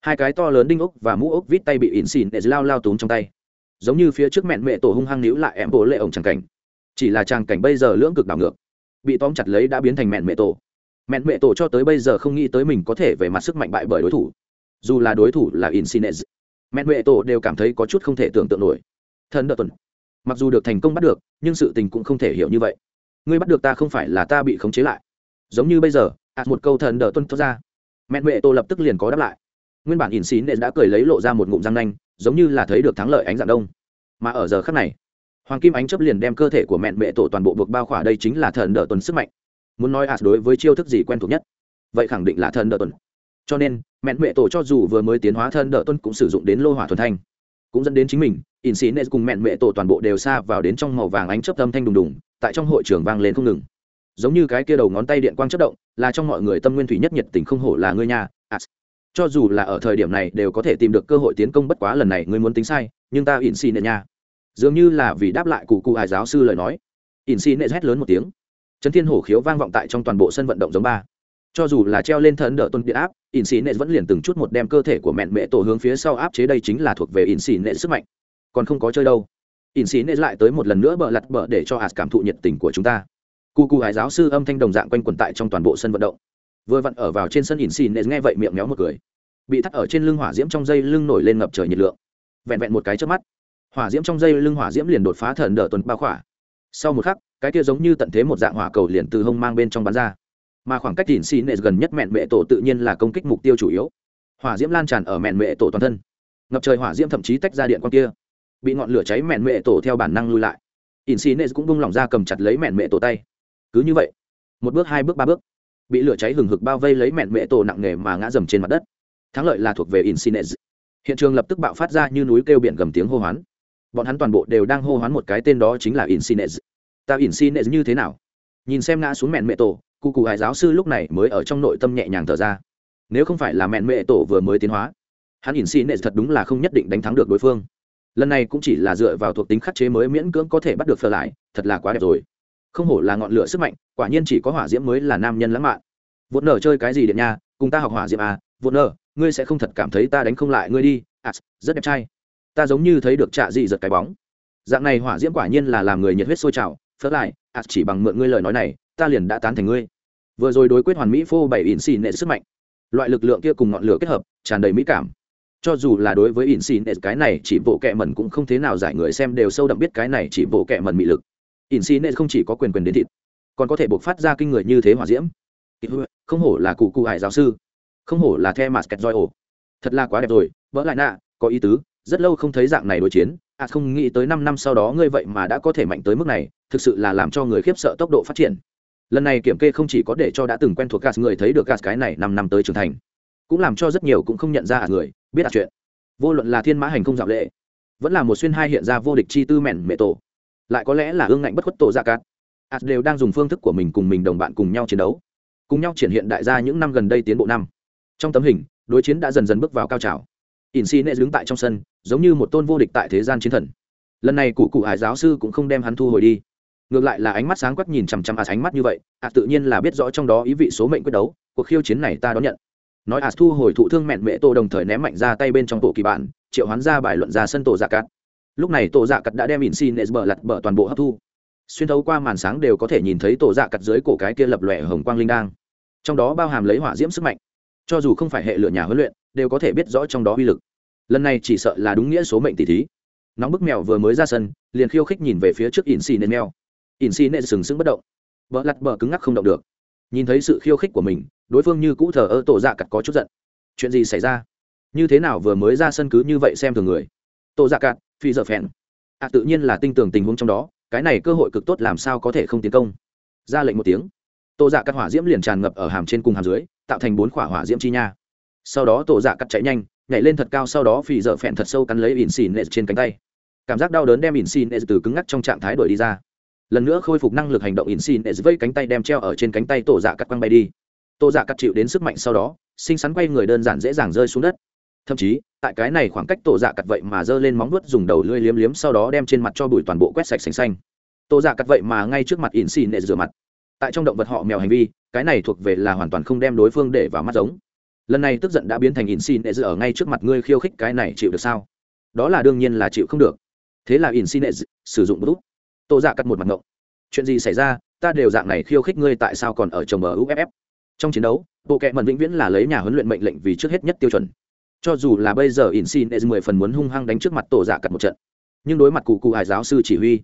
[SPEAKER 1] Hai cái to lớn đinh ốc và mũ ốc vít tay bị in xì lao lao túm trong tay. Giống như phía trước mẹn mẹ tổ hung hăng níu lại em bố lệ ổng tràng cảnh. Chỉ là tràng cảnh bây giờ lưỡng cực đảo ngược. Bị tóm chặt lấy đã biến thành mẹn mẹ tổ. Mẹn mẹ tổ cho tới bây giờ không nghĩ tới mình có thể về mặt sức mạnh bại bởi đối thủ. Dù là đối thủ là Insinez, mẹn mẹ tổ đều cảm thấy có chút không thể tưởng tượng nổi. Thần đợt tuần. Mặc dù được thành công bắt được nhưng sự tình cũng không thể hiểu như vậy. Ngươi bắt được ta không phải là ta bị khống chế lại. Giống như bây giờ ạt một câu thần đỡ tuân thốt ra. Mẹn mẹ tô lập tức liền có đáp lại. Nguyên bản ỉn xín nệ đã cười lấy lộ ra một ngụm răng nanh, giống như là thấy được thắng lợi ánh dạng đông. Mà ở giờ khắc này, hoàng kim ánh chấp liền đem cơ thể của mẹn mẹ tổ toàn bộ buộc bao khỏa đây chính là thần đỡ tuần sức mạnh. Muốn nói ạt đối với chiêu thức gì quen thuộc nhất, vậy khẳng định là thần đỡ tuần cho nên mẹn mẹ tổ cho dù vừa mới tiến hóa thần đỡ tuần cũng sử dụng đến lô hỏa thuần thanh. Cũng dẫn đến chính mình, ỉn xín nệ cùng mẹn mẹ tổ toàn bộ đều xa vào đến trong màu vàng ánh chấp âm thanh đùng đùng, tại trong hội trường vang lên không ngừng giống như cái kia đầu ngón tay điện quang chất động là trong mọi người tâm nguyên thủy nhất nhiệt tình không hổ là ngươi nhà à, cho dù là ở thời điểm này đều có thể tìm được cơ hội tiến công bất quá lần này ngươi muốn tính sai nhưng ta ỉn xì nệ nha. Dường như là vì đáp lại cụ cụ hải giáo sư lời nói. Ỉn xì nệ hét lớn một tiếng. Trấn thiên hổ khiếu vang vọng tại trong toàn bộ sân vận động giống ba. Cho dù là treo lên thần đỡ tuân điện áp ỉn xì nệ vẫn liền từng chút một đem cơ thể của mẹn mẹ tổ hướng phía sau áp chế đây chính là thuộc về ỉn xì nệ sức mạnh. Còn không có chơi đâu. Ỉn xì nệ lại tới một lần nữa bợ lặt bợ để cho hạt cảm thụ nhiệt tình của chúng ta cụ cụ hải giáo sư âm thanh đồng dạng quanh quẩn tại trong toàn bộ sân vận động. Vừa vặn ở vào trên sân ỉn xì nệ nghe vậy miệng méo một cười. Bị thắt ở trên lưng hỏa diễm trong dây lưng nổi lên ngập trời nhiệt lượng. Vẹn vẹn một cái trước mắt, hỏa diễm trong dây lưng hỏa diễm liền đột phá thần đỡ tuần bao khỏa. Sau một khắc, cái kia giống như tận thế một dạng hỏa cầu liền từ hông mang bên trong bắn ra. Mà khoảng cách ỉn xì nệ gần nhất mẹn mệ tổ tự nhiên là công kích mục tiêu chủ yếu. Hỏa diễm lan tràn ở mẹn mệ tổ toàn thân. Ngập trời hỏa diễm thậm chí tách ra điện quang kia. Bị ngọn lửa cháy mẹn mệ tổ theo bản năng lui lại. Ỉn xì nệ cũng bung lỏng ra cầm chặt lấy mẹn mệ tổ tay cứ như vậy, một bước, hai bước, ba bước, bị lửa cháy hừng hực bao vây lấy mẹn mệ tổ nặng nề mà ngã dầm trên mặt đất. Thắng lợi là thuộc về ỉn hiện trường lập tức bạo phát ra như núi kêu biển gầm tiếng hô hoán. Bọn hắn toàn bộ đều đang hô hoán một cái tên đó chính là ỉn ta ỉn như thế nào? Nhìn xem ngã xuống mẹn mệ tổ, cụ cụ hải giáo sư lúc này mới ở trong nội tâm nhẹ nhàng thở ra. Nếu không phải là mẹn mệ tổ vừa mới tiến hóa, hắn ỉn thật đúng là không nhất định đánh thắng được đối phương. Lần này cũng chỉ là dựa vào thuộc tính khắc chế mới miễn cưỡng có thể bắt được phờ lại, thật là quá đẹp rồi không hổ là ngọn lửa sức mạnh, quả nhiên chỉ có hỏa diễm mới là nam nhân lãng mạn. Vụt nở chơi cái gì điện nha, cùng ta học hỏa diễm à vụt nở, ngươi sẽ không thật cảm thấy ta đánh không lại ngươi đi. À rất đẹp trai. Ta giống như thấy được trạ dị giật cái bóng. Dạng này hỏa diễm quả nhiên là làm người nhiệt huyết sôi trào. Phớt lại à chỉ bằng mượn ngươi lời nói này, ta liền đã tán thành ngươi. Vừa rồi đối quyết hoàn mỹ phô bảy ỉn xì nệ sức mạnh. Loại lực lượng kia cùng ngọn lửa kết hợp, tràn đầy mỹ cảm. Cho dù là đối với ỉn xì nệ, cái này chỉ bộ kẹ mẩn cũng không thế nào giải người xem đều sâu đậm biết cái này chỉ bộ kẹ mẩn mị lực ỉn xì nệ không chỉ có quyền quyền đến thịt, còn có thể buộc phát ra kinh người như thế hỏa diễm. Không hổ là cụ cụ hải giáo sư, không hổ là the mặt kẹt roi ổ. Thật là quá đẹp rồi, vỡ lại nạ, có ý tứ, rất lâu không thấy dạng này đối chiến. À không nghĩ tới năm năm sau đó ngươi vậy mà đã có thể mạnh tới mức này, thực sự là làm cho người khiếp sợ tốc độ phát triển. Lần này kiểm kê không chỉ có để cho đã từng quen thuộc gas người thấy được gas cái này năm năm tới trưởng thành, cũng làm cho rất nhiều cũng không nhận ra à người, biết à chuyện. Vô luận là thiên mã hành không dạo lệ, vẫn là một xuyên hai hiện ra vô địch chi tư mẹn mẹ tổ lại có lẽ là ương ngạnh bất khuất tổ gia cát. Ad đều đang dùng phương thức của mình cùng mình đồng bạn cùng nhau chiến đấu. Cùng nhau triển hiện đại gia những năm gần đây tiến bộ năm. Trong tấm hình, đối chiến đã dần dần bước vào cao trào. Ỉn xi nệ đứng tại trong sân, giống như một tôn vô địch tại thế gian chiến thần. Lần này cụ cụ hải giáo sư cũng không đem hắn thu hồi đi. Ngược lại là ánh mắt sáng quắc nhìn chằm chằm ạt ánh mắt như vậy ạt tự nhiên là biết rõ trong đó ý vị số mệnh quyết đấu, cuộc khiêu chiến này ta đón nhận. Nói ạt thu hồi thụ thương mẹn mẹ tô đồng thời ném mạnh ra tay bên trong tổ kỳ bản triệu hoán ra bài luận ra sân tổ giả cát lúc này tổ dạ cắt đã đem ỉn xin nệ bờ lặt bờ toàn bộ hấp thu. Xuyên thấu qua màn sáng đều có thể nhìn thấy tổ dạ cắt dưới cổ cái kia lập lòe hồng quang linh đang. Trong đó bao hàm lấy hỏa diễm sức mạnh. Cho dù không phải hệ lửa nhà huấn luyện, đều có thể biết rõ trong đó uy lực. Lần này chỉ sợ là đúng nghĩa số mệnh tỷ thí. Nóng bức mèo vừa mới ra sân, liền khiêu khích nhìn về phía trước ỉn xì nện mèo. Ỉn xì nện sừng sững bất động. Vợ lặt bờ cứng ngắc không động được. Nhìn thấy sự khiêu khích của mình, đối phương như cũ thờ ơ tổ dạ cặt có chút giận. Chuyện gì xảy ra? Như thế nào vừa mới ra sân cứ như vậy xem thường người? Tổ dạ cặt phi giờ phèn. À tự nhiên là tin tưởng tình huống trong đó, cái này cơ hội cực tốt làm sao có thể không tiến công. Ra lệnh một tiếng. Tổ dạ cắt hỏa diễm liền tràn ngập ở hàm trên cùng hàm dưới, tạo thành bốn khỏa hỏa diễm chi nha. Sau đó tổ dạ cắt chạy nhanh, nhảy lên thật cao, sau đó phì dở phẹn thật sâu cắn lấy ỉn xì nệ trên cánh tay. Cảm giác đau đớn đem ỉn xì nệ từ cứng ngắc trong trạng thái đổi đi ra. Lần nữa khôi phục năng lực hành động ỉn xì nệ vây cánh tay đem treo ở trên cánh tay tổ dạ cắt quăng bay đi. Tổ dạ cắt chịu đến sức mạnh sau đó, xinh xắn quay người đơn giản dễ dàng rơi xuống đất thậm chí, tại cái này khoảng cách tổ dạ cặt vậy mà giơ lên móng vuốt dùng đầu lưỡi liếm liếm sau đó đem trên mặt cho bụi toàn bộ quét sạch sành xanh. Tổ dạ cặt vậy mà ngay trước mặt ỉn xì nệ rửa mặt. Tại trong động vật họ mèo hành vi, cái này thuộc về là hoàn toàn không đem đối phương để vào mắt giống. Lần này tức giận đã biến thành ỉn xì nệ ở ngay trước mặt ngươi khiêu khích cái này chịu được sao? Đó là đương nhiên là chịu không được. Thế là ỉn xì nệ sử dụng bút. Tổ dạ cặt một mặt ngộng. Chuyện gì xảy ra? Ta đều dạng này khiêu khích ngươi tại sao còn ở chồng ở uff trong chiến đấu, bộ kệ mần vĩnh viễn là lấy nhà huấn luyện mệnh lệnh vì trước hết nhất tiêu chuẩn cho dù là bây giờ in xin mười phần muốn hung hăng đánh trước mặt tổ giả cắt một trận nhưng đối mặt cụ cụ hải giáo sư chỉ huy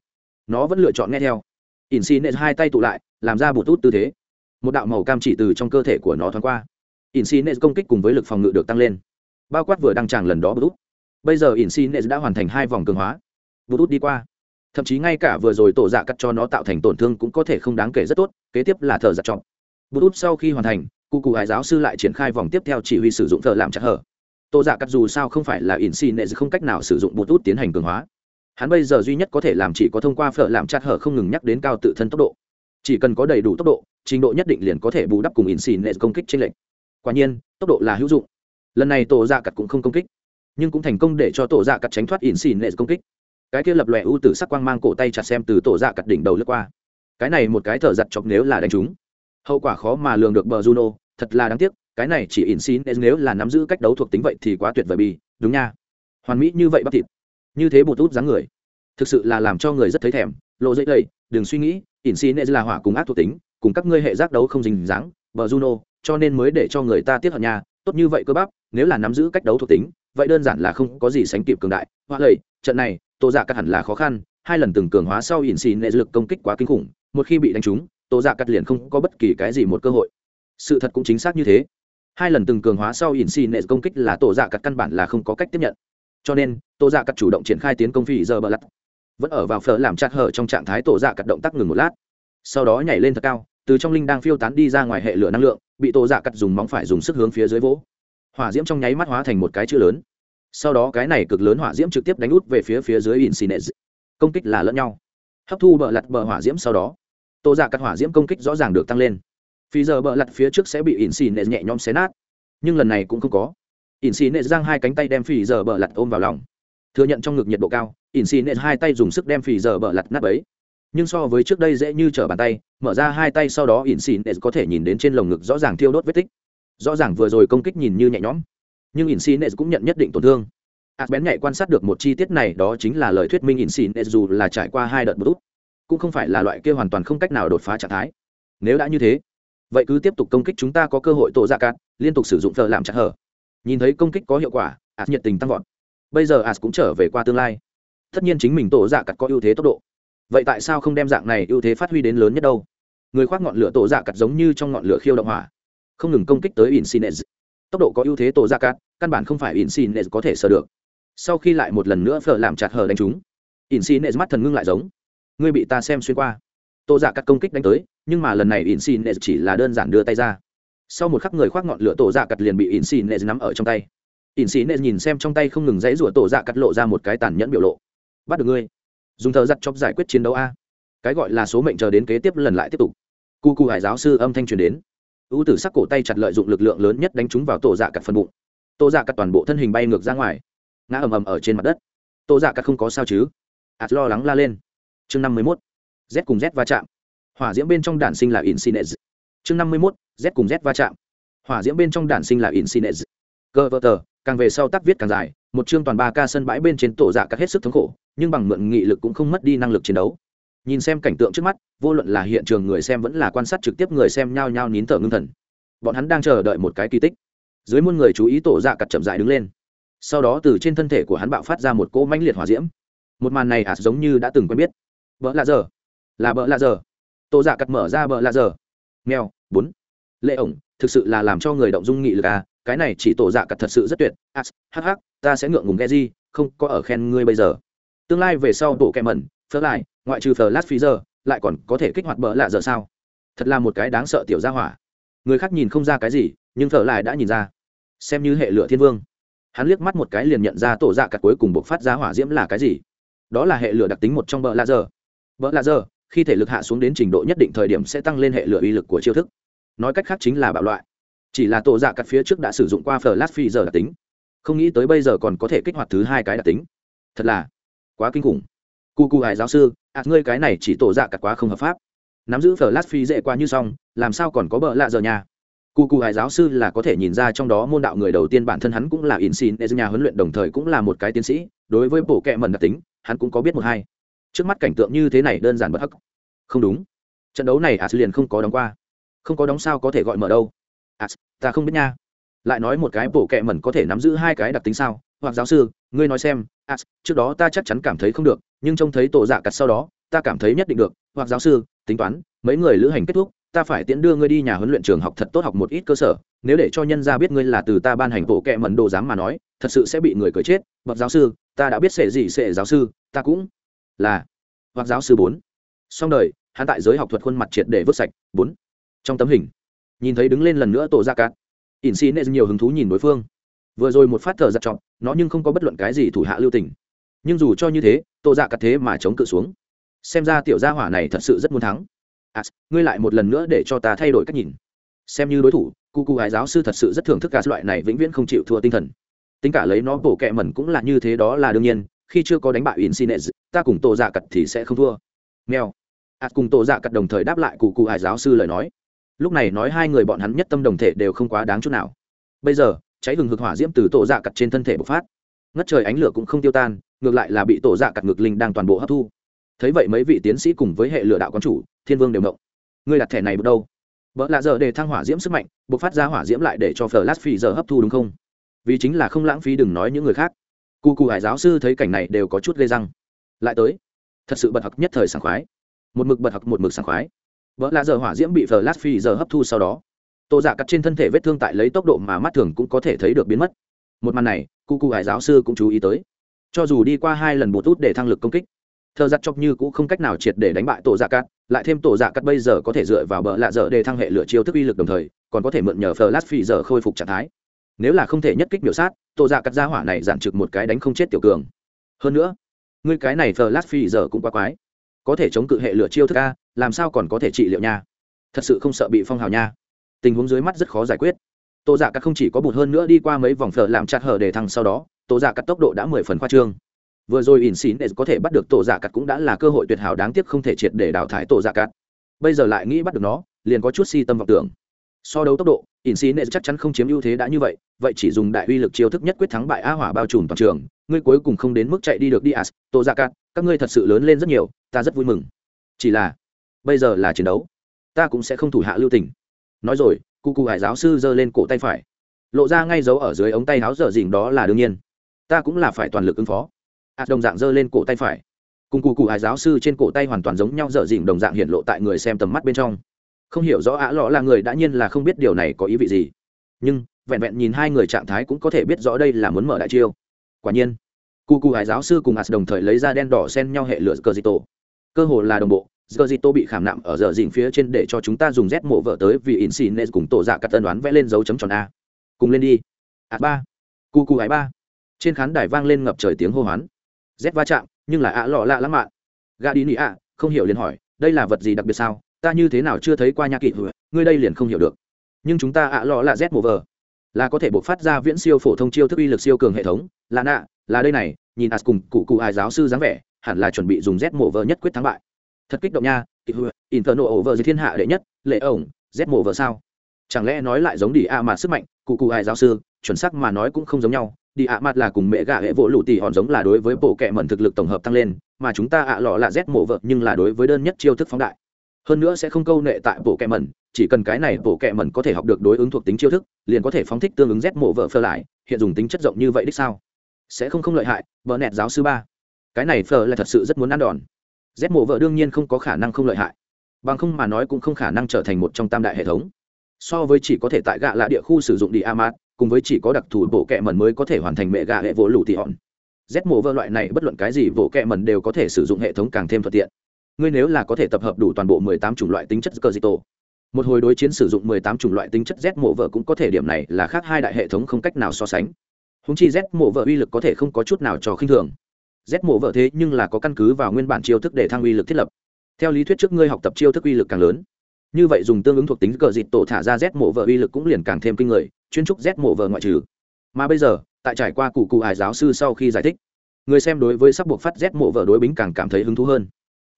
[SPEAKER 1] nó vẫn lựa chọn nghe theo in xin hai tay tụ lại làm ra bụt út tư thế một đạo màu cam chỉ từ trong cơ thể của nó thoáng qua Insigne công kích cùng với lực phòng ngự được tăng lên. Bao quát vừa đăng tràng lần đó Bút. Bây giờ Insigne đã hoàn thành hai vòng cường hóa. Bút đi qua. Thậm chí ngay cả vừa rồi tổ dạ cắt cho nó tạo thành tổn thương cũng có thể không đáng kể rất tốt, kế tiếp là thở giặt trọng. Bút sau khi hoàn thành, cụ cụ hải giáo sư lại triển khai vòng tiếp theo chỉ huy sử dụng thở làm chặt hở. Tổ giả dạ cắt dù sao không phải là in xỉn nệ, không cách nào sử dụng Bút tiến hành cường hóa. Hắn bây giờ duy nhất có thể làm chỉ có thông qua phở làm chặt hở không ngừng nhắc đến cao tự thân tốc độ. Chỉ cần có đầy đủ tốc độ, trình độ nhất định liền có thể bù đắp cùng in xỉn nệ công kích trên lệnh quả nhiên tốc độ là hữu dụng. Lần này tổ dạ cặt cũng không công kích nhưng cũng thành công để cho tổ dạ cặt tránh thoát in xì nệ công kích. Cái kia lập lòe ưu tử sắc quang mang cổ tay chặt xem từ tổ dạ cặt đỉnh đầu lướt qua. Cái này một cái thở giặt chọc nếu là đánh chúng hậu quả khó mà lường được bờ juno thật là đáng tiếc cái này chỉ ỉn xin nếu là nắm giữ cách đấu thuộc tính vậy thì quá tuyệt vời bi đúng nha. Hoàn mỹ như vậy bắp thịt, như thế bột út dáng người, thực sự là làm cho người rất thấy thèm. Lộ dễ đầy đừng suy nghĩ, ỉn xin là hỏa cùng ác thuộc tính, cùng các ngươi hệ giác đấu không dính dáng, bờ juno, cho nên mới để cho người ta tiếc hận nha. Tốt như vậy cơ bắp, nếu là nắm giữ cách đấu thuộc tính, vậy đơn giản là không có gì sánh kịp cường đại. Hoa lầy, trận này, tô giả cắt hẳn là khó khăn, hai lần từng cường hóa sau ỉn xì nệ lực công kích quá kinh khủng, một khi bị đánh trúng, tô giả cắt liền không có bất kỳ cái gì một cơ hội. Sự thật cũng chính xác như thế hai lần từng cường hóa sau ỉn xì nệ công kích là tổ dạ cắt căn bản là không có cách tiếp nhận. Cho nên, tổ dạ cắt chủ động triển khai tiến công phi giờ bờ lặt. Vẫn ở vào phở làm chặt hở trong trạng thái tổ dạ cắt động tác ngừng một lát. Sau đó nhảy lên thật cao, từ trong linh đang phiêu tán đi ra ngoài hệ lửa năng lượng, bị tổ dạ cắt dùng móng phải dùng sức hướng phía dưới vỗ. Hỏa diễm trong nháy mắt hóa thành một cái chữ lớn. Sau đó cái này cực lớn hỏa diễm trực tiếp đánh út về phía phía dưới insinet công kích là lẫn nhau. Hấp thu bờ lặt bờ hỏa diễm sau đó, tổ dạ cắt hỏa diễm công kích rõ ràng được tăng lên phi giờ bờ lặt phía trước sẽ bị insinet nhẹ nhõm xé nát. Nhưng lần này cũng không có. Insinet giang hai cánh tay đem phi giờ bờ lặt ôm vào lòng. Thừa nhận trong ngực nhiệt độ cao insinet hai tay dùng sức đem phi giờ bờ lặt nát ấy nhưng so với trước đây dễ như trở bàn tay, mở ra hai tay sau đó ỉn xìn có thể nhìn đến trên lồng ngực rõ ràng thiêu đốt vết tích. Rõ ràng vừa rồi công kích nhìn như nhẹ nhõm. Nhưng ỉn xìn cũng nhận nhất định tổn thương. Ác bén nhạy quan sát được một chi tiết này, đó chính là lời thuyết minh in xin dù là trải qua hai đợt bút cũng không phải là loại kia hoàn toàn không cách nào đột phá trạng thái. Nếu đã như thế vậy cứ tiếp tục công kích chúng ta có cơ hội tổ dạ ra cát liên tục sử dụng thợ làm chặt hở. Nhìn thấy công kích có hiệu quả ạt nhiệt tình tăng vọt. Bây giờ ạt cũng trở về qua tương lai. Tất nhiên chính mình tổ dạ cặt có ưu thế tốc độ. Vậy tại sao không đem dạng này ưu thế phát huy đến lớn nhất đâu? Người khoác ngọn lửa tổ dạ cặt giống như trong ngọn lửa khiêu động hỏa. Không ngừng công kích tới Insinez. Tốc độ có ưu thế tổ dạ ra cát, căn bản không phải Insinez có thể sờ được. Sau khi lại một lần nữa phở làm chặt hờ đánh chúng, Insinez mắt thần ngưng lại giống, ngươi bị ta xem xuyên qua. Tô dạ cắt công kích đánh tới, nhưng mà lần này in xin nệ chỉ là đơn giản đưa tay ra. Sau một khắc người khoác ngọn lửa tổ dạ cắt liền bị in xin nệ nắm ở trong tay. in xin nệ nhìn xem trong tay không ngừng dãy rủa tổ dạ cắt lộ ra một cái tàn nhẫn biểu lộ. Bắt được ngươi. Dùng thợ giặt chọc giải quyết chiến đấu a. Cái gọi là số mệnh chờ đến kế tiếp lần lại tiếp tục. Cu cu hải giáo sư âm thanh truyền đến ưu tử sắc cổ tay chặt lợi dụng lực lượng lớn nhất đánh trúng vào tổ dạ cặt phần bụng tổ dạ cặt toàn bộ thân hình bay ngược ra ngoài ngã ầm ầm ở trên mặt đất tổ dạ cặt không có sao chứ ạt lo lắng la lên chương năm mươi mốt z cùng z va chạm. Hỏa diễm bên trong đản sinh là insinez chương năm mươi mốt, z cùng z va chạm. Hỏa diễm bên trong đản sinh là insinez cơ vơ tờ, càng về sau tác viết càng dài, một chương toàn ba ca sân bãi bên trên tổ dạ các hết sức thống khổ, nhưng bằng mượn nghị lực cũng không mất đi năng lực chiến đấu. Nhìn xem cảnh tượng trước mắt, vô luận là hiện trường người xem vẫn là quan sát trực tiếp người xem nhao nhao nín thở ngưng thần. Bọn hắn đang chờ đợi một cái kỳ tích. Dưới muôn người chú ý tổ dạ cặt chậm dại đứng lên. Sau đó từ trên thân thể của hắn bạo phát ra một cỗ mãnh liệt hỏa diễm. Một màn này ạt giống như đã từng quen biết. Vợ là giờ là bợ lạ giờ. Tổ dạ cắt mở ra bợ lạ giờ. Nghèo bốn. Lệ ổng, thực sự là làm cho người động dung nghị lực à cái này chỉ tổ dạ cặt thật sự rất tuyệt. À, Ạt ta sẽ ngượng ngùng ghe gì không có ở khen ngươi bây giờ. Tương lai về sau tổ kẹ mẩn phớt lại, ngoại trừ phờ lát phí giờ, lại còn có thể kích hoạt bỡ lạ giờ sao? Thật là một cái đáng sợ tiểu gia hỏa. Người khác nhìn không ra cái gì, nhưng phở lại đã nhìn ra. Xem như hệ lửa thiên vương. Hắn liếc mắt một cái liền nhận ra tổ dạ cặt cuối cùng buộc phát ra hỏa diễm là cái gì. Đó là hệ lửa đặc tính một trong bờ laser bờ giờ khi thể lực hạ xuống đến trình độ nhất định thời điểm sẽ tăng lên hệ lửa uy lực của chiêu thức. Nói cách khác chính là bạo loại. Chỉ là tổ dạ cắt phía trước đã sử dụng qua flash phi giờ đặc tính. Không nghĩ tới bây giờ còn có thể kích hoạt thứ hai cái đặc tính. Thật là quá kinh khủng. Cu cu hải giáo sư ạt ngươi cái này chỉ tổ dạ cắt quá không hợp pháp. Nắm giữ phở lát phi dễ qua như xong, làm sao còn có bợ lạ giờ nhà? Cụ cụ hải giáo sư là có thể nhìn ra trong đó môn đạo người đầu tiên bản thân hắn cũng là in xin e nhà huấn luyện đồng thời cũng là một cái tiến sĩ. Đối với bộ kệ mần đặc tính, hắn cũng có biết một hai trước mắt cảnh tượng như thế này đơn giản bất hắc. Không đúng. Trận đấu này as liền không có đóng qua. Không có đóng sao có thể gọi mở đâu. As, ta không biết nha. Lại nói một cái bộ kẹ mẩn có thể nắm giữ hai cái đặc tính sao? Hoặc giáo sư, ngươi nói xem, as, trước đó ta chắc chắn cảm thấy không được, nhưng trông thấy tổ dạ cặt sau đó, ta cảm thấy nhất định được. Hoặc giáo sư, tính toán, mấy người lữ hành kết thúc, ta phải tiễn đưa ngươi đi nhà huấn luyện trường học thật tốt học một ít cơ sở. Nếu để cho nhân gia biết ngươi là từ ta ban hành bộ kệ mẩn đồ dám mà nói, thật sự sẽ bị người cười chết. Bậc giáo sư, ta đã biết sẽ gì sẽ giáo sư, ta cũng là hoặc giáo sư bốn. Song đời hắn tại giới học thuật khuôn mặt triệt để vứt sạch bốn. Trong tấm hình nhìn thấy đứng lên lần nữa tổ ra cát. Ỉn xi nệ nhiều hứng thú nhìn đối phương. Vừa rồi một phát thở giặt trọng nó nhưng không có bất luận cái gì thủ hạ lưu tình. Nhưng dù cho như thế tổ dạ cắt thế mà chống cự xuống. Xem ra tiểu gia hỏa này thật sự rất muốn thắng. À, ngươi lại một lần nữa để cho ta thay đổi cách nhìn. Xem như đối thủ cu cu hải giáo sư thật sự rất thưởng thức cả loại này vĩnh viễn không chịu thua tinh thần. Tính cả lấy nó bổ kẹ mẩn cũng là như thế đó là đương nhiên khi chưa có đánh bại Incinez, ta cùng tổ dạ cặt thì sẽ không thua. Nghèo ạt à, cùng tổ dạ cặt đồng thời đáp lại cụ cụ hải giáo sư lời nói. Lúc này nói hai người bọn hắn nhất tâm đồng thể đều không quá đáng chút nào. Bây giờ, cháy hừng hực hỏa diễm từ tổ dạ cặt trên thân thể bộc phát. Ngất trời ánh lửa cũng không tiêu tan, ngược lại là bị tổ dạ cặt ngược linh đang toàn bộ hấp thu. Thấy vậy mấy vị tiến sĩ cùng với hệ lửa đạo quán chủ, thiên vương đều động ngươi đặt thẻ này bước đâu? Vợ lạ giờ để thăng hỏa diễm sức mạnh buộc phát ra hỏa diễm lại để cho flash phi giờ hấp thu đúng không? Vì chính là không lãng phí đừng nói những người khác. Cụ cụ hải giáo sư thấy cảnh này đều có chút gây răng lại tới. Thật sự bật học nhất thời sảng khoái. Một mực bật học, một mực sảng khoái. Vợ lạ giờ hỏa diễm bị flash phi giờ hấp thu sau đó. Tổ giả dạ cắt trên thân thể vết thương tại lấy tốc độ mà mắt thường cũng có thể thấy được biến mất. Một màn này, cụ cụ hải giáo sư cũng chú ý tới. Cho dù đi qua hai lần bột út để thăng lực công kích, thơ giặt chọc như cũng không cách nào triệt để đánh bại tổ dạ cắt. Lại thêm tổ dạ cắt bây giờ có thể dựa vào bờ lạ dở để thăng hệ lửa chiêu thức uy lực đồng thời, còn có thể mượn nhờ flash phi giờ khôi phục trạng thái. Nếu là không thể nhất kích biểu sát tổ dạ cắt ra hỏa này giản trực một cái đánh không chết tiểu cường. Hơn nữa ngươi cái này flash phi giờ cũng quá quái. Có thể chống cự hệ lửa chiêu thức a, làm sao còn có thể trị liệu nha? Thật sự không sợ bị phong hào nha. Tình huống dưới mắt rất khó giải quyết. Tô dạ cắt không chỉ có bụt hơn nữa đi qua mấy vòng phở làm chặt hở để thăng sau đó, tô dạ cắt tốc độ đã mười phần khoa trương. Vừa rồi ỉn xín để có thể bắt được tổ dạ cắt cũng đã là cơ hội tuyệt hảo đáng tiếc không thể triệt để đào thải tổ dạ cắt. Bây giờ lại nghĩ bắt được nó, liền có chút si tâm vọng tưởng. So đấu tốc độ ỉn xí nệ chắc chắn không chiếm ưu thế đã như vậy vậy chỉ dùng đại uy lực chiêu thức nhất quyết thắng bại a hỏa bao trùm toàn trường. Ngươi cuối cùng không đến mức chạy đi được đi as, tô dạ ra cát các ngươi thật sự lớn lên rất nhiều, ta rất vui mừng. Chỉ là, bây giờ là chiến đấu, ta cũng sẽ không thủ hạ lưu tình. Nói rồi, cụ cụ hải giáo sư giơ lên cổ tay phải, lộ ra ngay dấu ở dưới ống tay áo dở dỉnh đó là đương nhiên. Ta cũng là phải toàn lực ứng phó. A đồng dạng giơ lên cổ tay phải, cùng cụ cụ hải giáo sư trên cổ tay hoàn toàn giống nhau dở dỉnh đồng dạng hiện lộ tại người xem tầm mắt bên trong không hiểu rõ ạ lọ là người đã nhiên là không biết điều này có ý vị gì. Nhưng, vẹn vẹn nhìn hai người trạng thái cũng có thể biết rõ đây là muốn mở đại chiêu. Quả nhiên cụ cụ hải giáo sư cùng as đồng thời lấy ra đen đỏ xen nhau hệ lửa cờ di tổ cơ hồ là đồng bộ giờ di tô bị khảm nạm ở giờ dình phía trên để cho chúng ta dùng rét mộ vợ tới vì in xì nên cùng tổ dạ cắt tân đoán vẽ lên dấu chấm tròn a. Cùng lên đi. A ba. Cu cu hải ba. Trên khán đài vang lên ngập trời tiếng hô hoán. Rét va chạm, nhưng là ạ lọ lạ lắm mạn gà đi nị ạ, không hiểu liền hỏi, đây là vật gì đặc biệt sao? Ta như thế nào chưa thấy qua nha kỵ ngươi đây liền không hiểu được. Nhưng chúng ta ạ lọ là z mộ vờ, là có thể buộc phát ra viễn siêu phổ thông chiêu thức uy lực siêu cường hệ thống. Là nạ, là đây này, nhìn as cùng cụ cụ ai giáo sư dáng vẻ, hẳn là chuẩn bị dùng z mộ vờ nhất quyết thắng bại. Thật kích động nha inferno over dưới thiên hạ đệ nhất, lệ ổng, z mộ vờ sao? Chẳng lẽ nói lại giống đi a mà sức mạnh, cụ cụ ai giáo sư, chuẩn xác mà nói cũng không giống nhau. Đi ạ mặt là cùng mẹ gà hệ vỗ lụ tỉ hòn giống là đối với bộ kệ mẩn thực lực tổng hợp tăng lên, mà chúng ta ạ lọ là z mộ vợ nhưng là đối với đơn nhất chiêu thức phóng đại hơn nữa sẽ không câu nệ tại bộ kệ mẩn, chỉ cần cái này bộ kệ mẩn có thể học được đối ứng thuộc tính chiêu thức, liền có thể phóng thích tương ứng z mộ vợ phơ lại, hiện dùng tính chất rộng như vậy đích sao? Sẽ không không lợi hại, vợ nẹt giáo sư ba. Cái này phờ là thật sự rất muốn ăn đòn. Z mộ vợ đương nhiên không có khả năng không lợi hại. Bằng không mà nói cũng không khả năng trở thành một trong tam đại hệ thống. So với chỉ có thể tại gạ lạ địa khu sử dụng đi amat cùng với chỉ có đặc thù bộ kệ mẩn mới có thể hoàn thành mẹ gạ hệ vỗ lụ tị hòn. Z mộ vợ loại này bất luận cái gì bộ kệ mẩn đều có thể sử dụng hệ thống càng thêm thuận tiện ngươi nếu là có thể tập hợp đủ toàn bộ mười tám chủng loại tính chất cơ di tổ một hồi đối chiến sử dụng mười tám chủng loại tính chất z mộ vợ cũng có thể điểm này là khác hai đại hệ thống không cách nào so sánh. Húng chi z mộ vợ uy lực có thể không có chút nào cho khinh thường. Z mộ vợ thế nhưng là có căn cứ vào nguyên bản chiêu thức để thăng uy lực thiết lập. Theo lý thuyết trước ngươi học tập chiêu thức uy lực càng lớn, như vậy dùng tương ứng thuộc tính cờ dịt tổ thả ra z mộ vợ uy lực cũng liền càng thêm kinh người, chuyên trúc z mộ vợ ngoại trừ. Mà bây giờ, tại trải qua cụ cụ hải giáo sư sau khi giải thích, người xem đối với sắc buộc phát z mộ vợ đối bính càng cảm thấy hứng thú hơn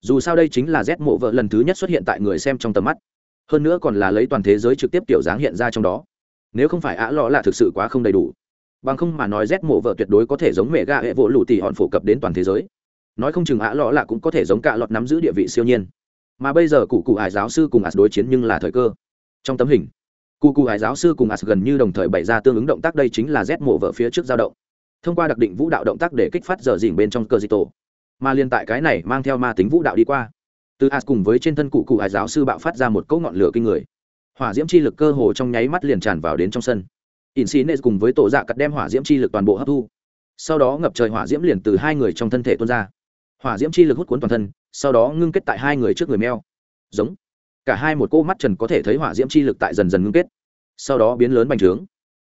[SPEAKER 1] dù sao đây chính là z mộ vợ lần thứ nhất xuất hiện tại người xem trong tầm mắt. Hơn nữa còn là lấy toàn thế giới trực tiếp tiểu dáng hiện ra trong đó. Nếu không phải ả lọ là thực sự quá không đầy đủ. Bằng không mà nói z mộ vợ tuyệt đối có thể giống mẹ gà hệ vỗ lụ tỉ hòn phổ cập đến toàn thế giới. Nói không chừng ả lọ là cũng có thể giống cả lọt nắm giữ địa vị siêu nhiên. Mà bây giờ cụ cụ hải giáo sư cùng as đối chiến nhưng là thời cơ. Trong tấm hình, cụ cụ hải giáo sư cùng as gần như đồng thời bày ra tương ứng động tác đây chính là z mộ vợ phía trước dao động. Thông qua đặc định vũ đạo động tác để kích phát dở dỉnh bên trong cơ di tổ mà liên tại cái này mang theo ma tính vũ đạo đi qua. Từ as cùng với trên thân cụ cụ hải giáo sư bạo phát ra một cỗ ngọn lửa kinh người. Hỏa diễm chi lực cơ hồ trong nháy mắt liền tràn vào đến trong sân. In xì nệ cùng với tổ dạ cắt đem hỏa diễm chi lực toàn bộ hấp thu. Sau đó ngập trời hỏa diễm liền từ hai người trong thân thể tuôn ra. Hỏa diễm chi lực hút cuốn toàn thân, sau đó ngưng kết tại hai người trước người meo. Giống. Cả hai một cô mắt trần có thể thấy hỏa diễm chi lực tại dần dần ngưng kết. Sau đó biến lớn bành trướng.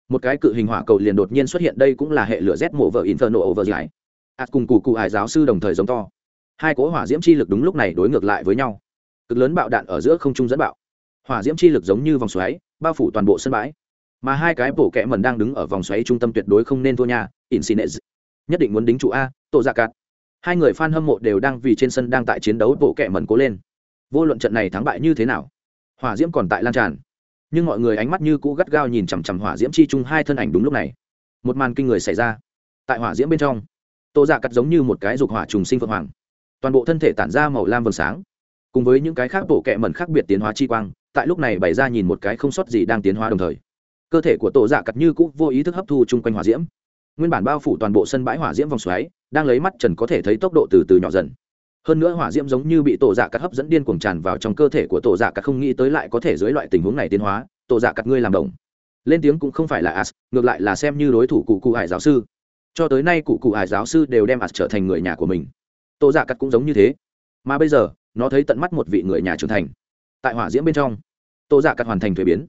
[SPEAKER 1] Một cái cự hình hỏa cầu liền đột nhiên xuất hiện, đây cũng là hệ lửa z mộ vợ inferno over giải ạt cùng cụ cụ hải giáo sư đồng thời giống to. Hai cỗ hỏa diễm chi lực đúng lúc này đối ngược lại với nhau. Cực lớn bạo đạn ở giữa không trung dẫn bạo. Hỏa diễm chi lực giống như vòng xoáy, bao phủ toàn bộ sân bãi. Mà hai cái bổ kẹ mần đang đứng ở vòng xoáy trung tâm tuyệt đối không nên thua nhà insinez nhất định muốn đính trụ a tổ dạ cạt hai người f a n hâm mộ đều đang vì trên sân đang tại chiến đấu bộ kẹ mần cố lên. Vô luận trận này thắng bại như thế nào, hỏa diễm còn tại lan tràn. Nhưng mọi người ánh mắt như cũ gắt gao nhìn chằm chằm hỏa diễm chi chung hai thân ảnh đúng lúc này. Một màn kinh người xảy ra. Tại hỏa diễm bên trong tô dạ cắt giống như một cái dục hỏa trùng sinh phượng hoàng. Toàn bộ thân thể tản ra màu lam vầng sáng. Cùng với những cái khác bộ kẹ mẩn khác biệt tiến hóa chi quang, tại lúc này bày ra nhìn một cái không sót gì đang tiến hóa đồng thời. Cơ thể của tổ dạ cắt như cũ vô ý thức hấp thu chung quanh hỏa diễm. Nguyên bản bao phủ toàn bộ sân bãi hỏa diễm vòng xoáy, đang lấy mắt trần có thể thấy tốc độ từ từ nhỏ dần. Hơn nữa hỏa diễm giống như bị tổ dạ cắt hấp dẫn điên cuồng tràn vào trong cơ thể của tổ dạ cắt không nghĩ tới lại có thể dưới loại tình huống này tiến hóa tổ dạ cắt ngươi làm đồng. Lên tiếng cũng không phải là as, ngược lại là xem như đối thủ cụ cụ hải giáo sư cho tới nay cụ cụ hải giáo sư đều đem ạt trở thành người nhà của mình. Tô dạ cắt cũng giống như thế. Mà bây giờ, nó thấy tận mắt một vị người nhà trưởng thành. Tại hỏa diễm bên trong, tô dạ cắt hoàn thành thuế biến.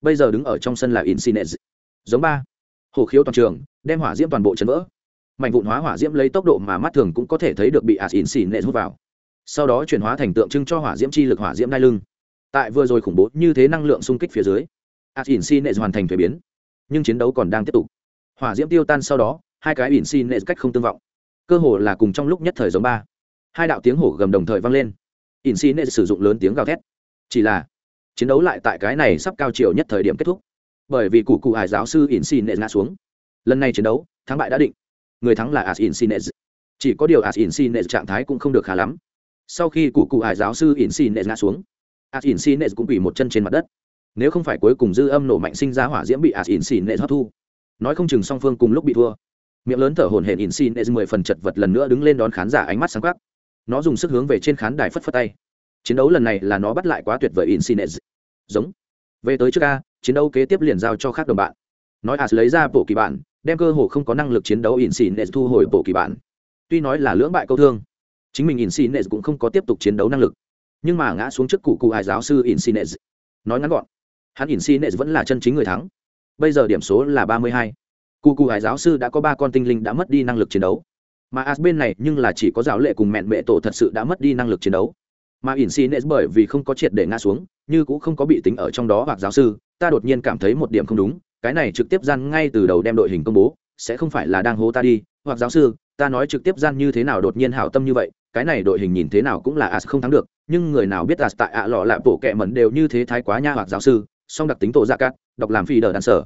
[SPEAKER 1] Bây giờ đứng ở trong sân là insinez giống ba. Hồ khiếu toàn trường, đem hỏa diễm toàn bộ chấn vỡ. Mạnh vụn hóa hỏa diễm lấy tốc độ mà mắt thường cũng có thể thấy được bị ạt insinez hút vào. Sau đó chuyển hóa thành tượng trưng cho hỏa diễm chi lực hỏa diễm đai lưng. Tại vừa rồi khủng bố như thế năng lượng xung kích phía dưới, ạt insinez hoàn thành thuế biến. Nhưng chiến đấu còn đang tiếp tục. Hỏa diễm tiêu tan sau đó hai cái ỉn xin nệ cách không tương vọng. Cơ hồ là cùng trong lúc nhất thời giống ba. Hai đạo tiếng hổ gầm đồng thời vang lên. Ỉn xin nệ sử dụng lớn tiếng gào thét. Chỉ là, chiến đấu lại tại cái này sắp cao chiều nhất thời điểm kết thúc. Bởi vì cụ cụ hải giáo sư ỉn xin nệ ngã xuống. Lần này chiến đấu, thắng bại đã định. Người thắng là as ỉn xin nệ. Chỉ có điều as ỉn xin nệ trạng thái cũng không được khá lắm. Sau khi cụ cụ hải giáo sư ỉn xin nệ ngã xuống as ỉn xin nệ cũng bị một chân trên mặt đất. Nếu không phải cuối cùng dư âm nổ mạnh sinh ra hỏa diễm bị as ỉn xin nệ hấp thu. Nói không chừng song phương cùng lúc bị thua miệng lớn thở hổn hển in xin mười phần chật vật lần nữa đứng lên đón khán giả ánh mắt sáng quắc. Nó dùng sức hướng về trên khán đài phất phất tay. Chiến đấu lần này là nó bắt lại quá tuyệt vời in xin. Giống. Về tới trước a, chiến đấu kế tiếp liền giao cho khác đồng bạn. Nói as lấy ra bộ kỳ bản đem cơ hồ không có năng lực chiến đấu in xin thu hồi bộ kỳ bản tuy nói là lưỡng bại câu thương, chính mình in xin cũng không có tiếp tục chiến đấu năng lực. Nhưng mà ngã xuống trước cụ cụ hải giáo sư in xin. Nói ngắn gọn, hắn in xin vẫn là chân chính người thắng. Bây giờ điểm số là ba mươi hai cụ cụ hải giáo sư đã có ba con tinh linh đã mất đi năng lực chiến đấu. Mà as bên này nhưng là chỉ có giáo lệ cùng mẹn mẹ tổ thật sự đã mất đi năng lực chiến đấu. Mà ỉn xì nệ bởi vì không có triệt để ngã xuống, như cũng không có bị tính ở trong đó hoặc giáo sư, ta đột nhiên cảm thấy một điểm không đúng, cái này trực tiếp gian ngay từ đầu đem đội hình công bố, sẽ không phải là đang hố ta đi, hoặc giáo sư, ta nói trực tiếp gian như thế nào đột nhiên hảo tâm như vậy, cái này đội hình nhìn thế nào cũng là as không thắng được, nhưng người nào biết as tại ạ lọ lạ bộ kẹ mẩn đều như thế thái quá nha hoặc giáo sư, song đặc tính tổ ra cát đọc làm phi đờ đàn sở.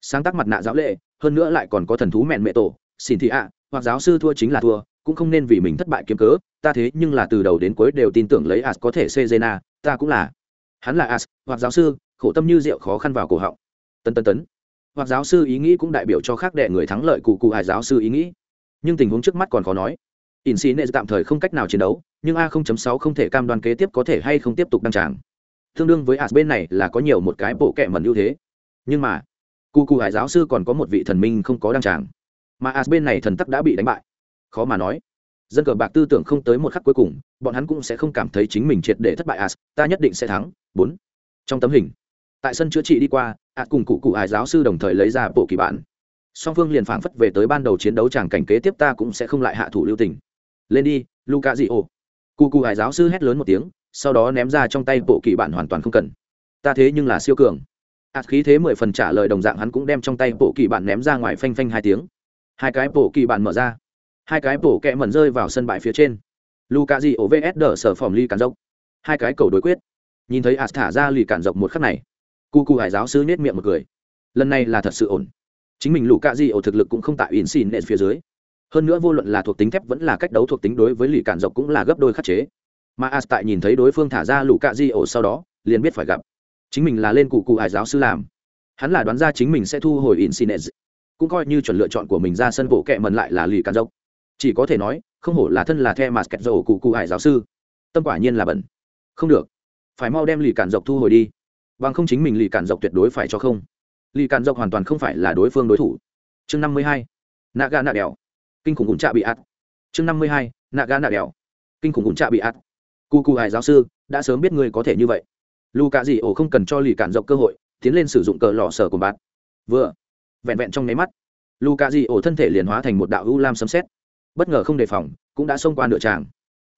[SPEAKER 1] Sáng tác mặt nạ giáo lệ hơn nữa lại còn có thần thú mẹn mẹ tổ, xin thị ạ, hoặc giáo sư thua chính là thua, cũng không nên vì mình thất bại kiếm cớ, ta thế nhưng là từ đầu đến cuối đều tin tưởng lấy as có thể sejena ta cũng là. Hắn là as, hoặc giáo sư, khổ tâm như rượu khó khăn vào cổ họng. Tân tân tấn. Hoặc giáo sư ý nghĩ cũng đại biểu cho khác đệ người thắng lợi cụ cụ hải giáo sư ý nghĩ. Nhưng tình huống trước mắt còn khó nói. In xì nệ tạm thời không cách nào chiến đấu, nhưng a 0.6 không thể cam đoan kế tiếp có thể hay không tiếp tục đăng tràng. Tương đương với as bên này là có nhiều một cái bộ kệ mẩn ưu thế. Nhưng mà cụ cụ hải giáo sư còn có một vị thần minh không có đăng tràng. Mà as bên này thần tắc đã bị đánh bại. Khó mà nói. Dân cờ bạc tư tưởng không tới một khắc cuối cùng, bọn hắn cũng sẽ không cảm thấy chính mình triệt để thất bại as, ta nhất định sẽ thắng. Bốn. Trong tấm hình. Tại sân chữa trị đi qua, as cùng cụ cụ hải giáo sư đồng thời lấy ra bộ kỳ bản. Song phương liền phảng phất về tới ban đầu chiến đấu tràng cảnh kế tiếp ta cũng sẽ không lại hạ thủ lưu tình. Lên đi luca dị ô cụ cụ hải giáo sư hét lớn một tiếng, sau đó ném ra trong tay bộ kỳ bản hoàn toàn không cần. Ta thế nhưng là siêu cường ạt khí thế mười phần trả lời đồng dạng hắn cũng đem trong tay bộ kỳ bản ném ra ngoài phanh phanh hai tiếng. Hai cái bộ kỳ bản mở ra. Hai cái bộ kẹ mẩn rơi vào sân bãi phía trên. Luka di ổ vs đờ sở phòng ly cản dốc. Hai cái cầu đối quyết. Nhìn thấy ạt thả ra lì cản dọc một khắc này, cu cu hải giáo sư nết miệng một cười. Lần này là thật sự ổn. Chính mình luka di ổ thực lực cũng không tại in xin nện phía dưới. Hơn nữa vô luận là thuộc tính thép vẫn là cách đấu thuộc tính đối với lì cản dọc cũng là gấp đôi khắc chế. Mà as tại nhìn thấy đối phương thả ra luka di ổ sau đó, liền biết phải gặp chính mình là lên cụ cụ hải giáo sư làm. Hắn là đoán ra chính mình sẽ thu hồi in xin cũng coi như chuẩn lựa chọn của mình ra sân bộ kệ mần lại là lì cản dốc. Chỉ có thể nói, không hổ là thân là the mà kẹt dầu cụ cụ hải giáo sư. Tâm quả nhiên là bẩn. Không được. Phải mau đem lì cản dọc thu hồi đi. Bằng không chính mình lì cản dọc tuyệt đối phải cho không. Lì cản dọc hoàn toàn không phải là đối phương đối thủ. Chương năm mươi hai. Nạ ga nạ đèo. Kinh khủng ủn trạ bị ạt. Chương năm mươi hai. Nạ ga nạ đèo. Kinh khủng ủn trạ bị ạt. Cụ cụ hải giáo sư, đã sớm biết ngươi có thể như vậy lù cạ dị ổ không cần cho lì cản dọc cơ hội, tiến lên sử dụng cờ lò sở của bạn. Vừa, vẹn vẹn trong nháy mắt, lù cạ dị ổ thân thể liền hóa thành một đạo u lam sấm xét bất ngờ không đề phòng, cũng đã xông qua nửa tràng.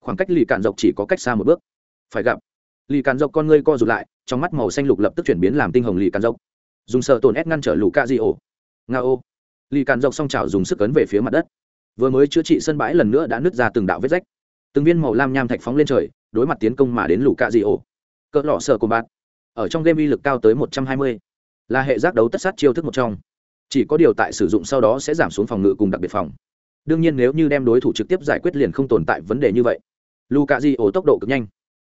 [SPEAKER 1] Khoảng cách lì cản dọc chỉ có cách xa một bước. Phải gặp. Lì cản dọc con ngươi co rụt lại, trong mắt màu xanh lục lập tức chuyển biến làm tinh hồng lì cản dọc dùng sợ tổn ép ngăn trở lù cạ dị ổ. Nga ô. Lì cản dọc song trào dùng sức ấn về phía mặt đất. Vừa mới chữa trị sân bãi lần nữa đã nứt ra từng đạo vết rách. Từng viên màu lam nham thạch phóng lên trời, đối mặt tiến công mà đến lù cạ dị ổ cỡ lọ sợ của bạn. Ở trong game uy lực cao tới một trăm hai mươi. Là hệ giác đấu tất sát chiêu thức một trong. Chỉ có điều tại sử dụng sau đó sẽ giảm xuống phòng ngự cùng đặc biệt phòng. Đương nhiên nếu như đem đối thủ trực tiếp giải quyết liền không tồn tại vấn đề như vậy. Luka di ổ tốc độ cực nhanh.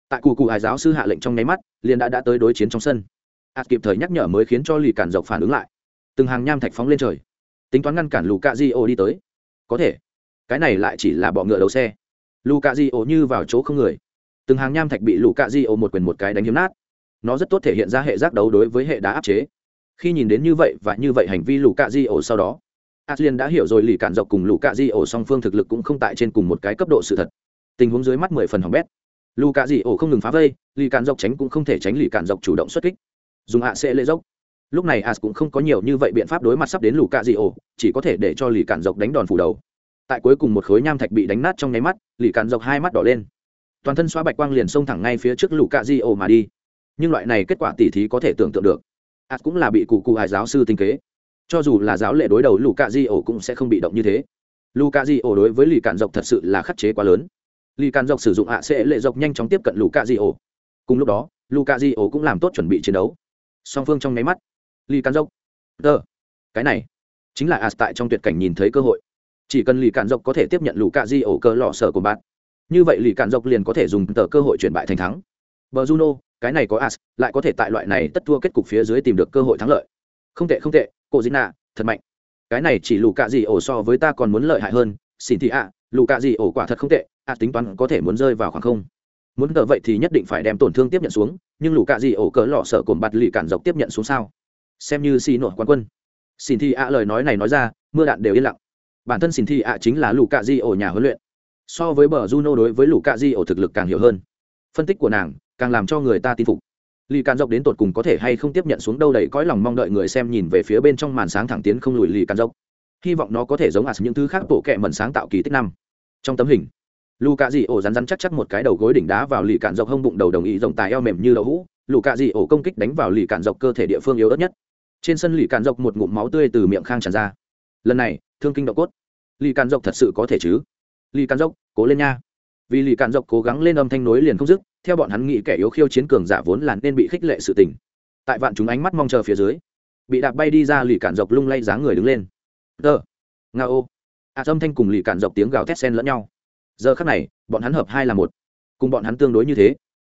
[SPEAKER 1] Tại cù cụ hải giáo sư hạ lệnh trong nháy mắt, liền đã đã tới đối chiến trong sân. Ạt kịp thời nhắc nhở mới khiến cho lì cản dọc phản ứng lại. Từng hàng nham thạch phóng lên trời. Tính toán ngăn cản luka di ổ đi tới. Có thể. Cái này lại chỉ là bọ ngựa đầu xe. Luka di ổ như vào chỗ không người từng hàng nham thạch bị luka di ô một quyền một cái đánh hiếm nát nó rất tốt thể hiện ra hệ giác đấu đối với hệ đá áp chế khi nhìn đến như vậy và như vậy hành vi luka di ô sau đó Aslian đã hiểu rồi lì cản dọc cùng lũ cạ di ô song phương thực lực cũng không tại trên cùng một cái cấp độ sự thật. Tình huống dưới mắt mười phần hỏng bét. Lũ cạ di ô không ngừng phá vây, lì cản dọc tránh cũng không thể tránh lì cản dọc chủ động xuất kích. Dùng hạ sẽ lệ dốc. Lúc này As cũng không có nhiều như vậy biện pháp đối mặt sắp đến lũ cạ di ô chỉ có thể để cho lì cản dọc đánh đòn phủ đầu. Tại cuối cùng một khối nham thạch bị đánh nát trong nháy mắt, lì cản dọc hai mắt đỏ lên. Toàn thân xóa bạch quang liền xông thẳng ngay phía trước lũ cạ di ổ mà đi. Nhưng loại này kết quả tỉ thí có thể tưởng tượng được. As cũng là bị cụ cụ hải giáo sư tinh kế. Cho dù là giáo lệ đối đầu lũ cạ di ổ cũng sẽ không bị động như thế. Lũ cạ di ổ đối với lì cạn dọc thật sự là khắc chế quá lớn. Lì cạn dọc sử dụng ạ sẽ lệ dọc nhanh chóng tiếp cận lũ cạ di ổ cùng lúc đó lũ cạ di ổ cũng làm tốt chuẩn bị chiến đấu. Song phương trong nháy mắt lì cạn dọc, tờ cái này chính là ạt tại trong tuyệt cảnh nhìn thấy cơ hội. Chỉ cần lì cạn dọc có thể tiếp nhận lũ cạ di ổ cơ lọ sở của bạn như vậy lì cạn dốc liền có thể dùng tờ cơ hội chuyển bại thành thắng. Bờ juno, cái này có as, lại có thể tại loại này tất thua kết cục phía dưới tìm được cơ hội thắng lợi. Không tệ không tệ, cô dĩ nạ thật mạnh. Cái này chỉ lù cạ gì ổ so với ta còn muốn lợi hại hơn, xin thị ạ, lù cạ gì ổ quả thật không tệ, ạ tính toán có thể muốn rơi vào khoảng không. Muốn cờ vậy thì nhất định phải đem tổn thương tiếp nhận xuống, nhưng lù cạ gì ổ cỡ lọ sợ cồn bạt lì cản dọc tiếp nhận xuống sao? Xem như xì nổi quán quân. Xin thị ạ lời nói này nói ra, mưa đạn đều yên lặng. Bản thân xin thị ạ chính là lù cạ di ổ nhà huấn luyện so với bờ juno đối với lũ cạ di ổ thực lực càng hiểu hơn. Phân tích của nàng càng làm cho người ta tin phục. Lì càn dốc đến tột cùng có thể hay không tiếp nhận xuống đâu đầy cõi lòng mong đợi người xem nhìn về phía bên trong màn sáng thẳng tiến không lùi lì càn dốc. Hy vọng nó có thể giống ạt những thứ khác bộ kệ mẩn sáng tạo kỳ tích năm. Trong tấm hình lù cạ dị ổ rắn rắn chắc chắc một cái đầu gối đỉnh đá vào lì cạn dọc hông bụng đầu đồng ý rộng tài eo mềm như đậu hũ. Lù cạ dị ổ công kích đánh vào lì cạn dọc cơ thể địa phương yếu ớt nhất. Trên sân lì cạn dọc một ngụm máu tươi từ miệng khang tràn ra. Lần này, thương kinh độ cốt. Lì cạn dọc thật sự có thể chứ? Lì cạn dốc cố lên nha. Vì lì cạn dốc cố gắng lên âm thanh nối liền không dứt theo bọn hắn nghĩ kẻ yếu khiêu chiến cường giả vốn là nên bị khích lệ sự tình. Tại vạn chúng ánh mắt mong chờ phía dưới bị đạp bay đi ra lì cạn dọc lung lay dáng người đứng lên. Tờ nga ô. Ạ à, âm thanh cùng lì cạn dọc tiếng gào thét sen lẫn nhau. Giờ khắc này bọn hắn hợp hai là một. Cùng bọn hắn tương đối như thế.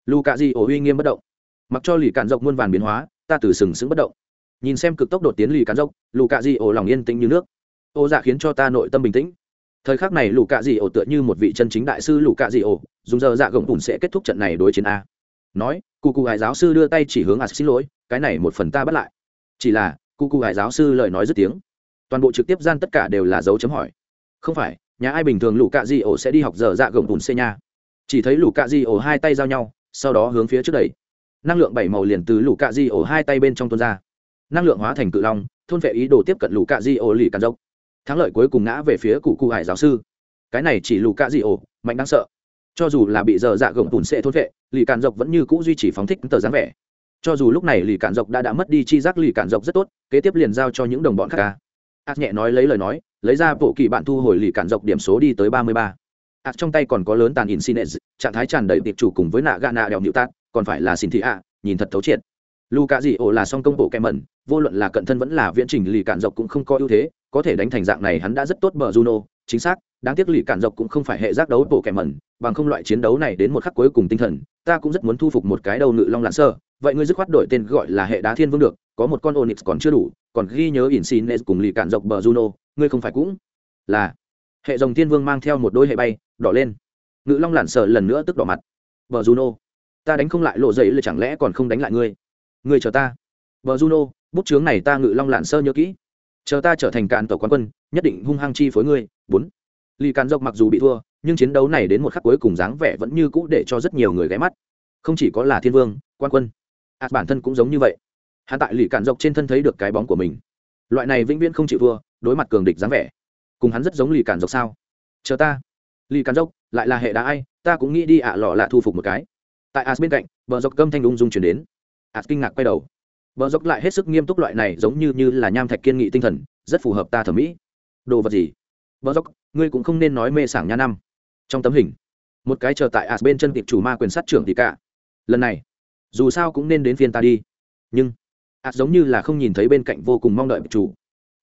[SPEAKER 1] Lù cạ di ổ uy nghiêm bất động. Mặc cho lì cạn dọc muôn vàn biến hóa ta từ sừng sững bất động. Nhìn xem cực tốc đột tiến lì cạn dốc lù cạ di ổ lòng yên tĩnh như nước. Ô dạ khiến cho ta nội tâm bình tĩnh thời khắc này lũ cạ dị ổ tựa như một vị chân chính đại sư lũ cạ dị ổ dùng giờ dạ gồng ủn sẽ kết thúc trận này đối chiến a. Nói cụ cụ hải giáo sư đưa tay chỉ hướng a xin lỗi, cái này một phần ta bắt lại. Chỉ là cụ cụ hải giáo sư lời nói rất tiếng. Toàn bộ trực tiếp gian tất cả đều là dấu chấm hỏi. Không phải, nhà ai bình thường lũ cạ dị ổ sẽ đi học giờ dạ gồng ủn xê nha? Chỉ thấy lũ cạ dị ổ hai tay giao nhau, sau đó hướng phía trước đẩy. Năng lượng bảy màu liền từ lũ cạ dị ổ hai tay bên trong tuôn ra. Năng lượng hóa thành cự long, thôn vệ ý đồ tiếp cận lũ cạ dị ổ lì càn dốc thắng lợi cuối cùng ngã về phía cụ cụ hải giáo sư. Cái này chỉ lù cạ dị ổ, mạnh đáng sợ. Cho dù là bị dở dạ gồng tùn sệ thốt vệ, lì cạn dọc vẫn như cũ duy trì phóng thích tờ dáng vẻ. Cho dù lúc này lì cạn dọc đã đã mất đi chi giác, lì cạn dọc rất tốt, kế tiếp liền giao cho những đồng bọn khác ca. Ạt nhẹ nói lấy lời nói, lấy ra bộ kỳ bạn thu hồi lì cạn dọc điểm số đi tới ba mươi ba. Ạt trong tay còn có lớn tàn in xin trạng thái tràn đầy tiệp chủ cùng với nạ gạ nạ đèo nịu tát còn phải là xin thị ạ nhìn thật thấu triệt lù cạ dị ổ là song công bộ kẹ mẩn, vô luận là cận thân vẫn là viễn trình lì cạn dọc cũng không có ưu thế, có thể đánh thành dạng này hắn đã rất tốt bờ juno, chính xác, đáng tiếc lì cạn dọc cũng không phải hệ giác đấu bộ kẻ mẩn, bằng không loại chiến đấu này đến một khắc cuối cùng tinh thần, ta cũng rất muốn thu phục một cái đầu ngự long lạn sơ, vậy ngươi dứt khoát đổi tên gọi là hệ đá thiên vương được, có một con onyx còn chưa đủ, còn ghi nhớ in xin cùng lì cạn dọc bờ juno, ngươi không phải cũng là hệ dòng thiên vương mang theo một đôi hệ bay, đỏ lên. Ngự long lặn sơ lần nữa tức đỏ mặt. Bờ juno, ta đánh không lại lộ dậy là chẳng lẽ còn không đánh lại ngươi? Ngươi chờ ta. Vợ juno, bút chướng này ta ngự long lạn sơ nhớ kỹ. Chờ ta trở thành cạn tổ quán quân, nhất định hung hăng chi phối ngươi. Bốn. Lì càn dọc mặc dù bị thua, nhưng chiến đấu này đến một khắc cuối cùng dáng vẻ vẫn như cũ để cho rất nhiều người ghé mắt. Không chỉ có là thiên vương, quan quân ạt bản thân cũng giống như vậy. Hạ tại lì càn dọc trên thân thấy được cái bóng của mình. Loại này vĩnh viễn không chịu thua, đối mặt cường địch dáng vẻ. Cùng hắn rất giống lì càn dọc sao? Chờ ta. Lì càn dốc lại là hệ đá ai? Ta cũng nghĩ đi ạ, lọ lạ thu phục một cái. Tại as bên cạnh vợ dọc câm thanh ung dung chuyển đến ạt kinh ngạc quay đầu. Bờ dốc lại hết sức nghiêm túc loại này giống như như là nham thạch kiên nghị tinh thần, rất phù hợp ta thẩm mỹ. Đồ vật gì? Bờ dốc, ngươi cũng không nên nói mê sảng nha năm. Trong tấm hình, một cái chờ tại ạt bên chân tiệp chủ ma quyền sát trưởng thì cả. Lần này, dù sao cũng nên đến phiên ta đi. Nhưng ạt giống như là không nhìn thấy bên cạnh vô cùng mong đợi chủ.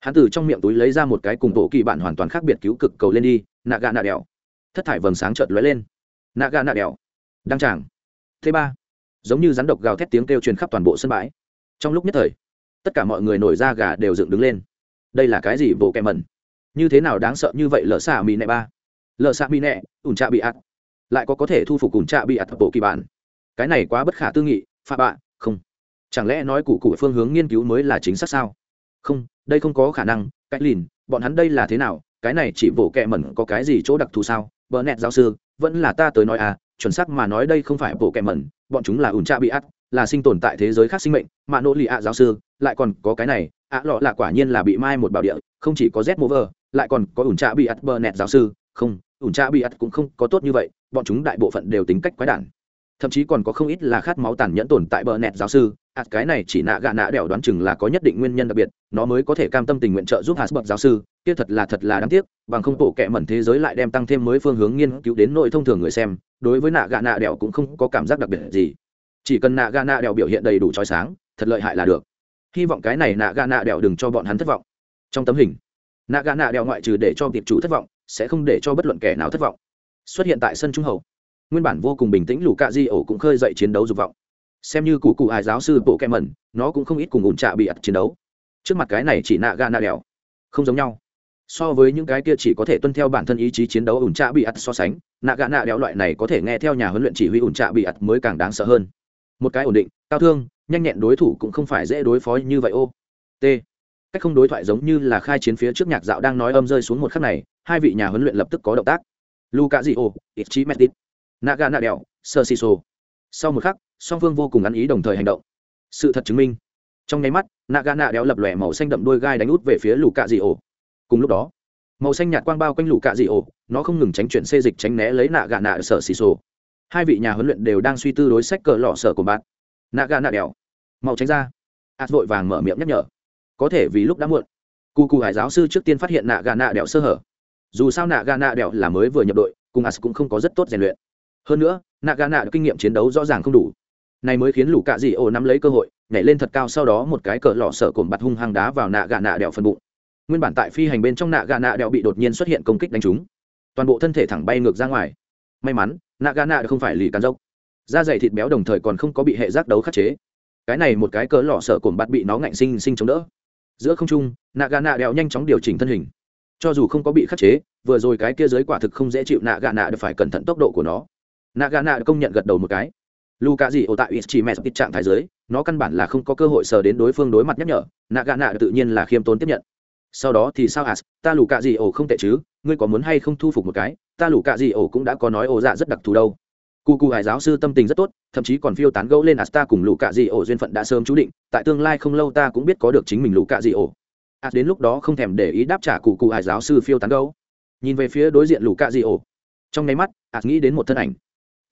[SPEAKER 1] Hắn từ trong miệng túi lấy ra một cái cùng bộ kỳ bạn hoàn toàn khác biệt cứu cực cầu lên đi, nạ gà nạ đèo thất thải vầng sáng chợt lóe lên. Nạ gà nạ đèo đăng tràng. Thứ ba giống như rắn độc gào thét tiếng kêu truyền khắp toàn bộ sân bãi. Trong lúc nhất thời, tất cả mọi người nổi da gà đều dựng đứng lên. Đây là cái gì bộ kẹ mẩn? Như thế nào đáng sợ như vậy lỡ xạ mỹ nẹ ba? Lỡ xạ mỹ nẹ, ủn trạ bị ạt lại có có thể thu phục ủn trạ bị ạt bộ kỳ bản. Cái này quá bất khả tư nghị pha bạ, không. Chẳng lẽ nói cụ cụ phương hướng nghiên cứu mới là chính xác sao? Không, đây không có khả năng cách lìn, bọn hắn đây là thế nào? Cái này chỉ bộ kẹ mẩn có cái gì chỗ đặc thù sao? Bờ nẹt giáo sư, vẫn là ta tới nói à chuẩn xác mà nói đây không phải bộ kẹ mẩn bọn chúng là ủn trạ bị ạt là sinh tồn tại thế giới khác sinh mệnh, mà nỗ lì ạ giáo sư lại còn có cái này, ạ lọ là quả nhiên là bị mai một bảo địa, không chỉ có z mover, lại còn có ủn trạ bị ắt bờ nẹt giáo sư. Không, ủn trạ bị ắt cũng không có tốt như vậy, bọn chúng đại bộ phận đều tính cách quái đản thậm chí còn có không ít là khát máu tàn nhẫn tồn tại bờ nẹt giáo sư. Ạt cái này chỉ nạ gạ nạ đẻo đoán chừng là có nhất định nguyên nhân đặc biệt, nó mới có thể cam tâm tình nguyện trợ giúp hạt bậc giáo sư. Kia thật là thật là đáng tiếc, bằng không tổ kẹ mẩn thế giới lại đem tăng thêm mới phương hướng nghiên cứu đến nội thông thường người xem, đối với nạ gạ nạ đẻo cũng không có cảm giác đặc biệt gì. Chỉ cần nạ gạ nạ đèo biểu hiện đầy đủ trói sáng, thật lợi hại là được. Hy vọng cái này nạ gạ nạ đèo đừng cho bọn hắn thất vọng. Trong tấm hình, nạ gạ nạ đèo ngoại trừ để cho tiệp chủ thất vọng, sẽ không để cho bất luận kẻ nào thất vọng. Xuất hiện tại sân trung hậu nguyên bản vô cùng bình tĩnh lù cạ di ổ cũng khơi dậy chiến đấu dục vọng. Xem như cụ cụ hải giáo sư bộ kem mẩn, nó cũng không ít cùng ủn trạ bị ặt chiến đấu. Trước mặt cái này chỉ nạ ga nạ đèo, không giống nhau. So với những cái kia chỉ có thể tuân theo bản thân ý chí chiến đấu ủn trạ bị ặt so sánh, nạ gạ nạ đèo loại này có thể nghe theo nhà huấn luyện chỉ huy ủn trạ bị ặt mới càng đáng sợ hơn. Một cái ổn định cao thương, nhanh nhẹn đối thủ cũng không phải dễ đối phó như vậy ô. T. Cách không đối thoại giống như là khai chiến phía trước nhạc dạo đang nói âm rơi xuống một khắc này, hai vị nhà huấn luyện lập tức có động tác. Luka di ô ít chí naga nạ đèo, sơ si sô. Sau một khắc, song phương vô cùng ăn ý đồng thời hành động. Sự thật chứng minh, trong nháy mắt, naga nạ đéo lập lòe màu xanh đậm đôi gai đánh út về phía lù cạ dị ổ. Cùng lúc đó, màu xanh nhạt quang bao quanh lù cạ dị ổ, nó không ngừng tránh chuyển xê dịch tránh né lấy nạ gà nạ sở xì xồ hai vị nhà huấn luyện đều đang suy tư đối sách cờ lọ sở của bạn. Nạ gà nạ đèo màu tránh ra. Ạt vội vàng mở miệng nhắc nhở. Có thể vì lúc đã muộn. Cụ cụ hải giáo sư trước tiên phát hiện nạ gà nạ đèo sơ hở. Dù sao nạ gà nạ đèo là mới vừa nhập đội, cùng as cũng không có rất tốt rèn luyện hơn nữa nạ gà nạ kinh nghiệm chiến đấu rõ ràng không đủ. Này mới khiến lũ cạ dị ổ nắm lấy cơ hội, nhảy lên thật cao sau đó một cái cờ lọ sở cồn bạt hung hăng đá vào nạ gà nạ đèo phần bụng. Nguyên bản tại phi hành bên trong nạ gà nạ đèo bị đột nhiên xuất hiện công kích đánh trúng. Toàn bộ thân thể thẳng bay ngược ra ngoài. May mắn nạ gà nạ không phải lì cắn dốc. Da dày thịt béo đồng thời còn không có bị hệ giác đấu khắc chế. Cái này một cái cỡ lọ sở cồn bạt bị nó ngạnh sinh sinh chống đỡ. Giữa không trung nạ gà nạ đèo nhanh chóng điều chỉnh thân hình. Cho dù không có bị khắc chế, vừa rồi cái kia giới quả thực không dễ chịu nạ gà nạ được phải cẩn thận tốc độ của nó nạ gà nạ công nhận gật đầu một cái. Lu cá gì ổ tại ít chỉ mẹ sắp trạng thái giới nó căn bản là không có cơ hội sờ đến đối phương đối mặt nhắc nhở nạ gà nạ tự nhiên là khiêm tốn tiếp nhận. Sau đó thì sao as ta lù cạ gì ổ không tệ chứ, ngươi có muốn hay không thu phục một cái? Ta lù cạ gì ổ cũng đã có nói ổ dạ rất đặc thù đâu. Cụ cụ hải giáo sư tâm tình rất tốt, thậm chí còn phiêu tán gẫu lên as ta cùng lù cạ gì ổ duyên phận đã sớm chú định, tại tương lai không lâu ta cũng biết có được chính mình lù cạ gì ổ. As đến lúc đó không thèm để ý đáp trả cụ cụ hải giáo sư phiêu tán gẫu nhìn về phía đối diện lù cạ gì ổ. Trong nháy mắt as nghĩ đến một thân ảnh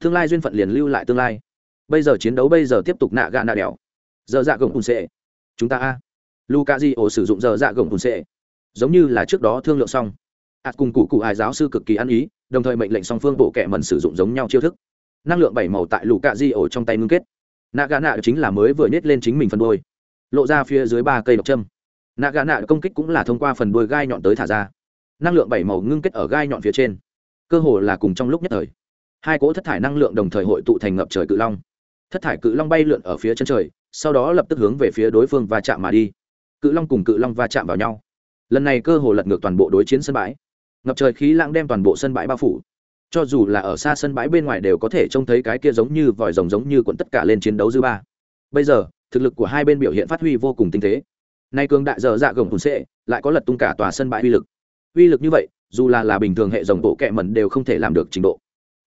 [SPEAKER 1] tương lai duyên phận liền lưu lại tương lai. Bây giờ chiến đấu bây giờ tiếp tục nạ gạ nạ đèo giờ dạ gồng cùng sệ chúng ta a. Luka di ổ sử dụng giờ dạ gồng cùng sệ giống như là trước đó thương lượng xong. Ạt cùng cụ cụ hải giáo sư cực kỳ ăn ý, đồng thời mệnh lệnh song phương bộ kệ mần sử dụng giống nhau chiêu thức. Năng lượng bảy màu tại luka di ổ trong tay ngưng kết. Nạ gạ nạ chính là mới vừa nhét lên chính mình phần đôi lộ ra phía dưới ba cây độc châm. Nạ gạ nạ công kích cũng là thông qua phần đôi gai nhọn tới thả ra. Năng lượng bảy màu ngưng kết ở gai nhọn phía trên. Cơ hồ là cùng trong lúc nhất thời hai cỗ thất thải năng lượng đồng thời hội tụ thành ngập trời cự long. Thất thải cự long bay lượn ở phía chân trời, sau đó lập tức hướng về phía đối phương và chạm mà đi. Cự long cùng cự long va chạm vào nhau. Lần này cơ hồ lật ngược toàn bộ đối chiến sân bãi. Ngập trời khí lãng đem toàn bộ sân bãi bao phủ. Cho dù là ở xa sân bãi bên ngoài đều có thể trông thấy cái kia giống như vòi rồng giống như quận tất cả lên chiến đấu dư ba. Bây giờ, thực lực của hai bên biểu hiện phát huy vô cùng tinh tế. Nay cường đại dở dạ gồng hùn sệ, lại có lật tung cả tòa sân bãi uy lực. Uy lực như vậy, dù là là bình thường hệ dòng bộ kẹ mẩn đều không thể làm được trình độ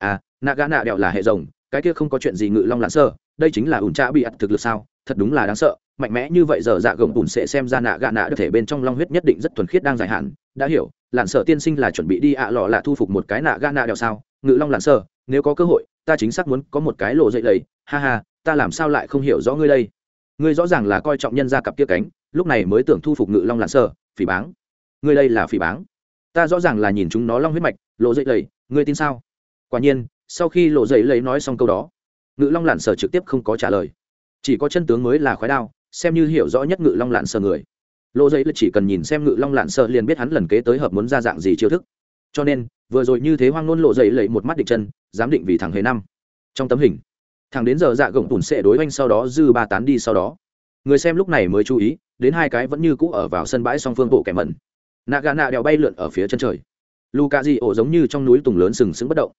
[SPEAKER 1] à nạ gã nạ đẹo là hệ rồng, cái kia không có chuyện gì ngự long lãn sơ, đây chính là ủn trạ bị ặt thực lực sao, thật đúng là đáng sợ. Mạnh mẽ như vậy giờ dạ gồng ủn sẽ xem ra nạ gã nạ được thể bên trong long huyết nhất định rất thuần khiết đang dài hạn. Đã hiểu lãn sợ tiên sinh là chuẩn bị đi ạ lọ là thu phục một cái nạ gã nạ đẹo sao? Ngự long lãn sơ, nếu có cơ hội, ta chính xác muốn có một cái lộ dậy lầy ha ha, ta làm sao lại không hiểu rõ ngươi đây? Ngươi rõ ràng là coi trọng nhân ra cặp kia cánh, lúc này mới tưởng thu phục ngự long lãn sơ. Phỉ báng. Ngươi đây là phỉ báng. Ta rõ ràng là nhìn chúng nó long huyết mạch, lộ dậy lầy ngươi tin sao? Quả nhiên, sau khi lộ dậy lấy nói xong câu đó, ngự long lặn sở trực tiếp không có trả lời. Chỉ có chân tướng mới là khói đao, xem như hiểu rõ nhất ngự long lặn sở người. Lộ dậy chỉ cần nhìn xem ngự long lặn sở liền biết hắn lần kế tới hợp muốn ra dạng gì chiêu thức. Cho nên, vừa rồi như thế hoang nôn lộ dậy lấy một mắt định chân dám định vì thằng hề năm. Trong tấm hình, thằng đến giờ dạ gồng tủn sệ đối oanh sau đó dư ba tán đi sau đó. Người xem lúc này mới chú ý, đến hai cái vẫn như cũ ở vào sân bãi song phương bộ kẻ mẩn. Nạ gà nạ đèo bay lượn ở phía chân trời. Luka di ổ giống như trong núi tùng lớn sừng sững bất động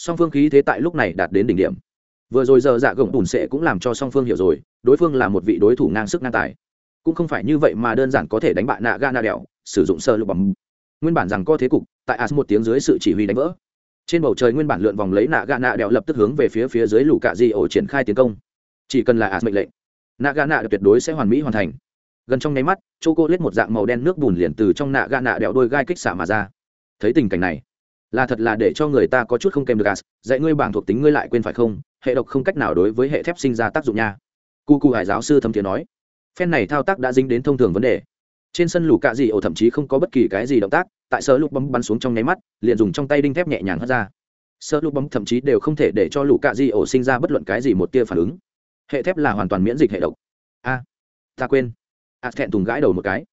[SPEAKER 1] song phương khí thế tại lúc này đạt đến đỉnh điểm. Vừa rồi giờ dạ gồng tùn sệ cũng làm cho song phương hiểu rồi, đối phương là một vị đối thủ ngang sức ngang tài. Cũng không phải như vậy mà đơn giản có thể đánh bại nạ ga nạ đèo, sử dụng sơ lục bằng nguyên bản rằng có thế cục, tại as một tiếng dưới sự chỉ huy đánh vỡ. Trên bầu trời nguyên bản lượn vòng lấy nạ ga nạ đèo lập tức hướng về phía phía dưới lũ cạ di ổ triển khai tiến công. Chỉ cần là as mệnh lệnh nạ ga nạ tuyệt đối sẽ hoàn mỹ hoàn thành. Gần trong nháy mắt chô cô lết một dạng màu đen nước bùn liền từ trong nạ ga nạ đèo đôi gai kích xả mà ra. Thấy tình cảnh này là thật là để cho người ta có chút không kèm được gas dạy ngươi bảng thuộc tính ngươi lại quên phải không? Hệ độc không cách nào đối với hệ thép sinh ra tác dụng nha. Cu cu hải giáo sư thâm thiện nói, phen này thao tác đã dính đến thông thường vấn đề. Trên sân lù cạ dị ổ thậm chí không có bất kỳ cái gì động tác, tại sơ lục bấm bắn xuống trong nháy mắt, liền dùng trong tay đinh thép nhẹ nhàng hất ra. Sơ lục bấm thậm chí đều không thể để cho lù cạ dị ổ sinh ra bất luận cái gì một tia phản ứng. Hệ thép là hoàn toàn miễn dịch hệ độc. A, ta quên. Ạt thẹn thùng gãi đầu một cái.